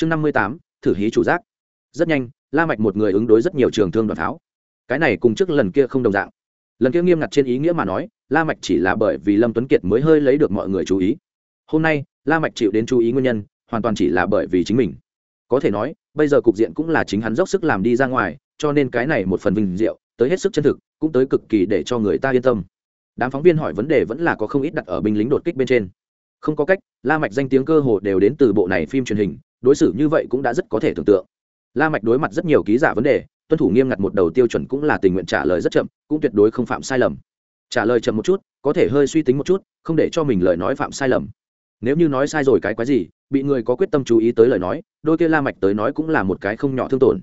chương năm mươi tám, thử hí chủ giác. Rất nhanh, la mạch một người ứng đối rất nhiều trường thương đoàn tháo cái này cùng trước lần kia không đồng dạng. Lần kia nghiêm ngặt trên ý nghĩa mà nói, la mạch chỉ là bởi vì lâm tuấn kiệt mới hơi lấy được mọi người chú ý. Hôm nay, la mạch chịu đến chú ý nguyên nhân, hoàn toàn chỉ là bởi vì chính mình. Có thể nói, bây giờ cục diện cũng là chính hắn dốc sức làm đi ra ngoài, cho nên cái này một phần vinh diệu, tới hết sức chân thực, cũng tới cực kỳ để cho người ta yên tâm. Đám phóng viên hỏi vấn đề vẫn là có không ít đặt ở binh lính đột kích bên trên. Không có cách, la mạch danh tiếng cơ hồ đều đến từ bộ này phim truyền hình đối xử như vậy cũng đã rất có thể tưởng tượng. La mạch đối mặt rất nhiều ký giả vấn đề, tuân thủ nghiêm ngặt một đầu tiêu chuẩn cũng là tình nguyện trả lời rất chậm, cũng tuyệt đối không phạm sai lầm. Trả lời chậm một chút, có thể hơi suy tính một chút, không để cho mình lời nói phạm sai lầm. Nếu như nói sai rồi cái quái gì, bị người có quyết tâm chú ý tới lời nói, đôi kia la mạch tới nói cũng là một cái không nhỏ thương tổn.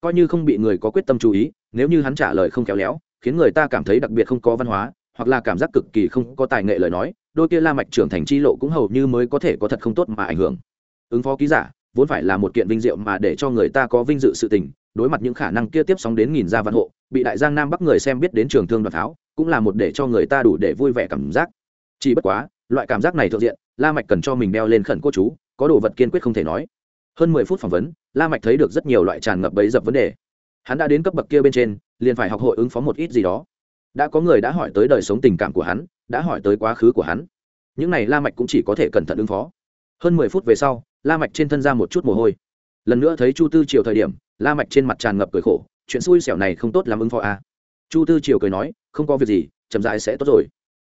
Coi như không bị người có quyết tâm chú ý, nếu như hắn trả lời không khéo léo, khiến người ta cảm thấy đặc biệt không có văn hóa, hoặc là cảm giác cực kỳ không có tài nghệ lời nói, đôi kia la mạch trưởng thành chi lộ cũng hầu như mới có thể có thật không tốt mà ảnh hưởng ứng phó ký giả, vốn phải là một kiện vinh diệu mà để cho người ta có vinh dự sự tình, đối mặt những khả năng kia tiếp sóng đến nghìn gia văn hộ, bị đại giang nam bắc người xem biết đến trường thương đoạt tháo cũng là một để cho người ta đủ để vui vẻ cảm giác. Chỉ bất quá, loại cảm giác này thượng diện, la mạch cần cho mình đeo lên khẩn cô chú, có đồ vật kiên quyết không thể nói. Hơn mười phút phỏng vấn, la mạch thấy được rất nhiều loại tràn ngập bấy dập vấn đề. Hắn đã đến cấp bậc kia bên trên, liền phải học hội ứng phó một ít gì đó. Đã có người đã hỏi tới đời sống tình cảm của hắn, đã hỏi tới quá khứ của hắn. Những này la mạch cũng chỉ có thể cẩn thận ứng phó. Hơn mười phút về sau la mạch trên thân ra một chút mồ hôi. Lần nữa thấy chu tư triều thời điểm, la mạch trên mặt tràn ngập cười khổ, chuyện xui xẻo này không tốt lắm ứng phó à. chu tư triều cười nói, không có việc gì, chậm rãi sẽ tốt rồi.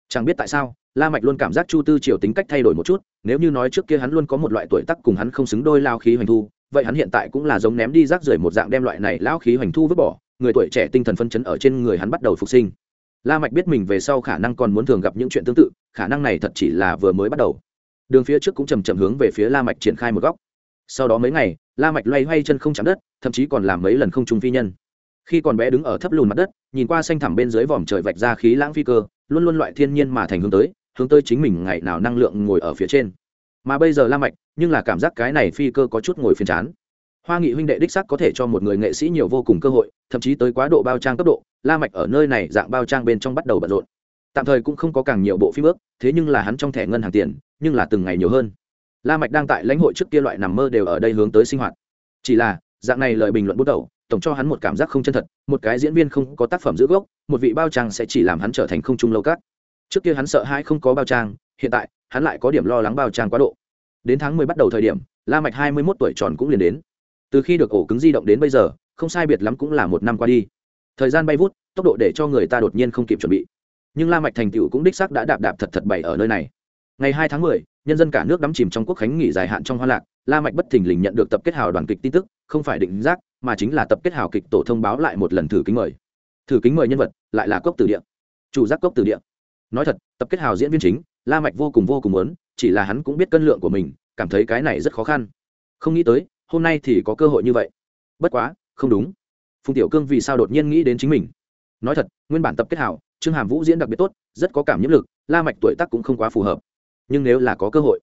Chẳng biết tại sao, la mạch luôn cảm giác chu tư triều tính cách thay đổi một chút, nếu như nói trước kia hắn luôn có một loại tuổi tác cùng hắn không xứng đôi lao khí hoành thu, vậy hắn hiện tại cũng là giống ném đi rác rưởi một dạng đem loại này lao khí hoành thu vứt bỏ, người tuổi trẻ tinh thần phân chấn ở trên người hắn bắt đầu phục sinh. La mạch biết mình về sau khả năng còn muốn thường gặp những chuyện tương tự, khả năng này thật chỉ là vừa mới bắt đầu đường phía trước cũng chầm chậm hướng về phía la mạch triển khai một góc. Sau đó mấy ngày, la mạch loay hoay chân không chạm đất, thậm chí còn làm mấy lần không trung phi nhân. Khi còn bé đứng ở thấp lùn mặt đất, nhìn qua xanh thẳm bên dưới vòm trời vạch ra khí lãng phi cơ, luôn luôn loại thiên nhiên mà thành hướng tới hướng tới chính mình ngày nào năng lượng ngồi ở phía trên. Mà bây giờ la mạch, nhưng là cảm giác cái này phi cơ có chút ngồi phiền chán. Hoa nghị huynh đệ đích sắc có thể cho một người nghệ sĩ nhiều vô cùng cơ hội, thậm chí tới quá độ bao trang cấp độ, la mạch ở nơi này dạng bao trang bên trong bắt đầu bận rộn tạm thời cũng không có càng nhiều bộ phim ước, thế nhưng là hắn trong thẻ ngân hàng tiền, nhưng là từng ngày nhiều hơn. La mạch đang tại lãnh hội trước kia loại nằm mơ đều ở đây hướng tới sinh hoạt. Chỉ là, dạng này lời bình luận bút đầu, tổng cho hắn một cảm giác không chân thật, một cái diễn viên không có tác phẩm giữ gốc, một vị bao trang sẽ chỉ làm hắn trở thành không trung lâu cát. Trước kia hắn sợ hai không có bao trang, hiện tại, hắn lại có điểm lo lắng bao trang quá độ. Đến tháng mười bắt đầu thời điểm, la mạch hai mươi 21 tuổi tròn cũng liền đến. Từ khi được ổ cứng di động đến bây giờ, không sai biệt lắm cũng là một năm qua đi. Thời gian bay vút, tốc độ để cho người ta đột nhiên không kịp chuẩn bị nhưng la mạch thành tựu cũng đích xác đã đạp đạp thật thật bảy ở nơi này. Ngày hai tháng mười, nhân dân cả nước đắm chìm trong quốc khánh nghỉ dài hạn trong hoa lạc la mạch bất thình lình nhận được tập kết hào đoàn kịch tin tức không phải định giác mà chính là tập kết hào kịch tổ thông báo lại một lần thử kính mời. Thử kính mời nhân vật lại là cốc tử địa. Chủ giác cốc tử địa. Nói thật tập kết hào diễn viên chính la mạch vô cùng vô cùng muốn chỉ là hắn cũng biết cân lượng của mình cảm thấy cái này rất khó khăn. Không nghĩ tới hôm nay thì có cơ hội như vậy. Bất quá không đúng. Phùng tiểu cương vì sao đột nhiên nghĩ đến chính mình? Nói thật nguyên bản tập kết hảo trương hàm vũ diễn đặc biệt tốt, rất có cảm nhiễm lực, la mạch tuổi tác cũng không quá phù hợp. Nhưng nếu là có cơ hội,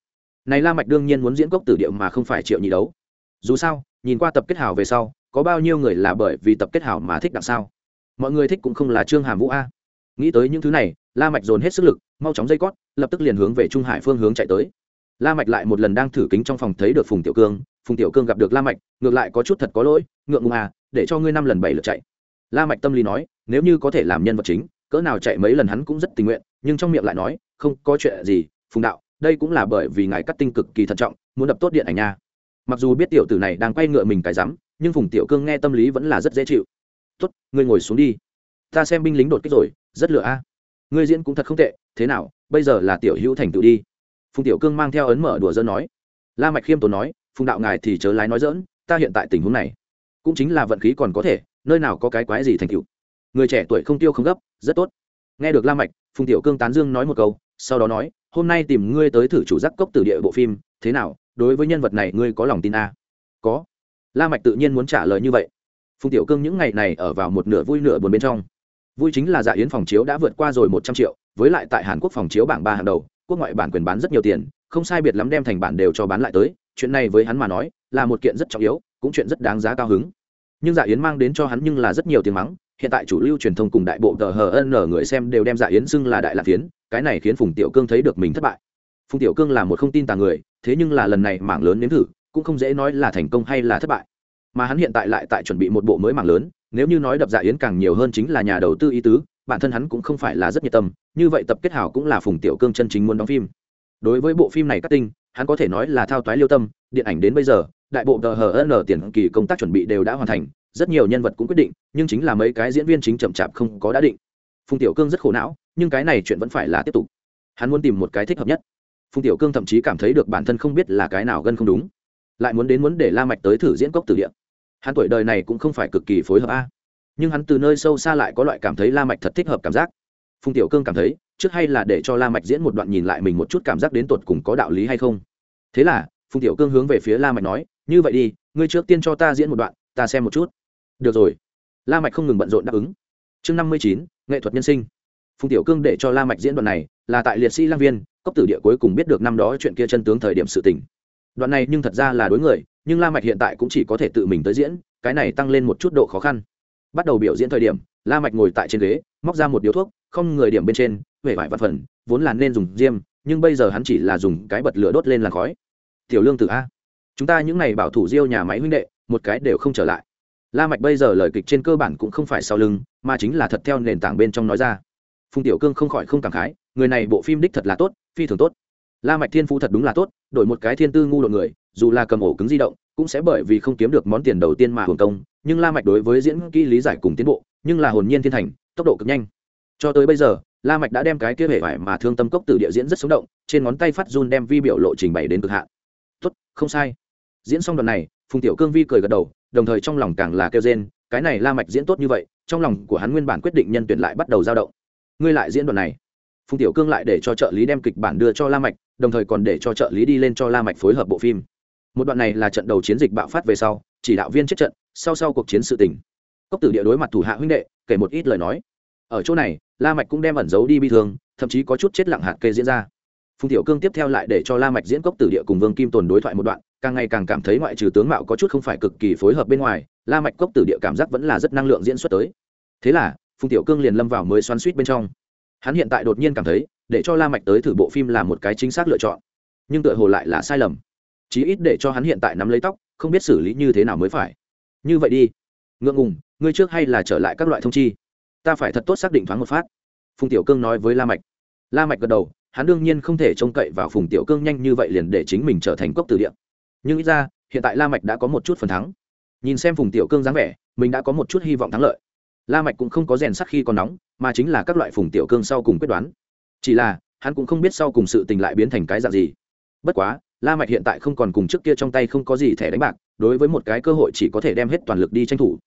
này la mạch đương nhiên muốn diễn cốc tử điệu mà không phải triệu nhị đấu. Dù sao, nhìn qua tập kết hảo về sau, có bao nhiêu người là bởi vì tập kết hảo mà thích đằng sao? Mọi người thích cũng không là trương hàm vũ a. Nghĩ tới những thứ này, la mạch dồn hết sức lực, mau chóng dây cót, lập tức liền hướng về trung hải phương hướng chạy tới. La mạch lại một lần đang thử kính trong phòng thấy được phùng tiểu cương. Phùng tiểu cương gặp được la mạch, ngược lại có chút thật có lỗi, ngượng ngùng à để cho ngươi năm lần bảy lượt chạy. La mạch tâm lý nói, nếu như có thể làm nhân vật chính cỡ nào chạy mấy lần hắn cũng rất tình nguyện, nhưng trong miệng lại nói, không, có chuyện gì, phùng đạo, đây cũng là bởi vì ngài cắt tinh cực kỳ thận trọng, muốn đập tốt điện ảnh nha. Mặc dù biết tiểu tử này đang quay ngựa mình cái rắm, nhưng phùng tiểu cương nghe tâm lý vẫn là rất dễ chịu. Tốt, ngươi ngồi xuống đi. Ta xem binh lính đột kích rồi, rất lựa a. Ngươi diễn cũng thật không tệ, thế nào, bây giờ là tiểu hữu thành tựu đi. Phùng tiểu cương mang theo ấn mở đùa dân nói. La mạch khiêm tốn nói, phùng đạo ngài thì chớ lái nói dỡn ta hiện tại tình huống này cũng chính là vận khí còn có thể, nơi nào có cái quái gì thành tựu người trẻ tuổi không tiêu không gấp, rất tốt. Nghe được la mạch, phùng tiểu cương tán dương nói một câu, sau đó nói, hôm nay tìm ngươi tới thử chủ giác cốc tử địa bộ phim, thế nào? Đối với nhân vật này ngươi có lòng tin à? có. La mạch tự nhiên muốn trả lời như vậy. Phùng tiểu cương những ngày này ở vào một nửa vui nửa buồn bên trong. Vui chính là dạ yến phòng chiếu đã vượt qua rồi một trăm triệu, với lại tại hàn quốc phòng chiếu bảng ba hàng đầu, quốc ngoại bản quyền bán rất nhiều tiền, không sai biệt lắm đem thành bản đều cho bán lại tới, chuyện này với hắn mà nói là một kiện rất trọng yếu, cũng chuyện rất đáng giá cao hứng. Nhưng dạ yến mang đến cho hắn nhưng là rất nhiều tiếng mắng hiện tại chủ lưu truyền thông cùng đại bộ tờ hn người xem đều đem dạ yến xưng là đại lạc tiến cái này khiến phùng tiểu cương thấy được mình thất bại. Phùng tiểu cương là một không tin tà người, thế nhưng là lần này mảng lớn nếm thử, cũng không dễ nói là thành công hay là thất bại. Mà hắn hiện tại lại tại chuẩn bị một bộ mới mảng lớn, nếu như nói đập dạ yến càng nhiều hơn chính là nhà đầu tư ý tứ, bản thân hắn cũng không phải là rất nhiệt tâm, như vậy tập kết hảo cũng là phùng tiểu cương chân chính muốn đóng phim. Đối với bộ phim này cắt tinh, hắn có thể nói là thao toái liêu tâm, điện ảnh đến bây giờ, đại bộ tờ hn tiền kỳ công tác chuẩn bị đều đã hoàn thành rất nhiều nhân vật cũng quyết định, nhưng chính là mấy cái diễn viên chính chậm chạp không có đã định. Phùng tiểu cương rất khổ não, nhưng cái này chuyện vẫn phải là tiếp tục. Hắn muốn tìm một cái thích hợp nhất. Phùng tiểu cương thậm chí cảm thấy được bản thân không biết là cái nào gân không đúng. Lại muốn đến muốn để la mạch tới thử diễn cốc tử địa. Hắn tuổi đời này cũng không phải cực kỳ phối hợp a. Nhưng hắn từ nơi sâu xa lại có loại cảm thấy la mạch thật thích hợp cảm giác. Phùng tiểu cương cảm thấy, trước hay là để cho la mạch diễn một đoạn nhìn lại mình một chút cảm giác đến tột cùng có đạo lý hay không. Thế là, phùng tiểu cương hướng về phía la mạch nói, như vậy đi, ngươi trước tiên cho ta diễn một đoạn, ta xem một chút được rồi. La mạch không ngừng bận rộn đáp ứng. Chương năm mươi chín, nghệ thuật nhân sinh. Phùng tiểu cương để cho la mạch diễn đoạn này là tại liệt sĩ lang viên, cốc tử địa cuối cùng biết được năm đó chuyện kia chân tướng thời điểm sự tình. Đoạn này nhưng thật ra là đối người, nhưng la mạch hiện tại cũng chỉ có thể tự mình tới diễn, cái này tăng lên một chút độ khó khăn. Bắt đầu biểu diễn thời điểm, la mạch ngồi tại trên ghế, móc ra một điếu thuốc, không người điểm bên trên, vẻ vải vật phần, vốn là nên dùng diêm, nhưng bây giờ hắn chỉ là dùng cái bật lửa đốt lên làn khói. Tiểu lương tử a, chúng ta những này bảo thủ diêu nhà máy huynh đệ, một cái đều không trở lại la mạch bây giờ lời kịch trên cơ bản cũng không phải sau lưng, mà chính là thật theo nền tảng bên trong nói ra. Phùng tiểu cương không khỏi không cảm khái, người này bộ phim đích thật là tốt, phi thường tốt. La mạch thiên phú thật đúng là tốt, đổi một cái thiên tư ngu đột người, dù là cầm ổ cứng di động, cũng sẽ bởi vì không kiếm được món tiền đầu tiên mà hưởng công, nhưng la mạch đối với diễn kỹ lý giải cùng tiến bộ, nhưng là hồn nhiên thiên thành, tốc độ cực nhanh. Cho tới bây giờ, la mạch đã đem cái kia vẻ vải mà thương tâm cốc từ địa diễn rất sống động, trên ngón tay phát run đem vi biểu lộ trình bày đến cực hạn. Tốt, không sai. Diễn xong đoạn này, phùng tiểu cương vi cười gật đầu đồng thời trong lòng càng là kêu rên, cái này la mạch diễn tốt như vậy, trong lòng của hắn nguyên bản quyết định nhân tuyển lại bắt đầu dao động. Ngươi lại diễn đoạn này. Phùng tiểu cương lại để cho trợ lý đem kịch bản đưa cho la mạch, đồng thời còn để cho trợ lý đi lên cho la mạch phối hợp bộ phim. Một đoạn này là trận đầu chiến dịch bạo phát về sau, chỉ đạo viên chết trận, sau sau cuộc chiến sự tình. Cốc tử địa đối mặt thủ hạ huynh đệ, kể một ít lời nói. Ở chỗ này, la mạch cũng đem ẩn giấu đi bi thương, thậm chí có chút chết lặng hạt kê diễn ra. Phùng tiểu cương tiếp theo lại để cho la mạch diễn cốc tử địa cùng vương kim tồn đối thoại một đoạn càng ngày càng cảm thấy ngoại trừ tướng mạo có chút không phải cực kỳ phối hợp bên ngoài, la mạch cốc tử địa cảm giác vẫn là rất năng lượng diễn xuất tới. Thế là, phùng tiểu cương liền lâm vào mới xoắn suýt bên trong. Hắn hiện tại đột nhiên cảm thấy, để cho la mạch tới thử bộ phim là một cái chính xác lựa chọn. Nhưng tựa hồ lại là sai lầm. Chí ít để cho hắn hiện tại nắm lấy tóc, không biết xử lý như thế nào mới phải. Như vậy đi. Ngượng ngùng, ngươi trước hay là trở lại các loại thông chi? Ta phải thật tốt xác định thoáng một phát. Phùng tiểu cương nói với la mạch. La mạch gật đầu, hắn đương nhiên không thể trông cậy vào phùng tiểu cương nhanh như vậy liền để chính mình trở thành cốc từ địa nhưng ít ra, hiện tại la mạch đã có một chút phần thắng. Nhìn xem phùng tiểu cương dáng vẻ, mình đã có một chút hy vọng thắng lợi. La mạch cũng không có rèn sắt khi còn nóng, mà chính là các loại phùng tiểu cương sau cùng quyết đoán. Chỉ là, hắn cũng không biết sau cùng sự tình lại biến thành cái dạng gì. Bất quá, la mạch hiện tại không còn cùng trước kia trong tay không có gì thẻ đánh bạc, đối với một cái cơ hội chỉ có thể đem hết toàn lực đi tranh thủ.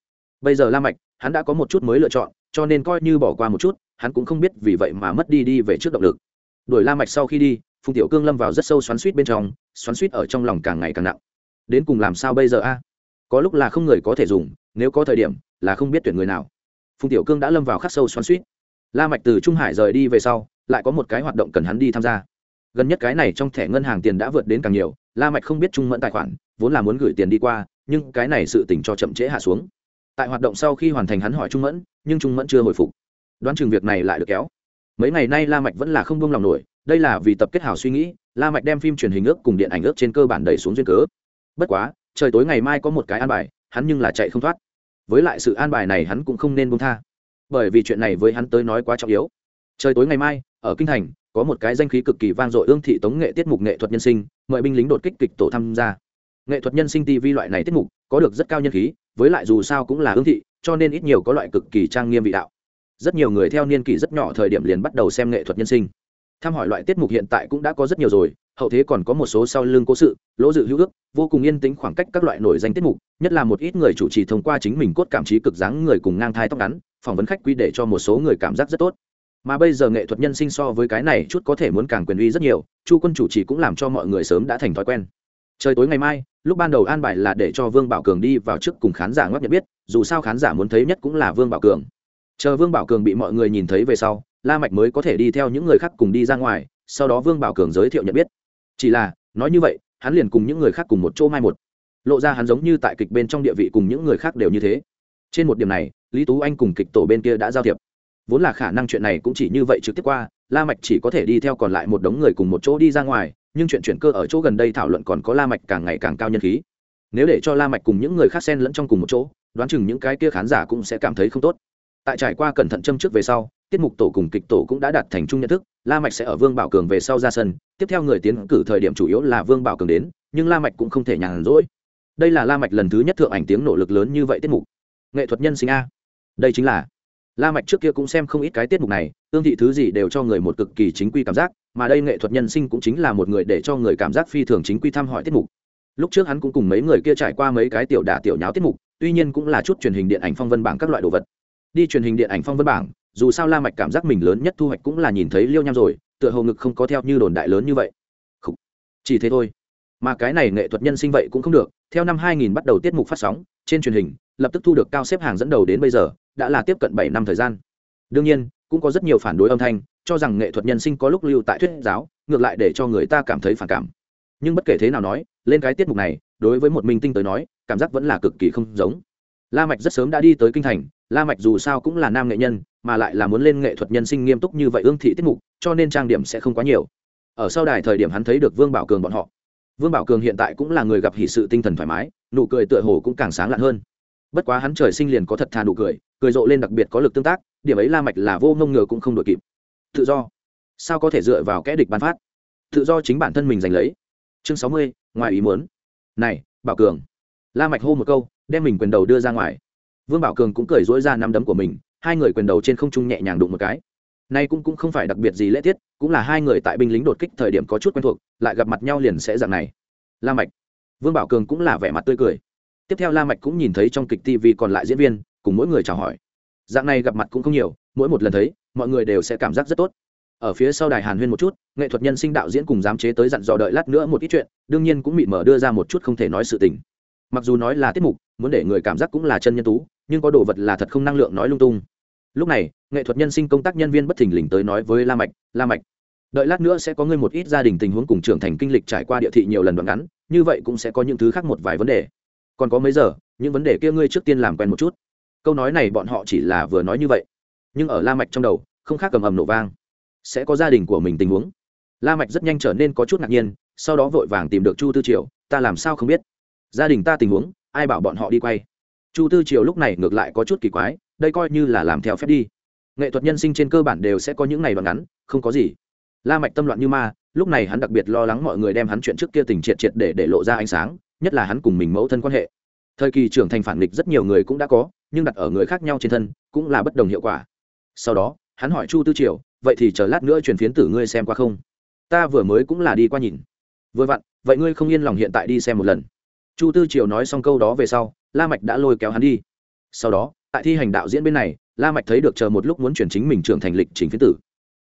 Bây giờ la mạch, hắn đã có một chút mới lựa chọn, cho nên coi như bỏ qua một chút, hắn cũng không biết vì vậy mà mất đi đi về trước động lực. Đuổi la mạch sau khi đi phùng tiểu cương lâm vào rất sâu xoắn xuýt bên trong, xoắn xuýt ở trong lòng càng ngày càng nặng. Đến cùng làm sao bây giờ a? Có lúc là không người có thể dùng, nếu có thời điểm, là không biết tuyển người nào. Phùng tiểu cương đã lâm vào khắc sâu xoắn xuýt la mạch từ trung hải rời đi về sau, lại có một cái hoạt động cần hắn đi tham gia. Gần nhất cái này trong thẻ ngân hàng tiền đã vượt đến càng nhiều, la mạch không biết trung mẫn tài khoản, vốn là muốn gửi tiền đi qua, nhưng cái này sự tình cho chậm trễ hạ xuống. Tại hoạt động sau khi hoàn thành hắn hỏi trung mẫn, nhưng trung mẫn chưa hồi phục. Đoán chừng việc này lại được kéo. Mấy ngày nay la mạch vẫn là không buông lòng nổi đây là vì tập kết hảo suy nghĩ, la mạch đem phim truyền hình ước cùng điện ảnh ước trên cơ bản đẩy xuống duyên cớ. Bất quá, trời tối ngày mai có một cái an bài, hắn nhưng là chạy không thoát. Với lại sự an bài này hắn cũng không nên buông tha. Bởi vì chuyện này với hắn tới nói quá trọng yếu. Trời tối ngày mai, ở kinh thành, có một cái danh khí cực kỳ vang dội ương thị tống nghệ tiết mục nghệ thuật nhân sinh, mời binh lính đột kích kịch tổ tham gia. Nghệ thuật nhân sinh tv loại này tiết mục, có được rất cao nhân khí, với lại dù sao cũng là ương thị, cho nên ít nhiều có loại cực kỳ trang nghiêm vị đạo. Rất nhiều người theo niên kỷ rất nhỏ thời điểm liền bắt đầu xem nghệ thuật nhân sinh tham hỏi loại tiết mục hiện tại cũng đã có rất nhiều rồi, hậu thế còn có một số sau lưng cố sự, lỗ dự hữu ước, vô cùng yên tĩnh khoảng cách các loại nổi danh tiết mục, nhất là một ít người chủ trì thông qua chính mình cốt cảm trí cực dáng người cùng ngang thai tóc ngắn, phỏng vấn khách quy để cho một số người cảm giác rất tốt. Mà bây giờ nghệ thuật nhân sinh so với cái này chút có thể muốn càng quyền uy rất nhiều, chu quân chủ trì cũng làm cho mọi người sớm đã thành thói quen. Trời tối ngày mai, lúc ban đầu an bài là để cho vương bảo cường đi vào trước cùng khán giả ngoắc nhận biết, dù sao khán giả muốn thấy nhất cũng là vương bảo cường. Chờ vương bảo cường bị mọi người nhìn thấy về sau la mạch mới có thể đi theo những người khác cùng đi ra ngoài, sau đó vương bảo cường giới thiệu nhận biết. Chỉ là, nói như vậy, hắn liền cùng những người khác cùng một chỗ mai một. Lộ ra hắn giống như tại kịch bên trong địa vị cùng những người khác đều như thế. Trên một điểm này, lý tú anh cùng kịch tổ bên kia đã giao thiệp. Vốn là khả năng chuyện này cũng chỉ như vậy trực tiếp qua, la mạch chỉ có thể đi theo còn lại một đống người cùng một chỗ đi ra ngoài, nhưng chuyện chuyển cơ ở chỗ gần đây thảo luận còn có la mạch càng ngày càng cao nhân khí. Nếu để cho la mạch cùng những người khác xen lẫn trong cùng một chỗ, đoán chừng những cái kia khán giả cũng sẽ cảm thấy không tốt tại trải qua cẩn thận châm trước về sau, tiết mục tổ cùng kịch tổ cũng đã đạt thành chung nhận thức, la mạch sẽ ở vương bảo cường về sau ra sân, tiếp theo người tiến cử thời điểm chủ yếu là vương bảo cường đến, nhưng la mạch cũng không thể nhàn rỗi. Đây là la mạch lần thứ nhất thượng ảnh tiếng nỗ lực lớn như vậy tiết mục. Nghệ thuật nhân sinh a. Đây chính là. La mạch trước kia cũng xem không ít cái tiết mục này, tương thị thứ gì đều cho người một cực kỳ chính quy cảm giác, mà đây nghệ thuật nhân sinh cũng chính là một người để cho người cảm giác phi thường chính quy thăm hỏi tiết mục. Lúc trước hắn cũng cùng mấy người kia trải qua mấy cái tiểu đả tiểu nháo tiết mục, tuy nhiên cũng là chút truyền hình điện ảnh phong vân bảng các loại đồ vật đi truyền hình điện ảnh phong vân bảng, dù sao la mạch cảm giác mình lớn nhất thu hoạch cũng là nhìn thấy liêu nham rồi, tựa hồ ngực không có theo như đồn đại lớn như vậy. Khủ. chỉ thế thôi. Mà cái này nghệ thuật nhân sinh vậy cũng không được, theo năm 2000 bắt đầu tiết mục phát sóng, trên truyền hình, lập tức thu được cao xếp hàng dẫn đầu đến bây giờ, đã là tiếp cận bảy năm thời gian. Đương nhiên, cũng có rất nhiều phản đối âm thanh, cho rằng nghệ thuật nhân sinh có lúc lưu tại thuyết giáo, ngược lại để cho người ta cảm thấy phản cảm. Nhưng bất kể thế nào nói, lên cái tiết mục này, đối với một minh tinh tới nói, cảm giác vẫn là cực kỳ không giống. La mạch rất sớm đã đi tới kinh thành la mạch dù sao cũng là nam nghệ nhân, mà lại là muốn lên nghệ thuật nhân sinh nghiêm túc như vậy ương thị tiết mục, cho nên trang điểm sẽ không quá nhiều. Ở sau đài thời điểm hắn thấy được vương bảo cường bọn họ. Vương bảo cường hiện tại cũng là người gặp hỷ sự tinh thần thoải mái, nụ cười tựa hồ cũng càng sáng lạn hơn. Bất quá hắn trời sinh liền có thật thà nụ cười cười rộ lên đặc biệt có lực tương tác, điểm ấy la mạch là vô ngông ngờ cũng không đội kịp. Tự do. Sao có thể dựa vào kẽ địch ban phát? Tự do chính bản thân mình giành lấy. Chương sáu mươi, ngoài ý muốn. Này, bảo cường. La mạch hô một câu, đem mình quyền đầu đưa ra ngoài vương bảo cường cũng cười dỗi ra nắm đấm của mình, hai người quyền đầu trên không trung nhẹ nhàng đụng một cái. Nay cũng cũng không phải đặc biệt gì lễ tiết, cũng là hai người tại binh lính đột kích thời điểm có chút quen thuộc, lại gặp mặt nhau liền sẽ dạng này. La mạch. Vương bảo cường cũng là vẻ mặt tươi cười. Tiếp theo la mạch cũng nhìn thấy trong kịch tv còn lại diễn viên, cùng mỗi người chào hỏi. Dạng này gặp mặt cũng không nhiều, mỗi một lần thấy, mọi người đều sẽ cảm giác rất tốt. Ở phía sau đài hàn huyên một chút, nghệ thuật nhân sinh đạo diễn cùng giám chế tới dặn dò đợi lát nữa một ít chuyện, đương nhiên cũng mịt mở đưa ra một chút không thể nói sự tình. Mặc dù nói là tiết mục, muốn để người cảm giác cũng là chân nhân tú nhưng có đồ vật là thật không năng lượng nói lung tung. Lúc này, nghệ thuật nhân sinh công tác nhân viên bất thình lình tới nói với la mạch la mạch, đợi lát nữa sẽ có ngươi một ít gia đình tình huống cùng trưởng thành kinh lịch trải qua địa thị nhiều lần đoạn ngắn, như vậy cũng sẽ có những thứ khác một vài vấn đề. Còn có mấy giờ, những vấn đề kia ngươi trước tiên làm quen một chút. Câu nói này bọn họ chỉ là vừa nói như vậy, nhưng ở la mạch trong đầu, không khác cầm ầm nổ vang. Sẽ có gia đình của mình tình huống. La mạch rất nhanh trở nên có chút ngạc nhiên, sau đó vội vàng tìm được chu tư triều, ta làm sao không biết? Gia đình ta tình huống, ai bảo bọn họ đi quay? Chu tư triều lúc này ngược lại có chút kỳ quái, đây coi như là làm theo phép đi. Nghệ thuật nhân sinh trên cơ bản đều sẽ có những ngày đoạn ngắn, không có gì. La mạch tâm loạn như ma, lúc này hắn đặc biệt lo lắng mọi người đem hắn chuyện trước kia tình triệt triệt để để lộ ra ánh sáng, nhất là hắn cùng mình mẫu thân quan hệ. Thời kỳ trưởng thành phản nghịch rất nhiều người cũng đã có, nhưng đặt ở người khác nhau trên thân cũng là bất đồng hiệu quả. Sau đó, hắn hỏi chu tư triều, vậy thì chờ lát nữa truyền phiến tử ngươi xem qua không? Ta vừa mới cũng là đi qua nhìn. Vừa vặn, vậy ngươi không yên lòng hiện tại đi xem một lần chu tư triều nói xong câu đó về sau, la mạch đã lôi kéo hắn đi. Sau đó, tại thi hành đạo diễn bên này, la mạch thấy được chờ một lúc muốn chuyển chính mình trưởng thành lịch trình phiến tử.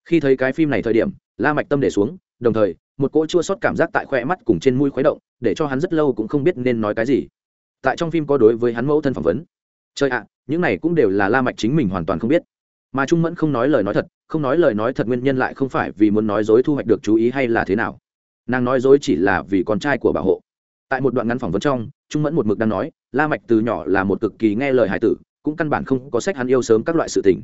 Khi thấy cái phim này thời điểm, la mạch tâm để xuống, đồng thời, một cỗ chua xót cảm giác tại khoe mắt cùng trên mũi khuấy động, để cho hắn rất lâu cũng không biết nên nói cái gì. Tại trong phim có đối với hắn mẫu thân phỏng vấn. Trời ạ, những này cũng đều là la mạch chính mình hoàn toàn không biết. Mà trung mẫn không nói lời nói thật, không nói lời nói thật nguyên nhân lại không phải vì muốn nói dối thu hoạch được chú ý hay là thế nào. Nàng nói dối chỉ là vì con trai của bà hộ tại một đoạn ngắn phỏng vấn trong, trung mẫn một mực đang nói, la mạch từ nhỏ là một cực kỳ nghe lời hải tử, cũng căn bản không có sách hắn yêu sớm các loại sự tình.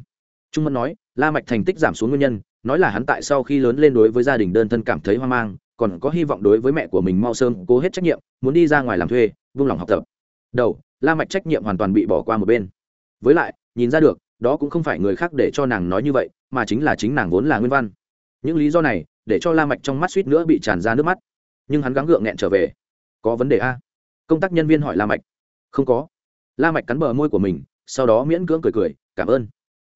Trung mẫn nói, la mạch thành tích giảm xuống nguyên nhân, nói là hắn tại sau khi lớn lên đối với gia đình đơn thân cảm thấy hoang mang, còn có hy vọng đối với mẹ của mình mau sớm cố hết trách nhiệm, muốn đi ra ngoài làm thuê vương lòng học tập. Đầu, la mạch trách nhiệm hoàn toàn bị bỏ qua một bên. Với lại, nhìn ra được, đó cũng không phải người khác để cho nàng nói như vậy, mà chính là chính nàng vốn là nguyên văn. Những lý do này, để cho la mạch trong mắt suýt nữa bị tràn ra nước mắt. Nhưng hắn gắng gượng nghẹn trở về có vấn đề a? Công tác nhân viên hỏi la mạch. Không có. La mạch cắn bờ môi của mình, sau đó miễn cưỡng cười cười, cảm ơn.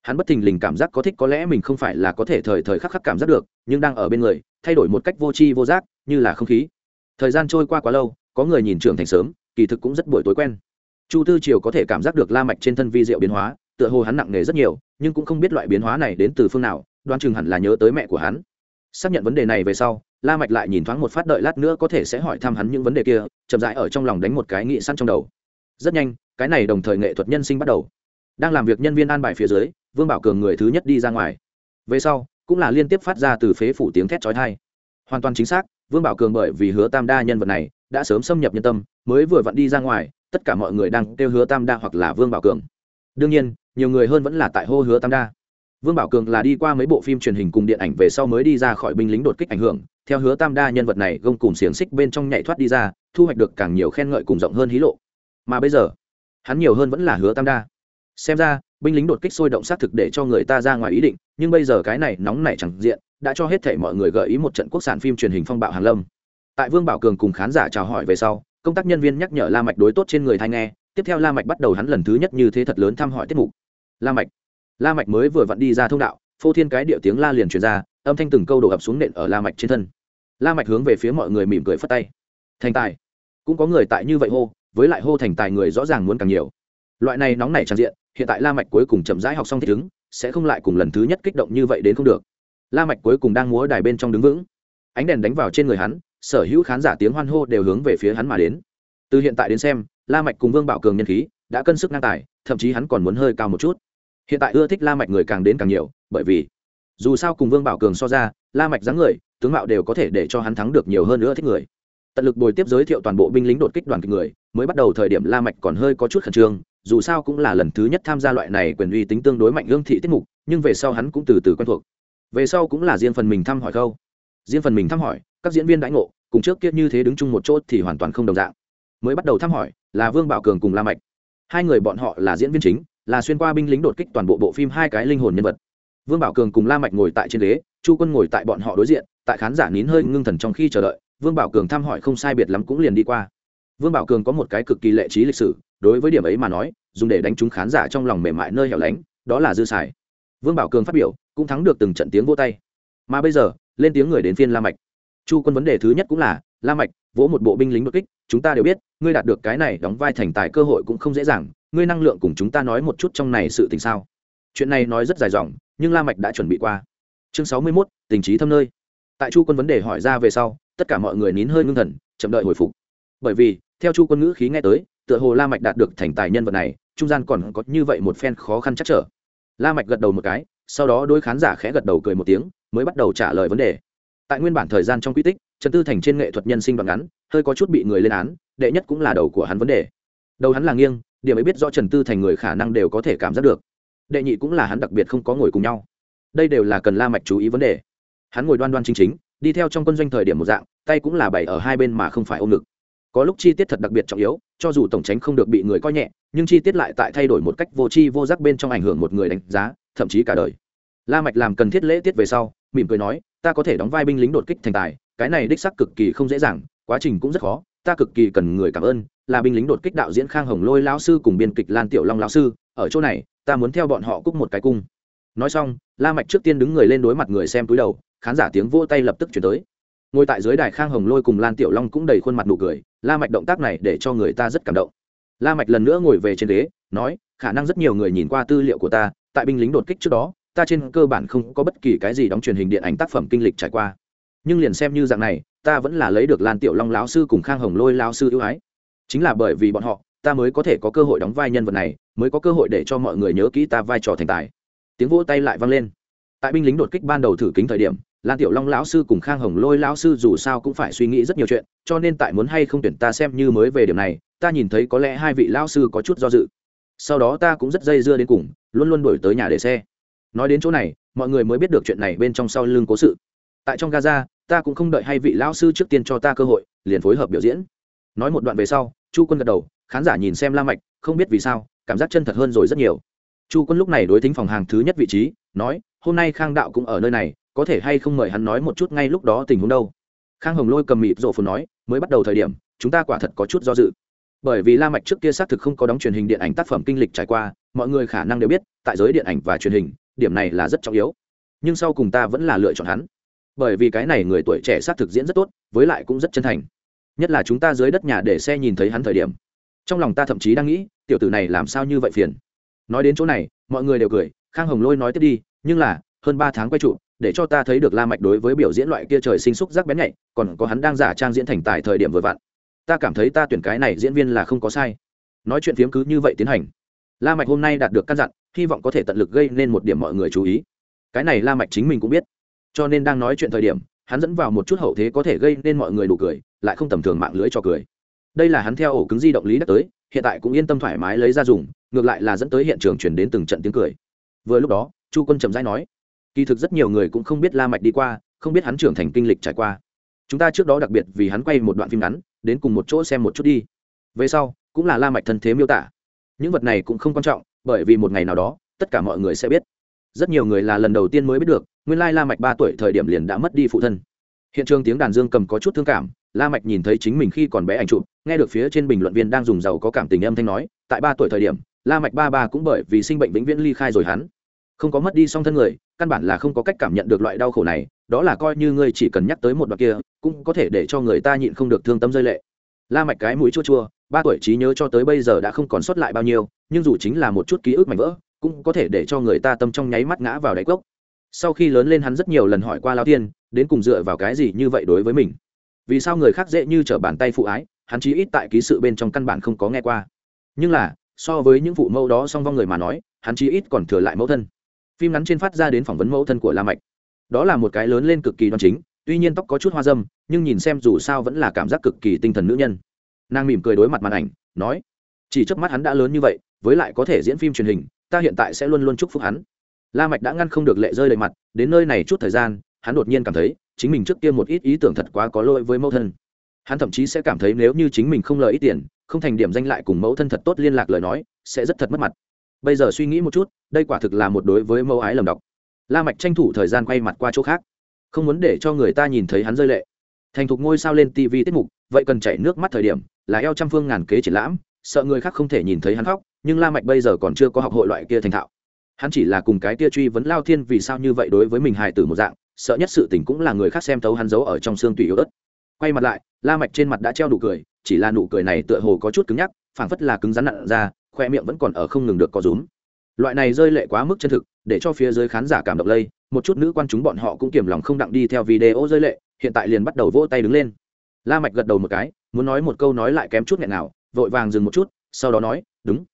Hắn bất thình lình cảm giác có thích có lẽ mình không phải là có thể thời thời khắc khắc cảm giác được, nhưng đang ở bên người, thay đổi một cách vô tri vô giác, như là không khí. Thời gian trôi qua quá lâu, có người nhìn trưởng thành sớm, kỳ thực cũng rất buổi tối quen. Chu tư triều có thể cảm giác được la mạch trên thân vi diệu biến hóa, tựa hồ hắn nặng nề rất nhiều, nhưng cũng không biết loại biến hóa này đến từ phương nào đoan chừng hẳn là nhớ tới mẹ của hắn. Xác nhận vấn đề này về sau la mạch lại nhìn thoáng một phát đợi lát nữa có thể sẽ hỏi thăm hắn những vấn đề kia, chậm rãi ở trong lòng đánh một cái nghị săn trong đầu. Rất nhanh, cái này đồng thời nghệ thuật nhân sinh bắt đầu. Đang làm việc nhân viên an bài phía dưới, vương bảo cường người thứ nhất đi ra ngoài. Về sau, cũng là liên tiếp phát ra từ phế phủ tiếng thét chói tai. Hoàn toàn chính xác, vương bảo cường bởi vì hứa tam đa nhân vật này, đã sớm xâm nhập nhân tâm, mới vừa vặn đi ra ngoài, tất cả mọi người đang kêu hứa tam đa hoặc là vương bảo cường. Đương nhiên, nhiều người hơn vẫn là tại hô hứa tam đa vương bảo cường là đi qua mấy bộ phim truyền hình cùng điện ảnh về sau mới đi ra khỏi binh lính đột kích ảnh hưởng. Theo hứa tam đa nhân vật này gông cùng xiềng xích bên trong nhảy thoát đi ra, thu hoạch được càng nhiều khen ngợi cùng rộng hơn hí lộ. Mà bây giờ, hắn nhiều hơn vẫn là hứa tam đa. Xem ra, binh lính đột kích sôi động xác thực để cho người ta ra ngoài ý định, nhưng bây giờ cái này nóng nảy chẳng diện, đã cho hết thể mọi người gợi ý một trận quốc sản phim truyền hình phong bạo hàn lâm. Tại vương bảo cường cùng khán giả chào hỏi về sau, công tác nhân viên nhắc nhở la mạch đối tốt trên người thai nghe, tiếp theo la mạch bắt đầu hắn lần thứ nhất như thế thật lớn thăm hỏi tiết mục. La mạch la mạch mới vừa vặn đi ra thông đạo, phô thiên cái điệu tiếng la liền truyền ra, âm thanh từng câu đổ ập xuống nện ở la mạch trên thân. La mạch hướng về phía mọi người mỉm cười phất tay. Thành tài. Cũng có người tại như vậy hô, với lại hô thành tài người rõ ràng muốn càng nhiều. Loại này nóng nảy tràn diện, hiện tại la mạch cuối cùng chậm rãi học xong thích ứng, sẽ không lại cùng lần thứ nhất kích động như vậy đến không được. La mạch cuối cùng đang múa đài bên trong đứng vững. Ánh đèn đánh vào trên người hắn, sở hữu khán giả tiếng hoan hô đều hướng về phía hắn mà đến. Từ hiện tại đến xem, la mạch cùng vương bảo cường nhân khí, đã cân sức ngang tài, thậm chí hắn còn muốn hơi cao một chút hiện tại ưa thích la mạch người càng đến càng nhiều, bởi vì dù sao cùng vương bảo cường so ra, la mạch dáng người, tướng mạo đều có thể để cho hắn thắng được nhiều hơn nữa thích người. Tận lực bồi tiếp giới thiệu toàn bộ binh lính đột kích đoàn kịch người, mới bắt đầu thời điểm la mạch còn hơi có chút khẩn trương, dù sao cũng là lần thứ nhất tham gia loại này quyền uy tính tương đối mạnh gương thị tiết mục, nhưng về sau hắn cũng từ từ quen thuộc. Về sau cũng là riêng phần mình thăm hỏi câu. Riêng phần mình thăm hỏi, các diễn viên đãi ngộ, cùng trước kia như thế đứng chung một chỗ thì hoàn toàn không đồng dạng. Mới bắt đầu thăm hỏi, là vương bảo cường cùng la mạch. Hai người bọn họ là diễn viên chính là xuyên qua binh lính đột kích toàn bộ bộ phim hai cái linh hồn nhân vật. Vương bảo cường cùng la mạch ngồi tại trên ghế, chu quân ngồi tại bọn họ đối diện, tại khán giả nín hơi ngưng thần trong khi chờ đợi, vương bảo cường thăm hỏi không sai biệt lắm cũng liền đi qua. Vương bảo cường có một cái cực kỳ lệ trí lịch sử, đối với điểm ấy mà nói, dùng để đánh trúng khán giả trong lòng mềm mại nơi hẻo lánh, đó là dư xài. Vương bảo cường phát biểu, cũng thắng được từng trận tiếng vô tay. Mà bây giờ, lên tiếng người đến phiên la mạch. Chu quân vấn đề thứ nhất cũng là, la mạch, vỗ một bộ binh lính đột kích, chúng ta đều biết, ngươi đạt được cái này đóng vai thành tài cơ hội cũng không dễ dàng ngươi năng lượng cùng chúng ta nói một chút trong này sự tình sao? Chuyện này nói rất dài dòng nhưng la mạch đã chuẩn bị qua. Chương sáu mươi 61, tình trí thâm nơi. Tại chu quân vấn đề hỏi ra về sau tất cả mọi người nín hơi ngưng thần chậm đợi hồi phục. Bởi vì theo chu quân ngữ khí nghe tới tựa hồ la mạch đạt được thành tài nhân vật này trung gian còn có như vậy một phen khó khăn chắc trở. La mạch gật đầu một cái sau đó đôi khán giả khẽ gật đầu cười một tiếng mới bắt đầu trả lời vấn đề. Tại nguyên bản thời gian trong quy tích trần tư thành trên nghệ thuật nhân sinh đoạn ngắn hơi có chút bị người lên án đệ nhất cũng là đầu của hắn vấn đề. Đầu hắn là nghiêng điểm ấy biết rõ trần tư thành người khả năng đều có thể cảm giác được. Đệ nhị cũng là hắn đặc biệt không có ngồi cùng nhau. Đây đều là cần la mạch chú ý vấn đề. Hắn ngồi đoan đoan chính chính, đi theo trong quân doanh thời điểm một dạng, tay cũng là bày ở hai bên mà không phải ôm ngực. Có lúc chi tiết thật đặc biệt trọng yếu, cho dù tổng tránh không được bị người coi nhẹ, nhưng chi tiết lại tại thay đổi một cách vô tri vô giác bên trong ảnh hưởng một người đánh giá, thậm chí cả đời. La mạch làm cần thiết lễ tiết về sau, mỉm cười nói, ta có thể đóng vai binh lính đột kích thành tài, cái này đích xác cực kỳ không dễ dàng, quá trình cũng rất khó ta cực kỳ cần người cảm ơn, là binh lính đột kích đạo diễn khang hồng lôi lão sư cùng biên kịch lan tiểu long lão sư, ở chỗ này, ta muốn theo bọn họ cúc một cái cung. Nói xong, la mạch trước tiên đứng người lên đối mặt người xem túi đầu, khán giả tiếng vỗ tay lập tức chuyển tới. Ngồi tại dưới đài khang hồng lôi cùng lan tiểu long cũng đầy khuôn mặt nụ cười, la mạch động tác này để cho người ta rất cảm động. La mạch lần nữa ngồi về trên ghế, nói, khả năng rất nhiều người nhìn qua tư liệu của ta, tại binh lính đột kích trước đó, ta trên cơ bản không có bất kỳ cái gì đóng truyền hình điện ảnh tác phẩm kinh lịch trải qua. Nhưng liền xem như dạng này ta vẫn là lấy được lan tiểu long lão sư cùng khang hồng lôi lão sư ưu ái. Chính là bởi vì bọn họ, ta mới có thể có cơ hội đóng vai nhân vật này, mới có cơ hội để cho mọi người nhớ kỹ ta vai trò thành tài. Tiếng vỗ tay lại vang lên. Tại binh lính đột kích ban đầu thử kính thời điểm, lan tiểu long lão sư cùng khang hồng lôi lão sư dù sao cũng phải suy nghĩ rất nhiều chuyện, cho nên tại muốn hay không tuyển ta xem như mới về điểm này, ta nhìn thấy có lẽ hai vị lão sư có chút do dự. Sau đó ta cũng rất dây dưa đến cùng, luôn luôn đổi tới nhà để xe. Nói đến chỗ này, mọi người mới biết được chuyện này bên trong sau lưng cố sự tại trong gaza, ta cũng không đợi hay vị lão sư trước tiên cho ta cơ hội, liền phối hợp biểu diễn. Nói một đoạn về sau, chu quân gật đầu, khán giả nhìn xem la mạch, không biết vì sao, cảm giác chân thật hơn rồi rất nhiều. Chu quân lúc này đối thính phòng hàng thứ nhất vị trí, nói, hôm nay khang đạo cũng ở nơi này, có thể hay không mời hắn nói một chút ngay lúc đó tình huống đâu? Khang hồng lôi cầm mịt rộ phồn nói, mới bắt đầu thời điểm, chúng ta quả thật có chút do dự. Bởi vì la mạch trước kia xác thực không có đóng truyền hình điện ảnh tác phẩm kinh lịch trải qua, mọi người khả năng đều biết, tại giới điện ảnh và truyền hình, điểm này là rất trọng yếu. Nhưng sau cùng ta vẫn là lựa chọn hắn bởi vì cái này người tuổi trẻ xác thực diễn rất tốt, với lại cũng rất chân thành. Nhất là chúng ta dưới đất nhà để xe nhìn thấy hắn thời điểm. Trong lòng ta thậm chí đang nghĩ, tiểu tử này làm sao như vậy phiền. Nói đến chỗ này, mọi người đều cười, khang hồng lôi nói tiếp đi, nhưng là, hơn ba tháng quay trụ, để cho ta thấy được la mạch đối với biểu diễn loại kia trời sinh xúc giác bén nhạy, còn có hắn đang giả trang diễn thành tại thời điểm vừa vặn. Ta cảm thấy ta tuyển cái này diễn viên là không có sai. Nói chuyện phiếm cứ như vậy tiến hành. La mạch hôm nay đạt được căn dặn, hy vọng có thể tận lực gây nên một điểm mọi người chú ý. Cái này la mạch chính mình cũng biết cho nên đang nói chuyện thời điểm, hắn dẫn vào một chút hậu thế có thể gây nên mọi người đủ cười, lại không tầm thường mạng lưới cho cười. Đây là hắn theo ổ cứng di động lý đắc tới, hiện tại cũng yên tâm thoải mái lấy ra dùng, ngược lại là dẫn tới hiện trường chuyển đến từng trận tiếng cười. Vừa lúc đó, chu quân trầm rãi nói, kỳ thực rất nhiều người cũng không biết la mạch đi qua, không biết hắn trưởng thành kinh lịch trải qua. Chúng ta trước đó đặc biệt vì hắn quay một đoạn phim ngắn, đến cùng một chỗ xem một chút đi. Về sau, cũng là la mạch thân thế miêu tả. Những vật này cũng không quan trọng, bởi vì một ngày nào đó, tất cả mọi người sẽ biết. Rất nhiều người là lần đầu tiên mới biết được nguyên lai la mạch ba tuổi thời điểm liền đã mất đi phụ thân. Hiện trường tiếng đàn dương cầm có chút thương cảm, la mạch nhìn thấy chính mình khi còn bé ảnh chụp, nghe được phía trên bình luận viên đang dùng giàu có cảm tình âm thanh nói, tại ba tuổi thời điểm, la mạch ba ba cũng bởi vì sinh bệnh vĩnh viễn ly khai rồi hắn. Không có mất đi song thân người, căn bản là không có cách cảm nhận được loại đau khổ này, đó là coi như ngươi chỉ cần nhắc tới một đoạn kia, cũng có thể để cho người ta nhịn không được thương tâm rơi lệ. La mạch cái mũi chua chua, ba tuổi trí nhớ cho tới bây giờ đã không còn sót lại bao nhiêu, nhưng dù chính là một chút ký ức mảnh vỡ, cũng có thể để cho người ta tâm trong nháy mắt ngã vào đáy cốc sau khi lớn lên hắn rất nhiều lần hỏi qua lao tiên, đến cùng dựa vào cái gì như vậy đối với mình? Vì sao người khác dễ như trở bàn tay phụ ái, hắn chí ít tại ký sự bên trong căn bản không có nghe qua. Nhưng là, so với những phụ mẫu đó song vong người mà nói, hắn chí ít còn thừa lại mẫu thân. Phim ngắn trên phát ra đến phỏng vấn mẫu thân của la mạch. Đó là một cái lớn lên cực kỳ đoan chính, tuy nhiên tóc có chút hoa dâm, nhưng nhìn xem dù sao vẫn là cảm giác cực kỳ tinh thần nữ nhân. Nàng mỉm cười đối mặt màn ảnh, nói, chỉ trước mắt hắn đã lớn như vậy, với lại có thể diễn phim truyền hình, ta hiện tại sẽ luôn luôn chúc phúc hắn la mạch đã ngăn không được lệ rơi đầy mặt, đến nơi này chút thời gian, hắn đột nhiên cảm thấy chính mình trước kia một ít ý tưởng thật quá có lỗi với mẫu thân. Hắn thậm chí sẽ cảm thấy nếu như chính mình không lời ít tiền, không thành điểm danh lại cùng mẫu thân thật tốt liên lạc lời nói, sẽ rất thật mất mặt. Bây giờ suy nghĩ một chút, đây quả thực là một đối với mẫu ái lầm đọc la mạch tranh thủ thời gian quay mặt qua chỗ khác. Không muốn để cho người ta nhìn thấy hắn rơi lệ. Thành thục ngôi sao lên tv tiết mục, vậy cần chảy nước mắt thời điểm, là eo trăm phương ngàn kế triển lãm, sợ người khác không thể nhìn thấy hắn khóc, nhưng la mạch bây giờ còn chưa có học hội loại kia thành thạo hắn chỉ là cùng cái tia truy vấn lao thiên vì sao như vậy đối với mình hài tử một dạng, sợ nhất sự tình cũng là người khác xem thấu hắn giấu ở trong xương tùy yếu ớt. Quay mặt lại, la mạch trên mặt đã treo nụ cười, chỉ là nụ cười này tựa hồ có chút cứng nhắc, phảng phất là cứng rắn nặn ra, khoe miệng vẫn còn ở không ngừng được co rúm. Loại này rơi lệ quá mức chân thực, để cho phía dưới khán giả cảm động lây, một chút nữ quan chúng bọn họ cũng kiềm lòng không đặng đi theo video rơi lệ, hiện tại liền bắt đầu vỗ tay đứng lên. La mạch gật đầu một cái, muốn nói một câu nói lại kém chút nghẹn nào, vội vàng dừng một chút, sau đó nói, đúng.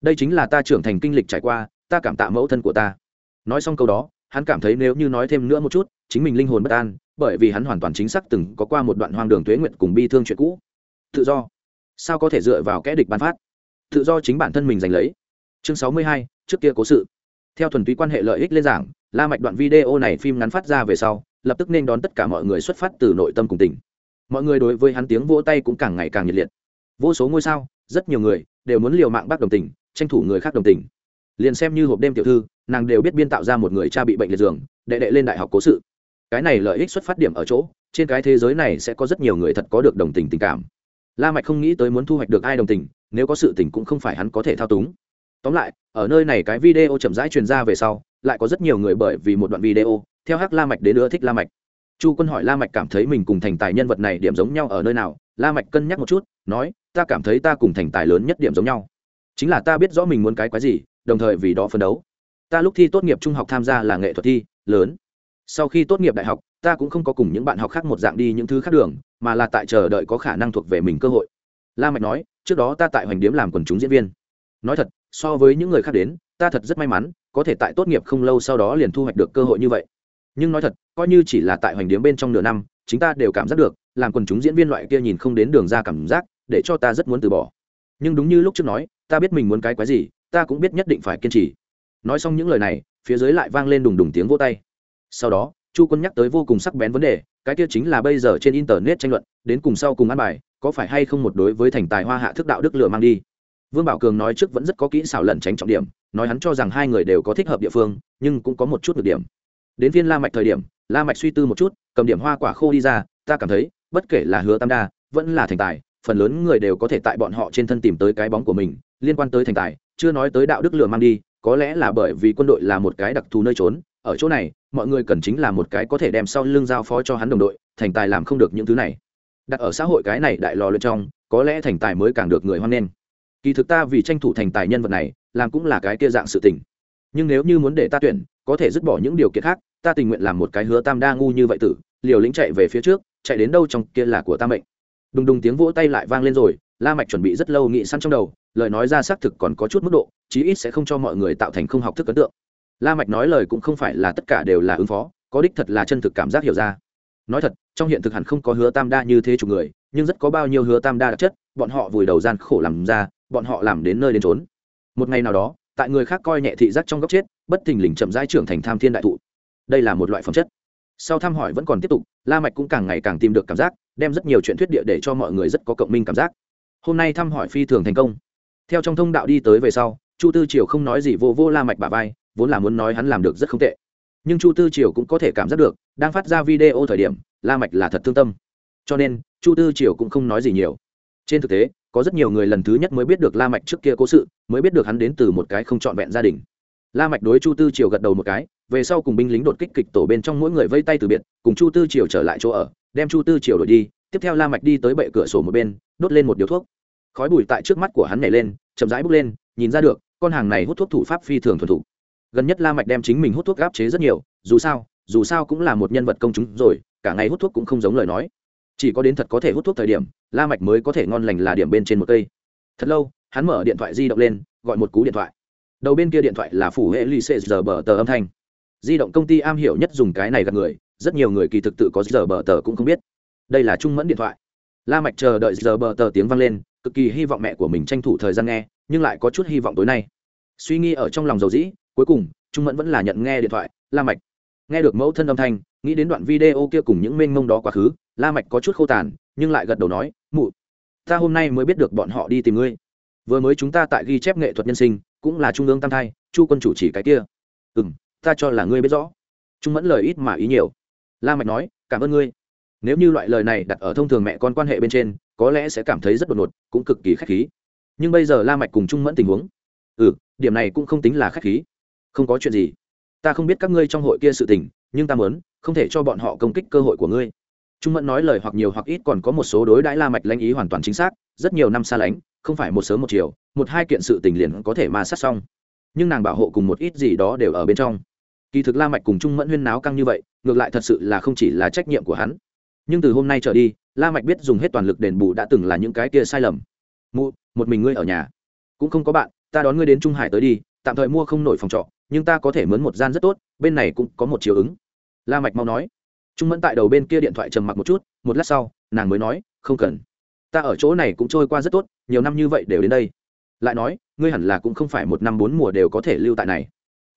Đây chính là ta trưởng thành kinh lịch trải qua ta cảm tạ mẫu thân của ta. Nói xong câu đó, hắn cảm thấy nếu như nói thêm nữa một chút, chính mình linh hồn bất an, bởi vì hắn hoàn toàn chính xác từng có qua một đoạn hoang đường tuế nguyện cùng bi thương chuyện cũ. Tự do. Sao có thể dựa vào kẽ địch ban phát? Tự do chính bản thân mình giành lấy. Chương sáu mươi hai, trước kia cố sự. Theo thuần túy quan hệ lợi ích lên giảng, la mạch đoạn video này phim ngắn phát ra về sau, lập tức nên đón tất cả mọi người xuất phát từ nội tâm cùng tình. Mọi người đối với hắn tiếng vỗ tay cũng càng ngày càng nhiệt liệt. Vô số ngôi sao, rất nhiều người đều muốn liều mạng bác đồng tình, tranh thủ người khác đồng tình liền xem như hộp đêm tiểu thư, nàng đều biết biên tạo ra một người cha bị bệnh liệt giường, đệ đệ lên đại học cố sự. Cái này lợi ích xuất phát điểm ở chỗ, trên cái thế giới này sẽ có rất nhiều người thật có được đồng tình tình cảm. La mạch không nghĩ tới muốn thu hoạch được ai đồng tình, nếu có sự tình cũng không phải hắn có thể thao túng. Tóm lại, ở nơi này cái video chậm rãi truyền ra về sau, lại có rất nhiều người bởi vì một đoạn video, theo hắc la mạch đến nữa thích la mạch. Chu quân hỏi la mạch cảm thấy mình cùng thành tài nhân vật này điểm giống nhau ở nơi nào? La mạch cân nhắc một chút, nói, ta cảm thấy ta cùng thành tài lớn nhất điểm giống nhau. Chính là ta biết rõ mình muốn cái quái gì đồng thời vì đó phấn đấu. Ta lúc thi tốt nghiệp trung học tham gia là nghệ thuật thi, lớn. Sau khi tốt nghiệp đại học, ta cũng không có cùng những bạn học khác một dạng đi những thứ khác đường, mà là tại chờ đợi có khả năng thuộc về mình cơ hội. La mạch nói, trước đó ta tại hoành điếm làm quần chúng diễn viên. Nói thật, so với những người khác đến, ta thật rất may mắn, có thể tại tốt nghiệp không lâu sau đó liền thu hoạch được cơ hội như vậy. Nhưng nói thật, coi như chỉ là tại hoành điếm bên trong nửa năm chúng ta đều cảm giác được, làm quần chúng diễn viên loại kia nhìn không đến đường ra cảm giác, để cho ta rất muốn từ bỏ. Nhưng đúng như lúc trước nói, ta biết mình muốn cái quái gì ta cũng biết nhất định phải kiên trì. Nói xong những lời này, phía dưới lại vang lên đùng đùng tiếng vô tay. Sau đó, chu quân nhắc tới vô cùng sắc bén vấn đề, cái kia chính là bây giờ trên internet tranh luận, đến cùng sau cùng ăn bài, có phải hay không một đối với thành tài hoa hạ thức đạo đức lừa mang đi. Vương bảo cường nói trước vẫn rất có kỹ xảo lẩn tránh trọng điểm, nói hắn cho rằng hai người đều có thích hợp địa phương, nhưng cũng có một chút được điểm. Đến viên la mạch thời điểm, la mạch suy tư một chút, cầm điểm hoa quả khô đi ra, ta cảm thấy, bất kể là hứa tam đa, vẫn là thành tài, phần lớn người đều có thể tại bọn họ trên thân tìm tới cái bóng của mình, liên quan tới thành tài chưa nói tới đạo đức lừa mang đi, có lẽ là bởi vì quân đội là một cái đặc thù nơi trốn, ở chỗ này, mọi người cần chính là một cái có thể đem sau lưng giao phó cho hắn đồng đội, thành tài làm không được những thứ này. Đặt ở xã hội cái này đại lò luyện trong, có lẽ thành tài mới càng được người hoan nghênh. Kỳ thực ta vì tranh thủ thành tài nhân vật này, làm cũng là cái kia dạng sự tình. Nhưng nếu như muốn để ta tuyển, có thể dứt bỏ những điều kiện khác, ta tình nguyện làm một cái hứa tam đa ngu như vậy tử, liều lĩnh chạy về phía trước, chạy đến đâu trong kia là của ta mệnh. Đùng đùng tiếng vỗ tay lại vang lên rồi, la mạch chuẩn bị rất lâu nghĩ sẵn trong đầu lời nói ra xác thực còn có chút mức độ, chí ít sẽ không cho mọi người tạo thành không học thức ấn tượng. La mạch nói lời cũng không phải là tất cả đều là ứng phó, có đích thật là chân thực cảm giác hiểu ra. Nói thật, trong hiện thực hẳn không có hứa tam đa như thế chủ người, nhưng rất có bao nhiêu hứa tam đa đặc chất, bọn họ vùi đầu gian khổ làm ra, bọn họ làm đến nơi đến trốn một ngày nào đó, tại người khác coi nhẹ thị giác trong góc chết, bất thình lình chậm rãi trưởng thành tham thiên đại thụ. Đây là một loại phẩm chất. Sau thăm hỏi vẫn còn tiếp tục, la mạch cũng càng ngày càng tìm được cảm giác, đem rất nhiều chuyện thuyết địa để cho mọi người rất có cộng minh cảm giác. Hôm nay thăm hỏi phi thường thành công theo trong thông đạo đi tới về sau, chu tư triều không nói gì vô vô la mạch bà vai, vốn là muốn nói hắn làm được rất không tệ. Nhưng chu tư triều cũng có thể cảm giác được, đang phát ra video thời điểm, la mạch là thật thương tâm. Cho nên, chu tư triều cũng không nói gì nhiều. Trên thực tế, có rất nhiều người lần thứ nhất mới biết được la mạch trước kia cố sự, mới biết được hắn đến từ một cái không trọn vẹn gia đình. La mạch đối chu tư triều gật đầu một cái, về sau cùng binh lính đột kích kịch tổ bên trong mỗi người vây tay từ biệt, cùng chu tư triều trở lại chỗ ở, đem chu tư triều đổi đi. Tiếp theo la mạch đi tới bệ cửa sổ một bên, đốt lên một điếu thuốc khói bụi tại trước mắt của hắn nhảy lên, chậm rãi bước lên, nhìn ra được, con hàng này hút thuốc thủ pháp phi thường thuần thủ gần nhất la mạch đem chính mình hút thuốc gáp chế rất nhiều, dù sao dù sao cũng là một nhân vật công chúng rồi, cả ngày hút thuốc cũng không giống lời nói. Chỉ có đến thật có thể hút thuốc thời điểm, la mạch mới có thể ngon lành là điểm bên trên một cây. Thật lâu, hắn mở điện thoại di động lên, gọi một cú điện thoại. Đầu bên kia điện thoại là phủ hệ lì xệ giờ bờ tờ âm thanh. Di động công ty am hiểu nhất dùng cái này gặp người, rất nhiều người kỳ thực tự có giờ bờ tờ cũng không biết. Đây là trung mẫn điện thoại. La mạch chờ đợi giờ bờ tờ tiếng vang lên cực kỳ hy vọng mẹ của mình tranh thủ thời gian nghe, nhưng lại có chút hy vọng tối nay. Suy nghĩ ở trong lòng dầu dĩ, cuối cùng trung mẫn vẫn là nhận nghe điện thoại, la mạch. Nghe được mẫu thân âm thanh, nghĩ đến đoạn video kia cùng những mênh mông đó quá khứ, la mạch có chút khô tàn, nhưng lại gật đầu nói, mụ, ta hôm nay mới biết được bọn họ đi tìm ngươi. Vừa mới chúng ta tại ghi chép nghệ thuật nhân sinh, cũng là trung ương tam thai, chu quân chủ chỉ cái kia. Ừm, ta cho là ngươi biết rõ. Trung mẫn lời ít mà ý nhiều. La mạch nói, cảm ơn ngươi. Nếu như loại lời này đặt ở thông thường mẹ con quan hệ bên trên có lẽ sẽ cảm thấy rất đột ngột, cũng cực kỳ khách khí. Nhưng bây giờ la mạch cùng trung mẫn tình huống ừ điểm này cũng không tính là khách khí. Không có chuyện gì. Ta không biết các ngươi trong hội kia sự tình, nhưng ta muốn, không thể cho bọn họ công kích cơ hội của ngươi. Trung mẫn nói lời hoặc nhiều hoặc ít còn có một số đối đãi la mạch lãnh ý hoàn toàn chính xác, rất nhiều năm xa lánh, không phải một sớm một chiều, một hai kiện sự tình liền có thể mà sát xong. Nhưng nàng bảo hộ cùng một ít gì đó đều ở bên trong. Kỳ thực la mạch cùng trung mẫn huyên náo căng như vậy, ngược lại thật sự là không chỉ là trách nhiệm của hắn. Nhưng từ hôm nay trở đi la mạch biết dùng hết toàn lực đền bù đã từng là những cái kia sai lầm. Mụ, một mình ngươi ở nhà. Cũng không có bạn, ta đón ngươi đến trung hải tới đi, tạm thời mua không nổi phòng trọ, nhưng ta có thể mướn một gian rất tốt, bên này cũng có một chiều ứng. La mạch mau nói. Trung mẫn tại đầu bên kia điện thoại trầm mặc một chút, một lát sau, nàng mới nói, không cần. Ta ở chỗ này cũng trôi qua rất tốt, nhiều năm như vậy đều đến đây. Lại nói, ngươi hẳn là cũng không phải một năm bốn mùa đều có thể lưu tại này.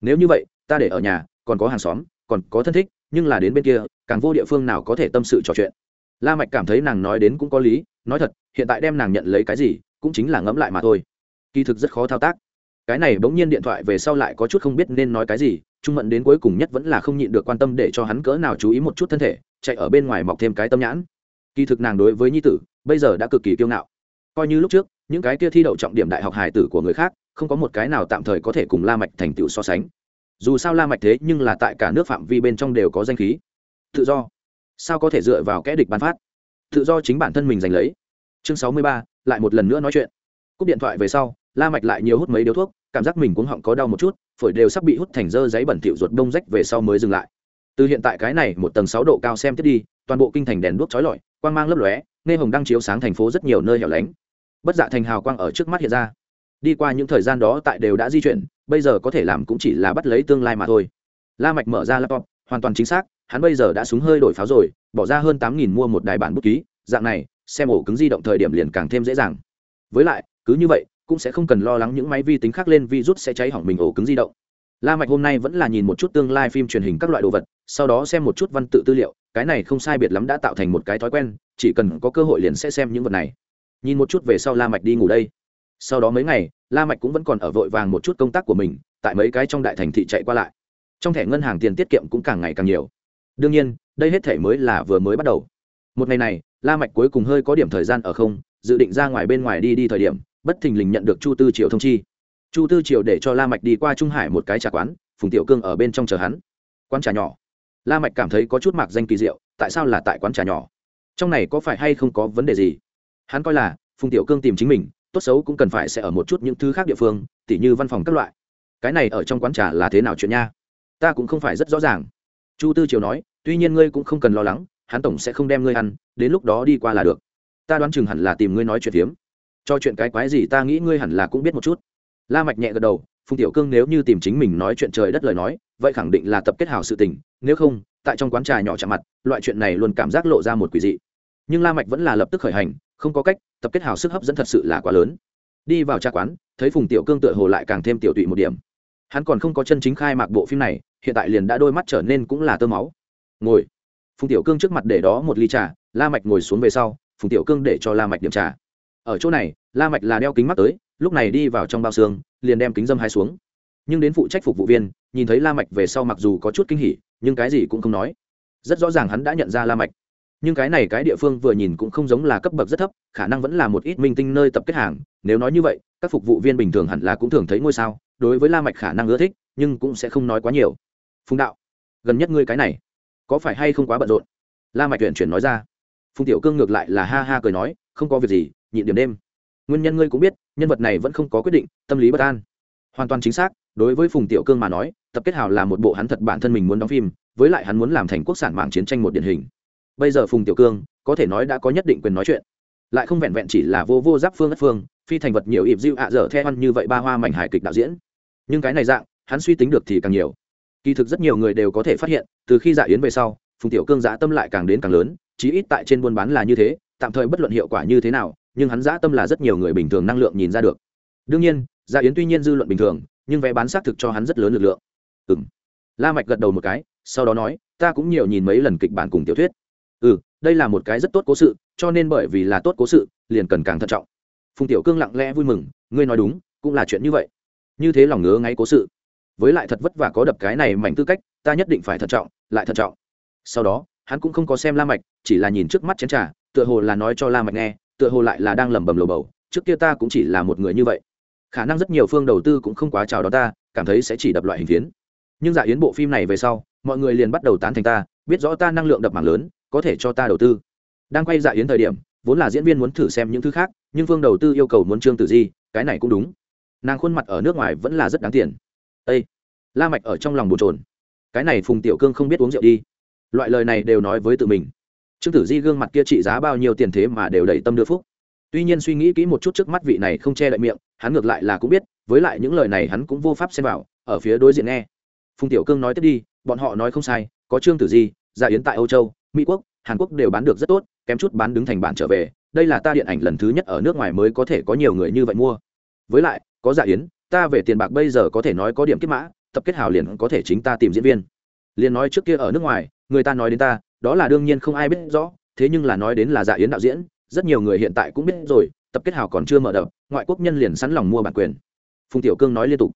Nếu như vậy, ta để ở nhà, còn có hàng xóm, còn có thân thích, nhưng là đến bên kia, càng vô địa phương nào có thể tâm sự trò chuyện la mạch cảm thấy nàng nói đến cũng có lý, nói thật, hiện tại đem nàng nhận lấy cái gì, cũng chính là ngẫm lại mà thôi. Kỳ thực rất khó thao tác. Cái này bỗng nhiên điện thoại về sau lại có chút không biết nên nói cái gì, trung mẫn đến cuối cùng nhất vẫn là không nhịn được quan tâm để cho hắn cỡ nào chú ý một chút thân thể, chạy ở bên ngoài mọc thêm cái tâm nhãn. Kỳ thực nàng đối với nhi tử, bây giờ đã cực kỳ kiêu ngạo. Coi như lúc trước, những cái kia thi đậu trọng điểm đại học Hải tử của người khác, không có một cái nào tạm thời có thể cùng la mạch thành tựu so sánh. Dù sao la mạch thế nhưng là tại cả nước phạm vi bên trong đều có danh khí. Tự do sao có thể dựa vào kẽ địch bán phát? Tự do chính bản thân mình giành lấy. Chương sáu mươi ba, lại một lần nữa nói chuyện. Cúp điện thoại về sau, la mạch lại nhiều hút mấy điếu thuốc, cảm giác mình cuống họng có đau một chút, phổi đều sắp bị hút thành dơ giấy bẩn thỉu ruột đông rách về sau mới dừng lại. Từ hiện tại cái này một tầng sáu độ cao xem tiếp đi, toàn bộ kinh thành đèn đuốc chói lọi, quang mang lấp lóe, nghe hồng đang chiếu sáng thành phố rất nhiều nơi hẻo lánh. Bất dạ thành hào quang ở trước mắt hiện ra. Đi qua những thời gian đó tại đều đã di chuyển, bây giờ có thể làm cũng chỉ là bắt lấy tương lai mà thôi. La mạch mở ra laptop, hoàn toàn chính xác hắn bây giờ đã súng hơi đổi pháo rồi, bỏ ra hơn tám nghìn mua một đài bản bút ký, dạng này, xem ổ cứng di động thời điểm liền càng thêm dễ dàng. Với lại, cứ như vậy, cũng sẽ không cần lo lắng những máy vi tính khác lên virus sẽ cháy hỏng mình ổ cứng di động. La mạch hôm nay vẫn là nhìn một chút tương lai phim truyền hình các loại đồ vật, sau đó xem một chút văn tự tư liệu, cái này không sai biệt lắm đã tạo thành một cái thói quen, chỉ cần có cơ hội liền sẽ xem những vật này. Nhìn một chút về sau la mạch đi ngủ đây. Sau đó mấy ngày, la mạch cũng vẫn còn ở vội vàng một chút công tác của mình, tại mấy cái trong đại thành thị chạy qua lại. Trong thẻ ngân hàng tiền tiết kiệm cũng càng ngày càng nhiều đương nhiên, đây hết thể mới là vừa mới bắt đầu. Một ngày này, la mạch cuối cùng hơi có điểm thời gian ở không, dự định ra ngoài bên ngoài đi đi thời điểm, bất thình lình nhận được chu tư triều thông chi. Chu tư triều để cho la mạch đi qua trung hải một cái trà quán, phùng tiểu cương ở bên trong chờ hắn. Quán trà nhỏ. La mạch cảm thấy có chút mạc danh kỳ diệu, tại sao là tại quán trà nhỏ? Trong này có phải hay không có vấn đề gì? Hắn coi là, phùng tiểu cương tìm chính mình, tốt xấu cũng cần phải sẽ ở một chút những thứ khác địa phương, tỉ như văn phòng các loại. Cái này ở trong quán trà là thế nào chuyện nha? Ta cũng không phải rất rõ ràng chu tư triều nói, tuy nhiên ngươi cũng không cần lo lắng, hắn tổng sẽ không đem ngươi ăn, đến lúc đó đi qua là được. Ta đoán chừng hẳn là tìm ngươi nói chuyện phiếm. Cho chuyện cái quái gì ta nghĩ ngươi hẳn là cũng biết một chút. La mạch nhẹ gật đầu, phùng tiểu cương nếu như tìm chính mình nói chuyện trời đất lời nói, vậy khẳng định là tập kết hảo sự tình, nếu không, tại trong quán trà nhỏ chạm mặt, loại chuyện này luôn cảm giác lộ ra một quỷ dị. Nhưng la mạch vẫn là lập tức khởi hành, không có cách, tập kết hảo sức hấp dẫn thật sự là quá lớn. Đi vào trà quán, thấy phùng tiểu cương tựa hồ lại càng thêm tiểu tụy một điểm. Hắn còn không có chân chính khai mạc bộ phim này hiện tại liền đã đôi mắt trở nên cũng là tơ máu. Ngồi. Phùng tiểu cương trước mặt để đó một ly trà, la mạch ngồi xuống về sau, phùng tiểu cương để cho la mạch điểm trà. Ở chỗ này, la mạch là đeo kính mắt tới, lúc này đi vào trong bao xương, liền đem kính dâm hai xuống. Nhưng đến phụ trách phục vụ viên, nhìn thấy la mạch về sau mặc dù có chút kinh hỉ, nhưng cái gì cũng không nói. Rất rõ ràng hắn đã nhận ra la mạch. Nhưng cái này cái địa phương vừa nhìn cũng không giống là cấp bậc rất thấp, khả năng vẫn là một ít minh tinh nơi tập kết hàng. Nếu nói như vậy, các phục vụ viên bình thường hẳn là cũng thường thấy ngôi sao, đối với la mạch khả năng ưa thích, nhưng cũng sẽ không nói quá nhiều phùng đạo gần nhất ngươi cái này có phải hay không quá bận rộn la mạch tuyển chuyển nói ra phùng tiểu cương ngược lại là ha ha cười nói không có việc gì nhịn điểm đêm nguyên nhân ngươi cũng biết nhân vật này vẫn không có quyết định tâm lý bất an hoàn toàn chính xác đối với phùng tiểu cương mà nói tập kết hào là một bộ hắn thật bản thân mình muốn đóng phim với lại hắn muốn làm thành quốc sản mạng chiến tranh một điển hình bây giờ phùng tiểu cương có thể nói đã có nhất định quyền nói chuyện lại không vẹn vẹn chỉ là vô vô giáp phương ất phương phi thành vật nhiều ịp diệu ạ dở theo ăn như vậy ba hoa mảnh hài kịch đạo diễn nhưng cái này dạng hắn suy tính được thì càng nhiều kỳ thực rất nhiều người đều có thể phát hiện, từ khi dạ yến về sau, phùng tiểu cương dã tâm lại càng đến càng lớn, chí ít tại trên buôn bán là như thế, tạm thời bất luận hiệu quả như thế nào, nhưng hắn dã tâm là rất nhiều người bình thường năng lượng nhìn ra được. Đương nhiên dạ yến tuy nhiên dư luận bình thường, nhưng vé bán xác thực cho hắn rất lớn lực lượng. Ừ m la mạch gật đầu một cái, sau đó nói, ta cũng nhiều nhìn mấy lần kịch bản cùng tiểu thuyết. Ừ đây là một cái rất tốt cố sự, cho nên bởi vì là tốt cố sự, liền cần càng thận trọng. Phùng tiểu cương lặng lẽ vui mừng, ngươi nói đúng, cũng là chuyện như vậy. Như thế lòng ngứa ngáy cố sự với lại thật vất vả có đập cái này mảnh tư cách, ta nhất định phải thận trọng, lại thận trọng. Sau đó, hắn cũng không có xem la mạch, chỉ là nhìn trước mắt chén trà, tựa hồ là nói cho la mạch nghe, tựa hồ lại là đang lẩm bẩm lồ bầu, trước kia ta cũng chỉ là một người như vậy. Khả năng rất nhiều phương đầu tư cũng không quá chào đón ta, cảm thấy sẽ chỉ đập loại hình phiến. Nhưng dạ yến bộ phim này về sau, mọi người liền bắt đầu tán thành ta, biết rõ ta năng lượng đập mảng lớn, có thể cho ta đầu tư. Đang quay dạ yến thời điểm, vốn là diễn viên muốn thử xem những thứ khác, nhưng phương đầu tư yêu cầu muốn trương tử di, cái này cũng đúng. Nàng khuôn mặt ở nước ngoài vẫn là rất đáng tiền ây la mạch ở trong lòng bồn trồn cái này phùng tiểu cương không biết uống rượu đi. Loại lời này đều nói với tự mình. Trương tử di gương mặt kia trị giá bao nhiêu tiền thế mà đều đầy tâm đưa phúc. Tuy nhiên suy nghĩ kỹ một chút trước mắt vị này không che lại miệng, hắn ngược lại là cũng biết, với lại những lời này hắn cũng vô pháp xem vào, ở phía đối diện nghe. Phùng tiểu cương nói tiếp đi, bọn họ nói không sai, có trương tử di, gia yến tại âu châu, mỹ quốc, hàn quốc đều bán được rất tốt, kém chút bán đứng thành bản trở về. Đây là ta điện ảnh lần thứ nhất ở nước ngoài mới có thể có nhiều người như vậy mua. Với lại, có dạ yến ta về tiền bạc bây giờ có thể nói có điểm kết mã, tập kết hào liền có thể chính ta tìm diễn viên. Liền nói trước kia ở nước ngoài, người ta nói đến ta, đó là đương nhiên không ai biết rõ, thế nhưng là nói đến là dạ yến đạo diễn, rất nhiều người hiện tại cũng biết rồi, tập kết hào còn chưa mở đập, ngoại quốc nhân liền sẵn lòng mua bản quyền. Phùng tiểu cương nói liên tục.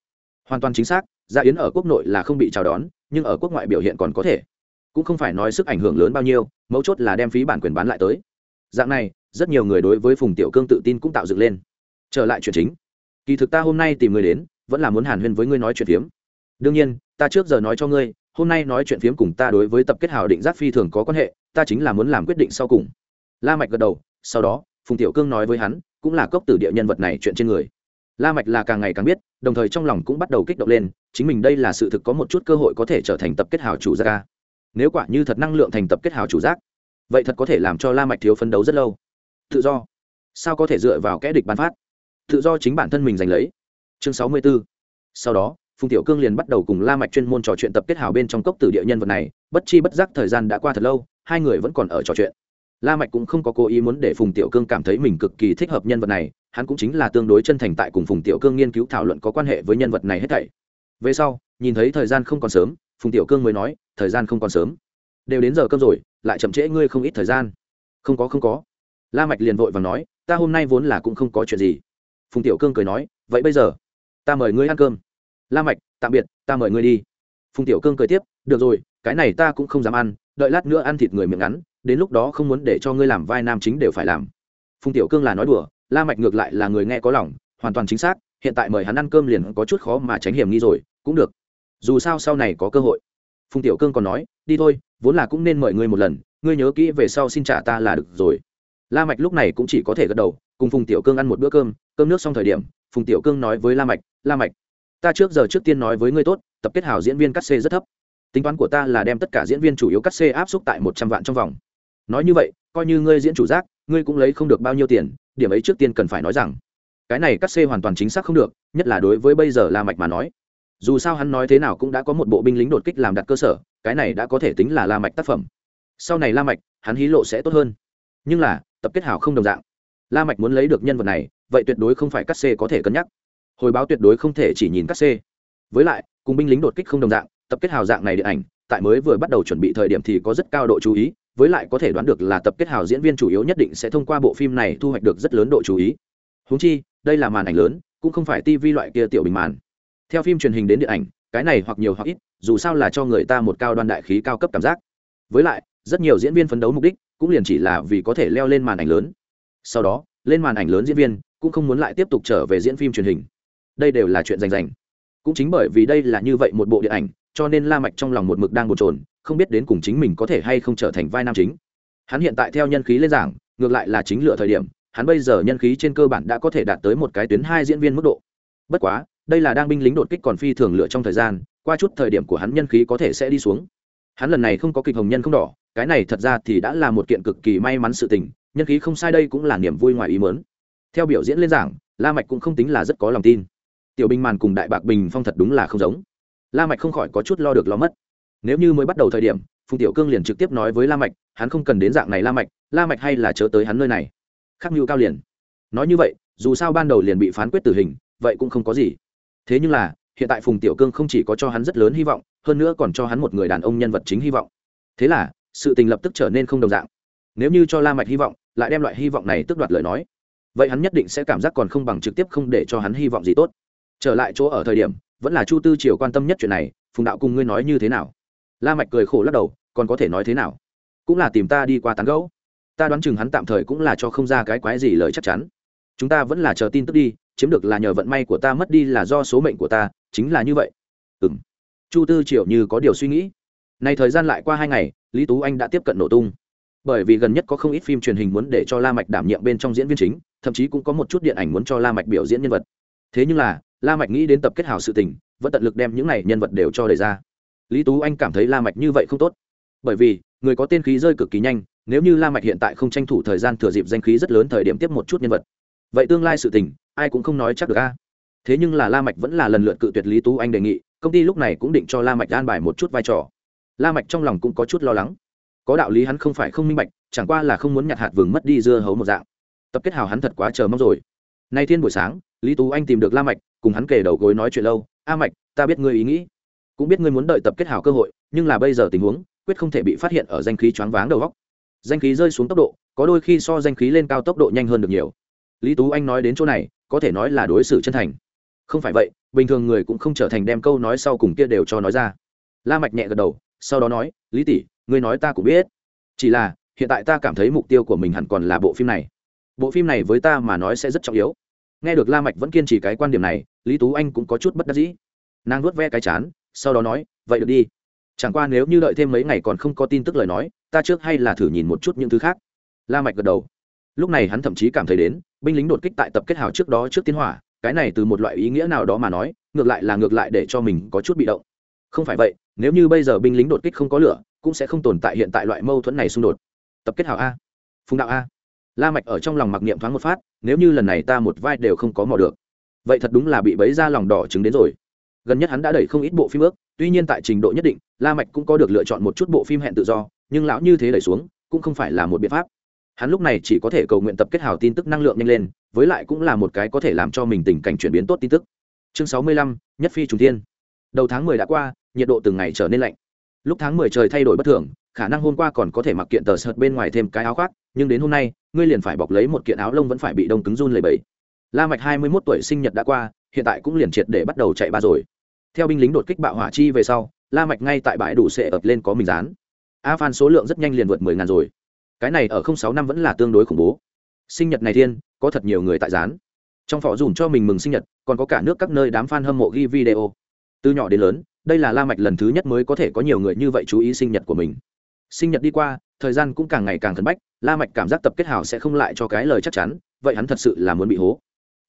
Hoàn toàn chính xác dạ yến ở quốc nội là không bị chào đón, nhưng ở quốc ngoại biểu hiện còn có thể. Cũng không phải nói sức ảnh hưởng lớn bao nhiêu, mấu chốt là đem phí bản quyền bán lại tới. Dạng này, rất nhiều người đối với phùng tiểu cương tự tin cũng tạo dựng lên. Trở lại chuyện chính kỳ thực ta hôm nay tìm người đến, vẫn là muốn hàn huyên với ngươi nói chuyện phiếm. Đương nhiên, ta trước giờ nói cho ngươi, hôm nay nói chuyện phiếm cùng ta đối với tập kết hào định giác phi thường có quan hệ, ta chính là muốn làm quyết định sau cùng. La mạch gật đầu, sau đó, phùng tiểu cương nói với hắn, cũng là cốc tử địa nhân vật này chuyện trên người. La mạch là càng ngày càng biết, đồng thời trong lòng cũng bắt đầu kích động lên, chính mình đây là sự thực có một chút cơ hội có thể trở thành tập kết hào chủ gia nếu quả như thật năng lượng thành tập kết hào chủ giác, vậy thật có thể làm cho la mạch thiếu phấn đấu rất lâu. Tự do. Sao có thể dựa vào kẽ địch ban phát? Tự do chính bản thân mình giành lấy. Chương sáu mươi 64. sau đó, phùng tiểu cương liền bắt đầu cùng la mạch chuyên môn trò chuyện tập kết hào bên trong cốc tử địa nhân vật này. Bất chi bất giác thời gian đã qua thật lâu, hai người vẫn còn ở trò chuyện. La mạch cũng không có cố ý muốn để phùng tiểu cương cảm thấy mình cực kỳ thích hợp nhân vật này, hắn cũng chính là tương đối chân thành tại cùng phùng tiểu cương nghiên cứu thảo luận có quan hệ với nhân vật này hết thảy. Về sau, nhìn thấy thời gian không còn sớm, phùng tiểu cương mới nói, thời gian không còn sớm. Đều đến giờ cơm rồi, lại chậm trễ ngươi không ít thời gian. Không có không có. La mạch liền vội vàng nói, ta hôm nay vốn là cũng không có chuyện gì phùng tiểu cương cười nói, vậy bây giờ, ta mời ngươi ăn cơm. La mạch, tạm biệt, ta mời ngươi đi. Phùng tiểu cương cười tiếp, được rồi, cái này ta cũng không dám ăn, đợi lát nữa ăn thịt người miệng ngắn, đến lúc đó không muốn để cho ngươi làm vai nam chính đều phải làm. Phùng tiểu cương là nói đùa, la mạch ngược lại là người nghe có lòng, hoàn toàn chính xác, hiện tại mời hắn ăn cơm liền có chút khó mà tránh hiểm nghi rồi, cũng được. Dù sao sau này có cơ hội. Phùng tiểu cương còn nói, đi thôi, vốn là cũng nên mời ngươi một lần, ngươi nhớ kỹ về sau xin trả ta là được rồi. La mạch lúc này cũng chỉ có thể gật đầu, cùng phùng tiểu cương ăn một bữa cơm cơm nước xong thời điểm, phùng tiểu cương nói với la mạch la mạch, ta trước giờ trước tiên nói với ngươi tốt, tập kết hảo diễn viên cắt xê rất thấp. Tính toán của ta là đem tất cả diễn viên chủ yếu cắt xê áp xúc tại một trăm vạn trong vòng. Nói như vậy, coi như ngươi diễn chủ giác, ngươi cũng lấy không được bao nhiêu tiền, điểm ấy trước tiên cần phải nói rằng, cái này cắt xê hoàn toàn chính xác không được, nhất là đối với bây giờ la mạch mà nói. Dù sao hắn nói thế nào cũng đã có một bộ binh lính đột kích làm đặt cơ sở, cái này đã có thể tính là la mạch tác phẩm. Sau này la mạch, hắn hí lộ sẽ tốt hơn. Nhưng là, tập kết hảo không đồng dạng la mạch muốn lấy được nhân vật này, vậy tuyệt đối không phải cắt xê có thể cân nhắc. Hồi báo tuyệt đối không thể chỉ nhìn cắt xê với lại, cùng binh lính đột kích không đồng dạng, tập kết hào dạng này điện ảnh, tại mới vừa bắt đầu chuẩn bị thời điểm thì có rất cao độ chú ý, với lại có thể đoán được là tập kết hào diễn viên chủ yếu nhất định sẽ thông qua bộ phim này thu hoạch được rất lớn độ chú ý. Huống chi, đây là màn ảnh lớn, cũng không phải tivi loại kia tiểu bình màn. Theo phim truyền hình đến điện ảnh, cái này hoặc nhiều hoặc ít, dù sao là cho người ta một cao đoan đại khí cao cấp cảm giác. Với lại, rất nhiều diễn viên phấn đấu mục đích, cũng liền chỉ là vì có thể leo lên màn ảnh lớn sau đó, lên màn ảnh lớn diễn viên cũng không muốn lại tiếp tục trở về diễn phim truyền hình. Đây đều là chuyện rành rành. Cũng chính bởi vì đây là như vậy một bộ điện ảnh, cho nên la mạch trong lòng một mực đang bồn chồn, không biết đến cùng chính mình có thể hay không trở thành vai nam chính. Hắn hiện tại theo nhân khí lên giảng, ngược lại là chính lựa thời điểm, hắn bây giờ nhân khí trên cơ bản đã có thể đạt tới một cái tuyến hai diễn viên mức độ. Bất quá, đây là đang binh lính đột kích còn phi thường lựa trong thời gian, qua chút thời điểm của hắn nhân khí có thể sẽ đi xuống. Hắn lần này không có kịch hồng nhân không đỏ, cái này thật ra thì đã là một kiện cực kỳ may mắn sự tình nhân khí không sai đây cũng là niềm vui ngoài ý mớn theo biểu diễn lên giảng, la mạch cũng không tính là rất có lòng tin. Tiểu bình màn cùng đại bạc bình phong thật đúng là không giống. La mạch không khỏi có chút lo được lo mất. Nếu như mới bắt đầu thời điểm, phùng tiểu cương liền trực tiếp nói với la mạch, hắn không cần đến dạng này la mạch la mạch hay là chớ tới hắn nơi này. Khắc mưu cao liền. Nói như vậy, dù sao ban đầu liền bị phán quyết tử hình, vậy cũng không có gì. Thế nhưng là, hiện tại phùng tiểu cương không chỉ có cho hắn rất lớn hy vọng, hơn nữa còn cho hắn một người đàn ông nhân vật chính hy vọng. Thế là, sự tình lập tức trở nên không đồng dạng nếu như cho la mạch hy vọng, lại đem loại hy vọng này tước đoạt lời nói, vậy hắn nhất định sẽ cảm giác còn không bằng trực tiếp không để cho hắn hy vọng gì tốt. Trở lại chỗ ở thời điểm, vẫn là chu tư triều quan tâm nhất chuyện này, phùng đạo cùng ngươi nói như thế nào? La mạch cười khổ lắc đầu, còn có thể nói thế nào? Cũng là tìm ta đi qua tán gẫu. Ta đoán chừng hắn tạm thời cũng là cho không ra cái quái gì lời chắc chắn. Chúng ta vẫn là chờ tin tức đi, chiếm được là nhờ vận may của ta, mất đi là do số mệnh của ta, chính là như vậy. Ừm. Chu tư triều như có điều suy nghĩ. Nay thời gian lại qua hai ngày, lý tú anh đã tiếp cận nổ tung bởi vì gần nhất có không ít phim truyền hình muốn để cho la mạch đảm nhiệm bên trong diễn viên chính, thậm chí cũng có một chút điện ảnh muốn cho la mạch biểu diễn nhân vật. Thế nhưng là, la mạch nghĩ đến tập kết hảo sự tình, vẫn tận lực đem những này nhân vật đều cho đẩy ra. Lý tú anh cảm thấy la mạch như vậy không tốt. Bởi vì, người có tên khí rơi cực kỳ nhanh, nếu như la mạch hiện tại không tranh thủ thời gian thừa dịp danh khí rất lớn thời điểm tiếp một chút nhân vật, vậy tương lai sự tình, ai cũng không nói chắc được a. Thế nhưng là la mạch vẫn là lần lượt cự tuyệt lý tú anh đề nghị, công ty lúc này cũng định cho la mạch an bài một chút vai trò. La mạch trong lòng cũng có chút lo lắng có đạo lý hắn không phải không minh bạch, chẳng qua là không muốn nhặt hạt vừng mất đi dưa hấu một dạng. Tập kết hào hắn thật quá chờ mong rồi. Nay thiên buổi sáng, lý tú anh tìm được la mạch, cùng hắn kề đầu gối nói chuyện lâu. A mạch, ta biết ngươi ý nghĩ. Cũng biết ngươi muốn đợi tập kết hào cơ hội, nhưng là bây giờ tình huống, quyết không thể bị phát hiện ở danh khí choáng váng đầu góc danh khí rơi xuống tốc độ, có đôi khi so danh khí lên cao tốc độ nhanh hơn được nhiều. Lý tú anh nói đến chỗ này, có thể nói là đối xử chân thành. Không phải vậy, bình thường người cũng không trở thành đem câu nói sau cùng kia đều cho nói ra. La mạch nhẹ gật đầu, sau đó nói, lý tỷ ngươi nói ta cũng biết. Chỉ là, hiện tại ta cảm thấy mục tiêu của mình hẳn còn là bộ phim này. Bộ phim này với ta mà nói sẽ rất trọng yếu. Nghe được la mạch vẫn kiên trì cái quan điểm này, lý tú anh cũng có chút bất đắc dĩ. Nàng nuốt ve cái chán, sau đó nói, vậy được đi. Chẳng qua nếu như đợi thêm mấy ngày còn không có tin tức lời nói, ta trước hay là thử nhìn một chút những thứ khác. La mạch gật đầu. Lúc này hắn thậm chí cảm thấy đến, binh lính đột kích tại tập kết hào trước đó trước tiến hỏa, cái này từ một loại ý nghĩa nào đó mà nói, ngược lại là ngược lại để cho mình có chút bị động. Không phải vậy, nếu như bây giờ binh lính đột kích không có lửa cũng sẽ không tồn tại hiện tại loại mâu thuẫn này xung đột. Tập kết hào a. Phùng đạo a. La mạch ở trong lòng mặc niệm thoáng một phát, nếu như lần này ta một vai đều không có mò được, vậy thật đúng là bị bấy ra lòng đỏ trứng đến rồi. Gần nhất hắn đã đẩy không ít bộ phim ước, tuy nhiên tại trình độ nhất định, la mạch cũng có được lựa chọn một chút bộ phim hẹn tự do, nhưng lão như thế đẩy xuống, cũng không phải là một biện pháp. Hắn lúc này chỉ có thể cầu nguyện tập kết hào tin tức năng lượng nhanh lên, với lại cũng là một cái có thể làm cho mình tình cảnh chuyển biến tốt tin tức. Chương sáu mươi lăm, nhất phi trùng thiên. Đầu tháng mười đã qua, nhiệt độ từng ngày trở nên lạnh lúc tháng mười trời thay đổi bất thường, khả năng hôm qua còn có thể mặc kiện tờ sợt bên ngoài thêm cái áo khoác, nhưng đến hôm nay, ngươi liền phải bọc lấy một kiện áo lông vẫn phải bị đông cứng run lầy bẫy. La mạch hai mươi 21 tuổi sinh nhật đã qua, hiện tại cũng liền triệt để bắt đầu chạy ba rồi. Theo binh lính đột kích bạo hỏa chi về sau, la mạch ngay tại bãi đủ sệ ập lên có mình dán. A phan số lượng rất nhanh liền vượt mười ngàn rồi. Cái này ở không sáu năm vẫn là tương đối khủng bố. Sinh nhật này thiên, có thật nhiều người tại dán. Trong phỏ dùm cho mình mừng sinh nhật, còn có cả nước các nơi đám fan hâm mộ ghi video. Từ nhỏ đến lớn đây là la mạch lần thứ nhất mới có thể có nhiều người như vậy chú ý sinh nhật của mình. Sinh nhật đi qua, thời gian cũng càng ngày càng khẩn bách, la mạch cảm giác tập kết hảo sẽ không lại cho cái lời chắc chắn, vậy hắn thật sự là muốn bị hố.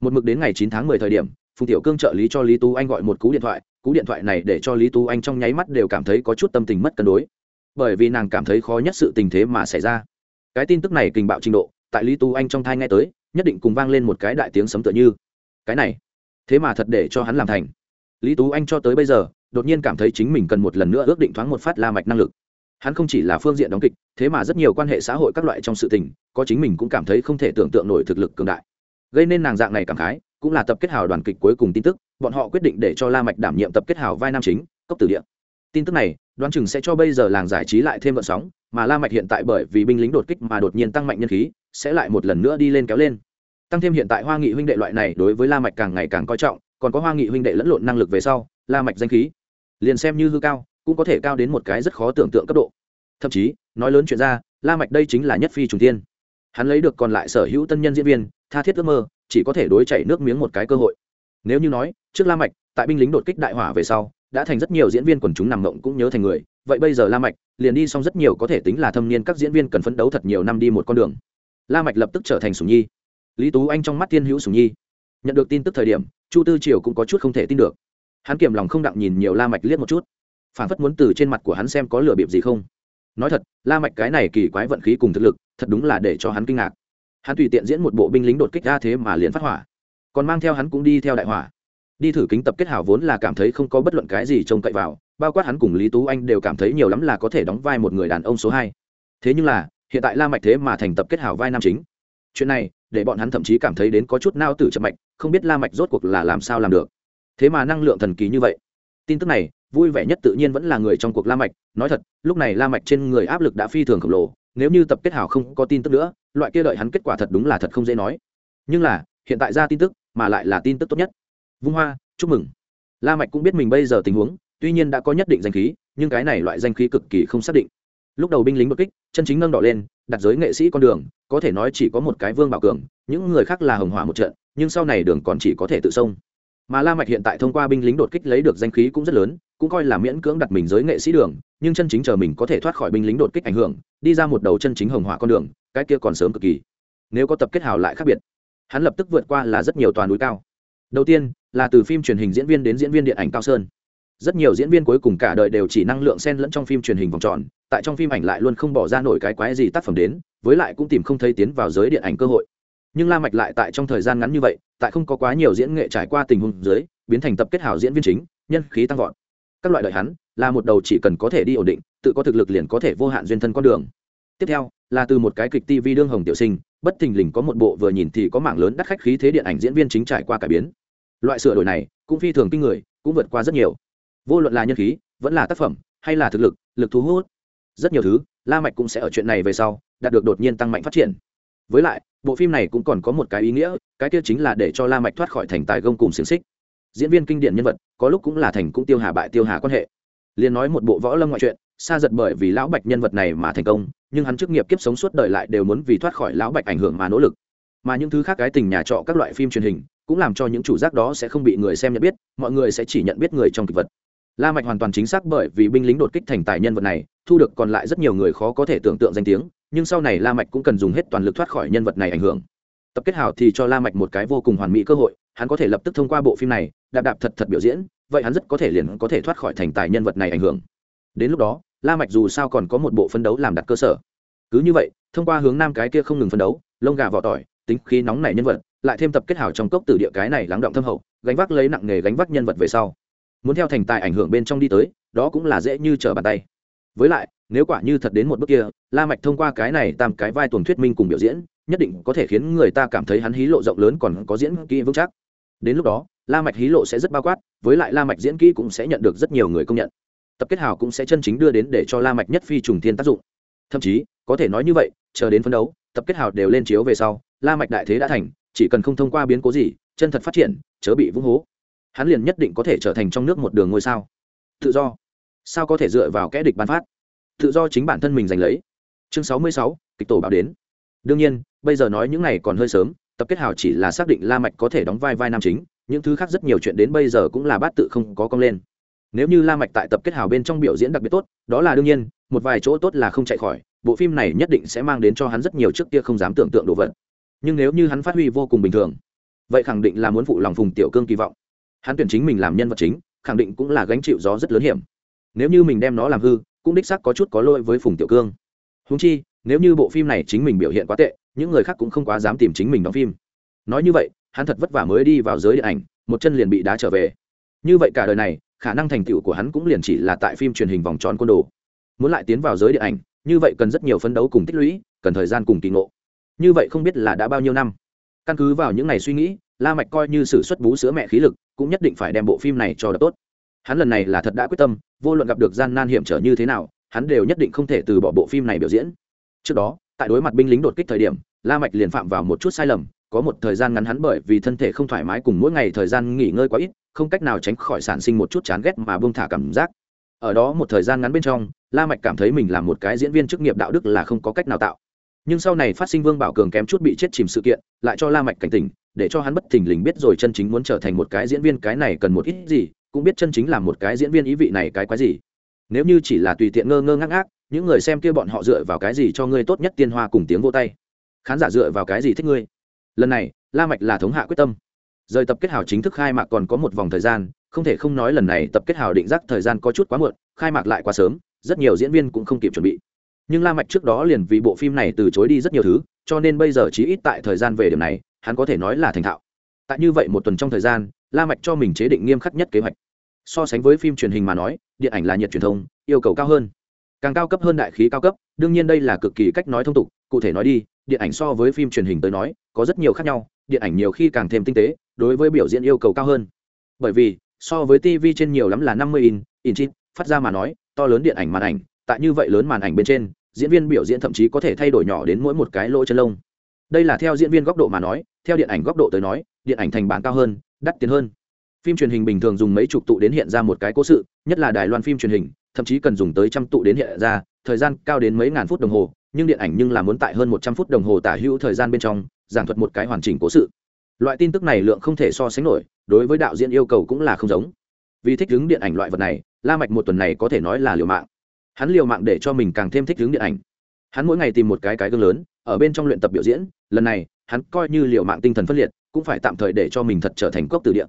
Một mực đến ngày 9 tháng 10 thời điểm, phùng tiểu cương trợ lý cho lý tú anh gọi một cú điện thoại, cú điện thoại này để cho lý tú anh trong nháy mắt đều cảm thấy có chút tâm tình mất cân đối. Bởi vì nàng cảm thấy khó nhất sự tình thế mà xảy ra. Cái tin tức này kình bạo trình độ, tại lý tú anh trong thai nghe tới, nhất định cùng vang lên một cái đại tiếng sấm tựa như. Cái này, thế mà thật để cho hắn làm thành. Lý tú anh cho tới bây giờ đột nhiên cảm thấy chính mình cần một lần nữa ước định thoáng một phát la mạch năng lực. Hắn không chỉ là phương diện đóng kịch, thế mà rất nhiều quan hệ xã hội các loại trong sự tình, có chính mình cũng cảm thấy không thể tưởng tượng nổi thực lực cường đại. Gây nên nàng dạng này cảm khái, cũng là tập kết hào đoàn kịch cuối cùng tin tức, bọn họ quyết định để cho la mạch đảm nhiệm tập kết hào vai nam chính, cốc tử địa. Tin tức này, đoán chừng sẽ cho bây giờ làng giải trí lại thêm vận sóng, mà la mạch hiện tại bởi vì binh lính đột kích mà đột nhiên tăng mạnh nhân khí, sẽ lại một lần nữa đi lên kéo lên. Tăng thêm hiện tại hoa nghị huynh đệ loại này đối với la mạch càng ngày càng coi trọng, còn có hoa nghị huynh đệ lẫn lộn năng lực về sau, la mạch danh khí liền xem như hư cao, cũng có thể cao đến một cái rất khó tưởng tượng cấp độ. Thậm chí, nói lớn chuyện ra, la mạch đây chính là nhất phi trùng thiên. Hắn lấy được còn lại sở hữu tân nhân diễn viên, tha thiết ước mơ, chỉ có thể đối chảy nước miếng một cái cơ hội. Nếu như nói, trước la mạch, tại binh lính đột kích đại hỏa về sau, đã thành rất nhiều diễn viên quần chúng nằm ngộng cũng nhớ thành người, vậy bây giờ la mạch, liền đi xong rất nhiều có thể tính là thâm niên các diễn viên cần phấn đấu thật nhiều năm đi một con đường. La mạch lập tức trở thành sủng nhi. Lý tú anh trong mắt tiên hữu sủng nhi. Nhận được tin tức thời điểm, chu tư triều cũng có chút không thể tin được hắn kiềm lòng không đặng nhìn nhiều la mạch liếc một chút. Phản phất muốn từ trên mặt của hắn xem có lửa bịp gì không. Nói thật, la mạch cái này kỳ quái vận khí cùng thực lực, thật đúng là để cho hắn kinh ngạc. Hắn tùy tiện diễn một bộ binh lính đột kích ra thế mà liền phát hỏa. Còn mang theo hắn cũng đi theo đại hỏa. Đi thử kính tập kết hảo vốn là cảm thấy không có bất luận cái gì trông cậy vào, bao quát hắn cùng lý tú anh đều cảm thấy nhiều lắm là có thể đóng vai một người đàn ông số hai. Thế nhưng là, hiện tại la mạch thế mà thành tập kết hảo vai nam chính. Chuyện này, để bọn hắn thậm chí cảm thấy đến có chút nao tử chậm mạch, không biết la mạch rốt cuộc là làm sao làm được thế mà năng lượng thần kỳ như vậy. Tin tức này, vui vẻ nhất tự nhiên vẫn là người trong cuộc la mạch. Nói thật, lúc này la mạch trên người áp lực đã phi thường khổng lồ, nếu như tập kết hảo không có tin tức nữa, loại kia đợi hắn kết quả thật đúng là thật không dễ nói. Nhưng là, hiện tại ra tin tức, mà lại là tin tức tốt nhất. Vung hoa, chúc mừng. La mạch cũng biết mình bây giờ tình huống, tuy nhiên đã có nhất định danh khí, nhưng cái này loại danh khí cực kỳ không xác định. Lúc đầu binh lính bất kích, chân chính nâng đỏ lên, đặt giới nghệ sĩ con đường, có thể nói chỉ có một cái vương bảo cường, những người khác là hồng hỏa một trận, nhưng sau này đường còn chỉ có thể tự xông mà la mạch hiện tại thông qua binh lính đột kích lấy được danh khí cũng rất lớn, cũng coi là miễn cưỡng đặt mình giới nghệ sĩ đường, nhưng chân chính chờ mình có thể thoát khỏi binh lính đột kích ảnh hưởng, đi ra một đầu chân chính hồng hỏa con đường, cái kia còn sớm cực kỳ. Nếu có tập kết hào lại khác biệt, hắn lập tức vượt qua là rất nhiều toàn núi cao. Đầu tiên, là từ phim truyền hình diễn viên đến diễn viên điện ảnh cao sơn. Rất nhiều diễn viên cuối cùng cả đời đều chỉ năng lượng xen lẫn trong phim truyền hình vòng tròn, tại trong phim ảnh lại luôn không bỏ ra nổi cái quái gì tác phẩm đến, với lại cũng tìm không thấy tiến vào giới điện ảnh cơ hội. Nhưng la mạch lại tại trong thời gian ngắn như vậy tại không có quá nhiều diễn nghệ trải qua tình huống dưới, biến thành tập kết hảo diễn viên chính, nhân khí tăng vọt. Các loại đợi hắn, là một đầu chỉ cần có thể đi ổn định, tự có thực lực liền có thể vô hạn duyên thân con đường. Tiếp theo, là từ một cái kịch tv đương hồng tiểu sinh, bất thình lình có một bộ vừa nhìn thì có mảng lớn đắt khách khí thế điện ảnh diễn viên chính trải qua cải biến. Loại sửa đổi này, cũng phi thường kinh người, cũng vượt qua rất nhiều. Vô luận là nhân khí, vẫn là tác phẩm, hay là thực lực lực thu hút, rất nhiều thứ, la mạch cũng sẽ ở chuyện này về sau, đạt được đột nhiên tăng mạnh phát triển. Với lại bộ phim này cũng còn có một cái ý nghĩa, cái kia chính là để cho la mạch thoát khỏi thành tài gông cùng xiềng xích. Diễn viên kinh điển nhân vật, có lúc cũng là thành cũng tiêu hà bại tiêu hà quan hệ. Liền nói một bộ võ lâm ngoại truyện, xa giật bởi vì lão bạch nhân vật này mà thành công, nhưng hắn chức nghiệp kiếp sống suốt đời lại đều muốn vì thoát khỏi lão bạch ảnh hưởng mà nỗ lực. Mà những thứ khác cái tình nhà trọ, các loại phim truyền hình, cũng làm cho những chủ giác đó sẽ không bị người xem nhận biết, mọi người sẽ chỉ nhận biết người trong kịch vật. La mạch hoàn toàn chính xác bởi vì binh lính đột kích thành tài nhân vật này, thu được còn lại rất nhiều người khó có thể tưởng tượng danh tiếng nhưng sau này la mạch cũng cần dùng hết toàn lực thoát khỏi nhân vật này ảnh hưởng. Tập kết hào thì cho la mạch một cái vô cùng hoàn mỹ cơ hội, hắn có thể lập tức thông qua bộ phim này, đạp đạp thật thật biểu diễn, vậy hắn rất có thể liền có thể thoát khỏi thành tài nhân vật này ảnh hưởng. Đến lúc đó, la mạch dù sao còn có một bộ phân đấu làm đặt cơ sở. Cứ như vậy, thông qua hướng nam cái kia không ngừng phân đấu, lông gà vỏ tỏi, tính khí nóng nảy nhân vật, lại thêm tập kết hào trong cốc tử địa cái này lắng động thâm hậu, gánh vác lấy nặng nghề gánh vác nhân vật về sau. Muốn theo thành tài ảnh hưởng bên trong đi tới, đó cũng là dễ như trở bàn tay. Với lại nếu quả như thật đến một bước kia, la mạch thông qua cái này tam cái vai tuần thuyết minh cùng biểu diễn, nhất định có thể khiến người ta cảm thấy hắn hí lộ rộng lớn còn có diễn kỹ vững chắc. Đến lúc đó, la mạch hí lộ sẽ rất bao quát, với lại la mạch diễn kỹ cũng sẽ nhận được rất nhiều người công nhận. Tập kết hào cũng sẽ chân chính đưa đến để cho la mạch nhất phi trùng thiên tác dụng. Thậm chí, có thể nói như vậy, chờ đến phân đấu, tập kết hào đều lên chiếu về sau, la mạch đại thế đã thành, chỉ cần không thông qua biến cố gì, chân thật phát triển, chớ bị vung hố. Hắn liền nhất định có thể trở thành trong nước một đường ngôi sao. Tự do. Sao có thể dựa vào kẽ địch ban phát? Tự do chính bản thân mình giành lấy. Chương sáu mươi sáu, kịch tổ báo đến. Đương nhiên, bây giờ nói những này còn hơi sớm, tập kết hào chỉ là xác định la mạch có thể đóng vai vai nam chính, những thứ khác rất nhiều chuyện đến bây giờ cũng là bát tự không có cong lên. Nếu như la mạch tại tập kết hào bên trong biểu diễn đặc biệt tốt, đó là đương nhiên, một vài chỗ tốt là không chạy khỏi, bộ phim này nhất định sẽ mang đến cho hắn rất nhiều trước kia không dám tưởng tượng đồ vật. Nhưng nếu như hắn phát huy vô cùng bình thường, vậy khẳng định là muốn phụ lòng phùng tiểu cương kỳ vọng. Hắn tuyển chính mình làm nhân vật chính, khẳng định cũng là gánh chịu gió rất lớn hiểm. Nếu như mình đem nó làm hư cũng đích xác có chút có lỗi với phùng tiểu cương. Húng chi, nếu như bộ phim này chính mình biểu hiện quá tệ, những người khác cũng không quá dám tìm chính mình đóng phim. Nói như vậy, hắn thật vất vả mới đi vào giới điện ảnh, một chân liền bị đá trở về. Như vậy cả đời này, khả năng thành tựu của hắn cũng liền chỉ là tại phim truyền hình vòng tròn côn đồ. Muốn lại tiến vào giới điện ảnh, như vậy cần rất nhiều phấn đấu cùng tích lũy, cần thời gian cùng kỳ ngộ. Như vậy không biết là đã bao nhiêu năm. Căn cứ vào những ngày suy nghĩ, la mạch coi như sử xuất bú sữa mẹ khí lực, cũng nhất định phải đem bộ phim này cho đỡ tốt hắn lần này là thật đã quyết tâm, vô luận gặp được gian nan hiểm trở như thế nào, hắn đều nhất định không thể từ bỏ bộ phim này biểu diễn. Trước đó, tại đối mặt binh lính đột kích thời điểm, la mạch liền phạm vào một chút sai lầm, có một thời gian ngắn hắn bởi vì thân thể không thoải mái cùng mỗi ngày thời gian nghỉ ngơi quá ít, không cách nào tránh khỏi sản sinh một chút chán ghét mà buông thả cảm giác. Ở đó một thời gian ngắn bên trong, la mạch cảm thấy mình là một cái diễn viên chức nghiệp đạo đức là không có cách nào tạo. Nhưng sau này phát sinh vương bảo cường kém chút bị chết chìm sự kiện, lại cho la mạch cảnh tỉnh, để cho hắn bất thình lình biết rồi chân chính muốn trở thành một cái diễn viên cái này cần một ít gì cũng biết chân chính là một cái diễn viên ý vị này cái quái gì. Nếu như chỉ là tùy tiện ngơ ngơ ngác ngác, những người xem kia bọn họ dựa vào cái gì cho ngươi tốt nhất tiên hoa cùng tiếng vô tay? Khán giả dựa vào cái gì thích ngươi? Lần này, la mạch là thống hạ quyết tâm. Rời tập kết hào chính thức khai mạc còn có một vòng thời gian, không thể không nói lần này tập kết hào định giác thời gian có chút quá muộn, khai mạc lại quá sớm, rất nhiều diễn viên cũng không kịp chuẩn bị. Nhưng la mạch trước đó liền vì bộ phim này từ chối đi rất nhiều thứ, cho nên bây giờ chí ít tại thời gian về điểm này, hắn có thể nói là thành thạo. Tại như vậy một tuần trong thời gian, la mạch cho mình chế định nghiêm khắc nhất kế hoạch so sánh với phim truyền hình mà nói, điện ảnh là nhiệt truyền thông, yêu cầu cao hơn. Càng cao cấp hơn đại khí cao cấp, đương nhiên đây là cực kỳ cách nói thông tục, cụ thể nói đi, điện ảnh so với phim truyền hình tới nói, có rất nhiều khác nhau, điện ảnh nhiều khi càng thêm tinh tế, đối với biểu diễn yêu cầu cao hơn. Bởi vì, so với tv trên nhiều lắm là năm mươi in in chip, phát ra mà nói, to lớn điện ảnh màn ảnh, tại như vậy lớn màn ảnh bên trên, diễn viên biểu diễn thậm chí có thể thay đổi nhỏ đến mỗi một cái lỗ chân lông. Đây là theo diễn viên góc độ mà nói, theo điện ảnh góc độ tới nói, điện ảnh thành bản cao hơn, đắt tiền hơn phim truyền hình bình thường dùng mấy chục tụ đến hiện ra một cái cố sự, nhất là đài loan phim truyền hình, thậm chí cần dùng tới trăm tụ đến hiện ra, thời gian cao đến mấy ngàn phút đồng hồ, nhưng điện ảnh nhưng là muốn tại hơn một trăm phút đồng hồ tả hữu thời gian bên trong, giảng thuật một cái hoàn chỉnh cố sự. Loại tin tức này lượng không thể so sánh nổi, đối với đạo diễn yêu cầu cũng là không giống. Vì thích ứng điện ảnh loại vật này, la mạch một tuần này có thể nói là liều mạng. Hắn liều mạng để cho mình càng thêm thích ứng điện ảnh. Hắn mỗi ngày tìm một cái cái gương lớn, ở bên trong luyện tập biểu diễn, lần này, hắn coi như liều mạng tinh thần phân liệt, cũng phải tạm thời để cho mình thật trở thành cốc từ địa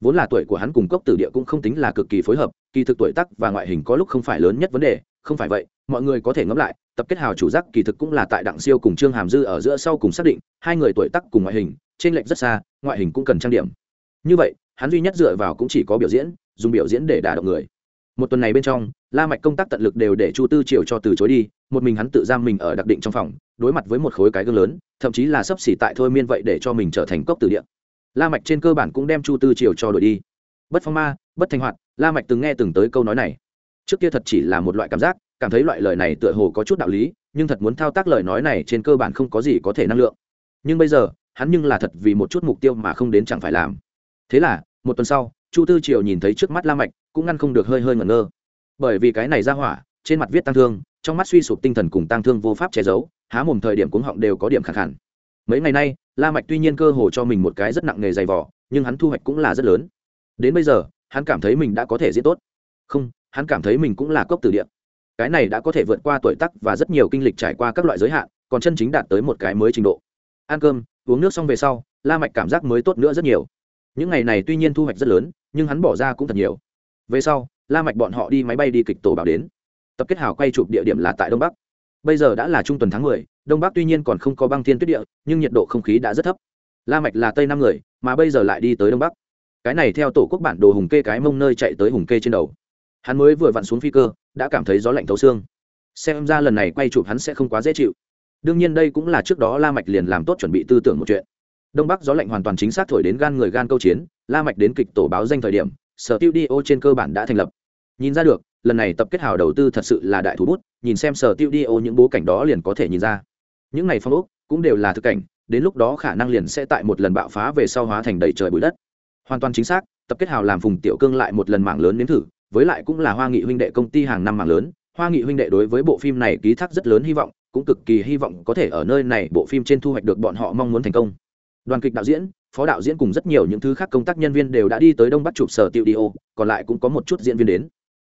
vốn là tuổi của hắn cùng cốc tử địa cũng không tính là cực kỳ phối hợp, kỳ thực tuổi tác và ngoại hình có lúc không phải lớn nhất vấn đề, không phải vậy, mọi người có thể ngẫm lại, tập kết hào chủ giác kỳ thực cũng là tại đặng siêu cùng trương hàm dư ở giữa sau cùng xác định, hai người tuổi tác cùng ngoại hình, trên lệch rất xa, ngoại hình cũng cần trang điểm. Như vậy, hắn duy nhất dựa vào cũng chỉ có biểu diễn, dùng biểu diễn để đả động người. Một tuần này bên trong, la mạch công tác tận lực đều để chu tư triều cho từ chối đi, một mình hắn tự giam mình ở đặc định trong phòng, đối mặt với một khối cái gương lớn, thậm chí là sắp xỉ tại thôi miên vậy để cho mình trở thành cốc từ địa la mạch trên cơ bản cũng đem chu tư triều cho đổi đi. Bất phong ma, bất thanh hoạt, la mạch từng nghe từng tới câu nói này. Trước kia thật chỉ là một loại cảm giác, cảm thấy loại lời này tựa hồ có chút đạo lý, nhưng thật muốn thao tác lời nói này trên cơ bản không có gì có thể năng lượng. Nhưng bây giờ, hắn nhưng là thật vì một chút mục tiêu mà không đến chẳng phải làm. Thế là, một tuần sau, chu tư triều nhìn thấy trước mắt la mạch, cũng ngăn không được hơi hơi ngẩn ngơ. Bởi vì cái này ra hỏa, trên mặt viết tăng thương, trong mắt suy sụp tinh thần cùng tăng thương vô pháp che giấu, há mồm thời điểm cuống họng đều có điểm khẳng hẳn mấy ngày nay la mạch tuy nhiên cơ hồ cho mình một cái rất nặng nghề dày vò, nhưng hắn thu hoạch cũng là rất lớn. Đến bây giờ, hắn cảm thấy mình đã có thể diễn tốt. Không, hắn cảm thấy mình cũng là cốc tử địa. Cái này đã có thể vượt qua tuổi tác và rất nhiều kinh lịch trải qua các loại giới hạn, còn chân chính đạt tới một cái mới trình độ. Ăn cơm, uống nước xong về sau, la mạch cảm giác mới tốt nữa rất nhiều. Những ngày này tuy nhiên thu hoạch rất lớn, nhưng hắn bỏ ra cũng thật nhiều. Về sau, la mạch bọn họ đi máy bay đi kịch tổ bảo đến. Tập kết hào quay chụp địa điểm là tại đông bắc bây giờ đã là trung tuần tháng 10, đông bắc tuy nhiên còn không có băng thiên tuyết địa nhưng nhiệt độ không khí đã rất thấp. La mạch là tây năm người mà bây giờ lại đi tới đông bắc. Cái này theo tổ quốc bản đồ hùng kê cái mông nơi chạy tới hùng kê trên đầu. Hắn mới vừa vặn xuống phi cơ đã cảm thấy gió lạnh thấu xương. Xem ra lần này quay chụp hắn sẽ không quá dễ chịu. Đương nhiên đây cũng là trước đó la mạch liền làm tốt chuẩn bị tư tưởng một chuyện. Đông bắc gió lạnh hoàn toàn chính xác thổi đến gan người gan câu chiến la mạch đến kịch tổ báo danh thời điểm sở tiêu đi ô trên cơ bản đã thành lập. Nhìn ra được lần này tập kết hào đầu tư thật sự là đại thủ bút, nhìn xem sở tiêu đi ô những bố cảnh đó liền có thể nhìn ra. Những này phong ốc cũng đều là thực cảnh, đến lúc đó khả năng liền sẽ tại một lần bạo phá về sau hóa thành đầy trời bụi đất. Hoàn toàn chính xác, tập kết hào làm phùng tiểu cương lại một lần mạng lớn nếm thử, với lại cũng là hoa nghị huynh đệ công ty hàng năm mạng lớn. Hoa nghị huynh đệ đối với bộ phim này ký thác rất lớn hy vọng, cũng cực kỳ hy vọng có thể ở nơi này bộ phim trên thu hoạch được bọn họ mong muốn thành công. Đoàn kịch đạo diễn, phó đạo diễn cùng rất nhiều những thứ khác công tác nhân viên đều đã đi tới đông bắc chụp sở tiệu đi ô, còn lại cũng có một chút diễn viên đến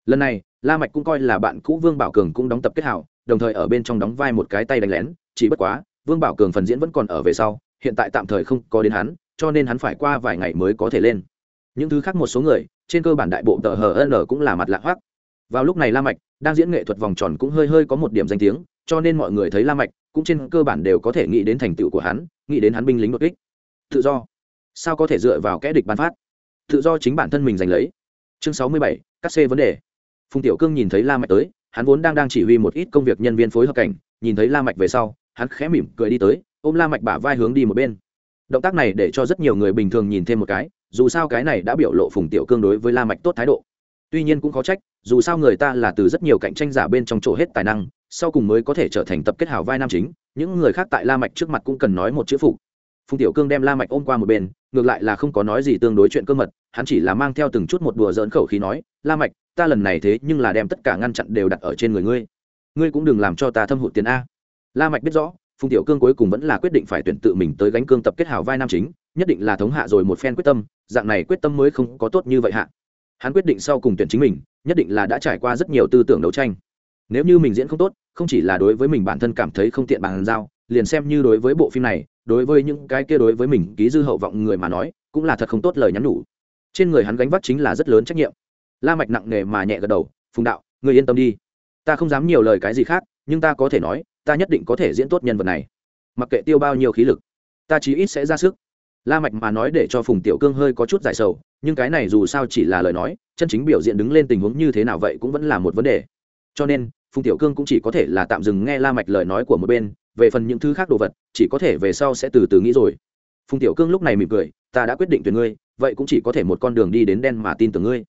lần này, la mạch cũng coi là bạn cũ vương bảo cường cũng đóng tập kết hảo, đồng thời ở bên trong đóng vai một cái tay đánh lén, chỉ bất quá, vương bảo cường phần diễn vẫn còn ở về sau, hiện tại tạm thời không có đến hắn, cho nên hắn phải qua vài ngày mới có thể lên. Những thứ khác một số người, trên cơ bản đại bộ tờ hờ n cũng là mặt lạ hoắc. Vào lúc này la mạch, đang diễn nghệ thuật vòng tròn cũng hơi hơi có một điểm danh tiếng, cho nên mọi người thấy la mạch, cũng trên cơ bản đều có thể nghĩ đến thành tựu của hắn, nghĩ đến hắn binh lính đột kích. Tự do. Sao có thể dựa vào kẻ địch ban phát? Tự do chính bản thân mình giành lấy. Chương sáu mươi bảy, cắt xê vấn đề phùng tiểu cương nhìn thấy la mạch tới, hắn vốn đang đang chỉ huy một ít công việc nhân viên phối hợp cảnh, nhìn thấy la mạch về sau, hắn khẽ mỉm cười đi tới, ôm la mạch bả vai hướng đi một bên. Động tác này để cho rất nhiều người bình thường nhìn thêm một cái, dù sao cái này đã biểu lộ phùng tiểu cương đối với la mạch tốt thái độ. Tuy nhiên cũng khó trách, dù sao người ta là từ rất nhiều cạnh tranh giả bên trong chỗ hết tài năng, sau cùng mới có thể trở thành tập kết hảo vai nam chính, những người khác tại la mạch trước mặt cũng cần nói một chữ phụ phùng tiểu cương đem la mạch ôm qua một bên, ngược lại là không có nói gì tương đối chuyện cơ mật, hắn chỉ là mang theo từng chút một đùa giỡn khẩu khí nói, la mạch ta lần này thế nhưng là đem tất cả ngăn chặn đều đặt ở trên người ngươi. Ngươi cũng đừng làm cho ta thâm hụt tiền a. La mạch biết rõ, phùng tiểu cương cuối cùng vẫn là quyết định phải tuyển tự mình tới gánh cương tập kết hảo vai nam chính, nhất định là thống hạ rồi một phen quyết tâm, dạng này quyết tâm mới không có tốt như vậy hạ. Hắn quyết định sau cùng tuyển chính mình, nhất định là đã trải qua rất nhiều tư tưởng đấu tranh. Nếu như mình diễn không tốt, không chỉ là đối với mình bản thân cảm thấy không tiện bàn giao, liền xem như đối với bộ phim này, đối với những cái kia đối với mình ký dư hậu vọng người mà nói, cũng là thật không tốt lời nhắn nhủ. Trên người hắn gánh vác chính là rất lớn trách nhiệm la mạch nặng nề mà nhẹ gật đầu, phùng đạo người yên tâm đi. Ta không dám nhiều lời cái gì khác, nhưng ta có thể nói, ta nhất định có thể diễn tốt nhân vật này. Mặc kệ tiêu bao nhiêu khí lực, ta chí ít sẽ ra sức. La mạch mà nói để cho phùng tiểu cương hơi có chút giải sầu, nhưng cái này dù sao chỉ là lời nói, chân chính biểu diễn đứng lên tình huống như thế nào vậy cũng vẫn là một vấn đề. Cho nên, phùng tiểu cương cũng chỉ có thể là tạm dừng nghe la mạch lời nói của một bên, về phần những thứ khác đồ vật, chỉ có thể về sau sẽ từ từ nghĩ rồi. Phùng tiểu cương lúc này mỉm cười, ta đã quyết định tuyển ngươi, vậy cũng chỉ có thể một con đường đi đến đen mà tin tưởng ngươi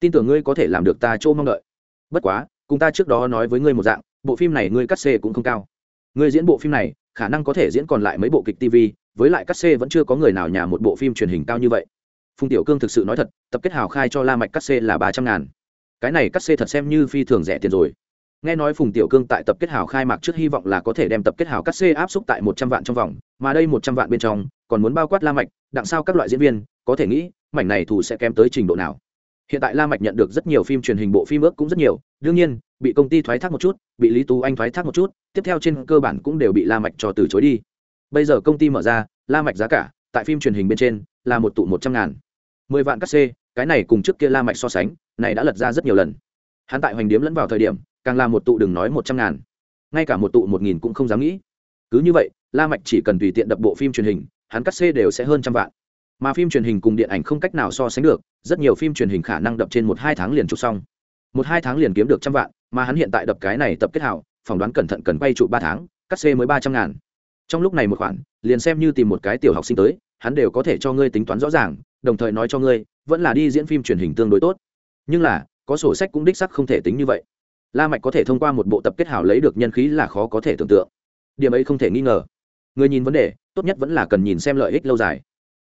tin tưởng ngươi có thể làm được ta chỗ mong đợi. Bất quá, cùng ta trước đó nói với ngươi một dạng, bộ phim này ngươi cắt xê cũng không cao. Ngươi diễn bộ phim này, khả năng có thể diễn còn lại mấy bộ kịch tv với lại cắt xê vẫn chưa có người nào nhà một bộ phim truyền hình cao như vậy. Phùng tiểu cương thực sự nói thật, tập kết hào khai cho la mạch cắt xê là ba trăm ngàn. Cái này cắt xê thật xem như phi thường rẻ tiền rồi. Nghe nói phùng tiểu cương tại tập kết hào khai mạc trước hy vọng là có thể đem tập kết hào cắt xê áp xúc tại một trăm vạn trong vòng, mà đây một trăm vạn bên trong, còn muốn bao quát la mạch, đặng sao các loại diễn viên, có thể nghĩ, mảnh này thủ sẽ kém tới trình độ nào hiện tại la mạch nhận được rất nhiều phim truyền hình, bộ phim ước cũng rất nhiều. Đương nhiên, bị công ty thoái thác một chút, bị lý tú anh thoái thác một chút, tiếp theo trên cơ bản cũng đều bị la mạch cho từ chối đi. Bây giờ công ty mở ra, la mạch giá cả, tại phim truyền hình bên trên, là một tụ một trăm ngàn. Mười vạn cắt xê, cái này cùng trước kia la mạch so sánh, này đã lật ra rất nhiều lần. Hắn tại hoành điếm lẫn vào thời điểm, càng là một tụ đừng nói một trăm ngàn. Ngay cả một tụ một nghìn cũng không dám nghĩ. Cứ như vậy, la mạch chỉ cần tùy tiện đập bộ phim truyền hình, hắn cắt xê đều sẽ hơn trăm vạn mà phim truyền hình cùng điện ảnh không cách nào so sánh được, rất nhiều phim truyền hình khả năng đập trên một hai tháng liền chụp xong. Một hai tháng liền kiếm được trăm vạn, mà hắn hiện tại đập cái này tập kết hảo, phỏng đoán cẩn thận cần quay trụ ba tháng, cắt xê mới ba trăm ngàn. Trong lúc này một khoản, liền xem như tìm một cái tiểu học sinh tới, hắn đều có thể cho ngươi tính toán rõ ràng, đồng thời nói cho ngươi, vẫn là đi diễn phim truyền hình tương đối tốt. Nhưng là, có sổ sách cũng đích sắc không thể tính như vậy. La mạch có thể thông qua một bộ tập kết hảo lấy được nhân khí là khó có thể tưởng tượng. Điểm ấy không thể nghi ngờ. Người nhìn vấn đề, tốt nhất vẫn là cần nhìn xem lợi ích lâu dài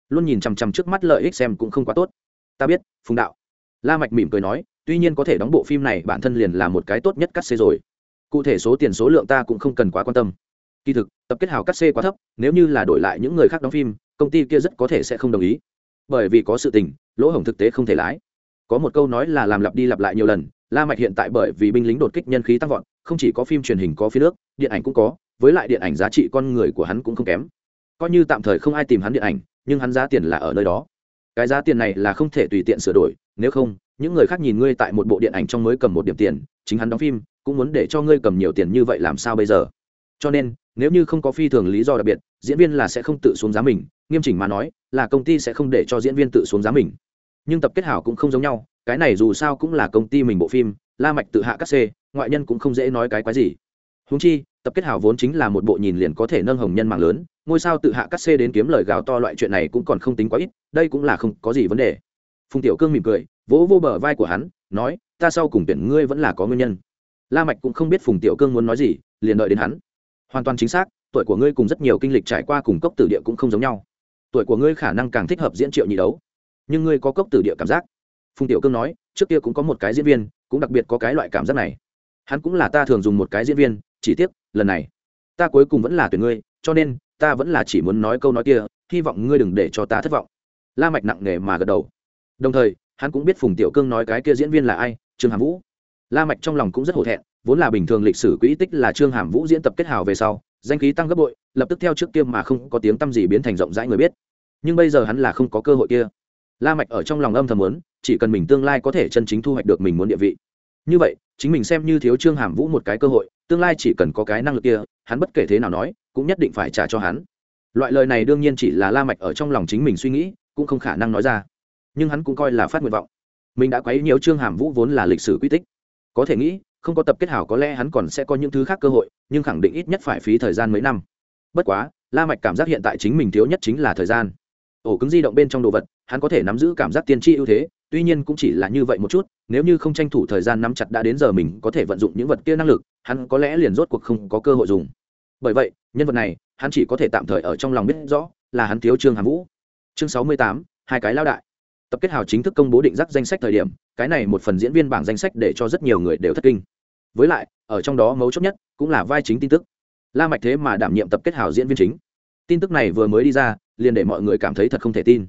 luôn nhìn chằm chằm trước mắt lợi ích xem cũng không quá tốt. Ta biết, phùng đạo. La mạch mỉm cười nói, tuy nhiên có thể đóng bộ phim này bản thân liền là một cái tốt nhất cắt xê rồi. Cụ thể số tiền số lượng ta cũng không cần quá quan tâm. Kỳ thực, tập kết hào cắt xê quá thấp, nếu như là đổi lại những người khác đóng phim, công ty kia rất có thể sẽ không đồng ý. Bởi vì có sự tình, lỗ hổng thực tế không thể lái. Có một câu nói là làm lặp đi lặp lại nhiều lần, la mạch hiện tại bởi vì binh lính đột kích nhân khí tăng vọt, không chỉ có phim truyền hình có phía nước, điện ảnh cũng có, với lại điện ảnh giá trị con người của hắn cũng không kém. Coi như tạm thời không ai tìm hắn điện ảnh nhưng hắn giá tiền là ở nơi đó. Cái giá tiền này là không thể tùy tiện sửa đổi, nếu không, những người khác nhìn ngươi tại một bộ điện ảnh trong mới cầm một điểm tiền, chính hắn đóng phim, cũng muốn để cho ngươi cầm nhiều tiền như vậy làm sao bây giờ? Cho nên, nếu như không có phi thường lý do đặc biệt, diễn viên là sẽ không tự xuống giá mình, nghiêm chỉnh mà nói, là công ty sẽ không để cho diễn viên tự xuống giá mình. Nhưng tập kết hảo cũng không giống nhau, cái này dù sao cũng là công ty mình bộ phim, la mạch tự hạ các c, ngoại nhân cũng không dễ nói cái quái gì huống chi, tập kết hào vốn chính là một bộ nhìn liền có thể nâng hồng nhân mạng lớn, ngôi sao tự hạ cắt xê đến kiếm lời gào to loại chuyện này cũng còn không tính quá ít, đây cũng là không có gì vấn đề. Phùng tiểu cương mỉm cười, vỗ vô bờ vai của hắn, nói, ta sau cùng tuyển ngươi vẫn là có nguyên nhân. La mạch cũng không biết phùng tiểu cương muốn nói gì, liền đợi đến hắn. Hoàn toàn chính xác, tuổi của ngươi cùng rất nhiều kinh lịch trải qua cùng cốc tử địa cũng không giống nhau. Tuổi của ngươi khả năng càng thích hợp diễn triệu nhị đấu. Nhưng ngươi có cốc tử địa cảm giác. Phùng tiểu cương nói, trước kia cũng có một cái diễn viên, cũng đặc biệt có cái loại cảm giác này. Hắn cũng là ta thường dùng một cái diễn viên chỉ tiếc, lần này, ta cuối cùng vẫn là tuyển ngươi, cho nên, ta vẫn là chỉ muốn nói câu nói kia, hy vọng ngươi đừng để cho ta thất vọng. La mạch nặng nề mà gật đầu. Đồng thời, hắn cũng biết phùng tiểu cương nói cái kia diễn viên là ai, trương hàm vũ. La mạch trong lòng cũng rất hổ thẹn, vốn là bình thường lịch sử quỹ tích là trương hàm vũ diễn tập kết hào về sau, danh khí tăng gấp bội, lập tức theo trước kia mà không có tiếng tâm gì biến thành rộng rãi người biết. Nhưng bây giờ hắn là không có cơ hội kia. La mạch ở trong lòng âm thầm muốn, chỉ cần mình tương lai có thể chân chính thu hoạch được mình muốn địa vị. Như vậy, chính mình xem như thiếu trương hàm vũ một cái cơ hội tương lai chỉ cần có cái năng lực kia, hắn bất kể thế nào nói, cũng nhất định phải trả cho hắn. Loại lời này đương nhiên chỉ là la mạch ở trong lòng chính mình suy nghĩ, cũng không khả năng nói ra. Nhưng hắn cũng coi là phát nguyện vọng. Mình đã quấy nhiều trương hàm vũ vốn là lịch sử quy tích. Có thể nghĩ, không có tập kết hảo có lẽ hắn còn sẽ có những thứ khác cơ hội, nhưng khẳng định ít nhất phải phí thời gian mấy năm. Bất quá, la mạch cảm giác hiện tại chính mình thiếu nhất chính là thời gian. Ổ cứng di động bên trong đồ vật, hắn có thể nắm giữ cảm giác tiên tri ưu thế, tuy nhiên cũng chỉ là như vậy một chút, nếu như không tranh thủ thời gian nắm chặt đã đến giờ mình có thể vận dụng những vật kia năng lực hắn có lẽ liền rốt cuộc không có cơ hội dùng. Bởi vậy, nhân vật này, hắn chỉ có thể tạm thời ở trong lòng biết rõ là hắn thiếu trương hàm vũ. Chương sáu mươi tám, hai cái lao đại. Tập kết hào chính thức công bố định giác danh sách thời điểm, cái này một phần diễn viên bảng danh sách để cho rất nhiều người đều thất kinh. Với lại, ở trong đó mấu chốt nhất cũng là vai chính tin tức. La mạch thế mà đảm nhiệm tập kết hào diễn viên chính. Tin tức này vừa mới đi ra, liền để mọi người cảm thấy thật không thể tin.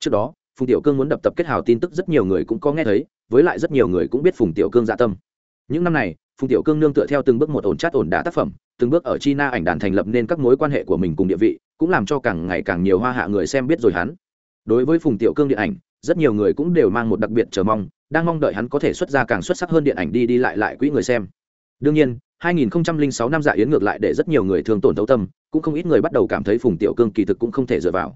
Trước đó, phùng tiểu cương muốn đập tập kết hào tin tức rất nhiều người cũng có nghe thấy, với lại rất nhiều người cũng biết phùng tiểu cương dạ tâm. Những năm này phùng tiểu cương nương tựa theo từng bước một ổn chát ổn đả tác phẩm, từng bước ở china ảnh đàn thành lập nên các mối quan hệ của mình cùng địa vị, cũng làm cho càng ngày càng nhiều hoa hạ người xem biết rồi hắn. Đối với phùng tiểu cương điện ảnh, rất nhiều người cũng đều mang một đặc biệt chờ mong, đang mong đợi hắn có thể xuất ra càng xuất sắc hơn điện ảnh đi đi lại lại quỹ người xem. Đương nhiên 2006 năm dạ yến ngược lại để rất nhiều người thương tổn thấu tâm, cũng không ít người bắt đầu cảm thấy phùng tiểu cương kỳ thực cũng không thể dựa vào.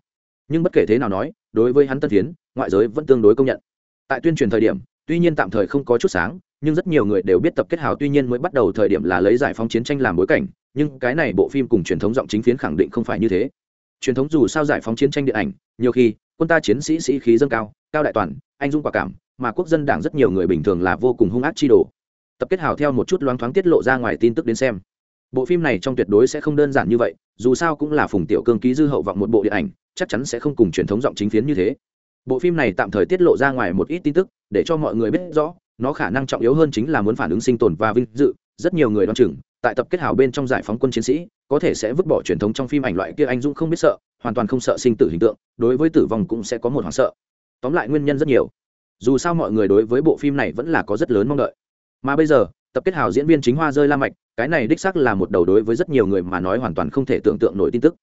Nhưng bất kể thế nào nói, đối với hắn tân tiến, ngoại giới vẫn tương đối công nhận. Tại tuyên truyền thời điểm, tuy nhiên tạm thời không có chút sáng nhưng rất nhiều người đều biết tập kết hào tuy nhiên mới bắt đầu thời điểm là lấy giải phóng chiến tranh làm bối cảnh, nhưng cái này bộ phim cùng truyền thống giọng chính phiến khẳng định không phải như thế. Truyền thống dù sao giải phóng chiến tranh điện ảnh, nhiều khi, quân ta chiến sĩ sĩ khí dâng cao cao đại toàn, anh dung quả cảm, mà quốc dân đảng rất nhiều người bình thường là vô cùng hung ác chi đồ. Tập kết hào theo một chút loáng thoáng tiết lộ ra ngoài tin tức đến xem. Bộ phim này trong tuyệt đối sẽ không đơn giản như vậy, dù sao cũng là phùng tiểu cương ký dư hậu vọng một bộ điện ảnh, chắc chắn sẽ không cùng truyền thống giọng chính phiến như thế. Bộ phim này tạm thời tiết lộ ra ngoài một ít tin tức, để cho mọi người biết rõ nó khả năng trọng yếu hơn chính là muốn phản ứng sinh tồn và vinh dự. Rất nhiều người đoán chừng, tại tập kết hào bên trong giải phóng quân chiến sĩ, có thể sẽ vứt bỏ truyền thống trong phim ảnh loại kia anh dũng không biết sợ, hoàn toàn không sợ sinh tử hình tượng, đối với tử vong cũng sẽ có một hoảng sợ. Tóm lại nguyên nhân rất nhiều. Dù sao mọi người đối với bộ phim này vẫn là có rất lớn mong đợi. Mà bây giờ, tập kết hào diễn viên chính hoa rơi la mạch, cái này đích xác là một đầu đối với rất nhiều người mà nói hoàn toàn không thể tưởng tượng nổi tin tức.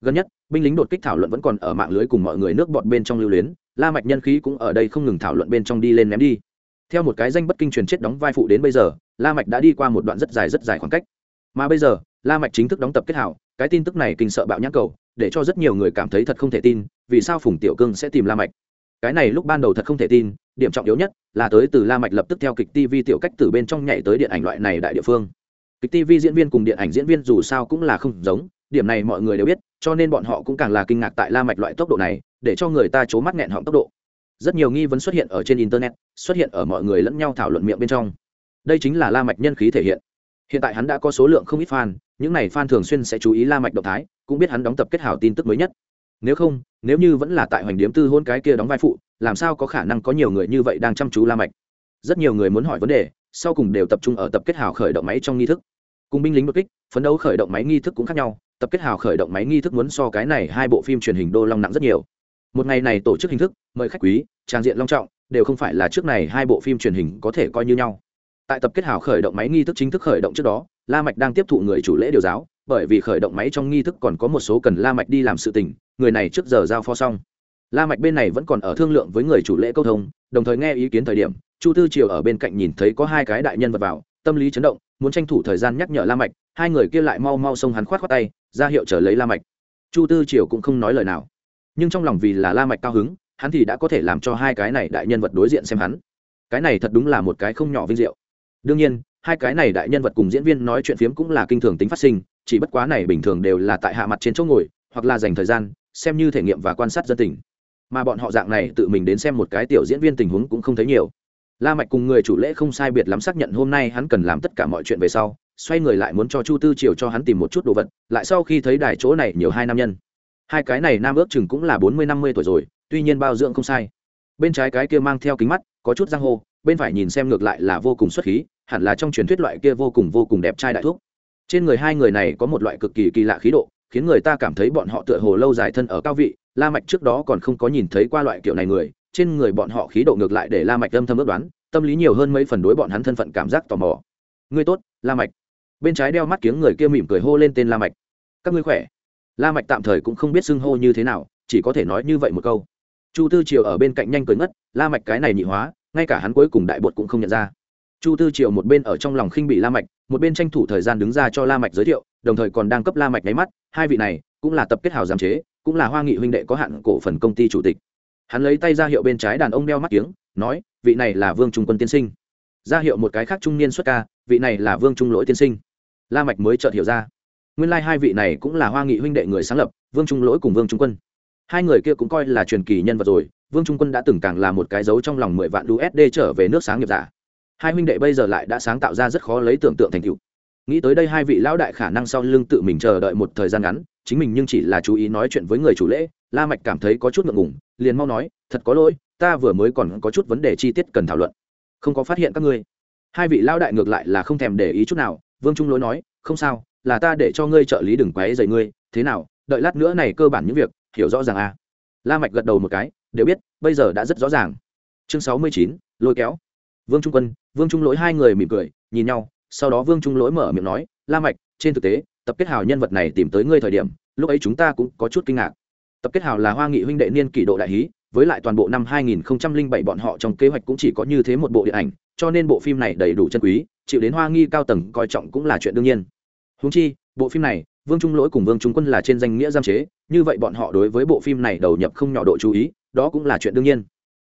Gần nhất, binh lính đột kích thảo luận vẫn còn ở mạng lưới cùng mọi người nước bọt bên trong lưu luyến, la mạch nhân khí cũng ở đây không ngừng thảo luận bên trong đi lên ném đi theo một cái danh bất kinh truyền chết đóng vai phụ đến bây giờ, la mạch đã đi qua một đoạn rất dài rất dài khoảng cách. Mà bây giờ, la mạch chính thức đóng tập kết hảo, cái tin tức này kinh sợ bạo nhãn cầu, để cho rất nhiều người cảm thấy thật không thể tin, vì sao phùng tiểu cương sẽ tìm la mạch? Cái này lúc ban đầu thật không thể tin, điểm trọng yếu nhất là tới từ la mạch lập tức theo kịch tv tiểu cách từ bên trong nhảy tới điện ảnh loại này đại địa phương. Kịch tv diễn viên cùng điện ảnh diễn viên dù sao cũng là không giống, điểm này mọi người đều biết, cho nên bọn họ cũng càng là kinh ngạc tại la mạch loại tốc độ này, để cho người ta chố mắt nghẹn họng tốc độ rất nhiều nghi vấn xuất hiện ở trên internet, xuất hiện ở mọi người lẫn nhau thảo luận miệng bên trong. Đây chính là la mạch nhân khí thể hiện. Hiện tại hắn đã có số lượng không ít fan, những này fan thường xuyên sẽ chú ý la mạch động thái, cũng biết hắn đóng tập kết hảo tin tức mới nhất. Nếu không, nếu như vẫn là tại hoành điếm tư hôn cái kia đóng vai phụ, làm sao có khả năng có nhiều người như vậy đang chăm chú la mạch? Rất nhiều người muốn hỏi vấn đề, sau cùng đều tập trung ở tập kết hảo khởi động máy trong nghi thức. Cùng binh lính đột kích, phấn đấu khởi động máy nghi thức cũng khác nhau, tập kết hảo khởi động máy nghi thức muốn so cái này hai bộ phim truyền hình đô long nặng rất nhiều một ngày này tổ chức hình thức, mời khách quý, trang diện long trọng, đều không phải là trước này hai bộ phim truyền hình có thể coi như nhau. Tại tập kết hảo khởi động máy nghi thức chính thức khởi động trước đó, la mạch đang tiếp thụ người chủ lễ điều giáo, bởi vì khởi động máy trong nghi thức còn có một số cần la mạch đi làm sự tình, người này trước giờ giao phó xong. La mạch bên này vẫn còn ở thương lượng với người chủ lễ câu thông, đồng thời nghe ý kiến thời điểm, chu tư triều ở bên cạnh nhìn thấy có hai cái đại nhân vật vào, tâm lý chấn động, muốn tranh thủ thời gian nhắc nhở la mạch, hai người kia lại mau mau xông hắn khoát khoát tay, ra hiệu trở lấy la mạch. Chu tư triều cũng không nói lời nào nhưng trong lòng vì là la mạch cao hứng, hắn thì đã có thể làm cho hai cái này đại nhân vật đối diện xem hắn. Cái này thật đúng là một cái không nhỏ vinh diệu. Đương nhiên, hai cái này đại nhân vật cùng diễn viên nói chuyện phiếm cũng là kinh thường tính phát sinh, chỉ bất quá này bình thường đều là tại hạ mặt trên chỗ ngồi, hoặc là dành thời gian, xem như thể nghiệm và quan sát dân tình. Mà bọn họ dạng này tự mình đến xem một cái tiểu diễn viên tình huống cũng không thấy nhiều. La mạch cùng người chủ lễ không sai biệt lắm xác nhận hôm nay hắn cần làm tất cả mọi chuyện về sau, xoay người lại muốn cho chu tư triều cho hắn tìm một chút đồ vật, lại sau khi thấy đài chỗ này nhiều hai nam nhân hai cái này nam ước chừng cũng là bốn mươi năm mươi tuổi rồi tuy nhiên bao dưỡng không sai. Bên trái cái kia mang theo kính mắt có chút giang hô, bên phải nhìn xem ngược lại là vô cùng xuất khí hẳn là trong truyền thuyết loại kia vô cùng vô cùng đẹp trai đại thuốc trên người hai người này có một loại cực kỳ kỳ lạ khí độ khiến người ta cảm thấy bọn họ tựa hồ lâu dài thân ở cao vị la mạch trước đó còn không có nhìn thấy qua loại kiểu này người trên người bọn họ khí độ ngược lại để la mạch âm thầm ước đoán tâm lý nhiều hơn mấy phần đối bọn hắn thân phận cảm giác tò mò. Ngươi tốt la mạch. Bên trái đeo mắt kiếng người kia mỉm cười hô lên tên la mạch. Các ngươi khỏe? La mạch tạm thời cũng không biết xưng hô như thế nào, chỉ có thể nói như vậy một câu. Chu tư triều ở bên cạnh nhanh cười ngất, la mạch cái này nhị hóa, ngay cả hắn cuối cùng đại bột cũng không nhận ra. Chu tư triều một bên ở trong lòng khinh bị la mạch, một bên tranh thủ thời gian đứng ra cho la mạch giới thiệu, đồng thời còn đang cấp la mạch nháy mắt, hai vị này cũng là tập kết hào giám chế, cũng là hoa nghị huynh đệ có hạn cổ phần công ty chủ tịch. Hắn lấy tay ra hiệu bên trái đàn ông đeo mắt kiếng, nói, vị này là vương trung quân tiên sinh. Ra hiệu một cái khác trung niên xuất ca, vị này là vương trung lỗi tiên sinh. La mạch mới chợt hiểu ra nguyên lai、like、hai vị này cũng là hoa nghị huynh đệ người sáng lập, vương trung lỗi cùng vương trung quân. Hai người kia cũng coi là truyền kỳ nhân vật rồi, vương trung quân đã từng càng là một cái dấu trong lòng mười vạn usd trở về nước sáng nghiệp giả. Hai huynh đệ bây giờ lại đã sáng tạo ra rất khó lấy tưởng tượng thành tựu. Nghĩ tới đây hai vị lão đại khả năng sau lưng tự mình chờ đợi một thời gian ngắn, chính mình nhưng chỉ là chú ý nói chuyện với người chủ lễ, la mạch cảm thấy có chút ngượng ngùng, liền mau nói, thật có lỗi, ta vừa mới còn có chút vấn đề chi tiết cần thảo luận. Không có phát hiện các ngươi. Hai vị lão đại ngược lại là không thèm để ý chút nào, vương trung lỗi nói, không sao là ta để cho ngươi trợ lý đừng quấy rầy ngươi, thế nào, đợi lát nữa này cơ bản những việc, hiểu rõ ràng à? La mạch gật đầu một cái, đều biết, bây giờ đã rất rõ ràng. Chương sáu mươi chín, lôi kéo. Vương trung quân, vương trung lỗi hai người mỉm cười, nhìn nhau, sau đó vương trung lỗi mở miệng nói, la mạch, trên thực tế, tập kết hào nhân vật này tìm tới ngươi thời điểm, lúc ấy chúng ta cũng có chút kinh ngạc. Tập kết hào là hoa nghị huynh đệ niên kỷ độ đại hí, với lại toàn bộ năm 2007 bọn họ trong kế hoạch cũng chỉ có như thế một bộ điện ảnh, cho nên bộ phim này đầy đủ chân quý, chịu đến hoa nghi cao tầng coi trọng cũng là chuyện đương nhiên huống chi, bộ phim này, vương trung lỗi cùng vương trung quân là trên danh nghĩa giam chế, như vậy bọn họ đối với bộ phim này đầu nhập không nhỏ độ chú ý, đó cũng là chuyện đương nhiên.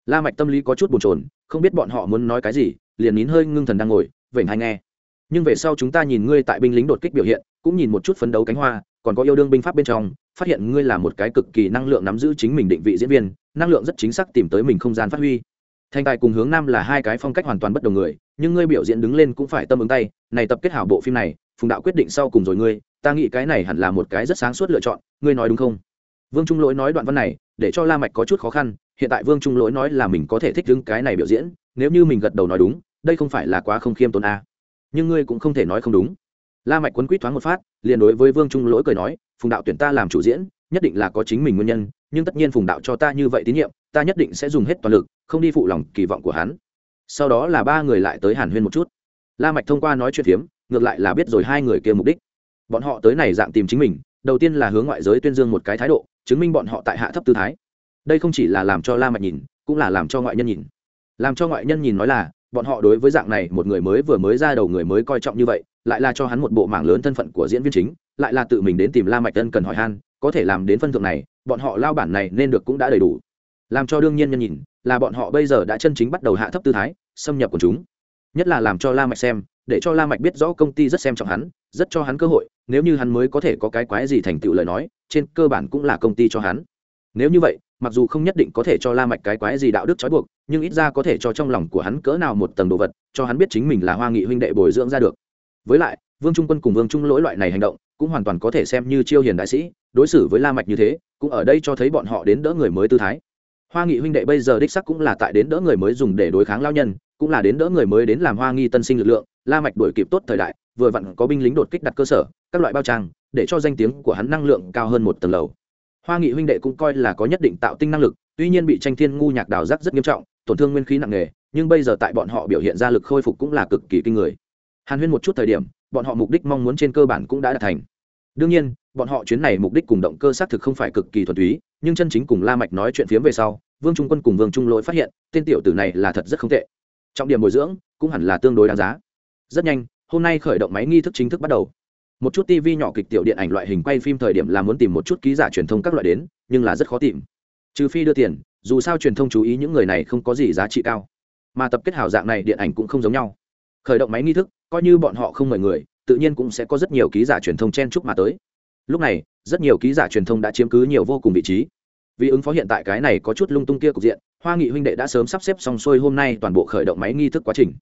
La mạch tâm lý có chút buồn chồn, không biết bọn họ muốn nói cái gì, liền nín hơi ngưng thần đang ngồi, vểnh hay nghe. Nhưng về sau chúng ta nhìn ngươi tại binh lính đột kích biểu hiện, cũng nhìn một chút phấn đấu cánh hoa, còn có yêu đương binh pháp bên trong, phát hiện ngươi là một cái cực kỳ năng lượng nắm giữ chính mình định vị diễn viên, năng lượng rất chính xác tìm tới mình không gian phát huy. Thành tài cùng hướng nam là hai cái phong cách hoàn toàn bất đồng người, nhưng ngươi biểu diễn đứng lên cũng phải tâm ứng tay, này tập kết hảo bộ phim này phùng đạo quyết định sau cùng rồi ngươi, ta nghĩ cái này hẳn là một cái rất sáng suốt lựa chọn, ngươi nói đúng không? Vương trung lỗi nói đoạn văn này, để cho la mạch có chút khó khăn, hiện tại vương trung lỗi nói là mình có thể thích đứng cái này biểu diễn, nếu như mình gật đầu nói đúng, đây không phải là quá không khiêm tốn a à. nhưng ngươi cũng không thể nói không đúng. La mạch quấn quýt thoáng một phát, liền đối với vương trung lỗi cười nói, phùng đạo tuyển ta làm chủ diễn, nhất định là có chính mình nguyên nhân, nhưng tất nhiên phùng đạo cho ta như vậy tín nhiệm, ta nhất định sẽ dùng hết toàn lực, không đi phụ lòng kỳ vọng của hắn. Sau đó là ba người lại tới hàn huyên một chút. La mạch thông qua nói chuyện phiếm ngược lại là biết rồi hai người kia mục đích. Bọn họ tới này dạng tìm chính mình, đầu tiên là hướng ngoại giới tuyên dương một cái thái độ, chứng minh bọn họ tại hạ thấp tư thái. Đây không chỉ là làm cho la mạch nhìn, cũng là làm cho ngoại nhân nhìn. Làm cho ngoại nhân nhìn nói là, bọn họ đối với dạng này một người mới vừa mới ra đầu người mới coi trọng như vậy, lại là cho hắn một bộ mảng lớn thân phận của diễn viên chính, lại là tự mình đến tìm la mạch tân cần hỏi han, có thể làm đến phân thượng này, bọn họ lao bản này nên được cũng đã đầy đủ. Làm cho đương nhiên nhân nhìn, là bọn họ bây giờ đã chân chính bắt đầu hạ thấp tư thái, xâm nhập của chúng. Nhất là làm cho la mạch xem để cho la mạch biết rõ công ty rất xem trọng hắn, rất cho hắn cơ hội, nếu như hắn mới có thể có cái quái gì thành tựu lời nói, trên cơ bản cũng là công ty cho hắn. Nếu như vậy, mặc dù không nhất định có thể cho la mạch cái quái gì đạo đức trói buộc, nhưng ít ra có thể cho trong lòng của hắn cỡ nào một tầng đồ vật, cho hắn biết chính mình là hoa nghị huynh đệ bồi dưỡng ra được. Với lại, vương trung quân cùng vương trung lỗi loại này hành động, cũng hoàn toàn có thể xem như chiêu hiền đại sĩ, đối xử với la mạch như thế, cũng ở đây cho thấy bọn họ đến đỡ người mới tư thái. Hoa nghị huynh đệ bây giờ đích xác cũng là tại đến đỡ người mới dùng để đối kháng lao nhân, cũng là đến đỡ người mới đến làm hoa nghi tân sinh lực lượng la mạch đuổi kịp tốt thời đại, vừa vặn có binh lính đột kích đặt cơ sở, các loại bao trang, để cho danh tiếng của hắn năng lượng cao hơn một tầng lầu. Hoa nghị huynh đệ cũng coi là có nhất định tạo tinh năng lực, tuy nhiên bị tranh thiên ngu nhạc đào giác rất nghiêm trọng, tổn thương nguyên khí nặng nề, nhưng bây giờ tại bọn họ biểu hiện ra lực khôi phục cũng là cực kỳ kinh người. Hàn huyên một chút thời điểm, bọn họ mục đích mong muốn trên cơ bản cũng đã đạt thành. Đương nhiên, bọn họ chuyến này mục đích cùng động cơ xác thực không phải cực kỳ thuần túy, nhưng chân chính cùng la mạch nói chuyện phiếm về sau, vương trung quân cùng vương trung lỗi phát hiện, tên tiểu tử này là thật rất không tệ. Trọng điểm bồi dưỡng cũng hẳn là tương đối đáng giá rất nhanh, hôm nay khởi động máy nghi thức chính thức bắt đầu. Một chút tv nhỏ kịch tiểu điện ảnh loại hình quay phim thời điểm là muốn tìm một chút ký giả truyền thông các loại đến, nhưng là rất khó tìm. Trừ phi đưa tiền, dù sao truyền thông chú ý những người này không có gì giá trị cao. Mà tập kết hảo dạng này điện ảnh cũng không giống nhau. Khởi động máy nghi thức, coi như bọn họ không mời người, tự nhiên cũng sẽ có rất nhiều ký giả truyền thông chen chúc mà tới. Lúc này, rất nhiều ký giả truyền thông đã chiếm cứ nhiều vô cùng vị trí. Vì ứng phó hiện tại cái này có chút lung tung kia cục diện, hoa nghị huynh đệ đã sớm sắp xếp xong xuôi hôm nay toàn bộ khởi động máy nghi thức quá trình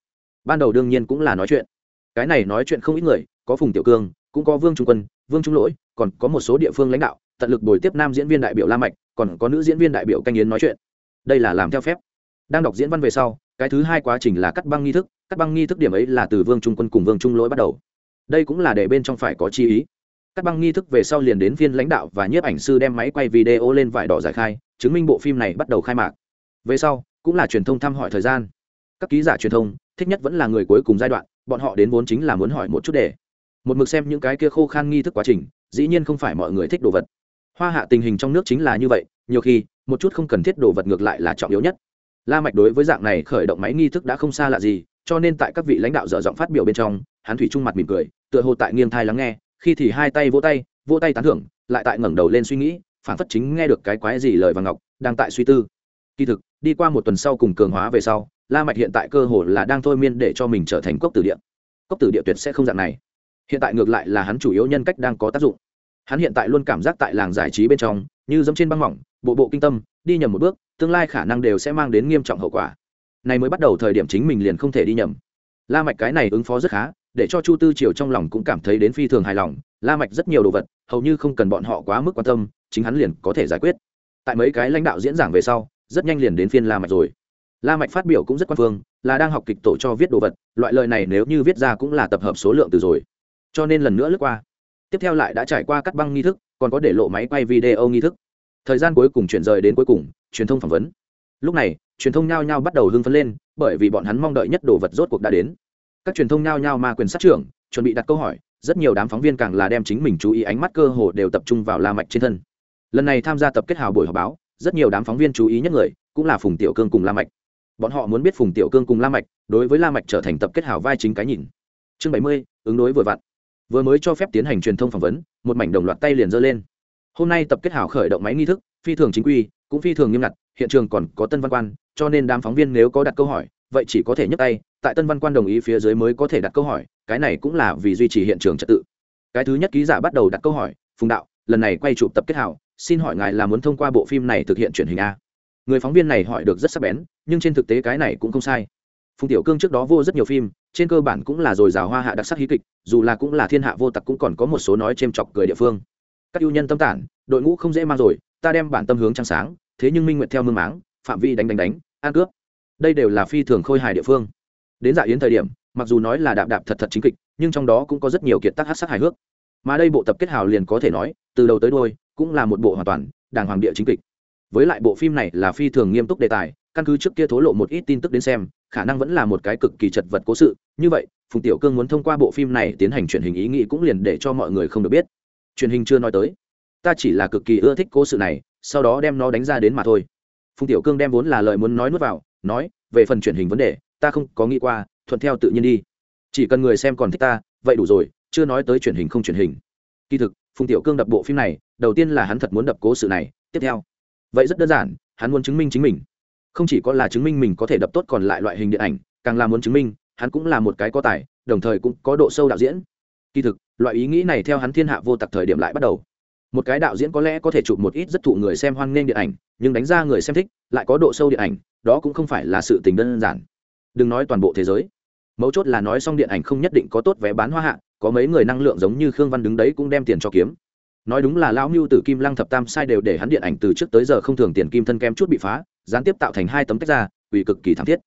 ban đầu đương nhiên cũng là nói chuyện. Cái này nói chuyện không ít người, có phùng tiểu cương, cũng có vương trung quân, vương trung lỗi, còn có một số địa phương lãnh đạo, tận lực bồi tiếp nam diễn viên đại biểu la mạch, còn có nữ diễn viên đại biểu canh yến nói chuyện. Đây là làm theo phép. Đang đọc diễn văn về sau, cái thứ hai quá trình là cắt băng nghi thức, cắt băng nghi thức điểm ấy là từ vương trung quân cùng vương trung lỗi bắt đầu. Đây cũng là để bên trong phải có chi ý. Cắt băng nghi thức về sau liền đến viên lãnh đạo và nhiếp ảnh sư đem máy quay video lên vải đỏ giải khai, chứng minh bộ phim này bắt đầu khai mạc. Về sau, cũng là truyền thông thăm hỏi thời gian các ký giả truyền thông thích nhất vẫn là người cuối cùng giai đoạn, bọn họ đến vốn chính là muốn hỏi một chút để một mực xem những cái kia khô khan nghi thức quá trình, dĩ nhiên không phải mọi người thích đồ vật. Hoa hạ tình hình trong nước chính là như vậy, nhiều khi, một chút không cần thiết đồ vật ngược lại là trọng yếu nhất. La mạch đối với dạng này khởi động máy nghi thức đã không xa lạ gì, cho nên tại các vị lãnh đạo dở giọng phát biểu bên trong, hắn thủy trung mặt mỉm cười, tựa hồ tại nghiêng thai lắng nghe, khi thì hai tay vỗ tay vỗ tay tán thưởng, lại tại ngẩng đầu lên suy nghĩ phản phất chính nghe được cái quái gì lời và ngọc, đang tại suy tư. Kỳ thực đi qua một tuần sau cùng cường hóa về sau, la mạch hiện tại cơ hồ là đang thôi miên để cho mình trở thành cốc tử địa. Cốc tử địa tuyệt sẽ không dạng này. Hiện tại ngược lại là hắn chủ yếu nhân cách đang có tác dụng. Hắn hiện tại luôn cảm giác tại làng giải trí bên trong, như dẫm trên băng mỏng, bộ bộ kinh tâm, đi nhầm một bước, tương lai khả năng đều sẽ mang đến nghiêm trọng hậu quả. Này mới bắt đầu thời điểm chính mình liền không thể đi nhầm. La mạch cái này ứng phó rất khá, để cho chu tư triều trong lòng cũng cảm thấy đến phi thường hài lòng. La mạch rất nhiều đồ vật, hầu như không cần bọn họ quá mức quan tâm, chính hắn liền có thể giải quyết. Tại mấy cái lãnh đạo diễn giảng về sau rất nhanh liền đến phiên la mạch rồi. La mạch phát biểu cũng rất quan phương, là đang học kịch tổ cho viết đồ vật, loại lời này nếu như viết ra cũng là tập hợp số lượng từ rồi. Cho nên lần nữa lướt qua. Tiếp theo lại đã trải qua cắt băng nghi thức, còn có để lộ máy quay video nghi thức. Thời gian cuối cùng chuyển rời đến cuối cùng, truyền thông phỏng vấn. Lúc này, truyền thông nhao nhao bắt đầu hưng phấn lên, bởi vì bọn hắn mong đợi nhất đồ vật rốt cuộc đã đến. Các truyền thông nhao nhao ma quyền sát trưởng, chuẩn bị đặt câu hỏi, rất nhiều đám phóng viên càng là đem chính mình chú ý ánh mắt cơ hồ đều tập trung vào la mạch trên thân. Lần này tham gia tập kết hào buổi họp báo rất nhiều đám phóng viên chú ý nhất người cũng là phùng tiểu cương cùng la mạch. Bọn họ muốn biết phùng tiểu cương cùng la mạch đối với la mạch trở thành tập kết hào vai chính cái nhìn. Chương bảy mươi, ứng đối vừa vặn. Vừa mới cho phép tiến hành truyền thông phỏng vấn, một mảnh đồng loạt tay liền giơ lên. Hôm nay tập kết hào khởi động máy nghi thức, phi thường chính quy, cũng phi thường nghiêm ngặt, hiện trường còn có tân văn quan, cho nên đám phóng viên nếu có đặt câu hỏi, vậy chỉ có thể nhấc tay, tại tân văn quan đồng ý phía dưới mới có thể đặt câu hỏi, cái này cũng là vì duy trì hiện trường trật tự. Cái thứ nhất ký giả bắt đầu đặt câu hỏi, phùng đạo, lần này quay chụp tập kết hảo xin hỏi ngài là muốn thông qua bộ phim này thực hiện truyền hình a? Người phóng viên này hỏi được rất sắc bén, nhưng trên thực tế cái này cũng không sai. Phùng tiểu cương trước đó vô rất nhiều phim, trên cơ bản cũng là dồi dào hoa hạ đặc sắc hí kịch, dù là cũng là thiên hạ vô tặc cũng còn có một số nói c h ê m chọc cười địa phương. Các ưu nhân tâm tản, đội ngũ không dễ mang rồi, ta đem bản tâm hướng trăng sáng, thế nhưng minh nguyện theo mương máng, phạm vi đánh đánh đánh an cướp. Đây đều là phi thường khôi hài địa phương. Đến dạ yến thời điểm, mặc dù nói là đạp đạp thật thật chính kịch, nhưng trong đó cũng có rất nhiều kiệt tác hát sắc hài hước. Mà đây bộ tập kết hào liền có thể nói, từ đầu tới đôi cũng là một bộ hoàn toàn đàng hoàng địa chính kịch. Với lại bộ phim này là phi thường nghiêm túc đề tài, căn cứ trước kia thố lộ một ít tin tức đến xem, khả năng vẫn là một cái cực kỳ chật vật cố sự. Như vậy, phùng tiểu cương muốn thông qua bộ phim này tiến hành truyền hình ý nghĩ cũng liền để cho mọi người không được biết. Truyền hình chưa nói tới. Ta chỉ là cực kỳ ưa thích cố sự này, sau đó đem nó đánh ra đến mà thôi. Phùng tiểu cương đem vốn là lời muốn nói nuốt vào, nói, về phần truyền hình vấn đề, ta không có nghĩ qua, thuận theo tự nhiên đi. Chỉ cần người xem còn thích ta, vậy đủ rồi, chưa nói tới truyền hình không truyền hình. Kỳ thực phùng tiểu cương đập bộ phim này, đầu tiên là hắn thật muốn đập cố sự này, tiếp theo. Vậy rất đơn giản, hắn muốn chứng minh chính mình. Không chỉ có là chứng minh mình có thể đập tốt còn lại loại hình điện ảnh, càng là muốn chứng minh, hắn cũng là một cái có tài, đồng thời cũng có độ sâu đạo diễn. Kỳ thực, loại ý nghĩ này theo hắn thiên hạ vô tặc thời điểm lại bắt đầu. Một cái đạo diễn có lẽ có thể chụp một ít rất thụ người xem hoan nghênh điện ảnh, nhưng đánh ra người xem thích, lại có độ sâu điện ảnh, đó cũng không phải là sự tình đơn giản. Đừng nói toàn bộ thế giới. Mấu chốt là nói xong điện ảnh không nhất định có tốt vé bán hoa hạ có mấy người năng lượng giống như khương văn đứng đấy cũng đem tiền cho kiếm. Nói đúng là lão mưu tử kim lăng thập tam sai đều để hắn điện ảnh từ trước tới giờ không thường tiền kim thân kem chút bị phá, gián tiếp tạo thành hai tấm tách ra, ủy cực kỳ thảm thiết.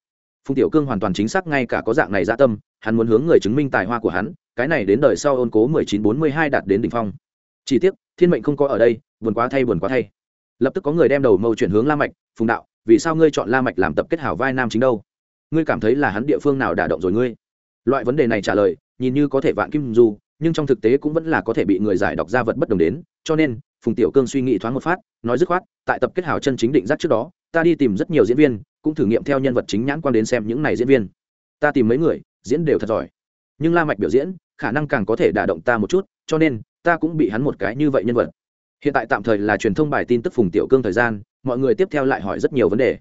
Phùng tiểu cương hoàn toàn chính xác ngay cả có dạng này gia tâm, hắn muốn hướng người chứng minh tài hoa của hắn, cái này đến đời sau ôn cố 1942 đạt đến đỉnh phong. Chỉ tiếc, thiên mệnh không có ở đây, buồn quá thay, buồn quá thay. Lập tức có người đem đầu mâu chuyển hướng la mạch, phùng đạo, vì sao ngươi chọn la mạch làm tập kết hảo vai nam chính đâu? Ngươi cảm thấy là hắn địa phương nào đả động rồi ngươi? Loại vấn đề này trả lời nhìn như có thể vạn kim du, nhưng trong thực tế cũng vẫn là có thể bị người giải đọc ra vật bất đồng đến, cho nên, phùng tiểu cương suy nghĩ thoáng một phát, nói dứt khoát, tại tập kết hảo chân chính định giác trước đó, ta đi tìm rất nhiều diễn viên, cũng thử nghiệm theo nhân vật chính nhãn quan đến xem những này diễn viên. Ta tìm mấy người, diễn đều thật giỏi. Nhưng la mạch biểu diễn, khả năng càng có thể đả động ta một chút, cho nên, ta cũng bị hắn một cái như vậy nhân vật. Hiện tại tạm thời là truyền thông bài tin tức phùng tiểu cương thời gian, mọi người tiếp theo lại hỏi rất nhiều vấn đề.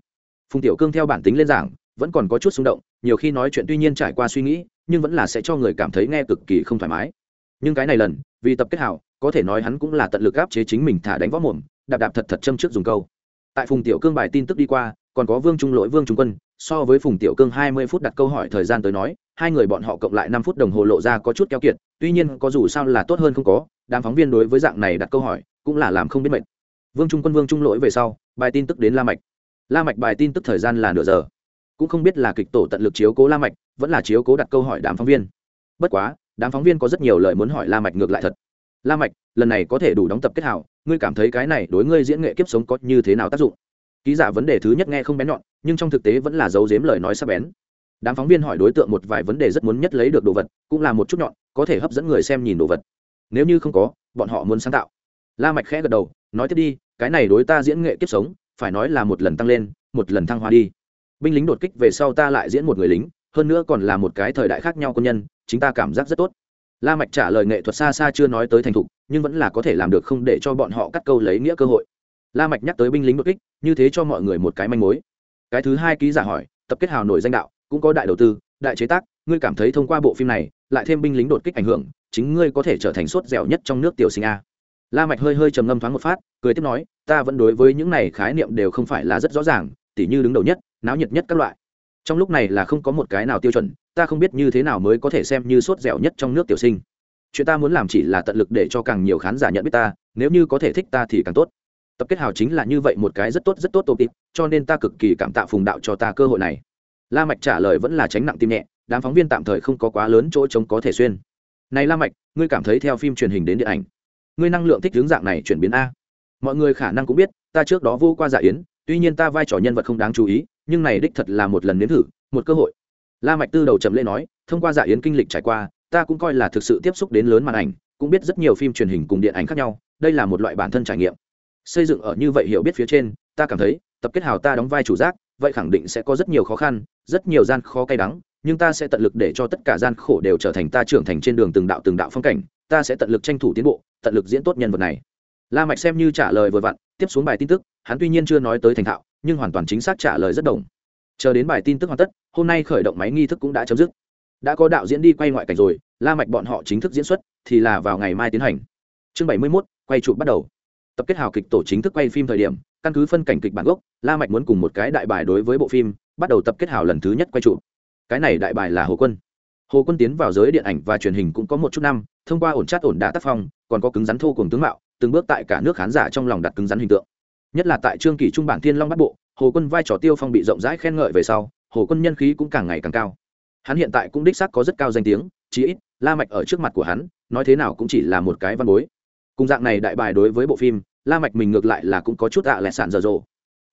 Phùng tiểu cương theo bản tính lên giảng, vẫn còn có chút xung động, nhiều khi nói chuyện tuy nhiên trải qua suy nghĩ nhưng vẫn là sẽ cho người cảm thấy nghe cực kỳ không thoải mái. Nhưng cái này lần, vì tập kết hảo, có thể nói hắn cũng là tận lực áp chế chính mình thả đánh võ mồm, đạp đạp thật thật châm trước dùng câu. Tại phùng tiểu cương bài tin tức đi qua, còn có vương trung lỗi, vương trung quân, so với phùng tiểu cương hai mươi phút đặt câu hỏi thời gian tới nói, hai người bọn họ cộng lại năm phút đồng hồ lộ ra có chút keo kiệt, tuy nhiên có dù sao là tốt hơn không có, đám phóng viên đối với dạng này đặt câu hỏi, cũng là làm không biết mệt. Vương trung quân, vương trung lỗi về sau, bài tin tức đến la mạch. La mạch bài tin tức thời gian là nửa giờ. Cũng không biết là kịch tổ tận lực chiếu cố la mạch vẫn là chiếu cố đặt câu hỏi đám phóng viên. Bất quá, đám phóng viên có rất nhiều lời muốn hỏi la mạch ngược lại thật. La mạch, lần này có thể đủ đóng tập kết hảo, ngươi cảm thấy cái này đối ngươi diễn nghệ kiếp sống có như thế nào tác dụng? Ký giả vấn đề thứ nhất nghe không bén nhọn, nhưng trong thực tế vẫn là giấu giếm lời nói sắc bén. Đám phóng viên hỏi đối tượng một vài vấn đề rất muốn nhất lấy được đồ vật, cũng là một chút nhọn, có thể hấp dẫn người xem nhìn đồ vật. Nếu như không có, bọn họ muốn sáng tạo. La mạch khẽ gật đầu, nói tiếp đi, cái này đối ta diễn nghệ kiếp sống, phải nói là một lần tăng lên, một lần thăng hoa đi. Binh lính đột kích về sau ta lại diễn một người lính hơn nữa còn là một cái thời đại khác nhau quân nhân, chính ta cảm giác rất tốt. La mạch trả lời nghệ thuật xa xa chưa nói tới thành thục, nhưng vẫn là có thể làm được không để cho bọn họ cắt câu lấy nghĩa cơ hội. La mạch nhắc tới binh lính đột kích, như thế cho mọi người một cái manh mối. Cái thứ hai ký giả hỏi, tập kết hào nổi danh đạo, cũng có đại đầu tư, đại chế tác, ngươi cảm thấy thông qua bộ phim này, lại thêm binh lính đột kích ảnh hưởng, chính ngươi có thể trở thành suất dẻo nhất trong nước tiểu sinh a. La mạch hơi hơi trầm ngâm thoáng một phát, cười tiếp nói, ta vẫn đối với những này khái niệm đều không phải là rất rõ ràng, tỉ như đứng đầu nhất, náo nhiệt nhất các loại trong lúc này là không có một cái nào tiêu chuẩn, ta không biết như thế nào mới có thể xem như sốt dẻo nhất trong nước tiểu sinh. Chuyện ta muốn làm chỉ là tận lực để cho càng nhiều khán giả nhận biết ta, nếu như có thể thích ta thì càng tốt. Tập kết hào chính là như vậy một cái rất tốt rất tốt tô tịp, cho nên ta cực kỳ cảm tạ phùng đạo cho ta cơ hội này. La mạch trả lời vẫn là tránh nặng tim nhẹ, đám phóng viên tạm thời không có quá lớn chỗ trống có thể xuyên. Này la mạch, ngươi cảm thấy theo phim truyền hình đến điện ảnh, ngươi năng lượng thích hướng dạng này chuyển biến a. Mọi người khả năng cũng biết, ta trước đó vô qua dạ yến, tuy nhiên ta vai trò nhân vật không đáng chú ý nhưng này đích thật là một lần nếm thử, một cơ hội. La mạch tư đầu chậm lễ nói, thông qua dạ yến kinh lịch trải qua, ta cũng coi là thực sự tiếp xúc đến lớn màn ảnh, cũng biết rất nhiều phim truyền hình cùng điện ảnh khác nhau, đây là một loại bản thân trải nghiệm. Xây dựng ở như vậy hiểu biết phía trên, ta cảm thấy, tập kết hào ta đóng vai chủ giác, vậy khẳng định sẽ có rất nhiều khó khăn, rất nhiều gian khó cay đắng, nhưng ta sẽ tận lực để cho tất cả gian khổ đều trở thành ta trưởng thành trên đường từng đạo từng đạo phong cảnh, ta sẽ tận lực tranh thủ tiến bộ, tận lực diễn tốt nhân vật này. La mạch xem như trả lời vừa vặn, tiếp xuống bài tin tức, hắn tuy nhiên chưa nói tới thành thạo nhưng hoàn toàn chính xác trả lời rất đồng. Chờ đến bài tin tức hoàn tất hôm nay khởi động máy nghi thức cũng đã chấm dứt. Đã có đạo diễn đi quay ngoại cảnh rồi la mạch bọn họ chính thức diễn xuất thì là vào ngày mai tiến hành. Chương 71, quay chụp bắt đầu. Tập kết hào kịch tổ chính thức quay phim thời điểm căn cứ phân cảnh kịch bản gốc la mạch muốn cùng một cái đại bài đối với bộ phim bắt đầu tập kết hào lần thứ nhất quay chụp. Cái này đại bài là hồ quân. Hồ quân tiến vào giới điện ảnh và truyền hình cũng có một chút năm thông qua ổn chát ổn đã tác phong còn có cứng rắn thô cùng tướng mạo từng bước tại cả nước khán giả trong lòng đặt cứng rắn hình tượng nhất là tại trương kỳ trung bản thiên long bắt bộ, hồ quân vai trò tiêu phong bị rộng rãi khen ngợi về sau, hồ quân nhân khí cũng càng ngày càng cao. Hắn hiện tại cũng đích xác có rất cao danh tiếng, chí ít, la mạch ở trước mặt của hắn, nói thế nào cũng chỉ là một cái văn bối. Cùng dạng này đại bài đối với bộ phim, la mạch mình ngược lại là cũng có chút ạ à lẹ sản dở dồ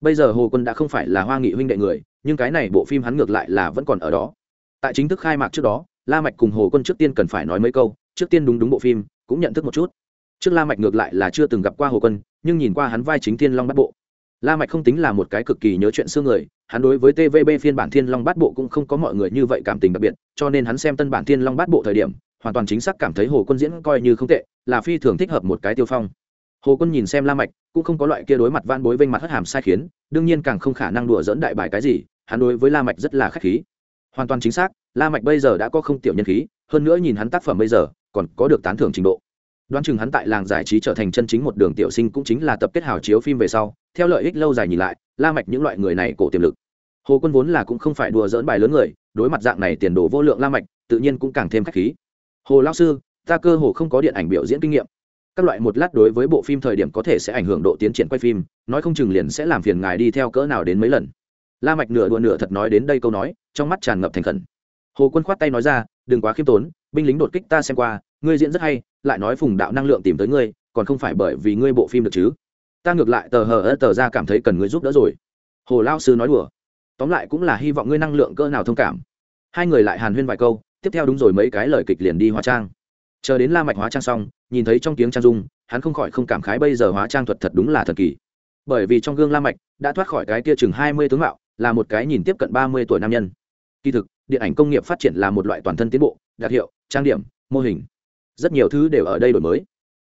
bây giờ hồ quân đã không phải là hoa nghị huynh đệ người, nhưng cái này bộ phim hắn ngược lại là vẫn còn ở đó. Tại chính thức khai mạc trước đó, la mạch cùng hồ quân trước tiên cần phải nói mấy câu, trước tiên đúng đúng bộ phim, cũng nhận thức một chút trước la mạch ngược lại là chưa từng gặp qua hồ quân, nhưng nhìn qua hắn vai chính thiên long bắt bộ. La mạch không tính là một cái cực kỳ nhớ chuyện xưa người, hắn đối với tvb phiên bản thiên long bát bộ cũng không có mọi người như vậy cảm tình đặc biệt, cho nên hắn xem tân bản thiên long bát bộ thời điểm, hoàn toàn chính xác cảm thấy hồ quân diễn coi như không tệ, là phi thường thích hợp một cái tiêu phong. Hồ quân nhìn xem la mạch, cũng không có loại kia đối mặt van bối vênh mặt hất hàm sai khiến, đương nhiên càng không khả năng đùa dẫn đại bài cái gì, hắn đối với la mạch rất là khách khí. Hoàn toàn chính xác, la mạch bây giờ đã có không tiểu nhân khí, hơn nữa nhìn hắn tác phẩm bây giờ, còn có được tán thưởng trình độ đoán chừng hắn tại làng giải trí trở thành chân chính một đường tiểu sinh cũng chính là tập kết hào chiếu phim về sau, theo lợi ích lâu dài nhìn lại, la mạch những loại người này cổ tiềm lực. Hồ quân vốn là cũng không phải đùa dỡn bài lớn người, đối mặt dạng này tiền đồ vô lượng la mạch, tự nhiên cũng càng thêm khách khí. Hồ lão sư, ta cơ hồ không có điện ảnh biểu diễn kinh nghiệm. Các loại một lát đối với bộ phim thời điểm có thể sẽ ảnh hưởng độ tiến triển quay phim, nói không chừng liền sẽ làm phiền ngài đi theo cỡ nào đến mấy lần. La mạch nửa đùa nửa thật nói đến đây câu nói, trong mắt tràn ngập thành khẩn. Hồ quân khoát tay nói ra, đừng quá khiêm tốn, binh lính đột kích ta xem qua, ngươi diễn rất hay lại nói phùng đạo năng lượng tìm tới ngươi, còn không phải bởi vì ngươi bộ phim được chứ? Ta ngược lại tờ hờ tờ ra cảm thấy cần ngươi giúp đỡ rồi. Hồ lao sư nói đùa. Tóm lại cũng là hy vọng ngươi năng lượng cỡ nào thông cảm. Hai người lại hàn huyên vài câu, tiếp theo đúng rồi mấy cái lời kịch liền đi hóa trang. Chờ đến la mạch hóa trang xong, nhìn thấy trong tiếng trang dung, hắn không khỏi không cảm khái bây giờ hóa trang thuật thật đúng là thần kỳ. Bởi vì trong gương la mạch đã thoát khỏi cái kia chừng hai mươi tướng mạo, là một cái nhìn tiếp cận ba mươi tuổi nam nhân. Kỳ thực, điện ảnh công nghiệp phát triển là một loại toàn thân tiến bộ, đặc hiệu, trang điểm, mô hình rất nhiều thứ đều ở đây đổi mới.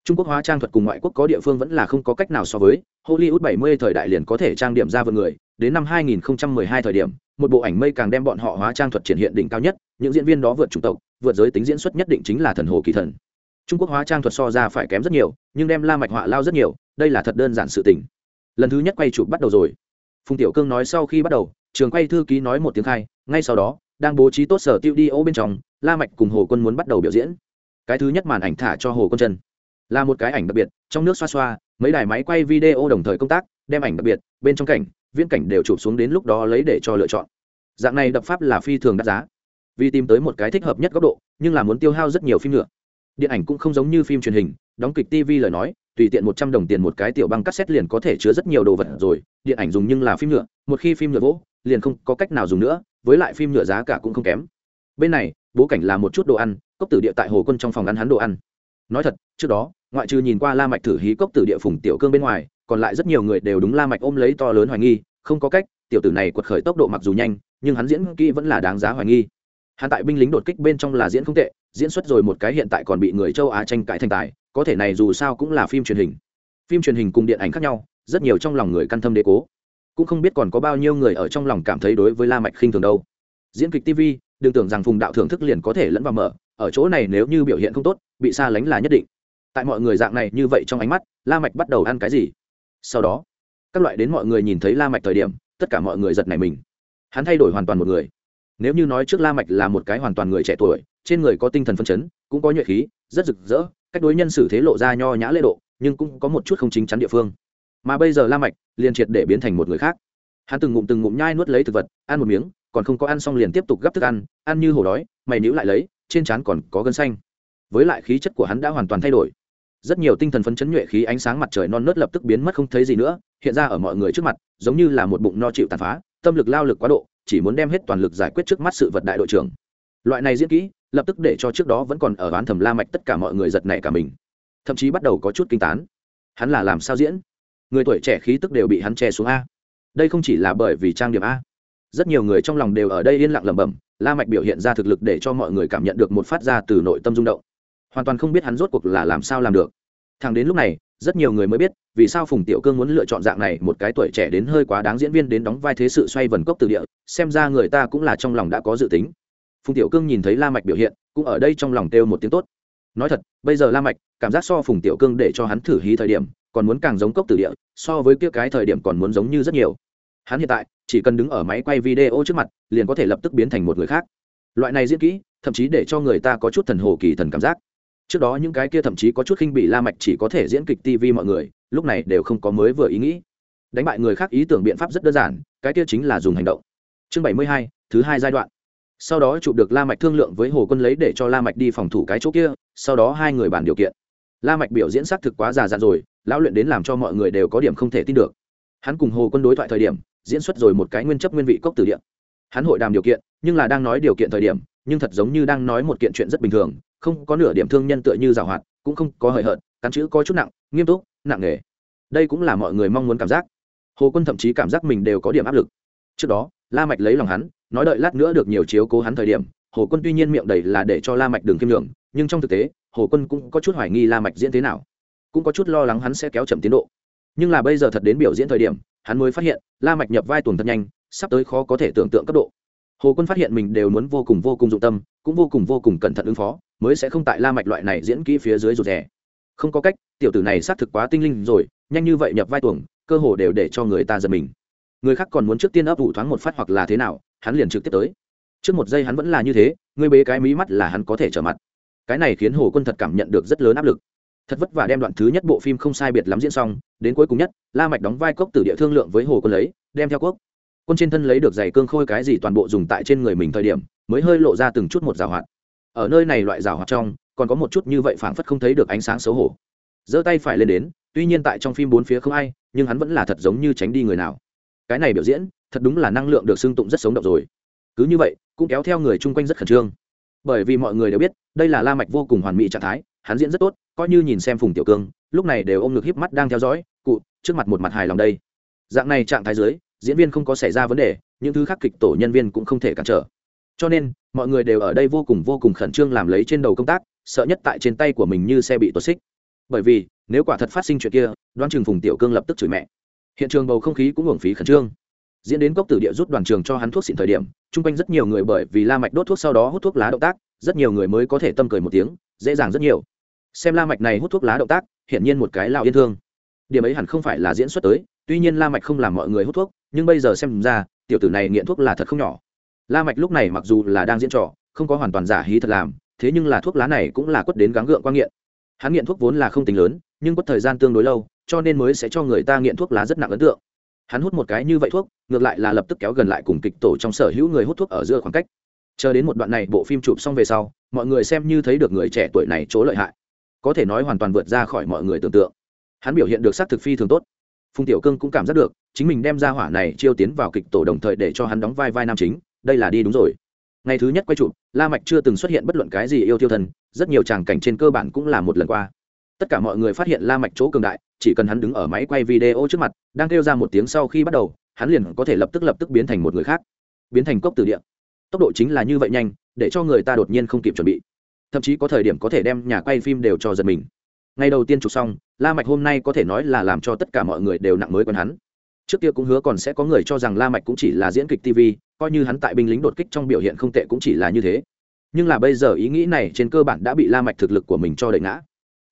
Trung quốc hóa trang thuật cùng ngoại quốc có địa phương vẫn là không có cách nào so với. Hollywood 70 thời đại liền có thể trang điểm ra vượt người. Đến năm 2012 thời điểm, một bộ ảnh mây càng đem bọn họ hóa trang thuật triển hiện đỉnh cao nhất. Những diễn viên đó vượt chủng tộc, vượt giới tính diễn xuất nhất định chính là thần hồ kỳ thần. Trung quốc hóa trang thuật so ra phải kém rất nhiều, nhưng đem la mạch họa lao rất nhiều, đây là thật đơn giản sự tình. Lần thứ nhất quay chụp bắt đầu rồi. Phùng tiểu cương nói sau khi bắt đầu, trường quay thư ký nói một tiếng khai, ngay sau đó, đang bố trí tốt sở tiêu đi ô bên trong, la mạch cùng hồ quân muốn bắt đầu biểu diễn cái thứ nhất màn ảnh thả cho hồ quân chân là một cái ảnh đặc biệt, trong nước xoa xoa, mấy đài máy quay video đồng thời công tác, đem ảnh đặc biệt, bên trong cảnh, viễn cảnh đều chụp xuống đến lúc đó lấy để cho lựa chọn. Dạng này đập pháp là phi thường đắt giá. Vì tìm tới một cái thích hợp nhất góc độ, nhưng là muốn tiêu hao rất nhiều phim nữa. Điện ảnh cũng không giống như phim truyền hình, đóng kịch tv lời nói, tùy tiện một trăm đồng tiền một cái tiểu băng cassette liền có thể chứa rất nhiều đồ vật rồi, điện ảnh dùng nhưng là phim nhựa, một khi phim nhựa vỗ, liền không có cách nào dùng nữa, với lại phim nhựa giá cả cũng không kém. Bên này bố cảnh là một chút đồ ăn, cốc tử địa tại hồ quân trong phòng ăn hắn đồ ăn. Nói thật, trước đó, ngoại trừ nhìn qua la mạch thử hí cốc tử địa phùng tiểu cương bên ngoài, còn lại rất nhiều người đều đúng la mạch ôm lấy to lớn hoài nghi, không có cách, tiểu tử này quật khởi tốc độ mặc dù nhanh, nhưng hắn diễn kỹ vẫn là đáng giá hoài nghi. Hắn tại binh lính đột kích bên trong là diễn không tệ, diễn xuất rồi một cái hiện tại còn bị người châu á tranh cãi thành tài, có thể này dù sao cũng là phim truyền hình. Phim truyền hình cùng điện ảnh khác nhau, rất nhiều trong lòng người căn thâm đế cố. Cũng không biết còn có bao nhiêu người ở trong lòng cảm thấy đối với la mạch khinh thường đâu. Diễn kịch tv đừng tưởng rằng phùng đạo thưởng thức liền có thể lẫn vào mở, ở chỗ này nếu như biểu hiện không tốt, bị xa lánh là nhất định. Tại mọi người dạng này như vậy trong ánh mắt, la mạch bắt đầu ăn cái gì? Sau đó, các loại đến mọi người nhìn thấy la mạch thời điểm, tất cả mọi người giật nảy mình. Hắn thay đổi hoàn toàn một người. Nếu như nói trước la mạch là một cái hoàn toàn người trẻ tuổi, trên người có tinh thần phấn chấn, cũng có nhuệ khí, rất rực rỡ, cách đối nhân xử thế lộ ra nho nhã lễ độ, nhưng cũng có một chút không chính chắn địa phương. Mà bây giờ la mạch liền triệt để biến thành một người khác. Hắn từng ngụm từng ngụm nhai nuốt lấy thực vật, ăn một miếng còn không có ăn xong liền tiếp tục gấp thức ăn ăn như hổ đói, mày níu lại lấy, trên trán còn có gân xanh. Với lại khí chất của hắn đã hoàn toàn thay đổi. Rất nhiều tinh thần phấn chấn nhuệ khí ánh sáng mặt trời non nớt lập tức biến mất không thấy gì nữa, hiện ra ở mọi người trước mặt, giống như là một bụng no chịu tàn phá, tâm lực lao lực quá độ, chỉ muốn đem hết toàn lực giải quyết trước mắt sự vật đại đội trưởng. Loại này diễn kỹ, lập tức để cho trước đó vẫn còn ở ván thầm la mạch tất cả mọi người giật nảy cả mình. Thậm chí bắt đầu có chút kinh tán. Hắn là làm sao diễn? Người tuổi trẻ khí tức đều bị hắn che xuống a. Đây không chỉ là bởi vì trang điểm a rất nhiều người trong lòng đều ở đây yên lặng lẩm bẩm, la mạch biểu hiện ra thực lực để cho mọi người cảm nhận được một phát ra từ nội tâm rung động. Hoàn toàn không biết hắn rốt cuộc là làm sao làm được. Thằng đến lúc này, rất nhiều người mới biết, vì sao phùng tiểu cương muốn lựa chọn dạng này, một cái tuổi trẻ đến hơi quá đáng diễn viên đến đóng vai thế sự xoay vần cốc từ địa, xem ra người ta cũng là trong lòng đã có dự tính. Phùng tiểu cương nhìn thấy la mạch biểu hiện, cũng ở đây trong lòng kêu một tiếng tốt. Nói thật, bây giờ la mạch, cảm giác so phùng tiểu cương để cho hắn thử hí thời điểm, còn muốn càng giống cốc từ địa, so với kia cái thời điểm còn muốn giống như rất nhiều hắn hiện tại, chỉ cần đứng ở máy quay video trước mặt, liền có thể lập tức biến thành một người khác. Loại này diễn kỹ, thậm chí để cho người ta có chút thần hồ kỳ thần cảm giác. Trước đó những cái kia thậm chí có chút khinh bị la mạch chỉ có thể diễn kịch tv mọi người, lúc này đều không có mới vừa ý nghĩ. Đánh bại người khác ý tưởng biện pháp rất đơn giản, cái kia chính là dùng hành động. Chương bảy mươi hai, thứ hai giai đoạn. Sau đó chụp được la mạch thương lượng với hồ quân lấy để cho la mạch đi phòng thủ cái chỗ kia, sau đó hai người bàn điều kiện. La mạch biểu diễn xác thực quá già dặn rồi, lão luyện đến làm cho mọi người đều có điểm không thể tin được. Hắn cùng hồ quân đối thoại thời điểm diễn xuất rồi một cái nguyên chấp nguyên vị cốc tử điện hắn hội đàm điều kiện, nhưng là đang nói điều kiện thời điểm, nhưng thật giống như đang nói một kiện chuyện rất bình thường, không có nửa điểm thương nhân tựa như giảo hoạt, cũng không có hời hợt, cắn chữ có chút nặng, nghiêm túc, nặng nề. Đây cũng là mọi người mong muốn cảm giác. Hồ quân thậm chí cảm giác mình đều có điểm áp lực. Trước đó, la mạch lấy lòng hắn, nói đợi lát nữa được nhiều chiếu cố hắn thời điểm, hồ quân tuy nhiên miệng đầy là để cho la mạch đường kim lượng nhưng trong thực tế, hồ quân cũng có chút hoài nghi la mạch diễn thế nào. Cũng có chút lo lắng hắn sẽ kéo chậm tiến độ. Nhưng là bây giờ thật đến biểu diễn thời điểm hắn mới phát hiện, la mạch nhập vai tuần thật nhanh, sắp tới khó có thể tưởng tượng cấp độ. Hồ quân phát hiện mình đều muốn vô cùng vô cùng dụng tâm, cũng vô cùng vô cùng cẩn thận ứng phó, mới sẽ không tại la mạch loại này diễn kỹ phía dưới rụt rè. Không có cách, tiểu tử này xác thực quá tinh linh rồi, nhanh như vậy nhập vai tuồng, cơ hồ đều để cho người ta giật mình. Người khác còn muốn trước tiên ấp ủ thoáng một phát hoặc là thế nào, hắn liền trực tiếp tới. Trước một giây hắn vẫn là như thế, người bế cái mí mắt là hắn có thể trở mặt. Cái này khiến hồ quân thật cảm nhận được rất lớn áp lực thật vất vả đem đoạn thứ nhất bộ phim không sai biệt lắm diễn xong, đến cuối cùng nhất, la mạch đóng vai cốc tử địa thương lượng với hồ quân lấy, đem theo quốc quân trên thân lấy được giày cương khôi cái gì toàn bộ dùng tại trên người mình thời điểm, mới hơi lộ ra từng chút một rào hoạt. Ở nơi này loại rào hoạt trong, còn có một chút như vậy phảng phất không thấy được ánh sáng xấu hổ. Giơ tay phải lên đến, tuy nhiên tại trong phim bốn phía không ai, nhưng hắn vẫn là thật giống như tránh đi người nào. Cái này biểu diễn, thật đúng là năng lượng được xưng tụng rất sống động rồi. Cứ như vậy, cũng kéo theo người chung quanh rất khẩn trương. Bởi vì mọi người đều biết, đây là la mạch vô cùng hoàn mỹ trạng thái hắn diễn rất tốt, coi như nhìn xem phùng tiểu cương, lúc này đều ôm ngực híp mắt đang theo dõi, cụ, trước mặt một mặt hài lòng đây. Dạng này trạng thái dưới, diễn viên không có xảy ra vấn đề, những thứ khác kịch tổ nhân viên cũng không thể cản trở. Cho nên, mọi người đều ở đây vô cùng vô cùng khẩn trương làm lấy trên đầu công tác, sợ nhất tại trên tay của mình như xe bị tuột xích. Bởi vì, nếu quả thật phát sinh chuyện kia đoan trường phùng tiểu cương lập tức chửi mẹ. Hiện trường bầu không khí cũng hưởng phí khẩn trương. Diễn đến cốc tử địa rút đoàn trường cho hắn thuốc xịn thời điểm, chung quanh rất nhiều người bởi vì la mạch đốt thuốc sau đó hút thuốc lá động tác, rất nhiều người mới có thể tâm cười một tiếng, dễ dàng rất nhiều xem la mạch này hút thuốc lá động tác hiện nhiên một cái lao yên thương. Điểm ấy hẳn không phải là diễn xuất tới, tuy nhiên la mạch không làm mọi người hút thuốc, nhưng bây giờ xem ra, tiểu tử này nghiện thuốc là thật không nhỏ. La mạch lúc này mặc dù là đang diễn trò, không có hoàn toàn giả hí thật làm, thế nhưng là thuốc lá này cũng là quất đến gắng gượng quan nghiện. Hắn nghiện thuốc vốn là không tính lớn, nhưng quất thời gian tương đối lâu, cho nên mới sẽ cho người ta nghiện thuốc lá rất nặng ấn tượng. Hắn hút một cái như vậy thuốc, ngược lại là lập tức kéo gần lại cùng kịch tổ trong sở hữu người hút thuốc ở giữa khoảng cách. Chờ đến một đoạn này bộ phim chụp xong về sau, mọi người xem như thấy được người trẻ tuổi này chỗ lợi hại có thể nói hoàn toàn vượt ra khỏi mọi người tưởng tượng. Hắn biểu hiện được s thực phi thường tốt. Phùng tiểu cương cũng cảm giác được, chính mình đem ra hỏa này chiêu tiến vào kịch tổ đồng thời để cho hắn đóng vai vai nam chính, đây là đi đúng rồi. Ngày thứ nhất quay chụp, la mạch chưa từng xuất hiện bất luận cái gì yêu tiêu thần, rất nhiều tràng cảnh trên cơ bản cũng là một lần qua. Tất cả mọi người phát hiện la mạch chỗ cường đại, chỉ cần hắn đứng ở máy quay video trước mặt, đang kêu ra một tiếng sau khi bắt đầu, hắn liền có thể lập tức lập tức biến thành một người khác. Biến thành cốc từ địa. Tốc độ chính là như vậy nhanh, để cho người ta đột nhiên không kịp chuẩn bị thậm chí có thời điểm có thể đem nhà quay phim đều cho giật mình. Ngày đầu tiên chụp xong, la mạch hôm nay có thể nói là làm cho tất cả mọi người đều nặng mới quen hắn. Trước kia cũng hứa còn sẽ có người cho rằng la mạch cũng chỉ là diễn kịch tv coi như hắn tại binh lính đột kích trong biểu hiện không tệ cũng chỉ là như thế. Nhưng là bây giờ ý nghĩ này trên cơ bản đã bị la mạch thực lực của mình cho đẩy ngã.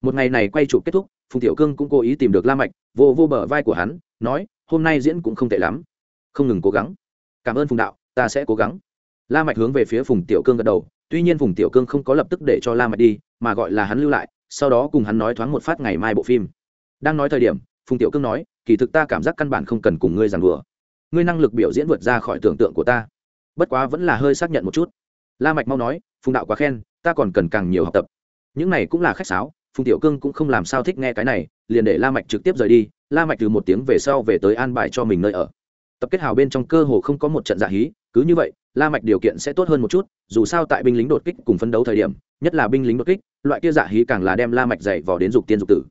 Một ngày này quay chụp kết thúc, phùng tiểu cương cũng cố ý tìm được la mạch, vô vô bờ vai của hắn, nói, hôm nay diễn cũng không tệ lắm. Không ngừng cố gắng. Cảm ơn phùng đạo, ta sẽ cố gắng. La mạch hướng về phía phùng tiểu cương gật đầu tuy nhiên phùng tiểu cương không có lập tức để cho la mạch đi, mà gọi là hắn lưu lại, sau đó cùng hắn nói thoáng một phát ngày mai bộ phim. Đang nói thời điểm, phùng tiểu cương nói, kỳ thực ta cảm giác căn bản không cần cùng ngươi giằng đùa. Ngươi năng lực biểu diễn vượt ra khỏi tưởng tượng của ta. Bất quá vẫn là hơi xác nhận một chút. La mạch mau nói, phùng đạo quá khen, ta còn cần càng nhiều học tập. Những này cũng là khách sáo, phùng tiểu cương cũng không làm sao thích nghe cái này, liền để la mạch trực tiếp rời đi, la mạch từ một tiếng về sau về tới an bài cho mình nơi ở. Tập kết hào bên trong cơ hồ không có một trận dạ hí, cứ như vậy la mạch điều kiện sẽ tốt hơn một chút, dù sao tại binh lính đột kích cùng phân đấu thời điểm, nhất là binh lính đột kích, loại kia dạ hí càng là đem la mạch dạy vào đến dục tiên dục tử.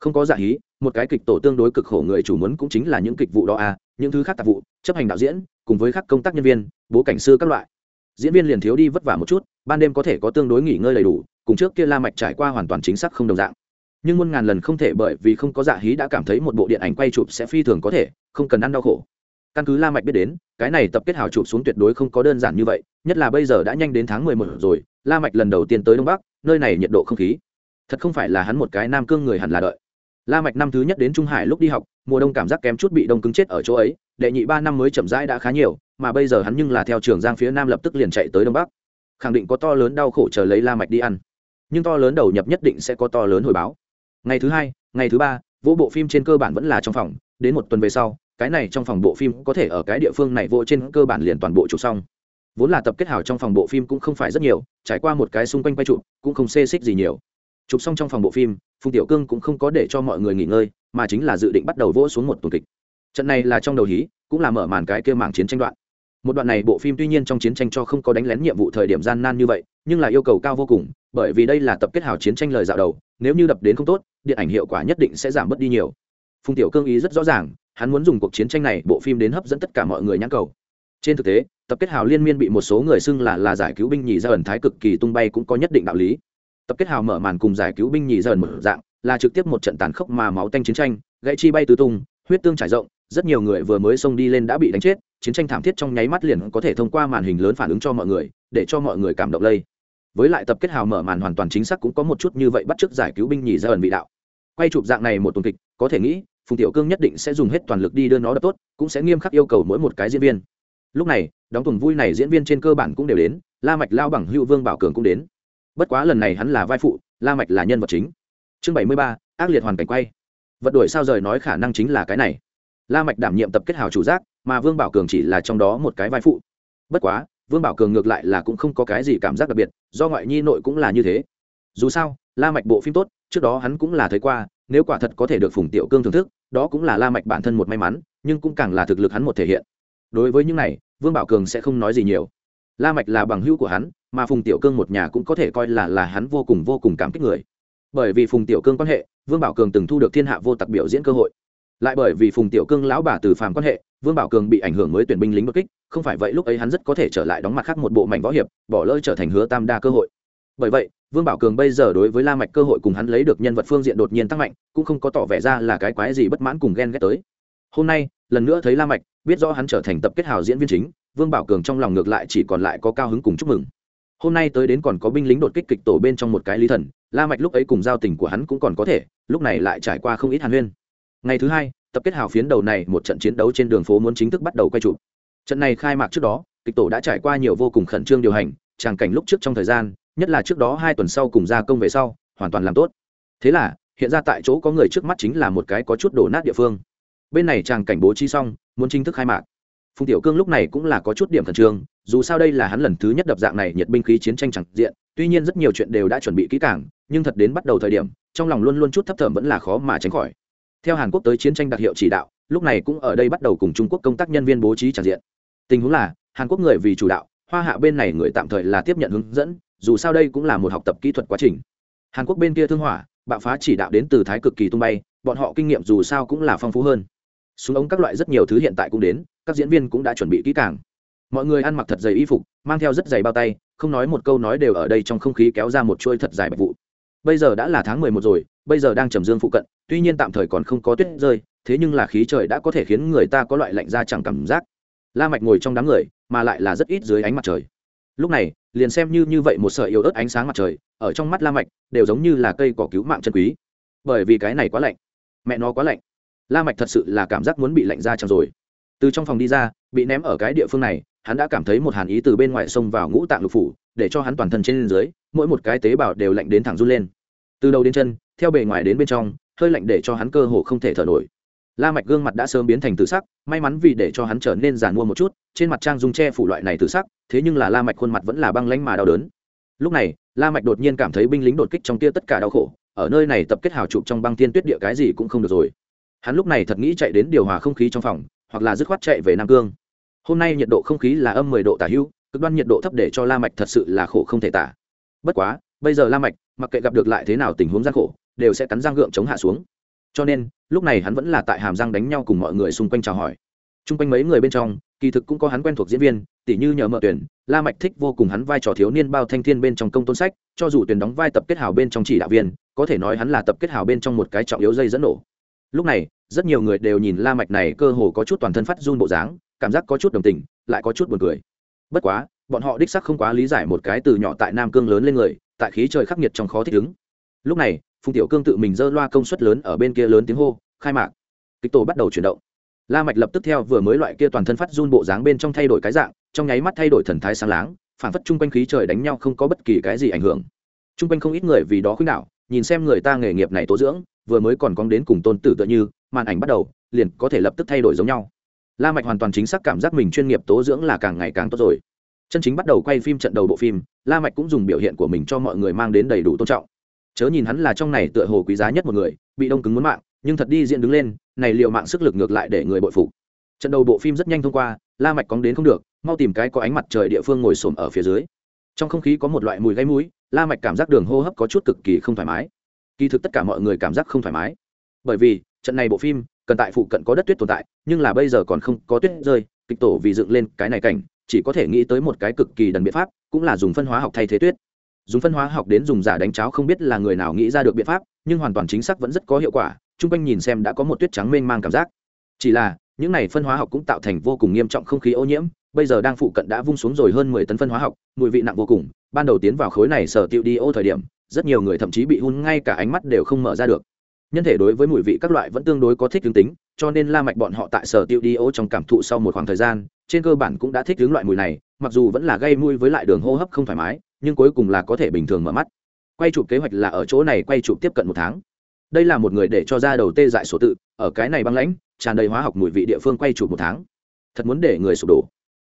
Không có dạ hí, một cái kịch tổ tương đối cực khổ người chủ muốn cũng chính là những kịch vụ đó à những thứ khác tạp vụ, chấp hành đạo diễn, cùng với các công tác nhân viên, bố cảnh sư các loại. Diễn viên liền thiếu đi vất vả một chút, ban đêm có thể có tương đối nghỉ ngơi đầy đủ, cùng trước kia la mạch trải qua hoàn toàn chính xác không đồng dạng. Nhưng muôn ngàn lần không thể bởi vì không có dạ hí đã cảm thấy một bộ điện ảnh quay chụp sẽ phi thường có thể, không cần ăn đau khổ. Căn cứ la mạch biết đến cái này tập kết hào chụp xuống tuyệt đối không có đơn giản như vậy, nhất là bây giờ đã nhanh đến tháng mười một rồi, la mạch lần đầu tiên tới đông bắc, nơi này nhiệt độ không khí. Thật không phải là hắn một cái nam cương người hẳn là đợi. La mạch năm thứ nhất đến trung hải lúc đi học, mùa đông cảm giác kém chút bị đông cứng chết ở chỗ ấy, đệ nhị ba năm mới chậm rãi đã khá nhiều, mà bây giờ hắn nhưng là theo trường giang phía nam lập tức liền chạy tới đông bắc. Khẳng định có to lớn đau khổ chờ lấy la mạch đi ăn. Nhưng to lớn đầu nhập nhất định sẽ có to lớn hồi báo. Ngày thứ hai, ngày thứ ba vũ bộ phim trên cơ bản vẫn là trong phòng, đến một tuần về sau cái này trong phòng bộ phim có thể ở cái địa phương này vô trên cơ bản liền toàn bộ chụp xong. Vốn là tập kết hào trong phòng bộ phim cũng không phải rất nhiều, trải qua một cái xung quanh quay chụp, cũng không xê xích gì nhiều. Chụp xong trong phòng bộ phim, phùng tiểu cương cũng không có để cho mọi người nghỉ ngơi, mà chính là dự định bắt đầu vỗ xuống một tuần kịch. Trận này là trong đầu hí, cũng là mở màn cái kia mảng chiến tranh đoạn. Một đoạn này bộ phim tuy nhiên trong chiến tranh cho không có đánh lén nhiệm vụ thời điểm gian nan như vậy, nhưng là yêu cầu cao vô cùng, bởi vì đây là tập kết hào chiến tranh lời dạo đầu, nếu như đập đến không tốt, điện ảnh hiệu quả nhất định sẽ giảm bớt đi nhiều. Phùng tiểu cương ý rất rõ ràng hắn muốn dùng cuộc chiến tranh này, bộ phim đến hấp dẫn tất cả mọi người nhãn cầu. Trên thực tế, tập kết hào liên miên bị một số người xưng là là giải cứu binh nhì ra ẩn thái cực kỳ tung bay cũng có nhất định đạo lý. Tập kết hào mở màn cùng giải cứu binh nhì ra ẩn mở dạng, là trực tiếp một trận tàn khốc mà máu tanh chiến tranh, gãy chi bay tứ tung, huyết tương trải rộng, rất nhiều người vừa mới xông đi lên đã bị đánh chết, chiến tranh thảm thiết trong nháy mắt liền có thể thông qua màn hình lớn phản ứng cho mọi người, để cho mọi người cảm động lây. Với lại tập kết hào mở màn hoàn toàn chính xác cũng có một chút như vậy bắt chước giải cứu binh nhì ra ẩn vị đạo. Quay chụp dạng này một tuần kịch, có thể nghĩ phùng tiểu cương nhất định sẽ dùng hết toàn lực đi đưa nó đập tốt, cũng sẽ nghiêm khắc yêu cầu mỗi một cái diễn viên. Lúc này, đóng tuần vui này diễn viên trên cơ bản cũng đều đến, la mạch lao bằng, hữu vương bảo cường cũng đến. Bất quá lần này hắn là vai phụ, la mạch là nhân vật chính. Chương bảy mươi ba, ác liệt hoàn cảnh quay. Vật đổi sao rời nói khả năng chính là cái này. La mạch đảm nhiệm tập kết hào chủ giác, mà vương bảo cường chỉ là trong đó một cái vai phụ. Bất quá, vương bảo cường ngược lại là cũng không có cái gì cảm giác đặc biệt, do ngoại nhi nội cũng là như thế. Dù sao, la mạch bộ phim tốt, trước đó hắn cũng là thấy qua nếu quả thật có thể được phùng tiểu cương thưởng thức, đó cũng là la mạch bản thân một may mắn, nhưng cũng càng là thực lực hắn một thể hiện. Đối với những này, vương bảo cường sẽ không nói gì nhiều. La mạch là bằng hữu của hắn, mà phùng tiểu cương một nhà cũng có thể coi là là hắn vô cùng vô cùng cảm kích người. Bởi vì phùng tiểu cương quan hệ, vương bảo cường từng thu được thiên hạ vô tặc biểu diễn cơ hội. Lại bởi vì phùng tiểu cương lão bà từ phàm quan hệ, vương bảo cường bị ảnh hưởng mới tuyển binh lính bất kích, không phải vậy lúc ấy hắn rất có thể trở lại đóng mặt khác một bộ mảnh võ hiệp, bỏ lỡ trở thành hứa tam đa cơ hội. Bởi vậy vương bảo cường bây giờ đối với la mạch cơ hội cùng hắn lấy được nhân vật phương diện đột nhiên tăng mạnh, cũng không có tỏ vẻ ra là cái quái gì bất mãn cùng ghen ghét tới. Hôm nay, lần nữa thấy la mạch, biết rõ hắn trở thành tập kết hào diễn viên chính, vương bảo cường trong lòng ngược lại chỉ còn lại có cao hứng cùng chúc mừng. Hôm nay tới đến còn có binh lính đột kích kịch tổ bên trong một cái lý thần, la mạch lúc ấy cùng giao tình của hắn cũng còn có thể, lúc này lại trải qua không ít hàn huyên. Ngày thứ hai, tập kết hào phiến đầu này một trận chiến đấu trên đường phố muốn chính thức bắt đầu quay trụ. trận này khai mạc trước đó, kịch tổ đã trải qua nhiều vô cùng khẩn trương điều hành, tràng cảnh lúc trước trong thời gian nhất là trước đó hai tuần sau cùng gia công về sau, hoàn toàn làm tốt. Thế là, hiện ra tại chỗ có người trước mắt chính là một cái có chút đổ nát địa phương. Bên này chàng cảnh bố trí xong, muốn chính thức khai mạc. Phùng tiểu cương lúc này cũng là có chút điểm khẩn trương, dù sao đây là hắn lần thứ nhất đập dạng này nhiệt binh khí chiến tranh chẳng diện, tuy nhiên rất nhiều chuyện đều đã chuẩn bị kỹ càng, nhưng thật đến bắt đầu thời điểm, trong lòng luôn luôn chút thấp thởm vẫn là khó mà tránh khỏi. Theo hàn quốc tới chiến tranh đặc hiệu chỉ đạo, lúc này cũng ở đây bắt đầu cùng trung quốc công tác nhân viên bố trí tràn diện. Tình huống là, hàn quốc người vì chủ đạo, hoa hạ bên này người tạm thời là tiếp nhận hướng dẫn dù sao đây cũng là một học tập kỹ thuật quá trình. Hàn quốc bên kia thương hỏa, bạo phá chỉ đạo đến từ thái cực kỳ tung bay, bọn họ kinh nghiệm dù sao cũng là phong phú hơn. Súng ống các loại rất nhiều thứ hiện tại cũng đến, các diễn viên cũng đã chuẩn bị kỹ càng. Mọi người ăn mặc thật dày y phục, mang theo rất dày bao tay, không nói một câu nói đều ở đây trong không khí kéo ra một chuôi thật dài bạch vụ. Bây giờ đã là tháng mười một rồi, bây giờ đang trầm dương phụ cận, tuy nhiên tạm thời còn không có tuyết rơi, thế nhưng là khí trời đã có thể khiến người ta có loại lạnh da chẳng cảm giác. La mạch ngồi trong đám người, mà lại là rất ít dưới ánh mặt trời lúc này, liền xem như như vậy một sợi yếu ớt ánh sáng mặt trời, ở trong mắt la mạch, đều giống như là cây cỏ cứu mạng chân quý. Bởi vì cái này quá lạnh. Mẹ nó quá lạnh. La mạch thật sự là cảm giác muốn bị lạnh ra chẳng rồi. Từ trong phòng đi ra, bị ném ở cái địa phương này, hắn đã cảm thấy một hàn ý từ bên ngoài xông vào ngũ tạng lục phủ, để cho hắn toàn thân trên dưới, mỗi một cái tế bào đều lạnh đến thẳng run lên. Từ đầu đến chân, theo bề ngoài đến bên trong, hơi lạnh để cho hắn cơ hồ không thể thở nổi la mạch gương mặt đã sớm biến thành tử sắc, may mắn vì để cho hắn trở nên giàn mua một chút, trên mặt trang dung che phủ loại này tử sắc, thế nhưng là la mạch khuôn mặt vẫn là băng lãnh mà đau đớn. Lúc này, la mạch đột nhiên cảm thấy binh lính đột kích trong kia tất cả đau khổ, ở nơi này tập kết hào trụ trong băng thiên tuyết địa cái gì cũng không được rồi. Hắn lúc này thật nghĩ chạy đến điều hòa không khí trong phòng, hoặc là dứt khoát chạy về nam cương. Hôm nay nhiệt độ không khí là âm 10 độ tả hữu cực đoan nhiệt độ thấp để cho la mạch thật sự là khổ không thể tả. Bất quá, bây giờ la mạch, mặc kệ gặp được lại thế nào tình huống gian khổ, đều sẽ cắn răng gượng chống hạ xuống cho nên, lúc này hắn vẫn là tại hàm răng đánh nhau cùng mọi người xung quanh chào hỏi. Chung quanh mấy người bên trong, kỳ thực cũng có hắn quen thuộc diễn viên tỷ như nhờ mợ tuyển, la mạch thích vô cùng hắn vai trò thiếu niên bao thanh thiên bên trong công tôn sách, cho dù tuyển đóng vai tập kết hào bên trong chỉ đạo viên, có thể nói hắn là tập kết hào bên trong một cái trọng yếu dây dẫn nổ. Lúc này, rất nhiều người đều nhìn la mạch này cơ hồ có chút toàn thân phát run bộ dáng, cảm giác có chút đồng tình, lại có chút buồn cười. Bất quá, bọn họ đích xác không quá lý giải một cái từ nhỏ tại nam cương lớn lên người, tại khí trời khắc nghiệt trong khó thích ứng. Lúc này phùng tiểu cương tự mình dơ loa công suất lớn ở bên kia lớn tiếng hô, khai mạc. Kịch tổ bắt đầu chuyển động. La mạch lập tức theo vừa mới loại kia toàn thân phát run bộ dáng bên trong thay đổi cái dạng, trong nháy mắt thay đổi thần thái sáng láng phản phất chung quanh khí trời đánh nhau không có bất kỳ cái gì ảnh hưởng. Chung quanh không ít người vì đó khuyên đảo, nhìn xem người ta nghề nghiệp này tố dưỡng, vừa mới còn cong đến cùng tôn tử tựa như, màn ảnh bắt đầu, liền có thể lập tức thay đổi giống nhau. La mạch hoàn toàn chính xác cảm giác mình chuyên nghiệp tố dưỡng là càng ngày càng tốt rồi. Chân chính bắt đầu quay phim trận đầu bộ phim, la mạch cũng dùng biểu hiện của mình cho mọi người mang đến đầy đủ tôn trọng chớ nhìn hắn là trong này tựa hồ quý giá nhất một người, bị đông cứng muốn mạng, nhưng thật đi diện đứng lên, này liệu mạng sức lực ngược lại để người bội phục. Trận đầu bộ phim rất nhanh thông qua, la mạch cóng đến không được, mau tìm cái có ánh mặt trời địa phương ngồi xổm ở phía dưới. Trong không khí có một loại mùi gây mũi, la mạch cảm giác đường hô hấp có chút cực kỳ không thoải mái. Kỳ thực tất cả mọi người cảm giác không thoải mái. Bởi vì, trận này bộ phim, cần tại phụ cận có đất tuyết tồn tại, nhưng là bây giờ còn không có tuyết rơi, kịch tổ vì dựng lên cái này cảnh, chỉ có thể nghĩ tới một cái cực kỳ đần biện pháp, cũng là dùng phân hóa học thay thế tuyết dùng phân hóa học đến dùng giả đánh cháo không biết là người nào nghĩ ra được biện pháp, nhưng hoàn toàn chính xác vẫn rất có hiệu quả, chung quanh nhìn xem đã có một tuyết trắng mênh mang cảm giác. Chỉ là, những này phân hóa học cũng tạo thành vô cùng nghiêm trọng không khí ô nhiễm, bây giờ đang phụ cận đã vung xuống rồi hơn mười tấn phân hóa học, mùi vị nặng vô cùng, ban đầu tiến vào khối này sở tiêu đi ô thời điểm, rất nhiều người thậm chí bị hun ngay cả ánh mắt đều không mở ra được. Nhân thể đối với mùi vị các loại vẫn tương đối có thích hướng tính, cho nên la mạch bọn họ tại sở tiêu đi ô trong cảm thụ sau một khoảng thời gian, trên cơ bản cũng đã thích hướng loại mùi này, mặc dù vẫn là gây mùi với lại đường hô hấp không thoải mái nhưng cuối cùng là có thể bình thường mở mắt. Quay chụp kế hoạch là ở chỗ này quay chụp tiếp cận một tháng. Đây là một người để cho ra đầu tê dại sổ tự, ở cái này băng lãnh, tràn đầy hóa học mùi vị địa phương quay chụp một tháng. Thật muốn để người sụp đổ.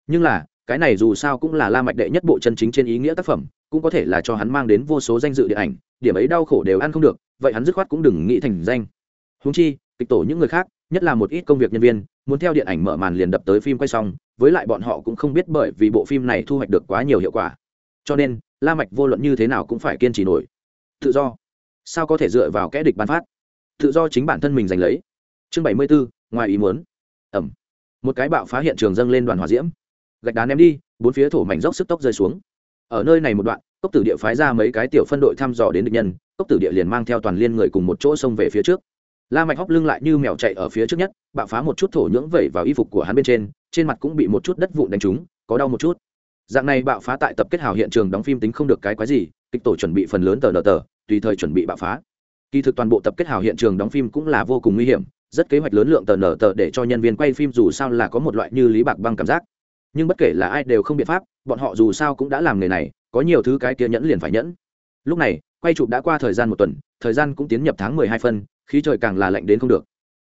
Nhưng là, cái này dù sao cũng là la mạch đệ nhất bộ chân chính trên ý nghĩa tác phẩm, cũng có thể là cho hắn mang đến vô số danh dự điện ảnh, điểm ấy đau khổ đều ăn không được, vậy hắn dứt khoát cũng đừng nghĩ thành danh. Huống chi, kịch tổ những người khác, nhất là một ít công việc nhân viên, muốn theo điện ảnh mở màn liền đập tới phim quay xong, với lại bọn họ cũng không biết bởi vì bộ phim này thu hoạch được quá nhiều hiệu quả cho nên la mạch vô luận như thế nào cũng phải kiên trì nổi. Tự do. Sao có thể dựa vào kẽ địch ban phát? Tự do chính bản thân mình giành lấy. Chương bảy mươi 74, ngoài ý muốn. Ầm, một cái bạo phá hiện trường dâng lên đoàn hỏa diễm. Gạch đá ném đi bốn phía thổ mảnh dốc sức tốc rơi xuống. Ở nơi này một đoạn cốc tử địa phái ra mấy cái tiểu phân đội thăm dò đến địch nhân cốc tử địa liền mang theo toàn liên người cùng một chỗ xông về phía trước. La mạch hóc lưng lại như mèo chạy ở phía trước nhất bạo phá một chút thổ nhưỡng vẩy vào y phục của hắn bên trên trên mặt cũng bị một chút đất vụn đánh trúng có đau một chút dạng này bạo phá tại tập kết hào hiện trường đóng phim tính không được cái quái gì, kịch tổ chuẩn bị phần lớn tờ nờ tờ, tùy thời chuẩn bị bạo phá. Kỳ thực toàn bộ tập kết hào hiện trường đóng phim cũng là vô cùng nguy hiểm, rất kế hoạch lớn lượng tờ nở tờ để cho nhân viên quay phim dù sao là có một loại như lý bạc băng cảm giác. Nhưng bất kể là ai đều không biện pháp, bọn họ dù sao cũng đã làm nghề này, có nhiều thứ cái kia nhẫn liền phải nhẫn. Lúc này, quay chụp đã qua thời gian một tuần, thời gian cũng tiến nhập tháng mười hai phân, khí trời càng là lạnh đến không được.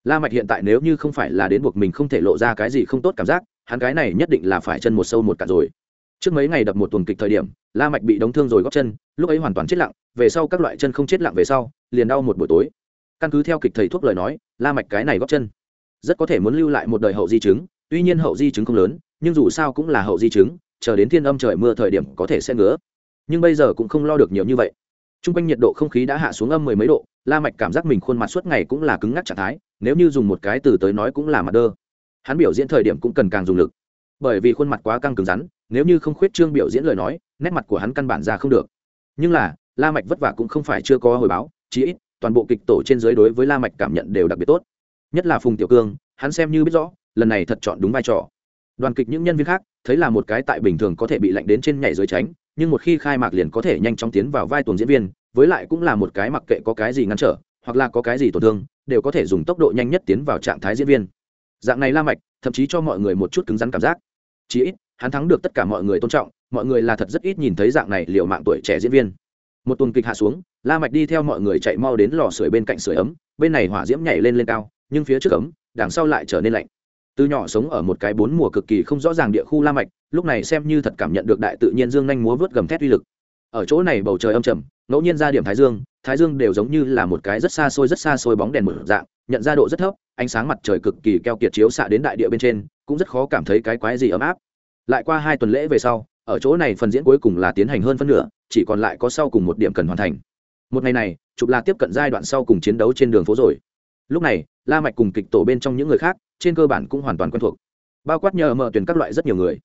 La mạch hiện tại nếu như không phải là đến buộc mình không thể lộ ra cái gì không tốt cảm giác, hắn cái này nhất định là phải chân một sâu một cả rồi trước mấy ngày đập một tuần kịch thời điểm, la mạch bị đóng thương rồi gót chân, lúc ấy hoàn toàn chết lặng, về sau các loại chân không chết lặng về sau, liền đau một buổi tối. Căn cứ theo kịch thầy thuốc lời nói, la mạch cái này gót chân rất có thể muốn lưu lại một đời hậu di chứng, tuy nhiên hậu di chứng không lớn, nhưng dù sao cũng là hậu di chứng, chờ đến thiên âm trời mưa thời điểm có thể sẽ ngứa. Nhưng bây giờ cũng không lo được nhiều như vậy. T r u n g quanh nhiệt độ không khí đã hạ xuống âm mười mấy độ, la mạch cảm giác mình khuôn mặt suốt ngày cũng là cứng ngắc trạng thái, nếu như dùng một cái từ tới nói cũng là mặt đơ. Hắn biểu diễn thời điểm cũng cần càng dùng lực. Bởi vì khuôn mặt quá căng cứng rắn nếu như không khuyết trương biểu diễn lời nói, nét mặt của hắn căn bản ra không được. Nhưng là, la mạch vất vả cũng không phải chưa có hồi báo, chí ít, toàn bộ kịch tổ trên dưới đối với la mạch cảm nhận đều đặc biệt tốt. Nhất là phùng tiểu cương, hắn xem như biết rõ, lần này thật chọn đúng vai trò. Đoàn kịch những nhân viên khác, thấy là một cái tại bình thường có thể bị lạnh đến trên nhảy dưới tránh, nhưng một khi khai mạc liền có thể nhanh chóng tiến vào vai tuần diễn viên, với lại cũng là một cái mặc kệ có cái gì ngăn trở, hoặc là có cái gì tổn thương, đều có thể dùng tốc độ nhanh nhất tiến vào trạng thái diễn viên. Dạng này la mạch, thậm chí cho mọi người một chút cứng rắn cảm giác. Chí ít hắn thắng được tất cả mọi người tôn trọng, mọi người là thật rất ít nhìn thấy dạng này liều mạng tuổi trẻ diễn viên. Một tuần kịch hạ xuống, la mạch đi theo mọi người chạy mau đến lò sưởi bên cạnh sưởi ấm, bên này hỏa diễm nhảy lên lên cao, nhưng phía trước ấm, đằng sau lại trở nên lạnh. Từ nhỏ sống ở một cái bốn mùa cực kỳ không rõ ràng địa khu la mạch, lúc này xem như thật cảm nhận được đại tự nhiên dương nhanh múa vớt gầm thét uy lực. Ở chỗ này bầu trời âm trầm, ngẫu nhiên ra điểm thái dương thái dương đều giống như là một cái rất xa xôi rất xa xôi bóng đèn mở dạng, nhận ra độ rất thấp, ánh sáng mặt trời cực kỳ keo kiệt chiếu xạ đến đại địa bên trên, cũng rất khó cảm thấy cái quái gì ấm áp lại qua hai tuần lễ về sau, ở chỗ này phần diễn cuối cùng là tiến hành hơn phân nửa, chỉ còn lại có sau cùng một điểm cần hoàn thành. Một ngày này, chụp là tiếp cận giai đoạn sau cùng chiến đấu trên đường phố rồi. Lúc này, la mạch cùng kịch tổ bên trong những người khác, trên cơ bản cũng hoàn toàn quen thuộc. Bao quát nhờ mở tuyển các loại rất nhiều người.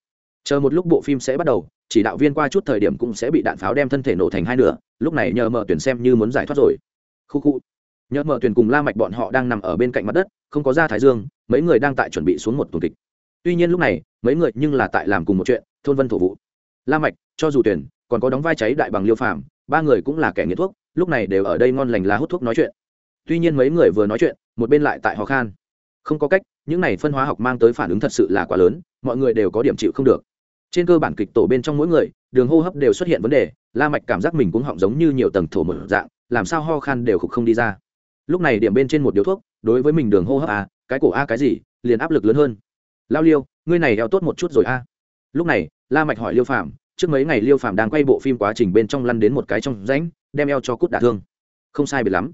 Chờ một lúc bộ phim sẽ bắt đầu, chỉ đạo viên qua chút thời điểm cũng sẽ bị đạn pháo đem thân thể nổ thành hai nửa, lúc này nhờ mở tuyển xem như muốn giải thoát rồi. Khu khu. Nhờ mở tuyển cùng la mạch bọn họ đang nằm ở bên cạnh mặt đất, không có ra thái dương, mấy người đang tại chuẩn bị xuống một tuần kịch tuy nhiên lúc này, mấy người nhưng là tại làm cùng một chuyện, thôn vân thổ vụ la mạch, cho dù tuyển, còn có đóng vai cháy đại bằng liêu phàm, ba người cũng là kẻ nghiện thuốc, lúc này đều ở đây ngon lành lá hút thuốc nói chuyện. Tuy nhiên mấy người vừa nói chuyện, một bên lại tại ho khan. Không có cách, những này phân hóa học mang tới phản ứng thật sự là quá lớn, mọi người đều có điểm chịu không được. Trên cơ bản kịch tổ bên trong mỗi người, đường hô hấp đều xuất hiện vấn đề, la mạch cảm giác mình cũng họng giống như nhiều tầng thổ mở dạng, làm sao ho khan đều khục không đi ra. Lúc này điểm bên trên một điếu thuốc, đối với mình đường hô hấp à cái cổ a cái gì, liền áp lực lớn hơn lao liêu, ngươi này eo tốt một chút rồi a. Lúc này, la mạch hỏi liêu phạm trước mấy ngày liêu phạm đang quay bộ phim quá trình bên trong lăn đến một cái trong rãnh, đem eo cho cút đả thương. Không sai biệt lắm.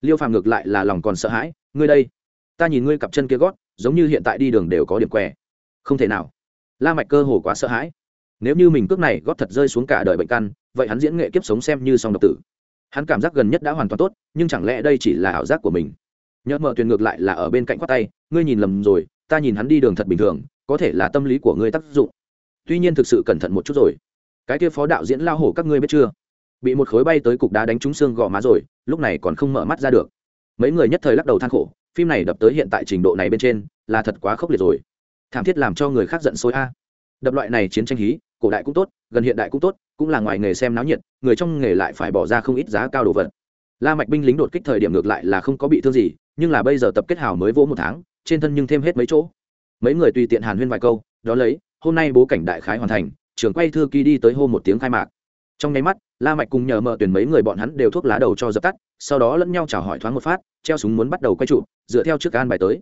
Liêu phạm ngược lại là lòng còn sợ hãi, ngươi đây, ta nhìn ngươi cặp chân kia gót, giống như hiện tại đi đường đều có điểm què. Không thể nào. La mạch cơ hồ quá sợ hãi. Nếu như mình cước này gót thật rơi xuống cả đời bệnh căn, vậy hắn diễn nghệ kiếp sống xem như song độc tử. Hắn cảm giác gần nhất đã hoàn toàn tốt, nhưng chẳng lẽ đây chỉ là ảo giác của mình? Nhớ mở tuyền ngược lại là ở bên cạnh khoát tay, ngươi nhìn lầm rồi ta nhìn hắn đi đường thật bình thường, có thể là tâm lý của ngươi tác dụng. Tuy nhiên thực sự cẩn thận một chút rồi. Cái kia phó đạo diễn lao hổ các ngươi biết chưa? Bị một khối bay tới cục đá đánh trúng xương gò má rồi, lúc này còn không mở mắt ra được. Mấy người nhất thời lắc đầu than khổ, phim này đập tới hiện tại trình độ này bên trên, là thật quá khốc liệt rồi. Thảm thiết làm cho người khác giận sôi a. Đập loại này chiến tranh hí, cổ đại cũng tốt, gần hiện đại cũng tốt, cũng là ngoài nghề xem náo nhiệt, người trong nghề lại phải bỏ ra không ít giá cao đồ vật. La mạch binh lính đột kích thời điểm ngược lại là không có bị thương gì, nhưng là bây giờ tập kết hào mới vỗ một tháng trên thân nhưng thêm hết mấy chỗ. Mấy người tùy tiện hàn huyên vài câu, đó lấy, hôm nay bố cảnh đại khái hoàn thành, trưởng quay thư ký đi tới hô một tiếng khai mạc. Trong nháy mắt, la mạch cùng nhờ mợ tuyển mấy người bọn hắn đều thuốc lá đầu cho dập tắt, sau đó lẫn nhau chào hỏi thoáng một phát, treo súng muốn bắt đầu quay trụ, dựa theo trước an bài tới.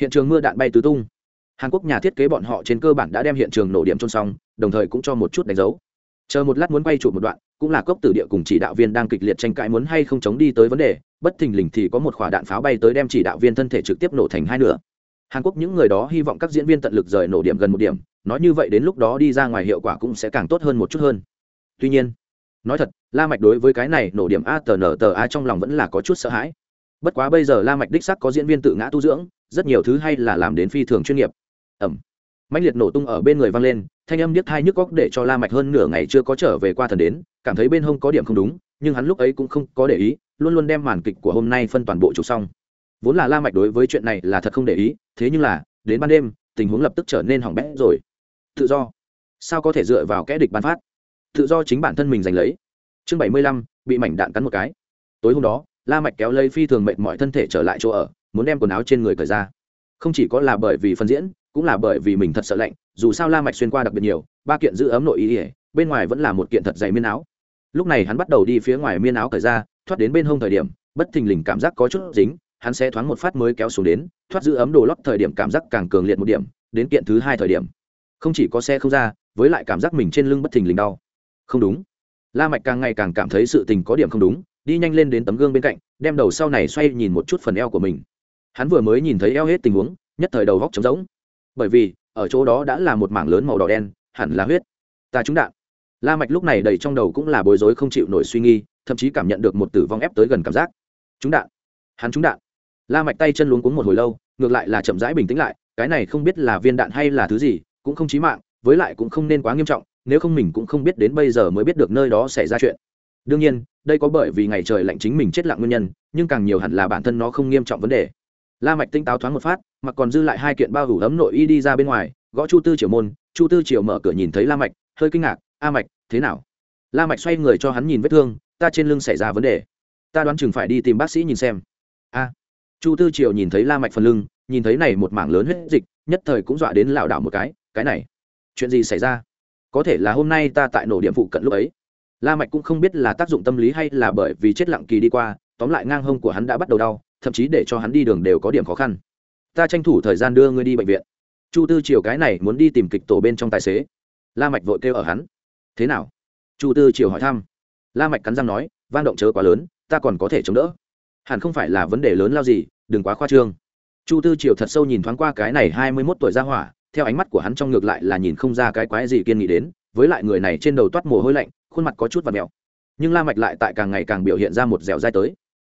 Hiện trường mưa đạn bay tứ tung. Hàn quốc nhà thiết kế bọn họ trên cơ bản đã đem hiện trường nổ điểm trôn xong, đồng thời cũng cho một chút đánh dấu. Chờ một lát muốn quay trụ một đoạn cũng là cốc tử địa cùng chỉ đạo viên đang kịch liệt tranh cãi muốn hay không chống đi tới vấn đề, bất thình lình thì có một quả đạn pháo bay tới đem chỉ đạo viên thân thể trực tiếp nổ thành hai nửa. Hàn quốc những người đó hy vọng các diễn viên tận lực rời nổ điểm gần một điểm, nói như vậy đến lúc đó đi ra ngoài hiệu quả cũng sẽ càng tốt hơn một chút hơn. Tuy nhiên, nói thật, la mạch đối với cái này nổ điểm a tờ nở tờ a trong lòng vẫn là có chút sợ hãi. Bất quá bây giờ la mạch đích xác có diễn viên tự ngã tu dưỡng, rất nhiều thứ hay là làm đến phi thường chuyên nghiệp. Ẩm mạnh liệt nổ tung ở bên người vang lên, thanh âm điếc thai nhức góc để cho la mạch hơn nửa ngày chưa có trở về qua thần đến, cảm thấy bên hông có điểm không đúng, nhưng hắn lúc ấy cũng không có để ý, luôn luôn đem màn kịch của hôm nay phân toàn bộ chụp xong. Vốn là la mạch đối với chuyện này là thật không để ý, thế nhưng là, đến ban đêm, tình huống lập tức trở nên hỏng bét rồi. Tự do. Sao có thể dựa vào kẻ địch ban phát? Tự do chính bản thân mình giành lấy. Chương bảy mươi lăm, bị mảnh đạn cắn một cái. Tối hôm đó, la mạch kéo lấy phi thường mệt mỏi thân thể trở lại chỗ ở, muốn đem quần áo trên người cởi ra. Không chỉ có là bởi vì phân diễn cũng là bởi vì mình thật sợ lạnh, dù sao la mạch xuyên qua đặc biệt nhiều, ba kiện giữ ấm nội y bên ngoài vẫn là một kiện thật dày miên áo. Lúc này hắn bắt đầu đi phía ngoài miên áo cởi ra, thoát đến bên hông thời điểm, bất thình lình cảm giác có chút dính, hắn sẽ thoáng một phát mới kéo xuống đến, thoát giữ ấm đồ lót thời điểm cảm giác càng cường liệt một điểm, đến kiện thứ hai thời điểm. Không chỉ có xe không ra, với lại cảm giác mình trên lưng bất thình lình đau. Không đúng. La mạch càng ngày càng cảm thấy sự tình có điểm không đúng, đi nhanh lên đến tấm gương bên cạnh, đem đầu sau này xoay nhìn một chút phần eo của mình. Hắn vừa mới nhìn thấy eo hết tình huống, nhất thời đầu góc trống rỗng bởi vì, ở chỗ đó đã là một mảng lớn màu đỏ đen, hẳn là huyết. Ta trúng đạn. La mạch lúc này đầy trong đầu cũng là bối rối không chịu nổi suy nghi, thậm chí cảm nhận được một tử vong ép tới gần cảm giác. Trúng đạn. Hắn trúng đạn. La mạch tay chân luống cuống một hồi lâu, ngược lại là chậm rãi bình tĩnh lại, cái này không biết là viên đạn hay là thứ gì, cũng không chí mạng, với lại cũng không nên quá nghiêm trọng, nếu không mình cũng không biết đến bây giờ mới biết được nơi đó xảy ra chuyện. Đương nhiên, đây có bởi vì ngày trời lạnh chính mình chết lặng nguyên nhân, nhưng càng nhiều hẳn là bản thân nó không nghiêm trọng vấn đề la mạch tinh táo thoáng một phát, mặc còn dư lại hai kiện bao đủ ấm nội y đi ra bên ngoài, gõ chu tư triều môn, chu tư triều mở cửa nhìn thấy la mạch, hơi kinh ngạc, a mạch, thế nào? La mạch xoay người cho hắn nhìn vết thương, ta trên lưng xảy ra vấn đề. Ta đoán chừng phải đi tìm bác sĩ nhìn xem. A. Chu tư triều nhìn thấy la mạch phần lưng, nhìn thấy này một mảng lớn huyết dịch, nhất thời cũng dọa đến lảo đảo một cái cái này, chuyện gì xảy ra? Có thể là hôm nay ta tại nổ điểm phụ cận lúc ấy. La mạch cũng không biết là tác dụng tâm lý hay là bởi vì chết lặng kỳ đi qua, tóm lại ngang hông của hắn đã bắt đầu đau thậm chí để cho hắn đi đường đều có điểm khó khăn. Ta tranh thủ thời gian đưa ngươi đi bệnh viện. Chu tư triều cái này muốn đi tìm kịch tổ bên trong tài xế. La mạch vội kêu ở hắn. Thế nào? Chu tư triều hỏi thăm. La mạch cắn răng nói, vang động chớ quá lớn, ta còn có thể chống đỡ. Hẳn không phải là vấn đề lớn lao gì, đừng quá khoa trương. Chu tư triều thật sâu nhìn thoáng qua cái này hai mươi 21 tuổi ra hỏa, theo ánh mắt của hắn trong ngược lại là nhìn không ra cái quái gì kiên nghị đến, với lại người này trên đầu toát mồ hôi lạnh, khuôn mặt có chút và mèo. Nhưng la mạch lại tại càng ngày càng biểu hiện ra một dẻo dai tới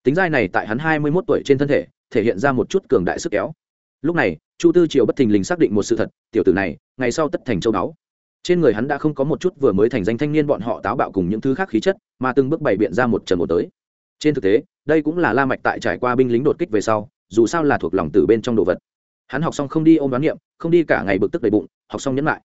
tính dai này tại hắn hai mươi 21 tuổi trên thân thể thể hiện ra một chút cường đại sức kéo. Lúc này, chu tư triều bất thình lình xác định một sự thật, tiểu tử này, ngày sau tất thành châu đáo trên người hắn đã không có một chút vừa mới thành danh thanh niên bọn họ táo bạo cùng những thứ khác khí chất, mà từng bước bày biện ra một trần một tới. Trên thực tế, đây cũng là la mạch tại trải qua binh lính đột kích về sau, dù sao là thuộc lòng từ bên trong đồ vật. Hắn học xong không đi ôm đoán niệm, không đi cả ngày bực tức đầy bụng, học xong nhẫn lại.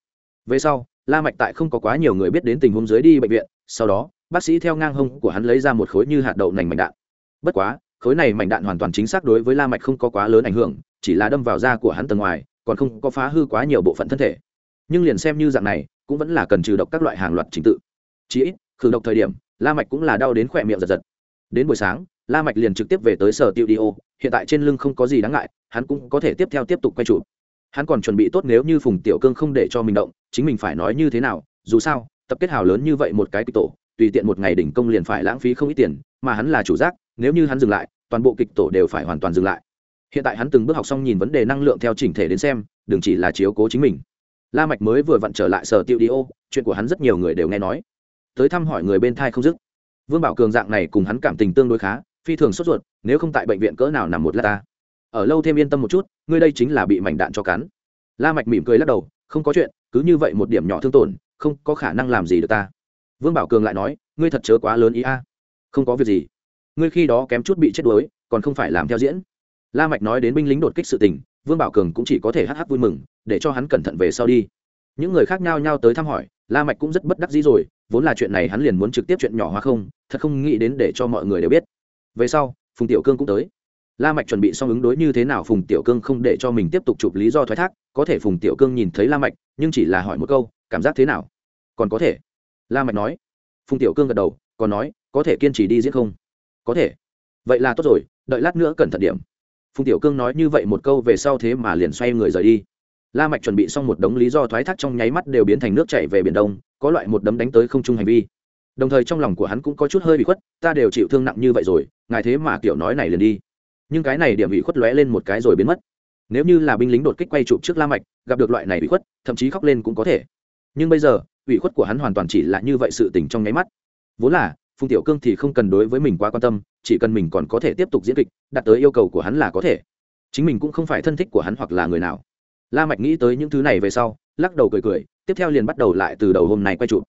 Về sau, la mạch tại không có quá nhiều người biết đến tình huống dưới đi bệnh viện, sau đó, bác sĩ theo ngang hông của hắn lấy ra một khối như hạt đậu nành mảnh đạn bất quá, khối này mảnh đạn hoàn toàn chính xác đối với la mạch không có quá lớn ảnh hưởng, chỉ là đâm vào da của hắn tầng ngoài, còn không có phá hư quá nhiều bộ phận thân thể. Nhưng liền xem như dạng này, cũng vẫn là cần trừ độc các loại hàng loạt trình tự. Chỉ ít, khử độc thời điểm, la mạch cũng là đau đến khỏe miệng giật giật. Đến buổi sáng, la mạch liền trực tiếp về tới sở tiêu diêu hiện tại trên lưng không có gì đáng ngại, hắn cũng có thể tiếp theo tiếp tục quay chủ hắn còn chuẩn bị tốt nếu như phùng tiểu cương không để cho mình động, chính mình phải nói như thế nào, dù sao, tập kết hào lớn như vậy một cái kịch tổ, tùy tiện một ngày đỉnh công liền phải lãng phí không ít tiền, mà hắn là chủ giác nếu như hắn dừng lại, toàn bộ kịch tổ đều phải hoàn toàn dừng lại. Hiện tại hắn từng bước học xong nhìn vấn đề năng lượng theo chỉnh thể đến xem, đừng chỉ là chiếu cố chính mình. La mạch mới vừa vặn trở lại sở tiêu đi ô, chuyện của hắn rất nhiều người đều nghe nói. Tới thăm hỏi người bên thai không dứt. Vương bảo cường dạng này cùng hắn cảm tình tương đối khá, phi thường sốt ruột, nếu không tại bệnh viện cỡ nào nằm một lát ta. Ở lâu thêm yên tâm một chút, ngươi đây chính là bị mảnh đạn cho cắn. La mạch mỉm cười lắc đầu, không có chuyện, cứ như vậy một điểm nhỏ thương tổn, không có khả năng làm gì được ta. Vương bảo cường lại nói, ngươi thật chớ quá lớn ý a. Không có việc gì ngươi khi đó kém chút bị chết đuối, còn không phải làm theo diễn. La mạch nói đến binh lính đột kích sự tình, vương bảo cường cũng chỉ có thể hắc hắc vui mừng, để cho hắn cẩn thận về sau đi. Những người khác nhau nhau tới thăm hỏi, la mạch cũng rất bất đắc dĩ rồi, vốn là chuyện này hắn liền muốn trực tiếp chuyện nhỏ hóa không, thật không nghĩ đến để cho mọi người đều biết. Về sau, phùng tiểu cương cũng tới. La mạch chuẩn bị xong ứng đối như thế nào phùng tiểu cương không để cho mình tiếp tục chụp lý do thoái thác, có thể phùng tiểu cương nhìn thấy la mạch, nhưng chỉ là hỏi một câu, cảm giác thế nào? Còn có thể. La mạch nói. Phùng tiểu cương gật đầu, còn nói, có thể kiên trì đi diễn không? Có thể. Vậy là tốt rồi, đợi lát nữa cẩn thận điểm. Phùng tiểu cương nói như vậy một câu về sau thế mà liền xoay người rời đi. La mạch chuẩn bị xong một đống lý do thoái thác trong nháy mắt đều biến thành nước chảy về biển đông, có loại một đấm đánh tới không trung hành vi. Đồng thời trong lòng của hắn cũng có chút hơi bị khuất, ta đều chịu thương nặng như vậy rồi, ngài thế mà kiểu nói này liền đi. Nhưng cái này điểm bị khuất lóe lên một cái rồi biến mất. Nếu như là binh lính đột kích quay chụp trước la mạch, gặp được loại này bị khuất, thậm chí khóc lên cũng có thể. Nhưng bây giờ ủy khuất của hắn hoàn toàn chỉ là như vậy sự tình trong nháy mắt. Vốn là phùng tiểu cương thì không cần đối với mình quá quan tâm, chỉ cần mình còn có thể tiếp tục diễn kịch, đạt tới yêu cầu của hắn là có thể. Chính mình cũng không phải thân thích của hắn hoặc là người nào. La mạch nghĩ tới những thứ này về sau, lắc đầu cười cười, tiếp theo liền bắt đầu lại từ đầu hôm nay quay chụp.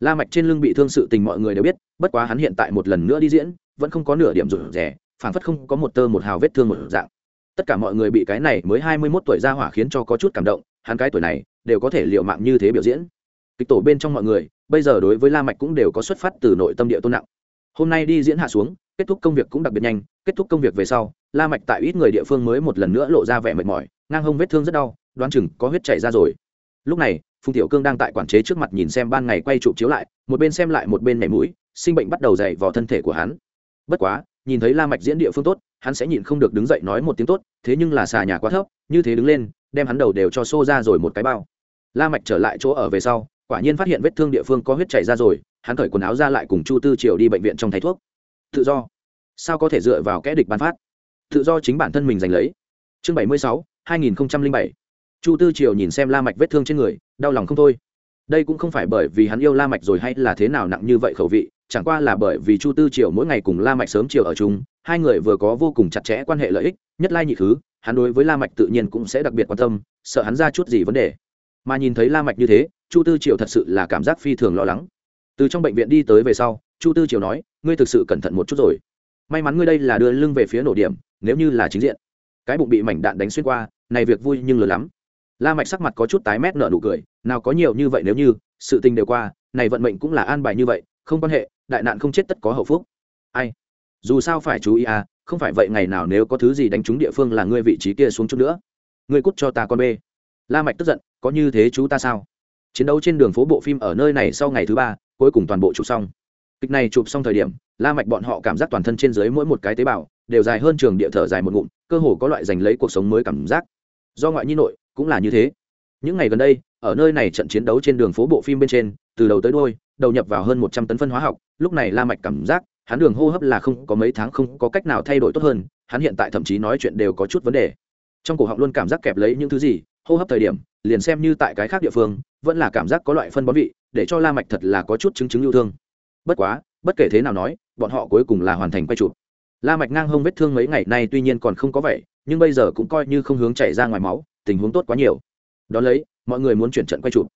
La mạch trên lưng bị thương sự tình mọi người đều biết, bất quá hắn hiện tại một lần nữa đi diễn, vẫn không có nửa điểm rủi rẻ phảng phất không có một tơ một hào vết thương một dạng. Tất cả mọi người bị cái này mới hai mươi 21 tuổi ra hỏa khiến cho có chút cảm động, hắn cái tuổi này, đều có thể liều mạng như thế biểu diễn. Kịch tổ bên trong mọi người bây giờ đối với la mạch cũng đều có xuất phát từ nội tâm địa tôn nặng. Hôm nay đi diễn hạ xuống, kết thúc công việc cũng đặc biệt nhanh, kết thúc công việc về sau, la mạch tại ít người địa phương mới một lần nữa lộ ra vẻ mệt mỏi, ngang hông vết thương rất đau, đoán chừng có huyết chảy ra rồi. Lúc này, phùng tiểu cương đang tại quản chế trước mặt nhìn xem ban ngày quay chụp chiếu lại, một bên xem lại một bên nhảy mũi, sinh bệnh bắt đầu dày vào thân thể của hắn. Bất quá, nhìn thấy la mạch diễn địa phương tốt, hắn sẽ nhịn không được đứng dậy nói một tiếng tốt, thế nhưng là xà nhà quá thấp, như thế đứng lên, đem hắn đầu đều cho xô ra rồi một cái bao. La mạch trở lại chỗ ở về sau quả nhiên phát hiện vết thương địa phương có huyết chảy ra rồi, hắn cởi quần áo ra lại cùng chu tư triều đi bệnh viện trong thay thuốc. Tự do. Sao có thể dựa vào kẽ địch ban phát? Tự do chính bản thân mình giành lấy. Chương bảy mươi sáu, hai nghìn bảy. Chu tư triều nhìn xem la mạch vết thương trên người, đau lòng không thôi. Đây cũng không phải bởi vì hắn yêu la mạch rồi hay là thế nào nặng như vậy khẩu vị, chẳng qua là bởi vì chu tư triều mỗi ngày cùng la mạch sớm chiều ở chung, hai người vừa có vô cùng chặt chẽ quan hệ lợi ích, nhất lai nhị thứ, hắn đối với la mạch tự nhiên cũng sẽ đặc biệt quan tâm, sợ hắn ra chút gì vấn đề. Mà nhìn thấy la mạch như thế chu tư triều thật sự là cảm giác phi thường lo lắng. Từ trong bệnh viện đi tới về sau, chu tư triều nói, ngươi thực sự cẩn thận một chút rồi. May mắn ngươi đây là đưa lưng về phía nổ điểm, nếu như là chính diện. Cái bụng bị mảnh đạn đánh xuyên qua, này việc vui nhưng lớn lắm. La mạch sắc mặt có chút tái mét nở nụ cười, nào có nhiều như vậy nếu như, sự tình đều qua, này vận mệnh cũng là an bài như vậy, không quan hệ, đại nạn không chết tất có hậu phúc. Ai? Dù sao phải chú ý à không phải vậy ngày nào nếu có thứ gì đánh trúng địa phương là ngươi vị trí kia xuống chút nữa. Ngươi cút cho ta con bê. La mạch tức giận, có như thế chú ta sao? Chiến đấu trên đường phố bộ phim ở nơi này sau ngày thứ ba, cuối cùng toàn bộ chụp xong. Kịch này chụp xong thời điểm, la mạch bọn họ cảm giác toàn thân trên dưới mỗi một cái tế bào đều dài hơn trường địa thở dài một ngụm, cơ hồ có loại giành lấy cuộc sống mới cảm giác. Do ngoại nhi nội cũng là như thế. Những ngày gần đây, ở nơi này trận chiến đấu trên đường phố bộ phim bên trên, từ đầu tới đuôi, đầu nhập vào hơn một trăm tấn phân hóa học, lúc này la mạch cảm giác, hắn đường hô hấp là không có mấy tháng không có cách nào thay đổi tốt hơn, hắn hiện tại thậm chí nói chuyện đều có chút vấn đề. Trong cổ họng luôn cảm giác kẹp lấy những thứ gì hô hấp thời điểm liền xem như tại cái khác địa phương vẫn là cảm giác có loại phân bón vị để cho la mạch thật là có chút chứng chứng yêu thương. Bất quá bất kể thế nào nói bọn họ cuối cùng là hoàn thành quay chụp. La mạch ngang hông vết thương mấy ngày nay tuy nhiên còn không có vẻ, nhưng bây giờ cũng coi như không hướng chảy ra ngoài máu tình huống tốt quá nhiều. Đó lấy mọi người muốn chuyển trận quay chụp.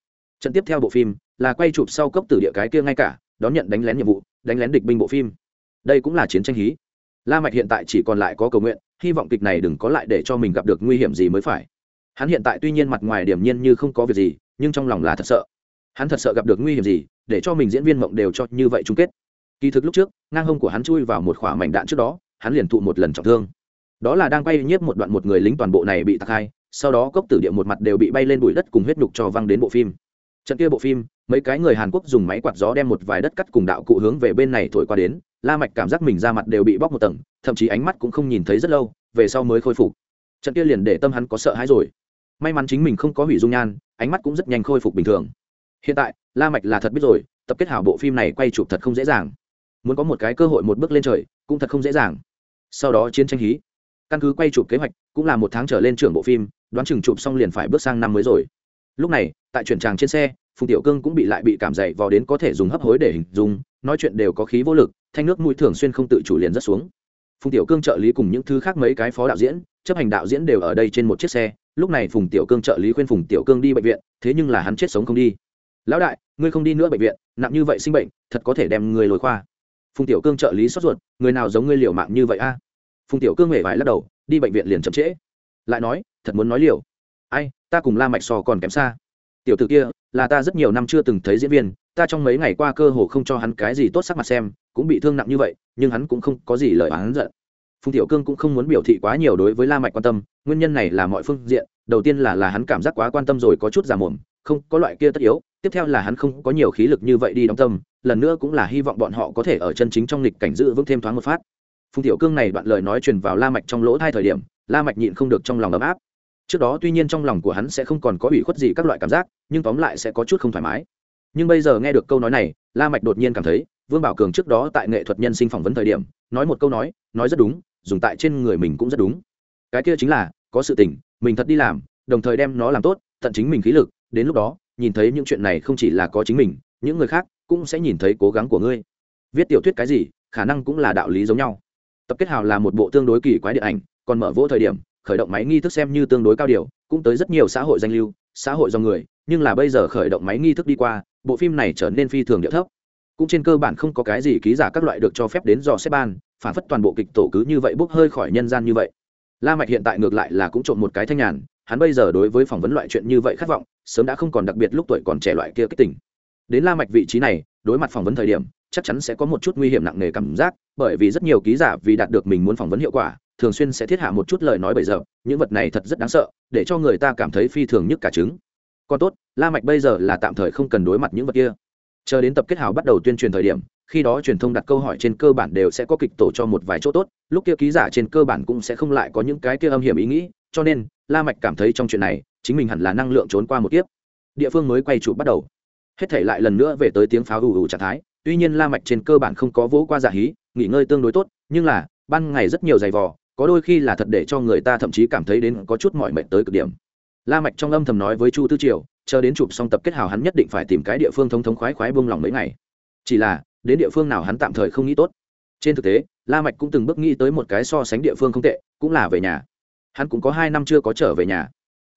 Trận tiếp theo bộ phim là quay chụp sau cốc tử địa cái kia ngay cả đón nhận đánh lén nhiệm vụ đánh lén địch binh bộ phim. Đây cũng là chiến tranh hí. La mạch hiện tại chỉ còn lại có cầu nguyện hy vọng kịch này đừng có lại để cho mình gặp được nguy hiểm gì mới phải hắn hiện tại tuy nhiên mặt ngoài điểm nhiên như không có việc gì, nhưng trong lòng là thật sợ. Hắn thật sợ gặp được nguy hiểm gì, để cho mình diễn viên mộng đều cho như vậy chung kết. Kỳ thực lúc trước, ngang hông của hắn chui vào một khỏa mảnh đạn trước đó, hắn liền thụ một lần trọng thương. Đó là đang quay nhiếp một đoạn một người lính toàn bộ này bị tạc hai, sau đó cốc tử địa một mặt đều bị bay lên bụi đất cùng huyết nhục cho văng đến bộ phim. Trận kia bộ phim, mấy cái người hàn quốc dùng máy quạt gió đem một vài đất cắt cùng đạo cụ hướng về bên này thổi qua đến, la mạch cảm giác mình ra mặt đều bị bóc một tầng, thậm chí ánh mắt cũng không nhìn thấy rất lâu, về sau mới khôi phục. Trận kia liền để tâm hắn có sợ hãi rồi may mắn chính mình không có hủy dung nhan, ánh mắt cũng rất nhanh khôi phục bình thường. Hiện tại, la mạch là thật biết rồi, tập kết hảo bộ phim này quay chụp thật không dễ dàng. Muốn có một cái cơ hội một bước lên trời, cũng thật không dễ dàng. Sau đó chiến tranh hí. Căn cứ quay chụp kế hoạch, cũng là một tháng trở lên trưởng bộ phim, đoán chừng chụp xong liền phải bước sang năm mới rồi. Lúc này, tại chuyển tràng trên xe, phùng tiểu cương cũng bị lại bị cảm dậy vào đến có thể dùng hấp hối để hình dung, nói chuyện đều có khí vô lực, thanh nước mũi thường xuyên không tự chủ liền rất xuống. Phùng tiểu cương trợ lý cùng những thứ khác mấy cái phó đạo diễn, chấp hành đạo diễn đều ở đây trên một chiếc xe lúc này phùng tiểu cương trợ lý khuyên phùng tiểu cương đi bệnh viện, thế nhưng là hắn chết sống không đi. Lão đại, ngươi không đi nữa bệnh viện, nặng như vậy sinh bệnh, thật có thể đem người lồi khoa. Phùng tiểu cương trợ lý sốt ruột, người nào giống ngươi liều mạng như vậy a? Phùng tiểu cương hề vải lắc đầu, đi bệnh viện liền chậm trễ. Lại nói, thật muốn nói liều. Ai, ta cùng la mạch sò còn kém xa. Tiểu tử kia, là ta rất nhiều năm chưa từng thấy diễn viên, ta trong mấy ngày qua cơ hồ không cho hắn cái gì tốt sắc mặt xem, cũng bị thương nặng như vậy, nhưng hắn cũng không có gì lời oán giận. Phùng tiểu cương cũng không muốn biểu thị quá nhiều đối với la mạch quan tâm nguyên nhân này là mọi phương diện, đầu tiên là là hắn cảm giác quá quan tâm rồi có chút già mồm, không, có loại kia tất yếu, tiếp theo là hắn không có nhiều khí lực như vậy đi đóng tâm, lần nữa cũng là hy vọng bọn họ có thể ở chân chính trong lịch cảnh giữ vững thêm thoáng một phát. Phùng tiểu cương này đoạn lời nói truyền vào la mạch trong lỗ hai thời điểm, la mạch nhịn không được trong lòng ấm áp. Trước đó tuy nhiên trong lòng của hắn sẽ không còn có ủy khuất gì các loại cảm giác, nhưng tóm lại sẽ có chút không thoải mái. Nhưng bây giờ nghe được câu nói này, la mạch đột nhiên cảm thấy, vương bảo cường trước đó tại nghệ thuật nhân sinh phỏng vấn thời điểm, nói một câu nói nói rất đúng, dùng tại trên người mình cũng rất đúng cái kia chính là, có sự tình, mình thật đi làm, đồng thời đem nó làm tốt, tận chính mình khí lực, đến lúc đó, nhìn thấy những chuyện này không chỉ là có chính mình, những người khác cũng sẽ nhìn thấy cố gắng của ngươi. Viết tiểu thuyết cái gì, khả năng cũng là đạo lý giống nhau. Tập kết hào là một bộ tương đối kỳ quái điện ảnh, còn mở vỗ thời điểm, khởi động máy nghi thức xem như tương đối cao điều, cũng tới rất nhiều xã hội danh lưu, xã hội do người, nhưng là bây giờ khởi động máy nghi thức đi qua, bộ phim này trở nên phi thường địa thấp. Cũng trên cơ bản không có cái gì ký giả các loại được cho phép đến dò xếp ban, phản phất toàn bộ kịch tổ cứ như vậy bốc hơi khỏi nhân gian như vậy la mạch hiện tại ngược lại là cũng trộn một cái thanh nhàn, hắn bây giờ đối với phỏng vấn loại chuyện như vậy khát vọng, sớm đã không còn đặc biệt lúc tuổi còn trẻ loại kia kích tỉnh đến la mạch vị trí này, đối mặt phỏng vấn thời điểm, chắc chắn sẽ có một chút nguy hiểm nặng nề cảm giác, bởi vì rất nhiều ký giả vì đạt được mình muốn phỏng vấn hiệu quả, thường xuyên sẽ thiết hạ một chút lời nói bậy giờ những vật này thật rất đáng sợ, để cho người ta cảm thấy phi thường nhất cả trứng. Còn tốt, la mạch bây giờ là tạm thời không cần đối mặt những vật kia chờ đến tập kết hảo bắt đầu tuyên truyền thời điểm, khi đó truyền thông đặt câu hỏi trên cơ bản đều sẽ có kịch tổ cho một vài chỗ tốt, lúc kia ký giả trên cơ bản cũng sẽ không lại có những cái kia âm hiểm ý nghĩ, cho nên, la mạch cảm thấy trong chuyện này, chính mình hẳn là năng lượng trốn qua một kiếp. Địa phương mới quay trụ bắt đầu. Hết thể lại lần nữa về tới tiếng pháo ù ù trạng thái, tuy nhiên la mạch trên cơ bản không có vỗ qua giả hí, nghỉ ngơi tương đối tốt, nhưng là, ban ngày rất nhiều giày vò, có đôi khi là thật để cho người ta thậm chí cảm thấy đến có chút mỏi mệt tới cực điểm. La mạch trong âm thầm nói với chu tư triều chờ đến chụp xong tập kết hào hắn nhất định phải tìm cái địa phương thống thống khoái khoái buông lòng mấy ngày. Chỉ là đến địa phương nào hắn tạm thời không nghĩ tốt. Trên thực tế la mạch cũng từng bước nghĩ tới một cái so sánh địa phương không tệ cũng là về nhà. Hắn cũng có hai năm chưa có trở về nhà.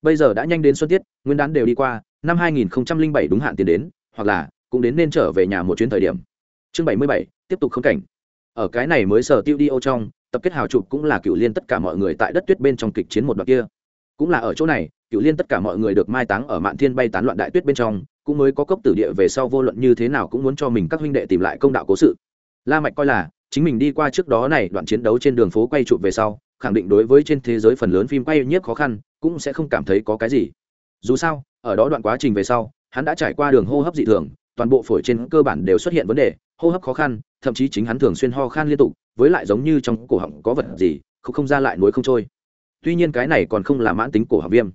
Bây giờ đã nhanh đến xuân tiết nguyên đán đều đi qua năm 2007 đúng hạn tiền đến hoặc là cũng đến nên trở về nhà một chuyến thời điểm. Chương 77, tiếp tục không cảnh. Ở cái này mới sở tiêu đi ô trong tập kết hào chụp cũng là cựu liên tất cả mọi người tại đất tuyết bên trong kịch chiến một đoạn kia cũng là ở chỗ này cựu liên tất cả mọi người được mai táng ở mạn thiên bay tán loạn đại tuyết bên trong cũng mới có cốc tử địa về sau vô luận như thế nào cũng muốn cho mình các huynh đệ tìm lại công đạo cố sự. La mạch coi là chính mình đi qua trước đó này đoạn chiến đấu trên đường phố quay chụp về sau khẳng định đối với trên thế giới phần lớn phim quay nhiếp khó khăn cũng sẽ không cảm thấy có cái gì. Dù sao ở đó đoạn quá trình về sau hắn đã trải qua đường hô hấp dị thường toàn bộ phổi trên cơ bản đều xuất hiện vấn đề hô hấp khó khăn thậm chí chính hắn thường xuyên ho khan liên tục với lại giống như trong cổ họng có vật gì không, không ra lại núi không trôi tuy nhiên cái này còn không là mãn tính cổ học viêm.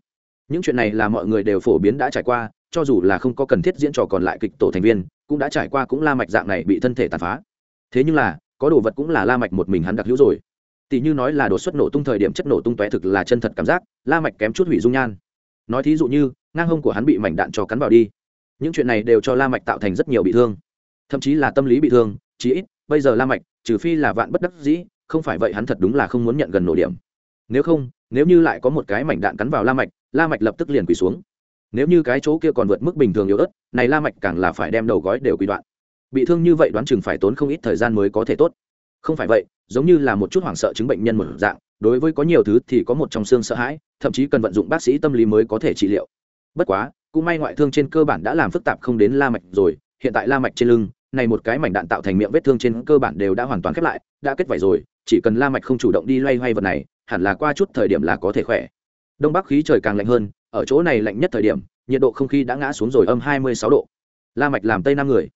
Những chuyện này là mọi người đều phổ biến đã trải qua, cho dù là không có cần thiết diễn trò còn lại kịch tổ thành viên, cũng đã trải qua cũng la mạch dạng này bị thân thể tàn phá. Thế nhưng là, có đồ vật cũng là la mạch một mình hắn đặc hữu rồi. Tỷ như nói là đột xuất nổ tung thời điểm chất nổ tung tóe thực là chân thật cảm giác, la mạch kém chút hủy dung nhan. Nói thí dụ như, ngang hông của hắn bị mảnh đạn cho cắn vào đi. Những chuyện này đều cho la mạch tạo thành rất nhiều bị thương. Thậm chí là tâm lý bị thương, chí ít, bây giờ la mạch, trừ phi là vạn bất đắc dĩ, không phải vậy hắn thật đúng là không muốn nhận gần nổ điểm. Nếu không nếu như lại có một cái mảnh đạn cắn vào la mạch la mạch lập tức liền quỳ xuống. Nếu như cái chỗ kia còn vượt mức bình thường yếu ớt, này la mạch càng là phải đem đầu gói đều quỳ đoạn. Bị thương như vậy đoán chừng phải tốn không ít thời gian mới có thể tốt. Không phải vậy, giống như là một chút hoảng sợ chứng bệnh nhân một dạng, đối với có nhiều thứ thì có một trong xương sợ hãi, thậm chí cần vận dụng bác sĩ tâm lý mới có thể trị liệu. Bất quá, cũng may ngoại thương trên cơ bản đã làm phức tạp không đến la mạch rồi, hiện tại la mạch trên lưng, này một cái mảnh đạn tạo thành miệng vết thương trên cơ bản đều đã hoàn toàn khép lại, đã kết vảy rồi, chỉ cần la mạch không chủ động đi loay hoay vật này hẳn là qua chút thời điểm là có thể khỏe. Đông bắc khí trời càng lạnh hơn, ở chỗ này lạnh nhất thời điểm, nhiệt độ không khí đã ngã xuống rồi âm 26 độ. La mạch làm tây nam người.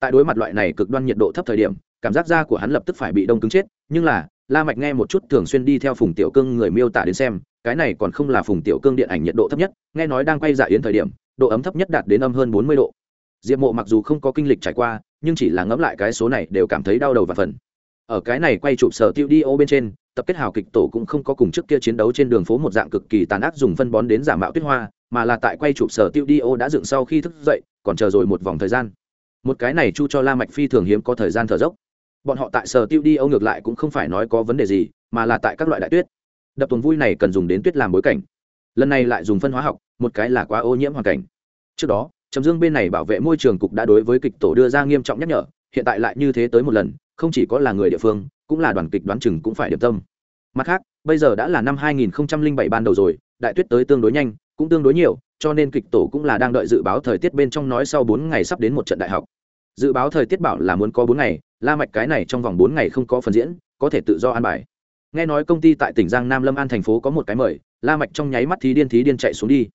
Tại đối mặt loại này cực đoan nhiệt độ thấp thời điểm, cảm giác da của hắn lập tức phải bị đông cứng chết, nhưng là, la mạch nghe một chút thường xuyên đi theo phùng tiểu cương người miêu tả đến xem, cái này còn không là phùng tiểu cương điện ảnh nhiệt độ thấp nhất, nghe nói đang quay dạ yến thời điểm, độ ấm thấp nhất đạt đến âm hơn 40 độ. Diệp mộ mặc dù không có kinh lịch trải qua, nhưng chỉ là ngẫm lại cái số này đều cảm thấy đau đầu và phần ở cái này quay chụp sở tiêu đi ô bên trên, tập kết hào kịch tổ cũng không có cùng trước kia chiến đấu trên đường phố một dạng cực kỳ tàn ác dùng phân bón đến giả mạo tuyết hoa, mà là tại quay chụp sở tiêu đi ô đã dựng sau khi thức dậy, còn chờ rồi một vòng thời gian. Một cái này chu cho la mạch phi thường hiếm có thời gian thở dốc. Bọn họ tại sở tiêu đi ô ngược lại cũng không phải nói có vấn đề gì, mà là tại các loại đại tuyết. Đập tuần vui này cần dùng đến tuyết làm bối cảnh. Lần này lại dùng phân hóa học, một cái là quá ô nhiễm hoàn cảnh. Trước đó, trầm dương bên này bảo vệ môi trường cục đã đối với kịch tổ đưa ra nghiêm trọng nhắc nhở, hiện tại lại như thế tới một lần không chỉ có là người địa phương, cũng là đoàn kịch đoán chừng cũng phải điểm tâm. Mặt khác, bây giờ đã là năm 2007 ban đầu rồi, đại tuyết tới tương đối nhanh, cũng tương đối nhiều, cho nên kịch tổ cũng là đang đợi dự báo thời tiết bên trong nói sau bốn ngày sắp đến một trận đại học. Dự báo thời tiết bảo là muốn có bốn ngày, la mạch cái này trong vòng bốn ngày không có phần diễn, có thể tự do an bài. Nghe nói công ty tại tỉnh giang nam lâm an thành phố có một cái mời, la mạch trong nháy mắt thí điên thí điên chạy xuống đi.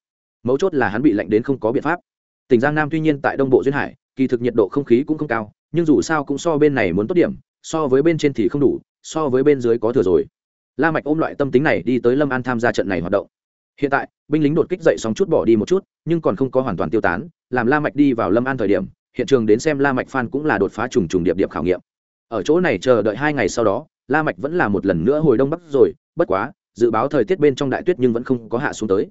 Mấu chốt là hắn bị lạnh đến không có biện pháp. Tỉnh giang nam tuy nhiên tại đông bộ duyên hải, kỳ thực nhiệt độ không khí cũng không cao nhưng dù sao cũng so bên này muốn tốt điểm, so với bên trên thì không đủ, so với bên dưới có thừa rồi. La mạch ôm loại tâm tính này đi tới lâm an tham gia trận này hoạt động. Hiện tại, binh lính đột kích dậy sóng chút bỏ đi một chút, nhưng còn không có hoàn toàn tiêu tán, làm la mạch đi vào lâm an thời điểm, hiện trường đến xem la mạch phan cũng là đột phá trùng trùng điệp điệp khảo nghiệm. Ở chỗ này chờ đợi hai ngày sau đó, la mạch vẫn là một lần nữa hồi đông bắc rồi, bất quá, dự báo thời tiết bên trong đại tuyết nhưng vẫn không có hạ xuống tới.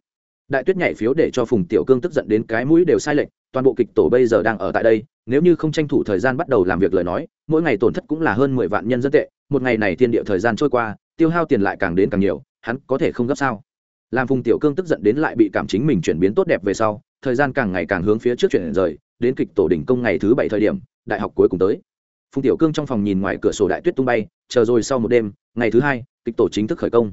Đại tuyết nhảy phiếu để cho phùng tiểu cương tức giận đến cái mũi đều sai lệch toàn bộ kịch tổ bây giờ đang ở tại đây, nếu như không tranh thủ thời gian bắt đầu làm việc lời nói, mỗi ngày tổn thất cũng là hơn mười vạn nhân dân tệ, một ngày này thiên địa thời gian trôi qua, tiêu hao tiền lại càng đến càng nhiều, hắn có thể không gấp sao? Làm phùng tiểu cương tức giận đến lại bị cảm chính mình chuyển biến tốt đẹp về sau, thời gian càng ngày càng hướng phía trước chuyển rời, đến kịch tổ đỉnh công ngày thứ bảy thời điểm, đại học cuối cùng tới. Phùng tiểu cương trong phòng nhìn ngoài cửa sổ đại tuyết tung bay, chờ rồi sau một đêm, ngày thứ hai, kịch tổ chính thức khởi công.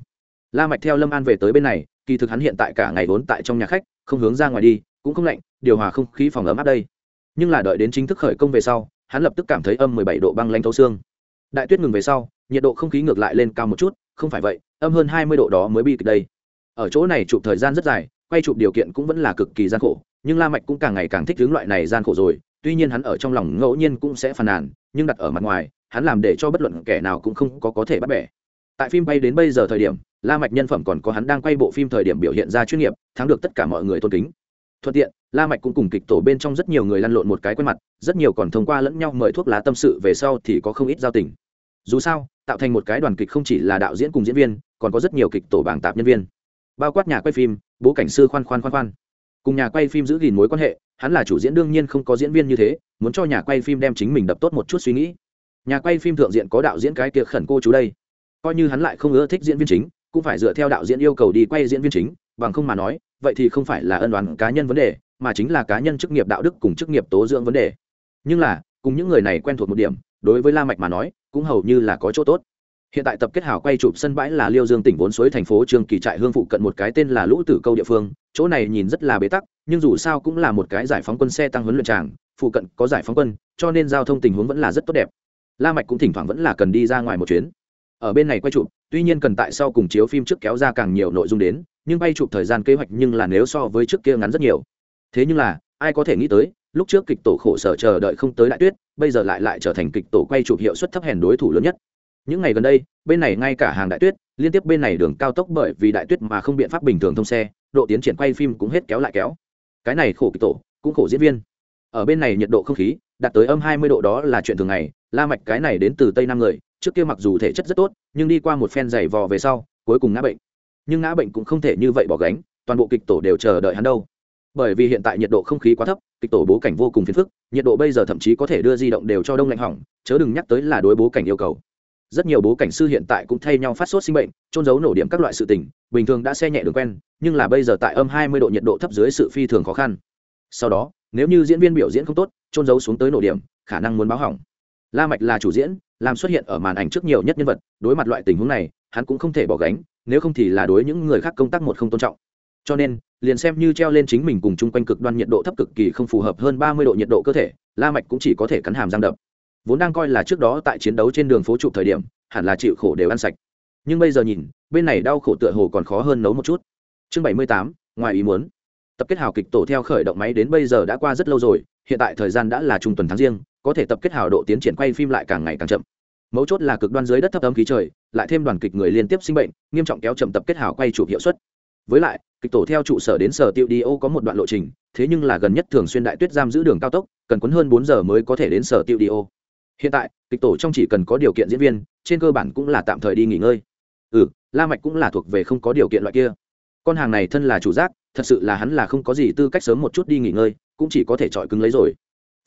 La mạch theo lâm an về tới bên này, kỳ thực hắn hiện tại cả ngày vốn tại trong nhà khách, không hướng ra ngoài đi cũng không lạnh, điều hòa không khí phòng ấm áp đây. Nhưng là đợi đến chính thức khởi công về sau, hắn lập tức cảm thấy âm 17 độ băng lãnh thấu xương. Đại tuyết ngừng về sau, nhiệt độ không khí ngược lại lên cao một chút, không phải vậy, âm hơn 20 độ đó mới bị kịch đây. Ở chỗ này chụp thời gian rất dài, quay chụp điều kiện cũng vẫn là cực kỳ gian khổ, nhưng la mạch cũng càng ngày càng thích hướng loại này gian khổ rồi, tuy nhiên hắn ở trong lòng ngẫu nhiên cũng sẽ phàn nàn, nhưng đặt ở mặt ngoài, hắn làm để cho bất luận kẻ nào cũng không có có thể bắt bẻ. Tại phim bay đến bây giờ thời điểm, la mạch nhân phẩm còn có hắn đang quay bộ phim thời điểm biểu hiện ra chuyên nghiệp, thắng được tất cả mọi người tôn kính thuận tiện, la mạch cũng cùng kịch tổ bên trong rất nhiều người lăn lộn một cái quen mặt, rất nhiều còn thông qua lẫn nhau mời thuốc lá tâm sự về sau thì có không ít giao tình. Dù sao, tạo thành một cái đoàn kịch không chỉ là đạo diễn cùng diễn viên, còn có rất nhiều kịch tổ bảng tạp nhân viên. Bao quát nhà quay phim, bố cảnh sư khoan khoan khoan khoan. Cùng nhà quay phim giữ gìn mối quan hệ, hắn là chủ diễn đương nhiên không có diễn viên như thế, muốn cho nhà quay phim đem chính mình đập tốt một chút suy nghĩ. Nhà quay phim thượng diện có đạo diễn cái kia khẩn cô chú đây. Coi như hắn lại không ưa thích diễn viên chính, cũng phải dựa theo đạo diễn yêu cầu đi quay diễn viên chính, bằng không mà nói vậy thì không phải là ân đoán cá nhân vấn đề, mà chính là cá nhân chức nghiệp đạo đức cùng chức nghiệp tố dưỡng vấn đề. Nhưng là, cùng những người này quen thuộc một điểm, đối với la mạch mà nói, cũng hầu như là có chỗ tốt. Hiện tại tập kết hảo quay chụp sân bãi là liêu dương tỉnh vốn suối thành phố trường kỳ trại hương phụ cận một cái tên là lũ tử câu địa phương, chỗ này nhìn rất là bế tắc, nhưng dù sao cũng là một cái giải phóng quân xe tăng huấn luyện tràng, phụ cận có giải phóng quân, cho nên giao thông tình huống vẫn là rất tốt đẹp. La mạch cũng thỉnh thoảng vẫn là cần đi ra ngoài một chuyến. Ở bên này quay chụp, tuy nhiên cần tại sau cùng chiếu phim trước kéo ra càng nhiều nội dung đến nhưng quay chụp thời gian kế hoạch nhưng là nếu so với trước kia ngắn rất nhiều. Thế nhưng là, ai có thể nghĩ tới, lúc trước kịch tổ khổ sở chờ đợi không tới đại tuyết, bây giờ lại lại trở thành kịch tổ quay chụp hiệu suất thấp hèn đối thủ lớn nhất. Những ngày gần đây, bên này ngay cả hàng đại tuyết, liên tiếp bên này đường cao tốc bởi vì đại tuyết mà không biện pháp bình thường thông xe, độ tiến triển quay phim cũng hết kéo lại kéo. Cái này khổ kịch tổ, cũng khổ diễn viên. Ở bên này nhiệt độ không khí, đạt tới âm hai mươi độ đó là chuyện thường ngày, la mạch cái này đến từ tây nam người, trước kia mặc dù thể chất rất tốt, nhưng đi qua một phen giày vò về sau, cuối cùng ngã bệnh nhưng ngã bệnh cũng không thể như vậy bỏ gánh, toàn bộ kịch tổ đều chờ đợi hắn đâu. Bởi vì hiện tại nhiệt độ không khí quá thấp, kịch tổ bố cảnh vô cùng phiền phức, nhiệt độ bây giờ thậm chí có thể đưa di động đều cho đông lạnh hỏng, chớ đừng nhắc tới là đối bố cảnh yêu cầu. Rất nhiều bố cảnh sư hiện tại cũng thay nhau phát sốt sinh bệnh trôn giấu nổ điểm các loại sự tình, bình thường đã xe nhẹ đường quen, nhưng là bây giờ tại âm hai mươi độ nhiệt độ thấp dưới sự phi thường khó khăn. Sau đó, nếu như diễn viên biểu diễn không tốt trôn giấu xuống tới nổ điểm, khả năng muốn báo hỏng. La mạch là chủ diễn, làm xuất hiện ở màn ảnh trước nhiều nhất nhân vật, đối mặt loại tình huống này, hắn cũng không thể bỏ gánh nếu không thì là đối những người khác công tác một không tôn trọng. Cho nên, liền xem như treo lên chính mình cùng chung quanh cực đoan nhiệt độ thấp cực kỳ không phù hợp hơn ba mươi độ nhiệt độ cơ thể, la mạch cũng chỉ có thể cắn hàm răng đập. Vốn đang coi là trước đó tại chiến đấu trên đường phố trụ thời điểm, hẳn là chịu khổ đều ăn sạch. Nhưng bây giờ nhìn, bên này đau khổ tựa hồ còn khó hơn nấu một chút. Chương bảy mươi tám, ngoài ý muốn. Tập kết hào kịch tổ theo khởi động máy đến bây giờ đã qua rất lâu rồi, hiện tại thời gian đã là trung tuần tháng riêng, có thể tập kết hào độ tiến triển quay phim lại càng ngày càng chậm. Mấu chốt là cực đoan dưới đất thấp ấm khí trời lại thêm đoàn kịch người liên tiếp sinh bệnh, nghiêm trọng kéo chậm tập kết hào quay chụp hiệu suất. Với lại, kịch tổ theo trụ sở đến sở tiêu đi ô có một đoạn lộ trình, thế nhưng là gần nhất thường xuyên đại tuyết giam giữ đường cao tốc, cần quấn hơn bốn giờ mới có thể đến sở tiêu đi ô. Hiện tại, kịch tổ trong chỉ cần có điều kiện diễn viên, trên cơ bản cũng là tạm thời đi nghỉ ngơi. Ừ la mạch cũng là thuộc về không có điều kiện loại kia. Con hàng này thân là chủ giác, thật sự là hắn là không có gì tư cách sớm một chút đi nghỉ ngơi, cũng chỉ có thể chọi cứng lấy rồi.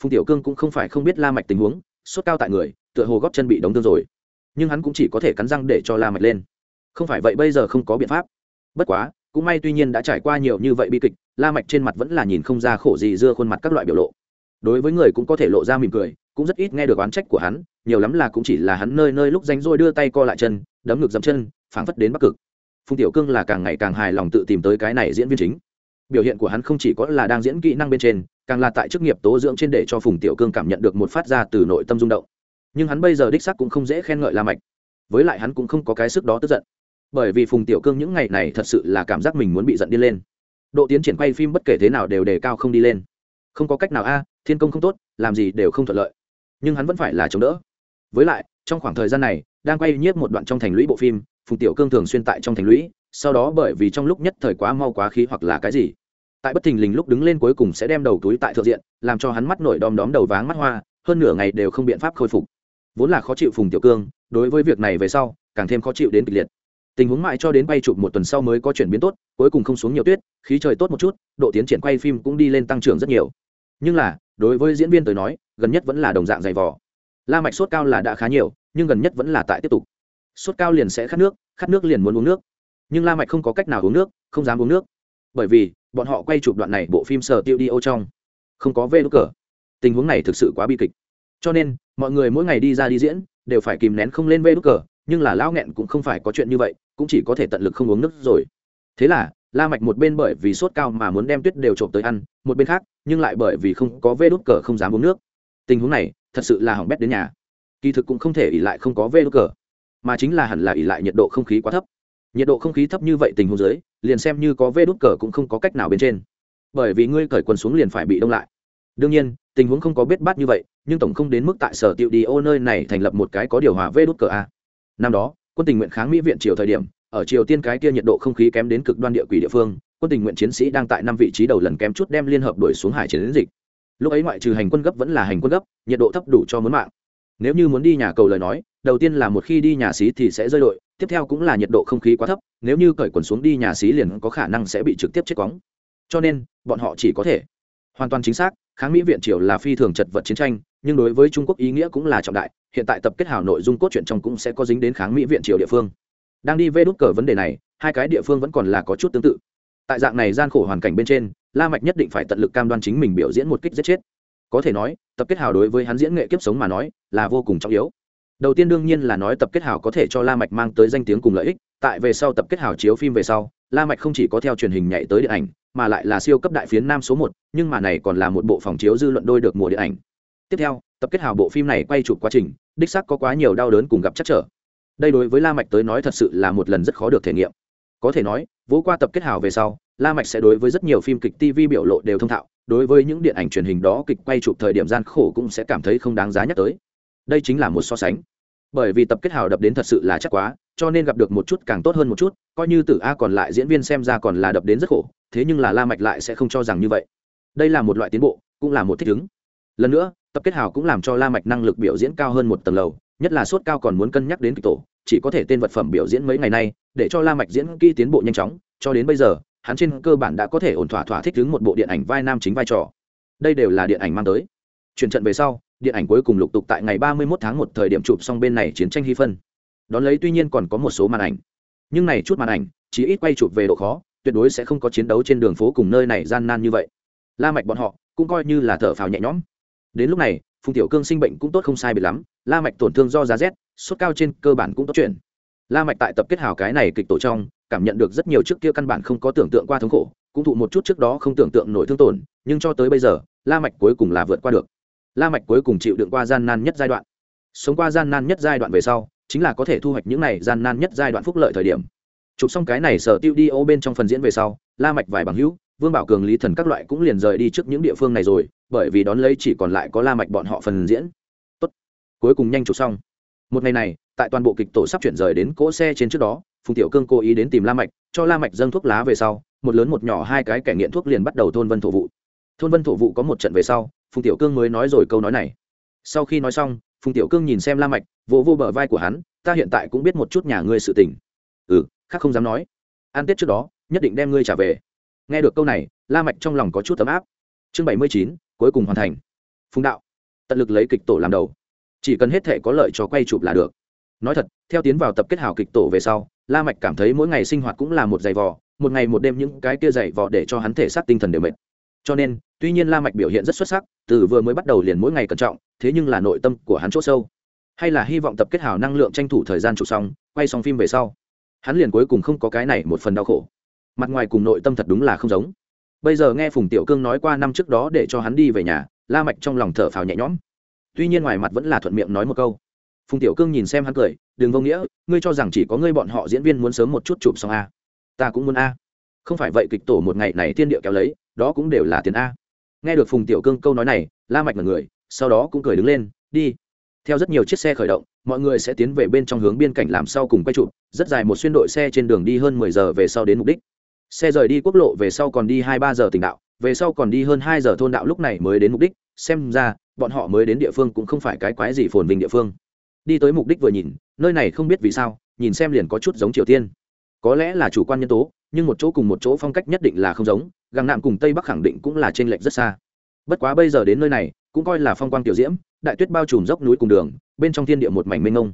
Phùng tiểu cương cũng không phải không biết la mạch tình huống, sốt cao tại người, tựa hồ góp chân bị đóng thương rồi nhưng hắn cũng chỉ có thể cắn răng để cho la mạch lên. Không phải vậy bây giờ không có biện pháp. Bất quá, cũng may tuy nhiên đã trải qua nhiều như vậy bi kịch, la mạch trên mặt vẫn là nhìn không ra khổ gì dưa khuôn mặt các loại biểu lộ. Đối với người cũng có thể lộ ra mỉm cười, cũng rất ít nghe được oán trách của hắn, nhiều lắm là cũng chỉ là hắn nơi nơi lúc danh rỗi đưa tay co lại chân, đấm ngực dậm chân, phảng phất đến bắc cực. Phùng tiểu cương là càng ngày càng hài lòng tự tìm tới cái này diễn viên chính. Biểu hiện của hắn không chỉ có là đang diễn kỹ năng bên trên, càng là tại chức nghiệp tố dưỡng trên để cho phùng tiểu cương cảm nhận được một phát ra từ nội tâm rung động nhưng hắn bây giờ đích sắc cũng không dễ khen ngợi la mạch. Với lại hắn cũng không có cái sức đó tức giận. Bởi vì phùng tiểu cương những ngày này thật sự là cảm giác mình muốn bị giận đi lên. Độ tiến triển quay phim bất kể thế nào đều đề cao không đi lên. Không có cách nào, a, thiên công không tốt, làm gì đều không thuận lợi. Nhưng hắn vẫn phải là chống đỡ. Với lại, trong khoảng thời gian này, đang quay nhiếp một đoạn trong thành lũy bộ phim, phùng tiểu cương thường xuyên tại trong thành lũy, sau đó bởi vì trong lúc nhất thời quá mau quá khí hoặc là cái gì, tại bất thình lình lúc đứng lên cuối cùng sẽ đem đầu túi tại thượng diện, làm cho hắn mắt nổi đom đóm đầu váng mắt hoa, hơn nửa ngày đều không biện pháp khôi phục vốn là khó chịu phùng tiểu cương, đối với việc này về sau, càng thêm khó chịu đến kịch liệt. Tình huống mãi cho đến bay chụp một tuần sau mới có chuyển biến tốt, cuối cùng không xuống nhiều tuyết, khí trời tốt một chút, độ tiến triển quay phim cũng đi lên tăng trưởng rất nhiều. Nhưng là, đối với diễn viên tới nói, gần nhất vẫn là đồng dạng dày vò. La mạch sốt cao là đã khá nhiều, nhưng gần nhất vẫn là tại tiếp tục. Sốt cao liền sẽ khát nước khát nước liền muốn uống nước. Nhưng la mạch không có cách nào uống nước, không dám uống nước. Bởi vì, bọn họ quay chụp đoạn này bộ phim sở tiêu đi ô trong không có vê đ cờ. Tình huống này thực sự quá bi kịch. Cho nên mọi người mỗi ngày đi ra đi diễn, đều phải kìm nén không lên vê đ cờ, nhưng là lão nghẹn cũng không phải có chuyện như vậy, cũng chỉ có thể tận lực không uống nước rồi. Thế là, la mạch một bên bởi vì sốt cao mà muốn đem tuyết đều trộm tới ăn, một bên khác, nhưng lại bởi vì không có vê đốt cờ không dám uống nước. Tình huống này, thật sự là hỏng bét đến nhà. Kỳ thực cũng không thể ỉ lại không có vê đốt cờ, mà chính là hẳn là ỉ lại nhiệt độ không khí quá thấp. Nhiệt độ không khí thấp như vậy tình huống dưới, liền xem như có vê đốt cờ cũng không có cách nào bên trên. Bởi vì ngươi cởi quần xuống liền phải bị đông lại. Đương nhiên tình huống không có biết bát như vậy, nhưng tổng không đến mức tại sở tiệu đi ô nơi này thành lập một cái có điều hòa vê đốt cờ a. Năm đó, quân tình nguyện kháng mỹ viện triều thời điểm, ở triều tiên cái kia nhiệt độ không khí kém đến cực đoan địa quỷ địa phương, quân tình nguyện chiến sĩ đang tại năm vị trí đầu lần kém chút đem liên hợp đuổi xuống hải chiến dịch. Lúc ấy ngoại trừ hành quân gấp vẫn là hành quân gấp, nhiệt độ thấp đủ cho muốn mạng. Nếu như muốn đi nhà cầu lời nói, đầu tiên là một khi đi nhà xí thì sẽ rơi đội, tiếp theo cũng là nhiệt độ không khí quá thấp, nếu như cởi quần xuống đi nhà xí liền có khả năng sẽ bị trực tiếp chết quóng. Cho nên, bọn họ chỉ có thể hoàn toàn chính xác kháng mỹ viện triều là phi thường chật vật chiến tranh, nhưng đối với trung quốc ý nghĩa cũng là trọng đại, hiện tại tập kết hào nội dung cốt truyện trong cũng sẽ có dính đến kháng mỹ viện triều địa phương. Đang đi vê đút cờ vấn đề này, hai cái địa phương vẫn còn là có chút tương tự. Tại dạng này gian khổ hoàn cảnh bên trên, la mạch nhất định phải tận lực cam đoan chính mình biểu diễn một kích giết chết. Có thể nói, tập kết hào đối với hắn diễn nghệ kiếp sống mà nói, là vô cùng trọng yếu. Đầu tiên đương nhiên là nói tập kết hào có thể cho la mạch mang tới danh tiếng cùng lợi ích, tại về sau tập kết hào chiếu phim về sau, la mạch không chỉ có theo truyền hình nhảy tới điện ảnh mà lại là siêu cấp đại phiến nam số một, nhưng mà này còn là một bộ phòng chiếu dư luận đôi được mùa điện ảnh. Tiếp theo, tập kết hào bộ phim này quay chụp quá trình, đích xác có quá nhiều đau đớn cùng gặp chắc trở. Đây đối với la mạch tới nói thật sự là một lần rất khó được thể nghiệm. Có thể nói, vỗ qua tập kết hào về sau, la mạch sẽ đối với rất nhiều phim kịch tv biểu lộ đều thông thạo, đối với những điện ảnh truyền hình đó kịch quay chụp thời điểm gian khổ cũng sẽ cảm thấy không đáng giá nhắc tới. Đây chính là một so sánh. Bởi vì tập kết hào đập đến thật sự là chắc quá, cho nên gặp được một chút càng tốt hơn một chút, coi như từ a còn lại diễn viên xem ra còn là đập đến rất khổ thế nhưng là la mạch lại sẽ không cho rằng như vậy. Đây là một loại tiến bộ, cũng là một thích ứng. Lần nữa, tập kết hào cũng làm cho la mạch năng lực biểu diễn cao hơn một tầng lầu, nhất là suất cao còn muốn cân nhắc đến kịch tổ, chỉ có thể tên vật phẩm biểu diễn mấy ngày nay, để cho la mạch diễn kỹ tiến bộ nhanh chóng, cho đến bây giờ, hắn trên cơ bản đã có thể ổn thỏa thỏa thích ứng một bộ điện ảnh vai nam chính vai trò. Đây đều là điện ảnh mang tới. Chuyển trận về sau, điện ảnh cuối cùng lục tục tại ngày 31 tháng một thời điểm chụp xong bên này chiến tranh hy phân. Đón lấy tuy nhiên còn có một số màn ảnh. Nhưng này chút màn ảnh chỉ ít quay chụp về độ khó tuyệt đối sẽ không có chiến đấu trên đường phố cùng nơi này gian nan như vậy. La mạch bọn họ cũng coi như là thở phào nhẹ nhõm. Đến lúc này, phùng tiểu cương sinh bệnh cũng tốt không sai biệt lắm, la mạch tổn thương do giá rét, sốt cao trên cơ bản cũng tốt chuyện. La mạch tại tập kết hào cái này kịch tổ trong, cảm nhận được rất nhiều trước kia căn bản không có tưởng tượng qua thống khổ, cũng thụ một chút trước đó không tưởng tượng nổi thương tổn, nhưng cho tới bây giờ, la mạch cuối cùng là vượt qua được. La mạch cuối cùng chịu đựng qua gian nan nhất giai đoạn. Sống qua gian nan nhất giai đoạn về sau, chính là có thể thu hoạch những này gian nan nhất giai đoạn phúc lợi thời điểm chụp xong cái này, sở tiêu đi ô bên trong phần diễn về sau, la mạch vài bằng hữu, vương bảo cường, lý thần các loại cũng liền rời đi trước những địa phương này rồi, bởi vì đón lấy chỉ còn lại có la mạch bọn họ phần diễn. Tốt. Cuối cùng nhanh chụp xong. Một ngày này, tại toàn bộ kịch tổ sắp chuyển rời đến cỗ xe trên trước đó, phùng tiểu cương cố ý đến tìm la mạch, cho la mạch dâng thuốc lá về sau, một lớn một nhỏ hai cái kẻ nghiện thuốc liền bắt đầu thôn vân thổ vụ. Thôn vân thổ vụ có một trận về sau, phùng tiểu cương mới nói rồi câu nói này. Sau khi nói xong, phùng tiểu cương nhìn xem la mạch, vỗ vô bờ vai của hắn, ta hiện tại cũng biết một chút nhà ngươi sự tình. Ừ khác không dám nói. An tết trước đó, nhất định đem ngươi trả về. Nghe được câu này, la mạch trong lòng có chút ấm áp. Chương bảy mươi chín, cuối cùng hoàn thành. Phùng đạo. Tận lực lấy kịch tổ làm đầu. Chỉ cần hết thể có lợi cho quay chụp là được. Nói thật, theo tiến vào tập kết hảo kịch tổ về sau, la mạch cảm thấy mỗi ngày sinh hoạt cũng là một giày vò, một ngày một đêm những cái kia giày vò để cho hắn thể xác tinh thần đều mệt. Cho nên, tuy nhiên la mạch biểu hiện rất xuất sắc, từ vừa mới bắt đầu liền mỗi ngày cẩn trọng, thế nhưng là nội tâm của hắn chỗ sâu. Hay là hy vọng tập kết hảo năng lượng tranh thủ thời gian chụp xong, quay xong phim về sau hắn liền cuối cùng không có cái này một phần đau khổ. Mặt ngoài cùng nội tâm thật đúng là không giống. Bây giờ nghe phùng tiểu cương nói qua năm trước đó để cho hắn đi về nhà, la mạch trong lòng thở phào nhẹ nhõm. Tuy nhiên ngoài mặt vẫn là thuận miệng nói một câu. Phùng tiểu cương nhìn xem hắn cười đừng vô nghĩa, ngươi cho rằng chỉ có ngươi bọn họ diễn viên muốn sớm một chút chụp xong a? Ta cũng muốn a. Không phải vậy kịch tổ một ngày này tiên điệu kéo lấy, đó cũng đều là tiền a. Nghe được phùng tiểu cương câu nói này, la mạch là người, sau đó cũng cười đứng lên, đi. Theo rất nhiều chiếc xe khởi động mọi người sẽ tiến về bên trong hướng biên cảnh làm sau cùng quay chụp, rất dài một xuyên đội xe trên đường đi hơn mười giờ về sau đến mục đích. Xe rời đi quốc lộ về sau còn đi hai ba giờ tỉnh đạo, về sau còn đi hơn hai giờ thôn đạo lúc này mới đến mục đích, xem ra, bọn họ mới đến địa phương cũng không phải cái quái gì phồn vinh địa phương. Đi tới mục đích vừa nhìn, nơi này không biết vì sao, nhìn xem liền có chút giống triều tiên. Có lẽ là chủ quan nhân tố, nhưng một chỗ cùng một chỗ phong cách nhất định là không giống, gàng nạm cùng tây bắc khẳng định cũng là t r ê n lệch rất xa. Bất quá bây giờ đến nơi này, cũng coi là phong quang tiểu diễm đại tuyết bao trùm dốc núi cùng đường, bên trong thiên địa một mảnh mênh mông.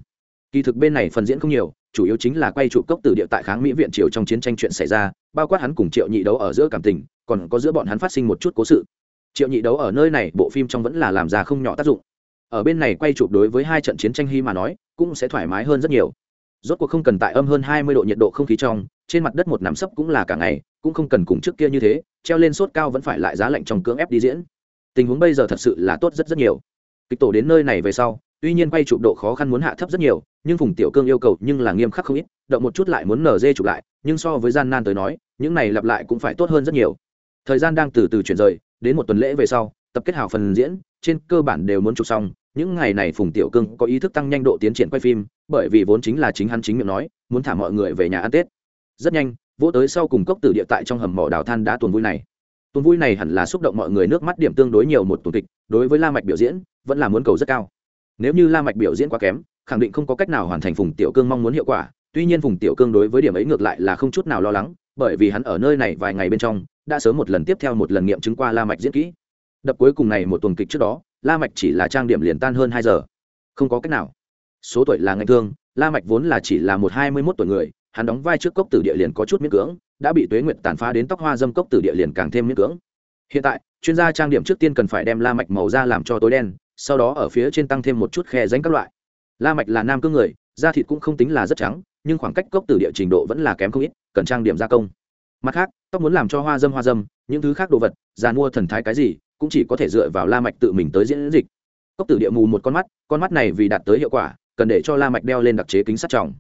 Kỳ thực bên này phần diễn không nhiều, chủ yếu chính là quay trụ cốc từ địa tại kháng mỹ viện triều trong chiến tranh chuyện xảy ra, bao quát hắn cùng triệu nhị đấu ở giữa cảm tình, còn có giữa bọn hắn phát sinh một chút cố sự. Triệu nhị đấu ở nơi này, bộ phim trong vẫn là làm ra không nhỏ tác dụng. Ở bên này quay chụp đối với hai trận chiến tranh hy mà nói, cũng sẽ thoải mái hơn rất nhiều. Rốt cuộc không cần tại âm hơn hai mươi độ nhiệt độ không khí trong, trên mặt đất một nắm sấp cũng là cả ngày, cũng không cần cùng trước kia như thế, treo lên sốt cao vẫn phải lại giá lạnh trong cưỡng ép đi diễn. Tình huống bây giờ thật sự là tốt rất rất nhiều kịch tổ đến nơi này về sau, tuy nhiên quay chụp độ khó khăn muốn hạ thấp rất nhiều, nhưng phùng tiểu cương yêu cầu nhưng là nghiêm khắc không ít, động một chút lại muốn nở dê chụp lại, nhưng so với gian nan tới nói, những này lặp lại cũng phải tốt hơn rất nhiều. Thời gian đang từ từ chuyển rời, đến một tuần lễ về sau, tập kết hào phần diễn, trên cơ bản đều muốn chụp xong. Những ngày này phùng tiểu cương có ý thức tăng nhanh độ tiến triển quay phim, bởi vì vốn chính là chính hắn chính miệng nói, muốn thả mọi người về nhà ăn tết. Rất nhanh, vỗ tới sau cùng cốc tử địa tại trong hầm mỏ đào than đá tuần vui này. Tuần vui này hẳn là xúc động mọi người nước mắt điểm tương đối nhiều một tuần kịch, đối với la mạch biểu diễn vẫn là muốn cầu rất cao. Nếu như la mạch biểu diễn quá kém, khẳng định không có cách nào hoàn thành phùng tiểu cương mong muốn hiệu quả. Tuy nhiên phùng tiểu cương đối với điểm ấy ngược lại là không chút nào lo lắng, bởi vì hắn ở nơi này vài ngày bên trong, đã sớm một lần tiếp theo một lần nghiệm chứng qua la mạch diễn kỹ. Đập cuối cùng này một tuần kịch trước đó, la mạch chỉ là trang điểm liền tan hơn hai giờ. Không có cách nào. Số tuổi là ngành thương, la mạch vốn là chỉ là một hai mươi 21 tuổi người, hắn đóng vai trước cốc tử địa liền có chút miễn cưỡng, đã bị tuế nguyệt tàn phá đến tóc hoa dâm cốc tử địa liền càng thêm miễn cưỡng. Hiện tại, chuyên gia trang điểm trước tiên cần phải đem la mạch màu da làm cho tối đen sau đó ở phía trên tăng thêm một chút khe rãnh các loại. La mạch là nam cương người, da thịt cũng không tính là rất trắng, nhưng khoảng cách cốc tử địa trình độ vẫn là kém không ít, cần trang điểm gia công. Mặt khác, tóc muốn làm cho hoa dâm hoa dâm, những thứ khác đồ vật, già mua thần thái cái gì, cũng chỉ có thể dựa vào la mạch tự mình tới diễn dịch. Cốc tử địa mù một con mắt con mắt này vì đạt tới hiệu quả, cần để cho la mạch đeo lên đặc chế kính sắt trọng.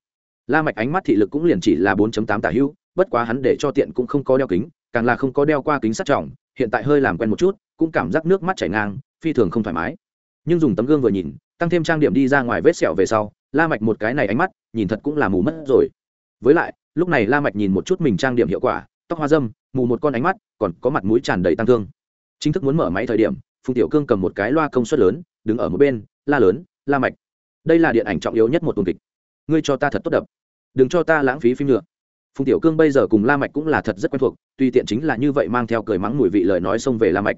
La mạch ánh mắt thị lực cũng liền chỉ là 4.8 tả hữu, bất quá hắn để cho tiện cũng không có đeo kính, càng là không có đeo qua kính sắt trọng, hiện tại hơi làm quen một chút, cũng cảm giác nước mắt chảy ngang, phi thường không thoải mái nhưng dùng tấm gương vừa nhìn, tăng thêm trang điểm đi ra ngoài vết sẹo về sau, la mạch một cái này ánh mắt, nhìn thật cũng là mù mất rồi. Với lại, lúc này la mạch nhìn một chút mình trang điểm hiệu quả, tóc hoa dâm, mù một con ánh mắt, còn có mặt mũi tràn đầy tăng thương. Chính thức muốn mở máy thời điểm, phùng tiểu cương cầm một cái loa công suất lớn, đứng ở một bên, la lớn, la mạch. Đây là điện ảnh trọng yếu nhất một tuần kịch. Ngươi cho ta thật tốt đập. Đừng cho ta lãng phí phim nữa. Phùng tiểu cương bây giờ cùng la mạch cũng là thật rất quen thuộc, tuy tiện chính là như vậy mang theo cười mắng mùi vị lời nói xông về la mạch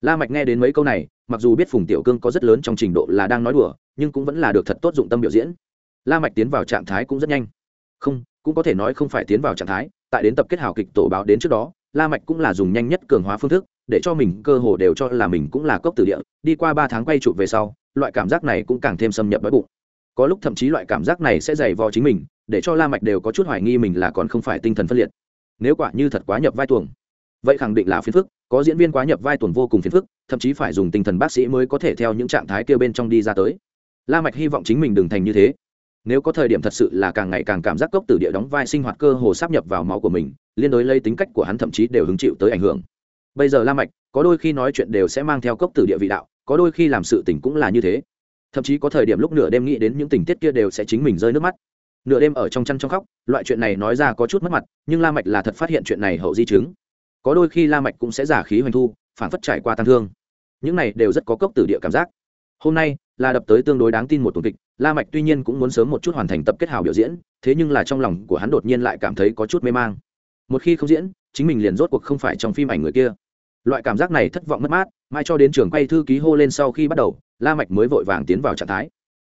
la mạch nghe đến mấy câu này, mặc dù biết phùng tiểu cương có rất lớn trong trình độ là đang nói đùa, nhưng cũng vẫn là được thật tốt dụng tâm biểu diễn. La mạch tiến vào trạng thái cũng rất nhanh. Không, cũng có thể nói không phải tiến vào trạng thái, tại đến tập kết hào kịch tổ báo đến trước đó, la mạch cũng là dùng nhanh nhất cường hóa phương thức, để cho mình cơ hồ đều cho là mình cũng là cốc tử địa, đi qua ba tháng quay chụp về sau, loại cảm giác này cũng càng thêm xâm nhập đói bụng. Có lúc thậm chí loại cảm giác này sẽ dày vò chính mình, để cho la mạch đều có chút hoài nghi mình là còn không phải tinh thần phân liệt. Nếu quả như thật quá nhập vai tuồng vậy khẳng định là phiền phức, có diễn viên quá nhập vai tuần vô cùng phiền phức, thậm chí phải dùng tinh thần bác sĩ mới có thể theo những trạng thái kia bên trong đi ra tới. La mạch hy vọng chính mình đừng thành như thế. Nếu có thời điểm thật sự là càng ngày càng cảm giác cốc tử địa đóng vai sinh hoạt cơ hồ sắp nhập vào máu của mình, liên đối lấy tính cách của hắn thậm chí đều hứng chịu tới ảnh hưởng. Bây giờ la mạch, có đôi khi nói chuyện đều sẽ mang theo cốc tử địa vị đạo, có đôi khi làm sự tình cũng là như thế. Thậm chí có thời điểm lúc nửa đêm nghĩ đến những tình tiết kia đều sẽ chính mình rơi nước mắt. Nửa đêm ở trong chăn trong khóc, loại chuyện này nói ra có chút mất mặt, nhưng la mạch là thật phát hiện chuyện này hậu di chứng có đôi khi la mạch cũng sẽ giả khí hoành thu phản phất trải qua tăng thương. Những này đều rất có cốc tử địa cảm giác. Hôm nay, là đập tới tương đối đáng tin một tuần kịch, la mạch tuy nhiên cũng muốn sớm một chút hoàn thành tập kết hào biểu diễn, thế nhưng là trong lòng của hắn đột nhiên lại cảm thấy có chút mê mang. Một khi không diễn, chính mình liền rốt cuộc không phải trong phim ảnh người kia. Loại cảm giác này thất vọng mất mát mai cho đến trường quay thư ký hô lên sau khi bắt đầu, la mạch mới vội vàng tiến vào trạng thái.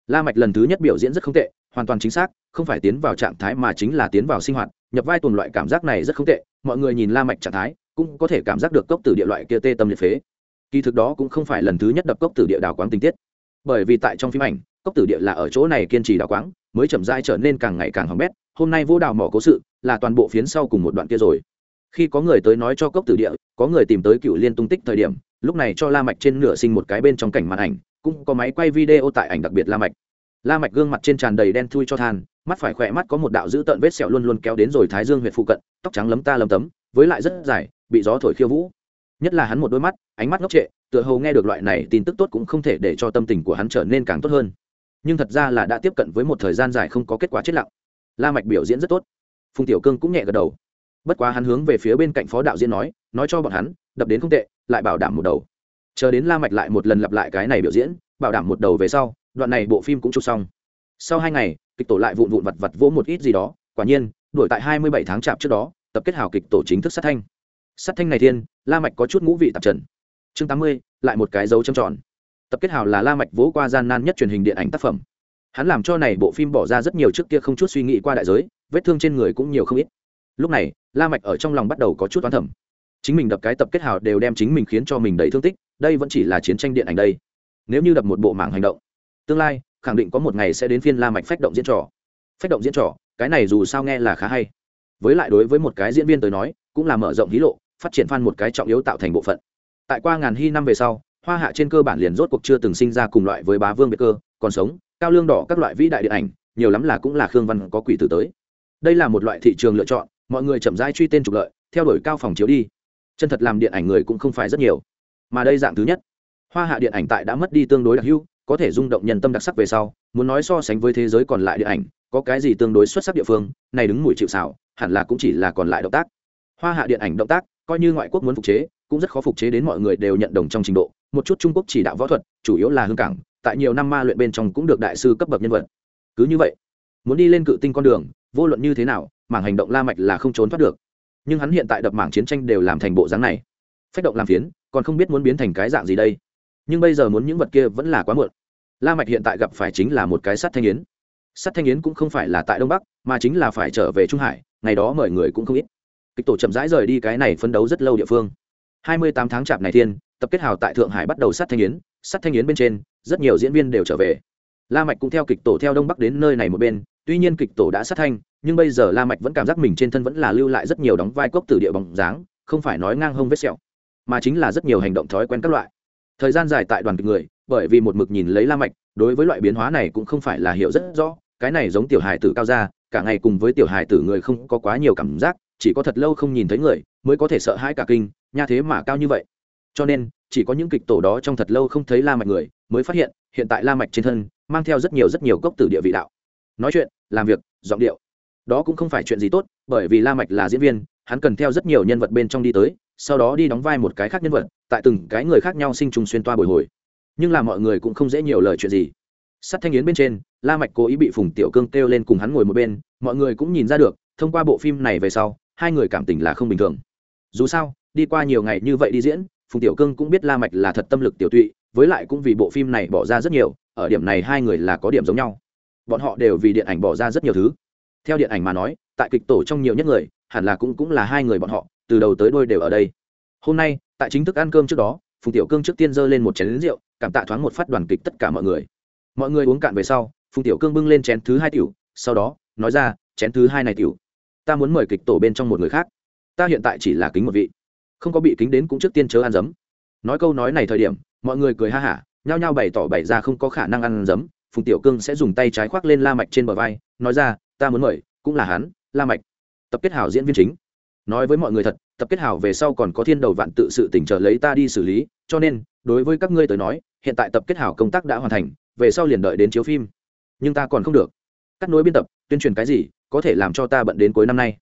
La mạch lần thứ nhất biểu diễn rất không tệ, hoàn toàn chính xác, không phải tiến vào trạng thái mà chính là tiến vào sinh hoạt, nhập vai tuần loại cảm giác này rất không tệ, mọi người nhìn la mạch trạng thái cũng có thể cảm giác được cốc tử địa loại kia tê tâm liệt phế. Kỳ thực đó cũng không phải lần thứ nhất đập cốc tử địa đào quáng tình tiết. Bởi vì tại trong phim ảnh, cốc tử địa là ở chỗ này kiên trì đào quáng, mới chậm rãi trở nên càng ngày càng hỏng bét. Hôm nay vô đào mỏ cố sự là toàn bộ phiến sau cùng một đoạn kia rồi. Khi có người tới nói cho cốc tử địa, có người tìm tới cựu liên tung tích thời điểm, lúc này cho la mạch trên nửa sinh một cái bên trong cảnh màn ảnh, cũng có máy quay video tại ảnh đặc biệt la mạch. La mạch gương mặt trên tràn đầy đen thui cho than, mắt phải khỏe mắt có một đạo dữ tợn vết sẹo luôn luôn kéo đến rồi thái dương huyệt phụ cận, tóc trắng lấm ta lấm tấm, với lại rất dài bị gió thổi khiêu vũ. Nhất là hắn một đôi mắt, ánh mắt ngốc trệ, tựa hồ nghe được loại này tin tức tốt cũng không thể để cho tâm tình của hắn trở nên càng tốt hơn. Nhưng thật ra là đã tiếp cận với một thời gian dài không có kết quả chết lặng. La mạch biểu diễn rất tốt. Phùng tiểu cương cũng nhẹ gật đầu. Bất quá hắn hướng về phía bên cạnh phó đạo diễn nói nói cho bọn hắn, đập đến không tệ, lại bảo đảm một đầu. Chờ đến la mạch lại một lần lặp lại cái này biểu diễn, bảo đảm một đầu về sau, đoạn này bộ phim cũng chụp xong. Sau hai ngày, kịch tổ lại vụn vụn vặt vặt vỗ một ít gì đó, quả nhiên, đuổi tại hai mươi bảy tháng chạp trước đó, tập kết hào kịch tổ chính thức sát thanh. Sắt thanh này thiên, la mạch có chút ngũ vị tạp trần. Chương tám mươi, lại một cái dấu châm tròn. Tập kết hào là la mạch vỗ qua gian nan nhất truyền hình điện ảnh tác phẩm. Hắn làm cho này bộ phim bỏ ra rất nhiều trước kia không chút suy nghĩ qua đại giới, vết thương trên người cũng nhiều không ít. Lúc này, la mạch ở trong lòng bắt đầu có chút toán thầm. Chính mình đập cái tập kết hào đều đem chính mình khiến cho mình đầy thương tích, đây vẫn chỉ là chiến tranh điện ảnh đây. Nếu như đập một bộ mảng hành động, tương lai, khẳng định có một ngày sẽ đến phiên la mạch phách động diễn trò. Phách động diễn trò, cái này dù sao nghe là khá hay. Với lại đối với một cái diễn viên tới nói, cũng là mở rộng hí lộ phát triển fan một cái trọng yếu tạo thành bộ phận. Tại qua ngàn hy năm về sau, hoa hạ trên cơ bản liền rốt cuộc chưa từng sinh ra cùng loại với bá vương biệt cơ, còn sống, cao lương đỏ các loại vĩ đại điện ảnh, nhiều lắm là cũng là khương văn có quỷ tử tới. Đây là một loại thị trường lựa chọn, mọi người chậm rãi truy tên trục lợi, theo đuổi cao phòng chiếu đi. Chân thật làm điện ảnh người cũng không phải rất nhiều. Mà đây dạng thứ nhất. Hoa hạ điện ảnh tại đã mất đi tương đối đặc hữu, có thể rung động nhân tâm đặc sắc về sau, muốn nói so sánh với thế giới còn lại điện ảnh, có cái gì tương đối xuất sắc địa phương, này đứng mũi chịu xảo hẳn là cũng chỉ là còn lại động tác. Hoa hạ điện ảnh động tác coi như ngoại quốc muốn phục chế, cũng rất khó phục chế đến mọi người đều nhận đồng trong trình độ. Một chút trung quốc chỉ đạo võ thuật, chủ yếu là hương cảng, tại nhiều năm ma luyện bên trong cũng được đại sư cấp bậc nhân vật. Cứ như vậy, muốn đi lên cự tinh con đường, vô luận như thế nào, mảng hành động la mạch là không trốn thoát được. Nhưng hắn hiện tại đập mảng chiến tranh đều làm thành bộ dáng này. Phách động làm phiến, còn không biết muốn biến thành cái dạng gì đây. Nhưng bây giờ muốn những vật kia vẫn là quá muộn. La mạch hiện tại gặp phải chính là một cái sắt thanh yến. Sắt thanh yến cũng không phải là tại đông bắc, mà chính là phải trở về trung hải, ngày đó mời người cũng không ít kịch tổ chậm rãi rời đi cái này phấn đấu rất lâu địa phương. 28 tháng chạp này thiên, tập kết hào tại thượng hải bắt đầu sát thanh yến, sát thanh yến bên trên, rất nhiều diễn viên đều trở về. La mạch cũng theo kịch tổ theo đông bắc đến nơi này một bên, tuy nhiên kịch tổ đã sát thanh, nhưng bây giờ la mạch vẫn cảm giác mình trên thân vẫn là lưu lại rất nhiều đóng vai cốc từ địa bóng dáng, không phải nói ngang hông vết sẹo, mà chính là rất nhiều hành động thói quen các loại. Thời gian dài tại đoàn kịch người, bởi vì một mực nhìn lấy la mạch, đối với loại biến hóa này cũng không phải là hiểu rất rõ, cái này giống tiểu hài tử cao gia, cả ngày cùng với tiểu hài tử người không có quá nhiều cảm giác chỉ có thật lâu không nhìn thấy người, mới có thể sợ hãi cả kinh, nha thế mà cao như vậy. Cho nên, chỉ có những kịch tổ đó trong thật lâu không thấy la mạch người, mới phát hiện hiện tại la mạch trên thân, mang theo rất nhiều rất nhiều cốc tử địa vị đạo. Nói chuyện, làm việc, giọng điệu. Đó cũng không phải chuyện gì tốt, bởi vì la mạch là diễn viên, hắn cần theo rất nhiều nhân vật bên trong đi tới, sau đó đi đóng vai một cái khác nhân vật, tại từng cái người khác nhau sinh trùng xuyên toa bồi hồi. Nhưng là mọi người cũng không dễ nhiều lời chuyện gì. Sắt thanh yến bên trên, la mạch cố ý bị phùng tiểu cương kêu lên cùng hắn ngồi một bên, mọi người cũng nhìn ra được, thông qua bộ phim này về sau hai người cảm tình là không bình thường. Dù sao, đi qua nhiều ngày như vậy đi diễn, phùng tiểu cương cũng biết la mạch là thật tâm lực tiểu tụy, với lại cũng vì bộ phim này bỏ ra rất nhiều, ở điểm này hai người là có điểm giống nhau. Bọn họ đều vì điện ảnh bỏ ra rất nhiều thứ. Theo điện ảnh mà nói, tại kịch tổ trong nhiều nhất người, hẳn là cũng cũng là hai người bọn họ, từ đầu tới đuôi đều ở đây. Hôm nay, tại chính thức ăn cơm trước đó, phùng tiểu cương trước tiên dơ lên một chén rượu, cảm tạ thoáng một phát đoàn kịch tất cả mọi người. Mọi người uống cạn về sau, phùng tiểu cương bưng lên chén thứ hai tiểu, sau đó, nói ra, chén thứ hai này tiểu ta muốn mời kịch tổ bên trong một người khác. Ta hiện tại chỉ là kính một vị. Không có bị kính đến cũng trước tiên chớ ăn dấm nói câu nói này thời điểm, mọi người cười ha hả, nhao nhao bày tỏ bày ra không có khả năng ăn dấm phùng tiểu cương sẽ dùng tay trái khoác lên la mạch trên bờ vai, nói ra, ta muốn mời, cũng là hắn, la mạch. Tập kết hảo diễn viên chính. Nói với mọi người thật, tập kết hảo về sau còn có thiên đầu vạn tự sự tỉnh chờ lấy ta đi xử lý, cho nên, đối với các ngươi tới nói, hiện tại tập kết hảo công tác đã hoàn thành, về sau liền đợi đến chiếu phim. Nhưng ta còn không được cắt nối biên tập, tuyên truyền cái gì, có thể làm cho ta bận đến cuối năm nay.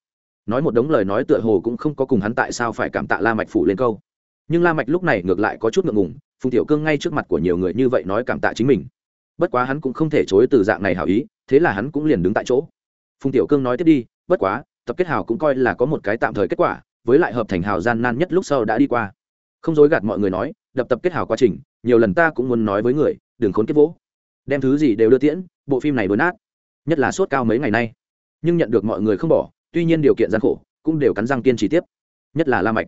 Nói một đống lời nói tựa hồ cũng không có cùng hắn tại sao phải cảm tạ la mạch phủ lên câu. Nhưng la mạch lúc này ngược lại có chút ngượng ngùng, phùng tiểu cương ngay trước mặt của nhiều người như vậy nói cảm tạ chính mình. Bất quá hắn cũng không thể chối từ dạng này hảo ý, thế là hắn cũng liền đứng tại chỗ. Phùng tiểu cương nói tiếp đi, bất quá, tập kết hào cũng coi là có một cái tạm thời kết quả, với lại hợp thành hào gian nan nhất lúc sau đã đi qua. Không dối gạt mọi người nói, đập tập kết hào quá trình, nhiều lần ta cũng muốn nói với người, đừng khốn kết vỗ. Đem thứ gì đều đưa tiễn, bộ phim này đốn nát nhất là sốt cao mấy ngày nay. Nhưng nhận được mọi người không bỏ, tuy nhiên điều kiện gian khổ cũng đều cắn răng kiên trì tiếp. Nhất là la mạch.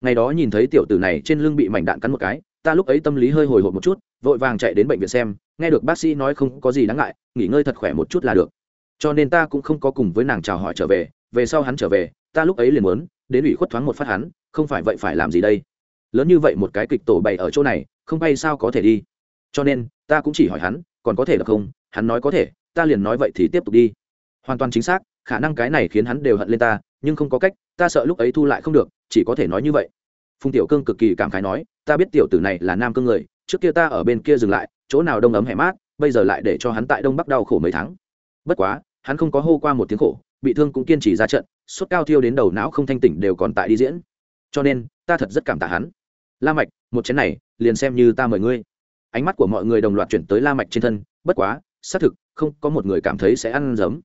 Ngày đó nhìn thấy tiểu tử này trên lưng bị mảnh đạn cắn một cái, ta lúc ấy tâm lý hơi hồi hộp một chút, vội vàng chạy đến bệnh viện xem, nghe được bác sĩ nói không có gì đáng ngại, nghỉ ngơi thật khỏe một chút là được. Cho nên ta cũng không có cùng với nàng chào hỏi trở về về sau hắn trở về, ta lúc ấy liền muốn đến ủy khuất thoáng một phát hắn, không phải vậy phải làm gì đây? Lớn như vậy một cái kịch tổ bày ở chỗ này, không bay sao có thể đi? Cho nên, ta cũng chỉ hỏi hắn, còn có thể là không? Hắn nói có thể ta liền nói vậy thì tiếp tục đi. Hoàn toàn chính xác, khả năng cái này khiến hắn đều hận lên ta, nhưng không có cách, ta sợ lúc ấy thu lại không được, chỉ có thể nói như vậy. Phùng tiểu cương cực kỳ cảm khái nói, ta biết tiểu tử này là nam cương người, trước kia ta ở bên kia dừng lại, chỗ nào đông ấm hẻ mát, bây giờ lại để cho hắn tại đông bắc đau khổ mấy tháng. Bất quá, hắn không có hô qua một tiếng khổ, bị thương cũng kiên trì ra trận, suốt cao thiêu đến đầu não không thanh tỉnh đều còn tại đi diễn. Cho nên, ta thật rất cảm tạ hắn. La mạch, một chén này, liền xem như ta mời ngươi. Ánh mắt của mọi người đồng loạt chuyển tới la mạch trên thân, bất quá xác thực, không có một người cảm thấy sẽ ăn giấm.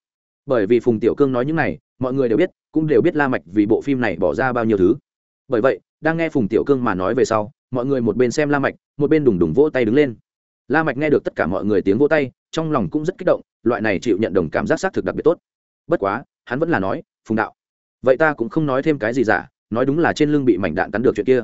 Bởi vì phùng tiểu cương nói những này, mọi người đều biết, cũng đều biết la mạch vì bộ phim này bỏ ra bao nhiêu thứ. Bởi vậy, đang nghe phùng tiểu cương mà nói về sau, mọi người một bên xem la mạch, một bên đùng đùng vỗ tay đứng lên. La mạch nghe được tất cả mọi người tiếng vỗ tay, trong lòng cũng rất kích động, loại này chịu nhận đồng cảm giác xác thực đặc biệt tốt. Bất quá, hắn vẫn là nói, phùng đạo, vậy ta cũng không nói thêm cái gì giả, nói đúng là trên lưng bị mảnh đạn cắn được chuyện kia.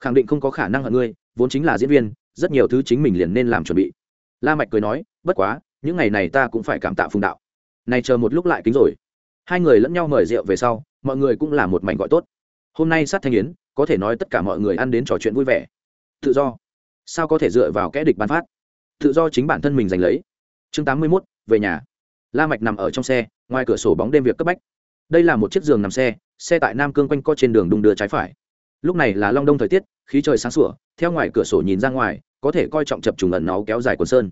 Khẳng định không có khả năng hận ngươi, vốn chính là diễn viên, rất nhiều thứ chính mình liền nên làm chuẩn bị. La mạch cười nói, bất quá những ngày này ta cũng phải cảm tạ phùng đạo. Này chờ một lúc lại kính rồi. Hai người lẫn nhau mời rượu về sau mọi người cũng là một mảnh gọi tốt. Hôm nay sát thanh yến có thể nói tất cả mọi người ăn đến trò chuyện vui vẻ. Tự do. Sao có thể dựa vào kẽ địch ban phát? Tự do chính bản thân mình giành lấy. Chương tám mươi 81, về nhà. La mạch nằm ở trong xe ngoài cửa sổ bóng đêm việc cấp bách. Đây là một chiếc giường nằm xe xe tại nam cương quanh co trên đường đung đưa trái phải. Lúc này là long đông thời tiết khí trời sáng sủa theo ngoài cửa sổ nhìn ra ngoài có thể coi trọng chập trùng ẩn náu kéo dài quần sơn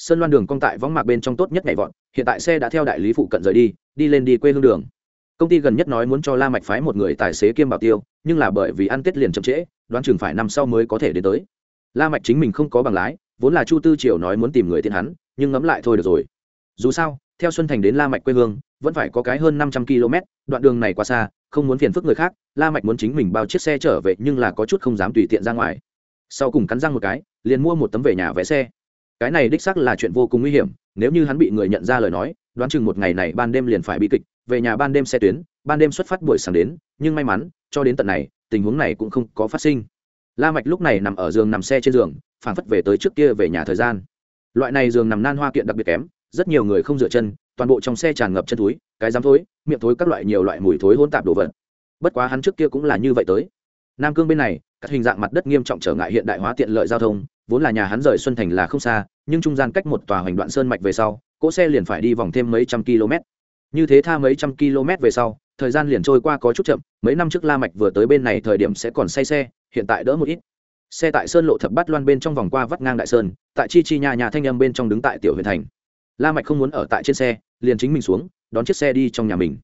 sơn loan đường cong tại võng mạc bên trong tốt nhất nhảy vọt, hiện tại xe đã theo đại lý phụ cận rời đi đi lên đi quê hương đường. Công ty gần nhất nói muốn cho la mạch phái một người tài xế kiêm bảo tiêu, nhưng là bởi vì ăn tết liền chậm trễ, đoán chừng phải năm sau mới có thể đến tới. La mạch chính mình không có bằng lái, vốn là chu tư triều nói muốn tìm người tiện hắn, nhưng ngẫm lại thôi được rồi. Dù sao, theo xuân thành đến la mạch quê hương, vẫn phải có cái hơn năm trăm km đoạn đường này quá xa, không muốn phiền phức người khác, la mạch muốn chính mình bao chiếc xe trở về nhưng là có chút không dám tùy tiện ra ngoài. Sau cùng cắn răng một cái, liền mua một tấm về nhà vé xe cái này đích xác là chuyện vô cùng nguy hiểm nếu như hắn bị người nhận ra lời nói đoán chừng một ngày này ban đêm liền phải bị kịch về nhà ban đêm xe tuyến ban đêm xuất phát buổi sáng đến nhưng may mắn cho đến tận này tình huống này cũng không có phát sinh. La mạch lúc này nằm ở giường nằm xe trên giường phản phất về tới trước kia về nhà thời gian. Loại này giường nằm nan hoa kiện đặc biệt kém rất nhiều người không rửa chân toàn bộ trong xe tràn ngập chân thối, cái giám thối miệng thối các loại nhiều loại mùi thối hôn tạp đồ vật. Bất quá hắn trước kia cũng là như vậy tới. Nam cương bên này các hình dạng mặt đất nghiêm trọng trở ngại hiện đại hóa tiện lợi giao thông vốn là nhà hắn rời xuân thành là không xa, nhưng trung gian cách một tòa hoành đoạn sơn mạch về sau, cỗ xe liền phải đi vòng thêm mấy trăm km. Như thế tha mấy trăm km về sau, thời gian liền trôi qua có chút chậm, mấy năm trước la mạch vừa tới bên này thời điểm sẽ còn say xe, hiện tại đỡ một ít. Xe tại sơn lộ thập bát loan bên trong vòng qua vắt ngang đại sơn, tại chi chi nhà nhà thanh âm bên trong đứng tại tiểu huyện thành. La mạch không muốn ở tại trên xe, liền chính mình xuống, đón chiếc xe đi trong nhà mình.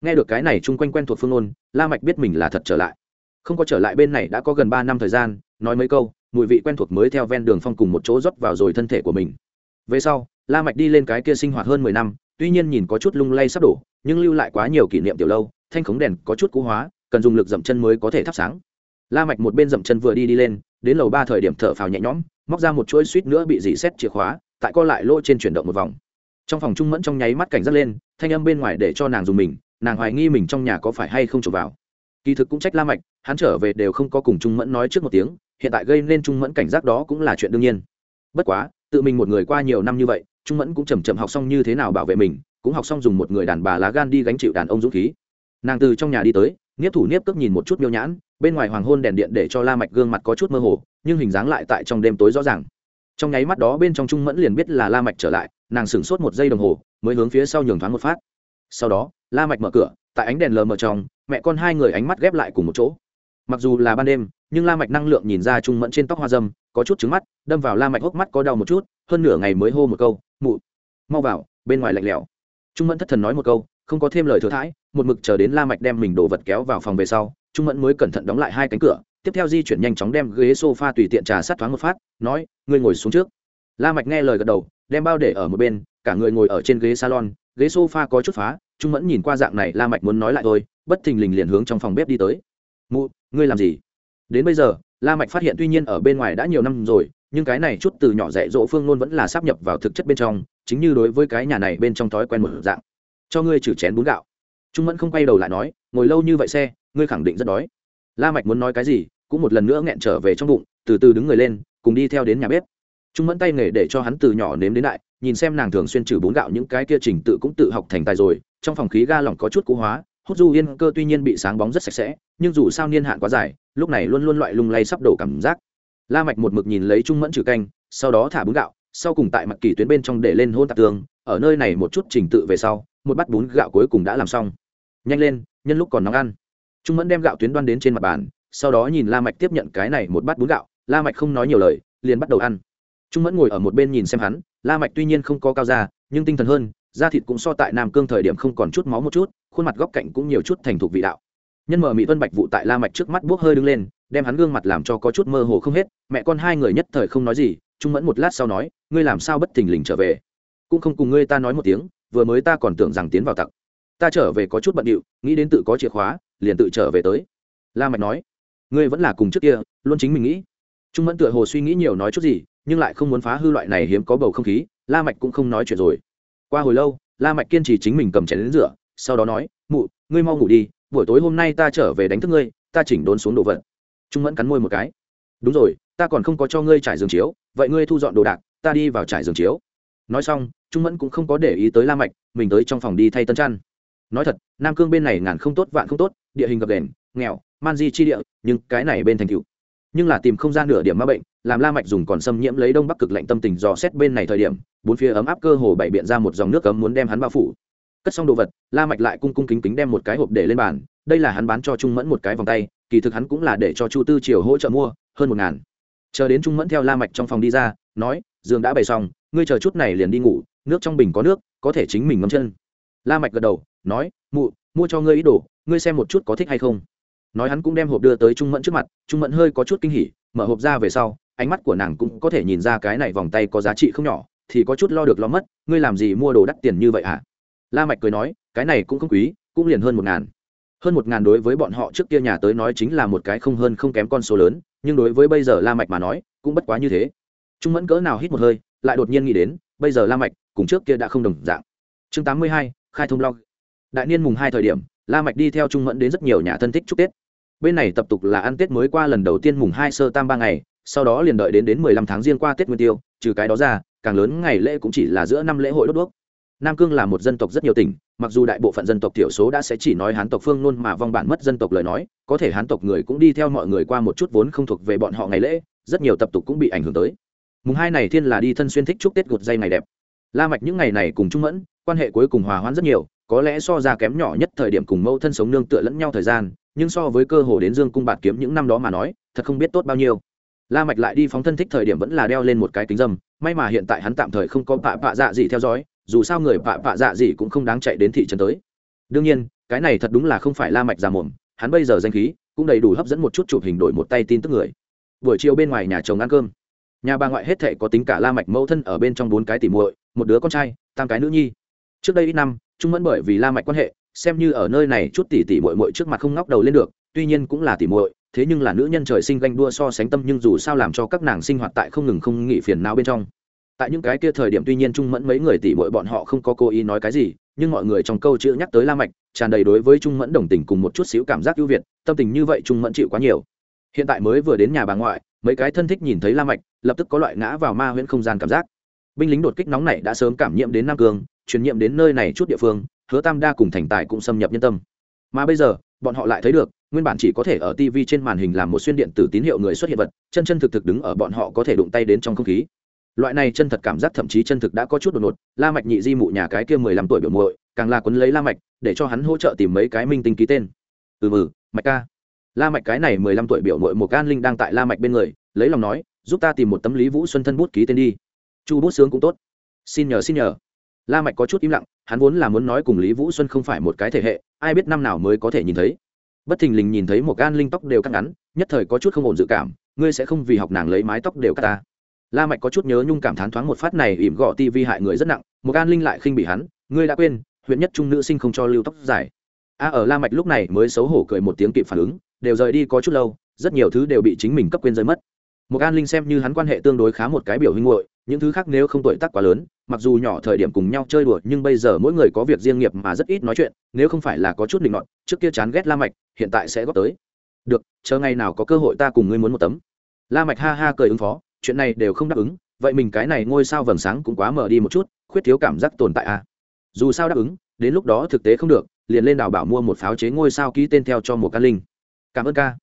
Nghe được cái này chung quanh quen thuộc phương ôn la mạch biết mình là thật trở lại. Không có trở lại bên này đã có gần ba năm thời gian, nói mấy câu mùi vị quen thuộc mới theo ven đường phong cùng một chỗ rót vào rồi thân thể của mình. Về sau, la mạch đi lên cái kia sinh hoạt hơn mười năm, tuy nhiên nhìn có chút lung lay sắp đổ, nhưng lưu lại quá nhiều kỷ niệm tiểu lâu, thanh khống đèn có chút cũ hóa, cần dùng lực dậm chân mới có thể thắp sáng. La mạch một bên dậm chân vừa đi đi lên, đến lầu ba thời điểm thở phào nhẹ nhõm, móc ra một chuỗi suýt nữa bị dỉ xét chìa khóa, tại co lại lỗ trên chuyển động một vòng. Trong phòng trung mẫn trong nháy mắt cảnh giác lên, thanh âm bên ngoài để cho nàng dùng mình, nàng hoài nghi mình trong nhà có phải hay không trộm vào. Kỳ thực cũng trách la mạch, hắn trở về đều không có cùng trung mẫn nói trước một tiếng hiện tại gây nên trung mẫn cảnh giác đó cũng là chuyện đương nhiên. Bất quá, tự mình một người qua nhiều năm như vậy, trung mẫn cũng chầm chậm học xong như thế nào bảo vệ mình, cũng học xong dùng một người đàn bà lá gan đi gánh chịu đàn ông dũng khí. Nàng từ trong nhà đi tới niếp thủ niếp cướp nhìn một chút miêu nhãn, bên ngoài hoàng hôn đèn điện để cho la mạch gương mặt có chút mơ hồ, nhưng hình dáng lại tại trong đêm tối rõ ràng. Trong nháy mắt đó bên trong trung mẫn liền biết là la mạch trở lại, nàng sửng sốt một giây đồng hồ, mới hướng phía sau nhường thoáng một phát. Sau đó, la mạch mở cửa, tại ánh đèn lờ mờ trong, mẹ con hai người ánh mắt ghép lại cùng một chỗ. Mặc dù là ban đêm nhưng la mạch năng lượng nhìn ra trung mẫn trên tóc hoa dâm, có chút trứng mắt, đâm vào la mạch hốc mắt có đau một chút, hơn nửa ngày mới hô một câu, mụ, mau vào, bên ngoài lạnh lẽo. Trung mẫn thất thần nói một câu, không có thêm lời thừa thãi, một mực chờ đến la mạch đem mình đồ vật kéo vào phòng về sau, trung mẫn mới cẩn thận đóng lại hai cánh cửa, tiếp theo di chuyển nhanh chóng đem ghế sofa tùy tiện trà sát thoáng một phát, nói, ngươi ngồi xuống trước. La mạch nghe lời gật đầu, đem bao để ở một bên, cả người ngồi ở trên ghế salon, ghế sofa có chút phá, trung mẫn nhìn qua dạng này, la mạch muốn nói lại thôi, bất thình lình liền hướng trong phòng bếp đi tới. Mụ, ngươi làm gì? Đến bây giờ, la mạch phát hiện tuy nhiên ở bên ngoài đã nhiều năm rồi, nhưng cái này chút từ nhỏ dạy dỗ phương luôn vẫn là sắp nhập vào thực chất bên trong, chính như đối với cái nhà này bên trong thói quen một dạng. Cho ngươi trừ chén bún gạo. Trung mẫn không quay đầu lại nói, ngồi lâu như vậy xe, ngươi khẳng định rất đói. La mạch muốn nói cái gì, cũng một lần nữa nghẹn trở về trong bụng, từ từ đứng người lên, cùng đi theo đến nhà bếp. Trung mẫn tay nghề để cho hắn từ nhỏ nếm đến đại, nhìn xem nàng thường xuyên trừ bún gạo những cái kia trình tự cũng tự học thành tài rồi, trong phòng khí ga lỏng có chút cũ hóa hút du yên cơ tuy nhiên bị sáng bóng rất sạch sẽ, nhưng dù sao niên hạn quá dài, lúc này luôn luôn loại lung lay sắp đổ cảm giác. La mạch một mực nhìn lấy trung mẫn trừ canh, sau đó thả bún gạo, sau cùng tại mặt kỳ tuyến bên trong để lên hôn tạp tường, ở nơi này một chút trình tự về sau, một bát bún gạo cuối cùng đã làm xong. Nhanh lên, nhân lúc còn nóng ăn. Trung mẫn đem gạo tuyến đoan đến trên mặt bàn, sau đó nhìn la mạch tiếp nhận cái này một bát bún gạo, la mạch không nói nhiều lời, liền bắt đầu ăn. Trung mẫn ngồi ở một bên nhìn xem hắn, la mạch tuy nhiên không có cao ra nhưng tinh thần hơn da thịt cũng so tại nam cương thời điểm không còn chút máu một chút, khuôn mặt góc cạnh cũng nhiều chút thành thục vị đạo. Nhân mở mỹ vân bạch vụ tại la mạch trước mắt buốc hơi đứng lên, đem hắn gương mặt làm cho có chút mơ hồ không hết, mẹ con hai người nhất thời không nói gì, trung mẫn một lát sau nói, ngươi làm sao bất thình lình trở về? Cũng không cùng ngươi ta nói một tiếng, vừa mới ta còn tưởng rằng tiến vào tặc. Ta trở về có chút bận điệu, nghĩ đến tự có chìa khóa, liền tự trở về tới. La mạch nói, ngươi vẫn là cùng trước kia, luôn chính mình nghĩ. Trung mẫn tựa hồ suy nghĩ nhiều nói chút gì, nhưng lại không muốn phá hư loại này hiếm có bầu không khí, la mạch cũng không nói chuyện rồi qua hồi lâu, la mạch kiên trì chính mình cầm chén đến rửa, sau đó nói, mụ, ngươi mau ngủ đi, buổi tối hôm nay ta trở về đánh thức ngươi, ta chỉnh đốn xuống đồ vật. Trung mẫn cắn môi một cái. Đúng rồi, ta còn không có cho ngươi trải giường chiếu, vậy ngươi thu dọn đồ đạc, ta đi vào trải giường chiếu. Nói xong, trung mẫn cũng không có để ý tới la mạch, mình tới trong phòng đi thay tân chăn. Nói thật, nam cương bên này ngàn không tốt vạn không tốt, địa hình gập đền nghèo, man di chi địa, nhưng cái này bên thành cựu nhưng là tìm không gian nửa điểm ma bệnh, làm la mạch dùng còn xâm nhiễm lấy đông bắc cực lạnh tâm tình dò xét bên này thời điểm, bốn phía ấm áp cơ hồ bảy biện ra một dòng nước cấm muốn đem hắn bao phủ. Cất xong đồ vật, la mạch lại cung cung kính kính đem một cái hộp để lên bàn, đây là hắn bán cho trung mẫn một cái vòng tay, kỳ thực hắn cũng là để cho chu tư triều hỗ trợ mua, hơn một ngàn. Chờ đến trung mẫn theo la mạch trong phòng đi ra, nói, giường đã bày xong, ngươi chờ chút này liền đi ngủ, nước trong bình có nước, có thể chính mình ngâm chân. La mạch gật đầu, nói, mụ, mua cho ngươi ít đồ, ngươi xem một chút có thích hay không nói hắn cũng đem hộp đưa tới trung mẫn trước mặt trung mẫn hơi có chút kinh hỉ mở hộp ra về sau ánh mắt của nàng cũng có thể nhìn ra cái này vòng tay có giá trị không nhỏ thì có chút lo được lo mất ngươi làm gì mua đồ đắt tiền như vậy hả? La mạch cười nói cái này cũng không quý cũng liền hơn một ngàn. Hơn một ngàn đối với bọn họ trước kia nhà tới nói chính là một cái không hơn không kém con số lớn nhưng đối với bây giờ la mạch mà nói cũng bất quá như thế. Trung mẫn cỡ nào hít một hơi lại đột nhiên nghĩ đến bây giờ la mạch cùng trước kia đã không đồng dạng. Chương tám mươi hai, khai thông log. Đại niên mùng hai thời điểm la mạch đi theo trung mẫn đến rất nhiều nhà thân thích chúc tết bên này tập tục là ăn tết mới qua lần đầu tiên mùng hai sơ tam ba ngày, sau đó liền đợi đến đến mười lăm tháng riêng qua tết nguyên tiêu, trừ cái đó ra, càng lớn ngày lễ cũng chỉ là giữa năm lễ hội đốt đuốc. Nam cương là một dân tộc rất nhiều tỉnh, mặc dù đại bộ phận dân tộc thiểu số đã sẽ chỉ nói hán tộc phương luôn mà vong bản mất dân tộc lời nói, có thể hán tộc người cũng đi theo mọi người qua một chút vốn không thuộc về bọn họ ngày lễ, rất nhiều tập tục cũng bị ảnh hưởng tới. Mùng hai này thiên là đi thân xuyên thích chúc tết gột dây ngày đẹp. La mạch những ngày này cùng trung mẫn, quan hệ cuối cùng hòa hoãn rất nhiều có lẽ so ra kém nhỏ nhất thời điểm cùng mâu thân sống nương tựa lẫn nhau thời gian, nhưng so với cơ hồ đến dương cung bạt kiếm những năm đó mà nói, thật không biết tốt bao nhiêu. La mạch lại đi phóng thân thích thời điểm vẫn là đeo lên một cái kính dâm, may mà hiện tại hắn tạm thời không có bạ bạ dạ gì theo dõi, dù sao người bạ bạ dạ gì cũng không đáng chạy đến thị trấn tới. Đương nhiên, cái này thật đúng là không phải la mạch già mồm, hắn bây giờ danh khí cũng đầy đủ hấp dẫn một chút chụp hình đổi một tay tin tức người. Buổi chiều bên ngoài nhà chồng ăn cơm. Nhà bà ngoại hết thệ có tính cả la mạch mẫu thân ở bên trong bốn cái tỷ muội, một đứa con trai, tam cái nữ nhi. Trước đây ít năm trung mẫn bởi vì la mạch quan hệ, xem như ở nơi này chút tỷ tỷ muội muội trước mặt không ngóc đầu lên được, tuy nhiên cũng là tỷ muội, thế nhưng là nữ nhân trời sinh ganh đua so sánh tâm nhưng dù sao làm cho các nàng sinh hoạt tại không ngừng không nghỉ phiền não bên trong. Tại những cái kia thời điểm tuy nhiên trung mẫn mấy người tỷ muội bọn họ không có cố ý nói cái gì, nhưng mọi người trong câu chữ nhắc tới la mạch, tràn đầy đối với trung mẫn đồng tình cùng một chút xíu cảm giác ưu việt, tâm tình như vậy trung mẫn chịu quá nhiều. Hiện tại mới vừa đến nhà bà ngoại, mấy cái thân thích nhìn thấy la mạch, lập tức có loại ngã vào ma huyễn không gian cảm giác binh lính đột kích nóng này đã sớm cảm nhiễm đến nam cương, truyền nhiễm đến nơi này chút địa phương, hứa tam đa cùng thành tài cũng xâm nhập nhân tâm. Mà bây giờ, bọn họ lại thấy được, nguyên bản chỉ có thể ở tv trên màn hình làm một xuyên điện tử tín hiệu người xuất hiện vật, chân chân thực thực đứng ở bọn họ có thể đụng tay đến trong không khí. Loại này chân thật cảm giác thậm chí chân thực đã có chút đột ngột, la mạch nhị di mụ nhà cái kia mười lăm tuổi biểu muội, càng là quấn lấy la mạch, để cho hắn hỗ trợ tìm mấy cái minh tinh ký tên. Ừ ừ mạch ca. La mạch cái này mười lăm tuổi biểu muội một an linh đang tại la mạch bên người, lấy lòng nói, giúp ta tìm một tấm lý vũ xuân thân bút ký tên đi chu bút sướng cũng tốt. Xin nhờ xin nhờ. La mạch có chút im lặng, hắn vốn là muốn nói cùng lý vũ xuân không phải một cái thể hệ, ai biết năm nào mới có thể nhìn thấy. Bất thình lình nhìn thấy một gan linh tóc đều cắt ngắn, nhất thời có chút không ổn dự cảm, ngươi sẽ không vì học nàng lấy mái tóc đều cắt ta. La mạch có chút nhớ nhung cảm thán thoáng một phát này ỉm gọ tivi hại người rất nặng, một gan linh lại khinh bị hắn, ngươi đã quên, huyện nhất trung nữ sinh không cho lưu tóc dài. A, ở la mạch lúc này mới xấu hổ cười một tiếng kịp phản ứng, đều rời đi có chút lâu, rất nhiều thứ đều bị chính mình cấp quên rơi mất. Một an linh xem như hắn quan hệ tương đối khá một cái biểu huynh muội những thứ khác nếu không tuổi tác quá lớn, mặc dù nhỏ thời điểm cùng nhau chơi đùa, nhưng bây giờ mỗi người có việc riêng nghiệp mà rất ít nói chuyện, nếu không phải là có chút định nọt, trước kia chán ghét la mạch, hiện tại sẽ góp tới. Được, chờ ngày nào có cơ hội ta cùng ngươi muốn một tấm. La mạch ha ha cười ứng phó, chuyện này đều không đáp ứng, vậy mình cái này ngôi sao vầng sáng cũng quá mở đi một chút, khuyết thiếu cảm giác tồn tại à. Dù sao đáp ứng, đến lúc đó thực tế không được, liền lên đảo bảo mua một pháo chế ngôi sao ký tên theo cho một can linh. Cảm ơn ca.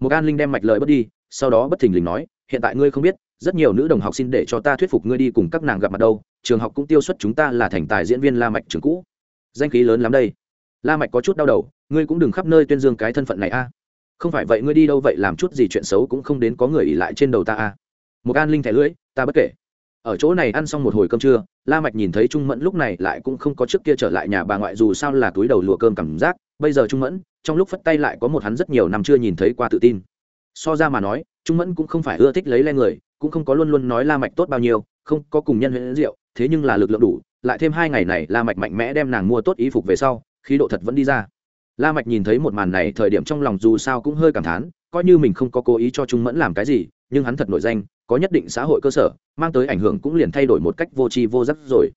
Một can linh đem mạch lợi bớt đi, sau đó bất thình lình nói hiện tại ngươi không biết, rất nhiều nữ đồng học xin để cho ta thuyết phục ngươi đi cùng các nàng gặp mặt đâu, trường học cũng tiêu xuất chúng ta là thành tài diễn viên la mạch trường cũ. Danh khí lớn lắm đây. La mạch có chút đau đầu, ngươi cũng đừng khắp nơi tuyên dương cái thân phận này a. Không phải vậy ngươi đi đâu vậy, làm chút gì chuyện xấu cũng không đến có người ỉ lại trên đầu ta a. Một an linh thẻ lưỡi, ta bất kể. Ở chỗ này ăn xong một hồi cơm trưa, la mạch nhìn thấy trung mẫn lúc này lại cũng không có trước kia trở lại nhà bà ngoại dù sao là túi đầu lùa cơm cảm giác. Bây giờ trung mẫn, trong lúc phất tay lại có một hắn rất nhiều năm chưa nhìn thấy qua tự tin. So ra mà nói trung mẫn cũng không phải ưa thích lấy len người, cũng không có luôn luôn nói la mạch tốt bao nhiêu, không có cùng nhân huyễn rượu thế nhưng là lực lượng đủ, lại thêm hai ngày này la mạch mạnh mẽ đem nàng mua tốt y phục về sau, khí độ thật vẫn đi ra. La mạch nhìn thấy một màn này, thời điểm trong lòng dù sao cũng hơi cảm thán, coi như mình không có cố ý cho trung mẫn làm cái gì, nhưng hắn thật nổi danh, có nhất định xã hội cơ sở, mang tới ảnh hưởng cũng liền thay đổi một cách vô tri vô giác rồi.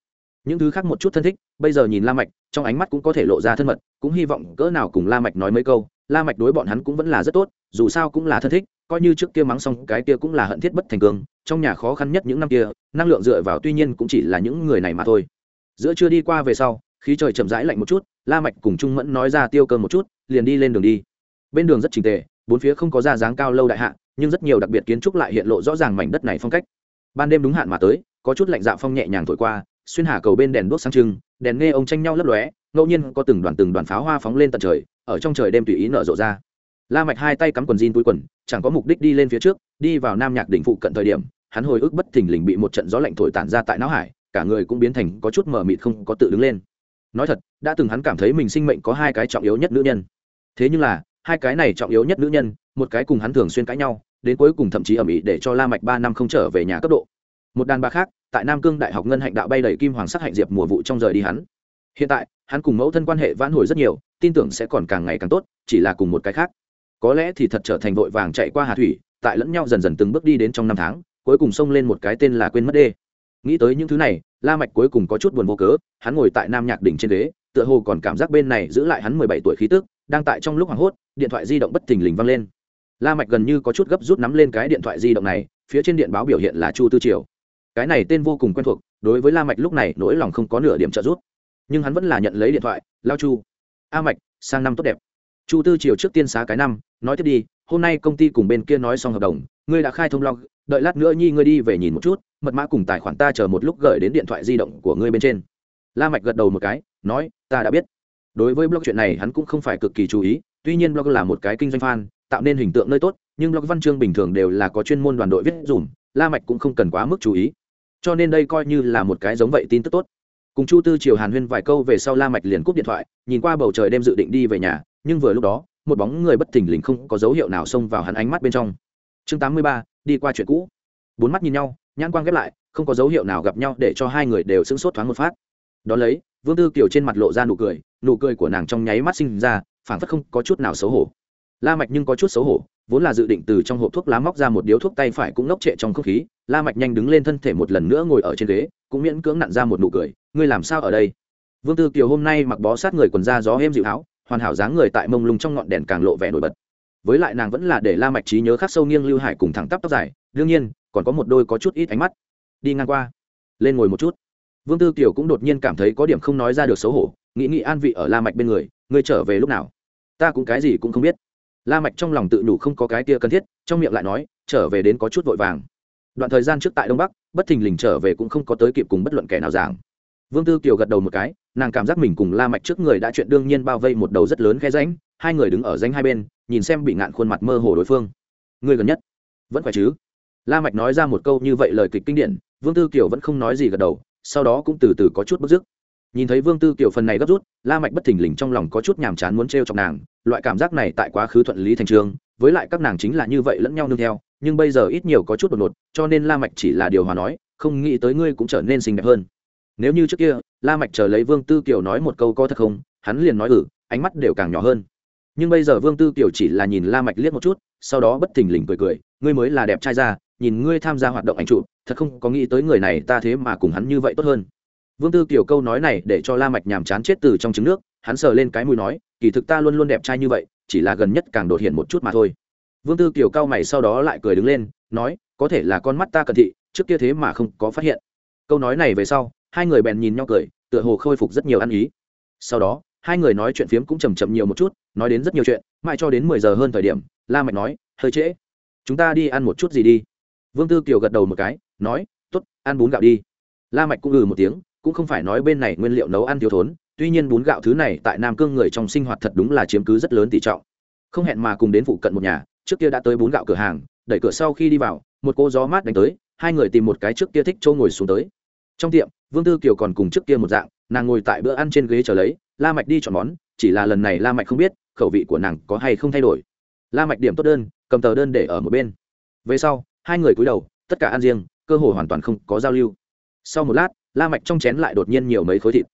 Những thứ khác một chút thân thích, bây giờ nhìn la mạch, trong ánh mắt cũng có thể lộ ra thân mật, cũng hy vọng cỡ nào cùng la mạch nói mấy câu, la mạch đối bọn hắn cũng vẫn là rất tốt, dù sao cũng là thân thích coi như trước kia mắng xong cái kia cũng là hận thiết bất thành cường trong nhà khó khăn nhất những năm kia, năng lượng dựa vào tuy nhiên cũng chỉ là những người này mà thôi. Giữa chưa đi qua về sau, khí trời chậm rãi lạnh một chút, la mạch cùng trung mẫn nói ra tiêu cơm một chút, liền đi lên đường đi. Bên đường rất chỉnh tề, bốn phía không có ra dáng cao lâu đại hạ, nhưng rất nhiều đặc biệt kiến trúc lại hiện lộ rõ ràng mảnh đất này phong cách. Ban đêm đúng hạn mà tới, có chút lạnh dạ phong nhẹ nhàng thổi qua, xuyên hà cầu bên đèn đuốc sáng trưng, đèn nghe ông tranh nhau lấp lóe, ngẫu nhiên có từng đoàn từng đoàn pháo hoa phóng lên tận trời, ở trong trời đêm tùy ý nở rộ ra la mạch hai tay cắm quần jean túi quần, chẳng có mục đích đi lên phía trước, đi vào nam nhạc đỉnh phụ cận thời điểm, hắn hồi ức bất thình lình bị một trận gió lạnh thổi tản ra tại não hải, cả người cũng biến thành có chút mờ mịt không có tự đứng lên. Nói thật, đã từng hắn cảm thấy mình sinh mệnh có hai cái trọng yếu nhất nữ nhân. Thế nhưng là, hai cái này trọng yếu nhất nữ nhân, một cái cùng hắn thường xuyên cãi nhau, đến cuối cùng thậm chí ở mỹ để cho la mạch ba năm không trở về nhà cấp độ. Một đàn bà khác, tại nam cương đại học ngân hạnh đạo bay đầy kim hoàng sắc hạnh diệp mùa vụ trong rời đi hắn. Hiện tại, hắn cùng mẫu thân quan hệ vãn hồi rất nhiều, tin tưởng sẽ còn càng ngày càng tốt, chỉ là cùng một cái khác có lẽ thì thật trở thành vội vàng chạy qua hà thủy, tại lẫn nhau dần dần từng bước đi đến trong năm tháng, cuối cùng xông lên một cái tên là quên mất đê. Nghĩ tới những thứ này, la mạch cuối cùng có chút buồn vô cớ, hắn ngồi tại nam nhạc đỉnh trên ghế, tựa hồ còn cảm giác bên này giữ lại hắn mười bảy tuổi khí tức, đang tại trong lúc hoảng hốt, điện thoại di động bất thình lình vang lên. La mạch gần như có chút gấp rút nắm lên cái điện thoại di động này, phía trên điện báo biểu hiện là chu tư triều. Cái này tên vô cùng quen thuộc, đối với la mạch lúc này nỗi lòng không có nửa điểm trợ giúp. Nhưng hắn vẫn là nhận lấy điện thoại, lao chu. A mạch, sang năm tốt đẹp. Chu tư triều trước tiên xá cái năm nói tiếp đi, hôm nay công ty cùng bên kia nói xong hợp đồng, ngươi đã khai thông log, đợi lát nữa nhi ngươi đi về nhìn một chút, mật mã cùng tài khoản ta chờ một lúc gửi đến điện thoại di động của ngươi bên trên. La mạch gật đầu một cái, nói, ta đã biết. Đối với blog chuyện này hắn cũng không phải cực kỳ chú ý, tuy nhiên blog là một cái kinh doanh fan, tạo nên hình tượng nơi tốt, nhưng blog văn chương bình thường đều là có chuyên môn đoàn đội viết dùm, la mạch cũng không cần quá mức chú ý. Cho nên đây coi như là một cái giống vậy tin tức tốt. Cùng chu tư triều hàn huyên vài câu về sau la mạch liền cúp điện thoại, nhìn qua bầu trời đêm dự định đi về nhà, nhưng vừa lúc đó một bóng người bất thình lình không có dấu hiệu nào xông vào hắn ánh mắt bên trong. Chương 83, đi qua chuyện cũ. Bốn mắt nhìn nhau nhãn quang ghép lại không có dấu hiệu nào gặp nhau để cho hai người đều sững sốt thoáng một phát. Đó lấy vương tư kiều trên mặt lộ ra nụ cười nụ cười của nàng trong nháy mắt sinh ra phảng phất không có chút nào xấu hổ. La mạch nhưng có chút xấu hổ vốn là dự định từ trong hộp thuốc lá móc ra một điếu thuốc tay phải cũng lốc trệ trong không khí la mạch nhanh đứng lên thân thể một lần nữa ngồi ở trên ghế cũng miễn cưỡng nặn ra một nụ cười ngươi làm sao ở đây? Vương tư kiều hôm nay mặc bó sát người quần da gió êm dịu áo hoàn hảo dáng người tại mông lung trong ngọn đèn càng lộ vẻ nổi bật. Với lại nàng vẫn là để la mạch trí nhớ khắc sâu nghiêng lưu hải cùng thẳng tắp tóc dài, đương nhiên, còn có một đôi có chút ít ánh mắt. Đi ngang qua, lên ngồi một chút. Vương tư kiều cũng đột nhiên cảm thấy có điểm không nói ra được xấu hổ, nghĩ nghĩ an vị ở la mạch bên người, ngươi trở về lúc nào? Ta cũng cái gì cũng không biết. La mạch trong lòng tự đủ không có cái kia cần thiết, trong miệng lại nói, trở về đến có chút vội vàng. Đoạn thời gian trước tại đông bắc, bất thình lình trở về cũng không có tới kịp cùng bất luận kẻ nào giảng. Vương tư kiều gật đầu một cái nàng cảm giác mình cùng la mạch trước người đã chuyện đương nhiên bao vây một đầu rất lớn khe rãnh, hai người đứng ở rãnh hai bên, nhìn xem bị ngạn khuôn mặt mơ hồ đối phương. Người gần nhất, vẫn phải chứ? La mạch nói ra một câu như vậy lời kịch kinh điển, vương tư kiều vẫn không nói gì gật đầu, sau đó cũng từ từ có chút bức dứt nhìn thấy vương tư kiều phần này gấp rút, la mạch bất thình lình trong lòng có chút nhàm chán muốn treo chọc nàng, loại cảm giác này tại quá khứ thuận lý thành trường, với lại các nàng chính là như vậy lẫn nhau nương theo, nhưng bây giờ ít nhiều có chút đột ngột, cho nên la mạch chỉ là điều hòa nói, không nghĩ tới ngươi cũng trở nên xinh đẹp hơn nếu như trước kia, la mạch chờ lấy vương tư kiều nói một câu có thật không, hắn liền nói ừ ánh mắt đều càng nhỏ hơn. Nhưng bây giờ vương tư kiều chỉ là nhìn la mạch liếc một chút, sau đó bất thình lình cười cười, ngươi mới là đẹp trai ra nhìn ngươi tham gia hoạt động ảnh chụp, thật không có nghĩ tới người này ta thế mà cùng hắn như vậy tốt hơn. Vương tư kiều câu nói này để cho la mạch nhàm chán chết từ trong trứng nước, hắn sờ lên cái mũi nói, kỳ thực ta luôn luôn đẹp trai như vậy, chỉ là gần nhất càng đột hiện một chút mà thôi. Vương tư kiều cao mày sau đó lại cười đứng lên, nói, có thể là con mắt ta cận thị, trước kia thế mà không có phát hiện. Câu nói này về sau hai người bèn nhìn nhau cười, tựa hồ khôi phục rất nhiều ăn ý. Sau đó, hai người nói chuyện phiếm cũng chầm chậm nhiều một chút, nói đến rất nhiều chuyện, mãi cho đến mười giờ hơn thời điểm, la mạch nói, hơi trễ. Chúng ta đi ăn một chút gì đi. Vương tư kiều gật đầu một cái, nói, tốt, ăn bún gạo đi. La mạch cũng ừ một tiếng, cũng không phải nói bên này nguyên liệu nấu ăn thiếu thốn, tuy nhiên bún gạo thứ này tại nam cương người trong sinh hoạt thật đúng là chiếm cứ rất lớn tỷ trọng. Không hẹn mà cùng đến phụ cận một nhà, trước kia đã tới bún gạo cửa hàng, đẩy cửa sau khi đi vào, một cô gió mát đánh tới, hai người tìm một cái trước kia thích chỗ ngồi xuống tới trong tiệm, vương tư kiều còn cùng trước kia một dạng, nàng ngồi tại bữa ăn trên ghế chờ lấy, la mạch đi chọn món, chỉ là lần này la mạch không biết, khẩu vị của nàng có hay không thay đổi. La mạch điểm tốt đơn, cầm tờ đơn để ở một bên. Về sau, hai người cúi đầu, tất cả ăn riêng, cơ hội hoàn toàn không có giao lưu. Sau một lát, la mạch trong chén lại đột nhiên nhiều mấy khối thịt.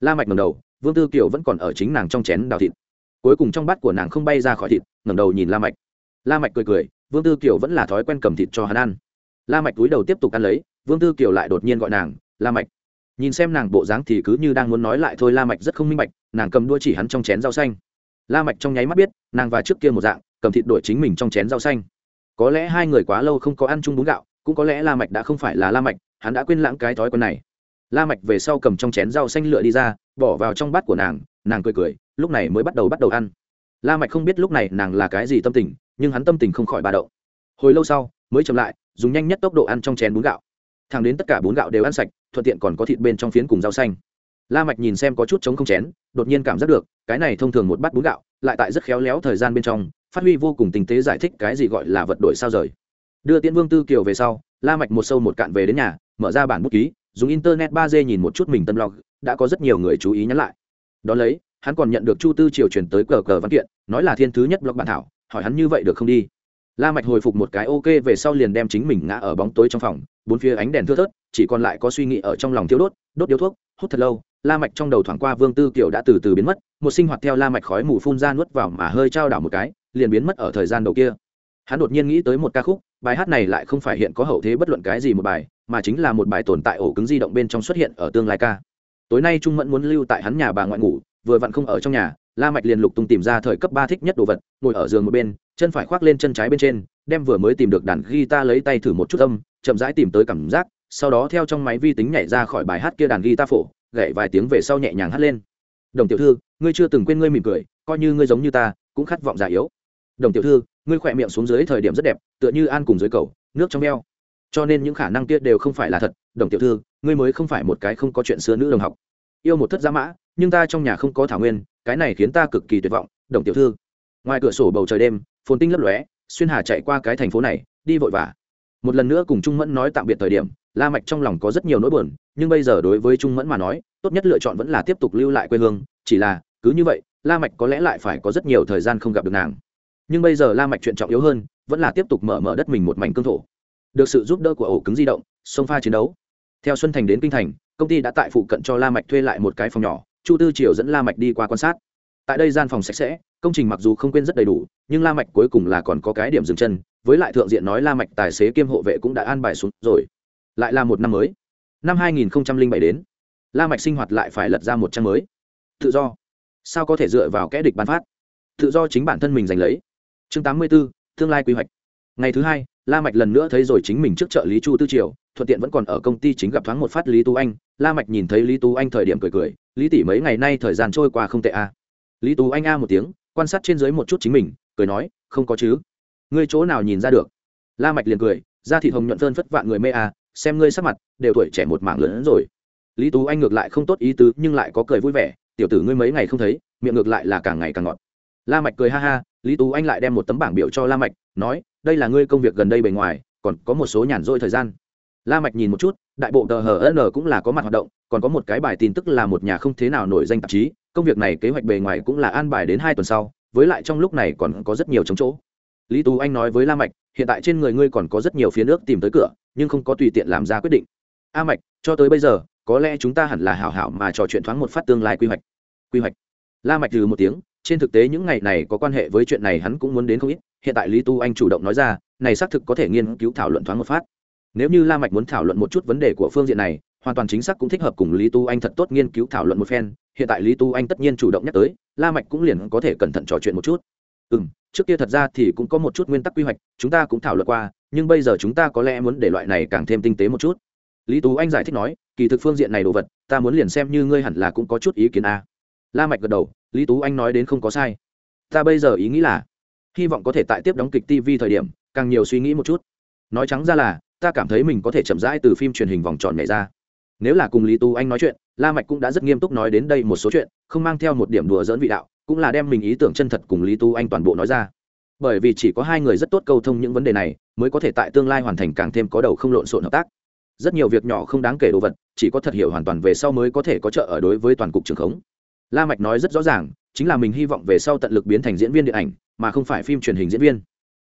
La mạch ngẩng đầu, vương tư kiều vẫn còn ở chính nàng trong chén đào thịt. Cuối cùng trong bát của nàng không bay ra khỏi thịt, ngẩng đầu nhìn la mạch. La mạch cười cười, vương tư kiều vẫn là thói quen cầm thịt cho hắn ăn. La mạch cúi đầu tiếp tục ăn lấy, vương tư kiều lại đột nhiên gọi nàng la mạch. Nhìn xem nàng bộ dáng thì cứ như đang muốn nói lại thôi, la mạch rất không minh bạch, nàng cầm đuôi chỉ hắn trong chén rau xanh. La mạch trong nháy mắt biết, nàng và trước kia một dạng, cầm thịt đổi chính mình trong chén rau xanh. Có lẽ hai người quá lâu không có ăn chung bún gạo, cũng có lẽ la mạch đã không phải là la mạch, hắn đã quên lãng cái thói quen này. La mạch về sau cầm trong chén rau xanh lựa đi ra, bỏ vào trong bát của nàng nàng cười cười, lúc này mới bắt đầu bắt đầu ăn. La mạch không biết lúc này nàng là cái gì tâm tình, nhưng hắn tâm tình không khỏi ba đậu hồi lâu sau, mới chậm lại, dùng nhanh nhất tốc độ ăn trong chén bún gạo thẳng đến tất cả bốn gạo đều ăn sạch, thuận tiện còn có thịt bên trong phiến cùng rau xanh. La mạch nhìn xem có chút trống không chén, đột nhiên cảm giác được, cái này thông thường một bát bún gạo, lại tại rất khéo léo thời gian bên trong, phát huy vô cùng tinh tế giải thích cái gì gọi là vật đổi sao rời. Đưa tiễn vương tư kiều về sau, la mạch một sâu một cạn về đến nhà, mở ra bản bút ký, dùng internet 3G nhìn một chút mình tân log, đã có rất nhiều người chú ý nhắn lại. Đó lấy, hắn còn nhận được chu tư triều truyền tới cờ cờ văn kiện, nói là thiên thứ nhất blog bản thảo, hỏi hắn như vậy được không đi la mạch hồi phục một cái ok về sau liền đem chính mình ngã ở bóng tối trong phòng, bốn phía ánh đèn thưa thớt, chỉ còn lại có suy nghĩ ở trong lòng thiếu đốt đốt điếu thuốc, hút thật lâu, la mạch trong đầu thoáng qua vương tư kiều đã từ từ biến mất, một sinh hoạt theo la mạch khói mù phun ra nuốt vào mà hơi trao đảo một cái, liền biến mất ở thời gian đầu kia. Hắn đột nhiên nghĩ tới một ca khúc, bài hát này lại không phải hiện có hậu thế bất luận cái gì một bài, mà chính là một bài tồn tại ổ cứng di động bên trong xuất hiện ở tương lai ca. Tối nay trung mẫn muốn lưu tại hắn nhà bà ngoại ngủ, vừa vặn không ở trong nhà la mạch liền lục tung tìm ra thời cấp ba thích nhất đồ vật, ngồi ở giường một bên, chân phải khoác lên chân trái bên trên, đem vừa mới tìm được đàn guitar lấy tay thử một chút âm, chậm rãi tìm tới cảm giác, sau đó theo trong máy vi tính nhảy ra khỏi bài hát kia đàn guitar phổ gậy vài tiếng về sau nhẹ nhàng hát lên. Đồng tiểu thư, ngươi chưa từng quên ngươi mỉm cười, coi như ngươi giống như ta, cũng khát vọng già yếu. Đồng tiểu thư, ngươi khỏe miệng xuống dưới thời điểm rất đẹp, tựa như an cùng dưới cầu, nước trong veo. Cho nên những khả năng kia đều không phải là thật, đồng tiểu thư, ngươi mới không phải một cái không có chuyện xưa nữ đồng học. Yêu một thất giá mã, nhưng ta trong nhà không có thảo nguyên cái này khiến ta cực kỳ tuyệt vọng, đồng tiểu thư. Ngoài cửa sổ bầu trời đêm, phồn tinh lấp lóe, xuyên hà chạy qua cái thành phố này, đi vội vã. Một lần nữa cùng trung mẫn nói tạm biệt thời điểm, la mạch trong lòng có rất nhiều nỗi buồn, nhưng bây giờ đối với trung mẫn mà nói, tốt nhất lựa chọn vẫn là tiếp tục lưu lại quê hương, chỉ là, cứ như vậy, la mạch có lẽ lại phải có rất nhiều thời gian không gặp được nàng. Nhưng bây giờ la mạch chuyện trọng yếu hơn, vẫn là tiếp tục mở mở đất mình một mảnh cương thổ. Được sự giúp đỡ của ổ cứng di động, sông pha chiến đấu. Theo xuân thành đến kinh thành, công ty đã tại phụ cận cho la mạch thuê lại một cái phòng nhỏ chu tư triều dẫn la mạch đi qua quan sát. Tại đây gian phòng sạch sẽ công trình mặc dù không quên rất đầy đủ nhưng la mạch cuối cùng là còn có cái điểm dừng chân với lại thượng diện nói la mạch tài xế kiêm hộ vệ cũng đã an bài xuống rồi. Lại là một năm mới. Năm 2007 đến la mạch sinh hoạt lại phải lật ra một trang mới. Tự do. Sao có thể dựa vào kẻ địch ban phát? Tự do chính bản thân mình giành lấy. Chương 84, tương lai quy hoạch. Ngày thứ hai la mạch lần nữa thấy rồi chính mình trước trợ lý chu tư triều thuận tiện vẫn còn ở công ty chính gặp thoáng một phát lý tú anh. La mạch nhìn thấy lý tú anh thời điểm cười cười lý tỷ mấy ngày nay thời gian trôi qua không tệ a à. lý tú anh a một tiếng, quan sát trên dưới một chút chính mình, cười nói, không có chứ. ngươi chỗ nào nhìn ra được? la mạch liền cười, da thịt hồng nhuận phơn phất vạn người mê a xem ngươi sắc mặt, đều tuổi trẻ một mảng lớn rồi. lý tú anh ngược lại không tốt ý tứ, nhưng lại có cười vui vẻ, tiểu tử ngươi mấy ngày không thấy, miệng ngược lại là càng ngày càng ngọt. la mạch cười ha ha, lý tú anh lại đem một tấm bảng biểu cho la mạch, nói, đây là ngươi công việc gần đây bề ngoài, còn có một số nhàn rỗi thời gian la mạch nhìn một chút, đại bộ tờ hn cũng là có mặt hoạt động, còn có một cái bài tin tức là một nhà không thế nào nổi danh tạp chí, công việc này kế hoạch bề ngoài cũng là an bài đến hai tuần sau, với lại trong lúc này còn có rất nhiều chống chỗ. Lý tú anh nói với la mạch, hiện tại trên người ngươi còn có rất nhiều phía nước tìm tới cửa, nhưng không có tùy tiện làm ra quyết định. A mạch, cho tới bây giờ, có lẽ chúng ta hẳn là hảo hảo mà trò chuyện thoáng một phát tương lai quy hoạch. Quy hoạch. La mạch từ một tiếng, trên thực tế những ngày này có quan hệ với chuyện này hắn cũng muốn đến không ít, hiện tại lý tu anh chủ động nói ra, này xác thực có thể nghiên cứu thảo luận thoáng một phát nếu như la mạch muốn thảo luận một chút vấn đề của phương diện này, hoàn toàn chính xác cũng thích hợp cùng lý tu anh thật tốt nghiên cứu thảo luận một phen. Hiện tại lý tu anh tất nhiên chủ động nhắc tới, la mạch cũng liền có thể cẩn thận trò chuyện một chút. Ừm, trước kia thật ra thì cũng có một chút nguyên tắc quy hoạch, chúng ta cũng thảo luận qua, nhưng bây giờ chúng ta có lẽ muốn để loại này càng thêm tinh tế một chút. Lý tú anh giải thích nói, kỳ thực phương diện này đồ vật, ta muốn liền xem như ngươi hẳn là cũng có chút ý kiến a. À. la mạch gật đầu, lý tú anh nói đến không có sai. Ta bây giờ ý nghĩ là, hy vọng có thể tại tiếp đóng kịch tv thời điểm, càng nhiều suy nghĩ một chút. Nói trắng ra là ta cảm thấy mình có thể chậm rãi từ phim truyền hình vòng tròn này ra. Nếu là cùng lý tú anh nói chuyện, la mạch cũng đã rất nghiêm túc nói đến đây một số chuyện, không mang theo một điểm đùa dỡn vị đạo, cũng là đem mình ý tưởng chân thật cùng lý tú anh toàn bộ nói ra. Bởi vì chỉ có hai người rất tốt câu thông những vấn đề này, mới có thể tại tương lai hoàn thành càng thêm có đầu không lộn xộn hợp tác. Rất nhiều việc nhỏ không đáng kể đồ vật, chỉ có thật hiểu hoàn toàn về sau mới có thể có trợ ở đối với toàn cục trường khống. La mạch nói rất rõ ràng, chính là mình hy vọng về sau tận lực biến thành diễn viên điện ảnh, mà không phải phim truyền hình diễn viên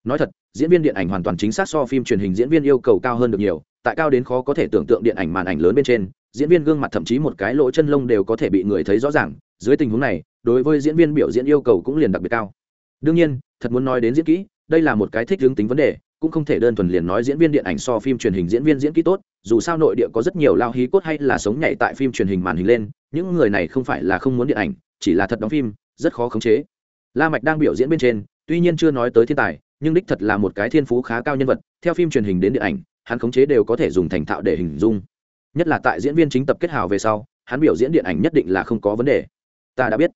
nói thật, diễn viên điện ảnh hoàn toàn chính xác so phim truyền hình diễn viên yêu cầu cao hơn được nhiều, tại cao đến khó có thể tưởng tượng điện ảnh màn ảnh lớn bên trên, diễn viên gương mặt thậm chí một cái lỗ chân lông đều có thể bị người thấy rõ ràng, dưới tình huống này, đối với diễn viên biểu diễn yêu cầu cũng liền đặc biệt cao. Đương nhiên, thật muốn nói đến diễn kỹ, đây là một cái thích hướng tính vấn đề, cũng không thể đơn thuần liền nói diễn viên điện ảnh so phim truyền hình diễn viên diễn kỹ tốt, dù sao nội địa có rất nhiều lao hí cốt hay là sống nhảy tại phim truyền hình màn hình lên, những người này không phải là không muốn điện ảnh, chỉ là thật đóng phim, rất khó khống chế. La mạch đang biểu diễn bên trên, tuy nhiên chưa nói tới thiên tài nhưng đích thật là một cái thiên phú khá cao nhân vật, theo phim truyền hình đến điện ảnh, hắn khống chế đều có thể dùng thành thạo để hình dung. Nhất là tại diễn viên chính tập kết hào về sau, hắn biểu diễn điện ảnh nhất định là không có vấn đề. Ta đã biết.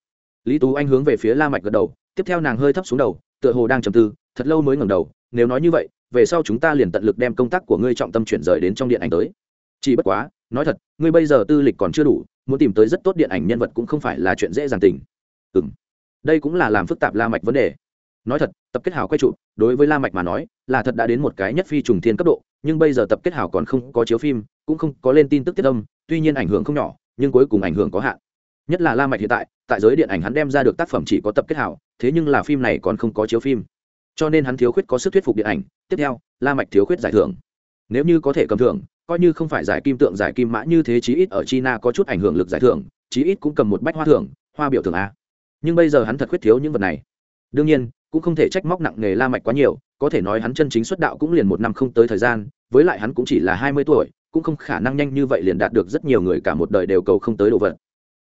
Lý tú anh hướng về phía la mạch gật đầu, tiếp theo nàng hơi thấp xuống đầu, tựa hồ đang trầm tư, thật lâu mới ngẩng đầu, nếu nói như vậy, về sau chúng ta liền tận lực đem công tác của ngươi trọng tâm chuyển rời đến trong điện ảnh tới. Chỉ bất quá, nói thật, ngươi bây giờ tư lịch còn chưa đủ, muốn tìm tới rất tốt điện ảnh nhân vật cũng không phải là chuyện dễ dàng tình. Ừ đây cũng là làm phức tạp la mạch vấn đề. Nói thật tập kết hào quay trụ đối với la mạch mà nói là thật đã đến một cái nhất phi trùng thiên cấp độ nhưng bây giờ tập kết hào còn không có chiếu phim cũng không có lên tin tức tiết âm tuy nhiên ảnh hưởng không nhỏ nhưng cuối cùng ảnh hưởng có hạn. Nhất là la mạch hiện tại tại giới điện ảnh hắn đem ra được tác phẩm chỉ có tập kết hào, thế nhưng là phim này còn không có chiếu phim. Cho nên hắn thiếu khuyết có sức thuyết phục điện ảnh tiếp theo la mạch thiếu khuyết giải thưởng. Nếu như có thể cầm thưởng coi như không phải giải kim tượng giải kim mã như thế chí ít ở china có chút ảnh hưởng lực giải thưởng chí ít cũng cầm một bách hoa thưởng hoa biểu thưởng a. Nhưng bây giờ hắn thật khuyết thiếu những vật này. Đương nhiên cũng không thể trách móc nặng nghề la mạch quá nhiều, có thể nói hắn chân chính xuất đạo cũng liền một năm không tới thời gian, với lại hắn cũng chỉ là hai mươi tuổi, cũng không khả năng nhanh như vậy liền đạt được rất nhiều người cả một đời đều cầu không tới đồ vật.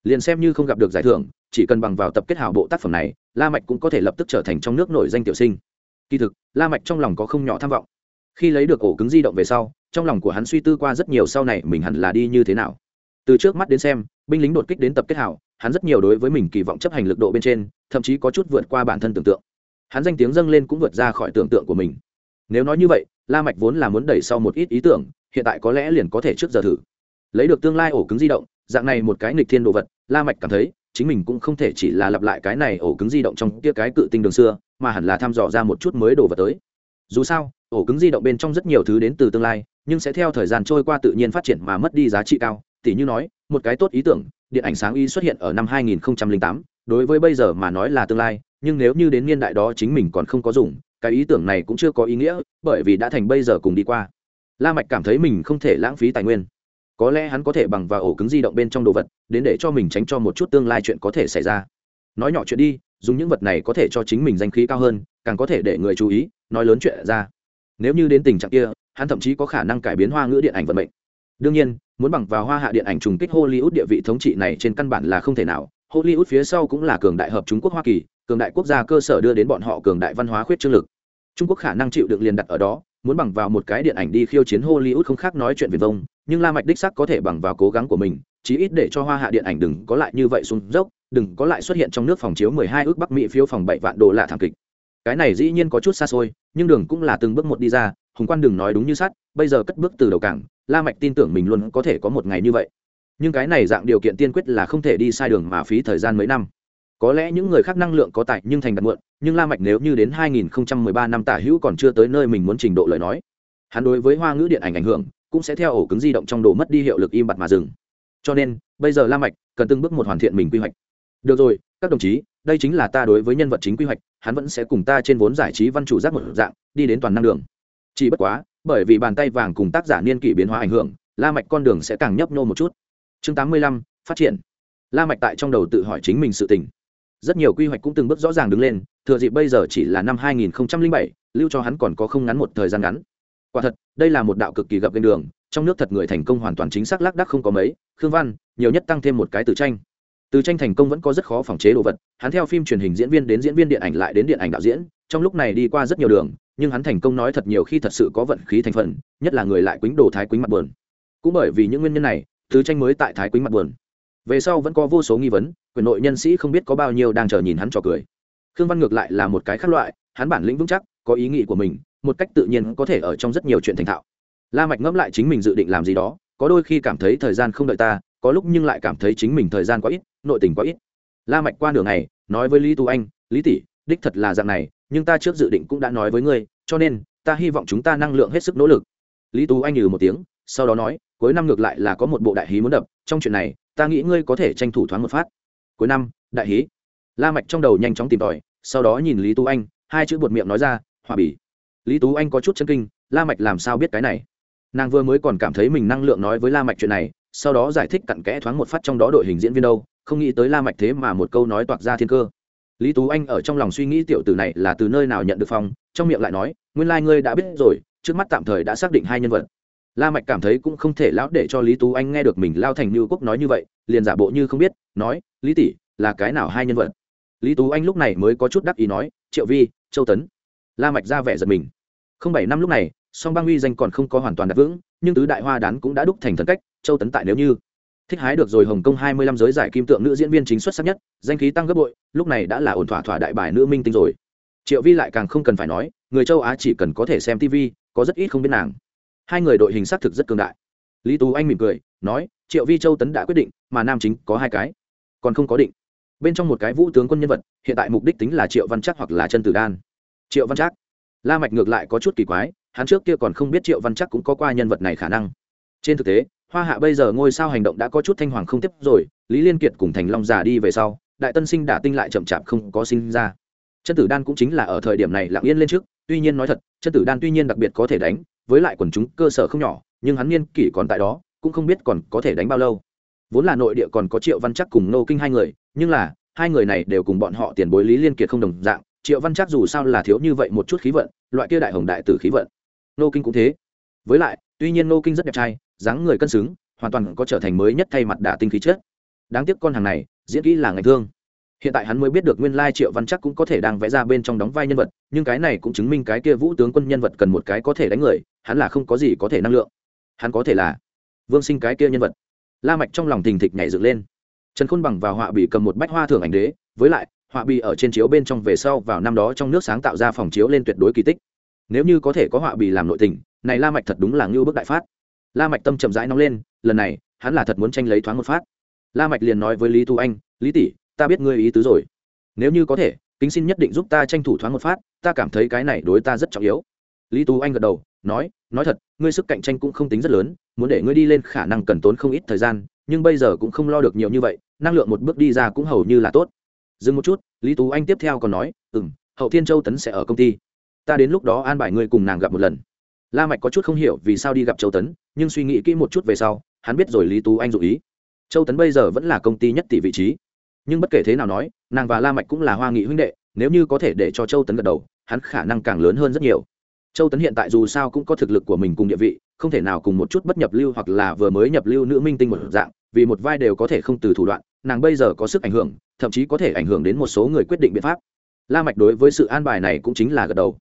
Liền xem như không gặp được giải thưởng, chỉ cần bằng vào tập kết hảo bộ tác phẩm này, la mạch cũng có thể lập tức trở thành trong nước nổi danh tiểu sinh. Kỳ thực, la mạch trong lòng có không nhỏ tham vọng. Khi lấy được ổ cứng di động về sau, trong lòng của hắn suy tư qua rất nhiều sau này mình hẳn là đi như thế nào. Từ trước mắt đến xem, binh lính đột kích đến tập kết hảo hắn rất nhiều đối với mình kỳ vọng chấp hành lực độ bên trên, thậm chí có chút vượt qua bản thân tưởng tượng hắn danh tiếng dâng lên cũng vượt ra khỏi tưởng tượng của mình. Nếu nói như vậy la mạch vốn là muốn đẩy sau một ít ý tưởng hiện tại có lẽ liền có thể trước giờ thử. Lấy được tương lai ổ cứng di động dạng này một cái nghịch thiên đồ vật la mạch cảm thấy chính mình cũng không thể chỉ là lặp lại cái này ổ cứng di động trong kia cái cự tinh đường xưa mà hẳn là thăm dò ra một chút mới đồ vật tới. Dù sao ổ cứng di động bên trong rất nhiều thứ đến từ tương lai nhưng sẽ theo thời gian trôi qua tự nhiên phát triển mà mất đi giá trị cao. Tỉ như nói một cái tốt ý tưởng điện ảnh sáng y xuất hiện ở năm 2008, đối với bây giờ mà nói là tương lai nhưng nếu như đến niên đại đó chính mình còn không có dùng, cái ý tưởng này cũng chưa có ý nghĩa, bởi vì đã thành bây giờ cùng đi qua. La mạch cảm thấy mình không thể lãng phí tài nguyên. Có lẽ hắn có thể bằng vào ổ cứng di động bên trong đồ vật, đến để cho mình tránh cho một chút tương lai chuyện có thể xảy ra. Nói nhỏ chuyện đi, dùng những vật này có thể cho chính mình danh khí cao hơn, càng có thể để người chú ý, nói lớn chuyện ra. Nếu như đến tình trạng kia, hắn thậm chí có khả năng cải biến hoa ngữ điện ảnh vận mệnh. Đương nhiên, muốn bằng vào hoa hạ điện ảnh trùng kích hollywood địa vị thống trị này trên căn bản là không thể nào. Hollywood phía sau cũng là cường đại hợp trung quốc hoa kỳ cường đại quốc gia cơ sở đưa đến bọn họ cường đại văn hóa khuyết trương lực. Trung quốc khả năng chịu được liền đặt ở đó, muốn bằng vào một cái điện ảnh đi khiêu chiến hollywood không khác nói chuyện viền vông, nhưng la mạch đích sắc có thể bằng vào cố gắng của mình, chí ít để cho hoa hạ điện ảnh đừng có lại như vậy xuống dốc, đừng có lại xuất hiện trong nước phòng chiếu 12 ước bắc mỹ phiếu phòng 7 vạn đô la thảm kịch. Cái này dĩ nhiên có chút xa xôi, nhưng đường cũng là từng bước một đi ra, hùng quan đừng nói đúng như sắt, bây giờ cất bước từ đầu cảng, la mạch tin tưởng mình luôn có thể có một ngày như vậy. Nhưng cái này dạng điều kiện tiên quyết là không thể đi sai đường mà phí thời gian mấy năm có lẽ những người khác năng lượng có tài nhưng thành đạt muộn nhưng la mạch nếu như đến 2013 năm tả hữu còn chưa tới nơi mình muốn trình độ lời nói hắn đối với hoa ngữ điện ảnh ảnh hưởng cũng sẽ theo ổ cứng di động trong đồ mất đi hiệu lực im bặt mà dừng. Cho nên bây giờ la mạch cần từng bước một hoàn thiện mình quy hoạch. Được rồi các đồng chí đây chính là ta đối với nhân vật chính quy hoạch hắn vẫn sẽ cùng ta trên vốn giải trí văn chủ giác một dạng đi đến toàn năng đường. Chỉ bất quá bởi vì bàn tay vàng cùng tác giả niên kỷ biến hóa ảnh hưởng la mạch con đường sẽ càng nhấp nhô một chút. Chương 85, phát triển. La mạch tại trong đầu tự hỏi chính mình sự tình rất nhiều quy hoạch cũng từng bước rõ ràng đứng lên thừa dịp bây giờ chỉ là năm 2007, lưu cho hắn còn có không ngắn một thời gian ngắn. Quả thật đây là một đạo cực kỳ gập bên đường trong nước thật người thành công hoàn toàn chính xác lác đác không có mấy khương văn nhiều nhất tăng thêm một cái từ tranh. Từ tranh thành công vẫn có rất khó phòng chế đồ vật hắn theo phim truyền hình diễn viên đến diễn viên điện ảnh lại đến điện ảnh đạo diễn trong lúc này đi qua rất nhiều đường nhưng hắn thành công nói thật nhiều khi thật sự có vận khí thành phần nhất là người lại quýnh đồ thái quýnh mặt buồn. Cũng bởi vì những nguyên nhân này từ tranh mới tại thái quýnh mặt buồn về sau vẫn có vô số nghi vấn, quyền nội nhân sĩ không biết có bao nhiêu đang chờ nhìn hắn trò cười. Khương văn ngược lại là một cái khác loại, hắn bản lĩnh vững chắc, có ý nghĩ của mình, một cách tự nhiên có thể ở trong rất nhiều chuyện thành thạo. La mạch ngẫm lại chính mình dự định làm gì đó, có đôi khi cảm thấy thời gian không đợi ta, có lúc nhưng lại cảm thấy chính mình thời gian quá ít, nội tình quá ít. La mạch qua nửa ngày, nói với lý tu anh, lý tỷ, đích thật là dạng này, nhưng ta trước dự định cũng đã nói với ngươi, cho nên ta hy vọng chúng ta năng lượng hết sức nỗ lực. Lý tú anh nhừ một tiếng, sau đó nói, cuối năm ngược lại là có một bộ đại hí muốn đập, trong chuyện này ta nghĩ ngươi có thể tranh thủ thoáng một phát. Cuối năm, đại hí. La mạch trong đầu nhanh chóng tìm tòi, sau đó nhìn lý tú anh, hai chữ buột miệng nói ra, hòa bỉ. Lý tú anh có chút chân kinh, la mạch làm sao biết cái này? Nàng vừa mới còn cảm thấy mình năng lượng nói với la mạch chuyện này, sau đó giải thích cặn kẽ thoáng một phát trong đó đội hình diễn viên đâu, không nghĩ tới la mạch thế mà một câu nói toạc ra thiên cơ. Lý tú anh ở trong lòng suy nghĩ tiểu tử này là từ nơi nào nhận được phong, trong miệng lại nói, nguyên lai ngươi đã biết rồi, trước mắt tạm thời đã xác định hai nhân vật la mạch cảm thấy cũng không thể lão để cho lý tú anh nghe được mình lao thành như quốc nói như vậy, liền giả bộ như không biết, nói, lý tỷ, là cái nào hai nhân vật? Lý tú anh lúc này mới có chút đắc ý nói, triệu vi, châu tấn. La mạch ra vẻ giật mình. Không bảy năm lúc này, song bang uy danh còn không có hoàn toàn đặt vững, nhưng tứ đại hoa đán cũng đã đúc thành thần cách, châu tấn tại nếu như thích hái được rồi hồng kông hai mươi lăm giới giải kim tượng nữ diễn viên chính xuất sắc nhất, danh khí tăng gấp bội, lúc này đã là ổn thỏa thỏa đại bài nữ minh tinh rồi. Triệu vi lại càng không cần phải nói, người châu á chỉ cần có thể xem tv có rất ít không biết nàng hai người đội hình xác thực rất cường đại. Lý tú anh mỉm cười, nói, triệu vi châu tấn đã quyết định, mà nam chính có hai cái. Còn không có định. Bên trong một cái vũ tướng quân nhân vật, hiện tại mục đích tính là triệu văn chắc hoặc là chân tử đan. Triệu văn chắc la mạch ngược lại có chút kỳ quái, hắn trước kia còn không biết triệu văn chắc cũng có qua nhân vật này khả năng. Trên thực tế, hoa hạ bây giờ ngôi sao hành động đã có chút thanh hoàng không tiếp rồi, lý liên kiệt cùng thành long già đi về sau, đại tân sinh đả tinh lại chậm chạp không có sinh ra. Chân tử đan cũng chính là ở thời điểm này lặng yên lên trước, tuy nhiên nói thật chân tử đan tuy nhiên đặc biệt có thể đánh với lại quần chúng cơ sở không nhỏ, nhưng hắn niên kỷ còn tại đó, cũng không biết còn có thể đánh bao lâu. Vốn là nội địa còn có triệu văn chắc cùng nô kinh hai người, nhưng là, hai người này đều cùng bọn họ tiền bối lý liên kiệt không đồng dạng, triệu văn chắc dù sao là thiếu như vậy một chút khí vận, loại kia đại hồng đại tử khí vận. Nô kinh cũng thế. Với lại, tuy nhiên nô kinh rất đẹp trai, dáng người cân xứng, hoàn toàn có trở thành mới nhất thay mặt đả tinh khí chết đáng tiếc con hàng này, diễn kỹ là ngày thương hiện tại hắn mới biết được nguyên lai triệu văn chắc cũng có thể đang vẽ ra bên trong đóng vai nhân vật, nhưng cái này cũng chứng minh cái kia vũ tướng quân nhân vật cần một cái có thể đánh người, hắn là không có gì có thể năng lượng. Hắn có thể là vương sinh cái kia nhân vật. La mạch trong lòng thình thịch nhảy dựng lên. Trần khôn bằng vào họa bị cầm một bách hoa thưởng ảnh đế, với lại, họa bị ở trên chiếu bên trong về sau vào năm đó trong nước sáng tạo ra phòng chiếu lên tuyệt đối kỳ tích. Nếu như có thể có họa bị làm nội tình, này la mạch thật đúng là ngưu bức đại phát. La mạch tâm chậm rãi nóng lên, lần này, hắn là thật muốn tranh lấy thoáng một phát. La mạch liền nói với lý tu anh, lý tỷ ta biết ngươi ý tứ rồi. Nếu như có thể, kính xin nhất định giúp ta tranh thủ thoáng một phát, ta cảm thấy cái này đối ta rất trọng yếu. Lý tú anh gật đầu, nói nói thật, ngươi sức cạnh tranh cũng không tính rất lớn, muốn để ngươi đi lên khả năng cần tốn không ít thời gian, nhưng bây giờ cũng không lo được nhiều như vậy, năng lượng một bước đi ra cũng hầu như là tốt. Dừng một chút, lý tú anh tiếp theo còn nói ừ m hậu thiên châu tấn sẽ ở công ty. Ta đến lúc đó an bài ngươi cùng nàng gặp một lần. La mạch có chút không hiểu vì sao đi gặp châu tấn, nhưng suy nghĩ kỹ một chút về sau, hắn biết rồi lý tú anh dụ ý. Châu tấn bây giờ vẫn là công ty nhất tỷ vị trí nhưng bất kể thế nào nói, nàng và la mạch cũng là hoa nghị huynh đệ, nếu như có thể để cho châu tấn gật đầu, hắn khả năng càng lớn hơn rất nhiều. Châu tấn hiện tại dù sao cũng có thực lực của mình cùng địa vị, không thể nào cùng một chút bất nhập lưu hoặc là vừa mới nhập lưu nữ minh tinh một dạng, vì một vai đều có thể không từ thủ đoạn, nàng bây giờ có sức ảnh hưởng, thậm chí có thể ảnh hưởng đến một số người quyết định biện pháp. La mạch đối với sự an bài này cũng chính là gật đầu.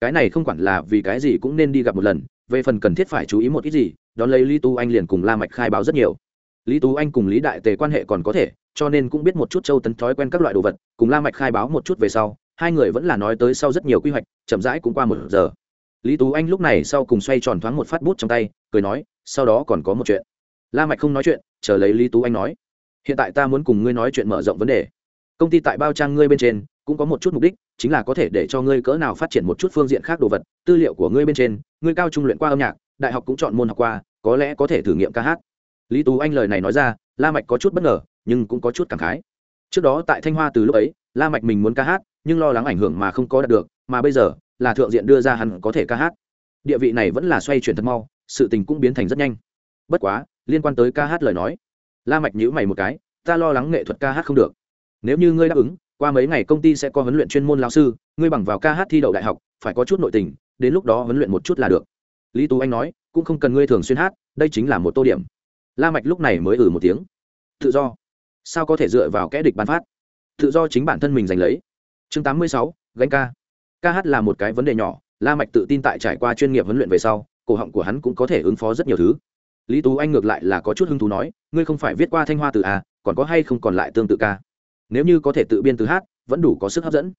Cái này không quản là vì cái gì cũng nên đi gặp một lần, về phần cần thiết phải chú ý một ít gì, đón lấy lý Tu anh liền cùng la mạch khai báo rất nhiều lý tú anh cùng lý đại tề quan hệ còn có thể, cho nên cũng biết một chút châu tấn thói quen các loại đồ vật, cùng la mạch khai báo một chút về sau, hai người vẫn là nói tới sau rất nhiều quy hoạch, chậm rãi cũng qua một giờ. Lý tú anh lúc này sau cùng xoay tròn thoáng một phát bút trong tay, cười nói, sau đó còn có một chuyện. La mạch không nói chuyện, chờ lấy lý tú anh nói, hiện tại ta muốn cùng ngươi nói chuyện mở rộng vấn đề. Công ty tại bao trang ngươi bên trên, cũng có một chút mục đích, chính là có thể để cho ngươi cỡ nào phát triển một chút phương diện khác đồ vật. Tư liệu của ngươi bên trên, ngươi cao trung luyện qua âm nhạc, đại học cũng chọn môn học qua, có lẽ có thể thử nghiệm ca hát lý tú anh lời này nói ra, la mạch có chút bất ngờ, nhưng cũng có chút cảm khái. Trước đó tại thanh hoa từ lúc ấy, la mạch mình muốn ca hát, nhưng lo lắng ảnh hưởng mà không có đạt được, mà bây giờ, là thượng diện đưa ra hắn có thể ca hát. Địa vị này vẫn là xoay chuyển thật mau, sự tình cũng biến thành rất nhanh. Bất quá, liên quan tới ca hát lời nói, la mạch nhíu mày một cái, ta lo lắng nghệ thuật ca hát không được. Nếu như ngươi đáp ứng, qua mấy ngày công ty sẽ có huấn luyện chuyên môn lão sư, ngươi bằng vào ca hát thi đậu đại học, phải có chút nội tình, đến lúc đó huấn luyện một chút là được. Lý tú anh nói, cũng không cần ngươi thường xuyên hát, đây chính là một tô điểm la mạch lúc này mới ừ một tiếng. Tự do. Sao có thể dựa vào kẻ địch ban phát? Tự do chính bản thân mình giành lấy. Chương 86, gánh ca. Ca hát là một cái vấn đề nhỏ la mạch tự tin tại trải qua chuyên nghiệp huấn luyện về sau cổ họng của hắn cũng có thể ứng phó rất nhiều thứ. Lý tú anh ngược lại là có chút hứng thú nói ngươi không phải viết qua thanh hoa từ a còn có hay không còn lại tương tự ca? Nếu như có thể tự biên từ hát vẫn đủ có sức hấp dẫn.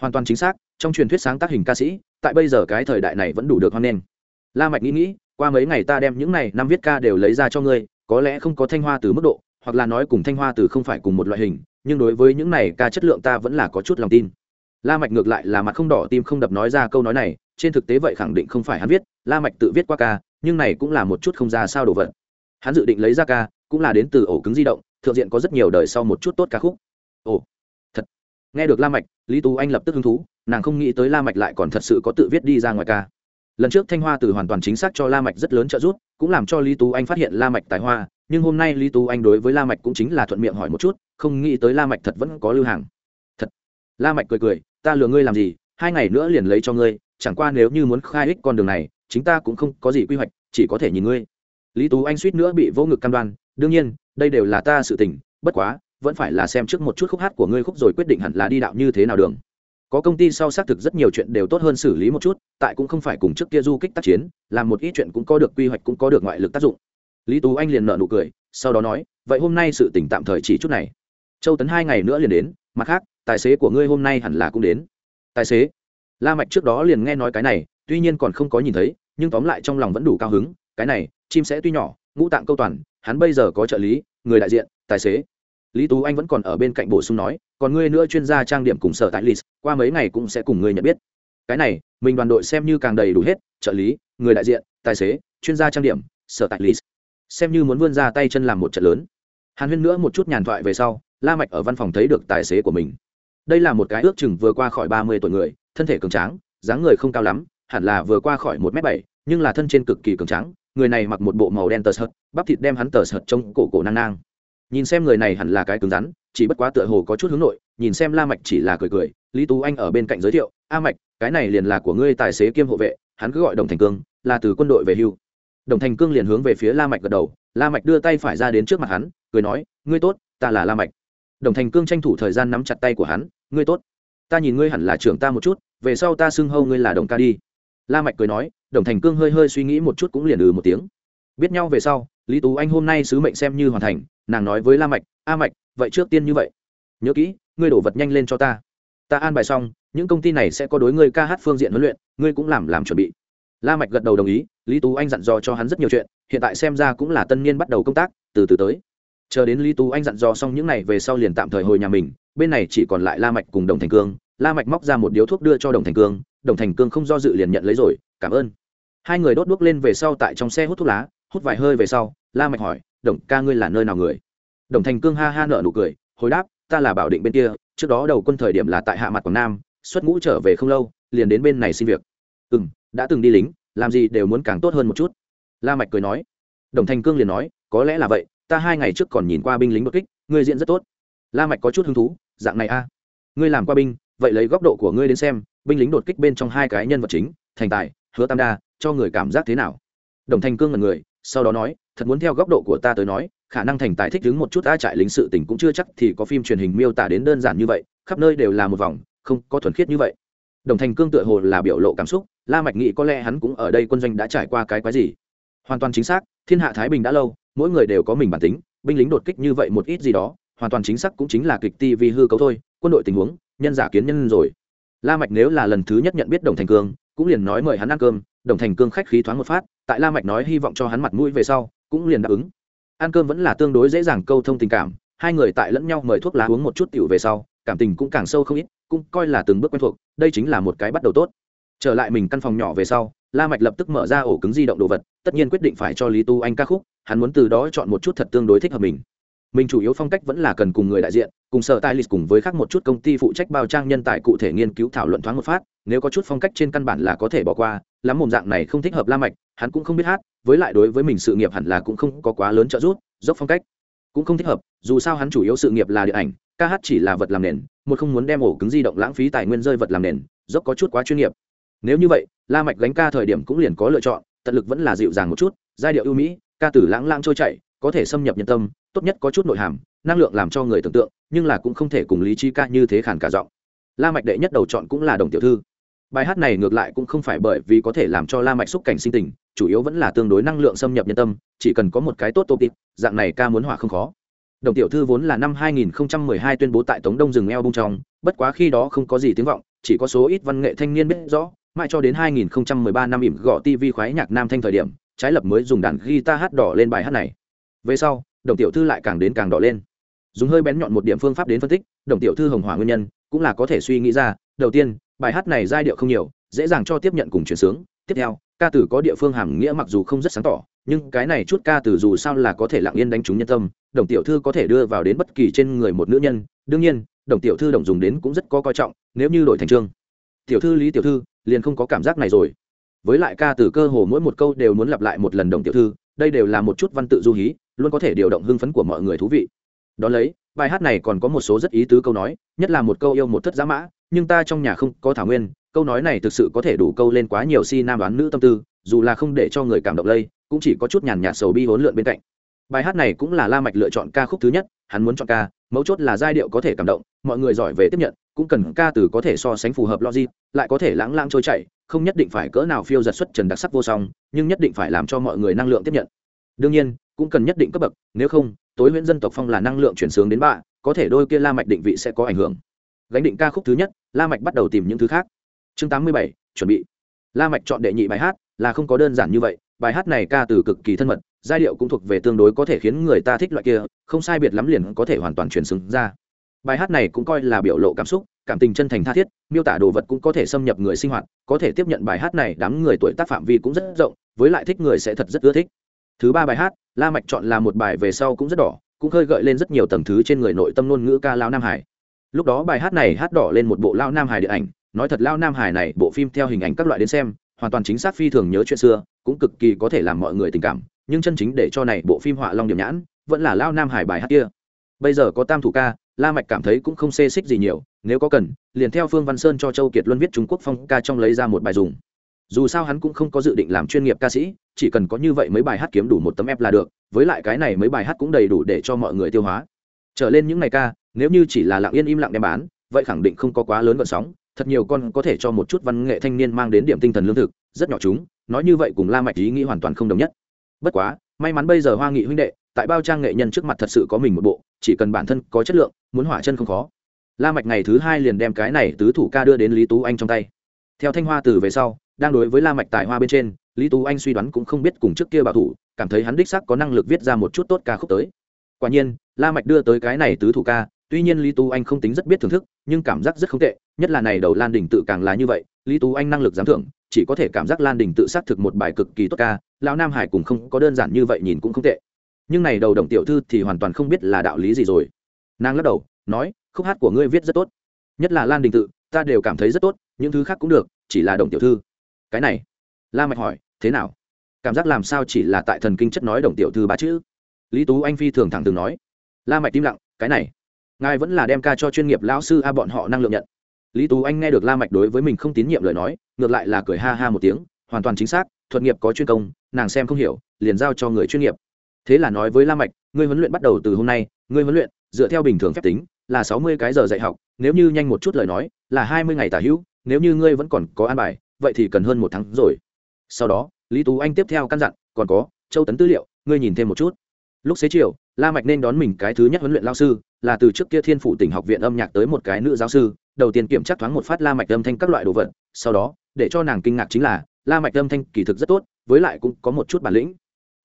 Hoàn toàn chính xác trong truyền thuyết sáng tác hình ca sĩ tại bây giờ cái thời đại này vẫn đủ được hoan nghênh. La mạch nghĩ nghĩ qua mấy ngày ta đem những này năm viết ca đều lấy ra cho ngươi có lẽ không có thanh hoa từ mức độ, hoặc là nói cùng thanh hoa từ không phải cùng một loại hình, nhưng đối với những này ca chất lượng ta vẫn là có chút lòng tin. La mạch ngược lại là mặt không đỏ tim không đập nói ra câu nói này, trên thực tế vậy khẳng định không phải hắn viết, la mạch tự viết qua ca, nhưng này cũng là một chút không ra sao đồ vật. Hắn dự định lấy ra ca, cũng là đến từ ổ cứng di động, thượng diện có rất nhiều đời sau một chút tốt ca khúc. Ồ, thật. Nghe được la mạch, lý tú anh lập tức hứng thú, nàng không nghĩ tới la mạch lại còn thật sự có tự viết đi ra ngoài ca lần trước thanh hoa từ hoàn toàn chính xác cho la mạch rất lớn trợ giúp, cũng làm cho lý tú anh phát hiện la mạch tài hoa, nhưng hôm nay lý tú anh đối với la mạch cũng chính là thuận miệng hỏi một chút, không nghĩ tới la mạch thật vẫn có lưu hàng. Thật. La mạch cười cười, ta lừa ngươi làm gì, hai ngày nữa liền lấy cho ngươi, chẳng qua nếu như muốn khai ích con đường này, chính ta cũng không có gì quy hoạch, chỉ có thể nhìn ngươi. Lý tú anh suýt nữa bị vô ngực cam đoan, đương nhiên, đây đều là ta sự tình, bất quá, vẫn phải là xem trước một chút khúc hát của ngươi khúc rồi quyết định hẳn là đi đạo như thế nào đường có công ty sau xác thực rất nhiều chuyện đều tốt hơn xử lý một chút, tại cũng không phải cùng trước kia du kích tác chiến, làm một ít chuyện cũng có được quy hoạch cũng có được ngoại lực tác dụng. Lý tú anh liền nợ nụ cười, sau đó nói, vậy hôm nay sự tỉnh tạm thời chỉ chút này. Châu tấn hai ngày nữa liền đến, mặt khác, tài xế của ngươi hôm nay hẳn là cũng đến. Tài xế? La mạch trước đó liền nghe nói cái này, tuy nhiên còn không có nhìn thấy, nhưng tóm lại trong lòng vẫn đủ cao hứng, cái này, chim sẽ tuy nhỏ, ngũ tạng câu toàn, hắn bây giờ có trợ lý, người đại diện, tài xế lý tú anh vẫn còn ở bên cạnh bổ sung nói, còn ngươi nữa chuyên gia trang điểm cùng sở tại list, qua mấy ngày cũng sẽ cùng ngươi nhận biết. Cái này, mình đoàn đội xem như càng đầy đủ hết, trợ lý, người đại diện, tài xế, chuyên gia trang điểm, sở tại list. Xem như muốn vươn ra tay chân làm một trận lớn. Hàn huyên nữa một chút nhàn thoại về sau, la mạch ở văn phòng thấy được tài xế của mình. Đây là một cái ước chừng vừa qua khỏi ba mươi tuổi người, thân thể cường tráng, dáng người không cao lắm, hẳn là vừa qua khỏi một m bảy, nhưng là thân trên cực kỳ cường tráng, người này mặc một bộ màu đen tờ sợt, bắp thịt đem hắn tờ sợt trong cổ cổ nang nang nhìn xem người này hẳn là cái cứng rắn, chỉ bất quá tựa hồ có chút hướng nội, nhìn xem la mạch chỉ là cười cười, lý tú anh ở bên cạnh giới thiệu, a mạch, cái này liền là của ngươi tài xế kiêm hộ vệ, hắn cứ gọi đồng thành cương, là từ quân đội về hưu. Đồng thành cương liền hướng về phía la mạch gật đầu, la mạch đưa tay phải ra đến trước mặt hắn, cười nói, ngươi tốt, ta là la mạch. Đồng thành cương tranh thủ thời gian nắm chặt tay của hắn, ngươi tốt, ta nhìn ngươi hẳn là trưởng ta một chút, về sau ta xưng hâu ngươi là đồng ca đi. La mạch cười nói, đồng thành cương hơi hơi suy nghĩ một chút cũng liền ừ một tiếng. Biết nhau về sau, lý tú anh hôm nay sứ mệnh xem như hoàn thành nàng nói với la mạch, a mạch, vậy trước tiên như vậy. Nhớ kỹ, ngươi đổ vật nhanh lên cho ta. Ta an bài xong, những công ty này sẽ có đối ngươi ca hát phương diện huấn luyện, ngươi cũng làm làm chuẩn bị. La mạch gật đầu đồng ý, lý tú anh dặn dò cho hắn rất nhiều chuyện, hiện tại xem ra cũng là tân niên bắt đầu công tác, từ từ tới. Chờ đến lý tú anh dặn dò xong những này về sau liền tạm thời hồi nhà mình, bên này chỉ còn lại la mạch cùng đồng thành cương. La mạch móc ra một điếu thuốc đưa cho đồng thành cương, đồng thành cương không do dự liền nhận lấy rồi, cảm ơn. Hai người đốt đuốc lên về sau tại trong xe hút thuốc lá, hút vài hơi về sau, la mạch hỏi đồng, ca ngươi là nơi nào người? Đồng thành cương ha ha nợ nụ cười, hồi đáp, ta là bảo định bên kia, trước đó đầu quân thời điểm là tại hạ mặt quảng nam, xuất ngũ trở về không lâu, liền đến bên này xin việc. Ừ đã từng đi lính, làm gì đều muốn càng tốt hơn một chút. La mạch cười nói. Đồng thành cương liền nói, có lẽ là vậy, ta hai ngày trước còn nhìn qua binh lính bất kích, ngươi diễn rất tốt. La mạch có chút hứng thú, dạng này a, ngươi làm qua binh, vậy lấy góc độ của ngươi đến xem, binh lính đột kích bên trong hai cái nhân vật chính, thành tài, hứa tam đa, cho người cảm giác thế nào? Đồng thành cương là người, sau đó nói thật muốn theo góc độ của ta tới nói, khả năng thành tài thích đứng một chút a trại lính sự tình cũng chưa chắc thì có phim truyền hình miêu tả đến đơn giản như vậy, khắp nơi đều là một vòng, không có thuần khiết như vậy. Đồng thành cương tựa hồ là biểu lộ cảm xúc, la mạch nghĩ có lẽ hắn cũng ở đây quân doanh đã trải qua cái quái gì. Hoàn toàn chính xác, thiên hạ thái bình đã lâu, mỗi người đều có mình bản tính, binh lính đột kích như vậy một ít gì đó, hoàn toàn chính xác cũng chính là kịch ti vì hư cấu thôi, quân đội tình huống, nhân giả kiến nhân rồi. La mạch nếu là lần thứ nhất nhận biết đồng thành cương, cũng liền nói mời hắn ăn cơm, đồng thành cương khách khí thoáng một phát, tại la mạch nói hy vọng cho hắn mặt mũi về sau cũng liền đáp ứng. Ăn cơm vẫn là tương đối dễ dàng câu thông tình cảm, hai người tại lẫn nhau mời thuốc lá uống một chút tiểu về sau, cảm tình cũng càng sâu không ít, cũng coi là từng bước quen thuộc, đây chính là một cái bắt đầu tốt. Trở lại mình căn phòng nhỏ về sau, la mạch lập tức mở ra ổ cứng di động đồ vật, tất nhiên quyết định phải cho lý tu anh ca khúc, hắn muốn từ đó chọn một chút thật tương đối thích hợp mình. Mình chủ yếu phong cách vẫn là cần cùng người đại diện, cùng sở tài lịch cùng với khác một chút công ty phụ trách bao trang nhân tài cụ thể nghiên cứu thảo luận thoáng một phát, nếu có chút phong cách trên căn bản là có thể bỏ qua lắm mồm dạng này không thích hợp la mạch, hắn cũng không biết hát, với lại đối với mình sự nghiệp hẳn là cũng không có quá lớn trợ giúp, dốc phong cách cũng không thích hợp, dù sao hắn chủ yếu sự nghiệp là điện ảnh, ca hát chỉ là vật làm nền, một không muốn đem ổ cứng di động lãng phí tài nguyên rơi vật làm nền, dốc có chút quá chuyên nghiệp. Nếu như vậy, la mạch gánh ca thời điểm cũng liền có lựa chọn, tận lực vẫn là dịu dàng một chút, giai điệu ưu mỹ, ca tử lãng lãng trôi chảy, có thể xâm nhập nhân tâm, tốt nhất có chút nội hàm, năng lượng làm cho người tưởng tượng, nhưng là cũng không thể cùng lý trí ca như thế khản cả giọng. La mạch đệ nhất đầu chọn cũng là đồng tiểu thư bài hát này ngược lại cũng không phải bởi vì có thể làm cho la mạch xúc cảnh sinh tình, chủ yếu vẫn là tương đối năng lượng xâm nhập nhân tâm, chỉ cần có một cái tốt tô tịp dạng này ca muốn hỏa không khó. Đồng tiểu thư vốn là năm 2012 tuyên bố tại tống đông rừng eo bung trong, bất quá khi đó không có gì tiếng vọng, chỉ có số ít văn nghệ thanh niên biết rõ, mãi cho đến 2013 năm ỉm gõ tv khoái nhạc nam thanh thời điểm, trái lập mới dùng đàn guitar hát đỏ lên bài hát này. Về sau, đồng tiểu thư lại càng đến càng đỏ lên. Dùng hơi bén nhọn một điểm phương pháp đến phân tích, đồng tiểu thư hồng hỏa nguyên nhân, cũng là có thể suy nghĩ ra, đầu tiên bài hát này giai điệu không nhiều, dễ dàng cho tiếp nhận cùng chuyển sướng. Tiếp theo, ca từ có địa phương hàm nghĩa mặc dù không rất sáng tỏ, nhưng cái này chút ca từ dù sao là có thể lặng yên đánh trúng nhân tâm. Đồng tiểu thư có thể đưa vào đến bất kỳ trên người một nữ nhân. Đương nhiên, đồng tiểu thư đồng dùng đến cũng rất có coi trọng, nếu như đổi thành trương tiểu thư lý tiểu thư, liền không có cảm giác này rồi. Với lại ca từ cơ hồ mỗi một câu đều muốn lặp lại một lần đồng tiểu thư, đây đều là một chút văn tự du hí, luôn có thể điều động hưng phấn của mọi người thú vị. Đón lấy, bài hát này còn có một số rất ý tứ câu nói, nhất là một câu yêu một thất giá mã nhưng ta trong nhà không có thảo nguyên, câu nói này thực sự có thể đủ câu lên quá nhiều si nam đoán nữ tâm tư, dù là không để cho người cảm động lây, cũng chỉ có chút nhàn nhạt sầu bi hỗn lượn bên cạnh. Bài hát này cũng là la mạch lựa chọn ca khúc thứ nhất, hắn muốn chọn ca, mấu chốt là giai điệu có thể cảm động, mọi người giỏi về tiếp nhận, cũng cần ca từ có thể so sánh phù hợp logic, lại có thể lãng lãng trôi chảy, không nhất định phải cỡ nào phiêu giật xuất trần đặc sắc vô song, nhưng nhất định phải làm cho mọi người năng lượng tiếp nhận. Đương nhiên, cũng cần nhất định cấp bậc, nếu không, tối huyễn dân tộc phong là năng lượng chuyển sướng đến bạ, có thể đôi kia la mạch định vị sẽ có ảnh hưởng. Gánh định ca khúc thứ nhất la mạch bắt đầu tìm những thứ khác. Chương tám mươi bảy, chuẩn bị. La mạch chọn đệ nhị bài hát, là không có đơn giản như vậy. Bài hát này ca từ cực kỳ thân mật, giai điệu cũng thuộc về tương đối có thể khiến người ta thích loại kia, không sai biệt lắm liền có thể hoàn toàn truyền xứng ra. Bài hát này cũng coi là biểu lộ cảm xúc, cảm tình chân thành tha thiết, miêu tả đồ vật cũng có thể xâm nhập người sinh hoạt, có thể tiếp nhận bài hát này đám người tuổi tác phạm vi cũng rất rộng, với lại thích người sẽ thật rất ưa thích. Thứ ba bài hát, la mạch chọn là một bài về sau cũng rất đỏ, cũng khơi gợi lên rất nhiều tầng thứ trên người nội tâm ngôn ngữ ca lao nam hải lúc đó bài hát này hát đỏ lên một bộ lao nam hải điện ảnh, nói thật lao nam hải này, bộ phim theo hình ảnh các loại đến xem, hoàn toàn chính xác phi thường nhớ chuyện xưa, cũng cực kỳ có thể làm mọi người tình cảm, nhưng chân chính để cho này bộ phim họa long điểm nhãn, vẫn là lao nam hải bài hát kia. Bây giờ có tam thủ ca, la mạch cảm thấy cũng không xê xích gì nhiều, nếu có cần, liền theo phương văn sơn cho châu kiệt luân viết trung quốc phong ca trong lấy ra một bài dùng. Dù sao hắn cũng không có dự định làm chuyên nghiệp ca sĩ, chỉ cần có như vậy mấy bài hát kiếm đủ một tấm ép là được, với lại cái này mấy bài hát cũng đầy đủ để cho mọi người tiêu hóa. Trở lên những ngày ca nếu như chỉ là lặng yên im lặng đem bán, vậy khẳng định không có quá lớn vận sóng, thật nhiều con có thể cho một chút văn nghệ thanh niên mang đến điểm tinh thần lương thực, rất nhỏ chúng, nói như vậy cùng la mạch ý nghĩ hoàn toàn không đồng nhất. Bất quá, may mắn bây giờ hoa nghị huynh đệ, tại bao trang nghệ nhân trước mặt thật sự có mình một bộ, chỉ cần bản thân có chất lượng, muốn hỏa chân không khó. La mạch ngày thứ hai liền đem cái này tứ thủ ca đưa đến lý tú anh trong tay. Theo thanh hoa từ về sau, đang đối với la mạch tài hoa bên trên, lý tú anh suy đoán cũng không biết cùng trước kia bảo thủ, cảm thấy hắn đích xác có năng lực viết ra một chút tốt ca khúc tới. Quả nhiên, la mạch đưa tới cái này tứ thủ ca tuy nhiên lý tú anh không tính rất biết thưởng thức, nhưng cảm giác rất không tệ, nhất là này đầu lan đình tự càng là như vậy, lý tú anh năng lực giám thưởng, chỉ có thể cảm giác lan đình tự xác thực một bài cực kỳ tốt ca, lão nam hải cũng không có đơn giản như vậy nhìn cũng không tệ. Nhưng này đầu đồng tiểu thư thì hoàn toàn không biết là đạo lý gì rồi. Nàng lắc đầu, nói, khúc hát của ngươi viết rất tốt. Nhất là lan đình tự, ta đều cảm thấy rất tốt, những thứ khác cũng được, chỉ là đồng tiểu thư. Cái này, la mạch hỏi, thế nào? Cảm giác làm sao chỉ là tại thần kinh chất nói đồng tiểu thư ba chữ? Lý tú anh phi thường thẳng từng nói. La mạch tim lặng, cái này ngài vẫn là đem ca cho chuyên nghiệp lão sư a bọn họ năng lượng nhận. Lý tú anh nghe được la mạch đối với mình không tín nhiệm lời nói, ngược lại là cười ha ha một tiếng, hoàn toàn chính xác, thuật nghiệp có chuyên công, nàng xem không hiểu, liền giao cho người chuyên nghiệp. Thế là nói với la mạch, ngươi huấn luyện bắt đầu từ hôm nay, ngươi huấn luyện, dựa theo bình thường phép tính, là sáu mươi cái giờ dạy học, nếu như nhanh một chút lời nói, là hai mươi ngày tả hữu, nếu như ngươi vẫn còn có an bài, vậy thì cần hơn một tháng rồi. Sau đó, lý tú anh tiếp theo căn dặn, còn có, châu tấn tư liệu, ngươi nhìn thêm một chút lúc xế chiều, la mạch nên đón mình cái thứ nhất huấn luyện lao sư, là từ trước kia thiên phủ tỉnh học viện âm nhạc tới một cái nữ giáo sư, đầu tiên kiểm tra thoáng một phát la mạch âm thanh các loại đồ vật, sau đó, để cho nàng kinh ngạc chính là, la mạch âm thanh kỳ thực rất tốt, với lại cũng có một chút bản lĩnh.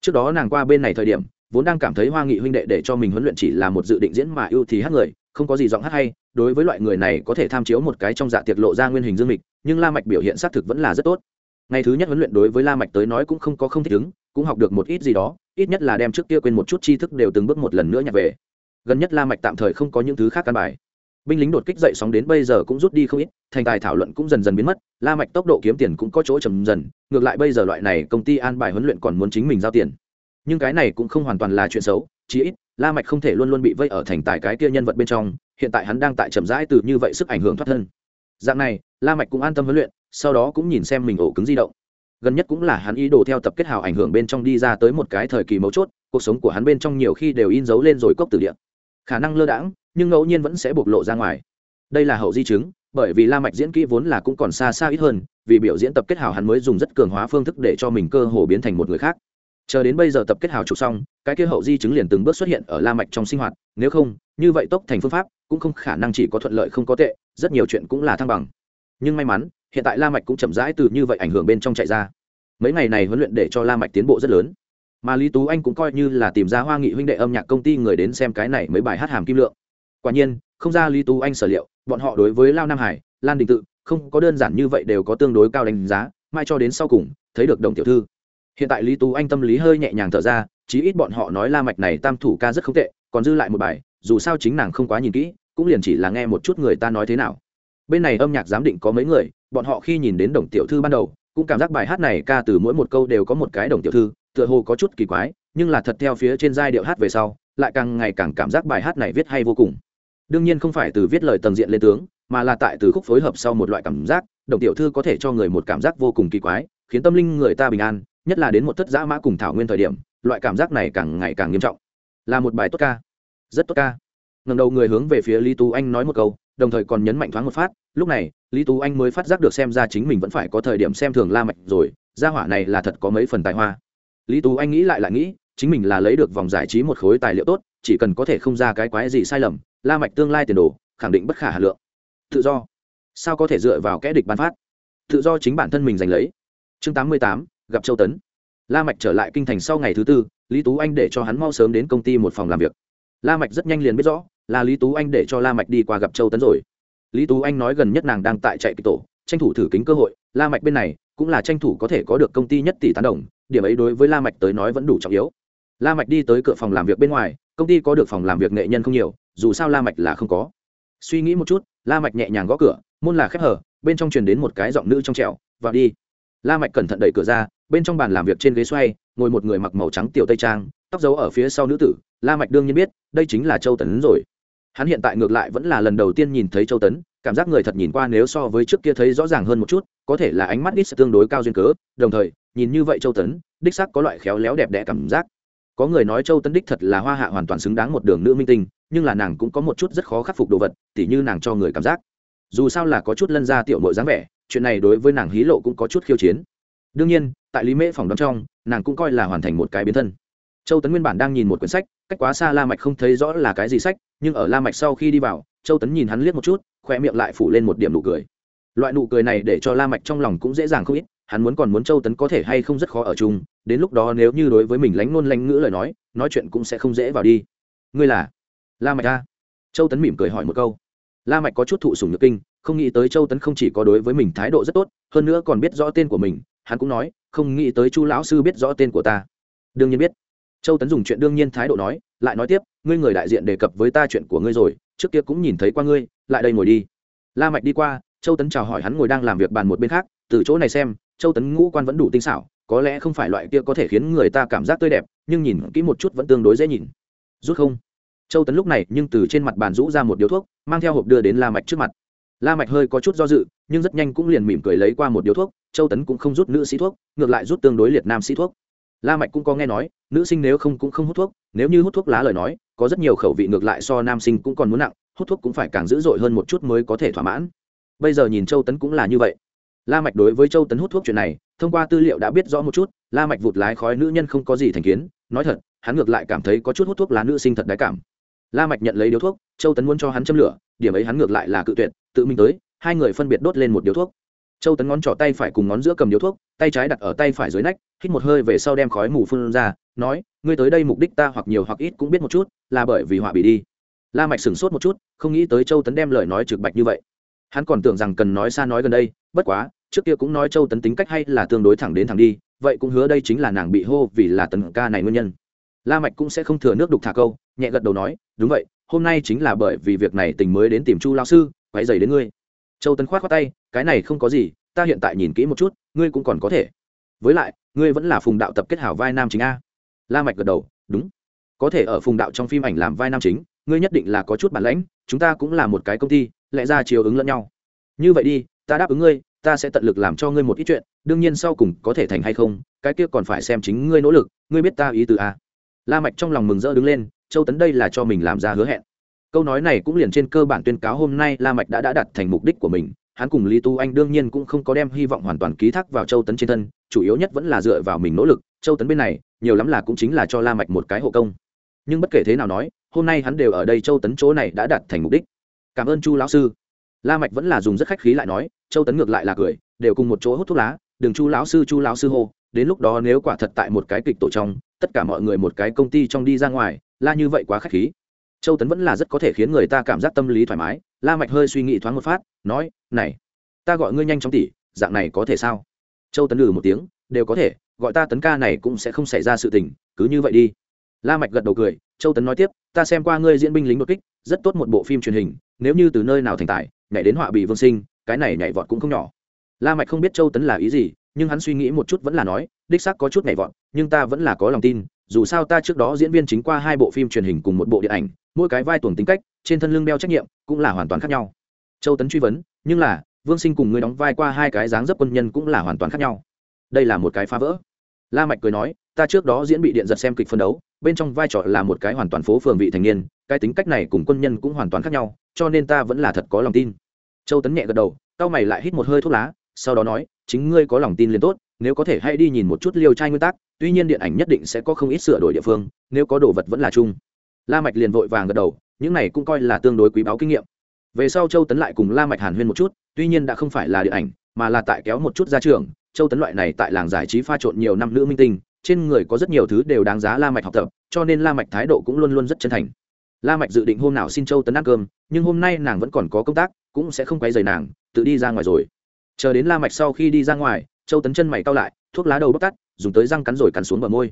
Trước đó nàng qua bên này thời điểm, vốn đang cảm thấy hoa nghị huynh đệ để cho mình huấn luyện chỉ là một dự định diễn mà ưu thì hát người, không có gì giọng hát hay, đối với loại người này có thể tham chiếu một cái trong dạ tiệc lộ ra nguyên hình dương mịch, nhưng la mạch biểu hiện xác thực vẫn là rất tốt. Ngày thứ nhất huấn luyện đối với la mạch tới nói cũng không có không thích ứng, cũng học được một ít gì đó ít nhất là đem trước kia quên một chút tri thức đều từng bước một lần nữa nhặt về. Gần nhất la mạch tạm thời không có những thứ khác căn bài. Binh lính đột kích dậy sóng đến bây giờ cũng rút đi không ít, thành tài thảo luận cũng dần dần biến mất, la mạch tốc độ kiếm tiền cũng có chỗ chậm dần, ngược lại bây giờ loại này công ty an bài huấn luyện còn muốn chính mình giao tiền. Nhưng cái này cũng không hoàn toàn là chuyện xấu, chí ít, la mạch không thể luôn luôn bị vây ở thành tài cái kia nhân vật bên trong, hiện tại hắn đang tại chậm rãi từ như vậy sức ảnh hưởng thoát thân. Dạng này, la mạch cũng an tâm huấn luyện, sau đó cũng nhìn xem mình ổ cứng di động gần nhất cũng là hắn ý đồ theo tập kết hào ảnh hưởng bên trong đi ra tới một cái thời kỳ mấu chốt, cuộc sống của hắn bên trong nhiều khi đều in dấu lên rồi cốc từ địa. Khả năng lơ đãng, nhưng ngẫu nhiên vẫn sẽ bộc lộ ra ngoài. Đây là hậu di chứng, bởi vì la mạch diễn kỹ vốn là cũng còn xa xa ít hơn, vì biểu diễn tập kết hào hắn mới dùng rất cường hóa phương thức để cho mình cơ hồ biến thành một người khác. Chờ đến bây giờ tập kết hào chụp xong, cái kia hậu di chứng liền từng bước xuất hiện ở la mạch trong sinh hoạt, nếu không, như vậy tốc thành phương pháp cũng không khả năng chỉ có thuận lợi không có tệ, rất nhiều chuyện cũng là thăng bằng. Nhưng may mắn hiện tại la mạch cũng chậm rãi từ như vậy ảnh hưởng bên trong chạy ra. Mấy ngày này huấn luyện để cho la mạch tiến bộ rất lớn. Mà lý tú anh cũng coi như là tìm ra hoa nghị huynh đệ âm nhạc công ty người đến xem cái này mấy bài hát hàm kim lượng. Quả nhiên, không ra lý tú anh sở liệu, bọn họ đối với lao nam hải, lan đình tự, không có đơn giản như vậy đều có tương đối cao đánh giá, mai cho đến sau cùng, thấy được đồng tiểu thư. Hiện tại lý tú anh tâm lý hơi nhẹ nhàng thở ra, chí ít bọn họ nói la mạch này tam thủ ca rất không tệ, còn dư lại một bài, dù sao chính nàng không quá nhìn kỹ, cũng liền chỉ là nghe một chút người ta nói thế nào bên này âm nhạc giám định có mấy người, bọn họ khi nhìn đến đồng tiểu thư ban đầu, cũng cảm giác bài hát này ca từ mỗi một câu đều có một cái đồng tiểu thư, tựa hồ có chút kỳ quái, nhưng là thật theo phía trên giai điệu hát về sau, lại càng ngày càng cảm giác bài hát này viết hay vô cùng. Đương nhiên không phải từ viết lời tầng diện lên tướng, mà là tại từ khúc phối hợp sau một loại cảm giác, đồng tiểu thư có thể cho người một cảm giác vô cùng kỳ quái, khiến tâm linh người ta bình an, nhất là đến một thất giã mã cùng thảo nguyên thời điểm, loại cảm giác này càng ngày càng nghiêm trọng. Là một bài tốt ca. Rất tốt ca. Ngầm đầu người hướng về phía lý tú anh nói một câu đồng thời còn nhấn mạnh thoáng một phát lúc này lý tú anh mới phát giác được xem ra chính mình vẫn phải có thời điểm xem thường la mạch rồi gia hỏa này là thật có mấy phần tài hoa. Lý tú anh nghĩ lại lại nghĩ chính mình là lấy được vòng giải trí một khối tài liệu tốt chỉ cần có thể không ra cái quái gì sai lầm la mạch tương lai tiền đồ khẳng định bất khả hà lượng. Tự do. Sao có thể dựa vào kẻ địch ban phát? Tự do chính bản thân mình giành lấy. Chương 88, gặp châu tấn. La mạch trở lại kinh thành sau ngày thứ tư lý tú anh để cho hắn mau sớm đến công ty một phòng làm việc. La mạch rất nhanh liền biết rõ là lý tú anh để cho la mạch đi qua gặp châu tấn rồi. Lý tú anh nói gần nhất nàng đang tại chạy kịch tổ, tranh thủ thử kính cơ hội, la mạch bên này cũng là tranh thủ có thể có được công ty nhất tỷ tán đồng, điểm ấy đối với la mạch tới nói vẫn đủ trọng yếu. La mạch đi tới cửa phòng làm việc bên ngoài, công ty có được phòng làm việc nghệ nhân không nhiều, dù sao la mạch là không có. Suy nghĩ một chút, la mạch nhẹ nhàng gõ cửa, môn là khép hở, bên trong truyền đến một cái giọng nữ trong trẻo, vào đi. La mạch cẩn thận đẩy cửa ra, bên trong bàn làm việc trên ghế xoay, ngồi một người mặc màu trắng tiểu tây trang, tóc giấu ở phía sau nữ tử, la mạch đương nhiên biết, đây chính là châu tấn rồi hắn hiện tại ngược lại vẫn là lần đầu tiên nhìn thấy châu tấn, cảm giác người thật nhìn qua nếu so với trước kia thấy rõ ràng hơn một chút, có thể là ánh mắt đích tương đối cao duyên cớ, đồng thời, nhìn như vậy châu tấn, đích sắc có loại khéo léo đẹp đẽ cảm giác. Có người nói châu tấn đích thật là hoa hạ hoàn toàn xứng đáng một đường nữ minh tinh, nhưng là nàng cũng có một chút rất khó khắc phục đồ vật, tỉ như nàng cho người cảm giác. Dù sao là có chút lân ra tiểu mội dáng vẻ, chuyện này đối với nàng hí lộ cũng có chút khiêu chiến. Đương nhiên, tại lý mễ phòng đón trong, nàng cũng coi là hoàn thành một cái biến thân châu tấn nguyên bản đang nhìn một quyển sách, cách quá xa la mạch không thấy rõ là cái gì sách, nhưng ở la mạch sau khi đi vào, châu tấn nhìn hắn liếc một chút khoe miệng lại phủ lên một điểm nụ cười. Loại nụ cười này để cho la mạch trong lòng cũng dễ dàng không ít, hắn muốn còn muốn châu tấn có thể hay không rất khó ở chung, đến lúc đó nếu như đối với mình lánh ngôn lánh ngữ lời nói nói chuyện cũng sẽ không dễ vào đi. Ngươi là la mạch a châu tấn mỉm cười hỏi một câu. La mạch có chút thụ sủng nhược kinh, không nghĩ tới châu tấn không chỉ có đối với mình thái độ rất tốt, hơn nữa còn biết rõ tên của mình, hắn cũng nói, không nghĩ tới chu lão sư biết rõ tên của ta. Đương nhiên biết châu tấn dùng chuyện đương nhiên thái độ nói, lại nói tiếp, ngươi người đại diện đề cập với ta chuyện của ngươi rồi, trước kia cũng nhìn thấy qua ngươi, lại đây ngồi đi. La mạch đi qua, châu tấn chào hỏi hắn ngồi đang làm việc bàn một bên khác, từ chỗ này xem, châu tấn ngũ quan vẫn đủ tinh xảo, có lẽ không phải loại kia có thể khiến người ta cảm giác tươi đẹp, nhưng nhìn kỹ một chút vẫn tương đối dễ nhìn. Rút không? Châu tấn lúc này nhưng từ trên mặt bàn rũ ra một điếu thuốc, mang theo hộp đưa đến la mạch trước mặt. La mạch hơi có chút do dự, nhưng rất nhanh cũng liền mỉm cười lấy qua một điếu thuốc, châu tấn cũng không rút nữ sĩ thuốc, ngược lại rút tương đối liệt nam sĩ thuốc la mạch cũng có nghe nói, nữ sinh nếu không cũng không hút thuốc, nếu như hút thuốc lá lời nói, có rất nhiều khẩu vị ngược lại so nam sinh cũng còn muốn nặng, hút thuốc cũng phải càng dữ dội hơn một chút mới có thể thỏa mãn. Bây giờ nhìn châu tấn cũng là như vậy. La mạch đối với châu tấn hút thuốc chuyện này, thông qua tư liệu đã biết rõ một chút, la mạch vụt lái khói nữ nhân không có gì thành kiến, nói thật, hắn ngược lại cảm thấy có chút hút thuốc lá nữ sinh thật đái cảm. La mạch nhận lấy điếu thuốc, châu tấn muốn cho hắn châm lửa, điểm ấy hắn ngược lại là cự tuyệt, tự mình tới, hai người phân biệt đốt lên một điếu thuốc. Châu tấn ngón trỏ tay phải cùng ngón giữa cầm điếu thuốc tay trái đặt ở tay phải dưới nách, hít một hơi về sau đem khói mù phun ra, nói, ngươi tới đây mục đích ta hoặc nhiều hoặc ít cũng biết một chút, là bởi vì họa bị đi. La mạch sửng sốt một chút, không nghĩ tới châu tấn đem lời nói trực bạch như vậy. Hắn còn tưởng rằng cần nói xa nói gần đây, bất quá, trước kia cũng nói châu tấn tính cách hay là tương đối thẳng đến thẳng đi, vậy cũng hứa đây chính là nàng bị hô vì là tần ca này nguyên nhân. La mạch cũng sẽ không thừa nước đục thả câu, nhẹ gật đầu nói, đúng vậy, hôm nay chính là bởi vì việc này tình mới đến tìm chu lão sư, quấy giày đến ngươi. Châu tấn khoát khoát tay, cái này không có gì ta hiện tại nhìn kỹ một chút, ngươi cũng còn có thể. Với lại, ngươi vẫn là phùng đạo tập kết hảo vai nam chính a. La mạch gật đầu, đúng. Có thể ở phùng đạo trong phim ảnh làm vai nam chính, ngươi nhất định là có chút bản lãnh, chúng ta cũng là một cái công ty, lẽ ra chiều ứng lẫn nhau. Như vậy đi, ta đáp ứng ngươi, ta sẽ tận lực làm cho ngươi một ít chuyện, đương nhiên sau cùng có thể thành hay không, cái kia còn phải xem chính ngươi nỗ lực, ngươi biết ta ý từ a. La mạch trong lòng mừng rỡ đứng lên, châu tấn đây là cho mình làm ra hứa hẹn. Câu nói này cũng liền trên cơ bản tuyên cáo hôm nay la mạch đã đã đạt thành mục đích của mình hắn cùng lý tu anh đương nhiên cũng không có đem hy vọng hoàn toàn ký thác vào châu tấn trên thân, chủ yếu nhất vẫn là dựa vào mình nỗ lực. Châu tấn bên này, nhiều lắm là cũng chính là cho la mạch một cái hộ công. Nhưng bất kể thế nào nói, hôm nay hắn đều ở đây châu tấn chỗ này đã đạt thành mục đích. Cảm ơn chu lão sư. La mạch vẫn là dùng rất khách khí lại nói, châu tấn ngược lại là cười, đều cùng một chỗ hút thuốc lá, đừng chu lão sư, chu lão sư hô. Đến lúc đó nếu quả thật tại một cái kịch tổ trong, tất cả mọi người một cái công ty trong đi ra ngoài, la như vậy quá khách khí châu tấn vẫn là rất có thể khiến người ta cảm giác tâm lý thoải mái. La mạch hơi suy nghĩ thoáng một phát, nói, này, ta gọi ngươi nhanh chóng tỉ, dạng này có thể sao? Châu tấn lừ một tiếng, đều có thể, gọi ta tấn ca này cũng sẽ không xảy ra sự tình, cứ như vậy đi. La mạch gật đầu cười, châu tấn nói tiếp, ta xem qua ngươi diễn binh lính đột kích, rất tốt một bộ phim truyền hình, nếu như từ nơi nào thành tài, nhảy đến họa bị vương sinh, cái này nhảy vọt cũng không nhỏ. La mạch không biết châu tấn là ý gì, nhưng hắn suy nghĩ một chút vẫn là nói, đích xác có chút nhảy vọt, nhưng ta vẫn là có lòng tin dù sao ta trước đó diễn viên chính qua hai bộ phim truyền hình cùng một bộ điện ảnh, mỗi cái vai tuồng tính cách, trên thân lưng đeo trách nhiệm, cũng là hoàn toàn khác nhau. Châu tấn truy vấn, nhưng là, vương sinh cùng ngươi đóng vai qua hai cái dáng dấp quân nhân cũng là hoàn toàn khác nhau. Đây là một cái phá vỡ. La mạch cười nói, ta trước đó diễn bị điện giật xem kịch phân đấu, bên trong vai trò là một cái hoàn toàn phố phường vị thành niên, cái tính cách này cùng quân nhân cũng hoàn toàn khác nhau, cho nên ta vẫn là thật có lòng tin. Châu tấn nhẹ gật đầu cao mày lại hít một hơi thuốc lá, sau đó nói, chính ngươi có lòng tin liền tốt nếu có thể hãy đi nhìn một chút liều trai nguyên tắc, tuy nhiên điện ảnh nhất định sẽ có không ít sửa đổi địa phương, nếu có đồ vật vẫn là chung. La mạch liền vội vàng gật đầu, những này cũng coi là tương đối quý báu kinh nghiệm. Về sau châu tấn lại cùng la mạch hàn huyên một chút, tuy nhiên đã không phải là điện ảnh, mà là tại kéo một chút ra trường. Châu tấn loại này tại làng giải trí pha trộn nhiều năm nữ minh tinh, trên người có rất nhiều thứ đều đáng giá la mạch học tập, cho nên la mạch thái độ cũng luôn luôn rất chân thành. La mạch dự định hôm nào xin châu tấn ăn cơm, nhưng hôm nay nàng vẫn còn có công tác, cũng sẽ không quay rầy nàng, tự đi ra ngoài rồi. Chờ đến la mạch sau khi đi ra ngoài châu tấn chân mày cau lại, thuốc lá đầu bóc tắt dùng tới răng cắn rồi cắn xuống bờ môi.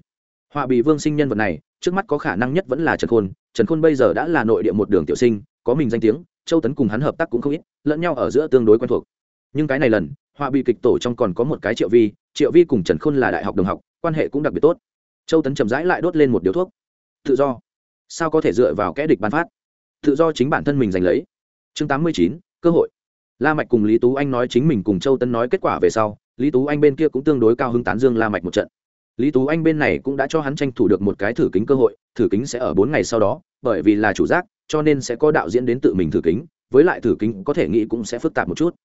Họa bị vương sinh nhân vật này, trước mắt có khả năng nhất vẫn là trần khôn. Trần khôn bây giờ đã là nội địa một đường tiểu sinh, có mình danh tiếng, châu tấn cùng hắn hợp tác cũng không ít, lẫn nhau ở giữa tương đối quen thuộc. Nhưng cái này lần, họa bị kịch tổ trong còn có một cái triệu vi triệu vi cùng trần khôn là đại học đồng học, quan hệ cũng đặc biệt tốt. Châu tấn chậm rãi lại đốt lên một điếu thuốc. Tự do. Sao có thể dựa vào kẽ địch ban phát? Tự do chính bản thân mình giành lấy. Chương tám mươi chín, cơ hội. La mạch cùng lý tú anh nói chính mình cùng châu tấn nói kết quả về sau lý tú anh bên kia cũng tương đối cao hứng tán dương la mạch một trận. Lý tú anh bên này cũng đã cho hắn tranh thủ được một cái thử kính cơ hội, thử kính sẽ ở bốn ngày sau đó, bởi vì là chủ giác, cho nên sẽ có đạo diễn đến tự mình thử kính, với lại thử kính có thể nghĩ cũng sẽ phức tạp một chút.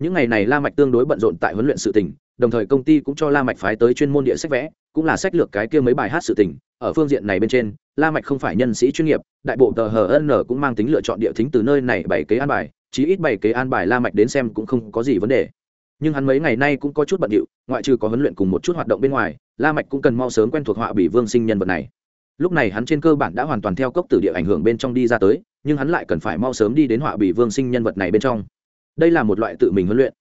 Những ngày này la mạch tương đối bận rộn tại huấn luyện sự tình, đồng thời công ty cũng cho la mạch phái tới chuyên môn địa sách vẽ, cũng là sách lược cái kia mấy bài hát sự tình. Ở phương diện này bên trên, la mạch không phải nhân sĩ chuyên nghiệp, đại bộ tờ hn cũng mang tính lựa chọn địa thính từ nơi này bảy kế an bài, chí ít bảy kế an bài la mạch đến xem cũng không có gì vấn đề nhưng hắn mấy ngày nay cũng có chút bận rộn ngoại trừ có huấn luyện cùng một chút hoạt động bên ngoài, la mạch cũng cần mau sớm quen thuộc họa bỉ vương sinh nhân vật này. Lúc này hắn trên cơ bản đã hoàn toàn theo cốc tử địa ảnh hưởng bên trong đi ra tới, nhưng hắn lại cần phải mau sớm đi đến họa bỉ vương sinh nhân vật này bên trong. Đây là một loại tự mình huấn luyện.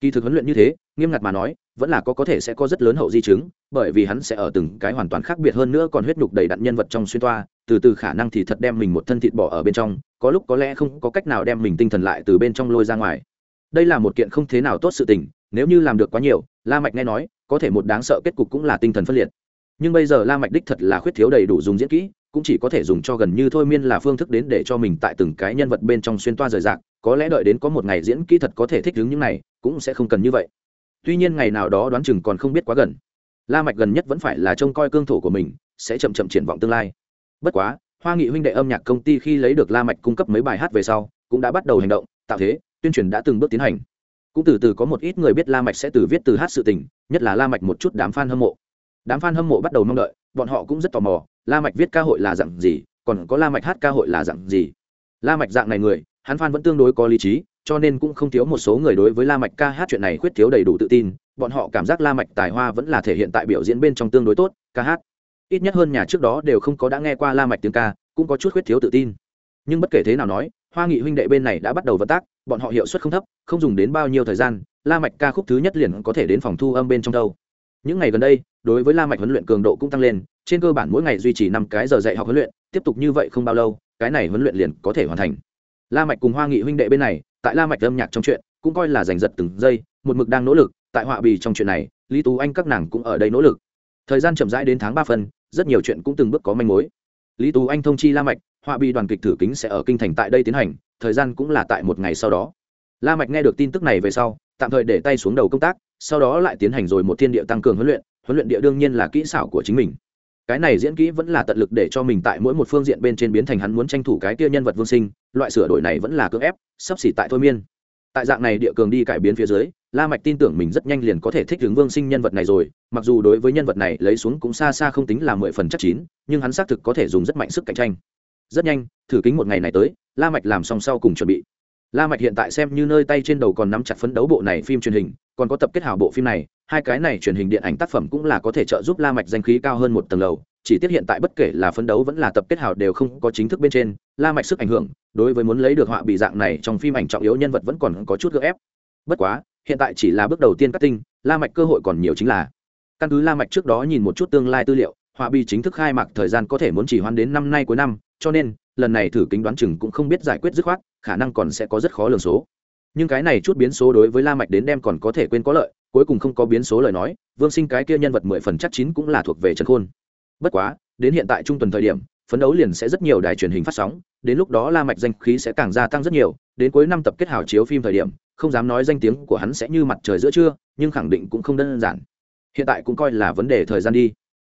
Kỳ thực huấn luyện như thế, nghiêm ngặt mà nói, vẫn là có có thể sẽ có rất lớn hậu di chứng, bởi vì hắn sẽ ở từng cái hoàn toàn khác biệt hơn nữa còn huyết nhục đầy đặn nhân vật trong xuyên toa, từ từ khả năng thì thật đem mình một thân thịt bỏ ở bên trong, có lúc có lẽ không có cách nào đem mình tinh thần lại từ bên trong lôi ra ngoài đây là một kiện không thế nào tốt sự tình, nếu như làm được quá nhiều, la mạch nghe nói, có thể một đáng sợ kết cục cũng là tinh thần phân liệt. Nhưng bây giờ la mạch đích thật là khuyết thiếu đầy đủ dùng diễn kỹ, cũng chỉ có thể dùng cho gần như thôi miên là phương thức đến để cho mình tại từng cái nhân vật bên trong xuyên toa rời rạc, có lẽ đợi đến có một ngày diễn kỹ thật có thể thích ứng những này, cũng sẽ không cần như vậy. Tuy nhiên ngày nào đó đoán chừng còn không biết quá gần. La mạch gần nhất vẫn phải là trông coi cương thổ của mình, sẽ chậm chậm triển vọng tương lai. Bất quá, hoa nghị huynh đệ âm nhạc công ty khi lấy được la mạch cung cấp mấy bài hát về sau, cũng đã bắt đầu hành động, tạo thế tuyên truyền đã từng bước tiến hành. Cũng từ từ có một ít người biết la mạch sẽ từ viết từ hát sự tình, nhất là la mạch một chút đám fan hâm mộ. Đám fan hâm mộ bắt đầu mong đợi, bọn họ cũng rất tò mò, la mạch viết ca hội là dạng gì, còn có la mạch hát ca hội là dạng gì. La mạch dạng này người, hắn fan vẫn tương đối có lý trí, cho nên cũng không thiếu một số người đối với la mạch ca hát chuyện này khuyết thiếu đầy đủ tự tin, bọn họ cảm giác la mạch tài hoa vẫn là thể hiện tại biểu diễn bên trong tương đối tốt, ca hát. Ít nhất hơn nhà trước đó đều không có đã nghe qua la mạch tiếng ca, cũng có chút khuyết thiếu tự tin. Nhưng bất kể thế nào nói, hoa nghị huynh đệ bên này đã bắt đầu vận tác bọn họ hiệu suất không thấp không dùng đến bao nhiêu thời gian la mạch ca khúc thứ nhất liền có thể đến phòng thu âm bên trong đâu. Những ngày gần đây đối với la mạch huấn luyện cường độ cũng tăng lên trên cơ bản mỗi ngày duy trì năm cái giờ dạy học huấn luyện tiếp tục như vậy không bao lâu cái này huấn luyện liền có thể hoàn thành. La mạch cùng hoa nghị huynh đệ bên này tại la mạch âm nhạc trong chuyện cũng coi là giành giật từng giây một mực đang nỗ lực tại họa bì trong chuyện này lý tú anh các nàng cũng ở đây nỗ lực. Thời gian chậm rãi đến tháng ba phần, rất nhiều chuyện cũng từng bước có manh mối. Lý tú anh thông chi la mạch họa bì đoàn kịch thử kính sẽ ở kinh thành tại đây tiến hành thời gian cũng là tại một ngày sau đó. La mạch nghe được tin tức này về sau, tạm thời để tay xuống đầu công tác, sau đó lại tiến hành rồi một thiên địa tăng cường huấn luyện huấn luyện địa đương nhiên là kỹ xảo của chính mình. Cái này diễn kỹ vẫn là tận lực để cho mình tại mỗi một phương diện bên trên biến thành hắn muốn tranh thủ cái kia nhân vật vương sinh, loại sửa đổi này vẫn là cưỡng ép, sắp xỉ tại thôi miên. Tại dạng này địa cường đi cải biến phía dưới, la mạch tin tưởng mình rất nhanh liền có thể thích ứng vương sinh nhân vật này rồi, mặc dù đối với nhân vật này lấy xuống cũng xa xa không tính là mười phần chắc chín, nhưng hắn xác thực có thể dùng rất mạnh sức cạnh tranh rất nhanh, thử kính một ngày này tới, la mạch làm xong sau cùng chuẩn bị. La mạch hiện tại xem như nơi tay trên đầu còn nắm chặt phấn đấu bộ này phim truyền hình, còn có tập kết hảo bộ phim này, hai cái này truyền hình điện ảnh tác phẩm cũng là có thể trợ giúp la mạch danh khí cao hơn một tầng lầu, chỉ tiếc hiện tại bất kể là phấn đấu vẫn là tập kết hảo đều không có chính thức bên trên, la mạch sức ảnh hưởng, đối với muốn lấy được họa bị dạng này trong phim ảnh trọng yếu nhân vật vẫn còn có chút gượng ép. Bất quá, hiện tại chỉ là bước đầu tiên cắt tinh, la mạch cơ hội còn nhiều chính là. Căn cứ la mạch trước đó nhìn một chút tương lai tư liệu họa Bi chính thức khai mạc thời gian có thể muốn chỉ hoan đến năm nay cuối năm, cho nên, lần này thử kính đoán chừng cũng không biết giải quyết dứt khoát, khả năng còn sẽ có rất khó lường số. Nhưng cái này chút biến số đối với la mạch đến đem còn có thể quên có lợi, cuối cùng không có biến số lời nói, vương sinh cái kia nhân vật mười phần chắc chín cũng là thuộc về trần khôn. Bất quá, đến hiện tại trung tuần thời điểm, phấn đấu liền sẽ rất nhiều đài truyền hình phát sóng, đến lúc đó la mạch danh khí sẽ càng gia tăng rất nhiều, đến cuối năm tập kết hảo chiếu phim thời điểm, không dám nói danh tiếng của hắn sẽ như mặt trời giữa trưa, nhưng khẳng định cũng không đơn giản. Hiện tại cũng coi là vấn đề thời gian đi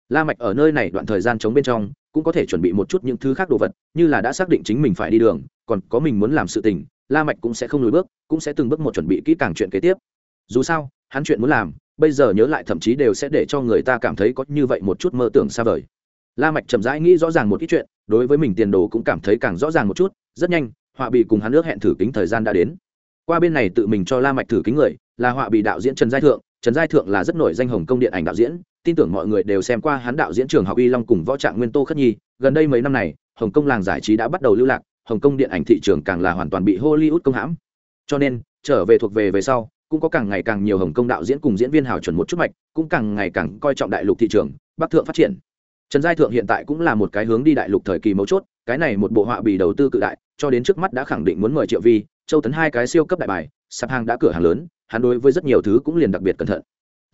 la mạch ở nơi này đoạn thời gian chống bên trong, cũng có thể chuẩn bị một chút những thứ khác đồ vật, như là đã xác định chính mình phải đi đường, còn có mình muốn làm sự tình, la mạch cũng sẽ không lùi bước, cũng sẽ từng bước một chuẩn bị kỹ càng chuyện kế tiếp. Dù sao, hắn chuyện muốn làm, bây giờ nhớ lại thậm chí đều sẽ để cho người ta cảm thấy có như vậy một chút mơ tưởng xa vời. La mạch chậm rãi nghĩ rõ ràng một ít chuyện, đối với mình tiền đồ cũng cảm thấy càng rõ ràng một chút, rất nhanh, họa bị cùng hắn nước hẹn thử kính thời gian đã đến. Qua bên này tự mình cho la mạch thử kính người, là họa bị đạo diễn trần giai thượng, trần giai thượng là rất nổi danh hồng công điện ảnh đạo diễn tin tưởng mọi người đều xem qua hắn đạo diễn trường học y long cùng võ trạng nguyên tô khất nhi. Gần đây mấy năm này, hồng kông làng giải trí đã bắt đầu lưu lạc, hồng kông điện ảnh thị trường càng là hoàn toàn bị hollywood công hãm. Cho nên, trở về thuộc về về sau, cũng có càng ngày càng nhiều hồng kông đạo diễn cùng diễn viên hào chuẩn một chút mạch, cũng càng ngày càng coi trọng đại lục thị trường, bắc thượng phát triển. Trần giai thượng hiện tại cũng là một cái hướng đi đại lục thời kỳ mấu chốt, cái này một bộ họa bì đầu tư cự đại, cho đến trước mắt đã khẳng định muốn mời triệu vi, châu tấn hai cái siêu cấp đại bài, sạp hàng đã cửa hàng lớn, hắn đối với rất nhiều thứ cũng liền đặc biệt cẩn thận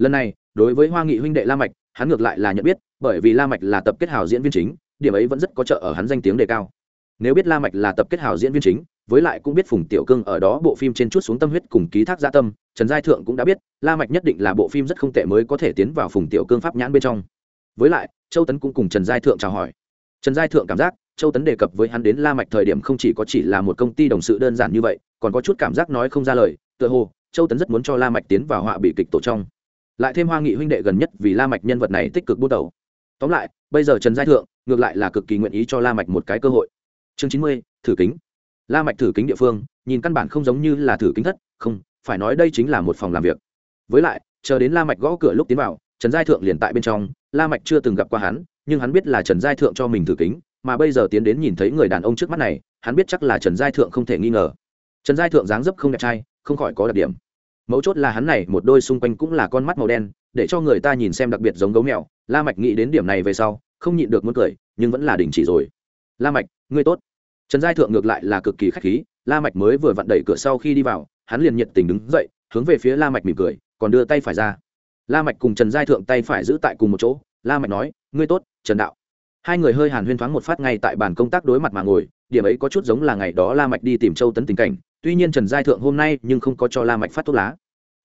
lần này, đối với hoa nghị huynh đệ la mạch, hắn ngược lại là nhận biết, bởi vì la mạch là tập kết hào diễn viên chính, điểm ấy vẫn rất có trợ ở hắn danh tiếng đề cao. Nếu biết la mạch là tập kết hào diễn viên chính, với lại cũng biết phùng tiểu cương ở đó bộ phim trên chút xuống tâm huyết cùng ký thác gia tâm, trần giai thượng cũng đã biết, la mạch nhất định là bộ phim rất không tệ mới có thể tiến vào phùng tiểu cương pháp nhãn bên trong. Với lại, châu tấn cũng cùng trần giai thượng chào hỏi. Trần giai thượng cảm giác, châu tấn đề cập với hắn đến la mạch thời điểm không chỉ có chỉ là một công ty đồng sự đơn giản như vậy, còn có chút cảm giác nói không ra lời, tựa hồ, châu tấn rất muốn cho la mạch tiến vào họa bị kịch tổ trong lại thêm hoa nghị huynh đệ gần nhất vì la mạch nhân vật này tích cực bút đầu. Tóm lại, bây giờ trần giai thượng ngược lại là cực kỳ nguyện ý cho la mạch một cái cơ hội. Chương chín mươi, thử kính. La mạch thử kính địa phương, nhìn căn bản không giống như là thử kính thất, không, phải nói đây chính là một phòng làm việc. Với lại, chờ đến la mạch gõ cửa lúc tiến vào, trần giai thượng liền tại bên trong, la mạch chưa từng gặp qua hắn, nhưng hắn biết là trần giai thượng cho mình thử kính, mà bây giờ tiến đến nhìn thấy người đàn ông trước mắt này, hắn biết chắc là trần giai thượng không thể nghi ngờ. Trần giai thượng dáng dấp không đẹp trai, không khỏi có đặc điểm mấu chốt là hắn này, một đôi xung quanh cũng là con mắt màu đen, để cho người ta nhìn xem đặc biệt giống gấu mèo. La mạch nghĩ đến điểm này về sau, không nhịn được muốn cười, nhưng vẫn là đình chỉ rồi. La mạch, ngươi tốt. Trần giai thượng ngược lại là cực kỳ khách khí, la mạch mới vừa vặn đẩy cửa sau khi đi vào, hắn liền nhiệt tình đứng dậy, hướng về phía la mạch mỉm cười, còn đưa tay phải ra. La mạch cùng trần giai thượng tay phải giữ tại cùng một chỗ, la mạch nói, ngươi tốt, trần đạo. Hai người hơi hàn huyên thoáng một phát ngay tại bàn công tác đối mặt mà ngồi, điểm ấy có chút giống là ngày đó la mạch đi tìm châu tấn tình cảnh, tuy nhiên trần giai thượng hôm nay nhưng không có cho la mạch phát thuốc lá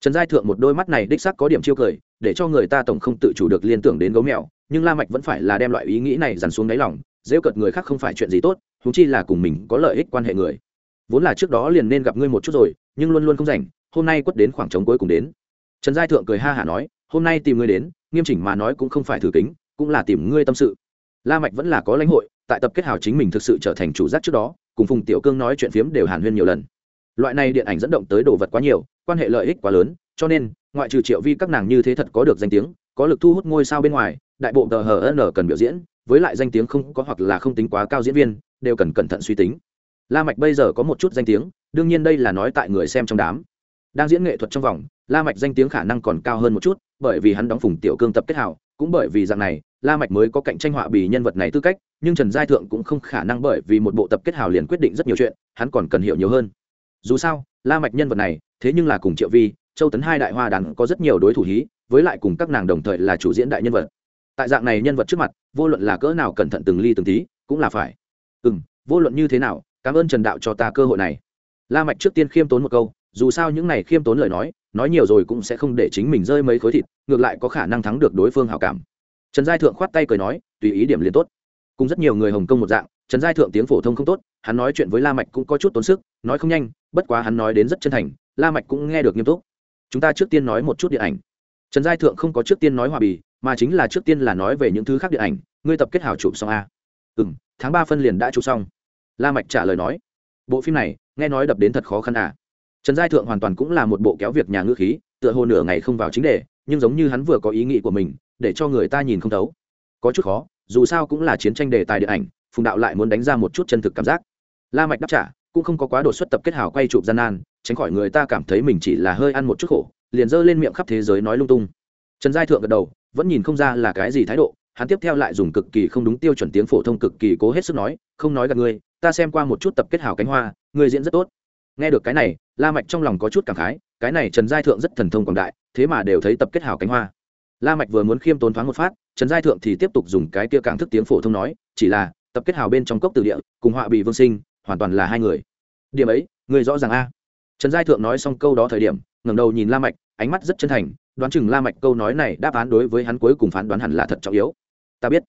trần giai thượng một đôi mắt này đích xác có điểm chiêu cười, để cho người ta tổng không tự chủ được liên tưởng đến gấu mèo, nhưng la mạch vẫn phải là đem loại ý nghĩ này dằn xuống đáy lòng dễ cợt người khác không phải chuyện gì tốt thú chi là cùng mình có lợi ích quan hệ người. Vốn là trước đó liền nên gặp ngươi một chút rồi, nhưng luôn luôn không rảnh, hôm nay quất đến khoảng trống cuối cùng đến. Trần giai thượng cười ha hả nói, hôm nay tìm ngươi đến, nghiêm chỉnh mà nói cũng không phải thử kính, cũng là tìm ngươi tâm sự. La mạch vẫn là có lãnh hội, tại tập kết hào chính mình thực sự trở thành chủ giác trước đó, cùng phùng tiểu cương nói chuyện phiếm đều hàn huyên nhiều lần. Loại này điện ảnh dẫn động tới đồ vật quá nhiều quan hệ lợi ích quá lớn, cho nên, ngoại trừ triệu vi các nàng như thế thật có được danh tiếng, có lực thu hút ngôi sao bên ngoài, đại bộ tờ hn cần biểu diễn, với lại danh tiếng không có hoặc là không tính quá cao diễn viên, đều cần cẩn thận suy tính. La mạch bây giờ có một chút danh tiếng, đương nhiên đây là nói tại người xem trong đám. Đang diễn nghệ thuật trong vòng, la mạch danh tiếng khả năng còn cao hơn một chút, bởi vì hắn đóng phùng tiểu cương tập kết hảo, cũng bởi vì dạng này, la mạch mới có cạnh tranh họa bì nhân vật này tư cách, nhưng trần giai thượng cũng không khả năng bởi vì một bộ tập kết hảo liền quyết định rất nhiều chuyện, hắn còn cần hiểu nhiều hơn. Dù sao, la mạch nhân vật này thế nhưng là cùng triệu vi, châu tấn hai đại hoa đàn có rất nhiều đối thủ hí, với lại cùng các nàng đồng thời là chủ diễn đại nhân vật. Tại dạng này nhân vật trước mặt, vô luận là cỡ nào cẩn thận từng ly từng tí, cũng là phải. Ừ vô luận như thế nào, cảm ơn trần đạo cho ta cơ hội này. La mạch trước tiên khiêm tốn một câu, dù sao những này khiêm tốn lời nói nói nhiều rồi cũng sẽ không để chính mình rơi mấy khối thịt, ngược lại có khả năng thắng được đối phương hảo cảm. Trần giai thượng khoát tay cười nói, tùy ý điểm liền tốt. Cùng rất nhiều người hồng kông một dạng, trần giai thượng tiếng phổ thông không tốt, hắn nói chuyện với la mạch cũng có chút tốn sức, nói không nhanh, bất quá hắn nói đến rất chân thành la mạch cũng nghe được nghiêm túc. Chúng ta trước tiên nói một chút điện ảnh. Trần giai thượng không có trước tiên nói hòa bì, mà chính là trước tiên là nói về những thứ khác điện ảnh. Ngươi tập kết hảo chụp xong à? a ừ tháng ba phân liền đã chụp xong. La mạch trả lời nói. Bộ phim này, nghe nói đập đến thật khó khăn à? Trần giai thượng hoàn toàn cũng là một bộ kéo việc nhà ngữ khí, tựa hồ nửa ngày không vào chính đề, nhưng giống như hắn vừa có ý nghĩ của mình, để cho người ta nhìn không thấu. Có chút khó, dù sao cũng là chiến tranh đề tài điện ảnh, phùng đạo lại muốn đánh ra một chút chân thực cảm giác. La mạch đáp trả, cũng không có quá đột xuất tập kết hảo quay chụp gian nan tránh khỏi người ta cảm thấy mình chỉ là hơi ăn một chút khổ, liền dơ lên miệng khắp thế giới nói lung tung. Trần giai thượng gật đầu, vẫn nhìn không ra là cái gì thái độ, hắn tiếp theo lại dùng cực kỳ không đúng tiêu chuẩn tiếng phổ thông cực kỳ cố hết sức nói, không nói gặp ngươi, ta xem qua một chút tập kết hào cánh hoa, ngươi diễn rất tốt. Nghe được cái này, la mạch trong lòng có chút cảm khái, cái này trần giai thượng rất thần thông quảng đại, thế mà đều thấy tập kết hào cánh hoa. La mạch vừa muốn khiêm tốn thoáng một phát, trần giai thượng thì tiếp tục dùng cái kia càng thức tiếng phổ thông nói, chỉ là, tập kết hào bên trong cốc từ địa, cùng họa bị vương sinh, hoàn toàn là hai người. Điểm ấy người rõ ràng a? Trần giai thượng nói xong câu đó thời điểm, ngẩng đầu nhìn la mạch, ánh mắt rất chân thành, đoán chừng la mạch câu nói này đáp án đối với hắn cuối cùng phán đoán hẳn là thật trọng yếu. Ta biết.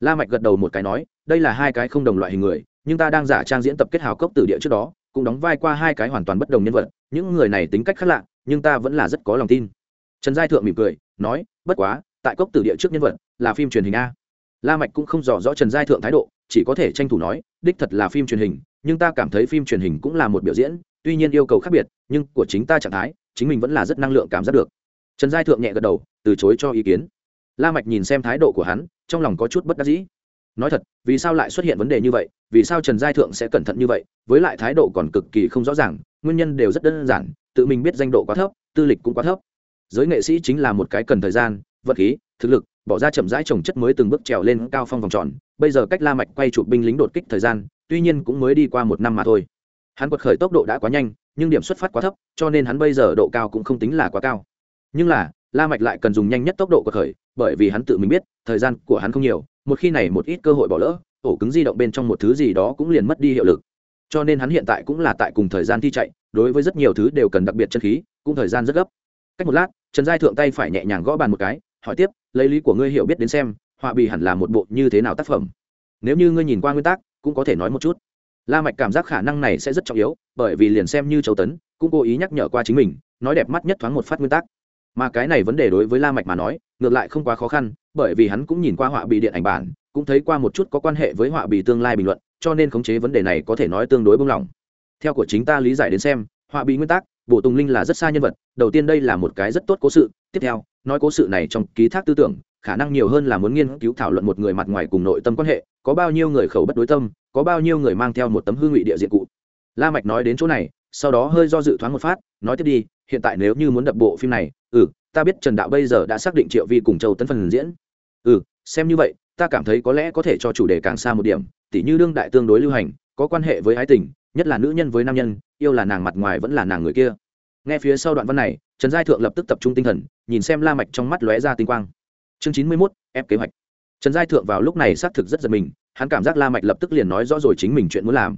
La mạch gật đầu một cái nói, đây là hai cái không đồng loại hình người, nhưng ta đang giả trang diễn tập kết hào cốc từ địa trước đó, cũng đóng vai qua hai cái hoàn toàn bất đồng nhân vật, những người này tính cách khác lạ, nhưng ta vẫn là rất có lòng tin. Trần giai thượng mỉm cười, nói, bất quá, tại cốc tử địa trước nhân vật, là phim truyền hình a. La mạch cũng không rõ rõ trần giai thượng thái độ, chỉ có thể tranh thủ nói, đích thật là phim truyền hình, nhưng ta cảm thấy phim truyền hình cũng là một biểu diễn tuy nhiên yêu cầu khác biệt, nhưng của chính ta trạng thái, chính mình vẫn là rất năng lượng cảm giác được. Trần giai thượng nhẹ gật đầu, từ chối cho ý kiến. La mạch nhìn xem thái độ của hắn, trong lòng có chút bất đắc dĩ. Nói thật, vì sao lại xuất hiện vấn đề như vậy, vì sao trần giai thượng sẽ cẩn thận như vậy, với lại thái độ còn cực kỳ không rõ ràng, nguyên nhân đều rất đơn giản, tự mình biết danh độ quá thấp, tư lịch cũng quá thấp. Giới nghệ sĩ chính là một cái cần thời gian, vật khí, thực lực, bỏ ra chậm rãi trồng chất mới từng bước trèo lên cao phong vòng tròn, bây giờ cách la mạch quay chụp binh lính đột kích thời gian, tuy nhiên cũng mới đi qua một năm mà thôi hắn quật khởi tốc độ đã quá nhanh, nhưng điểm xuất phát quá thấp, cho nên hắn bây giờ độ cao cũng không tính là quá cao. Nhưng là, la mạch lại cần dùng nhanh nhất tốc độ quật khởi, bởi vì hắn tự mình biết, thời gian của hắn không nhiều, một khi này một ít cơ hội bỏ lỡ, ổ cứng di động bên trong một thứ gì đó cũng liền mất đi hiệu lực. Cho nên hắn hiện tại cũng là tại cùng thời gian thi chạy, đối với rất nhiều thứ đều cần đặc biệt chân khí, cũng thời gian rất gấp. Cách một lát, trần giai thượng tay phải nhẹ nhàng gõ bàn một cái, hỏi tiếp, lấy lý của ngươi hiểu biết đến xem, họa bì hẳn là một bộ như thế nào tác phẩm? Nếu như ngươi nhìn qua nguyên tắc, cũng có thể nói một chút la mạch cảm giác khả năng này sẽ rất trọng yếu, bởi vì liền xem như châu tấn, cũng cố ý nhắc nhở qua chính mình, nói đẹp mắt nhất thoáng một phát nguyên tắc. Mà cái này vấn đề đối với la mạch mà nói, ngược lại không quá khó khăn, bởi vì hắn cũng nhìn qua họa bị điện ảnh bản, cũng thấy qua một chút có quan hệ với họa bị tương lai bình luận, cho nên khống chế vấn đề này có thể nói tương đối bông lỏng. Theo của chính ta lý giải đến xem, họa bị nguyên tắc bộ tùng linh là rất xa nhân vật, đầu tiên đây là một cái rất tốt cố sự, tiếp theo, nói cố sự này trong ký thác tư tưởng, khả năng nhiều hơn là muốn nghiên cứu thảo luận một người mặt ngoài cùng nội tâm quan hệ, có bao nhiêu người khẩu bất đối tâm có bao nhiêu người mang theo một tấm hương ngụy địa diện cụ? La mạch nói đến chỗ này sau đó hơi do dự thoáng một phát nói tiếp đi hiện tại nếu như muốn đập bộ phim này ừ ta biết trần đạo bây giờ đã xác định triệu vi cùng châu tấn phần diễn. Ừ xem như vậy ta cảm thấy có lẽ có thể cho chủ đề càng xa một điểm tỉ như đương đại tương đối lưu hành có quan hệ với ái tình nhất là nữ nhân với nam nhân yêu là nàng mặt ngoài vẫn là nàng người kia. Nghe phía sau đoạn văn này trần giai thượng lập tức tập trung tinh thần nhìn xem la mạch trong mắt lóe ra tinh quang. Chương chín mươi 91, ép kế hoạch. Trần giai thượng vào lúc này xác thực rất giật mình hắn cảm giác la mạch lập tức liền nói rõ rồi chính mình chuyện muốn làm.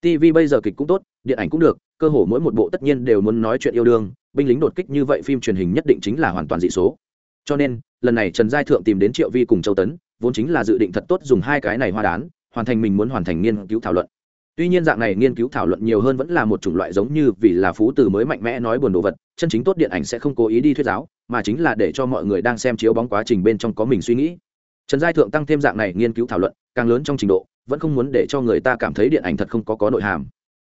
Tv bây giờ kịch cũng tốt, điện ảnh cũng được, cơ hồ mỗi một bộ tất nhiên đều muốn nói chuyện yêu đương, binh lính đột kích như vậy phim truyền hình nhất định chính là hoàn toàn dị số. Cho nên, lần này trần giai thượng tìm đến triệu vi cùng châu tấn, vốn chính là dự định thật tốt dùng hai cái này hoa đán, hoàn thành mình muốn hoàn thành nghiên cứu thảo luận. Tuy nhiên dạng này nghiên cứu thảo luận nhiều hơn vẫn là một chủng loại giống như vì là phú từ mới mạnh mẽ nói buồn đồ vật, chân chính tốt điện ảnh sẽ không cố ý đi thuyết giáo, mà chính là để cho mọi người đang xem chiếu bóng quá trình bên trong có mình suy nghĩ. Trần giai thượng tăng thêm dạng này nghiên cứu thảo luận càng lớn trong trình độ, vẫn không muốn để cho người ta cảm thấy điện ảnh thật không có có nội hàm.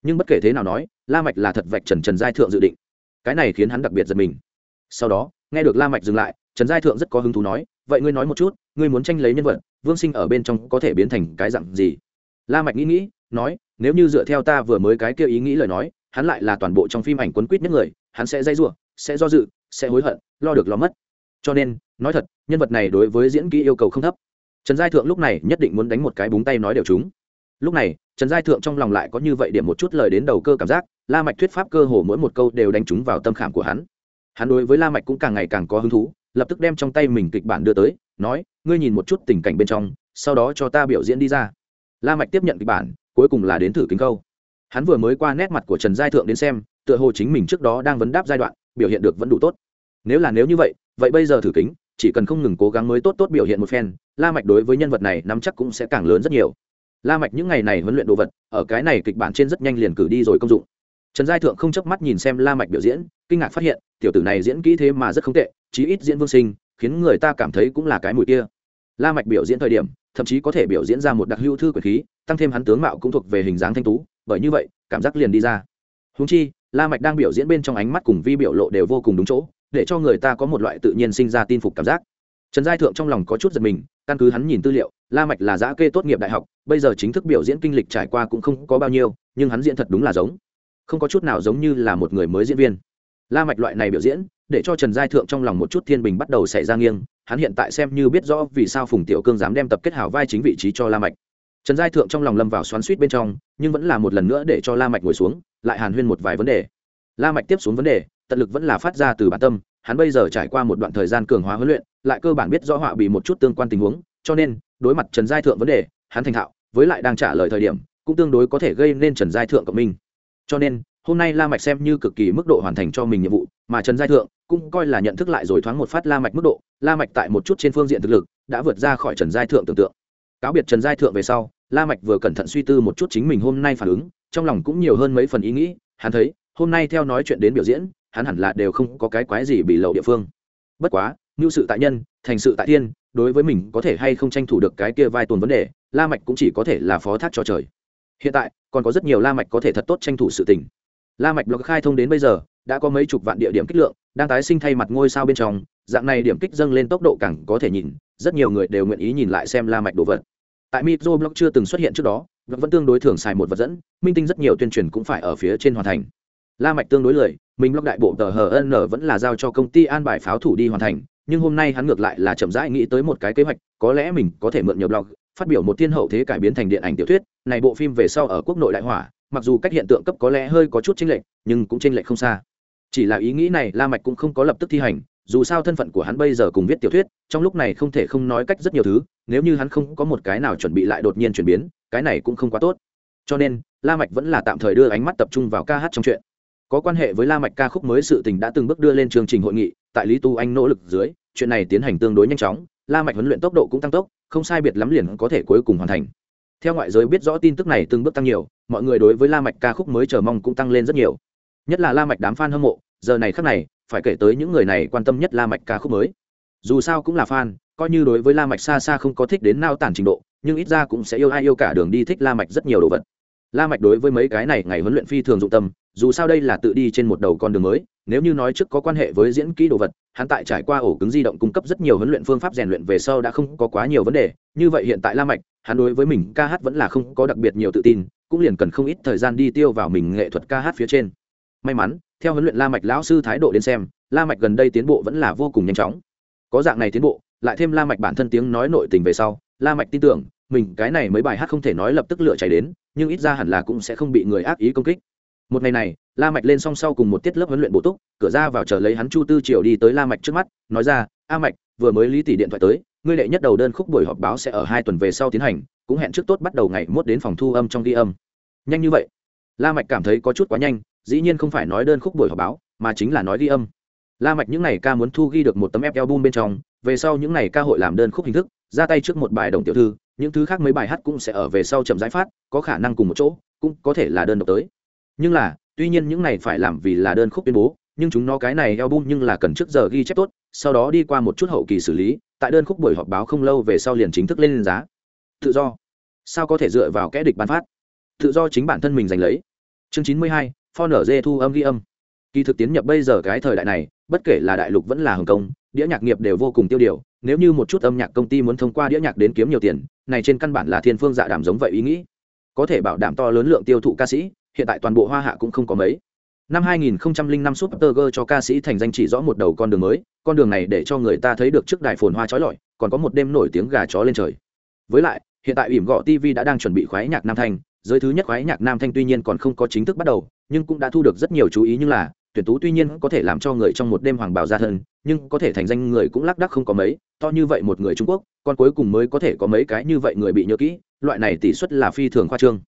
Nhưng bất kể thế nào nói, la mạch là thật vạch trần trần giai thượng dự định. Cái này khiến hắn đặc biệt giật mình. Sau đó, nghe được la mạch dừng lại, trần giai thượng rất có hứng thú nói, vậy ngươi nói một chút, ngươi muốn tranh lấy nhân vật, vương sinh ở bên trong có thể biến thành cái dạng gì? La mạch nghĩ nghĩ, nói, nếu như dựa theo ta vừa mới cái kia ý nghĩ lời nói, hắn lại là toàn bộ trong phim ảnh quấn quýt nhất người, hắn sẽ dây dưa sẽ do dự, sẽ hối hận, lo được lo mất. Cho nên, nói thật, nhân vật này đối với diễn kỹ yêu cầu không thấp trần giai thượng lúc này nhất định muốn đánh một cái búng tay nói đều chúng. Lúc này, trần giai thượng trong lòng lại có như vậy điểm một chút lời đến đầu cơ cảm giác, la mạch thuyết pháp cơ hồ mỗi một câu đều đánh trúng vào tâm khảm của hắn. Hắn đối với la mạch cũng càng ngày càng có hứng thú, lập tức đem trong tay mình kịch bản đưa tới, nói, ngươi nhìn một chút tình cảnh bên trong, sau đó cho ta biểu diễn đi ra. La mạch tiếp nhận kịch bản, cuối cùng là đến thử kính câu. Hắn vừa mới qua nét mặt của trần giai thượng đến xem, tựa hồ chính mình trước đó đang vấn đáp giai đoạn, biểu hiện được vẫn đủ tốt. Nếu là nếu như vậy vậy bây giờ thử kính chỉ cần không ngừng cố gắng mới tốt tốt biểu hiện một phen, la mạch đối với nhân vật này nắm chắc cũng sẽ càng lớn rất nhiều. La mạch những ngày này huấn luyện đồ vật, ở cái này kịch bản trên rất nhanh liền cử đi rồi công dụng. Trần giai thượng không chớp mắt nhìn xem la mạch biểu diễn, kinh ngạc phát hiện, tiểu tử này diễn kỹ thế mà rất không tệ, chí ít diễn vương sinh, khiến người ta cảm thấy cũng là cái mùi kia. La mạch biểu diễn thời điểm, thậm chí có thể biểu diễn ra một đặc lưu thư quyền khí, tăng thêm hắn tướng mạo cũng thuộc về hình dáng thanh tú, bởi như vậy, cảm giác liền đi ra. Huống chi, la mạch đang biểu diễn bên trong ánh mắt cùng vi biểu lộ đều vô cùng đúng chỗ để cho người ta có một loại tự nhiên sinh ra tin phục cảm giác. Trần giai thượng trong lòng có chút giật mình, căn cứ hắn nhìn tư liệu, la mạch là giã kê tốt nghiệp đại học, bây giờ chính thức biểu diễn kinh lịch trải qua cũng không có bao nhiêu, nhưng hắn diễn thật đúng là giống. Không có chút nào giống như là một người mới diễn viên. La mạch loại này biểu diễn, để cho trần giai thượng trong lòng một chút thiên bình bắt đầu xảy ra nghiêng, hắn hiện tại xem như biết rõ vì sao phùng tiểu cương dám đem tập kết hảo vai chính vị trí cho la mạch. Trần giai thượng trong lòng lâm vào xoắn suýt bên trong, nhưng vẫn là một lần nữa để cho la mạch ngồi xuống, lại hàn huyên một vài vấn đề. La mạch tiếp xuống vấn đề tận lực vẫn là phát ra từ bản tâm, hắn bây giờ trải qua một đoạn thời gian cường hóa huấn luyện, lại cơ bản biết rõ họa bị một chút tương quan tình huống, cho nên, đối mặt trần giai thượng vấn đề, hắn thành thạo, với lại đang trả lời thời điểm, cũng tương đối có thể gây nên trần giai thượng cộng minh. Cho nên, hôm nay la mạch xem như cực kỳ mức độ hoàn thành cho mình nhiệm vụ, mà trần giai thượng cũng coi là nhận thức lại rồi thoáng một phát la mạch mức độ, la mạch tại một chút trên phương diện thực lực, đã vượt ra khỏi trần giai thượng tưởng tượng. Cáo biệt trần giai thượng về sau, la mạch vừa cẩn thận suy tư một chút chính mình hôm nay phản ứng, trong lòng cũng nhiều hơn mấy phần ý nghĩ, hắn thấy, hôm nay theo nói chuyện đến biểu diễn hắn hẳn là đều không có cái quái gì bị lậu địa phương. Bất quá như sự tại nhân, thành sự tại thiên, đối với mình có thể hay không tranh thủ được cái kia vai tuần vấn đề, la mạch cũng chỉ có thể là phó thác cho trời. Hiện tại, còn có rất nhiều la mạch có thể thật tốt tranh thủ sự tình. La mạch blog khai thông đến bây giờ, đã có mấy chục vạn địa điểm kích lượng, đang tái sinh thay mặt ngôi sao bên trong, dạng này điểm kích dâng lên tốc độ càng có thể nhìn, rất nhiều người đều nguyện ý nhìn lại xem la mạch đồ vật. Tại micro blog chưa từng xuất hiện trước đó, vẫn tương đối thường xài một vật dẫn, minh tinh rất nhiều tuyên truyền cũng phải ở phía trên hoàn thành la mạch tương đối lười, mình lóc đại bộ tờ hn vẫn là giao cho công ty an bài pháo thủ đi hoàn thành, nhưng hôm nay hắn ngược lại là chậm rãi nghĩ tới một cái kế hoạch, có lẽ mình có thể mượn nhiều blog, phát biểu một thiên hậu thế cải biến thành điện ảnh tiểu thuyết, này bộ phim về sau ở quốc nội đại hỏa, mặc dù cách hiện tượng cấp có lẽ hơi có chút chênh lệch, nhưng cũng chênh lệch không xa. Chỉ là ý nghĩ này, la mạch cũng không có lập tức thi hành, dù sao thân phận của hắn bây giờ cùng viết tiểu thuyết, trong lúc này không thể không nói cách rất nhiều thứ, nếu như hắn không có một cái nào chuẩn bị lại đột nhiên chuyển biến, cái này cũng không quá tốt. Cho nên, la mạch vẫn là tạm thời đưa ánh mắt tập trung vào ca hát trong chuyện có quan hệ với la mạch ca khúc mới sự tình đã từng bước đưa lên chương trình hội nghị, tại lý tu anh nỗ lực dưới, chuyện này tiến hành tương đối nhanh chóng, la mạch huấn luyện tốc độ cũng tăng tốc, không sai biệt lắm liền có thể cuối cùng hoàn thành. Theo ngoại giới biết rõ tin tức này từng bước tăng nhiều, mọi người đối với la mạch ca khúc mới chờ mong cũng tăng lên rất nhiều. Nhất là la mạch đám fan hâm mộ, giờ này khắc này, phải kể tới những người này quan tâm nhất la mạch ca khúc mới. Dù sao cũng là fan, coi như đối với la mạch xa xa không có thích đến nao tản trình độ, nhưng ít ra cũng sẽ yêu ai yêu cả đường đi thích la mạch rất nhiều đồ vật la mạch đối với mấy cái này ngày huấn luyện phi thường dụng tâm, dù sao đây là tự đi trên một đầu con đường mới, nếu như nói trước có quan hệ với diễn kỹ đồ vật, hắn tại trải qua ổ cứng di động cung cấp rất nhiều huấn luyện phương pháp rèn luyện về sau đã không có quá nhiều vấn đề, như vậy hiện tại la mạch, hắn đối với mình ca hát vẫn là không có đặc biệt nhiều tự tin, cũng liền cần không ít thời gian đi tiêu vào mình nghệ thuật ca hát phía trên. May mắn, theo huấn luyện la mạch lão sư thái độ đến xem, la mạch gần đây tiến bộ vẫn là vô cùng nhanh chóng. Có dạng này tiến bộ, lại thêm la mạch bản thân tiếng nói nội tình về sau, la mạch tin tưởng mình cái này mấy bài hát không thể nói lập tức lựa chạy đến, nhưng ít ra hẳn là cũng sẽ không bị người ác ý công kích. Một ngày này, la mạch lên song sau cùng một tiết lớp huấn luyện bổ túc, cửa ra vào chờ lấy hắn chu tư triều đi tới la mạch trước mắt, nói ra, a mạch, vừa mới lý tỷ điện thoại tới, ngươi đệ nhất đầu đơn khúc buổi họp báo sẽ ở hai tuần về sau tiến hành, cũng hẹn trước tốt bắt đầu ngày mốt đến phòng thu âm trong ghi âm. Nhanh như vậy? La mạch cảm thấy có chút quá nhanh, dĩ nhiên không phải nói đơn khúc buổi họp báo, mà chính là nói ghi âm. La mạch những ngày ca muốn thu ghi được một tấm ép album bên trong, về sau những ngày ca hội làm đơn khúc hình thức, ra tay trước một bài đồng tiểu thư những thứ khác mấy bài hát cũng sẽ ở về sau chậm giải phát, có khả năng cùng một chỗ, cũng có thể là đơn độc tới. Nhưng là, tuy nhiên những này phải làm vì là đơn khúc tuyên bố, nhưng chúng nó cái này album nhưng là cần trước giờ ghi chép tốt, sau đó đi qua một chút hậu kỳ xử lý, tại đơn khúc buổi họp báo không lâu về sau liền chính thức lên giá. Tự do. Sao có thể dựa vào kẽ địch bán phát? Tự do chính bản thân mình giành lấy. Chương chín mươi hai phon ở dê thu âm ghi âm. Kỳ thực tiến nhập bây giờ cái thời đại này, bất kể là đại lục vẫn là hồng kông đĩa nhạc nghiệp đều vô cùng tiêu điều nếu như một chút âm nhạc công ty muốn thông qua đĩa nhạc đến kiếm nhiều tiền này trên căn bản là thiên phương dạ đảm giống vậy ý nghĩ có thể bảo đảm to lớn lượng tiêu thụ ca sĩ hiện tại toàn bộ hoa hạ cũng không có mấy năm 2005 Super cho ca sĩ thành danh chỉ rõ một đầu con đường mới, con đường này để cho người ta thấy được trước đài phồn hoa trói lọi, còn có một đêm nổi tiếng gà chó lên trời. Với lại, hiện tại ỉm gọ TV đã đang chuẩn bị khoái nhạc nam thanh, giới thứ nhất khoái nhạc nam thanh tuy nhiên còn không có chính thức bắt đầu, nhưng cũng đã thu được rất nhiều chú ý như là, tuyển tú tuy nhiên có thể làm cho người trong một đêm hoàng bảo ra thân, nhưng có thể thành danh người cũng lác đác không có mấy, to như vậy một người Trung Quốc, còn cuối cùng mới có thể có mấy cái như vậy người bị nhớ kỹ, loại này tỷ suất là phi thường khoa trương.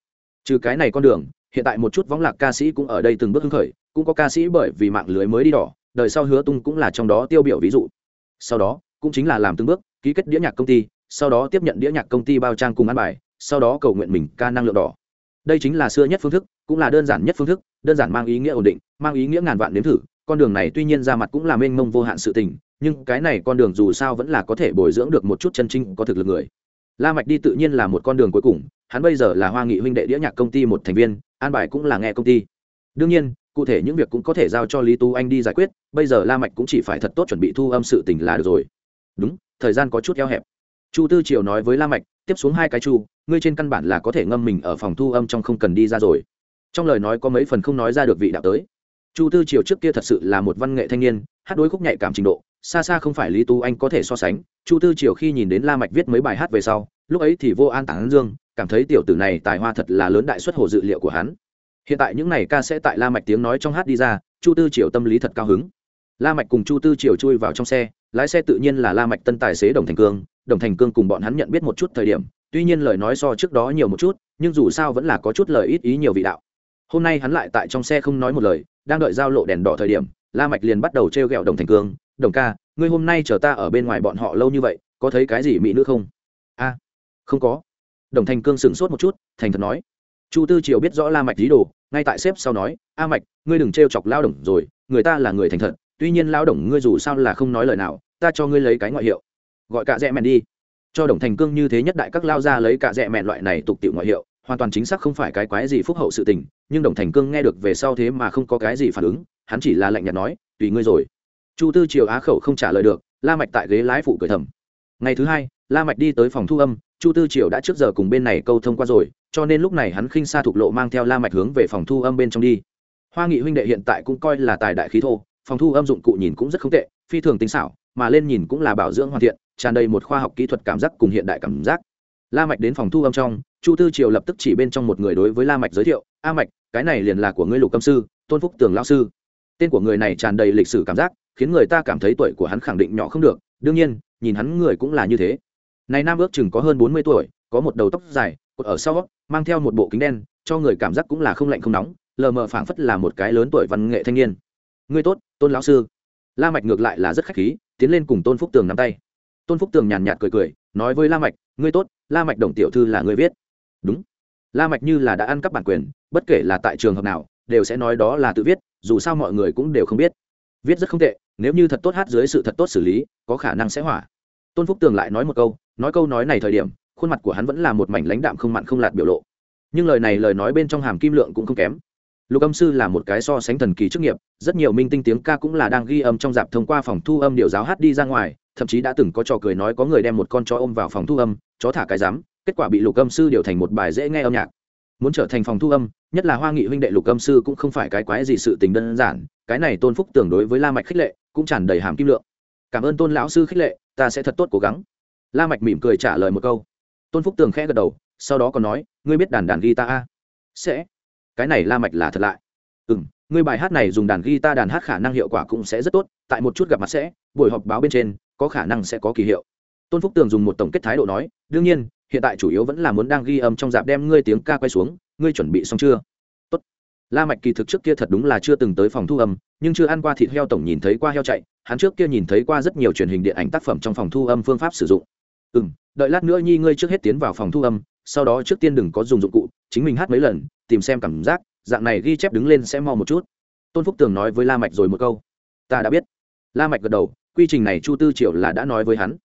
Trừ cái này con đường, hiện tại một chút võng lạc ca sĩ cũng ở đây từng bước hứng khởi cũng có ca sĩ bởi vì mạng lưới mới đi đỏ đời sau hứa tung cũng là trong đó tiêu biểu ví dụ sau đó cũng chính là làm từng bước ký kết đĩa nhạc công ty sau đó tiếp nhận đĩa nhạc công ty bao trang cùng ăn bài sau đó cầu nguyện mình ca năng lượng đỏ đây chính là xưa nhất phương thức cũng là đơn giản nhất phương thức đơn giản mang ý nghĩa ổn định mang ý nghĩa ngàn vạn nếm thử con đường này tuy nhiên ra mặt cũng là mênh mông vô hạn sự tình, nhưng cái này con đường dù sao vẫn là có thể bồi dưỡng được một chút chân trinh có thực lực người. La mạch đi tự nhiên là một con đường cuối cùng, hắn bây giờ là hoa nghị huynh đệ đĩa nhạc công ty một thành viên, an bài cũng là nghe công ty. Đương nhiên, cụ thể những việc cũng có thể giao cho lý tú anh đi giải quyết, bây giờ la mạch cũng chỉ phải thật tốt chuẩn bị thu âm sự tình là được rồi. Đúng, thời gian có chút eo hẹp. Chu tư triều nói với la mạch, tiếp xuống hai cái chu, ngươi trên căn bản là có thể ngâm mình ở phòng thu âm trong không cần đi ra rồi. Trong lời nói có mấy phần không nói ra được vị đạo tới chu tư triều trước kia thật sự là một văn nghệ thanh niên, hát đối khúc nhạy cảm trình độ, xa xa không phải lý tú anh có thể so sánh. Chu tư triều khi nhìn đến la mạch viết mấy bài hát về sau, lúc ấy thì vô an tảng dương, cảm thấy tiểu tử này tài hoa thật là lớn đại xuất hồ dự liệu của hắn. Hiện tại những này ca sẽ tại la mạch tiếng nói trong hát đi ra, chu tư triều tâm lý thật cao hứng. La mạch cùng chu tư triều chui vào trong xe, lái xe tự nhiên là la mạch tân tài xế đồng thành cương, đồng thành cương cùng bọn hắn nhận biết một chút thời điểm, tuy nhiên lời nói so trước đó nhiều một chút, nhưng dù sao vẫn là có chút lời ít ý nhiều vị đạo. Hôm nay hắn lại tại trong xe không nói một lời đang đợi giao lộ đèn đỏ thời điểm, la mạch liền bắt đầu treo gẹo đồng thành cương. Đồng ca, ngươi hôm nay chờ ta ở bên ngoài bọn họ lâu như vậy, có thấy cái gì mỹ nữ không? A, không có. Đồng thành cương sửng sốt một chút, thành thật nói. Chu tư triều biết rõ la mạch dí đồ, ngay tại xếp sau nói, a mạch, ngươi đừng treo chọc lao đồng rồi, người ta là người thành thật, tuy nhiên lao đồng ngươi dù sao là không nói lời nào, ta cho ngươi lấy cái ngoại hiệu, gọi cả rẽ mèn đi. Cho đồng thành cương như thế nhất đại các lao ra lấy cả rẽ mèn loại này tục tiệu ngoại hiệu hoàn toàn chính xác không phải cái quái gì phúc hậu sự tình, nhưng đồng thành cương nghe được về sau thế mà không có cái gì phản ứng, hắn chỉ là lạnh nhạt nói, tùy ngươi rồi. Chu tư triều á khẩu không trả lời được, la mạch tại ghế lái phụ cười thầm. Ngày thứ hai, la mạch đi tới phòng thu âm, chu tư triều đã trước giờ cùng bên này câu thông qua rồi, cho nên lúc này hắn khinh xa thục lộ mang theo la mạch hướng về phòng thu âm bên trong đi. Hoa nghị huynh đệ hiện tại cũng coi là tài đại khí thô, phòng thu âm dụng cụ nhìn cũng rất không tệ, phi thường tinh xảo, mà lên nhìn cũng là bảo dưỡng hoàn thiện, tràn đầy một khoa học kỹ thuật cảm giác cùng hiện đại cảm giác la mạch đến phòng thu âm trong, chu tư triều lập tức chỉ bên trong một người đối với la mạch giới thiệu, a mạch, cái này liền là của ngươi lục âm sư, tôn phúc tường lão sư. Tên của người này tràn đầy lịch sử cảm giác, khiến người ta cảm thấy tuổi của hắn khẳng định nhỏ không được, đương nhiên, nhìn hắn người cũng là như thế. Này nam ước chừng có hơn bốn mươi tuổi, có một đầu tóc dài, cột ở sau, mang theo một bộ kính đen, cho người cảm giác cũng là không lạnh không nóng, lờ mờ phảng phất là một cái lớn tuổi văn nghệ thanh niên. Ngươi tốt, tôn lão sư. La mạch ngược lại là rất khách khí, tiến lên cùng tôn phúc tường nắm tay. Tôn phúc tường nhàn nhạt cười cười, nói với la mạch, ngươi tốt la mạch đồng tiểu thư là người viết. Đúng. La mạch như là đã ăn cắp bản quyền, bất kể là tại trường hợp nào, đều sẽ nói đó là tự viết, dù sao mọi người cũng đều không biết. Viết rất không tệ, nếu như thật tốt hát dưới sự thật tốt xử lý, có khả năng sẽ hỏa. Tôn phúc tường lại nói một câu, nói câu nói này thời điểm, khuôn mặt của hắn vẫn là một mảnh lãnh đạm không mặn không lạt biểu lộ. Nhưng lời này lời nói bên trong hàm kim lượng cũng không kém. Lục âm sư là một cái so sánh thần kỳ chức nghiệp, rất nhiều minh tinh tiếng ca cũng là đang ghi âm trong dạp thông qua phòng thu âm điều giáo hát đi ra ngoài thậm chí đã từng có trò cười nói có người đem một con chó ôm vào phòng thu âm chó thả cái giám kết quả bị lục âm sư điều thành một bài dễ nghe âm nhạc. Muốn trở thành phòng thu âm nhất là hoa nghị huynh đệ lục âm sư cũng không phải cái quái gì sự tình đơn giản cái này tôn phúc tưởng đối với la mạch khích lệ cũng tràn đầy hàm kim lượng. Cảm ơn tôn lão sư khích lệ ta sẽ thật tốt cố gắng. La mạch mỉm cười trả lời một câu. Tôn phúc tường khẽ gật đầu sau đó còn nói ngươi biết đàn đàn guitar a? Sẽ. Cái này la mạch là thật lại. Ừm, ngươi bài hát này dùng đàn guitar đàn hát khả năng hiệu quả cũng sẽ rất tốt tại một chút gặp mặt sẽ buổi họp báo bên trên có khả năng sẽ có kỳ hiệu. Tôn phúc tường dùng một tổng kết thái độ nói, đương nhiên, hiện tại chủ yếu vẫn là muốn đang ghi âm trong dạp đem ngươi tiếng ca quay xuống, ngươi chuẩn bị xong chưa? Tốt. La mạch kỳ thực trước kia thật đúng là chưa từng tới phòng thu âm, nhưng chưa ăn qua thịt heo tổng nhìn thấy qua heo chạy, hắn trước kia nhìn thấy qua rất nhiều truyền hình điện ảnh tác phẩm trong phòng thu âm phương pháp sử dụng. Ừ đợi lát nữa nhi ngươi trước hết tiến vào phòng thu âm, sau đó trước tiên đừng có dùng dụng cụ, chính mình hát mấy lần, tìm xem cảm giác, dạng này ghi chép đứng lên sẽ mau một chút. Tôn phúc tường nói với la mạch rồi một câu. Ta đã biết. La mạch gật đầu quy trình này chu tư triều là đã nói với hắn.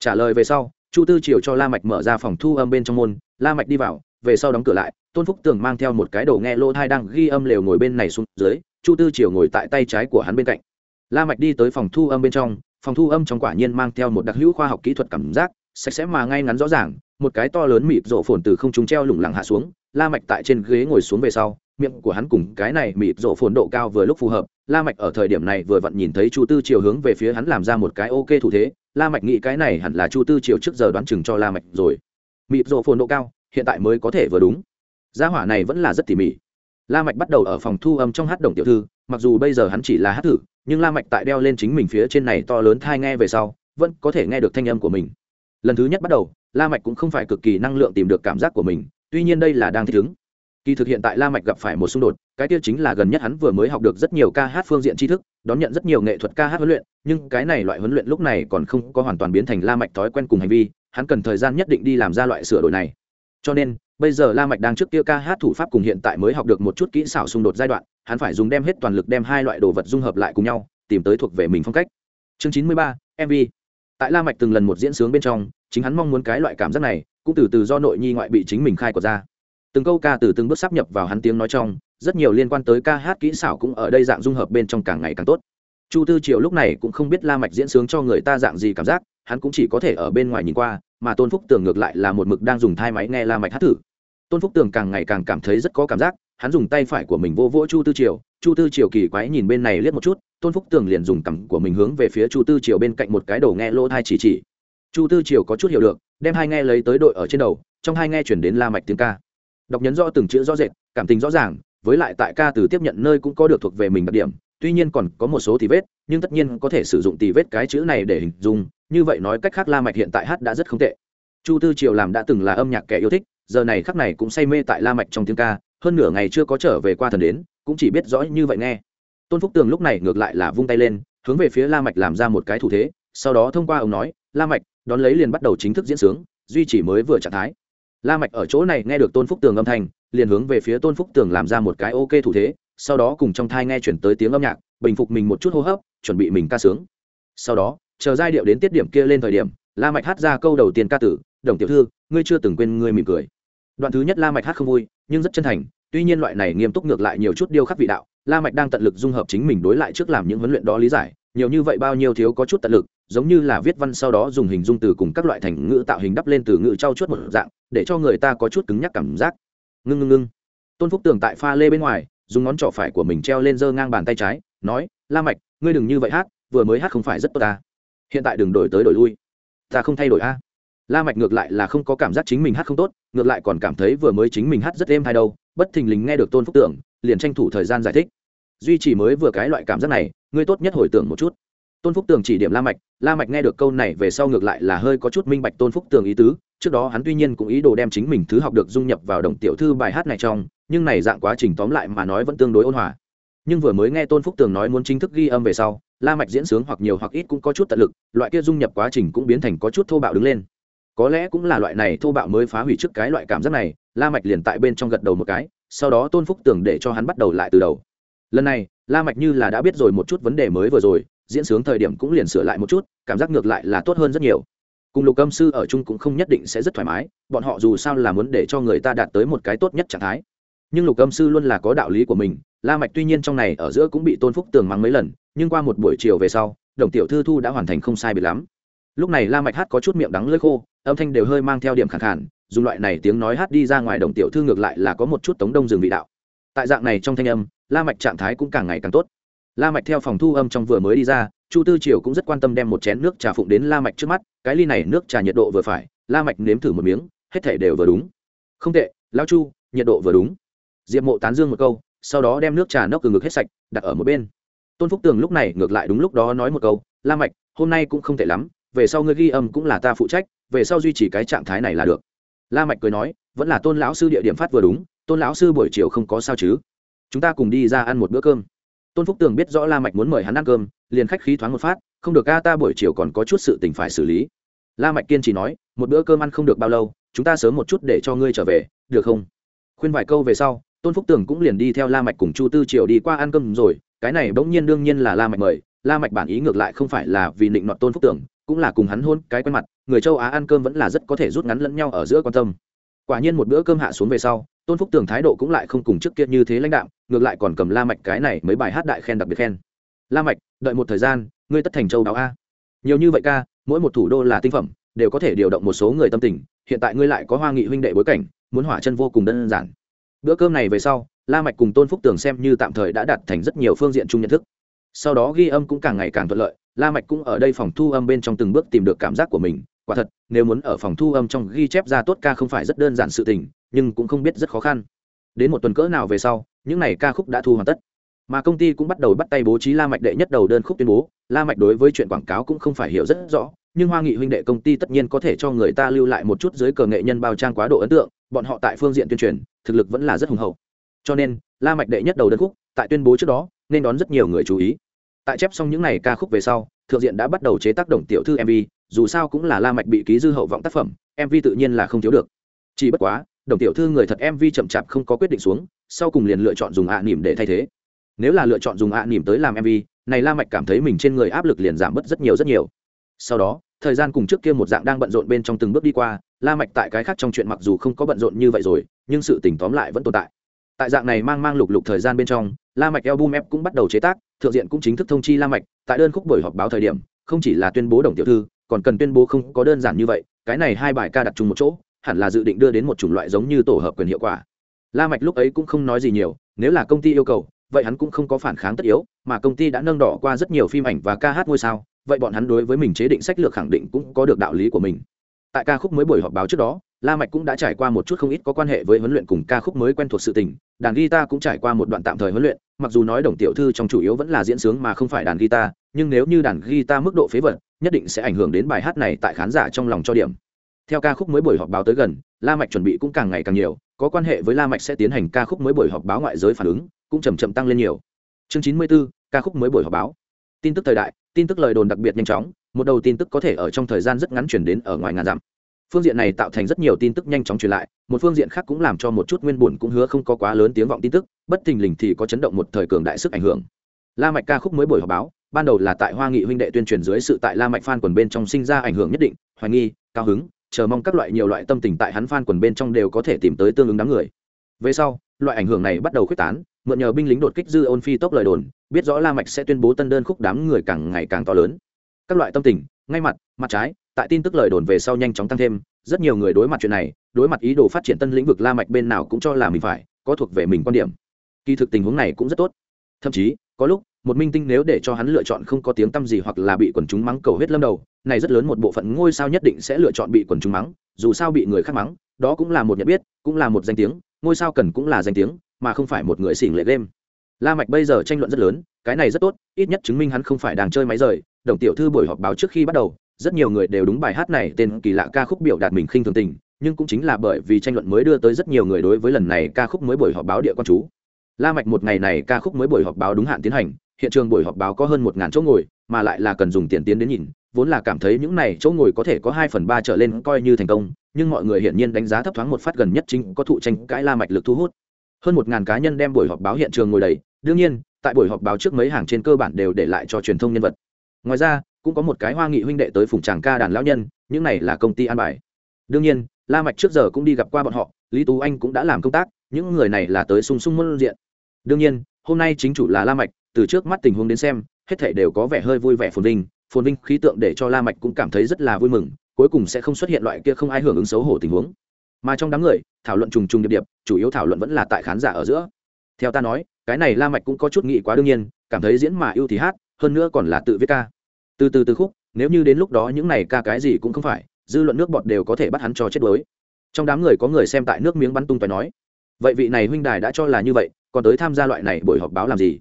Trả lời về sau, chu tư triều cho la mạch mở ra phòng thu âm bên trong môn, la mạch đi vào, về sau đóng cửa lại, tôn phúc tường mang theo một cái đầu nghe lô thai đang ghi âm lều ngồi bên này xuống dưới, chu tư triều ngồi tại tay trái của hắn bên cạnh. La mạch đi tới phòng thu âm bên trong, phòng thu âm trong quả nhiên mang theo một đặc hữu khoa học kỹ thuật cảm giác, sạch sẽ mà ngay ngắn rõ ràng, một cái to lớn mịt rộ phồn từ không trung treo lủng lẳng hạ xuống, la mạch tại trên ghế ngồi xuống về sau, miệng của hắn cùng cái này mịt rộ phồn độ cao vừa lúc phù hợp la mạch ở thời điểm này vừa vặn nhìn thấy chu tư triều hướng về phía hắn làm ra một cái ok thủ thế. La mạch nghĩ cái này hẳn là chu tư triều trước giờ đoán chừng cho la mạch rồi. Mịp rộ phồn độ cao, hiện tại mới có thể vừa đúng. Gia hỏa này vẫn là rất tỉ mỉ. La mạch bắt đầu ở phòng thu âm trong hát đồng tiểu thư, mặc dù bây giờ hắn chỉ là hát thử, nhưng la mạch tại đeo lên chính mình phía trên này to lớn thai nghe về sau, vẫn có thể nghe được thanh âm của mình. Lần thứ nhất bắt đầu, la mạch cũng không phải cực kỳ năng lượng tìm được cảm giác của mình, tuy nhiên đây là đang thích ứng kỳ thực hiện tại la mạch gặp phải một xung đột, cái tiêu chính là gần nhất hắn vừa mới học được rất nhiều ca hát phương diện tri thức, đón nhận rất nhiều nghệ thuật ca hát huấn luyện, nhưng cái này loại huấn luyện lúc này còn không có hoàn toàn biến thành la mạch thói quen cùng hành vi, hắn cần thời gian nhất định đi làm ra loại sửa đổi này. Cho nên, bây giờ la mạch đang trước kia ca hát thủ pháp cùng hiện tại mới học được một chút kỹ xảo xung đột giai đoạn, hắn phải dùng đem hết toàn lực đem hai loại đồ vật dung hợp lại cùng nhau, tìm tới thuộc về mình phong cách. Chương chín mươi ba mv tại la mạch từng lần một diễn sướng bên trong, chính hắn mong muốn cái loại cảm giác này, cũng từ từ do nội nhi ngoại bị chính mình khai của ra từng câu ca từ từng bước sắp nhập vào hắn tiếng nói trong, rất nhiều liên quan tới ca hát kỹ xảo cũng ở đây dạng dung hợp bên trong càng ngày càng tốt. Chu tư triệu lúc này cũng không biết la mạch diễn sướng cho người ta dạng gì cảm giác, hắn cũng chỉ có thể ở bên ngoài nhìn qua, mà tôn phúc tường ngược lại là một mực đang dùng thai máy nghe la mạch hát thử. Tôn phúc tường càng ngày càng cảm thấy rất có cảm giác, hắn dùng tay phải của mình vô vỗ chu tư triều, chu tư triều kỳ quái nhìn bên này liếc một chút, tôn phúc tường liền dùng cằm của mình hướng về phía chu tư triều bên cạnh một cái đầu nghe lỗ thai chỉ chỉ. Chu tư triều có chút hiểu được, đem hai nghe lấy tới đội ở trên đầu, trong hai nghe chuyển đến la mạch tiếng ca đọc nhấn rõ từng chữ rõ rệt, cảm tình rõ ràng, với lại tại ca từ tiếp nhận nơi cũng có được thuộc về mình đặc điểm, tuy nhiên còn có một số tì vết, nhưng tất nhiên có thể sử dụng tì vết cái chữ này để hình dung, như vậy nói cách khác la mạch hiện tại hát đã rất không tệ. Chu tư triều làm đã từng là âm nhạc kẻ yêu thích, giờ này khắc này cũng say mê tại la mạch trong tiếng ca, hơn nửa ngày chưa có trở về qua thần đến, cũng chỉ biết rõ như vậy nghe. Tôn phúc tường lúc này ngược lại là vung tay lên, hướng về phía la mạch làm ra một cái thủ thế, sau đó thông qua ông nói, la mạch, đón lấy liền bắt đầu chính thức diễn sướng, duy trì mới vừa trạng thái la mạch ở chỗ này nghe được tôn phúc tường âm thanh, liền hướng về phía tôn phúc tường làm ra một cái ok thủ thế, sau đó cùng trong thai nghe chuyển tới tiếng âm nhạc, bình phục mình một chút hô hấp, chuẩn bị mình ca sướng. Sau đó, chờ giai điệu đến tiết điểm kia lên thời điểm, la mạch hát ra câu đầu tiên ca tử, đồng tiểu thư, ngươi chưa từng quên ngươi mỉm cười. Đoạn thứ nhất la mạch hát không vui, nhưng rất chân thành, tuy nhiên loại này nghiêm túc ngược lại nhiều chút điêu khắc vị đạo, la mạch đang tận lực dung hợp chính mình đối lại trước làm những huấn luyện đó lý giải, nhiều như vậy bao nhiêu thiếu có chút tận lực giống như là viết văn sau đó dùng hình dung từ cùng các loại thành ngữ tạo hình đắp lên từ ngữ trau chuốt một dạng, để cho người ta có chút cứng nhắc cảm giác. Ngưng ngưng ngưng. Tôn phúc tường tại pha lê bên ngoài, dùng ngón trỏ phải của mình treo lên giơ ngang bàn tay trái, nói, la mạch, ngươi đừng như vậy hát, vừa mới hát không phải rất tốt ta. Hiện tại đừng đổi tới đổi lui. Ta không thay đổi a. La mạch ngược lại là không có cảm giác chính mình hát không tốt, ngược lại còn cảm thấy vừa mới chính mình hát rất êm hay đâu. Bất thình lình nghe được tôn phúc tưởng liền tranh thủ thời gian giải thích. Duy chỉ mới vừa cái loại cảm giác này, ngươi tốt nhất hồi tưởng một chút tôn phúc tường chỉ điểm la mạch la mạch nghe được câu này về sau ngược lại là hơi có chút minh bạch tôn phúc tường ý tứ, trước đó hắn tuy nhiên cũng ý đồ đem chính mình thứ học được dung nhập vào đồng tiểu thư bài hát này trong, nhưng này dạng quá trình tóm lại mà nói vẫn tương đối ôn hòa. Nhưng vừa mới nghe tôn phúc tường nói muốn chính thức ghi âm về sau, la mạch diễn sướng hoặc nhiều hoặc ít cũng có chút tận lực, loại kia dung nhập quá trình cũng biến thành có chút thô bạo đứng lên. Có lẽ cũng là loại này thô bạo mới phá hủy trước cái loại cảm giác này, la mạch liền tại bên trong gật đầu một cái, sau đó tôn phúc tường để cho hắn bắt đầu lại từ đầu. Lần này, la mạch như là đã biết rồi một chút vấn đề mới vừa rồi diễn sướng thời điểm cũng liền sửa lại một chút, cảm giác ngược lại là tốt hơn rất nhiều. Cùng lục âm sư ở chung cũng không nhất định sẽ rất thoải mái, bọn họ dù sao là muốn để cho người ta đạt tới một cái tốt nhất trạng thái. Nhưng lục âm sư luôn là có đạo lý của mình, la mạch tuy nhiên trong này ở giữa cũng bị tôn phúc tường mắng mấy lần, nhưng qua một buổi chiều về sau, đồng tiểu thư thu đã hoàn thành không sai biệt lắm. Lúc này la mạch hát có chút miệng đắng lưỡi khô, âm thanh đều hơi mang theo điểm khẳng khàn, dùng loại này tiếng nói hát đi ra ngoài đồng tiểu thư ngược lại là có một chút tống đông dừng vị đạo. Tại dạng này trong thanh âm, la mạch trạng thái cũng càng ngày càng tốt la mạch theo phòng thu âm trong vừa mới đi ra, chu tư triều cũng rất quan tâm đem một chén nước trà phụng đến la mạch trước mắt, cái ly này nước trà nhiệt độ vừa phải, la mạch nếm thử một miếng, hết thể đều vừa đúng. Không tệ, lão chu, nhiệt độ vừa đúng. Diệp mộ tán dương một câu, sau đó đem nước trà nốc từ ngực hết sạch, đặt ở một bên. Tôn phúc tường lúc này ngược lại đúng lúc đó nói một câu, la mạch, hôm nay cũng không tệ lắm, về sau ngươi ghi âm cũng là ta phụ trách, về sau duy trì cái trạng thái này là được. La mạch cười nói, vẫn là tôn lão sư địa điểm phát vừa đúng, tôn lão sư buổi chiều không có sao chứ. Chúng ta cùng đi ra ăn một bữa cơm tôn phúc tường biết rõ la mạch muốn mời hắn ăn cơm, liền khách khí thoáng một phát, không được ca ta buổi chiều còn có chút sự tình phải xử lý. La mạch kiên trì nói, một bữa cơm ăn không được bao lâu, chúng ta sớm một chút để cho ngươi trở về, được không? Khuyên vài câu về sau, tôn phúc tường cũng liền đi theo la mạch cùng chu tư triều đi qua ăn cơm rồi, cái này bỗng nhiên đương nhiên là la mạch mời, la mạch bản ý ngược lại không phải là vì định nọt tôn phúc tường, cũng là cùng hắn hôn cái quen mặt, người châu á ăn cơm vẫn là rất có thể rút ngắn lẫn nhau ở giữa quan tâm. Quả nhiên một bữa cơm hạ xuống về sau tôn phúc tường thái độ cũng lại không cùng trước kia như thế lãnh đạo ngược lại còn cầm la mạch cái này mấy bài hát đại khen đặc biệt khen. La mạch, đợi một thời gian, ngươi tất thành châu đáo a. Nhiều như vậy ca, mỗi một thủ đô là tinh phẩm, đều có thể điều động một số người tâm tình, hiện tại ngươi lại có hoa nghị huynh đệ bối cảnh, muốn hỏa chân vô cùng đơn giản. Bữa cơm này về sau, la mạch cùng tôn phúc tường xem như tạm thời đã đạt thành rất nhiều phương diện chung nhận thức. Sau đó ghi âm cũng càng ngày càng thuận lợi, la mạch cũng ở đây phòng thu âm bên trong từng bước tìm được cảm giác của mình quả thật, nếu muốn ở phòng thu âm trong ghi chép ra tốt ca không phải rất đơn giản sự tình, nhưng cũng không biết rất khó khăn. Đến một tuần cỡ nào về sau, những này ca khúc đã thu hoàn tất. Mà công ty cũng bắt đầu bắt tay bố trí la mạch đệ nhất đầu đơn khúc tuyên bố. La mạch đối với chuyện quảng cáo cũng không phải hiểu rất rõ, nhưng hoa nghị huynh đệ công ty tất nhiên có thể cho người ta lưu lại một chút dưới cờ nghệ nhân bao trang quá độ ấn tượng, bọn họ tại phương diện tuyên truyền, thực lực vẫn là rất hùng hậu. Cho nên, la mạch đệ nhất đầu đơn khúc, tại tuyên bố trước đó, nên đón rất nhiều người chú ý tại chép xong những này ca khúc về sau, thượng diện đã bắt đầu chế tác đồng tiểu thư mv dù sao cũng là la mạch bị ký dư hậu vọng tác phẩm mv tự nhiên là không thiếu được. Chỉ bất quá, đồng tiểu thư người thật mv chậm chạp không có quyết định xuống, sau cùng liền lựa chọn dùng ạ à nỉm để thay thế. Nếu là lựa chọn dùng ạ à nỉm tới làm mv này la mạch cảm thấy mình trên người áp lực liền giảm bớt rất nhiều rất nhiều. Sau đó, thời gian cùng trước kia một dạng đang bận rộn bên trong từng bước đi qua, la mạch tại cái khác trong chuyện mặc dù không có bận rộn như vậy rồi, nhưng sự tỉnh tóm lại vẫn tồn tại. Tại dạng này mang mang lục lục thời gian bên trong la mạch album ép cũng bắt đầu chế tác, thượng diện cũng chính thức thông chi la mạch, tại đơn khúc buổi họp báo thời điểm, không chỉ là tuyên bố đồng tiểu thư, còn cần tuyên bố không có đơn giản như vậy, cái này hai bài ca đặt chung một chỗ, hẳn là dự định đưa đến một chủng loại giống như tổ hợp quyền hiệu quả. La mạch lúc ấy cũng không nói gì nhiều, nếu là công ty yêu cầu, vậy hắn cũng không có phản kháng tất yếu, mà công ty đã nâng đỏ qua rất nhiều phim ảnh và ca hát ngôi sao, vậy bọn hắn đối với mình chế định sách lược khẳng định cũng có được đạo lý của mình. Tại ca khúc mới buổi họp báo trước đó la mạch cũng đã trải qua một chút không ít có quan hệ với huấn luyện cùng ca khúc mới quen thuộc sự tình đàn guitar cũng trải qua một đoạn tạm thời huấn luyện mặc dù nói đồng tiểu thư trong chủ yếu vẫn là diễn sướng mà không phải đàn guitar nhưng nếu như đàn guitar mức độ phế vật nhất định sẽ ảnh hưởng đến bài hát này tại khán giả trong lòng cho điểm. Theo ca khúc mới buổi họp báo tới gần la mạch chuẩn bị cũng càng ngày càng nhiều có quan hệ với la mạch sẽ tiến hành ca khúc mới buổi họp báo ngoại giới phản ứng cũng chậm chậm tăng lên nhiều. Chương chín mươi 94, ca khúc mới buổi họp báo. Tin tức thời đại tin tức lời đồn đặc biệt nhanh chóng một đầu tin tức có thể ở trong thời gian rất ngắn truyền đến ở ngoài ngàn dặm phương diện này tạo thành rất nhiều tin tức nhanh chóng truyền lại, một phương diện khác cũng làm cho một chút nguyên buồn cũng hứa không có quá lớn tiếng vọng tin tức, bất thình lình thì có chấn động một thời cường đại sức ảnh hưởng. La mạch ca khúc mới buổi họp báo, ban đầu là tại hoa nghị huynh đệ tuyên truyền dưới sự tại la mạch fan quần bên trong sinh ra ảnh hưởng nhất định, hoài nghi, cao hứng, chờ mong các loại nhiều loại tâm tình tại hắn fan quần bên trong đều có thể tìm tới tương ứng đám người. Về sau, loại ảnh hưởng này bắt đầu khuếch tán, mượn nhờ binh lính đột kích dư ôn phi tốc lời đồn, biết rõ la mạch sẽ tuyên bố tân đơn khúc đám người càng ngày càng to lớn. Các loại tâm tình, ngay mặt mặt trái tại tin tức lời đồn về sau nhanh chóng tăng thêm, rất nhiều người đối mặt chuyện này, đối mặt ý đồ phát triển tân lĩnh vực la mạch bên nào cũng cho là mình phải, có thuộc về mình quan điểm. Kỳ thực tình huống này cũng rất tốt. Thậm chí, có lúc, một minh tinh nếu để cho hắn lựa chọn không có tiếng tăm gì hoặc là bị quần chúng mắng cầu hết lâm đầu, này rất lớn một bộ phận ngôi sao nhất định sẽ lựa chọn bị quần chúng mắng, dù sao bị người khác mắng, đó cũng là một nhận biết, cũng là một danh tiếng, ngôi sao cần cũng là danh tiếng, mà không phải một người xỉn lệ game. La mạch bây giờ tranh luận rất lớn, cái này rất tốt, ít nhất chứng minh hắn không phải đang chơi máy rời, đồng tiểu thư buổi họp báo trước khi bắt đầu rất nhiều người đều đúng bài hát này tên kỳ lạ ca khúc biểu đạt mình khinh thường tình, nhưng cũng chính là bởi vì tranh luận mới đưa tới rất nhiều người đối với lần này ca khúc mới buổi họp báo địa quan chú. La mạch một ngày này ca khúc mới buổi họp báo đúng hạn tiến hành, hiện trường buổi họp báo có hơn một ngàn chỗ ngồi, mà lại là cần dùng tiền tiến đến nhìn, vốn là cảm thấy những này chỗ ngồi có thể có hai phần ba trở lên coi như thành công, nhưng mọi người hiển nhiên đánh giá thấp thoáng một phát gần nhất chính có thụ tranh cãi la mạch lực thu hút. Hơn một ngàn cá nhân đem buổi họp báo hiện trường ngồi đầy, đương nhiên, tại buổi họp báo trước mấy hàng trên cơ bản đều để lại cho truyền thông nhân vật. Ngoài ra cũng có một cái hoa nghị huynh đệ tới phùng tràng ca đàn lão nhân, những này là công ty an bài. Đương nhiên, la mạch trước giờ cũng đi gặp qua bọn họ, lý tú anh cũng đã làm công tác, những người này là tới sung sung muôn diện. Đương nhiên, hôm nay chính chủ là la mạch, từ trước mắt tình huống đến xem, hết thảy đều có vẻ hơi vui vẻ phồn vinh phồn vinh khí tượng để cho la mạch cũng cảm thấy rất là vui mừng, cuối cùng sẽ không xuất hiện loại kia không ai hưởng ứng xấu hổ tình huống. Mà trong đám người, thảo luận trùng trùng điệp điệp, chủ yếu thảo luận vẫn là tại khán giả ở giữa. Theo ta nói, cái này la mạch cũng có chút nghĩ quá đương nhiên, cảm thấy diễn mà yêu thì hát, hơn nữa còn là tự viết ca từ từ từ khúc, nếu như đến lúc đó những này ca cái gì cũng không phải, dư luận nước bọt đều có thể bắt hắn cho chết đuối. Trong đám người có người xem tại nước miếng bắn tung phải nói, vậy vị này huynh đài đã cho là như vậy, còn tới tham gia loại này buổi họp báo làm gì?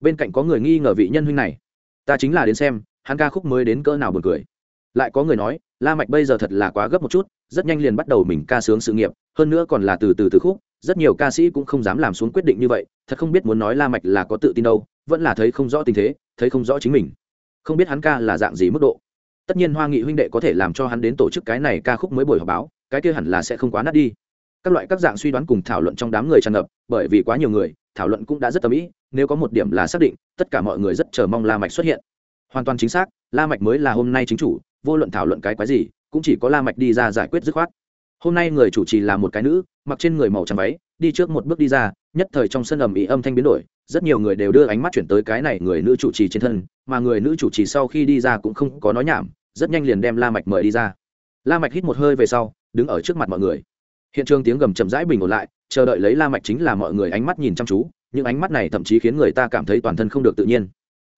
Bên cạnh có người nghi ngờ vị nhân huynh này, ta chính là đến xem, hắn ca khúc mới đến cỡ nào buồn cười. Lại có người nói, la mạch bây giờ thật là quá gấp một chút, rất nhanh liền bắt đầu mình ca sướng sự nghiệp, hơn nữa còn là từ từ từ khúc, rất nhiều ca sĩ cũng không dám làm xuống quyết định như vậy, thật không biết muốn nói la mạch là có tự tin đâu, vẫn là thấy không rõ tình thế, thấy không rõ chính mình không biết hắn ca là dạng gì mức độ. Tất nhiên hoa nghị huynh đệ có thể làm cho hắn đến tổ chức cái này ca khúc mới buổi họp báo, cái kia hẳn là sẽ không quá nát đi. Các loại các dạng suy đoán cùng thảo luận trong đám người tràn ngập, bởi vì quá nhiều người, thảo luận cũng đã rất tầm ý, nếu có một điểm là xác định, tất cả mọi người rất chờ mong la mạch xuất hiện. Hoàn toàn chính xác, la mạch mới là hôm nay chính chủ, vô luận thảo luận cái quái gì, cũng chỉ có la mạch đi ra giải quyết dứt khoát. Hôm nay người chủ trì là một cái nữ, mặc trên người màu trắng váy, đi trước một bước đi ra, nhất thời trong sân ầm ĩ âm thanh biến đổi rất nhiều người đều đưa ánh mắt chuyển tới cái này người nữ chủ trì trên thân, mà người nữ chủ trì sau khi đi ra cũng không có nói nhảm, rất nhanh liền đem la mạch mời đi ra. La mạch hít một hơi về sau, đứng ở trước mặt mọi người. Hiện trường tiếng gầm chậm rãi bình ổn lại, chờ đợi lấy la mạch chính là mọi người ánh mắt nhìn chăm chú, những ánh mắt này thậm chí khiến người ta cảm thấy toàn thân không được tự nhiên.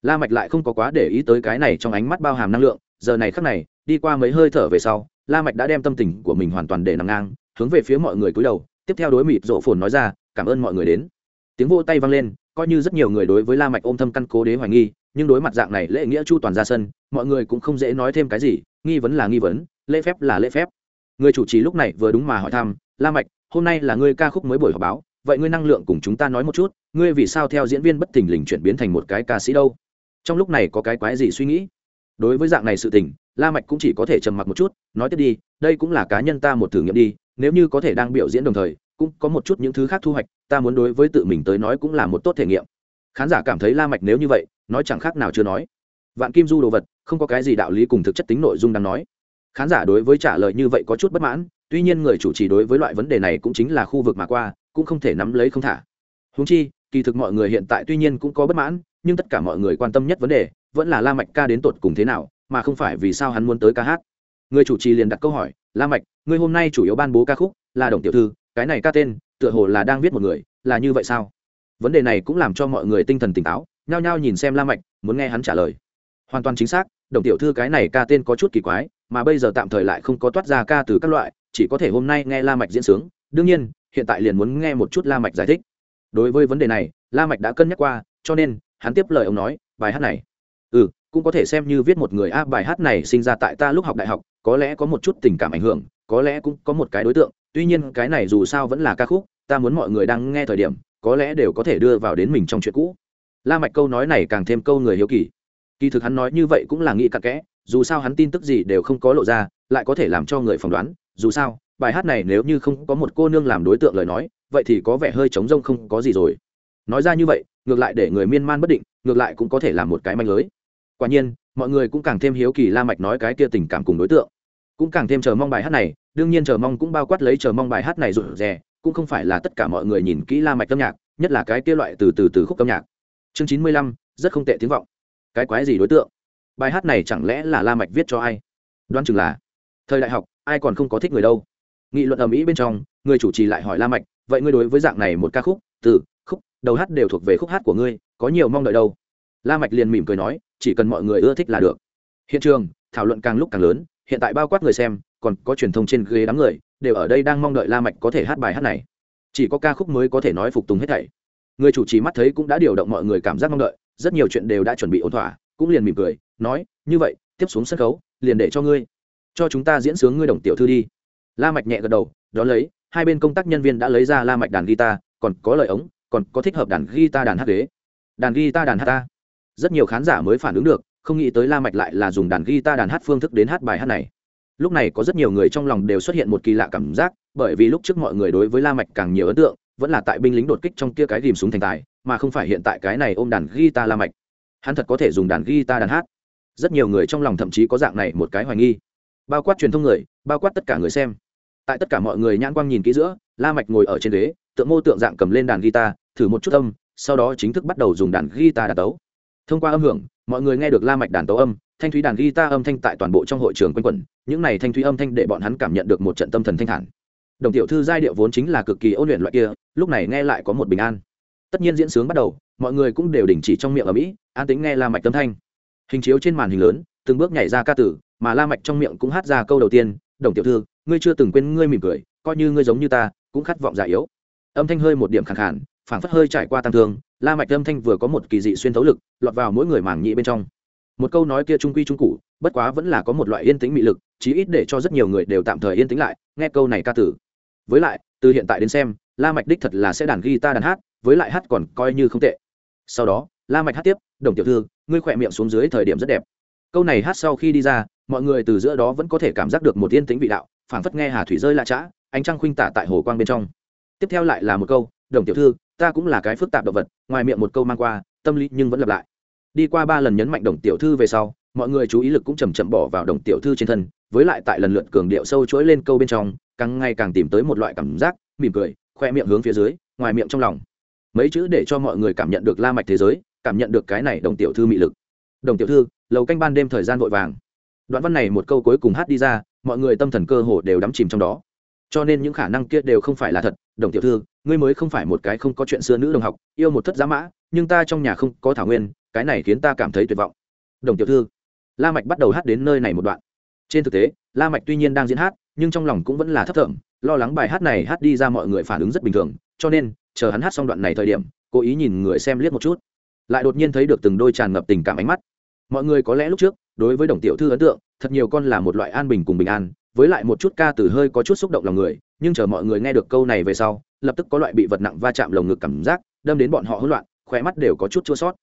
La mạch lại không có quá để ý tới cái này trong ánh mắt bao hàm năng lượng, giờ này khắc này, đi qua mấy hơi thở về sau, la mạch đã đem tâm tình của mình hoàn toàn để nằm ngang, hướng về phía mọi người cúi đầu, tiếp theo đối mịt rộ phồn nói ra, cảm ơn mọi người đến. Tiếng vỗ tay vang lên coi như rất nhiều người đối với la mạch ôm thâm căn cố đế hoài nghi, nhưng đối mặt dạng này lễ nghĩa chu toàn ra sân, mọi người cũng không dễ nói thêm cái gì, nghi vấn là nghi vấn, lễ phép là lễ phép. Người chủ trì lúc này vừa đúng mà hỏi thăm, la mạch, hôm nay là ngươi ca khúc mới buổi họp báo, vậy ngươi năng lượng cùng chúng ta nói một chút, ngươi vì sao theo diễn viên bất thình lình chuyển biến thành một cái ca sĩ đâu? Trong lúc này có cái quái gì suy nghĩ? Đối với dạng này sự tình, la mạch cũng chỉ có thể trầm mặc một chút, nói tiếp đi, đây cũng là cá nhân ta một thử nghiệm đi, nếu như có thể đang biểu diễn đồng thời cũng có một chút những thứ khác thu hoạch, ta muốn đối với tự mình tới nói cũng là một tốt thể nghiệm. Khán giả cảm thấy la mạch nếu như vậy, nói chẳng khác nào chưa nói. Vạn kim du đồ vật, không có cái gì đạo lý cùng thực chất tính nội dung đang nói. Khán giả đối với trả lời như vậy có chút bất mãn, tuy nhiên người chủ trì đối với loại vấn đề này cũng chính là khu vực mà qua, cũng không thể nắm lấy không thả. Huống chi, kỳ thực mọi người hiện tại tuy nhiên cũng có bất mãn, nhưng tất cả mọi người quan tâm nhất vấn đề, vẫn là la mạch ca đến tột cùng thế nào, mà không phải vì sao hắn muốn tới ca hát. Người chủ trì liền đặt câu hỏi, la mạch, ngươi hôm nay chủ yếu ban bố ca khúc là đồng tiểu thư cái này ca tên, tựa hồ là đang viết một người, là như vậy sao? Vấn đề này cũng làm cho mọi người tinh thần tỉnh táo, nhao nhao nhìn xem la mạch, muốn nghe hắn trả lời. Hoàn toàn chính xác, đồng tiểu thư cái này ca tên có chút kỳ quái, mà bây giờ tạm thời lại không có toát ra ca từ các loại, chỉ có thể hôm nay nghe la mạch diễn sướng. Đương nhiên, hiện tại liền muốn nghe một chút la mạch giải thích. Đối với vấn đề này, la mạch đã cân nhắc qua, cho nên, hắn tiếp lời ông nói, bài hát này. Ừ cũng có thể xem như viết một người a bài hát này sinh ra tại ta lúc học đại học, có lẽ có một chút tình cảm ảnh hưởng có lẽ cũng có một cái đối tượng, tuy nhiên cái này dù sao vẫn là ca khúc, ta muốn mọi người đang nghe thời điểm, có lẽ đều có thể đưa vào đến mình trong chuyện cũ. La mạch câu nói này càng thêm câu người hiếu kỳ. Kỳ thực hắn nói như vậy cũng là nghĩ cặn kẽ, dù sao hắn tin tức gì đều không có lộ ra, lại có thể làm cho người phỏng đoán, dù sao, bài hát này nếu như không có một cô nương làm đối tượng lời nói, vậy thì có vẻ hơi trống rông không có gì rồi. Nói ra như vậy, ngược lại để người miên man bất định, ngược lại cũng có thể là một cái manh lưới. Quả nhiên, mọi người cũng càng thêm hiếu kỳ la mạch nói cái kia tình cảm cùng đối tượng cũng càng thêm chờ mong bài hát này, đương nhiên chờ mong cũng bao quát lấy chờ mong bài hát này rụt rè, cũng không phải là tất cả mọi người nhìn kỹ la mạch âm nhạc, nhất là cái kia loại từ từ từ khúc âm nhạc. Chương chín mươi lăm, rất không tệ tiếng vọng. Cái quái gì đối tượng? Bài hát này chẳng lẽ là la mạch viết cho ai? Đoán chừng là thời đại học, ai còn không có thích người đâu. Nghị luận ở mỹ bên trong, người chủ trì lại hỏi la mạch, vậy ngươi đối với dạng này một ca khúc, từ khúc, đầu hát đều thuộc về khúc hát của ngươi, có nhiều mong đợi đâu? La mạch liền mỉm cười nói, chỉ cần mọi người ưa thích là được. Hiện trường, thảo luận càng lúc càng lớn hiện tại bao quát người xem, còn có truyền thông trên ghế đám người, đều ở đây đang mong đợi la mạch có thể hát bài hát này. Chỉ có ca khúc mới có thể nói phục tùng hết thảy. Người chủ trì mắt thấy cũng đã điều động mọi người cảm giác mong đợi, rất nhiều chuyện đều đã chuẩn bị ổn thỏa, cũng liền mỉm cười, nói, như vậy, tiếp xuống sân khấu, liền để cho ngươi, cho chúng ta diễn sướng ngươi đồng tiểu thư đi. La mạch nhẹ gật đầu đó lấy, hai bên công tác nhân viên đã lấy ra la mạch đàn guitar, còn có lời ống, còn có thích hợp đàn guitar đàn hát ghế. Đàn guitar đàn hát ta. Rất nhiều khán giả mới phản ứng được không nghĩ tới la mạch lại là dùng đàn guitar, đàn hát phương thức đến hát bài hát này. Lúc này có rất nhiều người trong lòng đều xuất hiện một kỳ lạ cảm giác, bởi vì lúc trước mọi người đối với la mạch càng nhiều ấn tượng, vẫn là tại binh lính đột kích trong kia cái rìm súng thành tài, mà không phải hiện tại cái này ôm đàn guitar la mạch. Hắn thật có thể dùng đàn guitar, đàn hát. Rất nhiều người trong lòng thậm chí có dạng này một cái hoài nghi. Bao quát truyền thông người, bao quát tất cả người xem. Tại tất cả mọi người nhãn quang nhìn kỹ giữa, la mạch ngồi ở trên ghế, tượng mô tượng dạng cầm lên đàn guitar, thử một chút âm, sau đó chính thức bắt đầu dùng đàn guitar đàn tấu thông qua âm hưởng, mọi người nghe được la mạch đàn tấu âm, thanh thúy đàn guitar âm thanh tại toàn bộ trong hội trường quanh quẩn, những này thanh thúy âm thanh để bọn hắn cảm nhận được một trận tâm thần thanh thản. Đồng tiểu thư giai điệu vốn chính là cực kỳ ôn luyện loại kia, lúc này nghe lại có một bình an. Tất nhiên diễn sướng bắt đầu, mọi người cũng đều đình chỉ trong miệng ở mỹ, an tính nghe la mạch tâm thanh. Hình chiếu trên màn hình lớn, từng bước nhảy ra ca tử, mà la mạch trong miệng cũng hát ra câu đầu tiên, đồng tiểu thư, ngươi chưa từng quên ngươi mỉm cười, coi như ngươi giống như ta, cũng khát vọng già yếu. Âm thanh hơi một điểm khàn khàn phảng phất hơi trải qua tăng thương, la mạch âm thanh vừa có một kỳ dị xuyên thấu lực, lọt vào mỗi người màng nhĩ bên trong. Một câu nói kia trung quy trung cụ bất quá vẫn là có một loại yên tĩnh mị lực, chí ít để cho rất nhiều người đều tạm thời yên tĩnh lại, nghe câu này ca tử. Với lại, từ hiện tại đến xem, la mạch đích thật là sẽ đàn guitar đàn hát, với lại hát còn coi như không tệ. Sau đó, la mạch hát tiếp, đồng tiểu thư, ngươi khỏe miệng xuống dưới thời điểm rất đẹp. Câu này hát sau khi đi ra, mọi người từ giữa đó vẫn có thể cảm giác được một yên tĩnh vị đạo, phảng phất nghe hà thủy rơi lạ chã ánh trăng khuynh tả tại hồ quang bên trong. Tiếp theo lại là một câu, đồng tiểu thư ta cũng là cái phức tạp động vật, ngoài miệng một câu mang qua, tâm lý nhưng vẫn lặp lại. Đi qua ba lần nhấn mạnh đồng tiểu thư về sau, mọi người chú ý lực cũng chầm chậm bỏ vào đồng tiểu thư trên thân, với lại tại lần lượt cường điệu sâu chuỗi lên câu bên trong, càng ngày càng tìm tới một loại cảm giác, mỉm cười, khoe miệng hướng phía dưới, ngoài miệng trong lòng. Mấy chữ để cho mọi người cảm nhận được la mạch thế giới, cảm nhận được cái này đồng tiểu thư mị lực. Đồng tiểu thư, lầu canh ban đêm thời gian vội vàng. Đoạn văn này một câu cuối cùng hát đi ra, mọi người tâm thần cơ hồ đều đắm chìm trong đó. Cho nên những khả năng kia đều không phải là thật, đồng tiểu thư ngươi mới không phải một cái không có chuyện xưa nữ đồng học, yêu một thất giá mã, nhưng ta trong nhà không có thảo nguyên, cái này khiến ta cảm thấy tuyệt vọng. Đồng tiểu thư, la mạch bắt đầu hát đến nơi này một đoạn. Trên thực tế, la mạch tuy nhiên đang diễn hát, nhưng trong lòng cũng vẫn là thấp thỏm, lo lắng bài hát này hát đi ra mọi người phản ứng rất bình thường, cho nên, chờ hắn hát xong đoạn này thời điểm, cố ý nhìn người xem liếc một chút. Lại đột nhiên thấy được từng đôi tràn ngập tình cảm ánh mắt. Mọi người có lẽ lúc trước, đối với đồng tiểu thư ấn tượng, thật nhiều con là một loại an bình cùng bình an, với lại một chút ca từ hơi có chút xúc động lòng người, nhưng chờ mọi người nghe được câu này về sau lập tức có loại bị vật nặng va chạm lồng ngực cảm giác, đâm đến bọn họ hỗn loạn, khóe mắt đều có chút chua sót.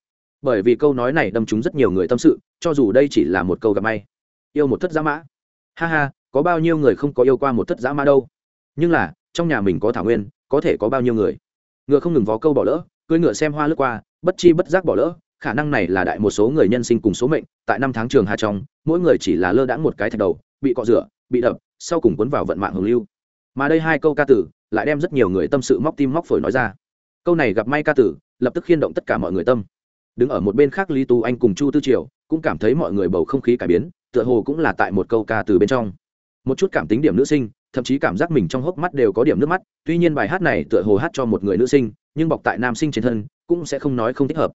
Bởi vì câu nói này đâm trúng rất nhiều người tâm sự, cho dù đây chỉ là một câu gặp may. Yêu một thất giã mã. Ha ha, có bao nhiêu người không có yêu qua một thất giã mã đâu? Nhưng là, trong nhà mình có thảo nguyên, có thể có bao nhiêu người? Ngựa không ngừng vó câu bỏ lỡ, cưỡi ngựa xem hoa lướt qua, bất chi bất giác bỏ lỡ, khả năng này là đại một số người nhân sinh cùng số mệnh, tại năm tháng trường hà trong, mỗi người chỉ là lơ đãng một cái thạch đầu, bị cọ rửa, bị đập, sau cùng cuốn vào vận mạng hưởng lưu. Mà đây hai câu ca tử lại đem rất nhiều người tâm sự móc tim móc phổi nói ra. Câu này gặp may ca tử, lập tức khiên động tất cả mọi người tâm. Đứng ở một bên khác lý tú anh cùng chu tư triều, cũng cảm thấy mọi người bầu không khí cải biến, tựa hồ cũng là tại một câu ca từ bên trong. Một chút cảm tính điểm nữ sinh, thậm chí cảm giác mình trong hốc mắt đều có điểm nước mắt, tuy nhiên bài hát này tựa hồ hát cho một người nữ sinh, nhưng bọc tại nam sinh trên thân, cũng sẽ không nói không thích hợp.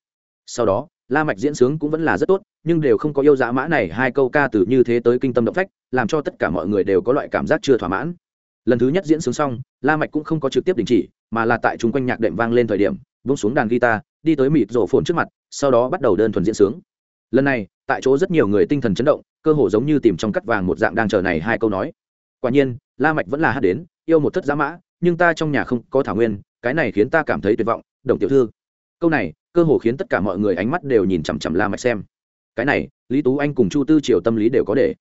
Sau đó, la mạch diễn sướng cũng vẫn là rất tốt, nhưng đều không có yêu dã mã này, hai câu ca từ như thế tới kinh tâm động phách, làm cho tất cả mọi người đều có loại cảm giác chưa thỏa mãn lần thứ nhất diễn sướng xong, la mạch cũng không có trực tiếp đình chỉ, mà là tại trung quanh nhạc đệm vang lên thời điểm buông xuống đàn guitar, đi tới mịt rổ phồn trước mặt, sau đó bắt đầu đơn thuần diễn sướng. Lần này, tại chỗ rất nhiều người tinh thần chấn động, cơ hồ giống như tìm trong cắt vàng một dạng đang chờ này hai câu nói. Quả nhiên, la mạch vẫn là hát đến, yêu một thất giá mã, nhưng ta trong nhà không có thảo nguyên, cái này khiến ta cảm thấy tuyệt vọng, đồng tiểu thư. Câu này, cơ hồ khiến tất cả mọi người ánh mắt đều nhìn chằm chằm la mạch xem. Cái này, lý tú anh cùng chu tư triều tâm lý đều có để.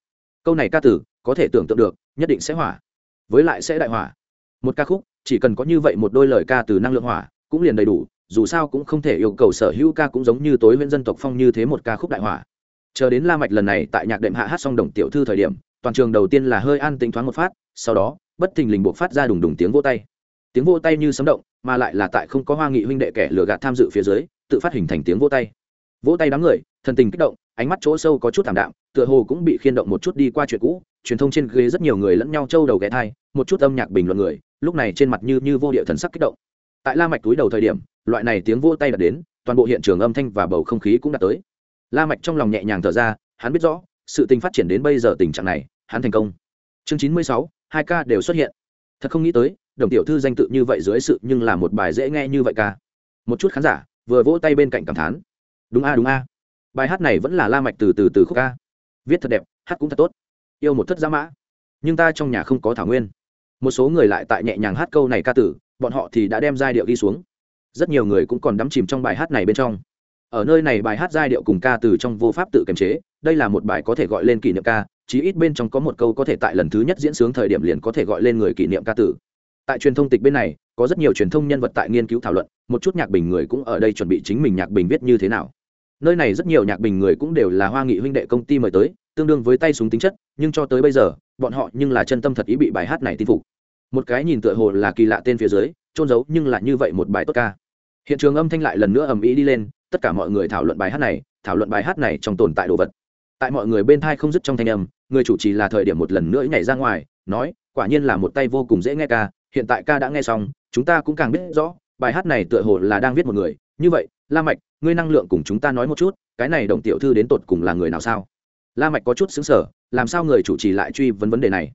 Câu này ca tử, có thể tưởng tượng được, nhất định sẽ hỏa với lại sẽ đại hỏa. Một ca khúc, chỉ cần có như vậy một đôi lời ca từ năng lượng hỏa, cũng liền đầy đủ, dù sao cũng không thể yêu cầu sở hữu ca cũng giống như tối huyện dân tộc phong như thế một ca khúc đại hỏa. Chờ đến la mạch lần này tại nhạc đệm hạ hát xong đồng tiểu thư thời điểm, toàn trường đầu tiên là hơi an tĩnh thoáng một phát, sau đó, bất thình lình buộc phát ra đùng đùng tiếng vỗ tay. Tiếng vỗ tay như sấm động, mà lại là tại không có hoa nghị huynh đệ kẻ lừa gạt tham dự phía dưới, tự phát hình thành tiếng vỗ tay. Vỗ tay đám người, thần tình kích động, ánh mắt chỗ sâu có chút thảm đạm, tựa hồ cũng bị khiên động một chút đi qua chuyện cũ truyền thông trên ghế rất nhiều người lẫn nhau trâu đầu ghé thai, một chút âm nhạc bình luận người, lúc này trên mặt như như vô địa thần sắc kích động. Tại la mạch túi đầu thời điểm, loại này tiếng vỗ tay đạt đến, toàn bộ hiện trường âm thanh và bầu không khí cũng đạt tới. La mạch trong lòng nhẹ nhàng thở ra, hắn biết rõ, sự tình phát triển đến bây giờ tình trạng này, hắn thành công. Chương chín mươi sáu, hai ca đều xuất hiện. Thật không nghĩ tới, đồng tiểu thư danh tự như vậy dưới sự nhưng là một bài dễ nghe như vậy ca. Một chút khán giả vừa vỗ tay bên cạnh cảm thán. Đúng a đúng a. Bài hát này vẫn là la mạch từ từ từ khúc ca. Viết thật đẹp, hát cũng thật tốt yêu một thất giá mã. Nhưng ta trong nhà không có thảo nguyên. Một số người lại tại nhẹ nhàng hát câu này ca tử, bọn họ thì đã đem giai điệu đi xuống. Rất nhiều người cũng còn đắm chìm trong bài hát này bên trong. Ở nơi này bài hát giai điệu cùng ca từ trong vô pháp tự kiềm chế, đây là một bài có thể gọi lên kỷ niệm ca, chí ít bên trong có một câu có thể tại lần thứ nhất diễn sướng thời điểm liền có thể gọi lên người kỷ niệm ca tử. Tại truyền thông tịch bên này, có rất nhiều truyền thông nhân vật tại nghiên cứu thảo luận, một chút nhạc bình người cũng ở đây chuẩn bị chính mình nhạc bình viết như thế nào. Nơi này rất nhiều nhạc bình người cũng đều là hoa nghị huynh đệ công ty mời tới tương đương với tay súng tính chất, nhưng cho tới bây giờ, bọn họ nhưng là chân tâm thật ý bị bài hát này tin phục. Một cái nhìn tựa hồ là kỳ lạ tên phía dưới, trôn giấu nhưng là như vậy một bài tốt ca. Hiện trường âm thanh lại lần nữa ầm ĩ đi lên, tất cả mọi người thảo luận bài hát này, thảo luận bài hát này trong tồn tại đồ vật. Tại mọi người bên thai không dứt trong thanh âm, người chủ trì là thời điểm một lần nữa nhảy ra ngoài, nói, quả nhiên là một tay vô cùng dễ nghe ca, hiện tại ca đã nghe xong, chúng ta cũng càng biết rõ, bài hát này tựa hồ là đang viết một người. Như vậy, la mạch, ngươi năng lượng cùng chúng ta nói một chút, cái này đồng tiểu thư đến tột cùng là người nào sao? La mạch có chút sững sờ, làm sao người chủ trì lại truy vấn vấn đề này?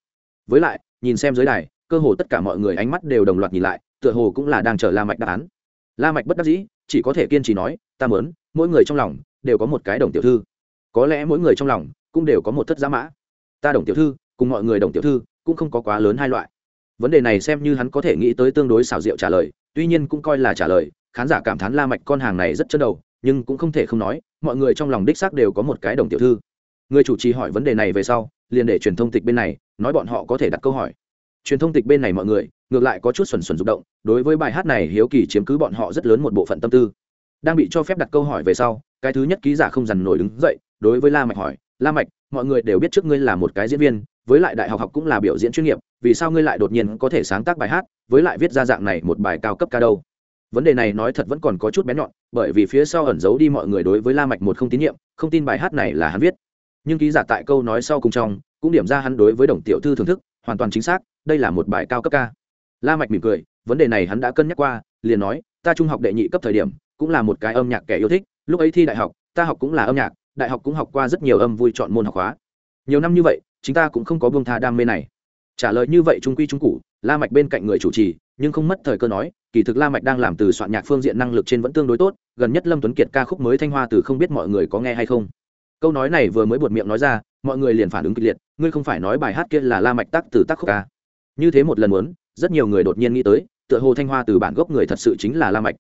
Với lại, nhìn xem dưới đài, cơ hồ tất cả mọi người ánh mắt đều đồng loạt nhìn lại, tựa hồ cũng là đang chờ la mạch đáp án. La mạch bất đắc dĩ, chỉ có thể kiên trì nói, ta muốn, mỗi người trong lòng đều có một cái đồng tiểu thư. Có lẽ mỗi người trong lòng cũng đều có một thất giá mã. Ta đồng tiểu thư, cùng mọi người đồng tiểu thư cũng không có quá lớn hai loại. Vấn đề này xem như hắn có thể nghĩ tới tương đối xảo diệu trả lời, tuy nhiên cũng coi là trả lời, khán giả cảm thán la mạch con hàng này rất chân đầu, nhưng cũng không thể không nói, mọi người trong lòng đích xác đều có một cái đồng tiểu thư người chủ trì hỏi vấn đề này về sau, liền để truyền thông tịch bên này, nói bọn họ có thể đặt câu hỏi. Truyền thông tịch bên này mọi người, ngược lại có chút xuẩn xuẩn rụng động, đối với bài hát này hiếu kỳ chiếm cứ bọn họ rất lớn một bộ phận tâm tư. Đang bị cho phép đặt câu hỏi về sau, cái thứ nhất ký giả không dằn nổi đứng dậy, đối với la mạch hỏi, la mạch, mọi người đều biết trước ngươi là một cái diễn viên, với lại đại học học cũng là biểu diễn chuyên nghiệp, vì sao ngươi lại đột nhiên có thể sáng tác bài hát, với lại viết ra dạng này một bài cao cấp ca đâu? Vấn đề này nói thật vẫn còn có chút bé nhọn, bởi vì phía sau ẩn giấu đi mọi người đối với la mạch một không tín nhiệm, không tin bài hát này là hắn viết nhưng ký giả tại câu nói sau cùng trong, cũng điểm ra hắn đối với đồng tiểu thư thưởng thức, hoàn toàn chính xác, đây là một bài cao cấp ca. La mạch mỉm cười, vấn đề này hắn đã cân nhắc qua, liền nói, ta trung học đệ nhị cấp thời điểm, cũng là một cái âm nhạc kẻ yêu thích, lúc ấy thi đại học, ta học cũng là âm nhạc, đại học cũng học qua rất nhiều âm vui chọn môn học hóa. Nhiều năm như vậy chúng ta cũng không có buông tha đam mê này. Trả lời như vậy trung quy trung cụ la mạch bên cạnh người chủ trì, nhưng không mất thời cơ nói, kỳ thực la mạch đang làm từ soạn nhạc phương diện năng lực trên vẫn tương đối tốt, gần nhất lâm tuấn kiệt ca khúc mới thanh hoa từ không biết mọi người có nghe hay không câu nói này vừa mới buột miệng nói ra mọi người liền phản ứng kịch liệt ngươi không phải nói bài hát kia là la mạch Tắc từ Tắc khúc ca. Như thế một lần muốn rất nhiều người đột nhiên nghĩ tới tựa hồ thanh hoa từ bản gốc người thật sự chính là la mạch.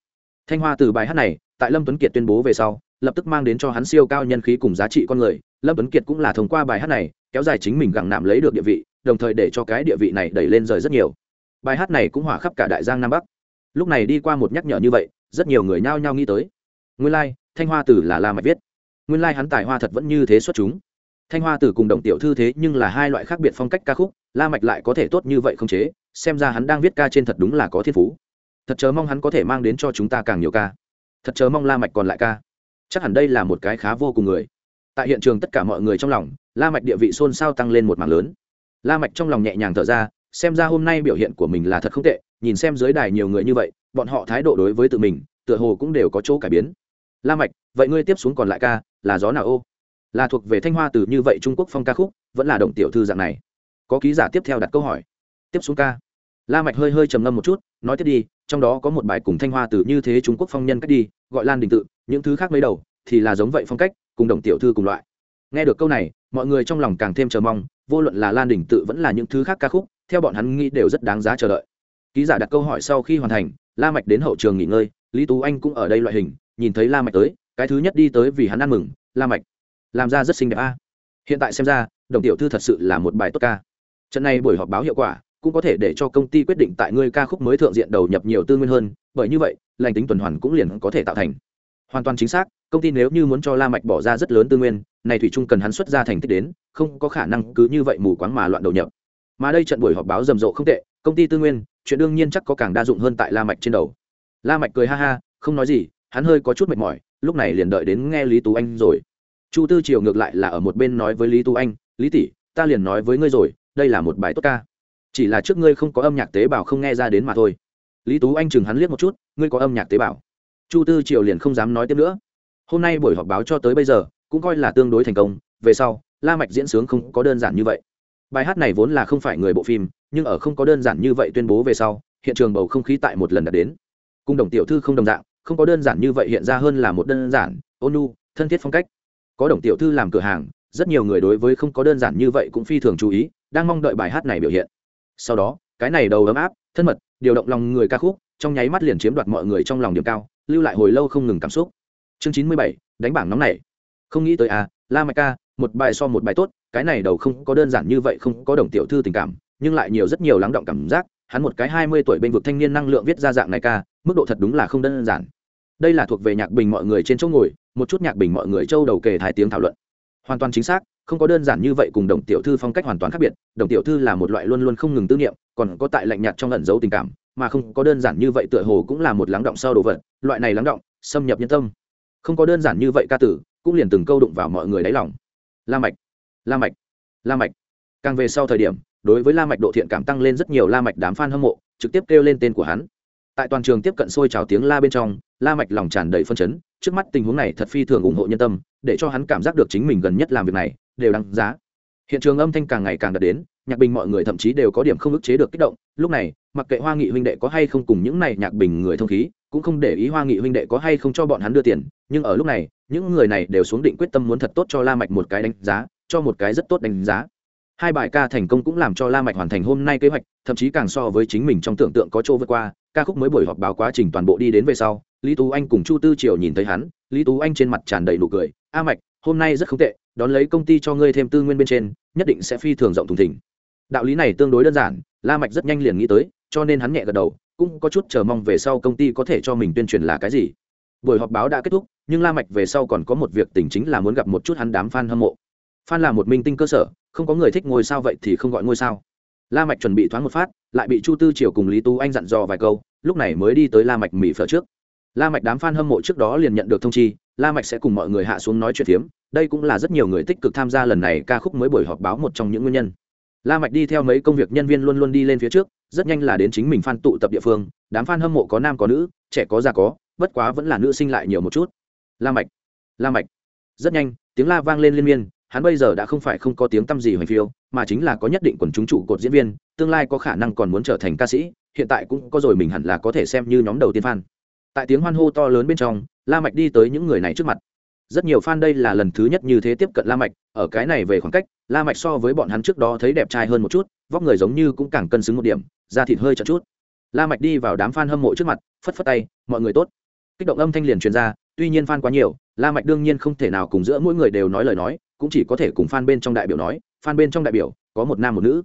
Thanh hoa từ bài hát này tại lâm tuấn kiệt tuyên bố về sau lập tức mang đến cho hắn siêu cao nhân khí cùng giá trị con người. Lâm tuấn kiệt cũng là thông qua bài hát này kéo dài chính mình gặng nạm lấy được địa vị đồng thời để cho cái địa vị này đẩy lên rời rất nhiều. Bài hát này cũng hỏa khắp cả đại giang nam bắc. Lúc này đi qua một nhắc nhở như vậy rất nhiều người nhao nhao nghĩ tới. Nguyên lai、like, thanh hoa tử là la mạch viết nguyên lai hắn tài hoa thật vẫn như thế xuất chúng. Thanh hoa tử cùng đồng tiểu thư thế nhưng là hai loại khác biệt phong cách ca khúc, la mạch lại có thể tốt như vậy không chế, xem ra hắn đang viết ca trên thật đúng là có thiên phú. Thật chớ mong hắn có thể mang đến cho chúng ta càng nhiều ca. Thật chớ mong la mạch còn lại ca. Chắc hẳn đây là một cái khá vô cùng người. Tại hiện trường tất cả mọi người trong lòng, la mạch địa vị xôn xao tăng lên một mảng lớn. La mạch trong lòng nhẹ nhàng thở ra, xem ra hôm nay biểu hiện của mình là thật không tệ, nhìn xem dưới đài nhiều người như vậy, bọn họ thái độ đối với tự mình, tựa hồ cũng đều có chỗ cải biến. La mạch, vậy ngươi tiếp xuống còn lại ca là gió nào ô? Là thuộc về thanh hoa từ như vậy trung quốc phong ca khúc, vẫn là động tiểu thư dạng này? Có ký giả tiếp theo đặt câu hỏi. Tiếp xuống ca. La mạch hơi hơi trầm ngâm một chút, nói tiếp đi, trong đó có một bài cùng thanh hoa từ như thế trung quốc phong nhân cách đi, gọi lan đình tự, những thứ khác mấy đầu, thì là giống vậy phong cách, cùng đồng tiểu thư cùng loại. Nghe được câu này, mọi người trong lòng càng thêm chờ mong, vô luận là lan đình tự vẫn là những thứ khác ca khúc, theo bọn hắn nghĩ đều rất đáng giá chờ đợi. Ký giả đặt câu hỏi sau khi hoàn thành, la mạch đến hậu trường nghỉ ngơi, lý tú anh cũng ở đây loại hình, nhìn thấy la mạch tới cái thứ nhất đi tới vì hắn ăn mừng, la mạch. Làm ra rất xinh đẹp a. Hiện tại xem ra, đồng tiểu thư thật sự là một bài tốt ca. Trận này buổi họp báo hiệu quả, cũng có thể để cho công ty quyết định tại ngươi ca khúc mới thượng diện đầu nhập nhiều tư nguyên hơn, bởi như vậy, lành tính tuần hoàn cũng liền có thể tạo thành. Hoàn toàn chính xác, công ty nếu như muốn cho la mạch bỏ ra rất lớn tư nguyên, này thủy Trung cần hắn xuất ra thành tích đến, không có khả năng cứ như vậy mù quáng mà loạn đầu nhập. Mà đây trận buổi họp báo rầm rộ không tệ, công ty tư nguyên, chuyện đương nhiên chắc có càng đa dụng hơn tại la mạch trên đầu. La mạch cười ha ha, không nói gì, hắn hơi có chút mệt mỏi lúc này liền đợi đến nghe lý tú anh rồi. Chu tư triều ngược lại là ở một bên nói với lý tú anh, lý tỷ, ta liền nói với ngươi rồi, đây là một bài tốt ca. Chỉ là trước ngươi không có âm nhạc tế bào không nghe ra đến mà thôi. Lý tú anh chừng hắn liếc một chút, ngươi có âm nhạc tế bào? Chu tư triều liền không dám nói tiếp nữa. Hôm nay buổi họp báo cho tới bây giờ, cũng coi là tương đối thành công, về sau, la mạch diễn sướng không có đơn giản như vậy. Bài hát này vốn là không phải người bộ phim, nhưng ở không có đơn giản như vậy tuyên bố về sau, hiện trường bầu không khí tại một lần đã đến. Cung đồng tiểu thư không đồng dạng không có đơn giản như vậy hiện ra hơn là một đơn giản. Ôn nhu, thân thiết phong cách. Có đồng tiểu thư làm cửa hàng rất nhiều người đối với không có đơn giản như vậy cũng phi thường chú ý đang mong đợi bài hát này biểu hiện. Sau đó cái này đầu ấm áp thân mật điều động lòng người ca khúc trong nháy mắt liền chiếm đoạt mọi người trong lòng điểm cao lưu lại hồi lâu không ngừng cảm xúc. Chương chín mươi bảy đánh bảng nóng này. Không nghĩ tới à la mạch ca một bài so một bài tốt cái này đầu không có đơn giản như vậy không có đồng tiểu thư tình cảm nhưng lại nhiều rất nhiều lắng động cảm giác. Hắn một cái hai mươi tuổi bên vực thanh niên năng lượng viết ra dạng này ca mức độ thật đúng là không đơn giản. Đây là thuộc về nhạc bình mọi người trên chỗ ngồi, một chút nhạc bình mọi người châu đầu kề hai tiếng thảo luận. Hoàn toàn chính xác, không có đơn giản như vậy cùng đồng tiểu thư phong cách hoàn toàn khác biệt, đồng tiểu thư là một loại luôn luôn không ngừng tư niệm, còn có tại lạnh nhạt trong ẩn giấu tình cảm, mà không có đơn giản như vậy tựa hồ cũng là một lắng động sau đồ vật, loại này lắng động, xâm nhập nhân tâm. Không có đơn giản như vậy ca tử, cũng liền từng câu đụng vào mọi người đáy lòng. La mạch la mạch la mạch. Càng về sau thời điểm, đối với la mạch độ thiện cảm tăng lên rất nhiều, la mạch đám fan hâm mộ trực tiếp kêu lên tên của hắn tại toàn trường tiếp cận sôi trào tiếng la bên trong, la mạch lòng tràn đầy phân chấn, trước mắt tình huống này thật phi thường ủng hộ nhân tâm, để cho hắn cảm giác được chính mình gần nhất làm việc này, đều đáng giá. Hiện trường âm thanh càng ngày càng đạt đến, nhạc bình mọi người thậm chí đều có điểm không ức chế được kích động, lúc này, mặc kệ hoa nghị huynh đệ có hay không cùng những này nhạc bình người thông khí, cũng không để ý hoa nghị huynh đệ có hay không cho bọn hắn đưa tiền, nhưng ở lúc này, những người này đều xuống định quyết tâm muốn thật tốt cho la mạch một cái đánh giá, cho một cái rất tốt đánh giá hai bài ca thành công cũng làm cho la mạch hoàn thành hôm nay kế hoạch, thậm chí càng so với chính mình trong tưởng tượng có chỗ vượt qua. Ca khúc mới buổi họp báo quá trình toàn bộ đi đến về sau, lý tú anh cùng chu tư triều nhìn thấy hắn, lý tú anh trên mặt tràn đầy nụ cười. A mạch, hôm nay rất không tệ, đón lấy công ty cho ngươi thêm tư nguyên bên trên, nhất định sẽ phi thường rộng thùng thỉnh đạo lý này tương đối đơn giản, la mạch rất nhanh liền nghĩ tới, cho nên hắn nhẹ gật đầu, cũng có chút chờ mong về sau công ty có thể cho mình tuyên truyền là cái gì. Buổi họp báo đã kết thúc, nhưng la mạch về sau còn có một việc tình chính là muốn gặp một chút hắn đám fan hâm mộ. Fan là một minh tinh cơ sở không có người thích ngôi sao vậy thì không gọi ngôi sao. La mạch chuẩn bị thoáng một phát, lại bị chu tư triều cùng lý tú anh dặn dò vài câu, lúc này mới đi tới la mạch mỹ phở trước. La mạch đám fan hâm mộ trước đó liền nhận được thông chi, la mạch sẽ cùng mọi người hạ xuống nói chuyện phiếm, đây cũng là rất nhiều người tích cực tham gia lần này ca khúc mới buổi họp báo một trong những nguyên nhân. La mạch đi theo mấy công việc nhân viên luôn luôn đi lên phía trước, rất nhanh là đến chính mình fan tụ tập địa phương, đám fan hâm mộ có nam có nữ, trẻ có già có, bất quá vẫn là nữ sinh lại nhiều một chút. La mạch la mạch. Rất nhanh, tiếng la vang lên liên miên hắn bây giờ đã không phải không có tiếng tăm gì hoành phiêu, mà chính là có nhất định quần chúng trụ cột diễn viên, tương lai có khả năng còn muốn trở thành ca sĩ, hiện tại cũng có rồi mình hẳn là có thể xem như nhóm đầu tiên fan. Tại tiếng hoan hô to lớn bên trong, la mạch đi tới những người này trước mặt. Rất nhiều fan đây là lần thứ nhất như thế tiếp cận la mạch, ở cái này về khoảng cách, la mạch so với bọn hắn trước đó thấy đẹp trai hơn một chút, vóc người giống như cũng càng cân xứng một điểm, da thịt hơi chật chút. La mạch đi vào đám fan hâm mộ trước mặt, phất phất tay, mọi người tốt. Kích động âm thanh liền truyền ra, tuy nhiên fan quá nhiều, la mạch đương nhiên không thể nào cùng giữa mỗi người đều nói lời nói cũng chỉ có thể cùng fan bên trong đại biểu nói, fan bên trong đại biểu, có một nam một nữ.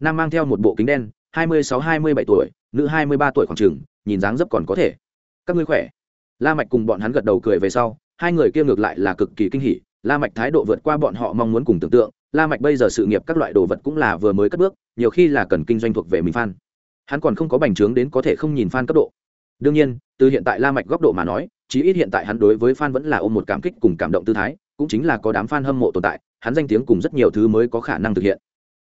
Nam mang theo một bộ kính đen, hai mươi sáu, hai mươi bảy tuổi, nữ hai mươi ba tuổi khoảng chừng, nhìn dáng dấp còn có thể. Các ngươi khỏe? La mạch cùng bọn hắn gật đầu cười về sau, hai người kia ngược lại là cực kỳ kinh hỉ. La mạch thái độ vượt qua bọn họ mong muốn cùng tưởng tượng, la mạch bây giờ sự nghiệp các loại đồ vật cũng là vừa mới cất bước, nhiều khi là cần kinh doanh thuộc về mình fan. Hắn còn không có bành trướng đến có thể không nhìn fan cấp độ. Đương nhiên, từ hiện tại la mạch góc độ mà nói, chí ít hiện tại hắn đối với fan vẫn là ôm một cảm kích cùng cảm động tư thái cũng chính là có đám fan hâm mộ tồn tại, hắn danh tiếng cùng rất nhiều thứ mới có khả năng thực hiện.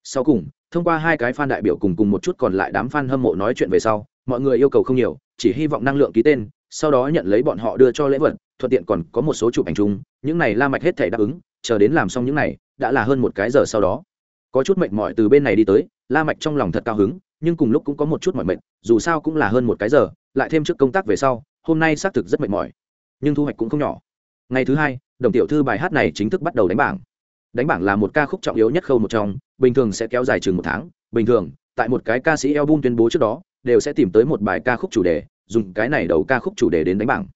Sau cùng, thông qua hai cái fan đại biểu cùng cùng một chút còn lại đám fan hâm mộ nói chuyện về sau, mọi người yêu cầu không nhiều, chỉ hy vọng năng lượng ký tên, sau đó nhận lấy bọn họ đưa cho lễ vật, thuận tiện còn có một số chụp ảnh chung, những này la mạch hết thảy đáp ứng, chờ đến làm xong những này, đã là hơn một cái giờ sau đó. Có chút mệt mỏi từ bên này đi tới, la mạch trong lòng thật cao hứng, nhưng cùng lúc cũng có một chút mỏi mệt, dù sao cũng là hơn một cái giờ, lại thêm trước công tác về sau, hôm nay xác thực rất mệt mỏi, nhưng thu hoạch cũng không nhỏ. Ngày thứ hai đồng tiểu thư bài hát này chính thức bắt đầu đánh bảng. Đánh bảng là một ca khúc trọng yếu nhất khâu một trong, bình thường sẽ kéo dài chừng một tháng. Bình thường, tại một cái ca sĩ album tuyên bố trước đó, đều sẽ tìm tới một bài ca khúc chủ đề, dùng cái này đầu ca khúc chủ đề đến đánh bảng.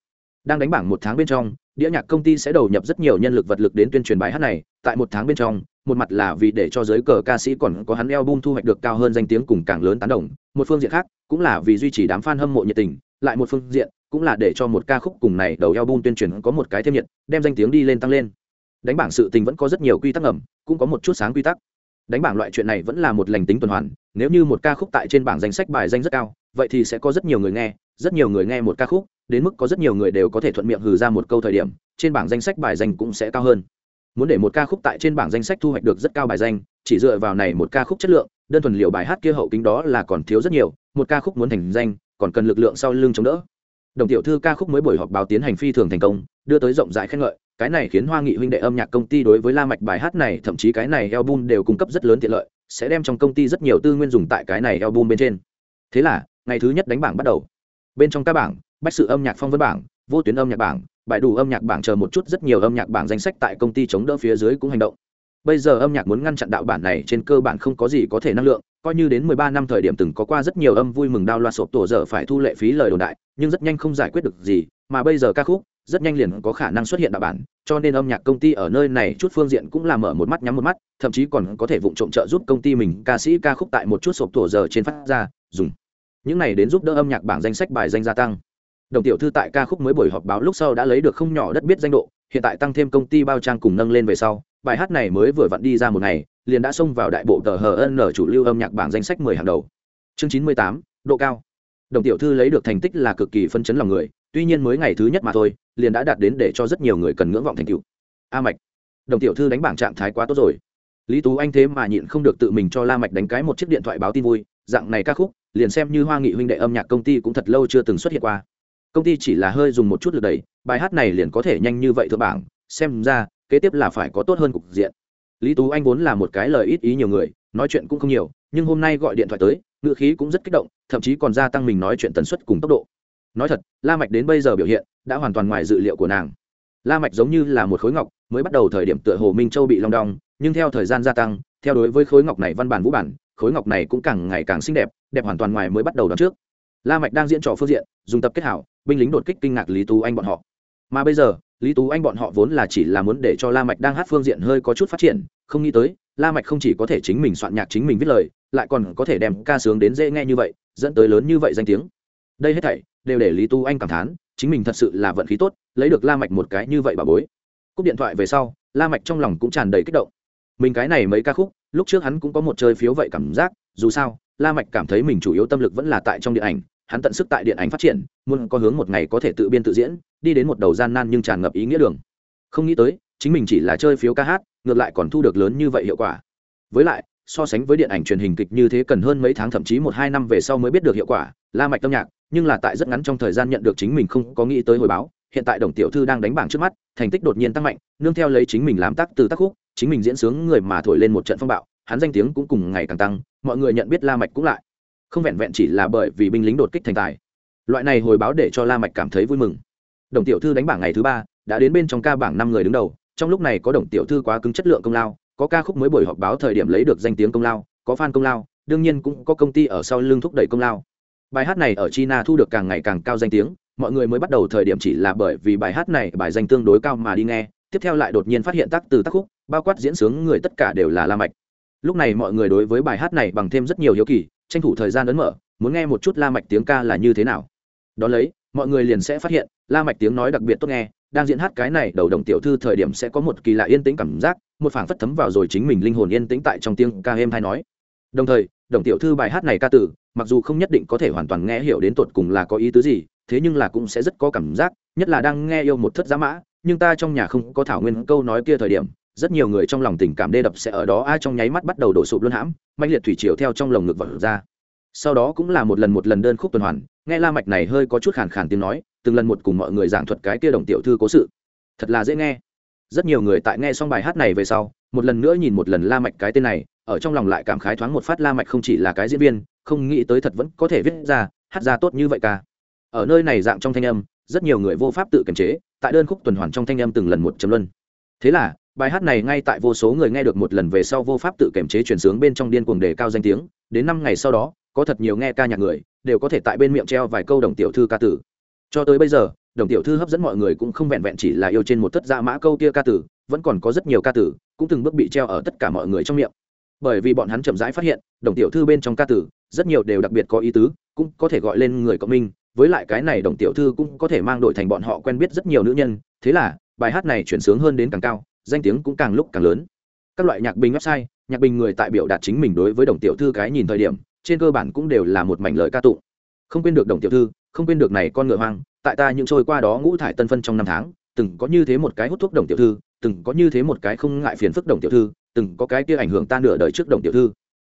Đang đánh bảng một tháng bên trong, đĩa nhạc công ty sẽ đầu nhập rất nhiều nhân lực vật lực đến tuyên truyền bài hát này. Tại một tháng bên trong, một mặt là vì để cho giới cờ ca sĩ còn có hắn album thu hoạch được cao hơn danh tiếng cùng càng lớn tán đồng. Một phương diện khác, cũng là vì duy trì đám fan hâm mộ nhiệt tình. Lại một phương diện cũng là để cho một ca khúc cùng này đầu album tuyên truyền có một cái thêm nhiệt, đem danh tiếng đi lên tăng lên. Đánh bảng sự tình vẫn có rất nhiều quy tắc ẩm cũng có một chút sáng quy tắc. Đánh bảng loại chuyện này vẫn là một lành tính tuần hoàn, nếu như một ca khúc tại trên bảng danh sách bài danh rất cao, vậy thì sẽ có rất nhiều người nghe, rất nhiều người nghe một ca khúc, đến mức có rất nhiều người đều có thể thuận miệng hừ ra một câu thời điểm, trên bảng danh sách bài danh cũng sẽ cao hơn. Muốn để một ca khúc tại trên bảng danh sách thu hoạch được rất cao bài danh, chỉ dựa vào này một ca khúc chất lượng, đơn thuần liệu bài hát kia hậu kính đó là còn thiếu rất nhiều, một ca khúc muốn thành danh, còn cần lực lượng sau lưng chống đỡ đồng tiểu thư ca khúc mới buổi họp báo tiến hành phi thường thành công, đưa tới rộng rãi khen ngợi. Cái này khiến hoa nghị huynh đệ âm nhạc công ty đối với la mạch bài hát này, thậm chí cái này album đều cung cấp rất lớn tiện lợi, sẽ đem trong công ty rất nhiều tư nguyên dùng tại cái này album bên trên. Thế là, ngày thứ nhất đánh bảng bắt đầu. Bên trong các bảng, bách sự âm nhạc phong vân bảng, vô tuyến âm nhạc bảng bài đủ âm nhạc bảng chờ một chút rất nhiều âm nhạc bảng danh sách tại công ty chống đỡ phía dưới cũng hành động bây giờ âm nhạc muốn ngăn chặn đạo bản này trên cơ bản không có gì có thể năng lượng, coi như đến 13 năm thời điểm từng có qua rất nhiều âm vui mừng đao loa sộp tổ giờ phải thu lệ phí lời đồn đại, nhưng rất nhanh không giải quyết được gì, mà bây giờ ca khúc rất nhanh liền có khả năng xuất hiện đạo bản, cho nên âm nhạc công ty ở nơi này chút phương diện cũng làm mở một mắt nhắm một mắt, thậm chí còn có thể vụng trộm trợ giúp công ty mình ca sĩ ca khúc tại một chút sộp tổ giờ trên phát ra, dùng. Những này đến giúp đỡ âm nhạc bảng danh sách bài danh gia tăng. Đồng tiểu thư tại ca khúc mới buổi họp báo lúc sau đã lấy được không nhỏ đất biết danh độ, hiện tại tăng thêm công ty bao trang cùng nâng lên về sau bài hát này mới vừa vặn đi ra một ngày, liền đã xông vào đại bộ tờ hn chủ lưu âm nhạc bảng danh sách mười hàng đầu. Chương chín mươi tám, độ cao. Đồng tiểu thư lấy được thành tích là cực kỳ phân chấn lòng người, tuy nhiên mới ngày thứ nhất mà thôi, liền đã đạt đến để cho rất nhiều người cần ngưỡng vọng thành cựu a mạch. Đồng tiểu thư đánh bảng trạng thái quá tốt rồi. Lý tú anh thế mà nhịn không được tự mình cho la mạch đánh cái một chiếc điện thoại báo tin vui, dạng này ca khúc, liền xem như hoa nghị huynh đệ âm nhạc công ty cũng thật lâu chưa từng xuất hiện qua. Công ty chỉ là hơi dùng một chút lực đẩy, bài hát này liền có thể nhanh như vậy thưa bảng, xem ra kế tiếp là phải có tốt hơn cục diện. Lý tú anh vốn là một cái lời ít ý nhiều người, nói chuyện cũng không nhiều, nhưng hôm nay gọi điện thoại tới ngựa khí cũng rất kích động, thậm chí còn gia tăng mình nói chuyện tần suất cùng tốc độ. Nói thật, la mạch đến bây giờ biểu hiện, đã hoàn toàn ngoài dự liệu của nàng. La mạch giống như là một khối ngọc, mới bắt đầu thời điểm tựa hồ minh châu bị long đong, nhưng theo thời gian gia tăng, theo đối với khối ngọc này văn bản vũ bản, khối ngọc này cũng càng ngày càng xinh đẹp đẹp hoàn toàn ngoài mới bắt đầu đón trước. La mạch đang diễn trò phương diện, dùng tập kết hảo, binh lính đột kích kinh ngạc lý tú anh bọn họ. Mà bây giờ lý tú anh bọn họ vốn là chỉ là muốn để cho la mạch đang hát phương diện hơi có chút phát triển, không nghĩ tới, la mạch không chỉ có thể chính mình soạn nhạc chính mình viết lời, lại còn có thể đem ca sướng đến dễ nghe như vậy, dẫn tới lớn như vậy danh tiếng. Đây hết thảy đều để lý tú anh cảm thán, chính mình thật sự là vận khí tốt, lấy được la mạch một cái như vậy bà bối. Cúp điện thoại về sau, la mạch trong lòng cũng tràn đầy kích động. Mình cái này mấy ca khúc, lúc trước hắn cũng có một chơi phiếu vậy cảm giác, dù sao, la mạch cảm thấy mình chủ yếu tâm lực vẫn là tại trong điện ảnh hắn tận sức tại điện ảnh phát triển, muốn có hướng một ngày có thể tự biên tự diễn, đi đến một đầu gian nan nhưng tràn ngập ý nghĩa đường. Không nghĩ tới, chính mình chỉ là chơi phiếu ca hát, ngược lại còn thu được lớn như vậy hiệu quả. Với lại, so sánh với điện ảnh truyền hình kịch như thế cần hơn mấy tháng thậm chí một hai năm về sau mới biết được hiệu quả, la mạch tâm nhạc, nhưng là tại rất ngắn trong thời gian nhận được chính mình không có nghĩ tới hồi báo, hiện tại đồng tiểu thư đang đánh bảng trước mắt, thành tích đột nhiên tăng mạnh, nương theo lấy chính mình làm tác từ tác khúc, chính mình diễn sướng người mà thổi lên một trận phong bạo, hắn danh tiếng cũng cùng ngày càng tăng, mọi người nhận biết la mạch cũng lại không vẹn vẹn chỉ là bởi vì binh lính đột kích thành tài. Loại này hồi báo để cho la mạch cảm thấy vui mừng. Đồng tiểu thư đánh bảng ngày thứ ba, đã đến bên trong ca bảng năm người đứng đầu. Trong lúc này có đồng tiểu thư quá cứng chất lượng công lao, có ca khúc mới buổi họp báo thời điểm lấy được danh tiếng công lao, có fan công lao, đương nhiên cũng có công ty ở sau lưng thúc đẩy công lao. Bài hát này ở china thu được càng ngày càng cao danh tiếng, mọi người mới bắt đầu thời điểm chỉ là bởi vì bài hát này bài danh tương đối cao mà đi nghe, tiếp theo lại đột nhiên phát hiện tác từ tác khúc, bao quát diễn sướng người tất cả đều là la mạch. Lúc này mọi người đối với bài hát này bằng thêm rất nhiều hiếu kỳ tranh thủ thời gian ấn mở, muốn nghe một chút la mạch tiếng ca là như thế nào. Đó lấy, mọi người liền sẽ phát hiện, la mạch tiếng nói đặc biệt tốt nghe, đang diễn hát cái này đầu đồng tiểu thư thời điểm sẽ có một kỳ lạ yên tĩnh cảm giác, một phảng phất thấm vào rồi chính mình linh hồn yên tĩnh tại trong tiếng ca êm hay nói. Đồng thời, đồng tiểu thư bài hát này ca từ mặc dù không nhất định có thể hoàn toàn nghe hiểu đến tột cùng là có ý tứ gì, thế nhưng là cũng sẽ rất có cảm giác, nhất là đang nghe yêu một thất giá mã, nhưng ta trong nhà không có thảo nguyên câu nói kia thời điểm rất nhiều người trong lòng tình cảm đê đập sẽ ở đó, ai trong nháy mắt bắt đầu đổ sụp luôn hãm mạnh liệt thủy triều theo trong lồng ngực vật ra. Sau đó cũng là một lần một lần đơn khúc tuần hoàn, nghe la mạch này hơi có chút khàn khàn tiếng nói, từng lần một cùng mọi người giảng thuật cái kia đồng tiểu thư cố sự. Thật là dễ nghe. Rất nhiều người tại nghe xong bài hát này về sau, một lần nữa nhìn một lần la mạch cái tên này, ở trong lòng lại cảm khái thoáng một phát la mạch không chỉ là cái diễn viên, không nghĩ tới thật vẫn có thể viết ra, hát ra tốt như vậy ca ở nơi này dạng trong thanh âm, rất nhiều người vô pháp tự kiềm chế, tại đơn khúc tuần hoàn trong thanh âm từng lần một chấm luân. Thế là bài hát này ngay tại vô số người nghe được một lần về sau vô pháp tự kiểm chế chuyển sướng bên trong điên cuồng đề cao danh tiếng, đến năm ngày sau đó, có thật nhiều nghe ca nhạc người đều có thể tại bên miệng treo vài câu đồng tiểu thư ca tử. Cho tới bây giờ, đồng tiểu thư hấp dẫn mọi người cũng không vẹn vẹn chỉ là yêu trên một thất dạ mã câu kia ca tử, vẫn còn có rất nhiều ca tử, cũng từng bước bị treo ở tất cả mọi người trong miệng. Bởi vì bọn hắn chậm rãi phát hiện, đồng tiểu thư bên trong ca tử, rất nhiều đều đặc biệt có ý tứ, cũng có thể gọi lên người cộng minh, với lại cái này đồng tiểu thư cũng có thể mang đổi thành bọn họ quen biết rất nhiều nữ nhân, thế là, bài hát này chuyển sướng hơn đến càng cao danh tiếng cũng càng lúc càng lớn. Các loại nhạc bình website, nhạc bình người tại biểu đạt chính mình đối với đồng tiểu thư cái nhìn thời điểm, trên cơ bản cũng đều là một mảnh lời ca tụng. Không quên được đồng tiểu thư, không quên được này con ngựa hoang, tại ta những trôi qua đó ngũ thải tân phân trong năm tháng, từng có như thế một cái hút thuốc đồng tiểu thư, từng có như thế một cái không ngại phiền phức đồng tiểu thư, từng có cái kia ảnh hưởng ta nửa đời trước đồng tiểu thư.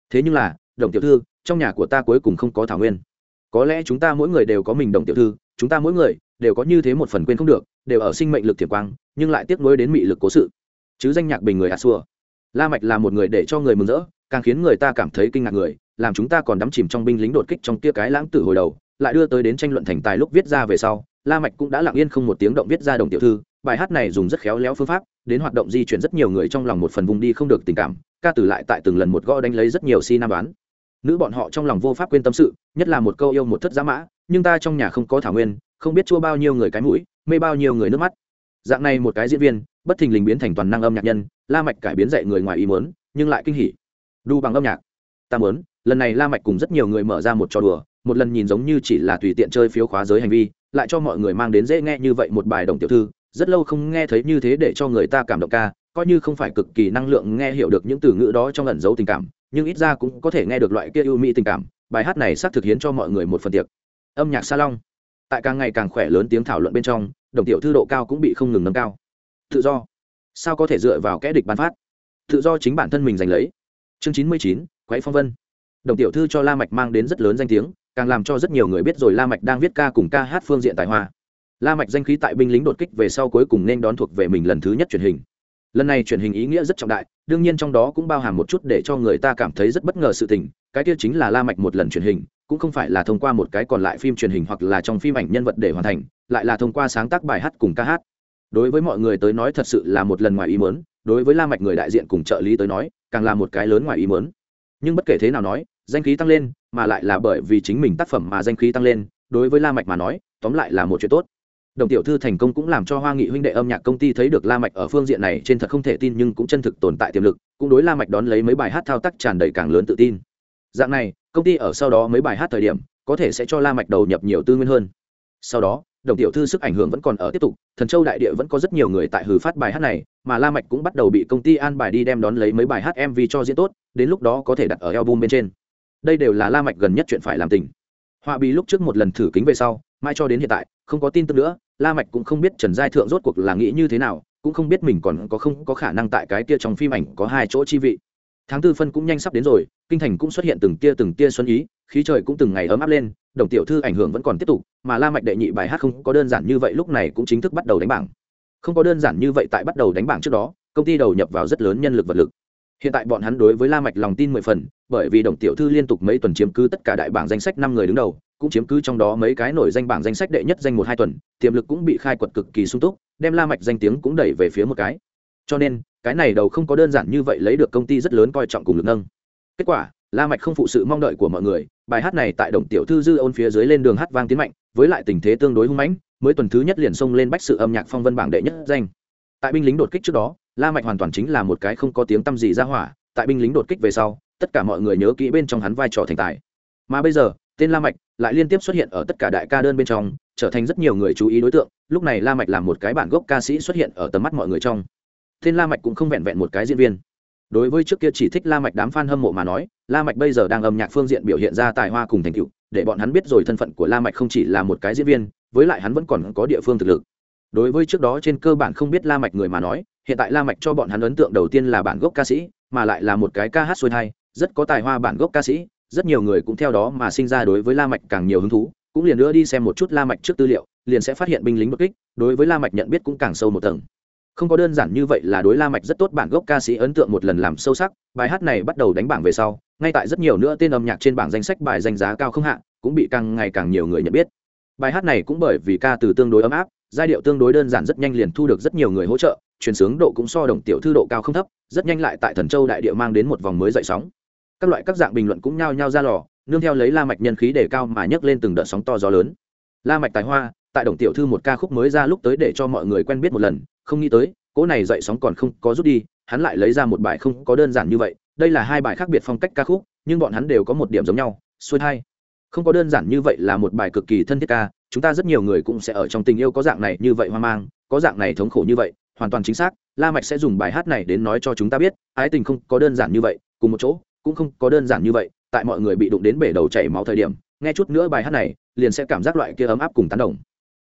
Thế nhưng là, đồng tiểu thư, trong nhà của ta cuối cùng không có thảo nguyên. Có lẽ chúng ta mỗi người đều có mình đồng tiểu thư, chúng ta mỗi người đều có như thế một phần quên không được, đều ở sinh mệnh lực tiềm quang, nhưng lại tiếc nuối đến mị lực cố sự chứ danh nhạc bình người a xua. La mạch là một người để cho người mừng rỡ, càng khiến người ta cảm thấy kinh ngạc người, làm chúng ta còn đắm chìm trong binh lính đột kích trong kia cái lãng tử hồi đầu, lại đưa tới đến tranh luận thành tài lúc viết ra về sau, la mạch cũng đã lặng yên không một tiếng động viết ra đồng tiểu thư, bài hát này dùng rất khéo léo phương pháp, đến hoạt động di chuyển rất nhiều người trong lòng một phần vùng đi không được tình cảm, ca từ lại tại từng lần một gõ đánh lấy rất nhiều si nam đoán. Nữ bọn họ trong lòng vô pháp quên tâm sự, nhất là một câu yêu một thất giá mã, nhưng ta trong nhà không có thảo nguyên, không biết chua bao nhiêu người cái mũi, mê bao nhiêu người nước mắt dạng này một cái diễn viên, bất thình lình biến thành toàn năng âm nhạc nhân, la mạch cải biến dạy người ngoài ý muốn, nhưng lại kinh hỉ. Đu bằng âm nhạc. Ta muốn, lần này la mạch cùng rất nhiều người mở ra một trò đùa, một lần nhìn giống như chỉ là tùy tiện chơi phiếu khóa giới hành vi, lại cho mọi người mang đến dễ nghe như vậy một bài đồng tiểu thư, rất lâu không nghe thấy như thế để cho người ta cảm động ca, coi như không phải cực kỳ năng lượng nghe hiểu được những từ ngữ đó trong ẩn giấu tình cảm, nhưng ít ra cũng có thể nghe được loại kia ưu mỹ tình cảm, bài hát này xác thực hiến cho mọi người một phần tiệc. Âm nhạc salon tại càng ngày càng khỏe lớn tiếng thảo luận bên trong đồng tiểu thư độ cao cũng bị không ngừng nâng cao. Tự do. Sao có thể dựa vào kẽ địch bán phát? Tự do chính bản thân mình giành lấy. Chương chín mươi chín, quái phong vân. Đồng tiểu thư cho la mạch mang đến rất lớn danh tiếng, càng làm cho rất nhiều người biết rồi la mạch đang viết ca cùng ca hát phương diện tài hoa. La mạch danh khí tại binh lính đột kích về sau cuối cùng nên đón thuộc về mình lần thứ nhất truyền hình. Lần này truyền hình ý nghĩa rất trọng đại, đương nhiên trong đó cũng bao hàm một chút để cho người ta cảm thấy rất bất ngờ sự tình, cái kia chính là la mạch một lần truyền hình cũng không phải là thông qua một cái còn lại phim truyền hình hoặc là trong phim ảnh nhân vật để hoàn thành, lại là thông qua sáng tác bài hát cùng ca hát. Đối với mọi người tới nói thật sự là một lần ngoài ý muốn, đối với la mạch người đại diện cùng trợ lý tới nói, càng là một cái lớn ngoài ý muốn. Nhưng bất kể thế nào nói, danh khí tăng lên, mà lại là bởi vì chính mình tác phẩm mà danh khí tăng lên, đối với la mạch mà nói, tóm lại là một chuyện tốt. Đồng tiểu thư thành công cũng làm cho hoa nghị huynh đệ âm nhạc công ty thấy được la mạch ở phương diện này trên thật không thể tin nhưng cũng chân thực tồn tại tiềm lực, cũng đối la mạch đón lấy mấy bài hát thao tác tràn đầy càng lớn tự tin. Dạng này công ty ở sau đó mấy bài hát thời điểm, có thể sẽ cho la mạch đầu nhập nhiều tư nguyên hơn. Sau đó, đồng tiểu thư sức ảnh hưởng vẫn còn ở tiếp tục, thần châu đại địa vẫn có rất nhiều người tại hử phát bài hát này, mà la mạch cũng bắt đầu bị công ty an bài đi đem đón lấy mấy bài hát mv cho diễn tốt, đến lúc đó có thể đặt ở album bên trên. Đây đều là la mạch gần nhất chuyện phải làm tình. Họa bí lúc trước một lần thử kính về sau mai cho đến hiện tại, không có tin tức nữa, la mạch cũng không biết trần giai thượng rốt cuộc là nghĩ như thế nào, cũng không biết mình còn có không có khả năng tại cái kia trong phim ảnh có hai chỗ chi vị tháng tư phân cũng nhanh sắp đến rồi, kinh thành cũng xuất hiện từng tia từng tia xuân ý, khí trời cũng từng ngày ấm áp lên, đồng tiểu thư ảnh hưởng vẫn còn tiếp tục, mà la mạch đệ nhị bài hát không có đơn giản như vậy lúc này cũng chính thức bắt đầu đánh bảng. Không có đơn giản như vậy tại bắt đầu đánh bảng trước đó, công ty đầu nhập vào rất lớn nhân lực vật lực. Hiện tại bọn hắn đối với la mạch lòng tin mười phần, bởi vì đồng tiểu thư liên tục mấy tuần chiếm cứ tất cả đại bảng danh sách năm người đứng đầu, cũng chiếm cứ trong đó mấy cái nổi danh bảng danh sách đệ nhất danh một hai tuần, tiềm lực cũng bị khai quật cực kỳ sung túc, đem la mạch danh tiếng cũng đẩy về phía một cái. Cho nên cái này đầu không có đơn giản như vậy lấy được công ty rất lớn coi trọng cùng lực nâng. Kết quả, la mạch không phụ sự mong đợi của mọi người, bài hát này tại đồng tiểu thư dư ôn phía dưới lên đường hát vang tiến mạnh, với lại tình thế tương đối hung mãnh, mới tuần thứ nhất liền xông lên bách sự âm nhạc phong vân bảng đệ nhất danh. Tại binh lính đột kích trước đó, la mạch hoàn toàn chính là một cái không có tiếng tâm gì ra hỏa, tại binh lính đột kích về sau, tất cả mọi người nhớ kỹ bên trong hắn vai trò thành tài. Mà bây giờ, tên la mạch lại liên tiếp xuất hiện ở tất cả đại ca đơn bên trong, trở thành rất nhiều người chú ý đối tượng, lúc này la mạch làm một cái bản gốc ca sĩ xuất hiện ở tầm mắt mọi người trong tên la mạch cũng không vẹn vẹn một cái diễn viên. Đối với trước kia chỉ thích la mạch đám fan hâm mộ mà nói, la mạch bây giờ đang âm nhạc phương diện biểu hiện ra tài hoa cùng thành tựu, để bọn hắn biết rồi thân phận của la mạch không chỉ là một cái diễn viên, với lại hắn vẫn còn có địa phương thực lực. Đối với trước đó trên cơ bản không biết la mạch người mà nói, hiện tại la mạch cho bọn hắn ấn tượng đầu tiên là bản gốc ca sĩ, mà lại là một cái ca hát xuôi hay rất có tài hoa bản gốc ca sĩ, rất nhiều người cũng theo đó mà sinh ra đối với la mạch càng nhiều hứng thú, cũng liền nữa đi xem một chút la mạch trước tư liệu, liền sẽ phát hiện binh lính bất kích, đối với la mạch nhận biết cũng càng sâu một tầng không có đơn giản như vậy là đối la mạch rất tốt, bản gốc ca sĩ ấn tượng một lần làm sâu sắc, bài hát này bắt đầu đánh bảng về sau, ngay tại rất nhiều nữa tên âm nhạc trên bảng danh sách bài danh giá cao không hạ, cũng bị càng ngày càng nhiều người nhận biết. Bài hát này cũng bởi vì ca từ tương đối ấm áp, giai điệu tương đối đơn giản rất nhanh liền thu được rất nhiều người hỗ trợ, truyền sướng độ cũng so đồng tiểu thư độ cao không thấp, rất nhanh lại tại thần châu đại địa mang đến một vòng mới dậy sóng. Các loại các dạng bình luận cũng nhao nhao ra lò, nương theo lấy la mạch nhân khí đề cao mà nhấc lên từng đợt sóng to gió lớn. La mạch tài hoa, tại đồng tiểu thư một ca khúc mới ra lúc tới để cho mọi người quen biết một lần không nghĩ tới, cỗ này dậy sóng còn không có rút đi, hắn lại lấy ra một bài không có đơn giản như vậy. Đây là hai bài khác biệt phong cách ca khúc, nhưng bọn hắn đều có một điểm giống nhau, xuôi hai không có đơn giản như vậy là một bài cực kỳ thân thiết ca, chúng ta rất nhiều người cũng sẽ ở trong tình yêu có dạng này như vậy hoang mang, có dạng này thống khổ như vậy, hoàn toàn chính xác, la mạch sẽ dùng bài hát này đến nói cho chúng ta biết, ái tình không có đơn giản như vậy, cùng một chỗ, cũng không có đơn giản như vậy, tại mọi người bị đụng đến bể đầu chảy máu thời điểm, nghe chút nữa bài hát này, liền sẽ cảm giác loại kia ấm áp cùng tán đồng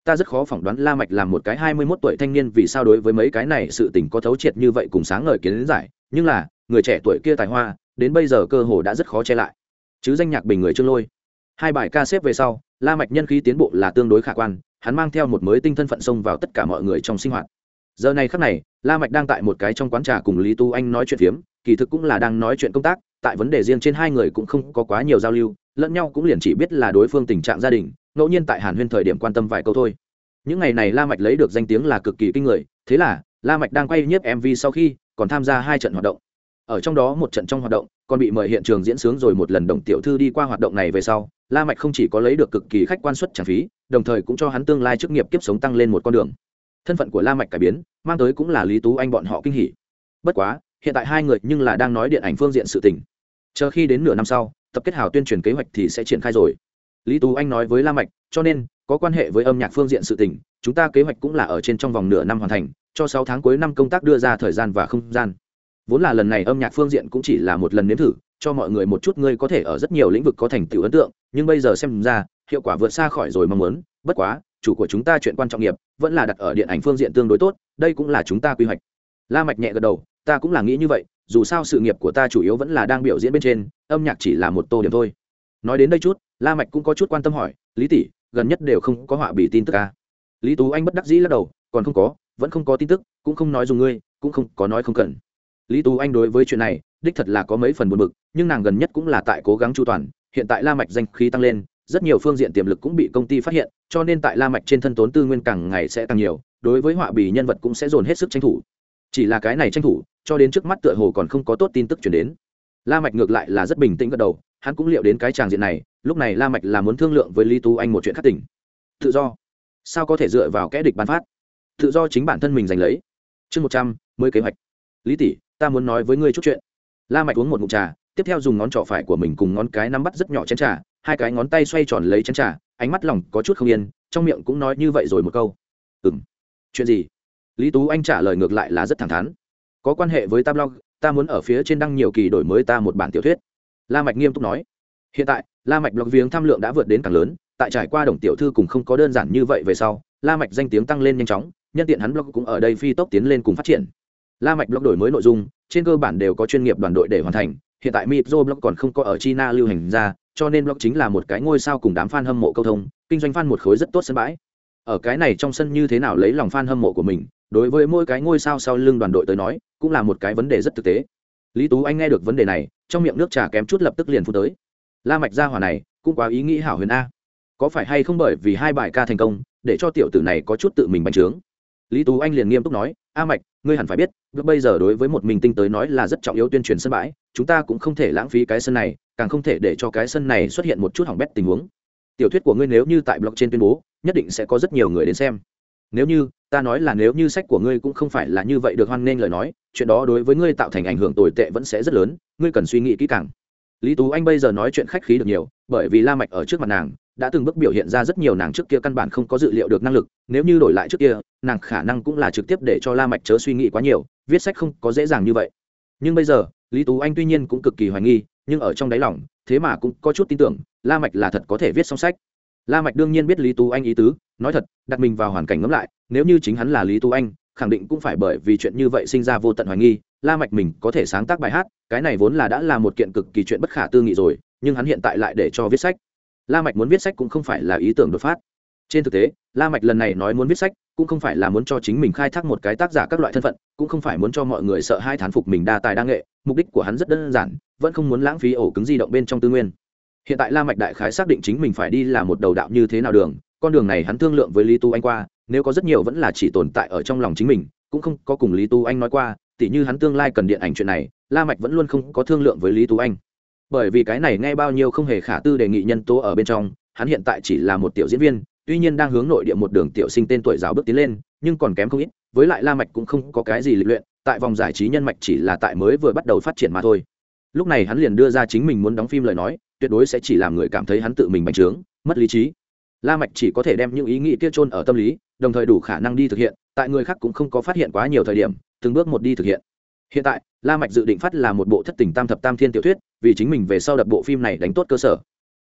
ta rất khó phỏng đoán la mạch làm một cái hai mươi 21 tuổi thanh niên vì sao đối với mấy cái này sự tình có thấu triệt như vậy cùng sáng ngời kiến giải, nhưng là, người trẻ tuổi kia tài hoa, đến bây giờ cơ hồ đã rất khó che lại. Chứ danh nhạc bình người trương lôi. Hai bài ca xếp về sau, la mạch nhân khí tiến bộ là tương đối khả quan, hắn mang theo một mới tinh thân phận xông vào tất cả mọi người trong sinh hoạt. Giờ này khắc này, la mạch đang tại một cái trong quán trà cùng lý tu anh nói chuyện phiếm, kỳ thực cũng là đang nói chuyện công tác, tại vấn đề riêng trên hai người cũng không có quá nhiều giao lưu, lẫn nhau cũng liền chỉ biết là đối phương tình trạng gia đình ngẫu nhiên tại hàn huyên thời điểm quan tâm vài câu thôi. Những ngày này la mạch lấy được danh tiếng là cực kỳ kinh người, thế là, la mạch đang quay nhiếp mv sau khi còn tham gia hai trận hoạt động. Ở trong đó một trận trong hoạt động, còn bị mời hiện trường diễn sướng rồi một lần đồng tiểu thư đi qua hoạt động này về sau, la mạch không chỉ có lấy được cực kỳ khách quan suất trả phí, đồng thời cũng cho hắn tương lai chức nghiệp kiếp sống tăng lên một con đường. Thân phận của la mạch cải biến, mang tới cũng là lý tú anh bọn họ kinh hỉ. Bất quá, hiện tại hai người nhưng là đang nói điện ảnh phương diện sự tình. Chờ khi đến nửa năm sau, tập kết hào tuyên truyền kế hoạch thì sẽ triển khai rồi lý tú anh nói với la mạch, cho nên, có quan hệ với âm nhạc phương diện sự tình, chúng ta kế hoạch cũng là ở trên trong vòng nửa năm hoàn thành, cho sáu tháng cuối năm công tác đưa ra thời gian và không gian. Vốn là lần này âm nhạc phương diện cũng chỉ là một lần nếm thử, cho mọi người một chút ngươi có thể ở rất nhiều lĩnh vực có thành tựu ấn tượng, nhưng bây giờ xem ra, hiệu quả vượt xa khỏi rồi mong muốn, bất quá, chủ của chúng ta chuyện quan trọng nghiệp, vẫn là đặt ở điện ảnh phương diện tương đối tốt, đây cũng là chúng ta quy hoạch. La mạch nhẹ gật đầu, ta cũng là nghĩ như vậy, dù sao sự nghiệp của ta chủ yếu vẫn là đang biểu diễn bên trên, âm nhạc chỉ là một tô điểm thôi. Nói đến đây chút la mạch cũng có chút quan tâm hỏi, lý tỷ, gần nhất đều không có họa bị tin tức à? lý tú anh bất đắc dĩ lắc đầu, còn không có, vẫn không có tin tức, cũng không nói dùng ngươi, cũng không có nói không cần. Lý tú anh đối với chuyện này, đích thật là có mấy phần buồn bực, nhưng nàng gần nhất cũng là tại cố gắng chu toàn, hiện tại la mạch danh khí tăng lên, rất nhiều phương diện tiềm lực cũng bị công ty phát hiện, cho nên tại la mạch trên thân tốn tư nguyên càng ngày sẽ tăng nhiều, đối với họa bì nhân vật cũng sẽ dồn hết sức tranh thủ. Chỉ là cái này tranh thủ, cho đến trước mắt tựa hồ còn không có tốt tin tức chuyển đến. La mạch ngược lại là rất bình tĩnh gật đầu hắn cũng liệu đến cái tràng diện này, lúc này la mạch là muốn thương lượng với lý tú anh một chuyện khác tỉnh tự do. Sao có thể dựa vào kẻ địch ban phát? Tự do chính bản thân mình giành lấy. Chương một trăm, mới kế hoạch. Lý tỷ, ta muốn nói với ngươi chút chuyện. La mạch uống một ngụm trà, tiếp theo dùng ngón trỏ phải của mình cùng ngón cái nắm bắt rất nhỏ chén trà, hai cái ngón tay xoay tròn lấy chén trà, ánh mắt lòng có chút không yên, trong miệng cũng nói như vậy rồi một câu. Ừm. Chuyện gì? Lý tú anh trả lời ngược lại là rất thẳng thắn. Có quan hệ với ta blog ta muốn ở phía trên đăng nhiều kỳ đổi mới ta một bản tiểu thuyết la mạch nghiêm túc nói hiện tại la mạch blog viếng tham lượng đã vượt đến càng lớn tại trải qua đồng tiểu thư cùng không có đơn giản như vậy về sau la mạch danh tiếng tăng lên nhanh chóng nhân tiện hắn blog cũng ở đây phi tốc tiến lên cùng phát triển la mạch blog đổi mới nội dung trên cơ bản đều có chuyên nghiệp đoàn đội để hoàn thành hiện tại Mitro blog còn không có ở China lưu hành ra, cho nên blog chính là một cái ngôi sao cùng đám fan hâm mộ câu thông, kinh doanh fan một khối rất tốt sân bãi. Ở cái này trong sân như thế nào lấy lòng fan hâm mộ của mình, đối với mỗi cái ngôi sao sau lưng đoàn đội tới nói, cũng là một cái vấn đề rất thực tế. Lý Tú Anh nghe được vấn đề này, trong miệng nước trà kém chút lập tức liền phun tới. La Mạch gia hỏa này, cũng quá ý nghĩ hảo huyền a. Có phải hay không bởi vì hai bài ca thành công, để cho tiểu tử này có chút tự mình bành trướng. Lý Tú Anh liền nghiêm túc nói, "A Mạch, ngươi hẳn phải biết bây giờ đối với một mình tinh tới nói là rất trọng yếu tuyên truyền sân bãi chúng ta cũng không thể lãng phí cái sân này càng không thể để cho cái sân này xuất hiện một chút hỏng bét tình huống tiểu thuyết của ngươi nếu như tại blog trên tuyên bố nhất định sẽ có rất nhiều người đến xem nếu như, ta nói là nếu như sách của ngươi cũng không phải là như vậy được hoan nghênh lời nói, chuyện đó đối với ngươi tạo thành ảnh hưởng tồi tệ vẫn sẽ rất lớn, ngươi cần suy nghĩ kỹ càng. Lý tú anh bây giờ nói chuyện khách khí được nhiều, bởi vì la mạch ở trước mặt nàng, đã từng bước biểu hiện ra rất nhiều nàng trước kia căn bản không có dự liệu được năng lực, nếu như đổi lại trước kia, nàng khả năng cũng là trực tiếp để cho la mạch chớ suy nghĩ quá nhiều, viết sách không có dễ dàng như vậy. Nhưng bây giờ, lý tú anh tuy nhiên cũng cực kỳ hoài nghi, nhưng ở trong đáy lòng, thế mà cũng có chút tin tưởng, la mạch là thật có thể viết xong sách la mạch đương nhiên biết lý tú anh ý tứ, nói thật, đặt mình vào hoàn cảnh ngẫm lại, nếu như chính hắn là lý tú anh, khẳng định cũng phải bởi vì chuyện như vậy sinh ra vô tận hoài nghi, la mạch mình có thể sáng tác bài hát, cái này vốn là đã là một kiện cực kỳ chuyện bất khả tư nghị rồi, nhưng hắn hiện tại lại để cho viết sách. La mạch muốn viết sách cũng không phải là ý tưởng đột phát. Trên thực tế, la mạch lần này nói muốn viết sách, cũng không phải là muốn cho chính mình khai thác một cái tác giả các loại thân phận, cũng không phải muốn cho mọi người sợ hai thán phục mình đa tài đa nghệ, mục đích của hắn rất đơn giản, vẫn không muốn lãng phí ổ cứng di động bên trong tư nguyên hiện tại la mạch đại khái xác định chính mình phải đi là một đầu đạo như thế nào đường, con đường này hắn thương lượng với lý tu anh qua, nếu có rất nhiều vẫn là chỉ tồn tại ở trong lòng chính mình, cũng không có cùng lý tu anh nói qua, tỉ như hắn tương lai cần điện ảnh chuyện này, la mạch vẫn luôn không có thương lượng với lý tu anh. Bởi vì cái này nghe bao nhiêu không hề khả tư đề nghị nhân tố ở bên trong, hắn hiện tại chỉ là một tiểu diễn viên, tuy nhiên đang hướng nội địa một đường tiểu sinh tên tuổi giáo bước tiến lên, nhưng còn kém không ít, với lại la mạch cũng không có cái gì lịch luyện, tại vòng giải trí nhân mạch chỉ là tại mới vừa bắt đầu phát triển mà thôi. Lúc này hắn liền đưa ra chính mình muốn đóng phim lời nói tuyệt đối sẽ chỉ làm người cảm thấy hắn tự mình bành trướng, mất lý trí. La mạch chỉ có thể đem những ý nghĩ kia chôn ở tâm lý, đồng thời đủ khả năng đi thực hiện, tại người khác cũng không có phát hiện quá nhiều thời điểm, từng bước một đi thực hiện. Hiện tại, la mạch dự định phát là một bộ thất tình tam thập tam thiên tiểu thuyết, vì chính mình về sau đập bộ phim này đánh tốt cơ sở.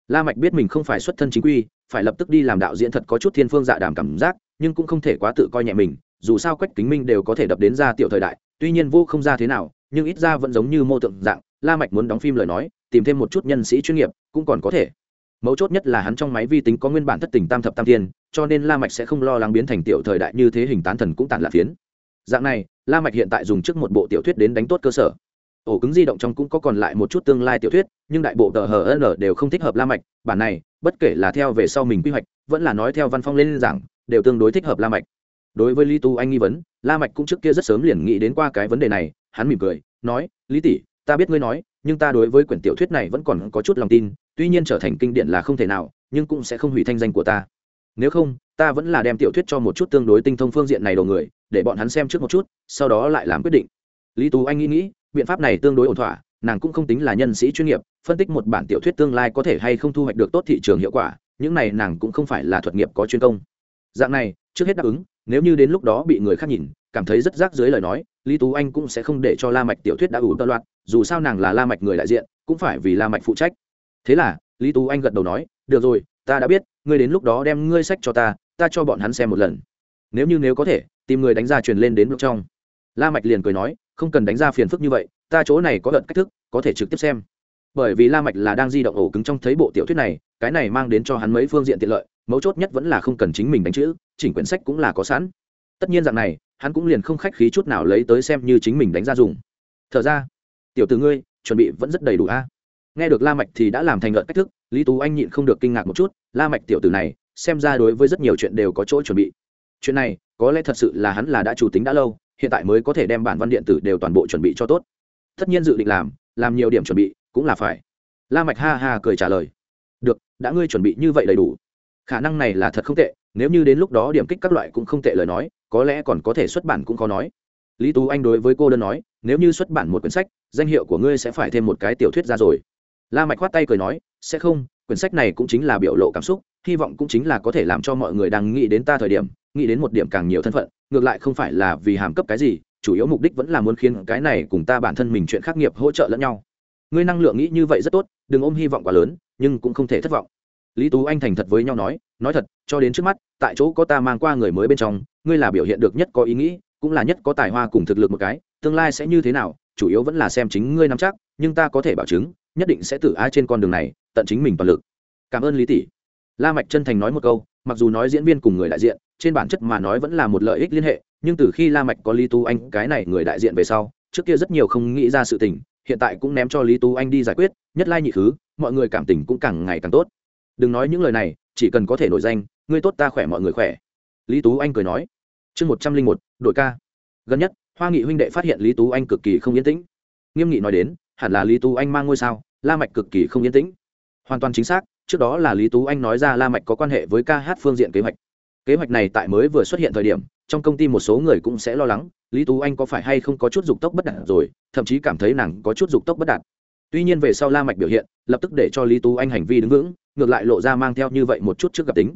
La mạch biết mình không phải xuất thân chính quy, phải lập tức đi làm đạo diễn thật có chút thiên phương dạ đàm cảm giác, nhưng cũng không thể quá tự coi nhẹ mình, dù sao quách kính minh đều có thể đập đến ra tiểu thời đại, tuy nhiên vô không ra thế nào, nhưng ít ra vẫn giống như mô tượng dạng, la mạch muốn đóng phim lời nói tìm thêm một chút nhân sĩ chuyên nghiệp, cũng còn có thể. Mấu chốt nhất là hắn trong máy vi tính có nguyên bản thất tình tam thập tam thiên, cho nên la mạch sẽ không lo lắng biến thành tiểu thời đại như thế hình tán thần cũng tàn lạc phiến. Dạng này, la mạch hiện tại dùng trước một bộ tiểu thuyết đến đánh tốt cơ sở. Ổ cứng di động trong cũng có còn lại một chút tương lai tiểu thuyết, nhưng đại bộ tờ hn đều không thích hợp la mạch, bản này, bất kể là theo về sau mình quy hoạch, vẫn là nói theo văn phong lên giảng, đều tương đối thích hợp la mạch. Đối với lý tu anh nghi vấn, la mạch cũng trước kia rất sớm liền nghĩ đến qua cái vấn đề này, hắn mỉm cười, nói, lý tỷ, ta biết ngươi nói nhưng ta đối với quyển tiểu thuyết này vẫn còn có chút lòng tin, tuy nhiên trở thành kinh điển là không thể nào, nhưng cũng sẽ không hủy thanh danh của ta. Nếu không, ta vẫn là đem tiểu thuyết cho một chút tương đối tinh thông phương diện này đầu người, để bọn hắn xem trước một chút, sau đó lại làm quyết định. Lý tú anh nghĩ nghĩ, biện pháp này tương đối ổn thỏa, nàng cũng không tính là nhân sĩ chuyên nghiệp, phân tích một bản tiểu thuyết tương lai có thể hay không thu hoạch được tốt thị trường hiệu quả, những này nàng cũng không phải là thuật nghiệp có chuyên công. Dạng này, trước hết đáp ứng, nếu như đến lúc đó bị người khác nhìn cảm thấy rất rác dưới lời nói, lý tú anh cũng sẽ không để cho la mạch tiểu thuyết đã ủ tơ loạt dù sao nàng là la mạch người đại diện, cũng phải vì la mạch phụ trách. Thế là, lý tú anh gật đầu nói, được rồi, ta đã biết, ngươi đến lúc đó đem ngươi sách cho ta ta cho bọn hắn xem một lần. Nếu như nếu có thể, tìm người đánh ra truyền lên đến lúc trong. La mạch liền cười nói, không cần đánh ra phiền phức như vậy, ta chỗ này có đợt cách thức, có thể trực tiếp xem. Bởi vì la mạch là đang di động ổ cứng trong thấy bộ tiểu thuyết này, cái này mang đến cho hắn mấy phương diện tiện lợi, mấu chốt nhất vẫn là không cần chính mình đánh chữ, chỉnh quyển sách cũng là có sẵn. Tất nhiên dạng này hắn cũng liền không khách khí chút nào lấy tới xem như chính mình đánh ra dùng. Thở ra, tiểu tử ngươi, chuẩn bị vẫn rất đầy đủ a. Nghe được la mạch thì đã làm thành lợn cách thức, lý tú anh nhịn không được kinh ngạc một chút, la mạch tiểu tử này, xem ra đối với rất nhiều chuyện đều có chỗ chuẩn bị. Chuyện này, có lẽ thật sự là hắn là đã chủ tính đã lâu, hiện tại mới có thể đem bản văn điện tử đều toàn bộ chuẩn bị cho tốt. Tất nhiên dự định làm làm nhiều điểm chuẩn bị, cũng là phải. La mạch ha ha cười trả lời, được, đã ngươi chuẩn bị như vậy đầy đủ. Khả năng này là thật không tệ, nếu như đến lúc đó điểm kích các loại cũng không tệ lời nói có lẽ còn có thể xuất bản cũng khó nói. Lý tú anh đối với cô đơn nói, nếu như xuất bản một quyển sách, danh hiệu của ngươi sẽ phải thêm một cái tiểu thuyết ra rồi. La mạch khoát tay cười nói, sẽ không, quyển sách này cũng chính là biểu lộ cảm xúc, hy vọng cũng chính là có thể làm cho mọi người đang nghĩ đến ta thời điểm, nghĩ đến một điểm càng nhiều thân phận, ngược lại không phải là vì hàm cấp cái gì, chủ yếu mục đích vẫn là muốn khiến cái này cùng ta bản thân mình chuyện khắc nghiệp hỗ trợ lẫn nhau. Ngươi năng lượng nghĩ như vậy rất tốt, đừng ôm hy vọng quá lớn, nhưng cũng không thể thất vọng. Lý tú anh thành thật với nhau nói nói thật, cho đến trước mắt, tại chỗ có ta mang qua người mới bên trong ngươi là biểu hiện được nhất có ý nghĩ, cũng là nhất có tài hoa cùng thực lực một cái, tương lai sẽ như thế nào, chủ yếu vẫn là xem chính ngươi nắm chắc, nhưng ta có thể bảo chứng, nhất định sẽ tự ai trên con đường này, tận chính mình toàn lực. Cảm ơn lý tỷ. La mạch chân thành nói một câu, mặc dù nói diễn viên cùng người đại diện, trên bản chất mà nói vẫn là một lợi ích liên hệ, nhưng từ khi la mạch có lý Tu anh, cái này người đại diện về sau, trước kia rất nhiều không nghĩ ra sự tình, hiện tại cũng ném cho lý Tu anh đi giải quyết, nhất lai nhị thứ mọi người cảm tình cũng càng ngày càng tốt. Đừng nói những lời này, chỉ cần có thể nổi danh, ngươi tốt ta khỏe mọi người khỏe. Lý tú anh cười nói chương một trăm linh một, đội ca. Gần nhất, hoa nghị huynh đệ phát hiện lý tú anh cực kỳ không yên tĩnh. Nghiêm nghị nói đến, hẳn là lý tú anh mang ngôi sao, la mạch cực kỳ không yên tĩnh. Hoàn toàn chính xác, trước đó là lý tú anh nói ra la mạch có quan hệ với ca hát phương diện kế hoạch. Kế hoạch này tại mới vừa xuất hiện thời điểm, trong công ty một số người cũng sẽ lo lắng, lý tú anh có phải hay không có chút dục tốc bất đạt rồi, thậm chí cảm thấy nàng có chút dục tốc bất đạt. Tuy nhiên về sau la mạch biểu hiện, lập tức để cho lý tú anh hành vi đứng vững, ngược lại lộ ra mang theo như vậy một chút trước gặp tính.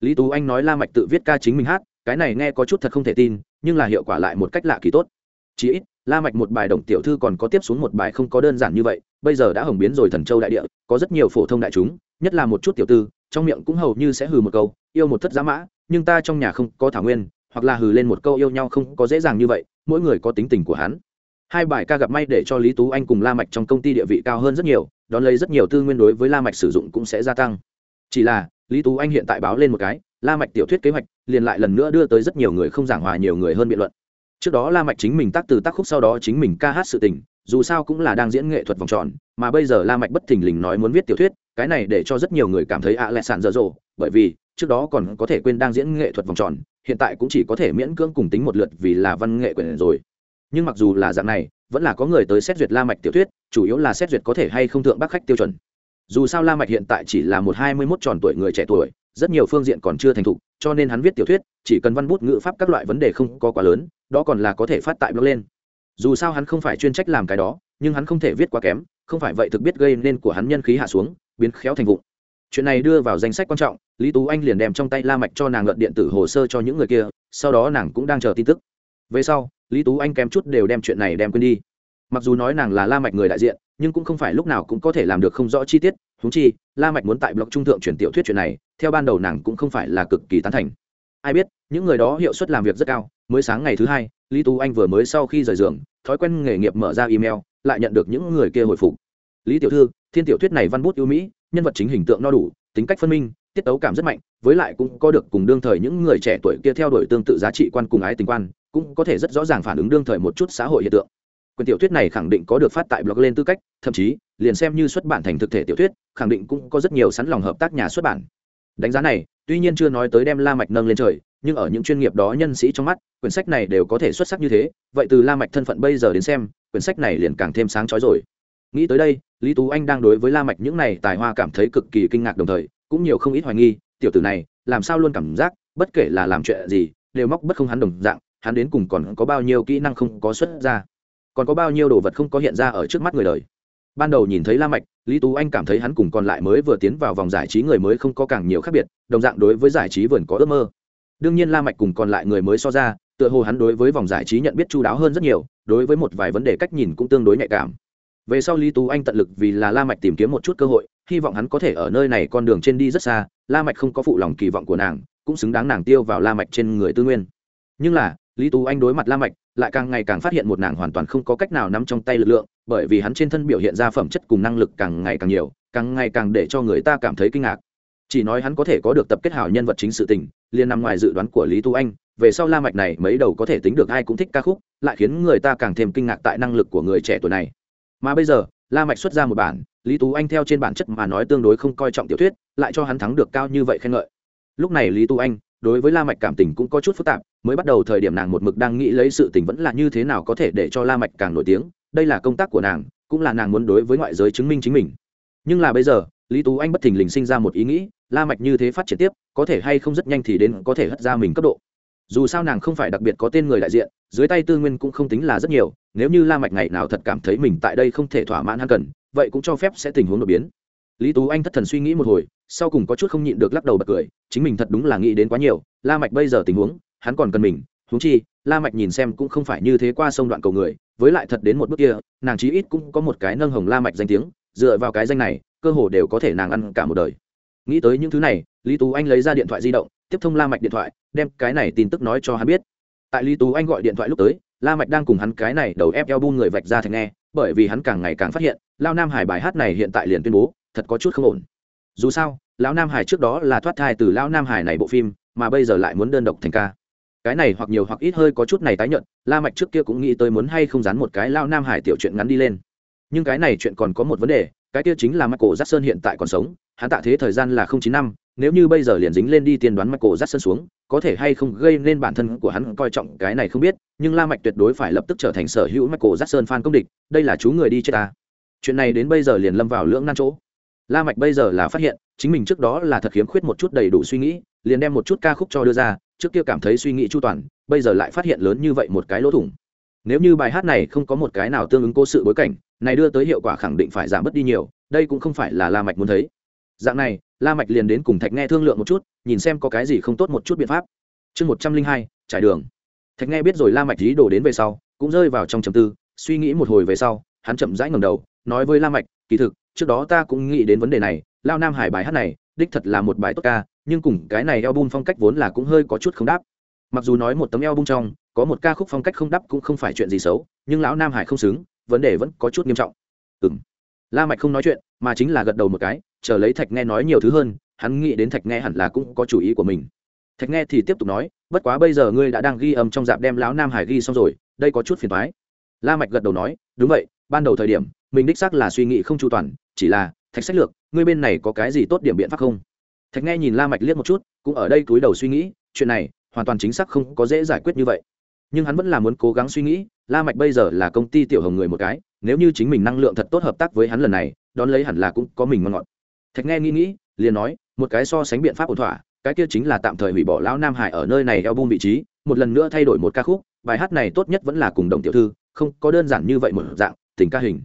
Lý tú anh nói la mạch tự viết ca chính mình hát cái này nghe có chút thật không thể tin, nhưng là hiệu quả lại một cách lạ kỳ tốt. Chí ít, la mạch một bài đồng tiểu thư còn có tiếp xuống một bài không có đơn giản như vậy, bây giờ đã hồng biến rồi thần châu đại địa, có rất nhiều phổ thông đại chúng, nhất là một chút tiểu tư, trong miệng cũng hầu như sẽ hừ một câu, yêu một thất giá mã, nhưng ta trong nhà không có thảo nguyên, hoặc là hừ lên một câu yêu nhau không có dễ dàng như vậy, mỗi người có tính tình của hắn. Hai bài ca gặp may để cho lý tú anh cùng la mạch trong công ty địa vị cao hơn rất nhiều, đón lấy rất nhiều tư nguyên đối với la mạch sử dụng cũng sẽ gia tăng. Chỉ là, lý tú anh hiện tại báo lên một cái la mạch tiểu thuyết kế hoạch liền lại lần nữa đưa tới rất nhiều người không giảng hòa, nhiều người hơn biện luận. Trước đó la mạch chính mình tác từ tác khúc, sau đó chính mình ca hát sự tình, dù sao cũng là đang diễn nghệ thuật vòng tròn, mà bây giờ la mạch bất thình lình nói muốn viết tiểu thuyết, cái này để cho rất nhiều người cảm thấy ạ lẹ sạn dở dộ bởi vì trước đó còn có thể quên đang diễn nghệ thuật vòng tròn, hiện tại cũng chỉ có thể miễn cưỡng cùng tính một lượt vì là văn nghệ quyền rồi. Nhưng mặc dù là dạng này, vẫn là có người tới xét duyệt la mạch tiểu thuyết, chủ yếu là xét duyệt có thể hay không thượng bác khách tiêu chuẩn. Dù sao la mạch hiện tại chỉ là một hai mươi 21 tròn tuổi người trẻ tuổi rất nhiều phương diện còn chưa thành thục, cho nên hắn viết tiểu thuyết, chỉ cần văn bút, ngữ pháp các loại vấn đề không có quá lớn, đó còn là có thể phát tại blog lên. Dù sao hắn không phải chuyên trách làm cái đó, nhưng hắn không thể viết quá kém, không phải vậy thực biết gây nên của hắn nhân khí hạ xuống, biến khéo thành vụng. Chuyện này đưa vào danh sách quan trọng, lý tú anh liền đem trong tay la mạch cho nàng luận điện tử hồ sơ cho những người kia, sau đó nàng cũng đang chờ tin tức. Về sau, lý tú anh kém chút đều đem chuyện này đem quên đi. Mặc dù nói nàng là la mạch người đại diện, nhưng cũng không phải lúc nào cũng có thể làm được không rõ chi tiết. Húng chi, la mạch muốn tại blog trung thượng truyền tiểu thuyết chuyện này theo ban đầu nàng cũng không phải là cực kỳ tán thành. Ai biết, những người đó hiệu suất làm việc rất cao, mới sáng ngày thứ hai, lý tú anh vừa mới sau khi rời giường, thói quen nghề nghiệp mở ra email, lại nhận được những người kia hồi phục. Lý tiểu thư, thiên tiểu thuyết này văn bút ưu mỹ, nhân vật chính hình tượng no đủ, tính cách phân minh, tiết tấu cảm rất mạnh, với lại cũng có được cùng đương thời những người trẻ tuổi kia theo đuổi tương tự giá trị quan cùng ái tình quan, cũng có thể rất rõ ràng phản ứng đương thời một chút xã hội hiện tượng. Quyền tiểu thuyết này khẳng định có được phát tại blog lên tư cách, thậm chí, liền xem như xuất bản thành thực thể tiểu thuyết, khẳng định cũng có rất nhiều sẵn lòng hợp tác nhà xuất bản đánh giá này, tuy nhiên chưa nói tới đem la mạch nâng lên trời, nhưng ở những chuyên nghiệp đó nhân sĩ trong mắt, quyển sách này đều có thể xuất sắc như thế. Vậy từ la mạch thân phận bây giờ đến xem, quyển sách này liền càng thêm sáng chói rồi. Nghĩ tới đây, lý tú anh đang đối với la mạch những này tài hoa cảm thấy cực kỳ kinh ngạc đồng thời, cũng nhiều không ít hoài nghi, tiểu tử này, làm sao luôn cảm giác, bất kể là làm chuyện gì, đều móc bất không hắn đồng dạng, hắn đến cùng còn có bao nhiêu kỹ năng không có xuất ra, còn có bao nhiêu đồ vật không có hiện ra ở trước mắt người đời ban đầu nhìn thấy la mạch, lý tú anh cảm thấy hắn cùng còn lại mới vừa tiến vào vòng giải trí người mới không có càng nhiều khác biệt, đồng dạng đối với giải trí vườn có ước mơ. Đương nhiên la mạch cùng còn lại người mới so ra, tựa hồ hắn đối với vòng giải trí nhận biết chu đáo hơn rất nhiều, đối với một vài vấn đề cách nhìn cũng tương đối nhạy cảm. Về sau lý tú anh tận lực vì là la mạch tìm kiếm một chút cơ hội, hy vọng hắn có thể ở nơi này con đường trên đi rất xa, la mạch không có phụ lòng kỳ vọng của nàng, cũng xứng đáng nàng tiêu vào la mạch trên người tư nguyên. Nhưng là, lý tú anh đối mặt la mạch lại càng ngày càng phát hiện một nàng hoàn toàn không có cách nào nắm trong tay lực lượng, bởi vì hắn trên thân biểu hiện ra phẩm chất cùng năng lực càng ngày càng nhiều, càng ngày càng để cho người ta cảm thấy kinh ngạc. Chỉ nói hắn có thể có được tập kết hảo nhân vật chính sự tình, liền nằm ngoài dự đoán của lý Tu anh, về sau la mạch này mấy đầu có thể tính được ai cũng thích ca khúc, lại khiến người ta càng thêm kinh ngạc tại năng lực của người trẻ tuổi này. Mà bây giờ, la mạch xuất ra một bản, lý tú anh theo trên bản chất mà nói tương đối không coi trọng tiểu thuyết, lại cho hắn thắng được cao như vậy khen ngợi. Lúc này lý Tu anh đối với la mạch cảm tình cũng có chút phức tạp, mới bắt đầu thời điểm nàng một mực đang nghĩ lấy sự tình vẫn là như thế nào có thể để cho la mạch càng nổi tiếng, đây là công tác của nàng, cũng là nàng muốn đối với ngoại giới chứng minh chính mình. Nhưng là bây giờ, lý tú anh bất thình lình sinh ra một ý nghĩ, la mạch như thế phát triển tiếp, có thể hay không rất nhanh thì đến có thể hất ra mình cấp độ. Dù sao nàng không phải đặc biệt có tên người đại diện, dưới tay tư nguyên cũng không tính là rất nhiều, nếu như la mạch ngày nào thật cảm thấy mình tại đây không thể thỏa mãn hắn cần, vậy cũng cho phép sẽ tình huống đột biến lý tú anh thất thần suy nghĩ một hồi, sau cùng có chút không nhịn được lắc đầu bật cười, chính mình thật đúng là nghĩ đến quá nhiều, la mạch bây giờ tình huống, hắn còn cần mình, huống chi, la mạch nhìn xem cũng không phải như thế qua sông đoạn cầu người, với lại thật đến một bước kia, nàng chí ít cũng có một cái nâng hồng la mạch danh tiếng, dựa vào cái danh này, cơ hồ đều có thể nàng ăn cả một đời. Nghĩ tới những thứ này, lý tú anh lấy ra điện thoại di động, tiếp thông la mạch điện thoại, đem cái này tin tức nói cho hắn biết. Tại lý tú anh gọi điện thoại lúc tới, la mạch đang cùng hắn cái này đầu ép eo bu người vạch ra thành nghe, bởi vì hắn càng ngày càng phát hiện, lao nam hải bài hát này hiện tại liền tuyên bố thật có chút không ổn. Dù sao, lão nam hải trước đó là thoát thai từ lão nam hải này bộ phim, mà bây giờ lại muốn đơn độc thành ca. Cái này hoặc nhiều hoặc ít hơi có chút này tái nhận la mạch trước kia cũng nghĩ tới muốn hay không dán một cái lão nam hải tiểu chuyện ngắn đi lên. Nhưng cái này chuyện còn có một vấn đề, cái kia chính là michael jackson hiện tại còn sống, hắn tạ thế thời gian là không chín năm, nếu như bây giờ liền dính lên đi tiên đoán michael jackson xuống, có thể hay không gây nên bản thân của hắn coi trọng, cái này không biết, nhưng la mạch tuyệt đối phải lập tức trở thành sở hữu michael jackson fan công địch, đây là chú người đi chết ta. Chuyện này đến bây giờ liền lâm vào lưỡng nan chỗ la mạch bây giờ là phát hiện, chính mình trước đó là thật khiếm khuyết một chút đầy đủ suy nghĩ, liền đem một chút ca khúc cho đưa ra, trước kia cảm thấy suy nghĩ chu toàn, bây giờ lại phát hiện lớn như vậy một cái lỗ thủng. Nếu như bài hát này không có một cái nào tương ứng cố sự bối cảnh, này đưa tới hiệu quả khẳng định phải giảm bớt đi nhiều, đây cũng không phải là la mạch muốn thấy. Dạng này, la mạch liền đến cùng thạch nghe thương lượng một chút, nhìn xem có cái gì không tốt một chút biện pháp. Chương một trăm linh hai, trải đường. Thạch nghe biết rồi la mạch ý đồ đến về sau, cũng rơi vào trong trầm tư, suy nghĩ một hồi về sau, hắn chậm rãi ngẩng đầu, nói với la mạch, kỳ thực trước đó ta cũng nghĩ đến vấn đề này, lao nam hải bài hát này, đích thật là một bài tốt ca, nhưng cùng cái này album phong cách vốn là cũng hơi có chút không đáp. Mặc dù nói một tấm album trong, có một ca khúc phong cách không đáp cũng không phải chuyện gì xấu, nhưng lão nam hải không xứng, vấn đề vẫn có chút nghiêm trọng. Ừm. La mạch không nói chuyện, mà chính là gật đầu một cái, chờ lấy thạch nghe nói nhiều thứ hơn, hắn nghĩ đến thạch nghe hẳn là cũng có chủ ý của mình. Thạch nghe thì tiếp tục nói, bất quá bây giờ ngươi đã đang ghi âm trong dạp đem lão nam hải ghi xong rồi, đây có chút phiền toái. La mạch gật đầu nói, đúng vậy, ban đầu thời điểm, mình đích xác là suy nghĩ không chu toàn chỉ là, thạch sách lược, ngươi bên này có cái gì tốt điểm biện pháp không? Thạch nghe nhìn la mạch liếc một chút, cũng ở đây cúi đầu suy nghĩ, chuyện này, hoàn toàn chính xác không có dễ giải quyết như vậy. Nhưng hắn vẫn là muốn cố gắng suy nghĩ, la mạch bây giờ là công ty tiểu hồng người một cái, nếu như chính mình năng lượng thật tốt hợp tác với hắn lần này, đón lấy hẳn là cũng có mình ngon ngọt. Thạch nghe nghĩ nghĩ, liền nói, một cái so sánh biện pháp ổn thỏa, cái kia chính là tạm thời hủy bỏ lão nam hải ở nơi này album vị trí, một lần nữa thay đổi một ca khúc, bài hát này tốt nhất vẫn là cùng đồng tiểu thư, không có đơn giản như vậy một dạng, tình ca hình.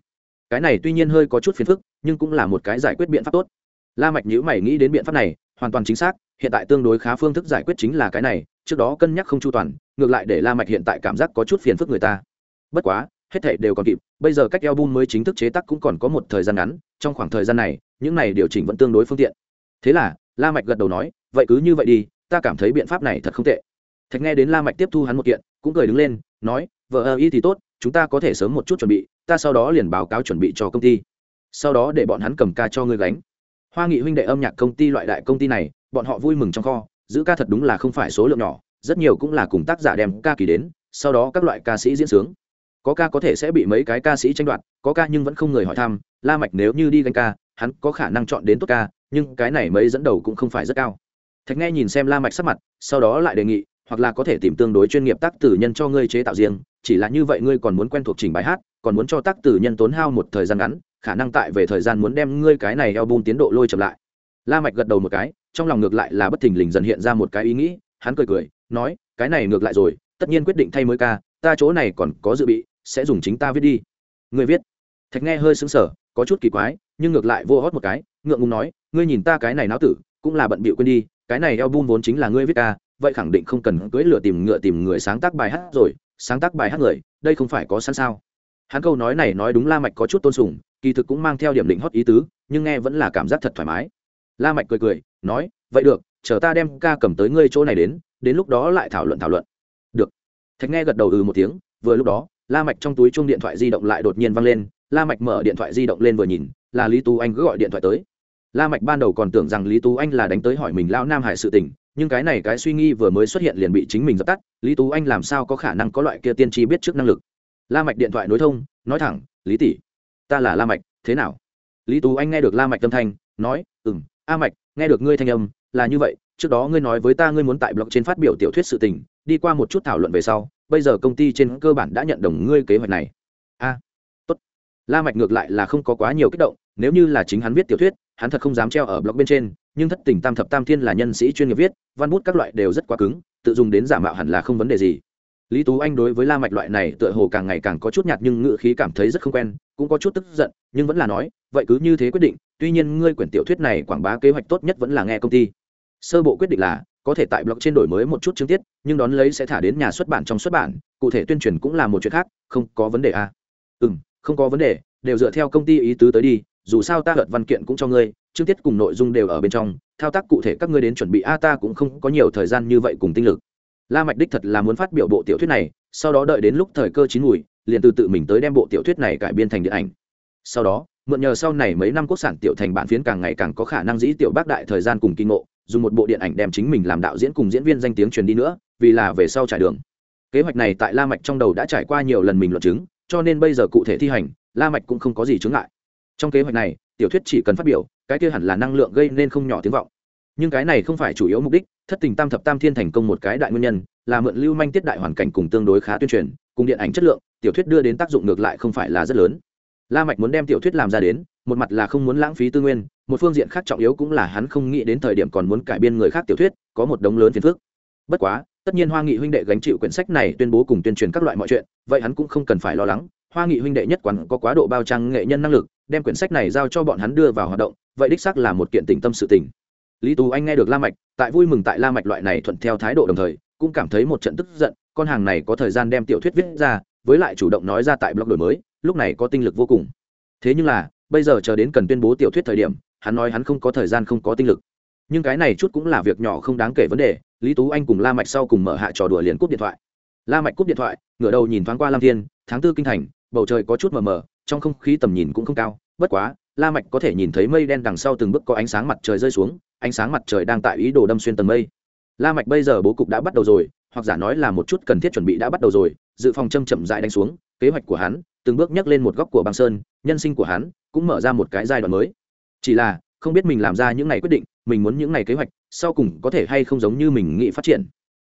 Cái này tuy nhiên hơi có chút phiền phức nhưng cũng là một cái giải quyết biện pháp tốt. La mạch nhữ mày nghĩ đến biện pháp này, hoàn toàn chính xác, hiện tại tương đối khá phương thức giải quyết chính là cái này, trước đó cân nhắc không chu toàn, ngược lại để la mạch hiện tại cảm giác có chút phiền phức người ta. Bất quá, hết thảy đều còn kịp, bây giờ cách album mới chính thức chế tác cũng còn có một thời gian ngắn, trong khoảng thời gian này, những này điều chỉnh vẫn tương đối phương tiện. Thế là, la mạch gật đầu nói, vậy cứ như vậy đi, ta cảm thấy biện pháp này thật không tệ. Thạch nghe đến la mạch tiếp thu hắn một kiện, cũng cười đứng lên, nói, vợ ơ y thì tốt, chúng ta có thể sớm một chút chuẩn bị, ta sau đó liền báo cáo chuẩn bị cho công ty sau đó để bọn hắn cầm ca cho ngươi gánh. Hoa nghị huynh đệ âm nhạc công ty loại đại công ty này, bọn họ vui mừng trong kho, giữ ca thật đúng là không phải số lượng nhỏ, rất nhiều cũng là cùng tác giả đem ca kỳ đến, sau đó các loại ca sĩ diễn sướng. Có ca có thể sẽ bị mấy cái ca sĩ tranh đoạt, có ca nhưng vẫn không người hỏi thăm, la mạch nếu như đi gánh ca, hắn có khả năng chọn đến tốt ca, nhưng cái này mấy dẫn đầu cũng không phải rất cao. Thạch nghe nhìn xem la mạch sắc mặt, sau đó lại đề nghị, hoặc là có thể tìm tương đối chuyên nghiệp tác tử nhân cho ngươi chế tạo riêng, chỉ là như vậy ngươi còn muốn quen thuộc trình bài hát còn muốn cho tác tử nhân tốn hao một thời gian ngắn, khả năng tại về thời gian muốn đem ngươi cái này eo album tiến độ lôi chậm lại. La mạch gật đầu một cái, trong lòng ngược lại là bất thình lình dần hiện ra một cái ý nghĩ, hắn cười cười, nói, cái này ngược lại rồi, tất nhiên quyết định thay mới ca, ta chỗ này còn có dự bị, sẽ dùng chính ta viết đi. Người viết. Thạch nghe hơi sững sờ, có chút kỳ quái, nhưng ngược lại vô hót một cái, ngượng ngùng nói, ngươi nhìn ta cái này náo tử, cũng là bận bịu quên đi, cái này eo album vốn chính là ngươi viết ca, vậy khẳng định không cần cưỡi lửa tìm ngựa tìm người sáng tác bài hát rồi, sáng tác bài hát người, đây không phải có sẵn sao? Hắn câu nói này nói đúng la mạch có chút tôn sùng, kỳ thực cũng mang theo điểm định hót ý tứ, nhưng nghe vẫn là cảm giác thật thoải mái. La mạch cười cười, nói, vậy được, chờ ta đem ca cầm tới ngươi chỗ này đến đến lúc đó lại thảo luận thảo luận. Được. Thạch nghe gật đầu ừ một tiếng, vừa lúc đó, la mạch trong túi chuông điện thoại di động lại đột nhiên vang lên, la mạch mở điện thoại di động lên vừa nhìn, là lý tú anh cứ gọi điện thoại tới. La mạch ban đầu còn tưởng rằng lý tú anh là đánh tới hỏi mình lão nam hải sự tình, nhưng cái này cái suy nghĩ vừa mới xuất hiện liền bị chính mình dập tắt, lý tú anh làm sao có khả năng có loại kia tiên tri biết trước năng lực la mạch điện thoại nối thông, nói thẳng, lý tỷ, ta là la mạch, thế nào? Lý tú anh nghe được la mạch tâm thanh, nói, ừm, a mạch, nghe được ngươi thanh âm, là như vậy, trước đó ngươi nói với ta ngươi muốn tại blog trên phát biểu tiểu thuyết sự tình, đi qua một chút thảo luận về sau, bây giờ công ty trên cơ bản đã nhận đồng ngươi kế hoạch này. A, tốt. La mạch ngược lại là không có quá nhiều kích động, nếu như là chính hắn viết tiểu thuyết, hắn thật không dám treo ở blog bên trên, nhưng thất tình tam thập tam thiên là nhân sĩ chuyên nghiệp viết, văn bút các loại đều rất quá cứng, tự dùng đến giả mạo hẳn là không vấn đề gì lý tú anh đối với la mạch loại này tựa hồ càng ngày càng có chút nhạt nhưng ngựa khí cảm thấy rất không quen cũng có chút tức giận nhưng vẫn là nói vậy cứ như thế quyết định tuy nhiên ngươi quyển tiểu thuyết này quảng bá kế hoạch tốt nhất vẫn là nghe công ty sơ bộ quyết định là có thể tại blog trên đổi mới một chút chương tiết nhưng đón lấy sẽ thả đến nhà xuất bản trong xuất bản cụ thể tuyên truyền cũng là một chuyện khác không có vấn đề à. Ừm, không có vấn đề đều dựa theo công ty ý tứ tới đi dù sao ta hợt văn kiện cũng cho ngươi chương tiết cùng nội dung đều ở bên trong thao tác cụ thể các ngươi đến chuẩn bị a ta cũng không có nhiều thời gian như vậy cùng tinh lực la mạch đích thật là muốn phát biểu bộ tiểu thuyết này, sau đó đợi đến lúc thời cơ chín mùi, liền từ tự mình tới đem bộ tiểu thuyết này cải biên thành điện ảnh. Sau đó, mượn nhờ sau này mấy năm quốc sản tiểu thành bản phiến càng ngày càng có khả năng dĩ tiểu bác đại thời gian cùng kinh ngộ, dùng một bộ điện ảnh đem chính mình làm đạo diễn cùng diễn viên danh tiếng truyền đi nữa, vì là về sau trải đường. Kế hoạch này tại la mạch trong đầu đã trải qua nhiều lần mình luận chứng, cho nên bây giờ cụ thể thi hành, la mạch cũng không có gì chướng ngại. Trong kế hoạch này, tiểu thuyết chỉ cần phát biểu, cái kia hẳn là năng lượng gây nên không nhỏ tiếng vọng nhưng cái này không phải chủ yếu mục đích, thất tình tam thập tam thiên thành công một cái đại nguyên nhân, là mượn lưu manh tiết đại hoàn cảnh cùng tương đối khá tuyên truyền, cùng điện ảnh chất lượng, tiểu thuyết đưa đến tác dụng ngược lại không phải là rất lớn. La mạch muốn đem tiểu thuyết làm ra đến, một mặt là không muốn lãng phí tư nguyên, một phương diện khác trọng yếu cũng là hắn không nghĩ đến thời điểm còn muốn cải biên người khác tiểu thuyết, có một đống lớn phiền phức. Bất quá, tất nhiên hoa nghị huynh đệ gánh chịu quyển sách này tuyên bố cùng tuyên truyền các loại mọi chuyện, vậy hắn cũng không cần phải lo lắng. Hoa nghị huynh đệ nhất quán có quá độ bao trang nghệ nhân năng lực, đem quyển sách này giao cho bọn hắn đưa vào hoạt động, vậy đích xác là một kiện tình tâm sự tình lý tú anh nghe được la mạch, tại vui mừng tại la mạch loại này thuận theo thái độ đồng thời, cũng cảm thấy một trận tức giận, con hàng này có thời gian đem tiểu thuyết viết ra, với lại chủ động nói ra tại blog đổi mới, lúc này có tinh lực vô cùng. Thế nhưng là, bây giờ chờ đến cần tuyên bố tiểu thuyết thời điểm, hắn nói hắn không có thời gian không có tinh lực. Nhưng cái này chút cũng là việc nhỏ không đáng kể vấn đề, lý tú anh cùng la mạch sau cùng mở hạ trò đùa liền cúp điện thoại. La mạch cúp điện thoại, ngửa đầu nhìn thoáng qua lam thiên, tháng tư kinh thành, bầu trời có chút mờ mờ, trong không khí tầm nhìn cũng không cao, bất quá la mạch có thể nhìn thấy mây đen đằng sau từng bước có ánh sáng mặt trời rơi xuống, ánh sáng mặt trời đang tại ý đồ đâm xuyên tầng mây. La mạch bây giờ bố cục đã bắt đầu rồi, hoặc giả nói là một chút cần thiết chuẩn bị đã bắt đầu rồi, dự phòng châm chậm rãi đánh xuống, kế hoạch của hắn, từng bước nhấc lên một góc của băng sơn, nhân sinh của hắn cũng mở ra một cái giai đoạn mới. Chỉ là, không biết mình làm ra những ngày quyết định, mình muốn những ngày kế hoạch, sau cùng có thể hay không giống như mình nghĩ phát triển.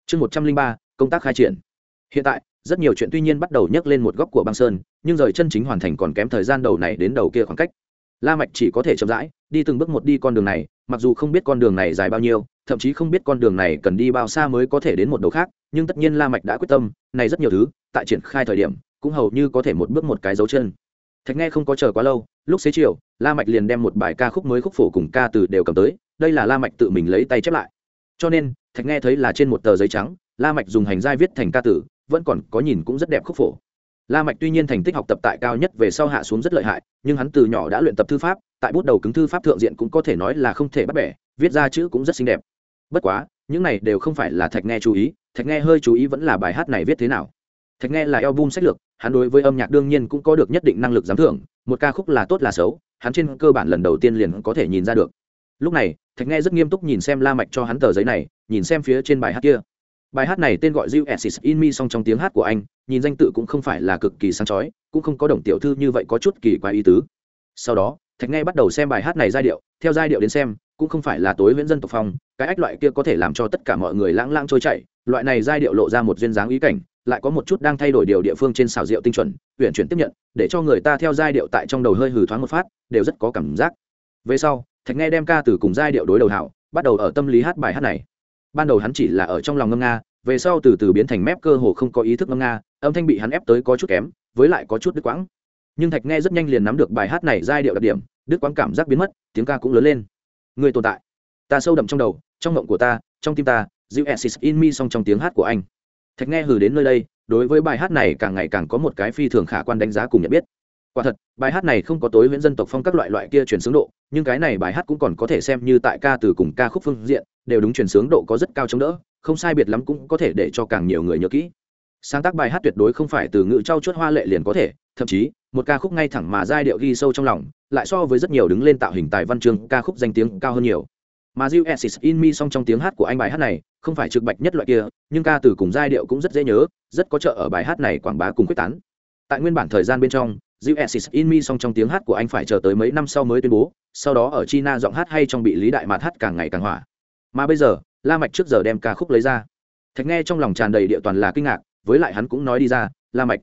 Chương một trăm linh ba, công tác khai triển. Hiện tại, rất nhiều chuyện tuy nhiên bắt đầu nhấc lên một góc của băng sơn, nhưng rời chân chính hoàn thành còn kém thời gian đầu này đến đầu kia khoảng cách la mạch chỉ có thể chậm rãi, đi từng bước một đi con đường này, mặc dù không biết con đường này dài bao nhiêu, thậm chí không biết con đường này cần đi bao xa mới có thể đến một đầu khác, nhưng tất nhiên la mạch đã quyết tâm, này rất nhiều thứ, tại triển khai thời điểm, cũng hầu như có thể một bước một cái dấu chân. Thạch nghe không có chờ quá lâu, lúc xế chiều, la mạch liền đem một bài ca khúc mới khúc phổ cùng ca từ đều cầm tới, đây là la mạch tự mình lấy tay chép lại. Cho nên, thạch nghe thấy là trên một tờ giấy trắng, la mạch dùng hành giai viết thành ca tử vẫn còn có nhìn cũng rất đẹp khúc phổ la mạch tuy nhiên thành tích học tập tại cao nhất về sau hạ xuống rất lợi hại, nhưng hắn từ nhỏ đã luyện tập thư pháp, tại bút đầu cứng thư pháp thượng diện cũng có thể nói là không thể bắt bẻ, viết ra chữ cũng rất xinh đẹp. Bất quá, những này đều không phải là thạch nghe chú ý, thạch nghe hơi chú ý vẫn là bài hát này viết thế nào. Thạch nghe là album sách lược, hắn đối với âm nhạc đương nhiên cũng có được nhất định năng lực giám thưởng, một ca khúc là tốt là xấu, hắn trên cơ bản lần đầu tiên liền có thể nhìn ra được. Lúc này, thạch nghe rất nghiêm túc nhìn xem la mạch cho hắn tờ giấy này, nhìn xem phía trên bài hát kia bài hát này tên gọi You Exist in Me song trong tiếng hát của anh, nhìn danh tự cũng không phải là cực kỳ sáng chói, cũng không có đồng tiểu thư như vậy có chút kỳ quái ý tứ. Sau đó, thạch nghe bắt đầu xem bài hát này giai điệu, theo giai điệu đến xem, cũng không phải là tối viễn dân tộc phong, cái ách loại kia có thể làm cho tất cả mọi người lãng lãng trôi chảy, loại này giai điệu lộ ra một duyên dáng ý cảnh, lại có một chút đang thay đổi điều địa phương trên xào rượu tinh chuẩn huyện chuyển tiếp nhận, để cho người ta theo giai điệu tại trong đầu hơi hừ thoáng một phát, đều rất có cảm giác. Về sau, thạch nghe đem ca từ cùng giai điệu đối đầu hảo, bắt đầu ở tâm lý hát bài hát này ban đầu hắn chỉ là ở trong lòng ngâm nga, về sau từ từ biến thành mép cơ hồ không có ý thức ngâm nga, âm thanh bị hắn ép tới có chút kém, với lại có chút đứt quãng. Nhưng thạch nghe rất nhanh liền nắm được bài hát này giai điệu đặc điểm đức quãng cảm giác biến mất, tiếng ca cũng lớn lên. Người tồn tại, ta sâu đậm trong đầu, trong mộng của ta, trong tim ta dịu exis in me song trong tiếng hát của anh. Thạch nghe hử đến nơi đây, đối với bài hát này càng ngày càng có một cái phi thường khả quan đánh giá cùng nhận biết. Quả thật, bài hát này không có tối huyễn dân tộc phong các loại loại kia truyền sướng độ, nhưng cái này bài hát cũng còn có thể xem như tại ca từ cùng ca khúc phương diện đều đúng truyền sướng độ có rất cao chống đỡ, không sai biệt lắm cũng có thể để cho càng nhiều người nhớ kỹ. Sáng tác bài hát tuyệt đối không phải từ ngữ trau chuốt hoa lệ liền có thể, thậm chí, một ca khúc ngay thẳng mà giai điệu ghi sâu trong lòng, lại so với rất nhiều đứng lên tạo hình tài văn chương ca khúc danh tiếng cao hơn nhiều. Mà Jill Essis in me song trong tiếng hát của anh bài hát này, không phải trực bạch nhất loại kia, nhưng ca từ cùng giai điệu cũng rất dễ nhớ, rất có trợ ở bài hát này quảng bá cùng quyết tán. Tại nguyên bản thời gian bên trong Jill Essis in me song trong tiếng hát của anh phải chờ tới mấy năm sau mới tuyên bố, sau đó ở China giọng hát hay trong bị lý đại mạt hát càng ngày càng hỏa mà bây giờ, la mạch trước giờ đem ca khúc lấy ra. Thạch nghe trong lòng tràn đầy địa toàn là kinh ngạc, với lại hắn cũng nói đi ra, la mạch,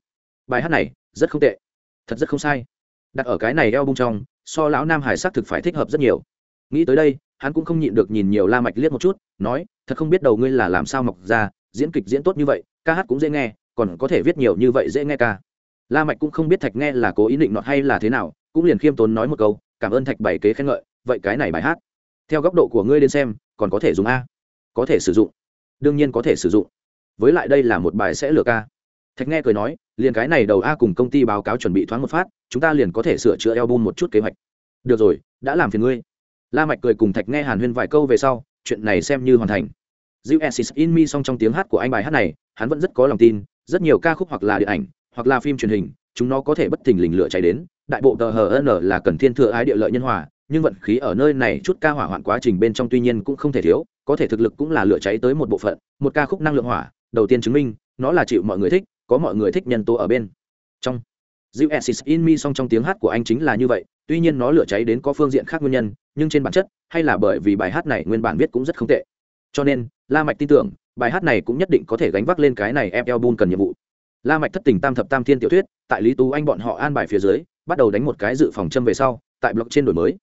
bài hát này rất không tệ, thật rất không sai. Đặt ở cái này eo bung trong, so lão nam hải sắc thực phải thích hợp rất nhiều. Nghĩ tới đây, hắn cũng không nhịn được nhìn nhiều la mạch liếc một chút, nói, thật không biết đầu ngươi là làm sao mọc ra, diễn kịch diễn tốt như vậy, ca hát cũng dễ nghe, còn có thể viết nhiều như vậy dễ nghe ca. La mạch cũng không biết thạch nghe là cố ý định nọt hay là thế nào, cũng liền khiêm tốn nói một câu, cảm ơn thạch bảy kế khen ngợi, vậy cái này bài hát, theo góc độ của ngươi đến xem còn có thể dùng a? Có thể sử dụng. Đương nhiên có thể sử dụng. Với lại đây là một bài sẽ lừa ca thạch nghe cười nói, liền cái này đầu a cùng công ty báo cáo chuẩn bị thoáng một phát, chúng ta liền có thể sửa chữa album một chút kế hoạch. Được rồi, đã làm phiền ngươi. La mạch cười cùng thạch nghe hàn huyên vài câu về sau, chuyện này xem như hoàn thành. Jill in me song trong tiếng hát của anh bài hát này, hắn vẫn rất có lòng tin, rất nhiều ca khúc hoặc là điện ảnh, hoặc là phim truyền hình, chúng nó có thể bất thình lình lửa cháy đến. Đại bộ tờ hn là cần thiên thừa ái địa lợi nhân hòa nhưng vận khí ở nơi này chút ca hỏa hoạn quá trình bên trong tuy nhiên cũng không thể thiếu, có thể thực lực cũng là lửa cháy tới một bộ phận, một ca khúc năng lượng hỏa, đầu tiên chứng minh, nó là chịu mọi người thích, có mọi người thích nhân tố ở bên. Trong Dịu Assis in me song trong tiếng hát của anh chính là như vậy, tuy nhiên nó lửa cháy đến có phương diện khác nguyên nhân, nhưng trên bản chất, hay là bởi vì bài hát này nguyên bản viết cũng rất không tệ. Cho nên, la mạch tin tưởng, bài hát này cũng nhất định có thể gánh vác lên cái này em album cần nhiệm vụ. La mạch thất tình tam thập tam thiên tiểu thuyết, tại lý tú anh bọn họ an bài phía dưới, bắt đầu đánh một cái dự phòng châm về sau, tại blog trên đổi mới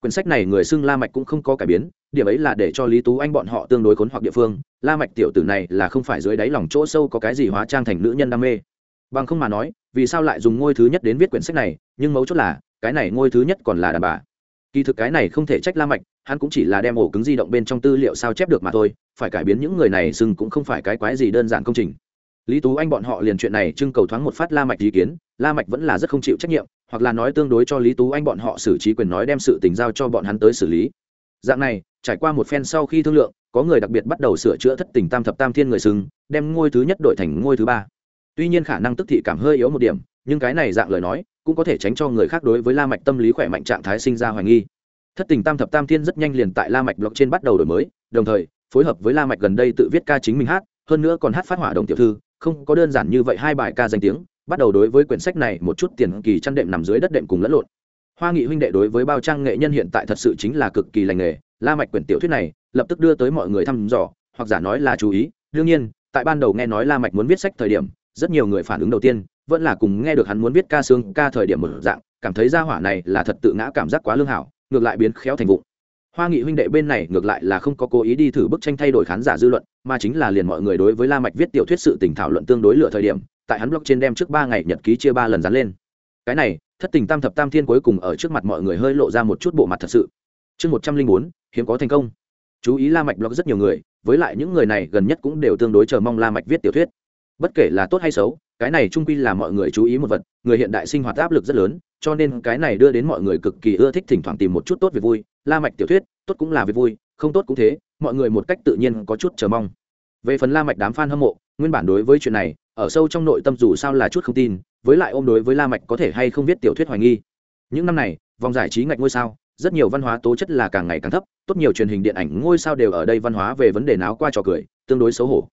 quyển sách này người xưng la mạch cũng không có cải biến, điểm ấy là để cho lý tú anh bọn họ tương đối khốn hoặc địa phương, la mạch tiểu tử này là không phải dưới đáy lòng chỗ sâu có cái gì hóa trang thành nữ nhân đam mê. Bằng không mà nói, vì sao lại dùng ngôi thứ nhất đến viết quyển sách này, nhưng mấu chốt là, cái này ngôi thứ nhất còn là đàn bà. Kỳ thực cái này không thể trách la mạch, hắn cũng chỉ là đem ổ cứng di động bên trong tư liệu sao chép được mà thôi, phải cải biến những người này xưng cũng không phải cái quái gì đơn giản công trình. Lý tú anh bọn họ liền chuyện này trưng cầu thoáng một phát la mạch ý kiến, la mạch vẫn là rất không chịu trách nhiệm hoặc là nói tương đối cho lý tú anh bọn họ xử trí quyền nói đem sự tình giao cho bọn hắn tới xử lý. Dạng này, trải qua một phen sau khi thương lượng, có người đặc biệt bắt đầu sửa chữa thất tình tam thập tam thiên người sừng, đem ngôi thứ nhất đổi thành ngôi thứ ba. Tuy nhiên khả năng tức thị cảm hơi yếu một điểm, nhưng cái này dạng lời nói cũng có thể tránh cho người khác đối với la mạch tâm lý khỏe mạnh trạng thái sinh ra hoài nghi. Thất tình tam thập tam thiên rất nhanh liền tại la mạch blog trên bắt đầu đổi mới, đồng thời, phối hợp với la mạch gần đây tự viết ca chính mình hát, hơn nữa còn hát phát hỏa đồng tiểu thư, không có đơn giản như vậy hai bài ca danh tiếng bắt đầu đối với quyển sách này một chút tiền kỳ chăn đệm nằm dưới đất đệm cùng lẫn lộn. Hoa nghị huynh đệ đối với bao trang nghệ nhân hiện tại thật sự chính là cực kỳ lành nghề, la mạch quyển tiểu thuyết này, lập tức đưa tới mọi người thăm dò, hoặc giả nói là chú ý. Đương nhiên, tại ban đầu nghe nói la mạch muốn viết sách thời điểm, rất nhiều người phản ứng đầu tiên, vẫn là cùng nghe được hắn muốn viết ca sương, ca thời điểm một dạng, cảm thấy gia hỏa này là thật tự ngã cảm giác quá lương hảo, ngược lại biến khéo thành vụ hoa nghị huynh đệ bên này ngược lại là không có cố ý đi thử bức tranh thay đổi khán giả dư luận, mà chính là liền mọi người đối với la mạch viết tiểu thuyết sự tình thảo luận tương đối lựa thời điểm tại hắn blog trên đem trước ba ngày nhật ký chia ba lần dán lên. Cái này, thất tình tam thập tam thiên cuối cùng ở trước mặt mọi người hơi lộ ra một chút bộ mặt thật sự. Chương một trăm linh bốn, hiếm có thành công. Chú ý la mạch blog rất nhiều người, với lại những người này gần nhất cũng đều tương đối chờ mong la mạch viết tiểu thuyết. Bất kể là tốt hay xấu, cái này trung quy là mọi người chú ý một vật, người hiện đại sinh hoạt áp lực rất lớn, cho nên cái này đưa đến mọi người cực kỳ ưa thích thỉnh thoảng tìm một chút tốt về vui. La mạch tiểu thuyết, tốt cũng là về vui, không tốt cũng thế, mọi người một cách tự nhiên có chút chờ mong. Về phần la mạch đám fan hâm mộ nguyên bản đối với chuyện này, ở sâu trong nội tâm dù sao là chút không tin, với lại ôm đối với la mạch có thể hay không viết tiểu thuyết hoài nghi. Những năm này, vòng giải trí ngạch ngôi sao, rất nhiều văn hóa tố chất là càng ngày càng thấp, tốt nhiều truyền hình điện ảnh ngôi sao đều ở đây văn hóa về vấn đề náo qua trò cười, tương đối xấu hổ.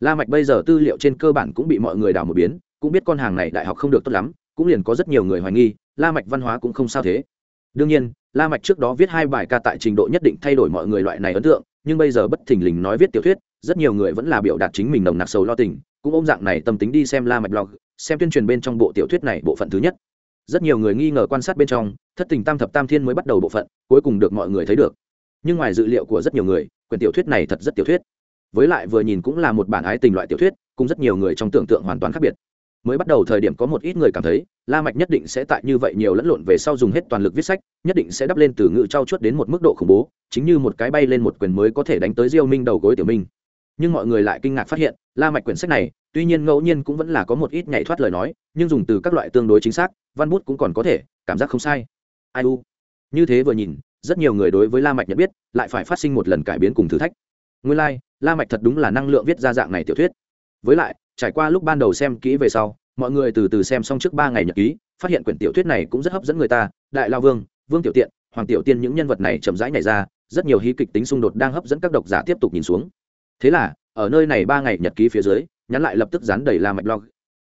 La mạch bây giờ tư liệu trên cơ bản cũng bị mọi người đảo một biến, cũng biết con hàng này đại học không được tốt lắm, cũng liền có rất nhiều người hoài nghi, la mạch văn hóa cũng không sao thế. Đương nhiên, la mạch trước đó viết hai bài ca tại trình độ nhất định thay đổi mọi người loại này ấn tượng, nhưng bây giờ bất thình lình nói viết tiểu thuyết rất nhiều người vẫn là biểu đạt chính mình nồng nặc sầu lo tình, cũng ôm dạng này tâm tính đi xem la mạch blog xem tuyên truyền bên trong bộ tiểu thuyết này bộ phận thứ nhất. Rất nhiều người nghi ngờ quan sát bên trong, thất tình tam thập tam thiên mới bắt đầu bộ phận, cuối cùng được mọi người thấy được. Nhưng ngoài dự liệu của rất nhiều người, quyển tiểu thuyết này thật rất tiểu thuyết. Với lại vừa nhìn cũng là một bản ái tình loại tiểu thuyết cũng rất nhiều người trong tưởng tượng hoàn toàn khác biệt. Mới bắt đầu thời điểm có một ít người cảm thấy, la mạch nhất định sẽ tại như vậy nhiều lẫn lộn về sau dùng hết toàn lực viết sách, nhất định sẽ đắp lên từ ngữ trao chuốt đến một mức độ khủng bố, chính như một cái bay lên một quyền mới có thể đánh tới diêu minh đầu gối tiểu minh nhưng mọi người lại kinh ngạc phát hiện la mạch quyển sách này tuy nhiên ngẫu nhiên cũng vẫn là có một ít nhảy thoát lời nói nhưng dùng từ các loại tương đối chính xác văn bút cũng còn có thể cảm giác không sai. Ai u? Như thế vừa nhìn rất nhiều người đối với la mạch nhận biết lại phải phát sinh một lần cải biến cùng thử thách. Nguyên lai like, la mạch thật đúng là năng lượng viết ra dạng này tiểu thuyết. Với lại trải qua lúc ban đầu xem kỹ về sau mọi người từ từ xem xong trước ba ngày nhật ký phát hiện quyển tiểu thuyết này cũng rất hấp dẫn người ta đại lao vương vương tiểu tiện hoàng tiểu tiên những nhân vật này chậm rãi nhảy ra rất nhiều hí kịch tính xung đột đang hấp dẫn các độc giả tiếp tục nhìn xuống thế là, ở nơi này ba ngày nhật ký phía dưới, nhắn lại lập tức dán đầy la mạch blog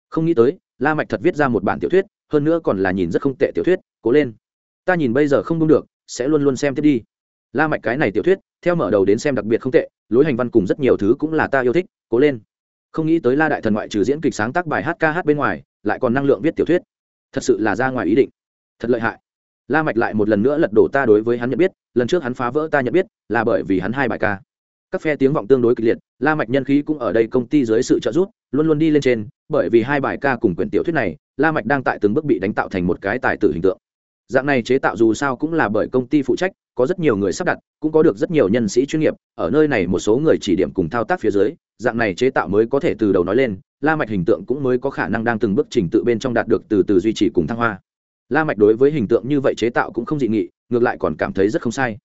không nghĩ tới, la mạch thật viết ra một bản tiểu thuyết, hơn nữa còn là nhìn rất không tệ tiểu thuyết, cố lên. Ta nhìn bây giờ không đúng được, sẽ luôn luôn xem tiếp đi. La mạch cái này tiểu thuyết, theo mở đầu đến xem đặc biệt không tệ, lối hành văn cùng rất nhiều thứ cũng là ta yêu thích, cố lên. Không nghĩ tới la đại thần ngoại trừ diễn kịch sáng tác bài hát ca hát bên ngoài, lại còn năng lượng viết tiểu thuyết. Thật sự là ra ngoài ý định. Thật lợi hại. La mạch lại một lần nữa lật đổ ta đối với hắn nhận biết, lần trước hắn phá vỡ ta nhận biết, là bởi vì hắn hai bài ca các phe tiếng vọng tương đối kịch liệt, la mạch nhân khí cũng ở đây công ty dưới sự trợ giúp, luôn luôn đi lên trên, bởi vì hai bài ca cùng quyển tiểu thuyết này, la mạch đang tại từng bước bị đánh tạo thành một cái tài tử hình tượng. Dạng này chế tạo dù sao cũng là bởi công ty phụ trách, có rất nhiều người sắp đặt, cũng có được rất nhiều nhân sĩ chuyên nghiệp, ở nơi này một số người chỉ điểm cùng thao tác phía dưới, dạng này chế tạo mới có thể từ đầu nói lên, la mạch hình tượng cũng mới có khả năng đang từng bước trình tự bên trong đạt được từ từ duy trì cùng thăng hoa. La mạch đối với hình tượng như vậy chế tạo cũng không dị nghị, ngược lại còn cảm thấy rất không sai.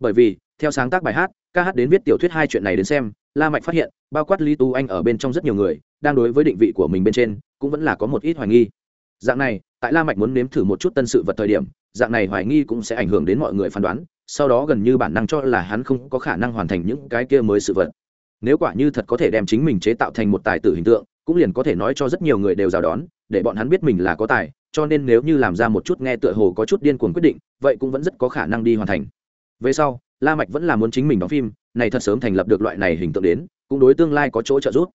Bởi vì theo sáng tác bài hát, ca hát đến viết tiểu thuyết hai chuyện này đến xem, la mạch phát hiện, bao quát lý tu anh ở bên trong rất nhiều người, đang đối với định vị của mình bên trên, cũng vẫn là có một ít hoài nghi. Dạng này, tại la mạch muốn nếm thử một chút tân sự vật thời điểm, dạng này hoài nghi cũng sẽ ảnh hưởng đến mọi người phán đoán, sau đó gần như bản năng cho là hắn không có khả năng hoàn thành những cái kia mới sự vật. Nếu quả như thật có thể đem chính mình chế tạo thành một tài tử hình tượng, cũng liền có thể nói cho rất nhiều người đều chào đón, để bọn hắn biết mình là có tài, cho nên nếu như làm ra một chút nghe tựa hồ có chút điên cuồng quyết định, vậy cũng vẫn rất có khả năng đi hoàn thành. Về sau la mạch vẫn là muốn chính mình đóng phim, này thật sớm thành lập được loại này hình tượng đến, cũng đối tương lai có chỗ trợ giúp.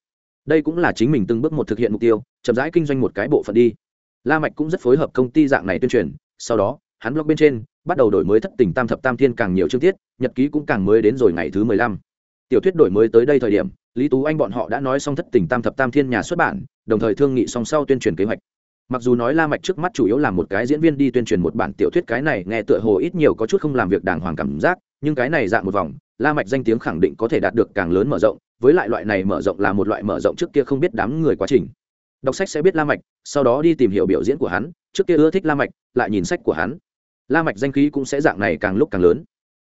Đây cũng là chính mình từng bước một thực hiện mục tiêu, chậm rãi kinh doanh một cái bộ phận đi. La mạch cũng rất phối hợp công ty dạng này tuyên truyền, sau đó, hắn blog bên trên, bắt đầu đổi mới thất tình tam thập tam thiên càng nhiều chương tiết, nhật ký cũng càng mới đến rồi ngày thứ mười lăm. Tiểu thuyết đổi mới tới đây thời điểm, lý tú anh bọn họ đã nói xong thất tình tam thập tam thiên nhà xuất bản, đồng thời thương nghị song sau tuyên truyền kế hoạch. Mặc dù nói la mạch trước mắt chủ yếu là một cái diễn viên đi tuyên truyền một bản tiểu thuyết cái này, nghe tựa hồ ít nhiều có chút không làm việc đàng hoàng cảm giác nhưng cái này dạng một vòng, la mạch danh tiếng khẳng định có thể đạt được càng lớn mở rộng, với lại loại này mở rộng là một loại mở rộng trước kia không biết đám người quá trình. Đọc sách sẽ biết la mạch, sau đó đi tìm hiểu biểu diễn của hắn, trước kia ưa thích la mạch, lại nhìn sách của hắn. La mạch danh khí cũng sẽ dạng này càng lúc càng lớn.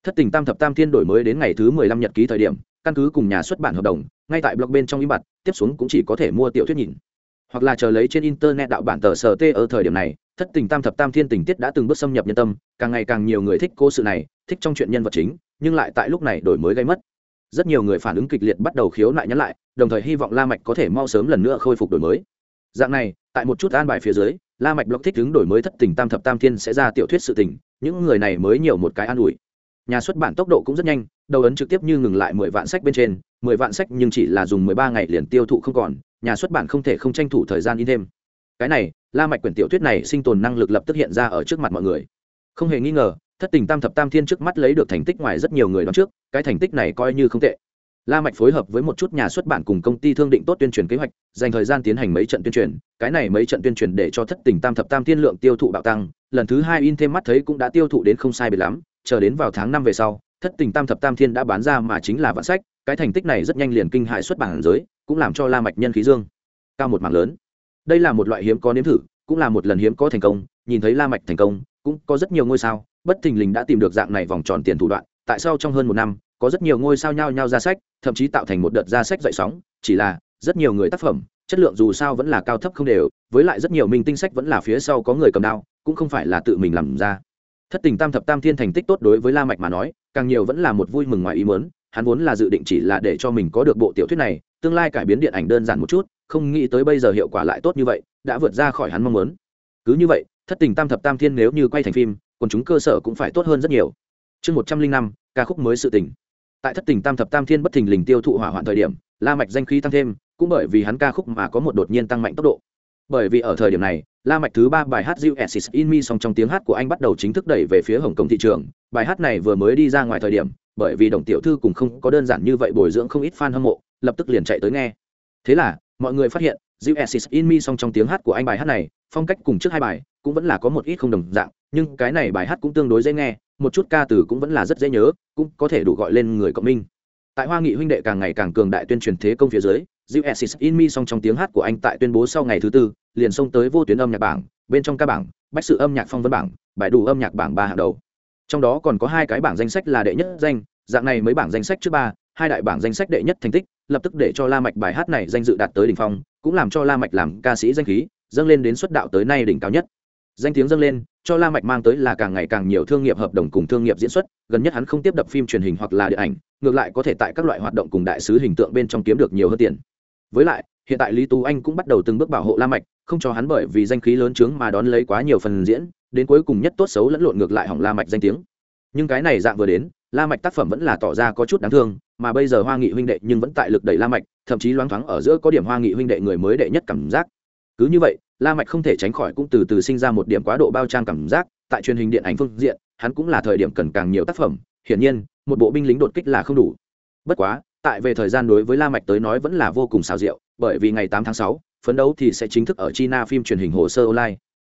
Thất tình tam thập tam thiên đổi mới đến ngày thứ mười lăm nhật ký thời điểm, căn cứ cùng nhà xuất bản hợp đồng, ngay tại blog bên trong im bặt, tiếp xuống cũng chỉ có thể mua tiểu thuyết nhìn hoặc là chờ lấy trên internet đạo bản tờ sở tê ở thời điểm này, thất tình tam thập tam thiên tình tiết đã từng bước xâm nhập nhân tâm, càng ngày càng nhiều người thích cô sự này, thích trong chuyện nhân vật chính, nhưng lại tại lúc này đổi mới gây mất. Rất nhiều người phản ứng kịch liệt bắt đầu khiếu nại nhắn lại, đồng thời hy vọng la mạch có thể mau sớm lần nữa khôi phục đổi mới. Dạng này, tại một chút an bài phía dưới, la mạch blog thích ứng đổi mới thất tình tam thập tam thiên sẽ ra tiểu thuyết sự tình, những người này mới nhiều một cái an ủi. Nhà xuất bản tốc độ cũng rất nhanh, đầu ấn trực tiếp như ngừng lại mười vạn sách bên trên, mười vạn sách nhưng chỉ là dùng mười ba ngày liền tiêu thụ không còn nhà xuất bản không thể không tranh thủ thời gian in thêm. Cái này la mạch quyển tiểu thuyết này sinh tồn năng lực lập tức hiện ra ở trước mặt mọi người. Không hề nghi ngờ thất tình tam thập tam thiên trước mắt lấy được thành tích ngoài rất nhiều người đoán trước cái thành tích này coi như không tệ. La Mạch phối hợp với một chút nhà xuất bản cùng công ty thương định tốt tuyên truyền kế hoạch, dành thời gian tiến hành mấy trận tuyên truyền, cái này mấy trận tuyên truyền để cho thất tình tam thập tam thiên lượng tiêu thụ bạo tăng, lần thứ hai in thêm mắt thấy cũng đã tiêu thụ đến không sai biệt lắm, chờ đến vào tháng năm về sau, thất tình tam thập tam thiên đã bán ra mà chính là vạn sách, cái thành tích này rất nhanh liền kinh hại xuất bản giới, cũng làm cho La Mạch nhân khí dương cao một mảng lớn. Đây là một loại hiếm có nếm thử, cũng là một lần hiếm có thành công, nhìn thấy La Mạch thành công, cũng có rất nhiều ngôi sao, bất thình lình đã tìm được dạng này vòng tròn tiền thủ đoạn, tại sao trong hơn một năm, có rất nhiều ngôi sao nhao nhao ra sách thậm chí tạo thành một đợt ra sách dậy sóng chỉ là rất nhiều người tác phẩm chất lượng dù sao vẫn là cao thấp không đều với lại rất nhiều minh tinh sách vẫn là phía sau có người cầm đao cũng không phải là tự mình làm ra thất tình tam thập tam thiên thành tích tốt đối với la mạch mà nói càng nhiều vẫn là một vui mừng ngoài ý muốn hắn vốn là dự định chỉ là để cho mình có được bộ tiểu thuyết này tương lai cải biến điện ảnh đơn giản một chút, không nghĩ tới bây giờ hiệu quả lại tốt như vậy, đã vượt ra khỏi hắn mong muốn. Cứ như vậy, thất tình tam thập tam thiên nếu như quay thành phim còn chúng cơ sở cũng phải tốt hơn rất nhiều. Chương một trăm linh năm, ca khúc mới sự tình. Tại thất tình tam thập tam thiên bất thình lình tiêu thụ hỏa hoạn thời điểm, la mạch danh khí tăng thêm, cũng bởi vì hắn ca khúc mà có một đột nhiên tăng mạnh tốc độ. Bởi vì ở thời điểm này, la mạch thứ ba bài hát You Exist in Me song trong tiếng hát của anh bắt đầu chính thức đẩy về phía hồng kông thị trường. Bài hát này vừa mới đi ra ngoài thời điểm, bởi vì đồng tiểu thư cùng không có đơn giản như vậy bồi dưỡng không ít fan hâm mộ lập tức liền chạy tới nghe thế là mọi người phát hiện Jill Assis in Me song trong tiếng hát của anh bài hát này, phong cách cùng trước hai bài cũng vẫn là có một ít không đồng dạng, nhưng cái này bài hát cũng tương đối dễ nghe, một chút ca từ cũng vẫn là rất dễ nhớ, cũng có thể đủ gọi lên người cộng minh. Tại Hoa Nghị huynh đệ càng ngày càng cường đại tuyên truyền thế công phía dưới, Jill Assis in Me song trong tiếng hát của anh tại tuyên bố sau ngày thứ tư, liền xông tới vô tuyến âm nhạc bảng, bên trong ca bảng, bách sự âm nhạc phong vân bảng, bài đủ âm nhạc bảng ba hạng đầu. Trong đó còn có hai cái bảng danh sách là đệ nhất danh, dạng này mấy bảng danh sách trước ba, hai đại bảng danh sách đệ nhất thành tích, lập tức để cho La Mạch bài hát này danh dự đạt tới đỉnh phong, cũng làm cho La Mạch làm ca sĩ danh khí dâng lên đến xuất đạo tới nay đỉnh cao nhất. Danh tiếng dâng lên, cho La Mạch mang tới là càng ngày càng nhiều thương nghiệp hợp đồng cùng thương nghiệp diễn xuất, gần nhất hắn không tiếp đập phim truyền hình hoặc là điện ảnh, ngược lại có thể tại các loại hoạt động cùng đại sứ hình tượng bên trong kiếm được nhiều hơn tiền. Với lại, hiện tại Lý Tú Anh cũng bắt đầu từng bước bảo hộ La Mạch, không cho hắn bởi vì danh khí lớn chướng mà đón lấy quá nhiều phần diễn, đến cuối cùng nhất tốt xấu lẫn lộn ngược lại hỏng La Mạch danh tiếng. Nhưng cái này dạng vừa đến, La Mạch tác phẩm vẫn là tỏ ra có chút đáng thương, mà bây giờ Hoa Nghị huynh đệ nhưng vẫn tại lực đẩy La Mạch, thậm chí loáng thoáng ở giữa có điểm Hoa Nghị huynh đệ người mới đệ nhất cảm giác. Cứ như vậy, La Mạch không thể tránh khỏi cũng từ từ sinh ra một điểm quá độ bao trang cảm giác, tại truyền hình điện ảnh phương diện, hắn cũng là thời điểm cần càng nhiều tác phẩm, hiển nhiên, một bộ binh lính đột kích là không đủ. Bất quá, tại về thời gian đối với La Mạch tới nói vẫn là vô cùng xào rượu bởi vì ngày 8 tháng 6, phấn đấu thì sẽ chính thức ở China phim truyền hình hồ sơ online.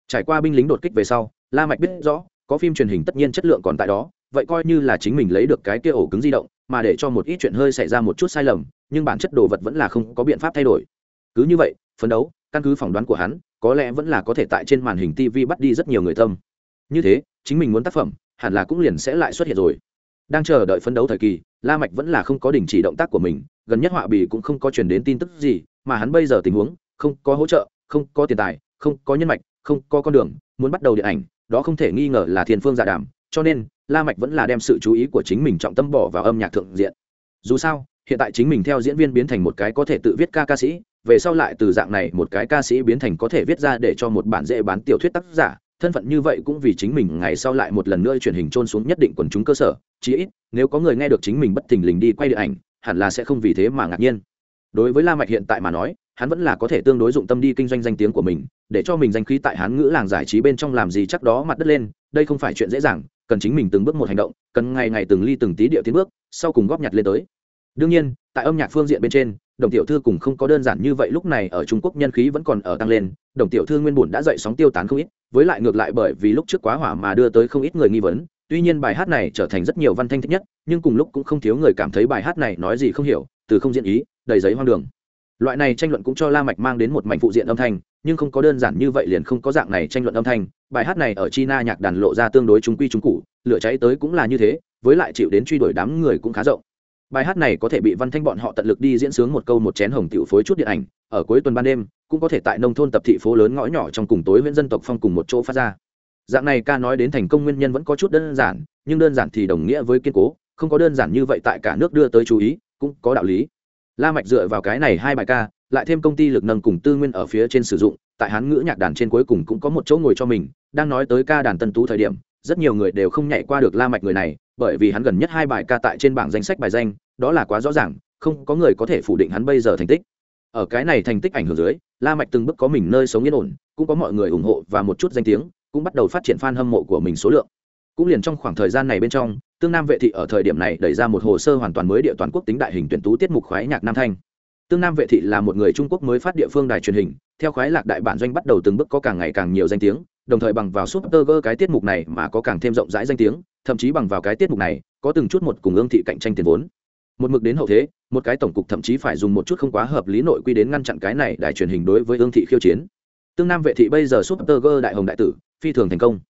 Trải qua binh lính đột kích về sau, La Mạch biết rõ, có phim truyền hình tất nhiên chất lượng còn tại đó, vậy coi như là chính mình lấy được cái kia ổ cứng di động mà để cho một ít chuyện hơi xảy ra một chút sai lầm nhưng bản chất đồ vật vẫn là không có biện pháp thay đổi. Cứ như vậy phấn đấu căn cứ phỏng đoán của hắn có lẽ vẫn là có thể tại trên màn hình tv bắt đi rất nhiều người tâm. Như thế chính mình muốn tác phẩm hẳn là cũng liền sẽ lại xuất hiện rồi. Đang chờ đợi phấn đấu thời kỳ la mạch vẫn là không có đình chỉ động tác của mình gần nhất họa bì cũng không có truyền đến tin tức gì mà hắn bây giờ tình huống không có hỗ trợ không có tiền tài không có nhân mạch không có con đường muốn bắt đầu điện ảnh đó không thể nghi ngờ là thiên phương dạ giả đảm, cho nên la mạch vẫn là đem sự chú ý của chính mình trọng tâm bỏ vào âm nhạc thượng diện. Dù sao, hiện tại chính mình theo diễn viên biến thành một cái có thể tự viết ca ca sĩ, về sau lại từ dạng này một cái ca sĩ biến thành có thể viết ra để cho một bản dễ bán tiểu thuyết tác giả, thân phận như vậy cũng vì chính mình ngày sau lại một lần nữa truyền hình trôn xuống nhất định quần chúng cơ sở, chí ít, nếu có người nghe được chính mình bất thình lình đi quay điện ảnh, hẳn là sẽ không vì thế mà ngạc nhiên. Đối với la mạch hiện tại mà nói, hắn vẫn là có thể tương đối dụng tâm đi kinh doanh danh tiếng của mình, để cho mình danh khí tại hán ngữ làng giải trí bên trong làm gì chắc đó mặt đất lên, đây không phải chuyện dễ dàng cần chính mình từng bước một hành động, cần ngày ngày từng ly từng tí điệu tiến bước, sau cùng góp nhặt lên tới. Đương nhiên, tại âm nhạc phương diện bên trên, đồng tiểu thư cùng không có đơn giản như vậy lúc này ở trung quốc nhân khí vẫn còn ở tăng lên, đồng tiểu thư nguyên bùn đã dậy sóng tiêu tán không ít, với lại ngược lại bởi vì lúc trước quá hỏa mà đưa tới không ít người nghi vấn, tuy nhiên bài hát này trở thành rất nhiều văn thanh thích nhất, nhưng cùng lúc cũng không thiếu người cảm thấy bài hát này nói gì không hiểu, từ không diễn ý, đầy giấy hoang đường. Loại này tranh luận cũng cho la mạch mang đến một mảnh phụ diện âm thanh nhưng không có đơn giản như vậy liền không có dạng này tranh luận âm thanh. Bài hát này ở china nhạc đàn lộ ra tương đối trung quy trung cụ, lửa cháy tới cũng là như thế, với lại chịu đến truy đuổi đám người cũng khá rộng. Bài hát này có thể bị văn thanh bọn họ tận lực đi diễn sướng một câu một chén hồng tiểu phối chút điện ảnh, ở cuối tuần ban đêm, cũng có thể tại nông thôn tập thị phố lớn ngõ nhỏ trong cùng tối huyện dân tộc phong cùng một chỗ phát ra. Dạng này ca nói đến thành công nguyên nhân vẫn có chút đơn giản, nhưng đơn giản thì đồng nghĩa với kiên cố, không có đơn giản như vậy tại cả nước đưa tới chú ý, cũng có đạo lý. La mạch dựa vào cái này hai bài ca lại thêm công ty lực nâng cùng tư nguyên ở phía trên sử dụng, tại hán ngữ nhạc đàn trên cuối cùng cũng có một chỗ ngồi cho mình, đang nói tới ca đàn tân tú thời điểm, rất nhiều người đều không nhảy qua được la mạch người này, bởi vì hắn gần nhất hai bài ca tại trên bảng danh sách bài danh, đó là quá rõ ràng, không có người có thể phủ định hắn bây giờ thành tích. Ở cái này thành tích ảnh hưởng dưới, la mạch từng bước có mình nơi sống yên ổn, cũng có mọi người ủng hộ và một chút danh tiếng, cũng bắt đầu phát triển fan hâm mộ của mình số lượng. Cũng liền trong khoảng thời gian này bên trong, tương nam vệ thị ở thời điểm này đẩy ra một hồ sơ hoàn toàn mới địa toàn quốc tính đại hình tuyển tú tiết mục khoái nhạc nam thanh tương nam vệ thị là một người trung quốc mới phát địa phương đài truyền hình, theo khoái lạc đại bản doanh bắt đầu từng bước có càng ngày càng nhiều danh tiếng, đồng thời bằng vào super gơ cái tiết mục này mà có càng thêm rộng rãi danh tiếng, thậm chí bằng vào cái tiết mục này, có từng chút một cùng ương thị cạnh tranh tiền vốn. Một mực đến hậu thế, một cái tổng cục thậm chí phải dùng một chút không quá hợp lý nội quy đến ngăn chặn cái này đài truyền hình đối với ương thị khiêu chiến. Tương nam vệ thị bây giờ super gơ đại hồng đại tử, phi thường thành công.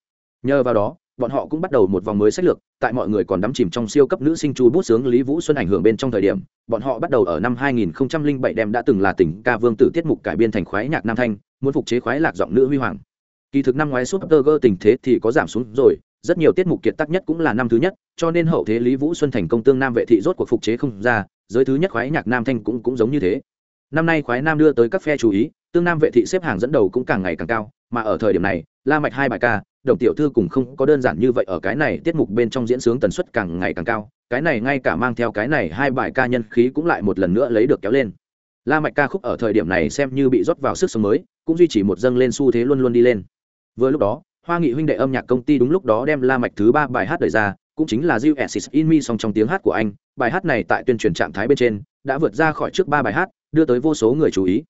Nhờ vào đó bọn họ cũng bắt đầu một vòng mới sách lược, tại mọi người còn đắm chìm trong siêu cấp nữ sinh chu bút sướng lý vũ xuân ảnh hưởng bên trong thời điểm, bọn họ bắt đầu ở năm 2007 đem đã từng là tỉnh ca vương tử tiết mục cải biên thành khoái nhạc nam thanh, muốn phục chế khoái lạc giọng nữ huy hoàng. Kỳ thực năm ngoái super girl tình thế thì có giảm xuống rồi, rất nhiều tiết mục kiệt tác nhất cũng là năm thứ nhất, cho nên hậu thế lý vũ xuân thành công tương nam vệ thị rốt cuộc phục chế không ra, giới thứ nhất khoái nhạc nam thanh cũng cũng giống như thế. Năm nay khoái nam đưa tới các phe chú ý, tương nam vệ thị xếp hàng dẫn đầu cũng càng ngày càng cao mà ở thời điểm này, la mạch hai bài ca, đồng tiểu thư cùng không có đơn giản như vậy ở cái này tiết mục bên trong diễn sướng tần suất càng ngày càng cao, cái này ngay cả mang theo cái này hai bài ca nhân khí cũng lại một lần nữa lấy được kéo lên. La mạch ca khúc ở thời điểm này xem như bị rót vào sức sống mới, cũng duy trì một dâng lên xu thế luôn luôn đi lên. Vừa lúc đó, hoa nghị huynh đệ âm nhạc công ty đúng lúc đó đem la mạch thứ ba bài hát đời ra, cũng chính là You Exist in Me song trong tiếng hát của anh, bài hát này tại tuyên truyền trạng thái bên trên, đã vượt ra khỏi trước ba bài hát, đưa tới vô số người chú ý.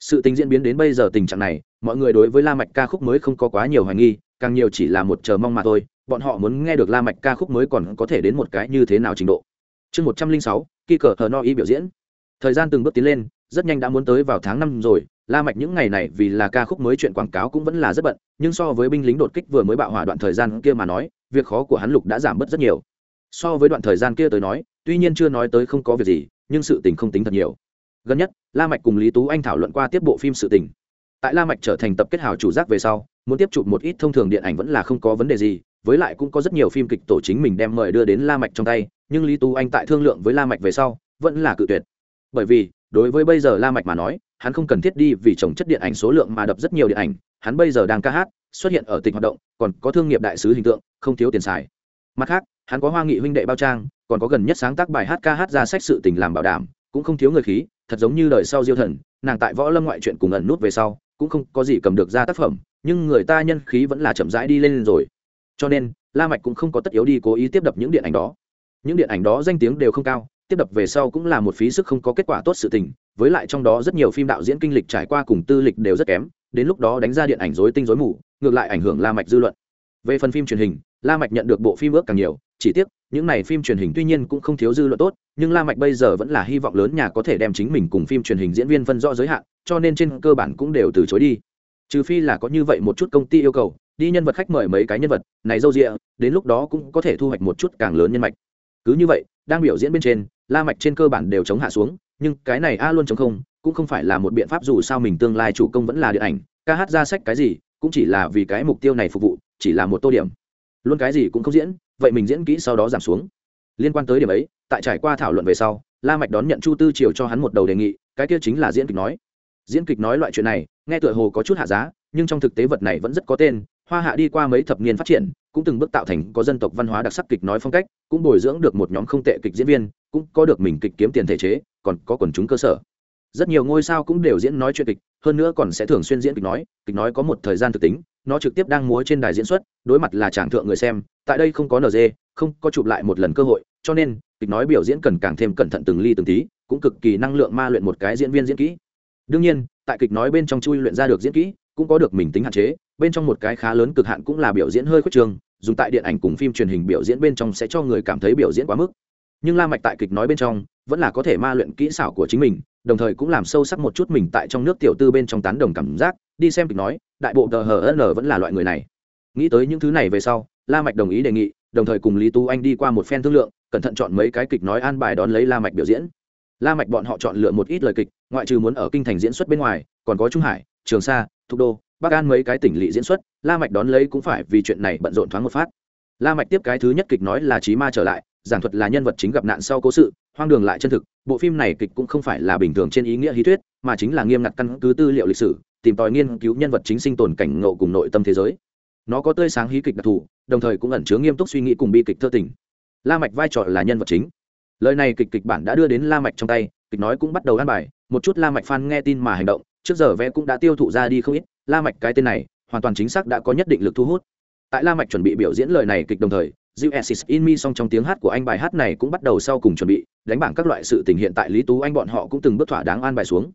Sự tình diễn biến đến bây giờ tình trạng này mọi người đối với la mạch ca khúc mới không có quá nhiều hoài nghi, càng nhiều chỉ là một chờ mong mà thôi, bọn họ muốn nghe được la mạch ca khúc mới còn có thể đến một cái như thế nào trình độ. Chương một trăm linh sáu, kỳ cờ hờ no y biểu diễn. Thời gian từng bước tiến lên, rất nhanh đã muốn tới vào tháng năm rồi, la mạch những ngày này vì là ca khúc mới chuyện quảng cáo cũng vẫn là rất bận, nhưng so với binh lính đột kích vừa mới bạo hỏa đoạn thời gian kia mà nói, việc khó của hắn lục đã giảm bớt rất nhiều. So với đoạn thời gian kia tới nói, tuy nhiên chưa nói tới không có việc gì, nhưng sự tình không tính thật nhiều. Gần nhất, la mạch cùng lý tú anh thảo luận qua tiếp bộ phim sự tình tại la mạch trở thành tập kết hào chủ giác về sau, muốn tiếp chụp một ít thông thường điện ảnh vẫn là không có vấn đề gì, với lại cũng có rất nhiều phim kịch tổ chính mình đem mời đưa đến la mạch trong tay, nhưng lý tú anh tại thương lượng với la mạch về sau, vẫn là cự tuyệt. Bởi vì, đối với bây giờ la mạch mà nói, hắn không cần thiết đi vì trồng chất điện ảnh số lượng mà đập rất nhiều điện ảnh, hắn bây giờ đang ca hát, xuất hiện ở tỉnh hoạt động, còn có thương nghiệp đại sứ hình tượng, không thiếu tiền xài. Mặt khác, hắn có hoa nghị huynh đệ bao trang, còn có gần nhất sáng tác bài hát ca hát ra sách sự tình làm bảo đảm, cũng không thiếu người khí, thật giống như đời sau diêu thần, nàng tại võ lâm ngoại truyện cùng ẩn nút về sau cũng không có gì cầm được ra tác phẩm, nhưng người ta nhân khí vẫn là chậm rãi đi lên rồi. Cho nên, la mạch cũng không có tất yếu đi cố ý tiếp đập những điện ảnh đó. Những điện ảnh đó danh tiếng đều không cao, tiếp đập về sau cũng là một phí sức không có kết quả tốt sự tình, với lại trong đó rất nhiều phim đạo diễn kinh lịch trải qua cùng tư lịch đều rất kém, đến lúc đó đánh ra điện ảnh rối tinh rối mù, ngược lại ảnh hưởng la mạch dư luận. Về phần phim truyền hình, la mạch nhận được bộ phim ước càng nhiều chỉ tiếc, những này phim truyền hình tuy nhiên cũng không thiếu dư luận tốt, nhưng la mạch bây giờ vẫn là hy vọng lớn nhà có thể đem chính mình cùng phim truyền hình diễn viên phân rõ giới hạn, cho nên trên cơ bản cũng đều từ chối đi. Trừ phi là có như vậy một chút công ty yêu cầu, đi nhân vật khách mời mấy cái nhân vật, này dâu dịa, đến lúc đó cũng có thể thu hoạch một chút càng lớn nhân mạch. Cứ như vậy, đang biểu diễn bên trên, la mạch trên cơ bản đều chống hạ xuống, nhưng cái này a luôn chống không, cũng không phải là một biện pháp dù sao mình tương lai chủ công vẫn là điện ảnh, ca hát ra sách cái gì, cũng chỉ là vì cái mục tiêu này phục vụ, chỉ là một tô điểm. Luôn cái gì cũng không diễn vậy mình diễn kỹ sau đó giảm xuống. Liên quan tới điểm ấy, tại trải qua thảo luận về sau, la mạch đón nhận chu tư triều cho hắn một đầu đề nghị, cái kia chính là diễn kịch nói. Diễn kịch nói loại chuyện này, nghe tựa hồ có chút hạ giá, nhưng trong thực tế vật này vẫn rất có tên, hoa hạ đi qua mấy thập niên phát triển, cũng từng bước tạo thành có dân tộc văn hóa đặc sắc kịch nói phong cách, cũng bồi dưỡng được một nhóm không tệ kịch diễn viên, cũng có được mình kịch kiếm tiền thể chế, còn có quần chúng cơ sở rất nhiều ngôi sao cũng đều diễn nói chuyện kịch, hơn nữa còn sẽ thường xuyên diễn kịch nói kịch nói có một thời gian thực tính, nó trực tiếp đang múa trên đài diễn xuất, đối mặt là tràng thượng người xem, tại đây không có nd không có chụp lại một lần cơ hội, cho nên, kịch nói biểu diễn cần càng thêm cẩn thận từng ly từng tí, cũng cực kỳ năng lượng ma luyện một cái diễn viên diễn kỹ. Đương nhiên, tại kịch nói bên trong chui luyện ra được diễn kỹ, cũng có được mình tính hạn chế, bên trong một cái khá lớn cực hạn cũng là biểu diễn hơi khuất trường, dùng tại điện ảnh cùng phim truyền hình biểu diễn bên trong sẽ cho người cảm thấy biểu diễn quá mức. Nhưng la mạch tại kịch nói bên trong, vẫn là có thể ma luyện kỹ xảo của chính mình đồng thời cũng làm sâu sắc một chút mình tại trong nước tiểu tư bên trong tán đồng cảm giác, đi xem kịch nói, đại bộ tờ hn vẫn là loại người này. Nghĩ tới những thứ này về sau, la mạch đồng ý đề nghị, đồng thời cùng lý tú anh đi qua một phen thương lượng, cẩn thận chọn mấy cái kịch nói an bài đón lấy la mạch biểu diễn. La mạch bọn họ chọn lựa một ít lời kịch, ngoại trừ muốn ở kinh thành diễn xuất bên ngoài, còn có trung hải, trường sa thục đô, bắc an mấy cái tỉnh lỵ diễn xuất, la mạch đón lấy cũng phải vì chuyện này bận rộn thoáng một phát. La mạch tiếp cái thứ nhất kịch nói là trí ma trở lại, giảng thuật là nhân vật chính gặp nạn sau cố sự hoang đường lại chân thực, bộ phim này kịch cũng không phải là bình thường trên ý nghĩa hí thuyết, mà chính là nghiêm ngặt căn cứ tư liệu lịch sử, tìm tòi nghiên cứu nhân vật chính sinh tồn cảnh ngộ cùng nội tâm thế giới. Nó có tươi sáng hí kịch đặc thù, đồng thời cũng ẩn chứa nghiêm túc suy nghĩ cùng bi kịch thơ tình. La mạch vai trò là nhân vật chính. Lời này kịch kịch bản đã đưa đến la mạch trong tay, kịch nói cũng bắt đầu ăn bài, một chút la mạch fan nghe tin mà hành động, trước giờ vẽ cũng đã tiêu thụ ra đi không ít, la mạch cái tên này, hoàn toàn chính xác đã có nhất định lực thu hút. Tại la mạch chuẩn bị biểu diễn lời này kịch đồng thời Jill in me song trong tiếng hát của anh bài hát này cũng bắt đầu sau cùng chuẩn bị, đánh bảng các loại sự tình hiện tại lý tú anh bọn họ cũng từng bước thỏa đáng an bài xuống.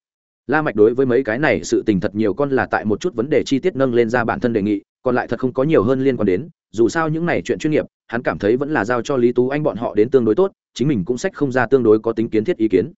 La mạch đối với mấy cái này sự tình thật nhiều con là tại một chút vấn đề chi tiết nâng lên ra bản thân đề nghị, còn lại thật không có nhiều hơn liên quan đến, dù sao những này chuyện chuyên nghiệp, hắn cảm thấy vẫn là giao cho lý tú anh bọn họ đến tương đối tốt, chính mình cũng sách không ra tương đối có tính kiến thiết ý kiến.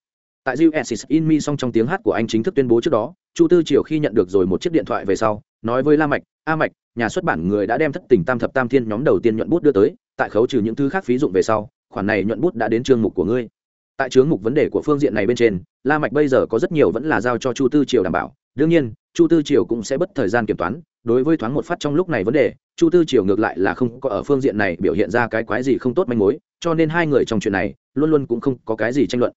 Tại Jill in me song trong tiếng hát của anh chính thức tuyên bố trước đó, chu tư triều khi nhận được rồi một chiếc điện thoại về sau, nói với la mạch, a mạch, nhà xuất bản người đã đem thất tình tam thập tam thiên nhóm đầu tiên nhuận bút đưa tới tại khấu trừ những thứ khác phí dụng về sau, khoản này nhuận bút đã đến chương mục của ngươi. Tại chương mục vấn đề của phương diện này bên trên, la mạch bây giờ có rất nhiều vẫn là giao cho chu tư triều đảm bảo. Đương nhiên, chu tư triều cũng sẽ bất thời gian kiểm toán, đối với thoáng một phát trong lúc này vấn đề, chu tư triều ngược lại là không có ở phương diện này biểu hiện ra cái quái gì không tốt manh mối, cho nên hai người trong chuyện này luôn luôn cũng không có cái gì tranh luận.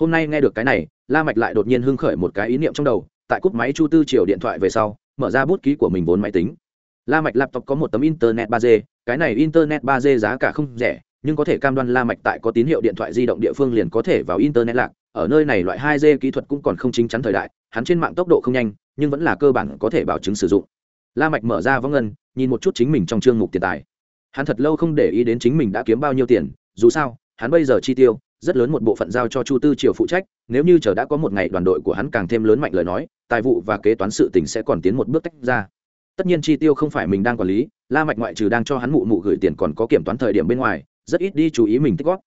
Hôm nay nghe được cái này, la mạch lại đột nhiên hưng khởi một cái ý niệm trong đầu, tại cúp máy chu tư triều điện thoại về sau, mở ra bút ký của mình vốn máy tính la mạch laptop có một tấm internet 3G, cái này internet 3G giá cả không rẻ nhưng có thể cam đoan la mạch tại có tín hiệu điện thoại di động địa phương liền có thể vào internet lạc. Ở nơi này loại 2G kỹ thuật cũng còn không chính chắn thời đại hắn trên mạng tốc độ không nhanh nhưng vẫn là cơ bản có thể bảo chứng sử dụng. La mạch mở ra võng ngân nhìn một chút chính mình trong chương mục tiền tài. Hắn thật lâu không để ý đến chính mình đã kiếm bao nhiêu tiền dù sao hắn bây giờ chi tiêu rất lớn một bộ phận giao cho chu tư triều phụ trách nếu như chờ đã có một ngày đoàn đội của hắn càng thêm lớn mạnh lời nói tài vụ và kế toán sự tình sẽ còn tiến một bước tách ra tất nhiên chi tiêu không phải mình đang quản lý, la mạch ngoại trừ đang cho hắn mụ mụ gửi tiền còn có kiểm toán thời điểm bên ngoài, rất ít đi chú ý mình tích góp.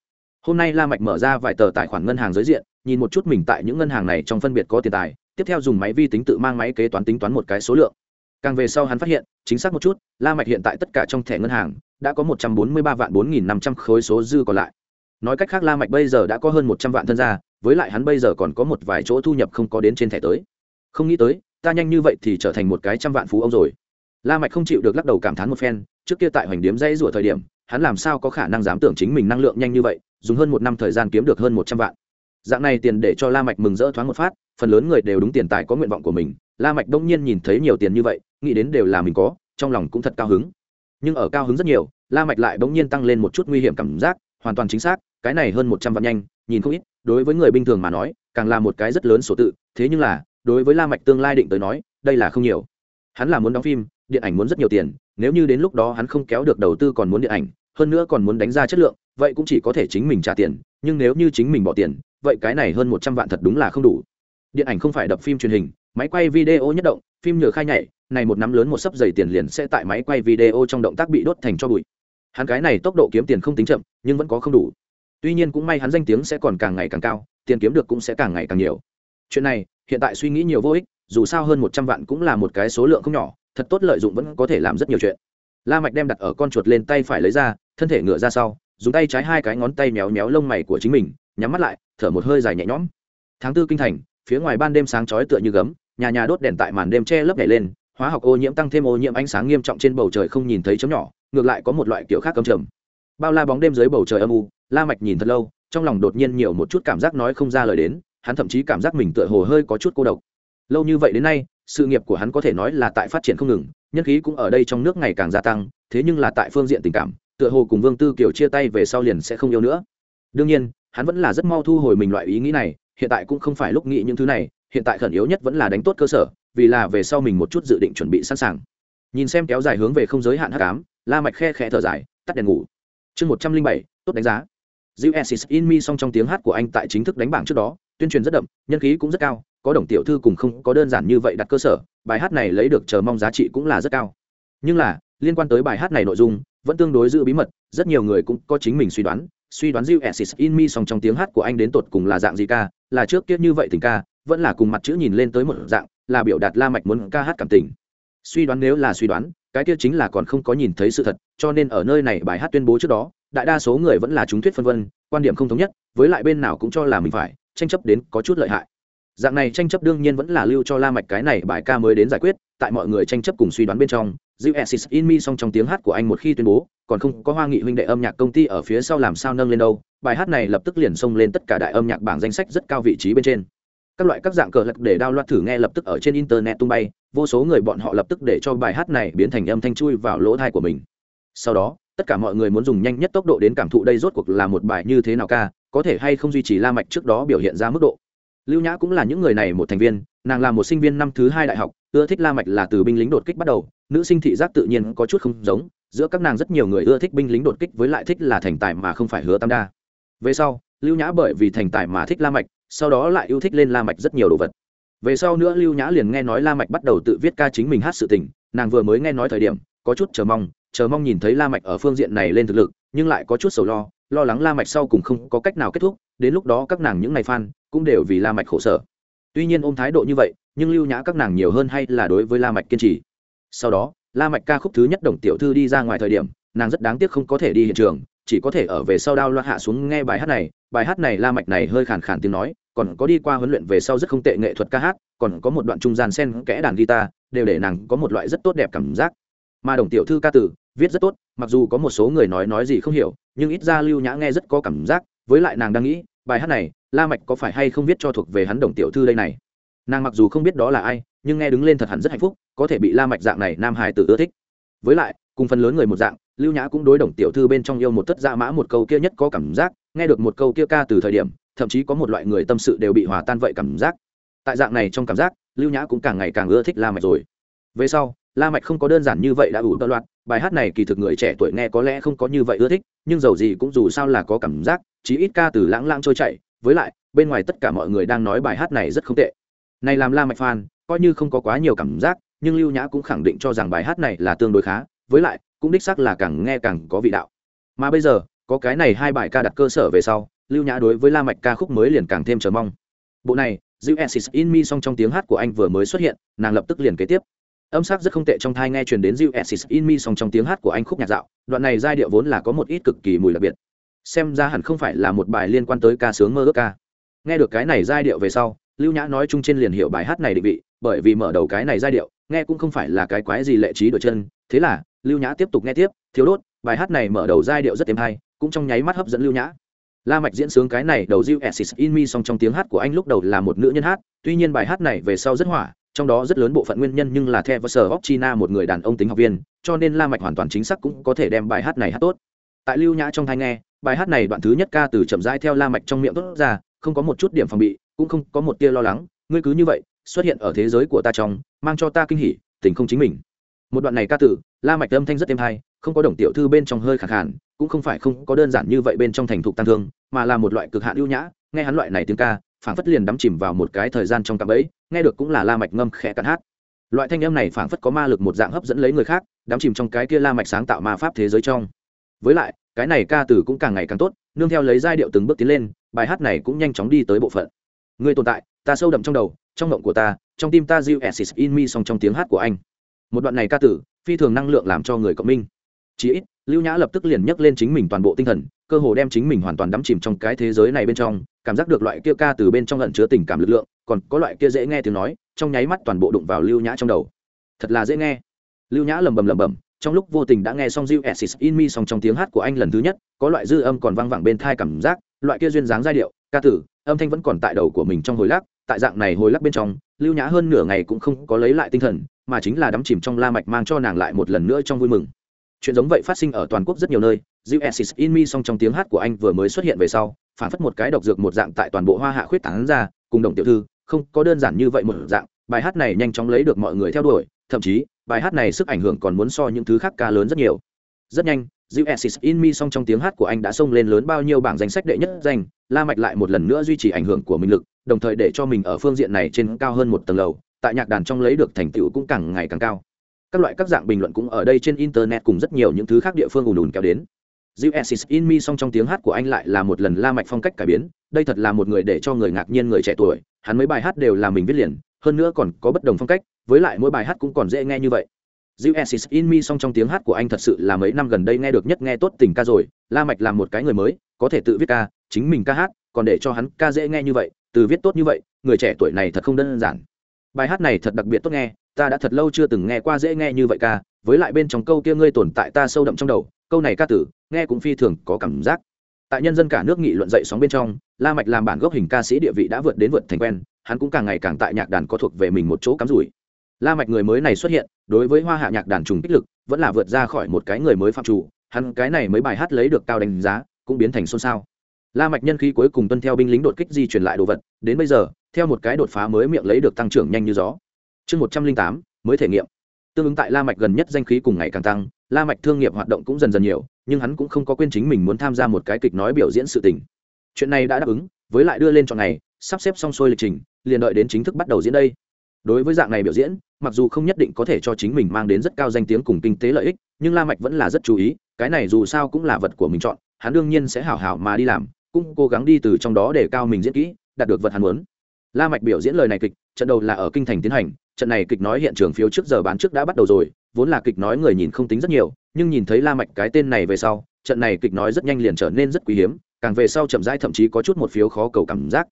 Hôm nay la mạch mở ra vài tờ tài khoản ngân hàng giới diện, nhìn một chút mình tại những ngân hàng này trong phân biệt có tiền tài, tiếp theo dùng máy vi tính tự mang máy kế toán tính toán một cái số lượng. Càng về sau hắn phát hiện, chính xác một chút, la mạch hiện tại tất cả trong thẻ ngân hàng đã có một trăm bốn mươi ba vạn bốn nghìn năm trăm khối số dư còn lại. Nói cách khác la mạch bây giờ đã có hơn một trăm vạn thân gia, với lại hắn bây giờ còn có một vài chỗ thu nhập không có đến trên thẻ tới. Không nghĩ tới ta nhanh như vậy thì trở thành một cái trăm vạn phú ông rồi. La mạch không chịu được lắc đầu cảm thán một phen, trước kia tại hoành điếm dây rủa thời điểm, hắn làm sao có khả năng dám tưởng chính mình năng lượng nhanh như vậy, dùng hơn một năm thời gian kiếm được hơn một trăm vạn. Dạng này tiền để cho la mạch mừng rỡ thoáng một phát, phần lớn người đều đúng tiền tài có nguyện vọng của mình, la mạch đông nhiên nhìn thấy nhiều tiền như vậy, nghĩ đến đều là mình có, trong lòng cũng thật cao hứng. Nhưng ở cao hứng rất nhiều, la mạch lại bỗng nhiên tăng lên một chút nguy hiểm cảm giác, hoàn toàn chính xác, cái này hơn một trăm vạn nhanh, nhìn không ít, đối với người bình thường mà nói, càng là một cái rất lớn số tự, thế nhưng là đối với la mạch tương lai định tới nói, đây là không nhiều. Hắn là muốn đóng phim, điện ảnh muốn rất nhiều tiền, nếu như đến lúc đó hắn không kéo được đầu tư còn muốn điện ảnh, hơn nữa còn muốn đánh ra chất lượng, vậy cũng chỉ có thể chính mình trả tiền, nhưng nếu như chính mình bỏ tiền, vậy cái này hơn một trăm vạn thật đúng là không đủ. Điện ảnh không phải đập phim truyền hình, máy quay video nhất động, phim nhựa khai nhảy, này một năm lớn một sấp dày tiền liền sẽ tại máy quay video trong động tác bị đốt thành cho bụi. Hắn cái này tốc độ kiếm tiền không tính chậm, nhưng vẫn có không đủ. Tuy nhiên cũng may hắn danh tiếng sẽ còn càng ngày càng cao, tiền kiếm được cũng sẽ càng ngày càng nhiều chuyện này, hiện tại suy nghĩ nhiều vô ích, dù sao hơn một trăm vạn cũng là một cái số lượng không nhỏ, thật tốt lợi dụng vẫn có thể làm rất nhiều chuyện. La mạch đem đặt ở con chuột lên tay phải lấy ra, thân thể ngựa ra sau, dùng tay trái hai cái ngón tay méo méo lông mày của chính mình, nhắm mắt lại, thở một hơi dài nhẹ nhõm. Tháng tư kinh thành, phía ngoài ban đêm sáng chói tựa như gấm, nhà nhà đốt đèn tại màn đêm che lấp nhảy lên, hóa học ô nhiễm tăng thêm ô nhiễm ánh sáng nghiêm trọng trên bầu trời không nhìn thấy chấm nhỏ, ngược lại có một loại kiểu khác cầm trầm. Bao la bóng đêm dưới bầu trời âm u, la mạch nhìn thật lâu, trong lòng đột nhiên nhiều một chút cảm giác nói không ra lời đến hắn thậm chí cảm giác mình tựa hồ hơi có chút cô độc. Lâu như vậy đến nay sự nghiệp của hắn có thể nói là tại phát triển không ngừng nhân khí cũng ở đây trong nước ngày càng gia tăng thế nhưng là tại phương diện tình cảm tựa hồ cùng vương tư kiều chia tay về sau liền sẽ không yêu nữa. Đương nhiên hắn vẫn là rất mau thu hồi mình loại ý nghĩ này hiện tại cũng không phải lúc nghĩ những thứ này hiện tại khẩn yếu nhất vẫn là đánh tốt cơ sở vì là về sau mình một chút dự định chuẩn bị sẵn sàng. Nhìn xem kéo dài hướng về không giới hạn h tám la mạch khe khẽ thở dài tắt đèn ngủ. Chương một trăm linh bảy tốt đánh giá. Diu Esis in me song trong tiếng hát của anh tại chính thức đánh bảng trước đó, tuyên truyền rất đậm, nhân khí cũng rất cao, có đồng tiểu thư cùng không có đơn giản như vậy đặt cơ sở, bài hát này lấy được chờ mong giá trị cũng là rất cao. Nhưng là, liên quan tới bài hát này nội dung, vẫn tương đối giữ bí mật, rất nhiều người cũng có chính mình suy đoán, suy đoán Diu Esis in me song trong tiếng hát của anh đến tột cùng là dạng gì ca, là trước kia như vậy tình ca, vẫn là cùng mặt chữ nhìn lên tới một dạng, là biểu đạt La Mạch muốn ca hát cảm tình. Suy đoán nếu là suy đoán, cái kia chính là còn không có nhìn thấy sự thật, cho nên ở nơi này bài hát tuyên bố trước đó, đại đa số người vẫn là chúng thuyết phân vân quan điểm không thống nhất với lại bên nào cũng cho là mình phải tranh chấp đến có chút lợi hại. Dạng này tranh chấp đương nhiên vẫn là lưu cho la mạch cái này bài ca mới đến giải quyết, tại mọi người tranh chấp cùng suy đoán bên trong Diu Exis in me song trong tiếng hát của anh một khi tuyên bố, còn không có hoa nghị huynh đệ âm nhạc công ty ở phía sau làm sao nâng lên đâu, bài hát này lập tức liền xông lên tất cả đại âm nhạc bảng danh sách rất cao vị trí bên trên. Các loại các dạng cờ lật để đao loạt thử nghe lập tức ở trên internet tung bay, vô số người bọn họ lập tức để cho bài hát này biến thành âm thanh chui vào lỗ tai của mình. Sau đó, tất cả mọi người muốn dùng nhanh nhất tốc độ đến cảm thụ đây rốt cuộc là một bài như thế nào ca có thể hay không duy trì la mạch trước đó biểu hiện ra mức độ. Lưu nhã cũng là những người này một thành viên, nàng là một sinh viên năm thứ hai đại học, ưa thích la mạch là từ binh lính đột kích bắt đầu, nữ sinh thị giác tự nhiên có chút không giống, giữa các nàng rất nhiều người ưa thích binh lính đột kích với lại thích là thành tài mà không phải hứa tam đa. Về sau, lưu nhã bởi vì thành tài mà thích la mạch, sau đó lại yêu thích lên la mạch rất nhiều đồ vật. Về sau nữa lưu nhã liền nghe nói la mạch bắt đầu tự viết ca chính mình hát sự tình, nàng vừa mới nghe nói thời điểm, có chút chờ mong chờ mong nhìn thấy la mạch ở phương diện này lên thực lực, nhưng lại có chút sầu lo lo lắng la mạch sau cùng không có cách nào kết thúc, đến lúc đó các nàng những ngày fan cũng đều vì la mạch khổ sở. Tuy nhiên ôm thái độ như vậy, nhưng lưu nhã các nàng nhiều hơn hay là đối với la mạch kiên trì. Sau đó, la mạch ca khúc thứ nhất đồng tiểu thư đi ra ngoài thời điểm, nàng rất đáng tiếc không có thể đi hiện trường, chỉ có thể ở về sau đao loa hạ xuống nghe bài hát này. Bài hát này la mạch này hơi khàn khàn tiếng nói, còn có đi qua huấn luyện về sau rất không tệ nghệ thuật ca hát, còn có một đoạn trung gian xen kẽ đàn guitar, đều để nàng có một loại rất tốt đẹp cảm giác. Mà đồng tiểu thư ca tử viết rất tốt, mặc dù có một số người nói nói gì không hiểu nhưng ít ra lưu nhã nghe rất có cảm giác với lại nàng đang nghĩ bài hát này la mạch có phải hay không viết cho thuộc về hắn đồng tiểu thư đây này? Nàng mặc dù không biết đó là ai nhưng nghe đứng lên thật hẳn rất hạnh phúc có thể bị la mạch dạng này nam hải tử ưa thích. Với lại cùng phần lớn người một dạng lưu nhã cũng đối đồng tiểu thư bên trong yêu một tất dạ mã một câu kia nhất có cảm giác nghe được một câu kia ca từ thời điểm thậm chí có một loại người tâm sự đều bị hòa tan vậy cảm giác. Tại dạng này trong cảm giác lưu nhã cũng càng ngày càng ưa thích la mạch rồi. Về sau la mạch không có đơn giản như vậy đã ủ tơ loạn, bài hát này kỳ thực người trẻ tuổi nghe có lẽ không có như vậy ưa thích nhưng dầu gì cũng dù sao là có cảm giác chí ít ca từ lãng lãng trôi chảy. Với lại bên ngoài tất cả mọi người đang nói bài hát này rất không tệ. Này làm la mạch phan coi như không có quá nhiều cảm giác nhưng lưu nhã cũng khẳng định cho rằng bài hát này là tương đối khá với lại cũng đích xác là càng nghe càng có vị đạo. Mà bây giờ có cái này hai bài ca đặt cơ sở về sau lưu nhã đối với la mạch ca khúc mới liền càng thêm chờ mong. Bộ này You Assist in Me song trong tiếng hát của anh vừa mới xuất hiện, nàng lập tức liền kế tiếp. Âm sắc rất không tệ trong thai nghe truyền đến Jill Essis in Me song trong tiếng hát của anh khúc nhạc dạo, đoạn này giai điệu vốn là có một ít cực kỳ mùi đặc biệt. Xem ra hẳn không phải là một bài liên quan tới ca sướng mơ ước ca. Nghe được cái này giai điệu về sau, Lưu Nhã nói chung trên liền hiểu bài hát này định vị, bởi vì mở đầu cái này giai điệu, nghe cũng không phải là cái quái gì lệ trí đổi chân, thế là, Lưu Nhã tiếp tục nghe tiếp, thiếu đốt, bài hát này mở đầu giai điệu rất êm hay, cũng trong nháy mắt hấp dẫn Lưu Nhã la mạch diễn sướng cái này đầu Jill Essis in me song trong tiếng hát của anh lúc đầu là một nữ nhân hát tuy nhiên bài hát này về sau rất hỏa trong đó rất lớn bộ phận nguyên nhân nhưng là theo sở hóc china một người đàn ông tính học viên, cho nên la mạch hoàn toàn chính xác cũng có thể đem bài hát này hát tốt. Tại lưu nhã trong thai nghe, bài hát này đoạn thứ nhất ca từ chậm rãi theo la mạch trong miệng tốt ra, không có một chút điểm phòng bị, cũng không có một tia lo lắng, ngươi cứ như vậy, xuất hiện ở thế giới của ta trong, mang cho ta kinh hỉ, tình không chính mình. Một đoạn này ca từ, la mạch âm thanh rất êm hay, không có đồng tiểu thư bên trong hơi khàn khàn, cũng không phải không có đơn giản như vậy bên trong thành thục tăng thương, mà là một loại cực hạn ưu nhã, nghe hắn loại này tiếng ca phảng phất liền đắm chìm vào một cái thời gian trong cạm ấy nghe được cũng là la mạch ngâm khẽ cạn hát. Loại thanh âm này phảng phất có ma lực một dạng hấp dẫn lấy người khác, đắm chìm trong cái kia la mạch sáng tạo ma pháp thế giới trong. Với lại, cái này ca từ cũng càng ngày càng tốt, nương theo lấy giai điệu từng bước tiến lên, bài hát này cũng nhanh chóng đi tới bộ phận. Người tồn tại, ta sâu đậm trong đầu, trong mộng của ta, trong tim ta you assist in me song trong tiếng hát của anh. Một đoạn này ca tử phi thường năng lượng làm cho người cộng minh. Chỉ ít, lưu nhã lập tức liền nhấc lên chính mình toàn bộ tinh thần cơ hồ đem chính mình hoàn toàn đắm chìm trong cái thế giới này bên trong cảm giác được loại kia ca từ bên trong lẫn chứa tình cảm lực lượng còn có loại kia dễ nghe tiếng nói trong nháy mắt toàn bộ đụng vào lưu nhã trong đầu. Thật là dễ nghe. Lưu nhã lầm bầm lầm bầm trong lúc vô tình đã nghe xong You Assis in Me xong trong tiếng hát của anh lần thứ nhất, có loại dư âm còn vang vẳng bên tai cảm giác, loại kia duyên dáng giai điệu, ca tử, âm thanh vẫn còn tại đầu của mình trong hồi lắc, tại dạng này hồi lắc bên trong, Lưu Nhã hơn nửa ngày cũng không có lấy lại tinh thần, mà chính là đắm chìm trong la mạch mang cho nàng lại một lần nữa trong vui mừng. Chuyện giống vậy phát sinh ở toàn quốc rất nhiều nơi You Assist in Me song trong tiếng hát của anh vừa mới xuất hiện về sau, phản phất một cái độc dược một dạng tại toàn bộ hoa hạ khuyết tán ra, cùng đồng tiểu thư, không có đơn giản như vậy một dạng. Bài hát này nhanh chóng lấy được mọi người theo đuổi, thậm chí, bài hát này sức ảnh hưởng còn muốn so những thứ khác ca lớn rất nhiều. Rất nhanh You Assist in Me song trong tiếng hát của anh đã xông lên lớn bao nhiêu bảng danh sách đệ nhất danh, la mạch lại một lần nữa duy trì ảnh hưởng của mình lực, đồng thời để cho mình ở phương diện này trên cao hơn một tầng lầu, tại nhạc đàn trong lấy được thành tựu cũng càng ngày càng cao. Các loại các dạng bình luận cũng ở đây trên internet cùng rất nhiều những thứ khác địa phương ùn ùn kéo đến. You in Me song trong tiếng hát của anh lại là một lần la mạch phong cách cải biến, đây thật là một người để cho người ngạc nhiên người trẻ tuổi, hắn mấy bài hát đều là mình viết liền, hơn nữa còn có bất đồng phong cách, với lại mỗi bài hát cũng còn dễ nghe như vậy. You in Me song trong tiếng hát của anh thật sự là mấy năm gần đây nghe được nhất nghe tốt tình ca rồi, la mạch làm một cái người mới, có thể tự viết ca, chính mình ca hát, còn để cho hắn ca dễ nghe như vậy, từ viết tốt như vậy, người trẻ tuổi này thật không đơn giản. Bài hát này thật đặc biệt tốt nghe, ta đã thật lâu chưa từng nghe qua dễ nghe như vậy ca, với lại bên trong câu kia ngươi tồn tại ta sâu đậm trong đầu câu này ca tử, nghe cũng phi thường có cảm giác. Tại nhân dân cả nước nghị luận dậy sóng bên trong, la mạch làm bản gốc hình ca sĩ địa vị đã vượt đến vượt thành quen, hắn cũng càng ngày càng tại nhạc đàn có thuộc về mình một chỗ cắm rủi. La mạch người mới này xuất hiện, đối với hoa hạ nhạc đàn trùng kích lực, vẫn là vượt ra khỏi một cái người mới phạm chủ, hắn cái này mới bài hát lấy được cao đánh giá, cũng biến thành xôn xao. La mạch nhân khí cuối cùng tuân theo binh lính đột kích di chuyển lại đồ vật, đến bây giờ, theo một cái đột phá mới miệng lấy được tăng trưởng nhanh như gió. Chương một trăm linh tám, mới thể nghiệm. Tương ứng tại la mạch gần nhất danh khí cùng ngày càng tăng la mạch thương nghiệp hoạt động cũng dần dần nhiều, nhưng hắn cũng không có quên chính mình muốn tham gia một cái kịch nói biểu diễn sự tình. Chuyện này đã đáp ứng, với lại đưa lên chọn ngày, sắp xếp xong xuôi lịch trình, liền đợi đến chính thức bắt đầu diễn đây. Đối với dạng này biểu diễn, mặc dù không nhất định có thể cho chính mình mang đến rất cao danh tiếng cùng kinh tế lợi ích, nhưng la mạch vẫn là rất chú ý, cái này dù sao cũng là vật của mình chọn, hắn đương nhiên sẽ hảo hảo mà đi làm, cũng cố gắng đi từ trong đó để cao mình diễn kỹ, đạt được vật hắn muốn. La mạch biểu diễn lời này kịch, trận đầu là ở kinh thành tiến hành trận này kịch nói hiện trường phiếu trước giờ bán trước đã bắt đầu rồi, vốn là kịch nói người nhìn không tính rất nhiều, nhưng nhìn thấy la mạch cái tên này về sau, trận này kịch nói rất nhanh liền trở nên rất quý hiếm, càng về sau chậm rãi thậm chí có chút một phiếu khó cầu cảm giác.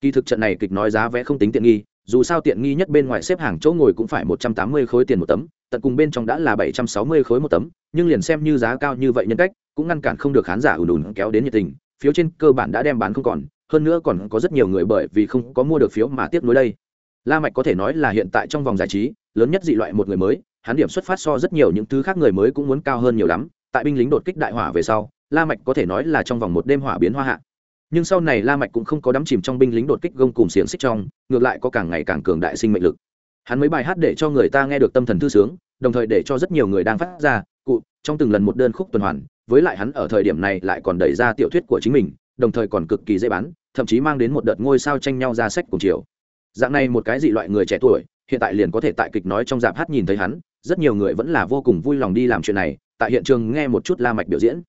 Kỳ thực trận này kịch nói giá vé không tính tiện nghi, dù sao tiện nghi nhất bên ngoài xếp hàng chỗ ngồi cũng phải một trăm tám mươi khối tiền một tấm, tận cùng bên trong đã là bảy trăm sáu mươi khối một tấm, nhưng liền xem như giá cao như vậy nhân cách, cũng ngăn cản không được khán giả ùn ùn kéo đến nhiệt tình, phiếu trên cơ bản đã đem bán không còn, hơn nữa còn có rất nhiều người bởi vì không có mua được phiếu mà tiếc nuối đây la mạch có thể nói là hiện tại trong vòng giải trí, lớn nhất dị loại một người mới, hắn điểm xuất phát so rất nhiều những thứ khác người mới cũng muốn cao hơn nhiều lắm. Tại binh lính đột kích đại hỏa về sau, la mạch có thể nói là trong vòng một đêm hỏa biến hoa hạ. Nhưng sau này la mạch cũng không có đắm chìm trong binh lính đột kích gông cùng xiềng xích trong, ngược lại có càng ngày càng cường đại sinh mệnh lực. Hắn mấy bài hát để cho người ta nghe được tâm thần thư sướng, đồng thời để cho rất nhiều người đang phát ra, cụ, trong từng lần một đơn khúc tuần hoàn, với lại hắn ở thời điểm này lại còn đẩy ra tiểu thuyết của chính mình, đồng thời còn cực kỳ dễ bán, thậm chí mang đến một đợt ngôi sao tranh nhau ra sách cùng chiều dạng này một cái dị loại người trẻ tuổi, hiện tại liền có thể tại kịch nói trong dạp hát nhìn thấy hắn, rất nhiều người vẫn là vô cùng vui lòng đi làm chuyện này, tại hiện trường nghe một chút la mạch biểu diễn.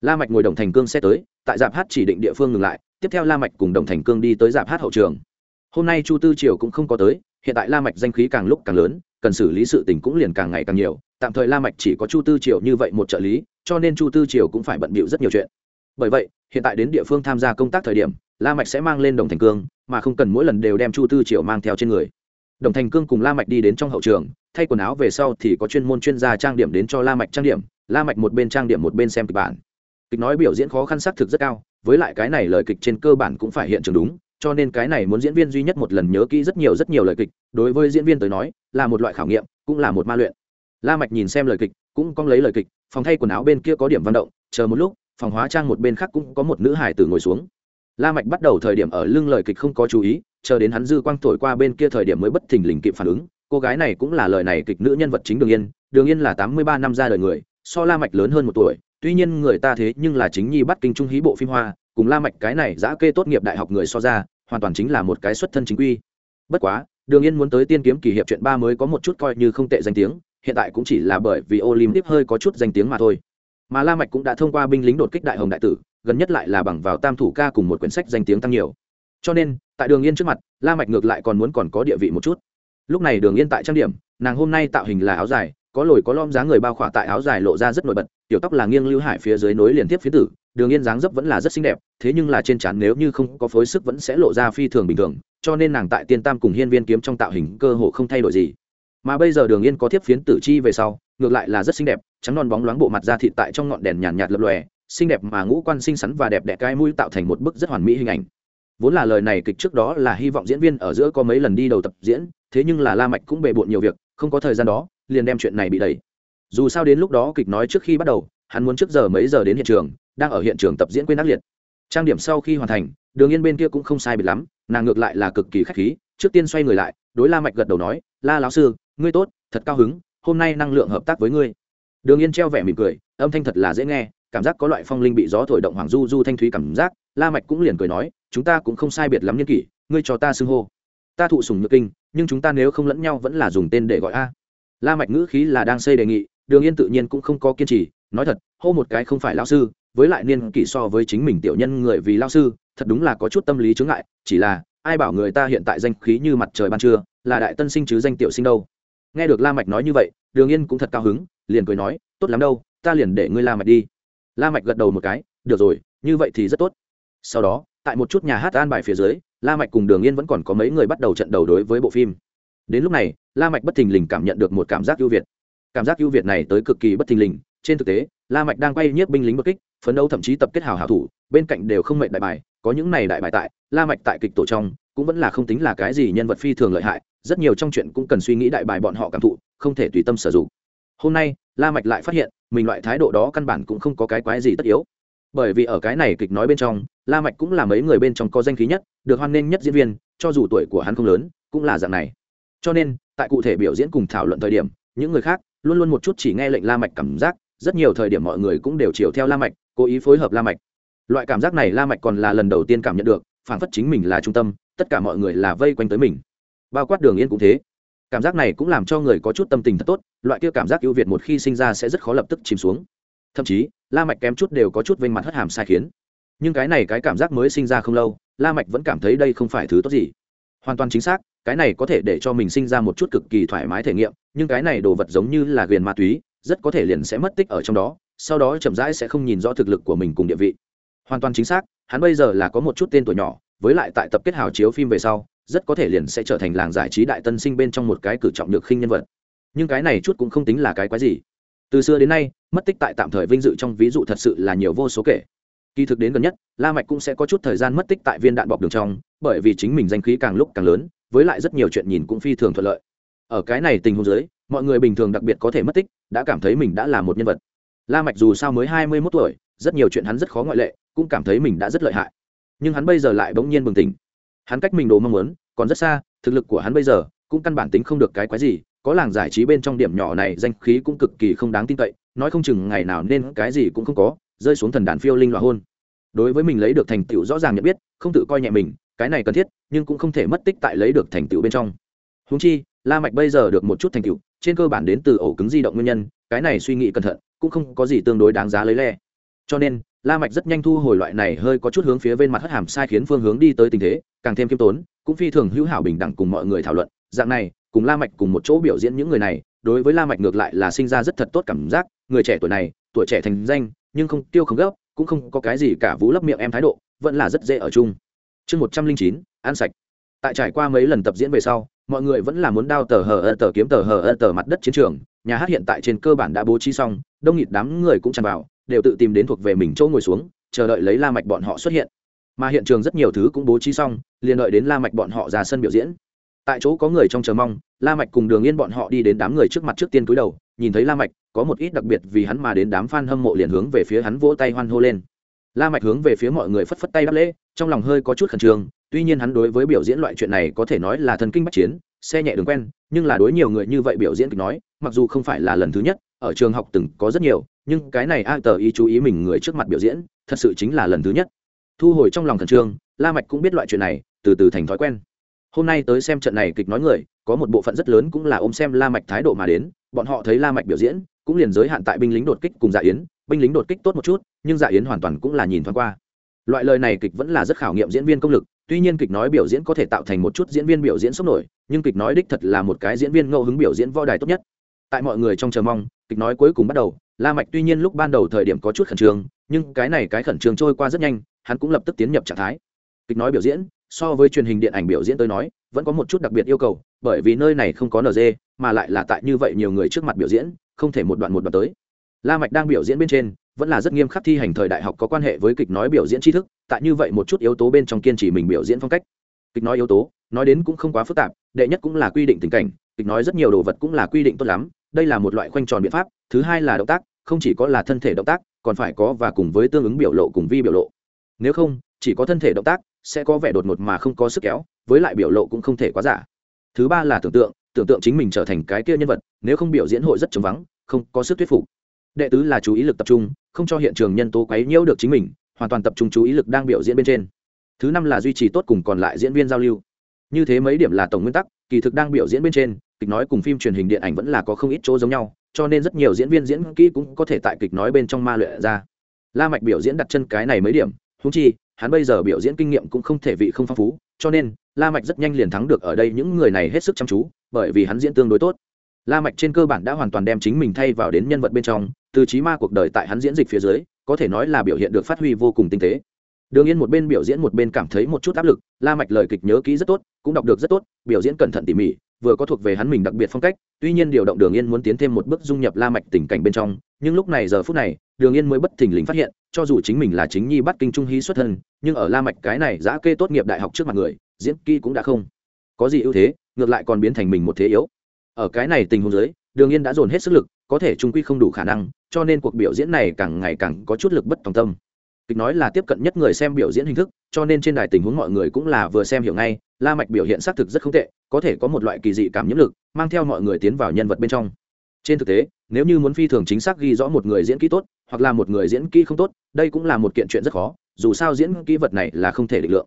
La mạch ngồi đồng thành cương xe tới, tại dạp hát chỉ định địa phương ngừng lại, tiếp theo la mạch cùng đồng thành cương đi tới dạp hát hậu trường. Hôm nay chu tư triều cũng không có tới, hiện tại la mạch danh khí càng lúc càng lớn, cần xử lý sự tình cũng liền càng ngày càng nhiều, tạm thời la mạch chỉ có chu tư triều như vậy một trợ lý, cho nên chu tư triều cũng phải bận bịu rất nhiều chuyện. Bởi vậy, hiện tại đến địa phương tham gia công tác thời điểm la mạch sẽ mang lên đồng thành cương, mà không cần mỗi lần đều đem chu tư Triệu mang theo trên người. Đồng thành cương cùng la mạch đi đến trong hậu trường, thay quần áo về sau thì có chuyên môn chuyên gia trang điểm đến cho la mạch trang điểm, la mạch một bên trang điểm một bên xem kịch bản. Kịch nói biểu diễn khó khăn xác thực rất cao, với lại cái này lời kịch trên cơ bản cũng phải hiện trường đúng, cho nên cái này muốn diễn viên duy nhất một lần nhớ kỹ rất nhiều rất nhiều lời kịch, đối với diễn viên tới nói, là một loại khảo nghiệm, cũng là một ma luyện. La mạch nhìn xem lời kịch, cũng cong lấy lời kịch, phòng thay quần áo bên kia có điểm văn động, chờ một lúc, phòng hóa trang một bên khác cũng có một nữ hải tử ngồi xuống la mạch bắt đầu thời điểm ở lưng lời kịch không có chú ý, chờ đến hắn dư quang thổi qua bên kia thời điểm mới bất thình lình kịp phản ứng. Cô gái này cũng là lời này kịch nữ nhân vật chính đường yên. Đường yên là tám mươi ba năm ra đời người, so la mạch lớn hơn một tuổi. Tuy nhiên người ta thế nhưng là chính nhi bắt kinh trung hí bộ phim hoa, cùng la mạch cái này giã kê tốt nghiệp đại học người so ra, hoàn toàn chính là một cái xuất thân chính quy. Bất quá, đường yên muốn tới tiên kiếm kỳ hiệp chuyện ba mới có một chút coi như không tệ danh tiếng, hiện tại cũng chỉ là bởi vì olympic hơi có chút danh tiếng mà thôi. Mà la mạch cũng đã thông qua binh lính đột kích đại hồng đại tử gần nhất lại là bằng vào tam thủ ca cùng một quyển sách danh tiếng tăng nhiều. Cho nên tại đường yên trước mặt la mạch ngược lại còn muốn còn có địa vị một chút. Lúc này đường yên tại trang điểm nàng hôm nay tạo hình là áo dài có lồi có lom dáng người bao khỏa tại áo dài lộ ra rất nổi bật tiểu tóc là nghiêng lưu hải phía dưới nối liền tiếp phía tử đường yên dáng dấp vẫn là rất xinh đẹp thế nhưng là trên trán nếu như không có phối sức vẫn sẽ lộ ra phi thường bình thường cho nên nàng tại tiên tam cùng hiên viên kiếm trong tạo hình cơ hồ không thay đổi gì. Mà bây giờ đường yên có tiếp phiến tử chi về sau ngược lại là rất xinh đẹp trắng non bóng loáng bộ mặt da thịt tại trong ngọn đèn nhàn nhạt, nhạt lập lòe xinh đẹp mà ngũ quan xinh xắn và đẹp đẽ cái mũi tạo thành một bức rất hoàn mỹ hình ảnh. Vốn là lời này kịch trước đó là hy vọng diễn viên ở giữa có mấy lần đi đầu tập diễn, thế nhưng là la mạch cũng bề bộn nhiều việc, không có thời gian đó, liền đem chuyện này bị đẩy. Dù sao đến lúc đó kịch nói trước khi bắt đầu, hắn muốn trước giờ mấy giờ đến hiện trường, đang ở hiện trường tập diễn quên ác liệt. Trang điểm sau khi hoàn thành, đường yên bên kia cũng không sai biệt lắm, nàng ngược lại là cực kỳ khách khí, trước tiên xoay người lại, đối la mạch gật đầu nói, la lão sư, ngươi tốt, thật cao hứng, hôm nay năng lượng hợp tác với ngươi. Đường yên treo vẻ mỉm cười, âm thanh thật là dễ nghe cảm giác có loại phong linh bị gió thổi động hoàng du du thanh thúy cảm giác, la mạch cũng liền cười nói, chúng ta cũng không sai biệt lắm nhân kỷ, ngươi cho ta xưng hô. Ta thụ sủng nhược kinh, nhưng chúng ta nếu không lẫn nhau vẫn là dùng tên để gọi a. La mạch ngữ khí là đang xây đề nghị, đường yên tự nhiên cũng không có kiên trì, nói thật, hô một cái không phải lão sư, với lại niên kỷ so với chính mình tiểu nhân người vì lão sư, thật đúng là có chút tâm lý chướng ngại, chỉ là, ai bảo người ta hiện tại danh khí như mặt trời ban trưa, là đại tân sinh chứ danh tiểu sinh đâu. Nghe được la mạch nói như vậy, đường yên cũng thật cao hứng, liền cười nói, tốt lắm đâu, ta liền để ngươi la mạch đi la mạch gật đầu một cái, được rồi, như vậy thì rất tốt. Sau đó, tại một chút nhà hát an bài phía dưới, la mạch cùng đường yên vẫn còn có mấy người bắt đầu trận đầu đối với bộ phim. Đến lúc này, la mạch bất thình lình cảm nhận được một cảm giác ưu việt. Cảm giác ưu việt này tới cực kỳ bất thình lình, trên thực tế, la mạch đang quay nhiếp binh lính bất kích, phấn đấu thậm chí tập kết hào hảo thủ, bên cạnh đều không mệnh đại bài, có những này đại bài tại, la mạch tại kịch tổ trong, cũng vẫn là không tính là cái gì nhân vật phi thường lợi hại, rất nhiều trong chuyện cũng cần suy nghĩ đại bài bọn họ cảm thụ, không thể tùy tâm sử dụng. Hôm nay, la mạch lại phát hiện mình loại thái độ đó căn bản cũng không có cái quái gì tất yếu. Bởi vì ở cái này kịch nói bên trong, la mạch cũng là mấy người bên trong có danh khí nhất, được hoan nghênh nhất diễn viên, cho dù tuổi của hắn không lớn, cũng là dạng này. Cho nên, tại cụ thể biểu diễn cùng thảo luận thời điểm, những người khác luôn luôn một chút chỉ nghe lệnh la mạch cảm giác, rất nhiều thời điểm mọi người cũng đều chiều theo la mạch, cố ý phối hợp la mạch. Loại cảm giác này la mạch còn là lần đầu tiên cảm nhận được phản phất chính mình là trung tâm, tất cả mọi người là vây quanh tới mình. Bao quát đường yên cũng thế. Cảm giác này cũng làm cho người có chút tâm tình thật tốt loại kia cảm giác ưu việt một khi sinh ra sẽ rất khó lập tức chìm xuống. Thậm chí, la mạch kém chút đều có chút vinh mặt hất hàm sai khiến. Nhưng cái này cái cảm giác mới sinh ra không lâu, la mạch vẫn cảm thấy đây không phải thứ tốt gì. Hoàn toàn chính xác, cái này có thể để cho mình sinh ra một chút cực kỳ thoải mái thể nghiệm, nhưng cái này đồ vật giống như là ghiền ma túy, rất có thể liền sẽ mất tích ở trong đó, sau đó chậm rãi sẽ không nhìn rõ thực lực của mình cùng địa vị. Hoàn toàn chính xác, hắn bây giờ là có một chút tên tuổi nhỏ, với lại tại tập kết hào chiếu phim về sau, rất có thể liền sẽ trở thành làng giải trí đại tân sinh bên trong một cái cử trọng được khinh nhân vật nhưng cái này chút cũng không tính là cái quái gì. Từ xưa đến nay, mất tích tại tạm thời vinh dự trong ví dụ thật sự là nhiều vô số kể. Kỳ thực đến gần nhất, la mạch cũng sẽ có chút thời gian mất tích tại viên đạn bọc đường trong, bởi vì chính mình danh khí càng lúc càng lớn, với lại rất nhiều chuyện nhìn cũng phi thường thuận lợi. Ở cái này tình huống dưới, mọi người bình thường đặc biệt có thể mất tích, đã cảm thấy mình đã là một nhân vật. La mạch dù sao mới hai mươi 21 tuổi, rất nhiều chuyện hắn rất khó ngoại lệ, cũng cảm thấy mình đã rất lợi hại. Nhưng hắn bây giờ lại bỗng nhiên bừng tỉnh. Hắn cách mình đồ mong muốn, còn rất xa, thực lực của hắn bây giờ cũng căn bản tính không được cái quái gì có làng giải trí bên trong điểm nhỏ này danh khí cũng cực kỳ không đáng tin cậy, nói không chừng ngày nào nên cái gì cũng không có, rơi xuống thần đàn phiêu linh loạn hôn. Đối với mình lấy được thành tựu rõ ràng nhận biết, không tự coi nhẹ mình, cái này cần thiết, nhưng cũng không thể mất tích tại lấy được thành tựu bên trong. Húng chi, la mạch bây giờ được một chút thành tựu, trên cơ bản đến từ ổ cứng di động nguyên nhân, cái này suy nghĩ cẩn thận, cũng không có gì tương đối đáng giá lấy le. Cho nên, la mạch rất nhanh thu hồi loại này hơi có chút hướng phía bên mặt hất hàm sai khiến phương hướng đi tới tình thế, càng thêm kiêm tốn, cũng phi thường hữu hảo bình đẳng cùng mọi người thảo luận dạng này, cùng la mạch cùng một chỗ biểu diễn những người này, đối với la mạch ngược lại là sinh ra rất thật tốt cảm giác. Người trẻ tuổi này, tuổi trẻ thành danh, nhưng không tiêu không gấp, cũng không có cái gì cả vũ lấp miệng em thái độ, vẫn là rất dễ ở chung. Chương một trăm linh chín, ăn sạch. Tại trải qua mấy lần tập diễn về sau, mọi người vẫn là muốn đao tờ hờ ơ tờ kiếm tờ hờ ơ tờ mặt đất chiến trường. Nhà hát hiện tại trên cơ bản đã bố trí xong, đông nghịt đám người cũng tràn vào, đều tự tìm đến thuộc về mình chỗ ngồi xuống, chờ đợi lấy la mạch bọn họ xuất hiện. Mà hiện trường rất nhiều thứ cũng bố trí xong, liền đợi đến la mạch bọn họ ra sân biểu diễn tại chỗ có người trong chờ mong, la mạch cùng đường yên bọn họ đi đến đám người trước mặt trước tiên cúi đầu, nhìn thấy la mạch, có một ít đặc biệt vì hắn mà đến đám fan hâm mộ liền hướng về phía hắn vỗ tay hoan hô lên. La mạch hướng về phía mọi người phất phất tay đáp lễ, trong lòng hơi có chút khẩn trương, tuy nhiên hắn đối với biểu diễn loại chuyện này có thể nói là thần kinh bách chiến, xe nhẹ đường quen, nhưng là đối nhiều người như vậy biểu diễn kịch nói, mặc dù không phải là lần thứ nhất, ở trường học từng có rất nhiều, nhưng cái này a tờ ý chú ý mình người trước mặt biểu diễn, thật sự chính là lần thứ nhất. Thu hồi trong lòng khẩn trương, la mạch cũng biết loại chuyện này, từ từ thành thói quen hôm nay tới xem trận này kịch nói người, có một bộ phận rất lớn cũng là ôm xem la mạch thái độ mà đến, bọn họ thấy la mạch biểu diễn, cũng liền giới hạn tại binh lính đột kích cùng dạ yến, binh lính đột kích tốt một chút, nhưng dạ yến hoàn toàn cũng là nhìn thoáng qua. Loại lời này kịch vẫn là rất khảo nghiệm diễn viên công lực, tuy nhiên kịch nói biểu diễn có thể tạo thành một chút diễn viên biểu diễn sốc nổi, nhưng kịch nói đích thật là một cái diễn viên ngẫu hứng biểu diễn võ đài tốt nhất. Tại mọi người trong chờ mong, kịch nói cuối cùng bắt đầu, la mạch tuy nhiên lúc ban đầu thời điểm có chút khẩn trương, nhưng cái này cái khẩn trương trôi qua rất nhanh, hắn cũng lập tức tiến nhập trạng thái. Kịch nói biểu diễn so với truyền hình điện ảnh biểu diễn tôi nói, vẫn có một chút đặc biệt yêu cầu, bởi vì nơi này không có nd mà lại là tại như vậy nhiều người trước mặt biểu diễn, không thể một đoạn một đoạn tới. La mạch đang biểu diễn bên trên, vẫn là rất nghiêm khắc thi hành thời đại học có quan hệ với kịch nói biểu diễn tri thức, tại như vậy một chút yếu tố bên trong kiên trì mình biểu diễn phong cách. Kịch nói yếu tố, nói đến cũng không quá phức tạp, đệ nhất cũng là quy định tình cảnh, kịch nói rất nhiều đồ vật cũng là quy định tốt lắm, đây là một loại khoanh tròn biện pháp, thứ hai là động tác, không chỉ có là thân thể động tác, còn phải có và cùng với tương ứng biểu lộ cùng vi biểu lộ. Nếu không, chỉ có thân thể động tác sẽ có vẻ đột ngột mà không có sức kéo, với lại biểu lộ cũng không thể quá giả. Thứ ba là tưởng tượng tưởng tượng chính mình trở thành cái kia nhân vật, nếu không biểu diễn hội rất trống vắng, không có sức thuyết phục. Đệ tứ là chú ý lực tập trung, không cho hiện trường nhân tố quấy nhiễu được chính mình, hoàn toàn tập trung chú ý lực đang biểu diễn bên trên. Thứ năm là duy trì tốt cùng còn lại diễn viên giao lưu. Như thế mấy điểm là tổng nguyên tắc, kỳ thực đang biểu diễn bên trên, kịch nói cùng phim truyền hình điện ảnh vẫn là có không ít chỗ giống nhau, cho nên rất nhiều diễn viên diễn kỹ cũng có thể tại kịch nói bên trong ma luyện ra. La mạch biểu diễn đặt chân cái này mấy điểm húng chi hắn bây giờ biểu diễn kinh nghiệm cũng không thể vị không phong phú, cho nên la mạch rất nhanh liền thắng được ở đây những người này hết sức chăm chú, bởi vì hắn diễn tương đối tốt. La mạch trên cơ bản đã hoàn toàn đem chính mình thay vào đến nhân vật bên trong, từ trí ma cuộc đời tại hắn diễn dịch phía dưới, có thể nói là biểu hiện được phát huy vô cùng tinh tế. Đường yên một bên biểu diễn một bên cảm thấy một chút áp lực, la mạch lời kịch nhớ kỹ rất tốt, cũng đọc được rất tốt, biểu diễn cẩn thận tỉ mỉ vừa có thuộc về hắn mình đặc biệt phong cách, tuy nhiên điều động đường yên muốn tiến thêm một bước dung nhập la mạch tình cảnh bên trong, nhưng lúc này giờ phút này, đường yên mới bất thình lình phát hiện, cho dù chính mình là chính nhi bắt kinh trung hí xuất thân, nhưng ở la mạch cái này giã kê tốt nghiệp đại học trước mặt người, diễn kỹ cũng đã không có gì ưu thế, ngược lại còn biến thành mình một thế yếu. Ở cái này tình huống dưới, đường yên đã dồn hết sức lực, có thể trung quy không đủ khả năng, cho nên cuộc biểu diễn này càng ngày càng có chút lực bất tòng tâm kịch nói là tiếp cận nhất người xem biểu diễn hình thức, cho nên trên đài tình huống mọi người cũng là vừa xem hiểu ngay, la mạch biểu hiện xác thực rất không tệ, có thể có một loại kỳ dị cảm nhiễm lực, mang theo mọi người tiến vào nhân vật bên trong. Trên thực tế, nếu như muốn phi thường chính xác ghi rõ một người diễn kỹ tốt, hoặc là một người diễn kỹ không tốt, đây cũng là một kiện chuyện rất khó, dù sao diễn kỹ vật này là không thể định lượng.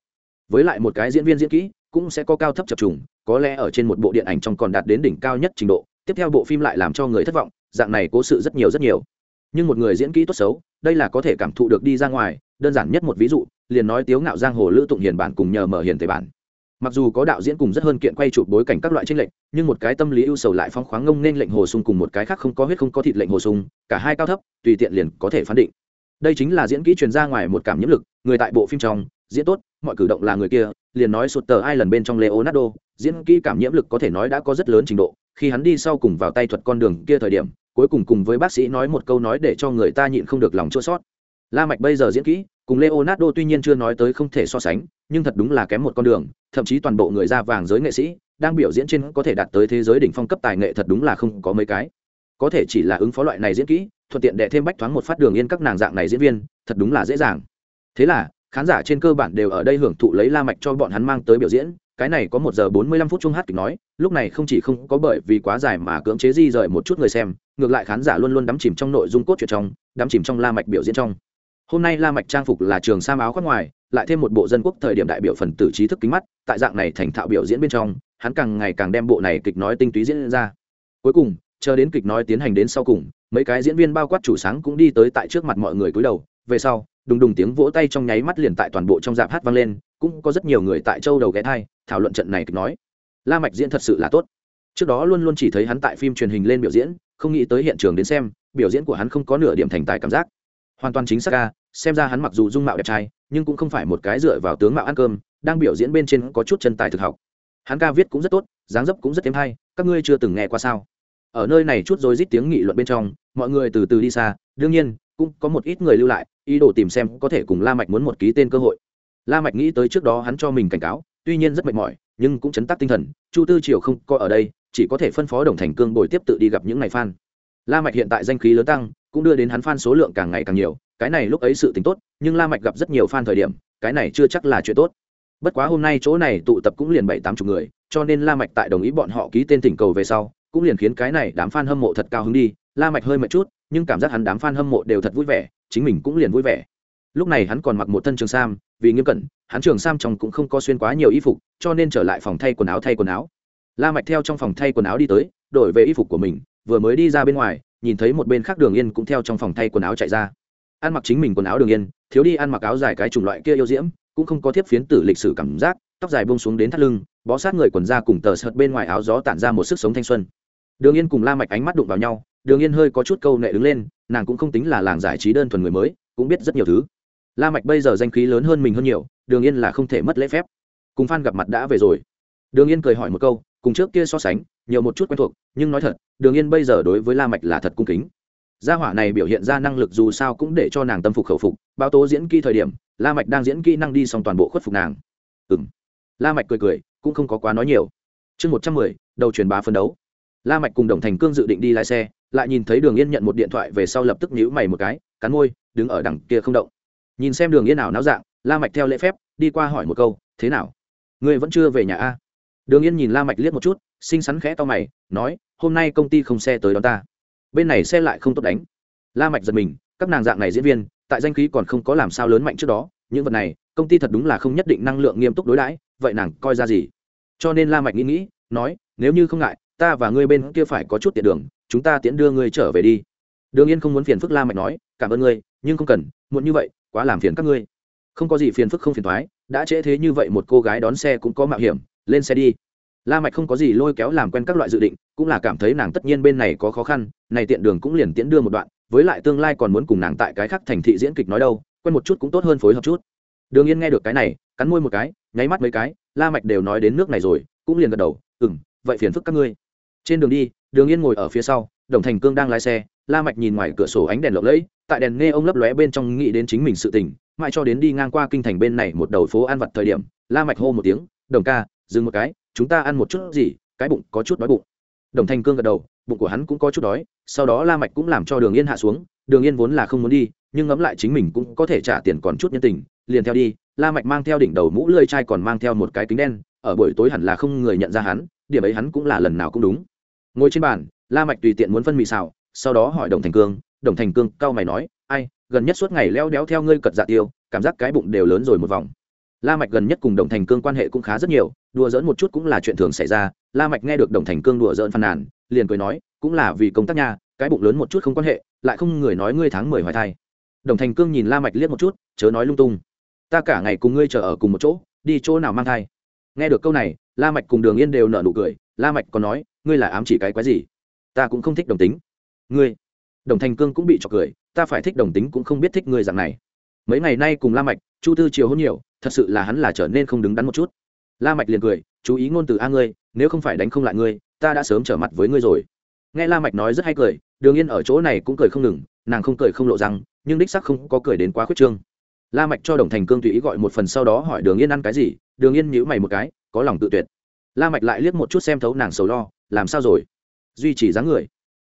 Với lại một cái diễn viên diễn kỹ cũng sẽ có cao thấp chập trùng, có lẽ ở trên một bộ điện ảnh trong còn đạt đến đỉnh cao nhất trình độ, tiếp theo bộ phim lại làm cho người thất vọng, dạng này cố sự rất nhiều rất nhiều nhưng một người diễn kỹ tốt xấu, đây là có thể cảm thụ được đi ra ngoài, đơn giản nhất một ví dụ, liền nói tiếu ngạo giang hồ lữ tụng hiền bản cùng nhờ mở hiền thể bản. Mặc dù có đạo diễn cùng rất hơn kiện quay chụp bối cảnh các loại tranh lệnh nhưng một cái tâm lý ưu sầu lại phong khoáng ngông nên lệnh hồ sung cùng một cái khác không có huyết không có thịt lệnh hồ sung, cả hai cao thấp, tùy tiện liền có thể phán định. Đây chính là diễn kỹ truyền ra ngoài một cảm nhiễm lực, người tại bộ phim trong, diễn tốt, mọi cử động là người kia, liền nói sụt tờ ai lần bên trong leonardo, diễn kỹ cảm nhiễm lực có thể nói đã có rất lớn trình độ, khi hắn đi sau cùng vào tay thuật con đường kia thời điểm cuối cùng cùng với bác sĩ nói một câu nói để cho người ta nhịn không được lòng chua sót. La mạch bây giờ diễn kỹ, cùng leonardo tuy nhiên chưa nói tới không thể so sánh, nhưng thật đúng là kém một con đường, thậm chí toàn bộ người da vàng giới nghệ sĩ đang biểu diễn trên có thể đạt tới thế giới đỉnh phong cấp tài nghệ thật đúng là không có mấy cái. Có thể chỉ là ứng phó loại này diễn kỹ, thuận tiện đệ thêm bách thoáng một phát đường yên các nàng dạng này diễn viên, thật đúng là dễ dàng. Thế là, khán giả trên cơ bản đều ở đây hưởng thụ lấy la mạch cho bọn hắn mang tới biểu diễn cái này có một giờ bốn mươi lăm phút chung hát kịch nói, lúc này không chỉ không có bởi vì quá dài mà cưỡng chế di rời một chút người xem, ngược lại khán giả luôn luôn đắm chìm trong nội dung cốt truyện trong, đắm chìm trong la mạch biểu diễn trong. Hôm nay la mạch trang phục là trường sam áo khoác ngoài, lại thêm một bộ dân quốc thời điểm đại biểu phần tử trí thức kính mắt, tại dạng này thành thạo biểu diễn bên trong, hắn càng ngày càng đem bộ này kịch nói tinh túy diễn ra. Cuối cùng, chờ đến kịch nói tiến hành đến sau cùng, mấy cái diễn viên bao quát chủ sáng cũng đi tới tại trước mặt mọi người cúi đầu, về sau, đùng đùng tiếng vỗ tay trong nháy mắt liền tại toàn bộ trong dạp hát vang lên, cũng có rất nhiều người tại châu đầu ghé thai thảo luận trận này kịch nói. La mạch diễn thật sự là tốt. Trước đó luôn luôn chỉ thấy hắn tại phim truyền hình lên biểu diễn, không nghĩ tới hiện trường đến xem, biểu diễn của hắn không có nửa điểm thành tài cảm giác. Hoàn toàn chính xác ca xem ra hắn mặc dù dung mạo đẹp trai, nhưng cũng không phải một cái dựa vào tướng mạo ăn cơm, đang biểu diễn bên trên có chút chân tài thực học. Hắn ca viết cũng rất tốt, dáng dấp cũng rất êm hay, các ngươi chưa từng nghe qua sao? Ở nơi này chút rồi rít tiếng nghị luận bên trong, mọi người từ từ đi xa, đương nhiên, cũng có một ít người lưu lại, ý đồ tìm xem có thể cùng la mạch muốn một ký tên cơ hội. La mạch nghĩ tới trước đó hắn cho mình cảnh cáo tuy nhiên rất mệt mỏi, nhưng cũng chấn tác tinh thần, chu tư triều không có ở đây, chỉ có thể phân phó đồng thành cương bồi tiếp tự đi gặp những ngày fan. La mạch hiện tại danh khí lớn tăng, cũng đưa đến hắn fan số lượng càng ngày càng nhiều, cái này lúc ấy sự tình tốt, nhưng la mạch gặp rất nhiều fan thời điểm, cái này chưa chắc là chuyện tốt. Bất quá hôm nay chỗ này tụ tập cũng liền bảy tám chục người, cho nên la mạch tại đồng ý bọn họ ký tên thỉnh cầu về sau, cũng liền khiến cái này đám fan hâm mộ thật cao hứng đi. La mạch hơi mệt chút, nhưng cảm giác hắn đám fan hâm mộ đều thật vui vẻ, chính mình cũng liền vui vẻ. Lúc này hắn còn mặc một thân trường sam vì nghiêm cẩn, hắn trường sam trong cũng không có xuyên quá nhiều y phục, cho nên trở lại phòng thay quần áo thay quần áo. La mạch theo trong phòng thay quần áo đi tới, đổi về y phục của mình, vừa mới đi ra bên ngoài, nhìn thấy một bên khác đường yên cũng theo trong phòng thay quần áo chạy ra. Ăn mặc chính mình quần áo đường yên, thiếu đi ăn mặc áo dài cái chủng loại kia yêu diễm, cũng không có thiếp phiến tử lịch sử cảm giác, tóc dài buông xuống đến thắt lưng, bó sát người quần ra cùng tờ sợt bên ngoài áo gió tản ra một sức sống thanh xuân. Đường yên cùng la mạch ánh mắt đụng vào nhau, đường yên hơi có chút câu nệ đứng lên, nàng cũng không tính là làng giải trí đơn thuần người mới, cũng biết rất nhiều thứ la mạch bây giờ danh khí lớn hơn mình hơn nhiều, đường yên là không thể mất lễ phép. Cùng Phan gặp mặt đã về rồi. Đường yên cười hỏi một câu, cùng trước kia so sánh, nhiều một chút quen thuộc, nhưng nói thật, đường yên bây giờ đối với la mạch là thật cung kính. Gia hỏa này biểu hiện ra năng lực dù sao cũng để cho nàng tâm phục khẩu phục, báo tố diễn kỹ thời điểm, la mạch đang diễn kỹ năng đi xong toàn bộ khuất phục nàng. Ừm. La mạch cười cười, cũng không có quá nói nhiều. Chương một trăm mười, đầu truyền bá phân đấu. La mạch cùng đồng thành cương dự định đi lái xe, lại nhìn thấy đường yên nhận một điện thoại về sau lập tức nhíu mày một cái, cắn môi, đứng ở đằng kia không động nhìn xem đường yên nào náo dạng, la mạch theo lễ phép, đi qua hỏi một câu, thế nào? Ngươi vẫn chưa về nhà a? Đường yên nhìn la mạch liếc một chút, xinh xắn khẽ to mày, nói, hôm nay công ty không xe tới đón ta. Bên này xe lại không tốt đánh. La mạch giật mình, các nàng dạng này diễn viên, tại danh khí còn không có làm sao lớn mạnh trước đó, những vật này, công ty thật đúng là không nhất định năng lượng nghiêm túc đối đãi, vậy nàng coi ra gì? Cho nên la mạch nghĩ nghĩ, nói, nếu như không ngại, ta và ngươi bên kia phải có chút tiện đường, chúng ta tiễn đưa ngươi trở về đi. Đường yên không muốn phiền phức la mạch nói, cảm ơn ngươi, nhưng không cần, muộn như vậy quá làm phiền các ngươi. Không có gì phiền phức không phiền toái, đã trễ thế như vậy một cô gái đón xe cũng có mạo hiểm, lên xe đi. La mạch không có gì lôi kéo làm quen các loại dự định, cũng là cảm thấy nàng tất nhiên bên này có khó khăn, này tiện đường cũng liền tiễn đưa một đoạn, với lại tương lai còn muốn cùng nàng tại cái khác thành thị diễn kịch nói đâu, quen một chút cũng tốt hơn phối hợp chút. Đường yên nghe được cái này, cắn môi một cái, nháy mắt mấy cái, la mạch đều nói đến nước này rồi, cũng liền gật đầu, ừm, vậy phiền phức các ngươi. Trên đường đi, đường yên ngồi ở phía sau, đồng thành cương đang lái xe la mạch nhìn ngoài cửa sổ ánh đèn lộng lẫy, tại đèn nghe ông lấp lóe bên trong nghĩ đến chính mình sự tình, mãi cho đến đi ngang qua kinh thành bên này một đầu phố ăn vặt thời điểm, la mạch hô một tiếng, đồng ca, dừng một cái, chúng ta ăn một chút gì, cái bụng có chút đói bụng. Đồng Thanh cương gật đầu, bụng của hắn cũng có chút đói, sau đó la mạch cũng làm cho đường yên hạ xuống, đường yên vốn là không muốn đi, nhưng ngẫm lại chính mình cũng có thể trả tiền còn chút nhân tình, liền theo đi, la mạch mang theo đỉnh đầu mũ lưỡi chai còn mang theo một cái kính đen, ở buổi tối hẳn là không người nhận ra hắn, điểm ấy hắn cũng là lần nào cũng đúng. Ngồi trên bàn, la mạch tùy tiện muốn phân mì xào sau đó hỏi đồng thành cương, đồng thành cương cao mày nói, ai, gần nhất suốt ngày leo đéo theo ngươi cật dạ tiêu, cảm giác cái bụng đều lớn rồi một vòng. La mạch gần nhất cùng đồng thành cương quan hệ cũng khá rất nhiều, đùa giỡn một chút cũng là chuyện thường xảy ra. La mạch nghe được đồng thành cương đùa giỡn phàn nàn, liền cười nói, cũng là vì công tác nha, cái bụng lớn một chút không quan hệ, lại không người nói ngươi tháng mười hoài thai. Đồng thành cương nhìn la mạch liếc một chút, chớ nói lung tung. Ta cả ngày cùng ngươi chờ ở cùng một chỗ, đi chỗ nào mang thai? Nghe được câu này, la mạch cùng đường yên đều nở nụ cười. La mạch còn nói, ngươi là ám chỉ cái quái gì? Ta cũng không thích đồng tính ngươi, đồng thành cương cũng bị trọc cười, ta phải thích đồng tính cũng không biết thích ngươi dạng này. Mấy ngày nay cùng la mạch, chu tư chiều hôn nhiều, thật sự là hắn là trở nên không đứng đắn một chút. La mạch liền cười, chú ý ngôn từ a ngươi, nếu không phải đánh không lại ngươi, ta đã sớm trở mặt với ngươi rồi. Nghe la mạch nói rất hay cười, đường yên ở chỗ này cũng cười không ngừng, nàng không cười không lộ răng, nhưng đích xác không có cười đến quá khuyết trương. La mạch cho đồng thành cương tùy ý gọi một phần sau đó hỏi đường yên ăn cái gì, đường yên nhíu mày một cái, có lòng tự tuyệt. La mạch lại liếc một chút xem thấu nàng sầu lo, làm sao rồi? Duy trì dáng người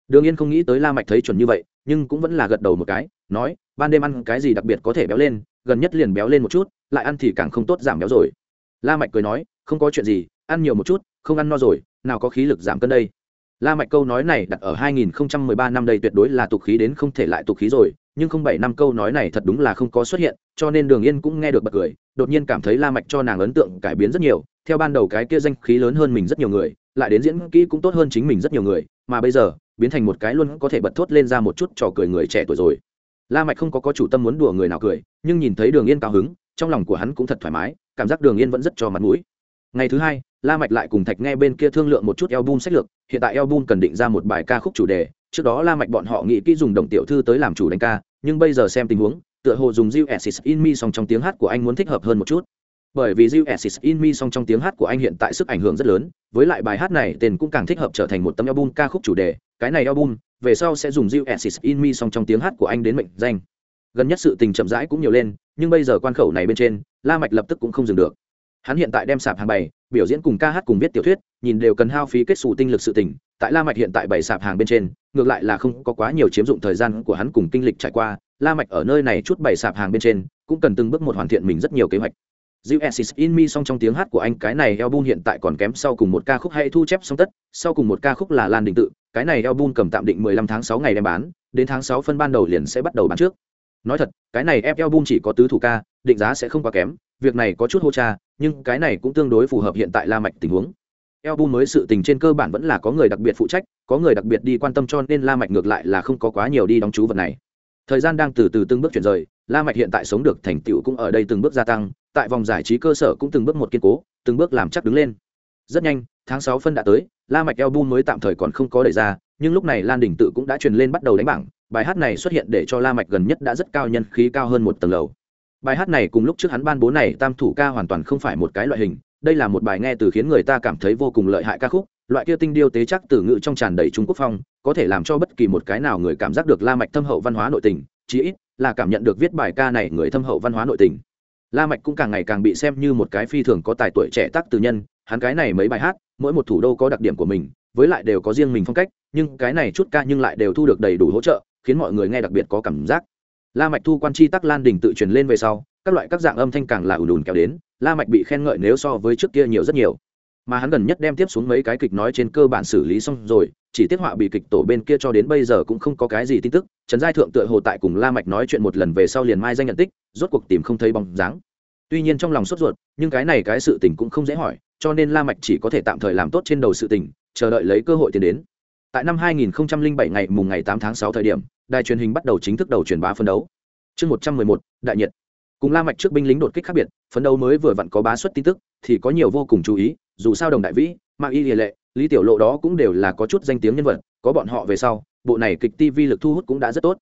đường yên không nghĩ tới la mạch thấy chuẩn như vậy, nhưng cũng vẫn là gật đầu một cái, nói, ban đêm ăn cái gì đặc biệt có thể béo lên, gần nhất liền béo lên một chút, lại ăn thì càng không tốt giảm béo rồi. La mạch cười nói, không có chuyện gì, ăn nhiều một chút, không ăn no rồi, nào có khí lực giảm cân đây. La mạch câu nói này đặt ở 2013 năm đây tuyệt đối là tục khí đến không thể lại tục khí rồi, nhưng không bảy năm câu nói này thật đúng là không có xuất hiện, cho nên đường yên cũng nghe được bật cười, đột nhiên cảm thấy la mạch cho nàng ấn tượng cải biến rất nhiều, theo ban đầu cái kia danh khí lớn hơn mình rất nhiều người, lại đến diễn kỹ cũng tốt hơn chính mình rất nhiều người, mà bây giờ biến thành một cái luôn có thể bật thốt lên ra một chút trò cười người trẻ tuổi rồi. La mạch không có có chủ tâm muốn đùa người nào cười, nhưng nhìn thấy đường yên cao hứng, trong lòng của hắn cũng thật thoải mái, cảm giác đường yên vẫn rất cho mặt mũi. Ngày thứ hai, la mạch lại cùng thạch nghe bên kia thương lượng một chút album sách lược, hiện tại album cần định ra một bài ca khúc chủ đề, trước đó la mạch bọn họ nghĩ kỹ dùng đồng tiểu thư tới làm chủ đánh ca, nhưng bây giờ xem tình huống, tựa hồ dùng Jill assist in me song trong tiếng hát của anh muốn thích hợp hơn một chút. Bởi vì Jill assist in me song trong tiếng hát của anh hiện tại sức ảnh hưởng rất lớn, với lại bài hát này tên cũng càng thích hợp trở thành một tấm album ca khúc chủ đề cái này album về sau sẽ dùng you assist in me song trong tiếng hát của anh đến mệnh danh. Gần nhất sự tình chậm rãi cũng nhiều lên nhưng bây giờ quan khẩu này bên trên la mạch lập tức cũng không dừng được. Hắn hiện tại đem sạp hàng bày biểu diễn cùng ca hát cùng viết tiểu thuyết nhìn đều cần hao phí kết sủ tinh lực sự tình tại la mạch hiện tại bày sạp hàng bên trên ngược lại là không có quá nhiều chiếm dụng thời gian của hắn cùng kinh lịch trải qua la mạch ở nơi này chút bày sạp hàng bên trên cũng cần từng bước một hoàn thiện mình rất nhiều kế hoạch. You Assist in Me song trong tiếng hát của anh cái này album hiện tại còn kém sau cùng một ca khúc hay thu chép xong tất, sau cùng một ca khúc là Lan Đình Tự, cái này album cầm tạm định 15 tháng 6 ngày đem bán, đến tháng 6 phân ban đầu liền sẽ bắt đầu bán trước. Nói thật, cái này F album chỉ có tứ thủ ca, định giá sẽ không quá kém, việc này có chút hô cha, nhưng cái này cũng tương đối phù hợp hiện tại La Mạch tình huống. Album mới sự tình trên cơ bản vẫn là có người đặc biệt phụ trách, có người đặc biệt đi quan tâm cho nên La Mạch ngược lại là không có quá nhiều đi đóng chú vật này. Thời gian đang từ từ từng bước chuyển rời, La Mạch hiện tại sống được thành tựu cũng ở đây từng bước gia tăng, tại vòng giải trí cơ sở cũng từng bước một kiên cố, từng bước làm chắc đứng lên. Rất nhanh, tháng 6 phân đã tới, La Mạch album mới tạm thời còn không có đẩy ra, nhưng lúc này Lan Đình tự cũng đã truyền lên bắt đầu đánh bảng, bài hát này xuất hiện để cho La Mạch gần nhất đã rất cao nhân khí cao hơn một tầng lầu. Bài hát này cùng lúc trước hắn ban bố này tam thủ ca hoàn toàn không phải một cái loại hình, đây là một bài nghe từ khiến người ta cảm thấy vô cùng lợi hại ca khúc, loại kia tinh điêu tế chắc từ ngữ trong tràn đầy Trung Quốc phong, có thể làm cho bất kỳ một cái nào người cảm giác được La Mạch thâm hậu văn hóa nội tình, chí ít là cảm nhận được viết bài ca này người thâm hậu văn hóa nội tình. La Mạch cũng càng ngày càng bị xem như một cái phi thường có tài tuổi trẻ tác từ nhân, hắn cái này mấy bài hát, mỗi một thủ đô có đặc điểm của mình, với lại đều có riêng mình phong cách, nhưng cái này chút ca nhưng lại đều thu được đầy đủ hỗ trợ, khiến mọi người nghe đặc biệt có cảm giác. La Mạch thu quan chi tắc Lan đỉnh tự truyền lên về sau, các loại các dạng âm thanh càng là ùn ùn kéo đến, La Mạch bị khen ngợi nếu so với trước kia nhiều rất nhiều mà hắn gần nhất đem tiếp xuống mấy cái kịch nói trên cơ bản xử lý xong rồi chỉ tiết họa bị kịch tổ bên kia cho đến bây giờ cũng không có cái gì tin tức trần giai thượng tựa hồ tại cùng la mạch nói chuyện một lần về sau liền mai danh nhận tích rốt cuộc tìm không thấy bóng dáng tuy nhiên trong lòng sốt ruột nhưng cái này cái sự tình cũng không dễ hỏi cho nên la mạch chỉ có thể tạm thời làm tốt trên đầu sự tình chờ đợi lấy cơ hội tiến đến. Tại năm 2007 ngày mùng ngày 8 tháng 6 thời điểm đài truyền hình bắt đầu chính thức đầu truyền bá phân đấu. Chương 111, đại nhiệt cùng la mạch trước binh lính đột kích khác biệt phấn đấu mới vừa vặn có bá suất tin tức thì có nhiều vô cùng chú ý dù sao đồng đại vĩ mà y liệt lệ lý tiểu lộ đó cũng đều là có chút danh tiếng nhân vật có bọn họ về sau bộ này kịch tv lực thu hút cũng đã rất tốt.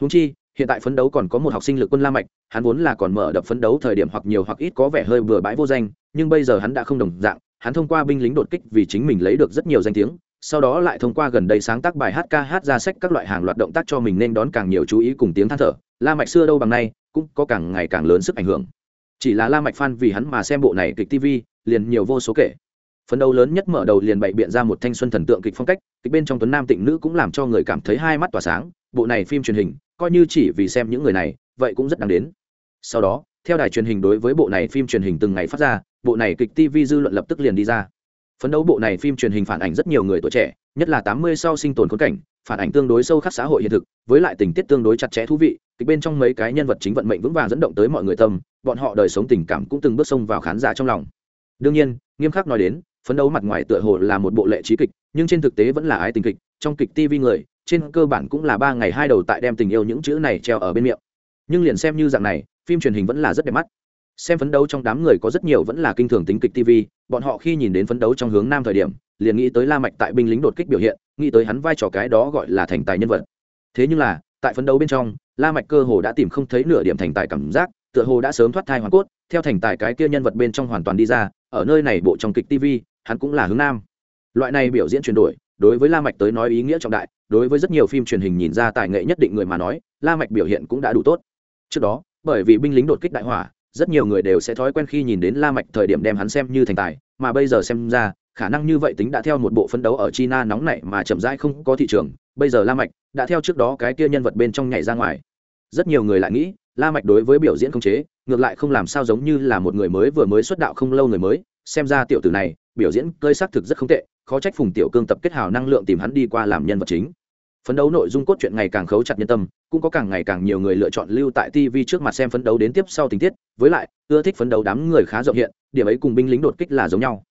Huống chi hiện tại phấn đấu còn có một học sinh lực quân la mạch, hắn vốn là còn mở đập phấn đấu thời điểm hoặc nhiều hoặc ít có vẻ hơi bừa bãi vô danh, nhưng bây giờ hắn đã không đồng dạng, hắn thông qua binh lính đột kích vì chính mình lấy được rất nhiều danh tiếng, sau đó lại thông qua gần đây sáng tác bài hát ca hát ra sách các loại hàng loạt động tác cho mình nên đón càng nhiều chú ý cùng tiếng than thở, la mạch xưa đâu bằng nay cũng có càng ngày càng lớn sức ảnh hưởng. Chỉ là la mạch fan vì hắn mà xem bộ này kịch tv liền nhiều vô số kể. Phấn đấu lớn nhất mở đầu liền bày biện ra một thanh xuân thần tượng kịch phong cách, kịch bên trong tuấn nam tịnh nữ cũng làm cho người cảm thấy hai mắt tỏa sáng, bộ này phim truyền hình coi như chỉ vì xem những người này, vậy cũng rất đáng đến. Sau đó, theo đài truyền hình đối với bộ này phim truyền hình từng ngày phát ra, bộ này kịch tv dư luận lập tức liền đi ra. Phấn đấu bộ này phim truyền hình phản ảnh rất nhiều người tuổi trẻ, nhất là tám mươi sau sinh tồn khốn cảnh, phản ảnh tương đối sâu khắc xã hội hiện thực, với lại tình tiết tương đối chặt chẽ thú vị, kịch bên trong mấy cái nhân vật chính vận mệnh vững vàng dẫn động tới mọi người tâm, bọn họ đời sống tình cảm cũng từng bước xông vào khán giả trong lòng. Đương nhiên, nghiêm khắc nói đến, phấn đấu mặt ngoài tựa hồ là một bộ lệ trí kịch, nhưng trên thực tế vẫn là ái tình kịch, trong kịch tv người trên cơ bản cũng là ba ngày hai đầu tại đem tình yêu những chữ này treo ở bên miệng. Nhưng liền xem như dạng này, phim truyền hình vẫn là rất đẹp mắt. Xem phấn đấu trong đám người có rất nhiều vẫn là kinh thường tính kịch tv bọn họ khi nhìn đến phấn đấu trong hướng nam thời điểm, liền nghĩ tới la mạch tại binh lính đột kích biểu hiện, nghĩ tới hắn vai trò cái đó gọi là thành tài nhân vật. Thế nhưng là, tại phấn đấu bên trong, la mạch cơ hồ đã tìm không thấy nửa điểm thành tài cảm giác, tựa hồ đã sớm thoát thai hoàn cốt, theo thành tài cái kia nhân vật bên trong hoàn toàn đi ra, ở nơi này bộ trong kịch tv hắn cũng là hướng nam. Loại này biểu diễn chuyển đổi, đối với la mạch tới nói ý nghĩa trọng đại đối với rất nhiều phim truyền hình nhìn ra tài nghệ nhất định người mà nói, la mạch biểu hiện cũng đã đủ tốt. Trước đó, bởi vì binh lính đột kích đại hỏa, rất nhiều người đều sẽ thói quen khi nhìn đến la mạch thời điểm đem hắn xem như thành tài, mà bây giờ xem ra, khả năng như vậy tính đã theo một bộ phấn đấu ở china nóng nảy mà chậm rãi không có thị trường, bây giờ la mạch đã theo trước đó cái kia nhân vật bên trong nhảy ra ngoài. Rất nhiều người lại nghĩ, la mạch đối với biểu diễn không chế, ngược lại không làm sao giống như là một người mới vừa mới xuất đạo không lâu người mới, xem ra tiểu tử này, biểu diễn cơi xác thực rất không tệ, khó trách phùng tiểu cương tập kết hào năng lượng tìm hắn đi qua làm nhân vật chính phấn đấu nội dung cốt truyện ngày càng khấu chặt nhân tâm, cũng có càng ngày càng nhiều người lựa chọn lưu tại tv trước mặt xem phấn đấu đến tiếp sau tình tiết, với lại, ưa thích phấn đấu đám người khá rộng hiện, điểm ấy cùng binh lính đột kích là giống nhau.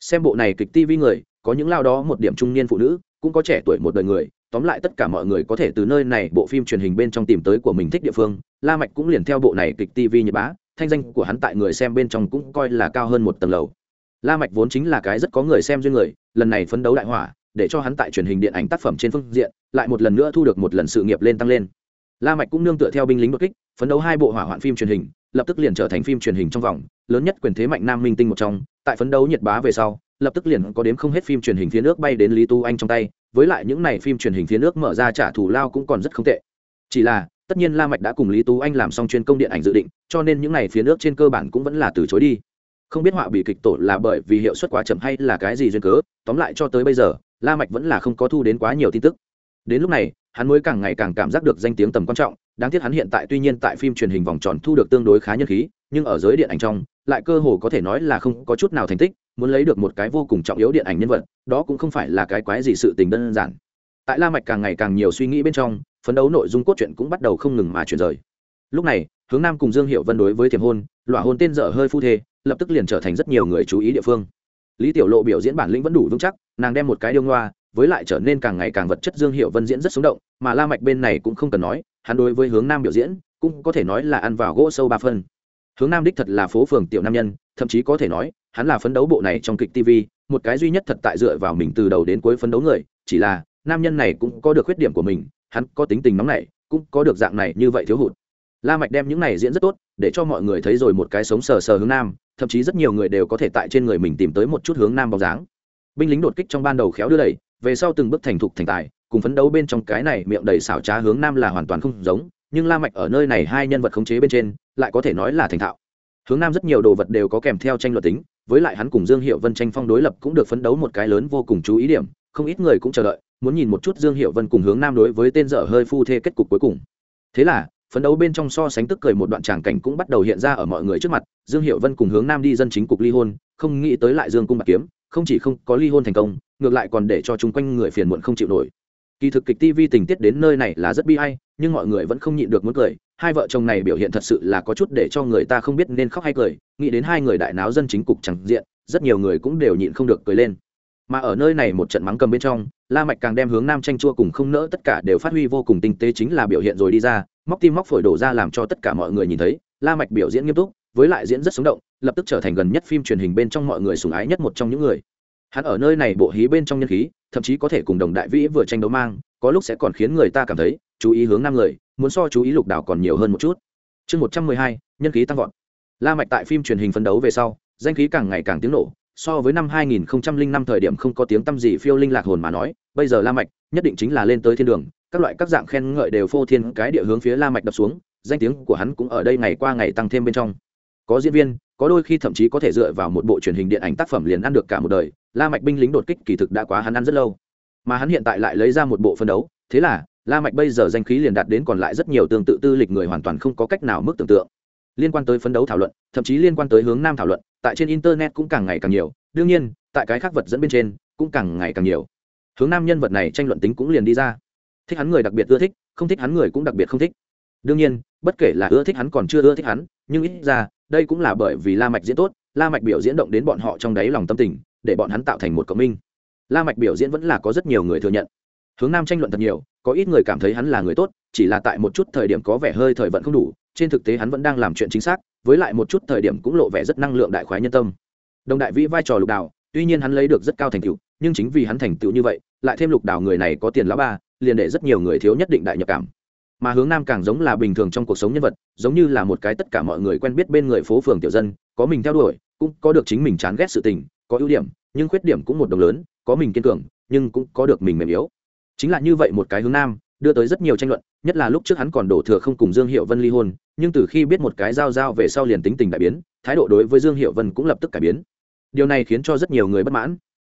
Xem bộ này kịch tv người, có những lao đó một điểm trung niên phụ nữ, cũng có trẻ tuổi một đời người, tóm lại tất cả mọi người có thể từ nơi này bộ phim truyền hình bên trong tìm tới của mình thích địa phương, la mạch cũng liền theo bộ này kịch tv nhật bá, thanh danh của hắn tại người xem bên trong cũng coi là cao hơn một tầng lầu. La mạch vốn chính là cái rất có người xem duyên người, lần này phấn đấu đại hỏa để cho hắn tại truyền hình điện ảnh tác phẩm trên phương diện lại một lần nữa thu được một lần sự nghiệp lên tăng lên. La mạch cũng nương tựa theo binh lính đột kích, phấn đấu hai bộ hỏa hoạn phim truyền hình, lập tức liền trở thành phim truyền hình trong vòng, lớn nhất quyền thế mạnh nam minh tinh một trong. Tại phấn đấu nhiệt bá về sau, lập tức liền có đếm không hết phim truyền hình phía nước bay đến lý tu anh trong tay, với lại những này phim truyền hình phía nước mở ra trả thù lao cũng còn rất không tệ. Chỉ là, tất nhiên la mạch đã cùng lý tú anh làm xong chuyên công điện ảnh dự định, cho nên những này phía nước trên cơ bản cũng vẫn là từ chối đi. Không biết họa bị kịch tổ là bởi vì hiệu suất quá chậm hay là cái gì duyên cớ, tóm lại cho tới bây giờ la mạch vẫn là không có thu đến quá nhiều tin tức. Đến lúc này, hắn mới càng ngày càng cảm giác được danh tiếng tầm quan trọng, đáng tiếc hắn hiện tại tuy nhiên tại phim truyền hình vòng tròn thu được tương đối khá nhân khí, nhưng ở giới điện ảnh trong, lại cơ hồ có thể nói là không có chút nào thành tích, muốn lấy được một cái vô cùng trọng yếu điện ảnh nhân vật, đó cũng không phải là cái quái gì sự tình đơn giản. Tại la mạch càng ngày càng nhiều suy nghĩ bên trong, phấn đấu nội dung cốt truyện cũng bắt đầu không ngừng mà chuyển rời. Lúc này, hướng nam cùng dương hiệu vân đối với thiềm hôn lọa hôn tên dở hơi phu thê, lập tức liền trở thành rất nhiều người chú ý địa phương. Lý tiểu lộ biểu diễn bản lĩnh vẫn đủ vững chắc nàng đem một cái điêu ngoa, với lại trở nên càng ngày càng vật chất dương hiệu vân diễn rất sống động, mà la mạch bên này cũng không cần nói, hắn đối với hướng nam biểu diễn, cũng có thể nói là ăn vào gỗ sâu ba phân. Hướng nam đích thật là phố phường tiểu nam nhân, thậm chí có thể nói, hắn là phấn đấu bộ này trong kịch tv một cái duy nhất thật tại dựa vào mình từ đầu đến cuối phấn đấu người, chỉ là, nam nhân này cũng có được khuyết điểm của mình, hắn có tính tình nóng này cũng có được dạng này như vậy thiếu hụt. La mạch đem những này diễn rất tốt, để cho mọi người thấy rồi một cái sống sờ sờ hướng nam, thậm chí rất nhiều người đều có thể tại trên người mình tìm tới một chút hướng nam bóng dáng binh lính đột kích trong ban đầu khéo đưa đẩy, về sau từng bước thành thục thành tài, cùng phấn đấu bên trong cái này miệng đầy xảo trá hướng nam là hoàn toàn không giống, nhưng la mạch ở nơi này hai nhân vật khống chế bên trên, lại có thể nói là thành thạo. Hướng nam rất nhiều đồ vật đều có kèm theo tranh luận tính, với lại hắn cùng dương hiệu vân tranh phong đối lập cũng được phấn đấu một cái lớn vô cùng chú ý điểm, không ít người cũng chờ đợi, muốn nhìn một chút dương hiệu vân cùng hướng nam đối với tên dở hơi phu thê kết cục cuối cùng. Thế là, phấn đấu bên trong so sánh tức cười một đoạn tràng cảnh cũng bắt đầu hiện ra ở mọi người trước mặt, dương hiệu vân cùng hướng nam đi dân chính cục ly hôn, không nghĩ tới lại dương cung bạc kiếm không chỉ không có ly hôn thành công, ngược lại còn để cho chung quanh người phiền muộn không chịu nổi. Kỳ thực kịch tv tình tiết đến nơi này là rất bi hay nhưng mọi người vẫn không nhịn được muốn cười. Hai vợ chồng này biểu hiện thật sự là có chút để cho người ta không biết nên khóc hay cười. Nghĩ đến hai người đại náo dân chính cục chẳng diện, rất nhiều người cũng đều nhịn không được cười lên. Mà ở nơi này một trận mắng cầm bên trong, la mạch càng đem hướng nam tranh chua cùng không nỡ tất cả đều phát huy vô cùng tinh tế chính là biểu hiện rồi đi ra, móc tim móc phổi đổ ra làm cho tất cả mọi người nhìn thấy. La mạch biểu diễn nghiêm túc với lại diễn rất sống động, lập tức trở thành gần nhất phim truyền hình bên trong mọi người sủng ái nhất một trong những người. Hắn ở nơi này bộ hí bên trong nhân khí, thậm chí có thể cùng đồng đại vĩ vừa tranh đấu mang, có lúc sẽ còn khiến người ta cảm thấy chú ý hướng nam người, muốn so chú ý lục đảo còn nhiều hơn một chút. Chương một trăm mười hai, nhân khí tăng vọt. La mạch tại phim truyền hình phấn đấu về sau, danh khí càng ngày càng tiếng nổ, so với năm 2005 thời điểm không có tiếng tâm gì phiêu linh lạc hồn mà nói, bây giờ la mạch nhất định chính là lên tới thiên đường, các loại các dạng khen ngợi đều phô thiên cái địa hướng phía la mạch đập xuống, danh tiếng của hắn cũng ở đây ngày qua ngày tăng thêm bên trong có diễn viên, có đôi khi thậm chí có thể dựa vào một bộ truyền hình điện ảnh tác phẩm liền ăn được cả một đời. La mạch binh lính đột kích kỳ thực đã quá hắn ăn rất lâu. Mà hắn hiện tại lại lấy ra một bộ phân đấu, thế là, la mạch bây giờ danh khí liền đạt đến còn lại rất nhiều tương tự tư lịch người hoàn toàn không có cách nào mức tưởng tượng. Liên quan tới phấn đấu thảo luận, thậm chí liên quan tới hướng nam thảo luận, tại trên internet cũng càng ngày càng nhiều. Đương nhiên, tại cái khác vật dẫn bên trên cũng càng ngày càng nhiều. Hướng nam nhân vật này tranh luận tính cũng liền đi ra. Thích hắn người đặc biệt ưa thích, không thích hắn người cũng đặc biệt không thích. Đương nhiên, bất kể là ưa thích hắn còn chưa ưa thích hắn, nhưng ít ra đây cũng là bởi vì la mạch diễn tốt, la mạch biểu diễn động đến bọn họ trong đáy lòng tâm tình, để bọn hắn tạo thành một cộng minh. La mạch biểu diễn vẫn là có rất nhiều người thừa nhận. Hướng nam tranh luận thật nhiều, có ít người cảm thấy hắn là người tốt, chỉ là tại một chút thời điểm có vẻ hơi thời vận không đủ, trên thực tế hắn vẫn đang làm chuyện chính xác, với lại một chút thời điểm cũng lộ vẻ rất năng lượng đại khoái nhân tâm. Đồng đại vĩ vai trò lục đào tuy nhiên hắn lấy được rất cao thành tựu, nhưng chính vì hắn thành tựu như vậy, lại thêm lục đào người này có tiền lão ba, liền để rất nhiều người thiếu nhất định đại nhập cảm mà hướng nam càng giống là bình thường trong cuộc sống nhân vật, giống như là một cái tất cả mọi người quen biết bên người phố phường tiểu dân, có mình theo đuổi, cũng có được chính mình chán ghét sự tình, có ưu điểm, nhưng khuyết điểm cũng một đồng lớn, có mình kiên cường, nhưng cũng có được mình mềm yếu. Chính là như vậy một cái hướng nam, đưa tới rất nhiều tranh luận, nhất là lúc trước hắn còn đổ thừa không cùng dương hiệu vân ly hôn, nhưng từ khi biết một cái giao giao về sau liền tính tình đại biến, thái độ đối với dương hiệu vân cũng lập tức cải biến. Điều này khiến cho rất nhiều người bất mãn.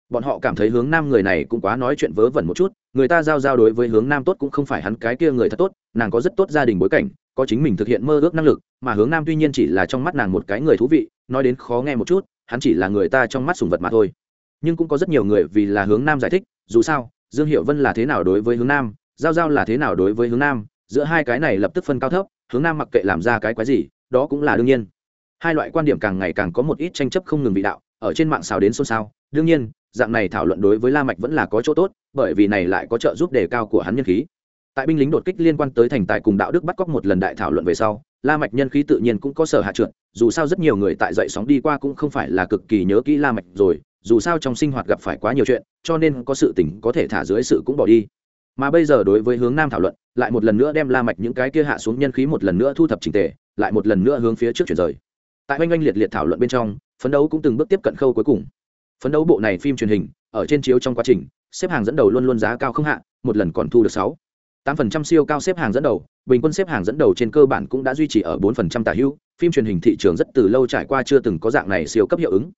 Bọn họ cảm thấy hướng nam người này cũng quá nói chuyện vớ vẩn một chút người ta giao giao đối với hướng nam tốt cũng không phải hắn cái kia người thật tốt, nàng có rất tốt gia đình bối cảnh, có chính mình thực hiện mơ ước năng lực, mà hướng nam tuy nhiên chỉ là trong mắt nàng một cái người thú vị, nói đến khó nghe một chút, hắn chỉ là người ta trong mắt sùng vật mà thôi. Nhưng cũng có rất nhiều người vì là hướng nam giải thích, dù sao, dương hiệu vân là thế nào đối với hướng nam, giao giao là thế nào đối với hướng nam, giữa hai cái này lập tức phân cao thấp, hướng nam mặc kệ làm ra cái quái gì, đó cũng là đương nhiên. Hai loại quan điểm càng ngày càng có một ít tranh chấp không ngừng bị đạo, ở trên mạng xào đến xôn xao, đương nhiên dạng này thảo luận đối với la mạch vẫn là có chỗ tốt, bởi vì này lại có trợ giúp đề cao của hắn nhân khí. Tại binh lính đột kích liên quan tới thành tài cùng đạo đức bắt cóc một lần đại thảo luận về sau, la mạch nhân khí tự nhiên cũng có sở hạ trượt, dù sao rất nhiều người tại dậy sóng đi qua cũng không phải là cực kỳ nhớ kỹ la mạch rồi, dù sao trong sinh hoạt gặp phải quá nhiều chuyện, cho nên có sự tình có thể thả dưới sự cũng bỏ đi. Mà bây giờ đối với hướng nam thảo luận, lại một lần nữa đem la mạch những cái kia hạ xuống nhân khí một lần nữa thu thập chỉnh tề, lại một lần nữa hướng phía trước chuyển rời. Tại oanh oanh liệt liệt thảo luận bên trong, phấn đấu cũng từng bước tiếp cận khâu cuối cùng phấn đấu bộ này phim truyền hình, ở trên chiếu trong quá trình, xếp hàng dẫn đầu luôn luôn giá cao không hạ, một lần còn thu được sáu. tám phần trăm siêu cao xếp hàng dẫn đầu, bình quân xếp hàng dẫn đầu trên cơ bản cũng đã duy trì ở bốn phần trăm tả hữu, phim truyền hình thị trường rất từ lâu trải qua chưa từng có dạng này siêu cấp hiệu ứng.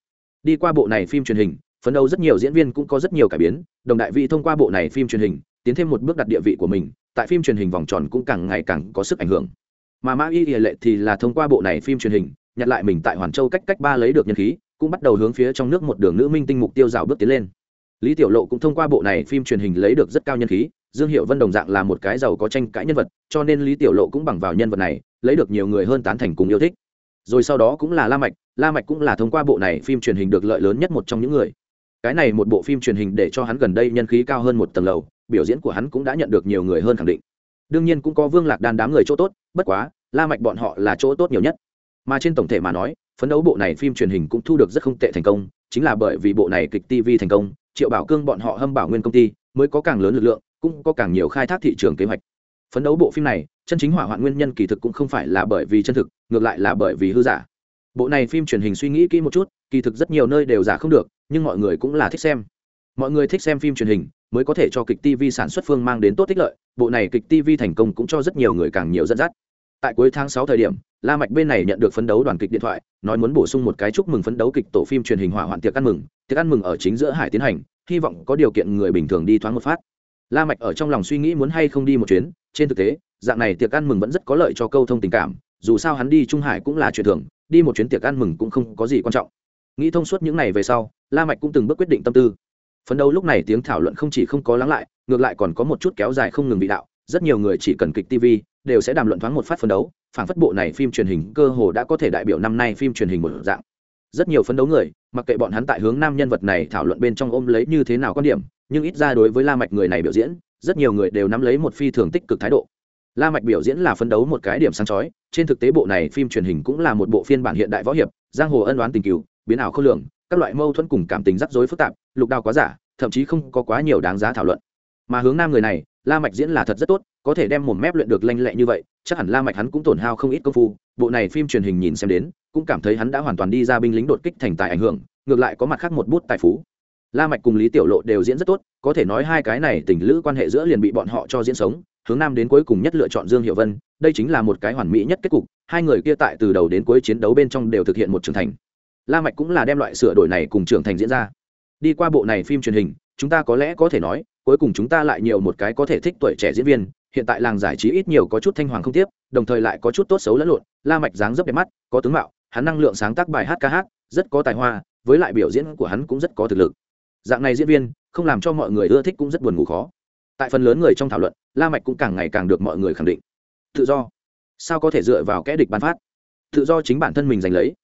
Đi qua bộ này phim truyền hình, phấn đấu rất nhiều diễn viên cũng có rất nhiều cải biến, đồng đại vị thông qua bộ này phim truyền hình, tiến thêm một bước đặt địa vị của mình, tại phim truyền hình vòng tròn cũng càng ngày càng có sức ảnh hưởng. Mà mã y lệ thì là thông qua bộ này phim truyền hình, nhặt lại mình tại hoàn châu cách cách ba lấy được nhân khí cũng bắt đầu hướng phía trong nước một đường nữ minh tinh mục tiêu rào bước tiến lên. Lý tiểu lộ cũng thông qua bộ này phim truyền hình lấy được rất cao nhân khí, dương hiệu vân đồng dạng là một cái giàu có tranh cãi nhân vật, cho nên lý tiểu lộ cũng bằng vào nhân vật này, lấy được nhiều người hơn tán thành cùng yêu thích. Rồi sau đó cũng là la mạch la mạch cũng là thông qua bộ này phim truyền hình được lợi lớn nhất một trong những người. Cái này một bộ phim truyền hình để cho hắn gần đây nhân khí cao hơn một tầng lầu, biểu diễn của hắn cũng đã nhận được nhiều người hơn khẳng định. Đương nhiên cũng có vương lạc đan đám người chỗ tốt, bất quá la mạch bọn họ là chỗ tốt nhiều nhất. Mà trên tổng thể mà nói phấn đấu bộ này phim truyền hình cũng thu được rất không tệ thành công, chính là bởi vì bộ này kịch tv thành công, triệu bảo cương bọn họ hâm bảo nguyên công ty mới có càng lớn lực lượng, cũng có càng nhiều khai thác thị trường kế hoạch. Phấn đấu bộ phim này, chân chính hỏa hoạn nguyên nhân kỳ thực cũng không phải là bởi vì chân thực, ngược lại là bởi vì hư giả. Bộ này phim truyền hình suy nghĩ kỹ một chút, kỳ thực rất nhiều nơi đều giả không được, nhưng mọi người cũng là thích xem. Mọi người thích xem phim truyền hình mới có thể cho kịch tv sản xuất phương mang đến tốt tích lợi, bộ này kịch tv thành công cũng cho rất nhiều người càng nhiều dẫn dắt tại cuối tháng sáu thời điểm, la mạch bên này nhận được phấn đấu đoàn kịch điện thoại, nói muốn bổ sung một cái chúc mừng phấn đấu kịch tổ phim truyền hình hỏa hoạn tiệc ăn mừng. Tiệc ăn mừng ở chính giữa hải tiến hành, hy vọng có điều kiện người bình thường đi thoáng một phát. La mạch ở trong lòng suy nghĩ muốn hay không đi một chuyến, trên thực tế, dạng này tiệc ăn mừng vẫn rất có lợi cho câu thông tình cảm, dù sao hắn đi trung hải cũng là chuyện thường, đi một chuyến tiệc ăn mừng cũng không có gì quan trọng. Nghĩ thông suốt những này về sau, la mạch cũng từng bước quyết định tâm tư. Phấn đấu lúc này tiếng thảo luận không chỉ không có lắng lại, ngược lại còn có một chút kéo dài không ngừng bị đạo rất nhiều người chỉ cần kịch tv đều sẽ đàm luận thoáng một phát phấn đấu phản phất bộ này phim truyền hình cơ hồ đã có thể đại biểu năm nay phim truyền hình một dạng. Rất nhiều phấn đấu người mặc kệ bọn hắn tại hướng nam nhân vật này thảo luận bên trong ôm lấy như thế nào quan điểm nhưng ít ra đối với la mạch người này biểu diễn rất nhiều người đều nắm lấy một phi thường tích cực thái độ. La mạch biểu diễn là phấn đấu một cái điểm sáng chói trên thực tế bộ này phim truyền hình cũng là một bộ phiên bản hiện đại võ hiệp giang hồ ân oán tình cứu, biến ảo khôn lường các loại mâu thuẫn cùng cảm tình rắc rối phức tạp lục đao quá giả thậm chí không có quá nhiều đáng giá thảo luận. Mà hướng nam người này la mạch diễn là thật rất tốt, có thể đem một mép luyện được lanh lẹ như vậy, chắc hẳn la mạch hắn cũng tổn hao không ít công phu. Bộ này phim truyền hình nhìn xem đến, cũng cảm thấy hắn đã hoàn toàn đi ra binh lính đột kích thành tài ảnh hưởng, ngược lại có mặt khác một bút tài phú. La mạch cùng lý tiểu lộ đều diễn rất tốt, có thể nói hai cái này tình lữ quan hệ giữa liền bị bọn họ cho diễn sống, hướng nam đến cuối cùng nhất lựa chọn dương hiệu vân, đây chính là một cái hoàn mỹ nhất kết cục, hai người kia tại từ đầu đến cuối chiến đấu bên trong đều thực hiện một trưởng thành. La mạch cũng là đem loại sửa đổi này cùng trưởng thành diễn ra. Đi qua bộ này phim truyền hình, chúng ta có lẽ có thể nói cuối cùng chúng ta lại nhiều một cái có thể thích tuổi trẻ diễn viên, hiện tại làng giải trí ít nhiều có chút thanh hoàng không tiếp, đồng thời lại có chút tốt xấu lẫn lộn, la mạch dáng dấp đẹp mắt, có tướng mạo, hắn năng lượng sáng tác bài hát ca hát, rất có tài hoa, với lại biểu diễn của hắn cũng rất có thực lực. Dạng này diễn viên, không làm cho mọi người ưa thích cũng rất buồn ngủ khó. Tại phần lớn người trong thảo luận, la mạch cũng càng ngày càng được mọi người khẳng định. Tự do. Sao có thể dựa vào kẻ địch ban phát? Tự do chính bản thân mình giành lấy.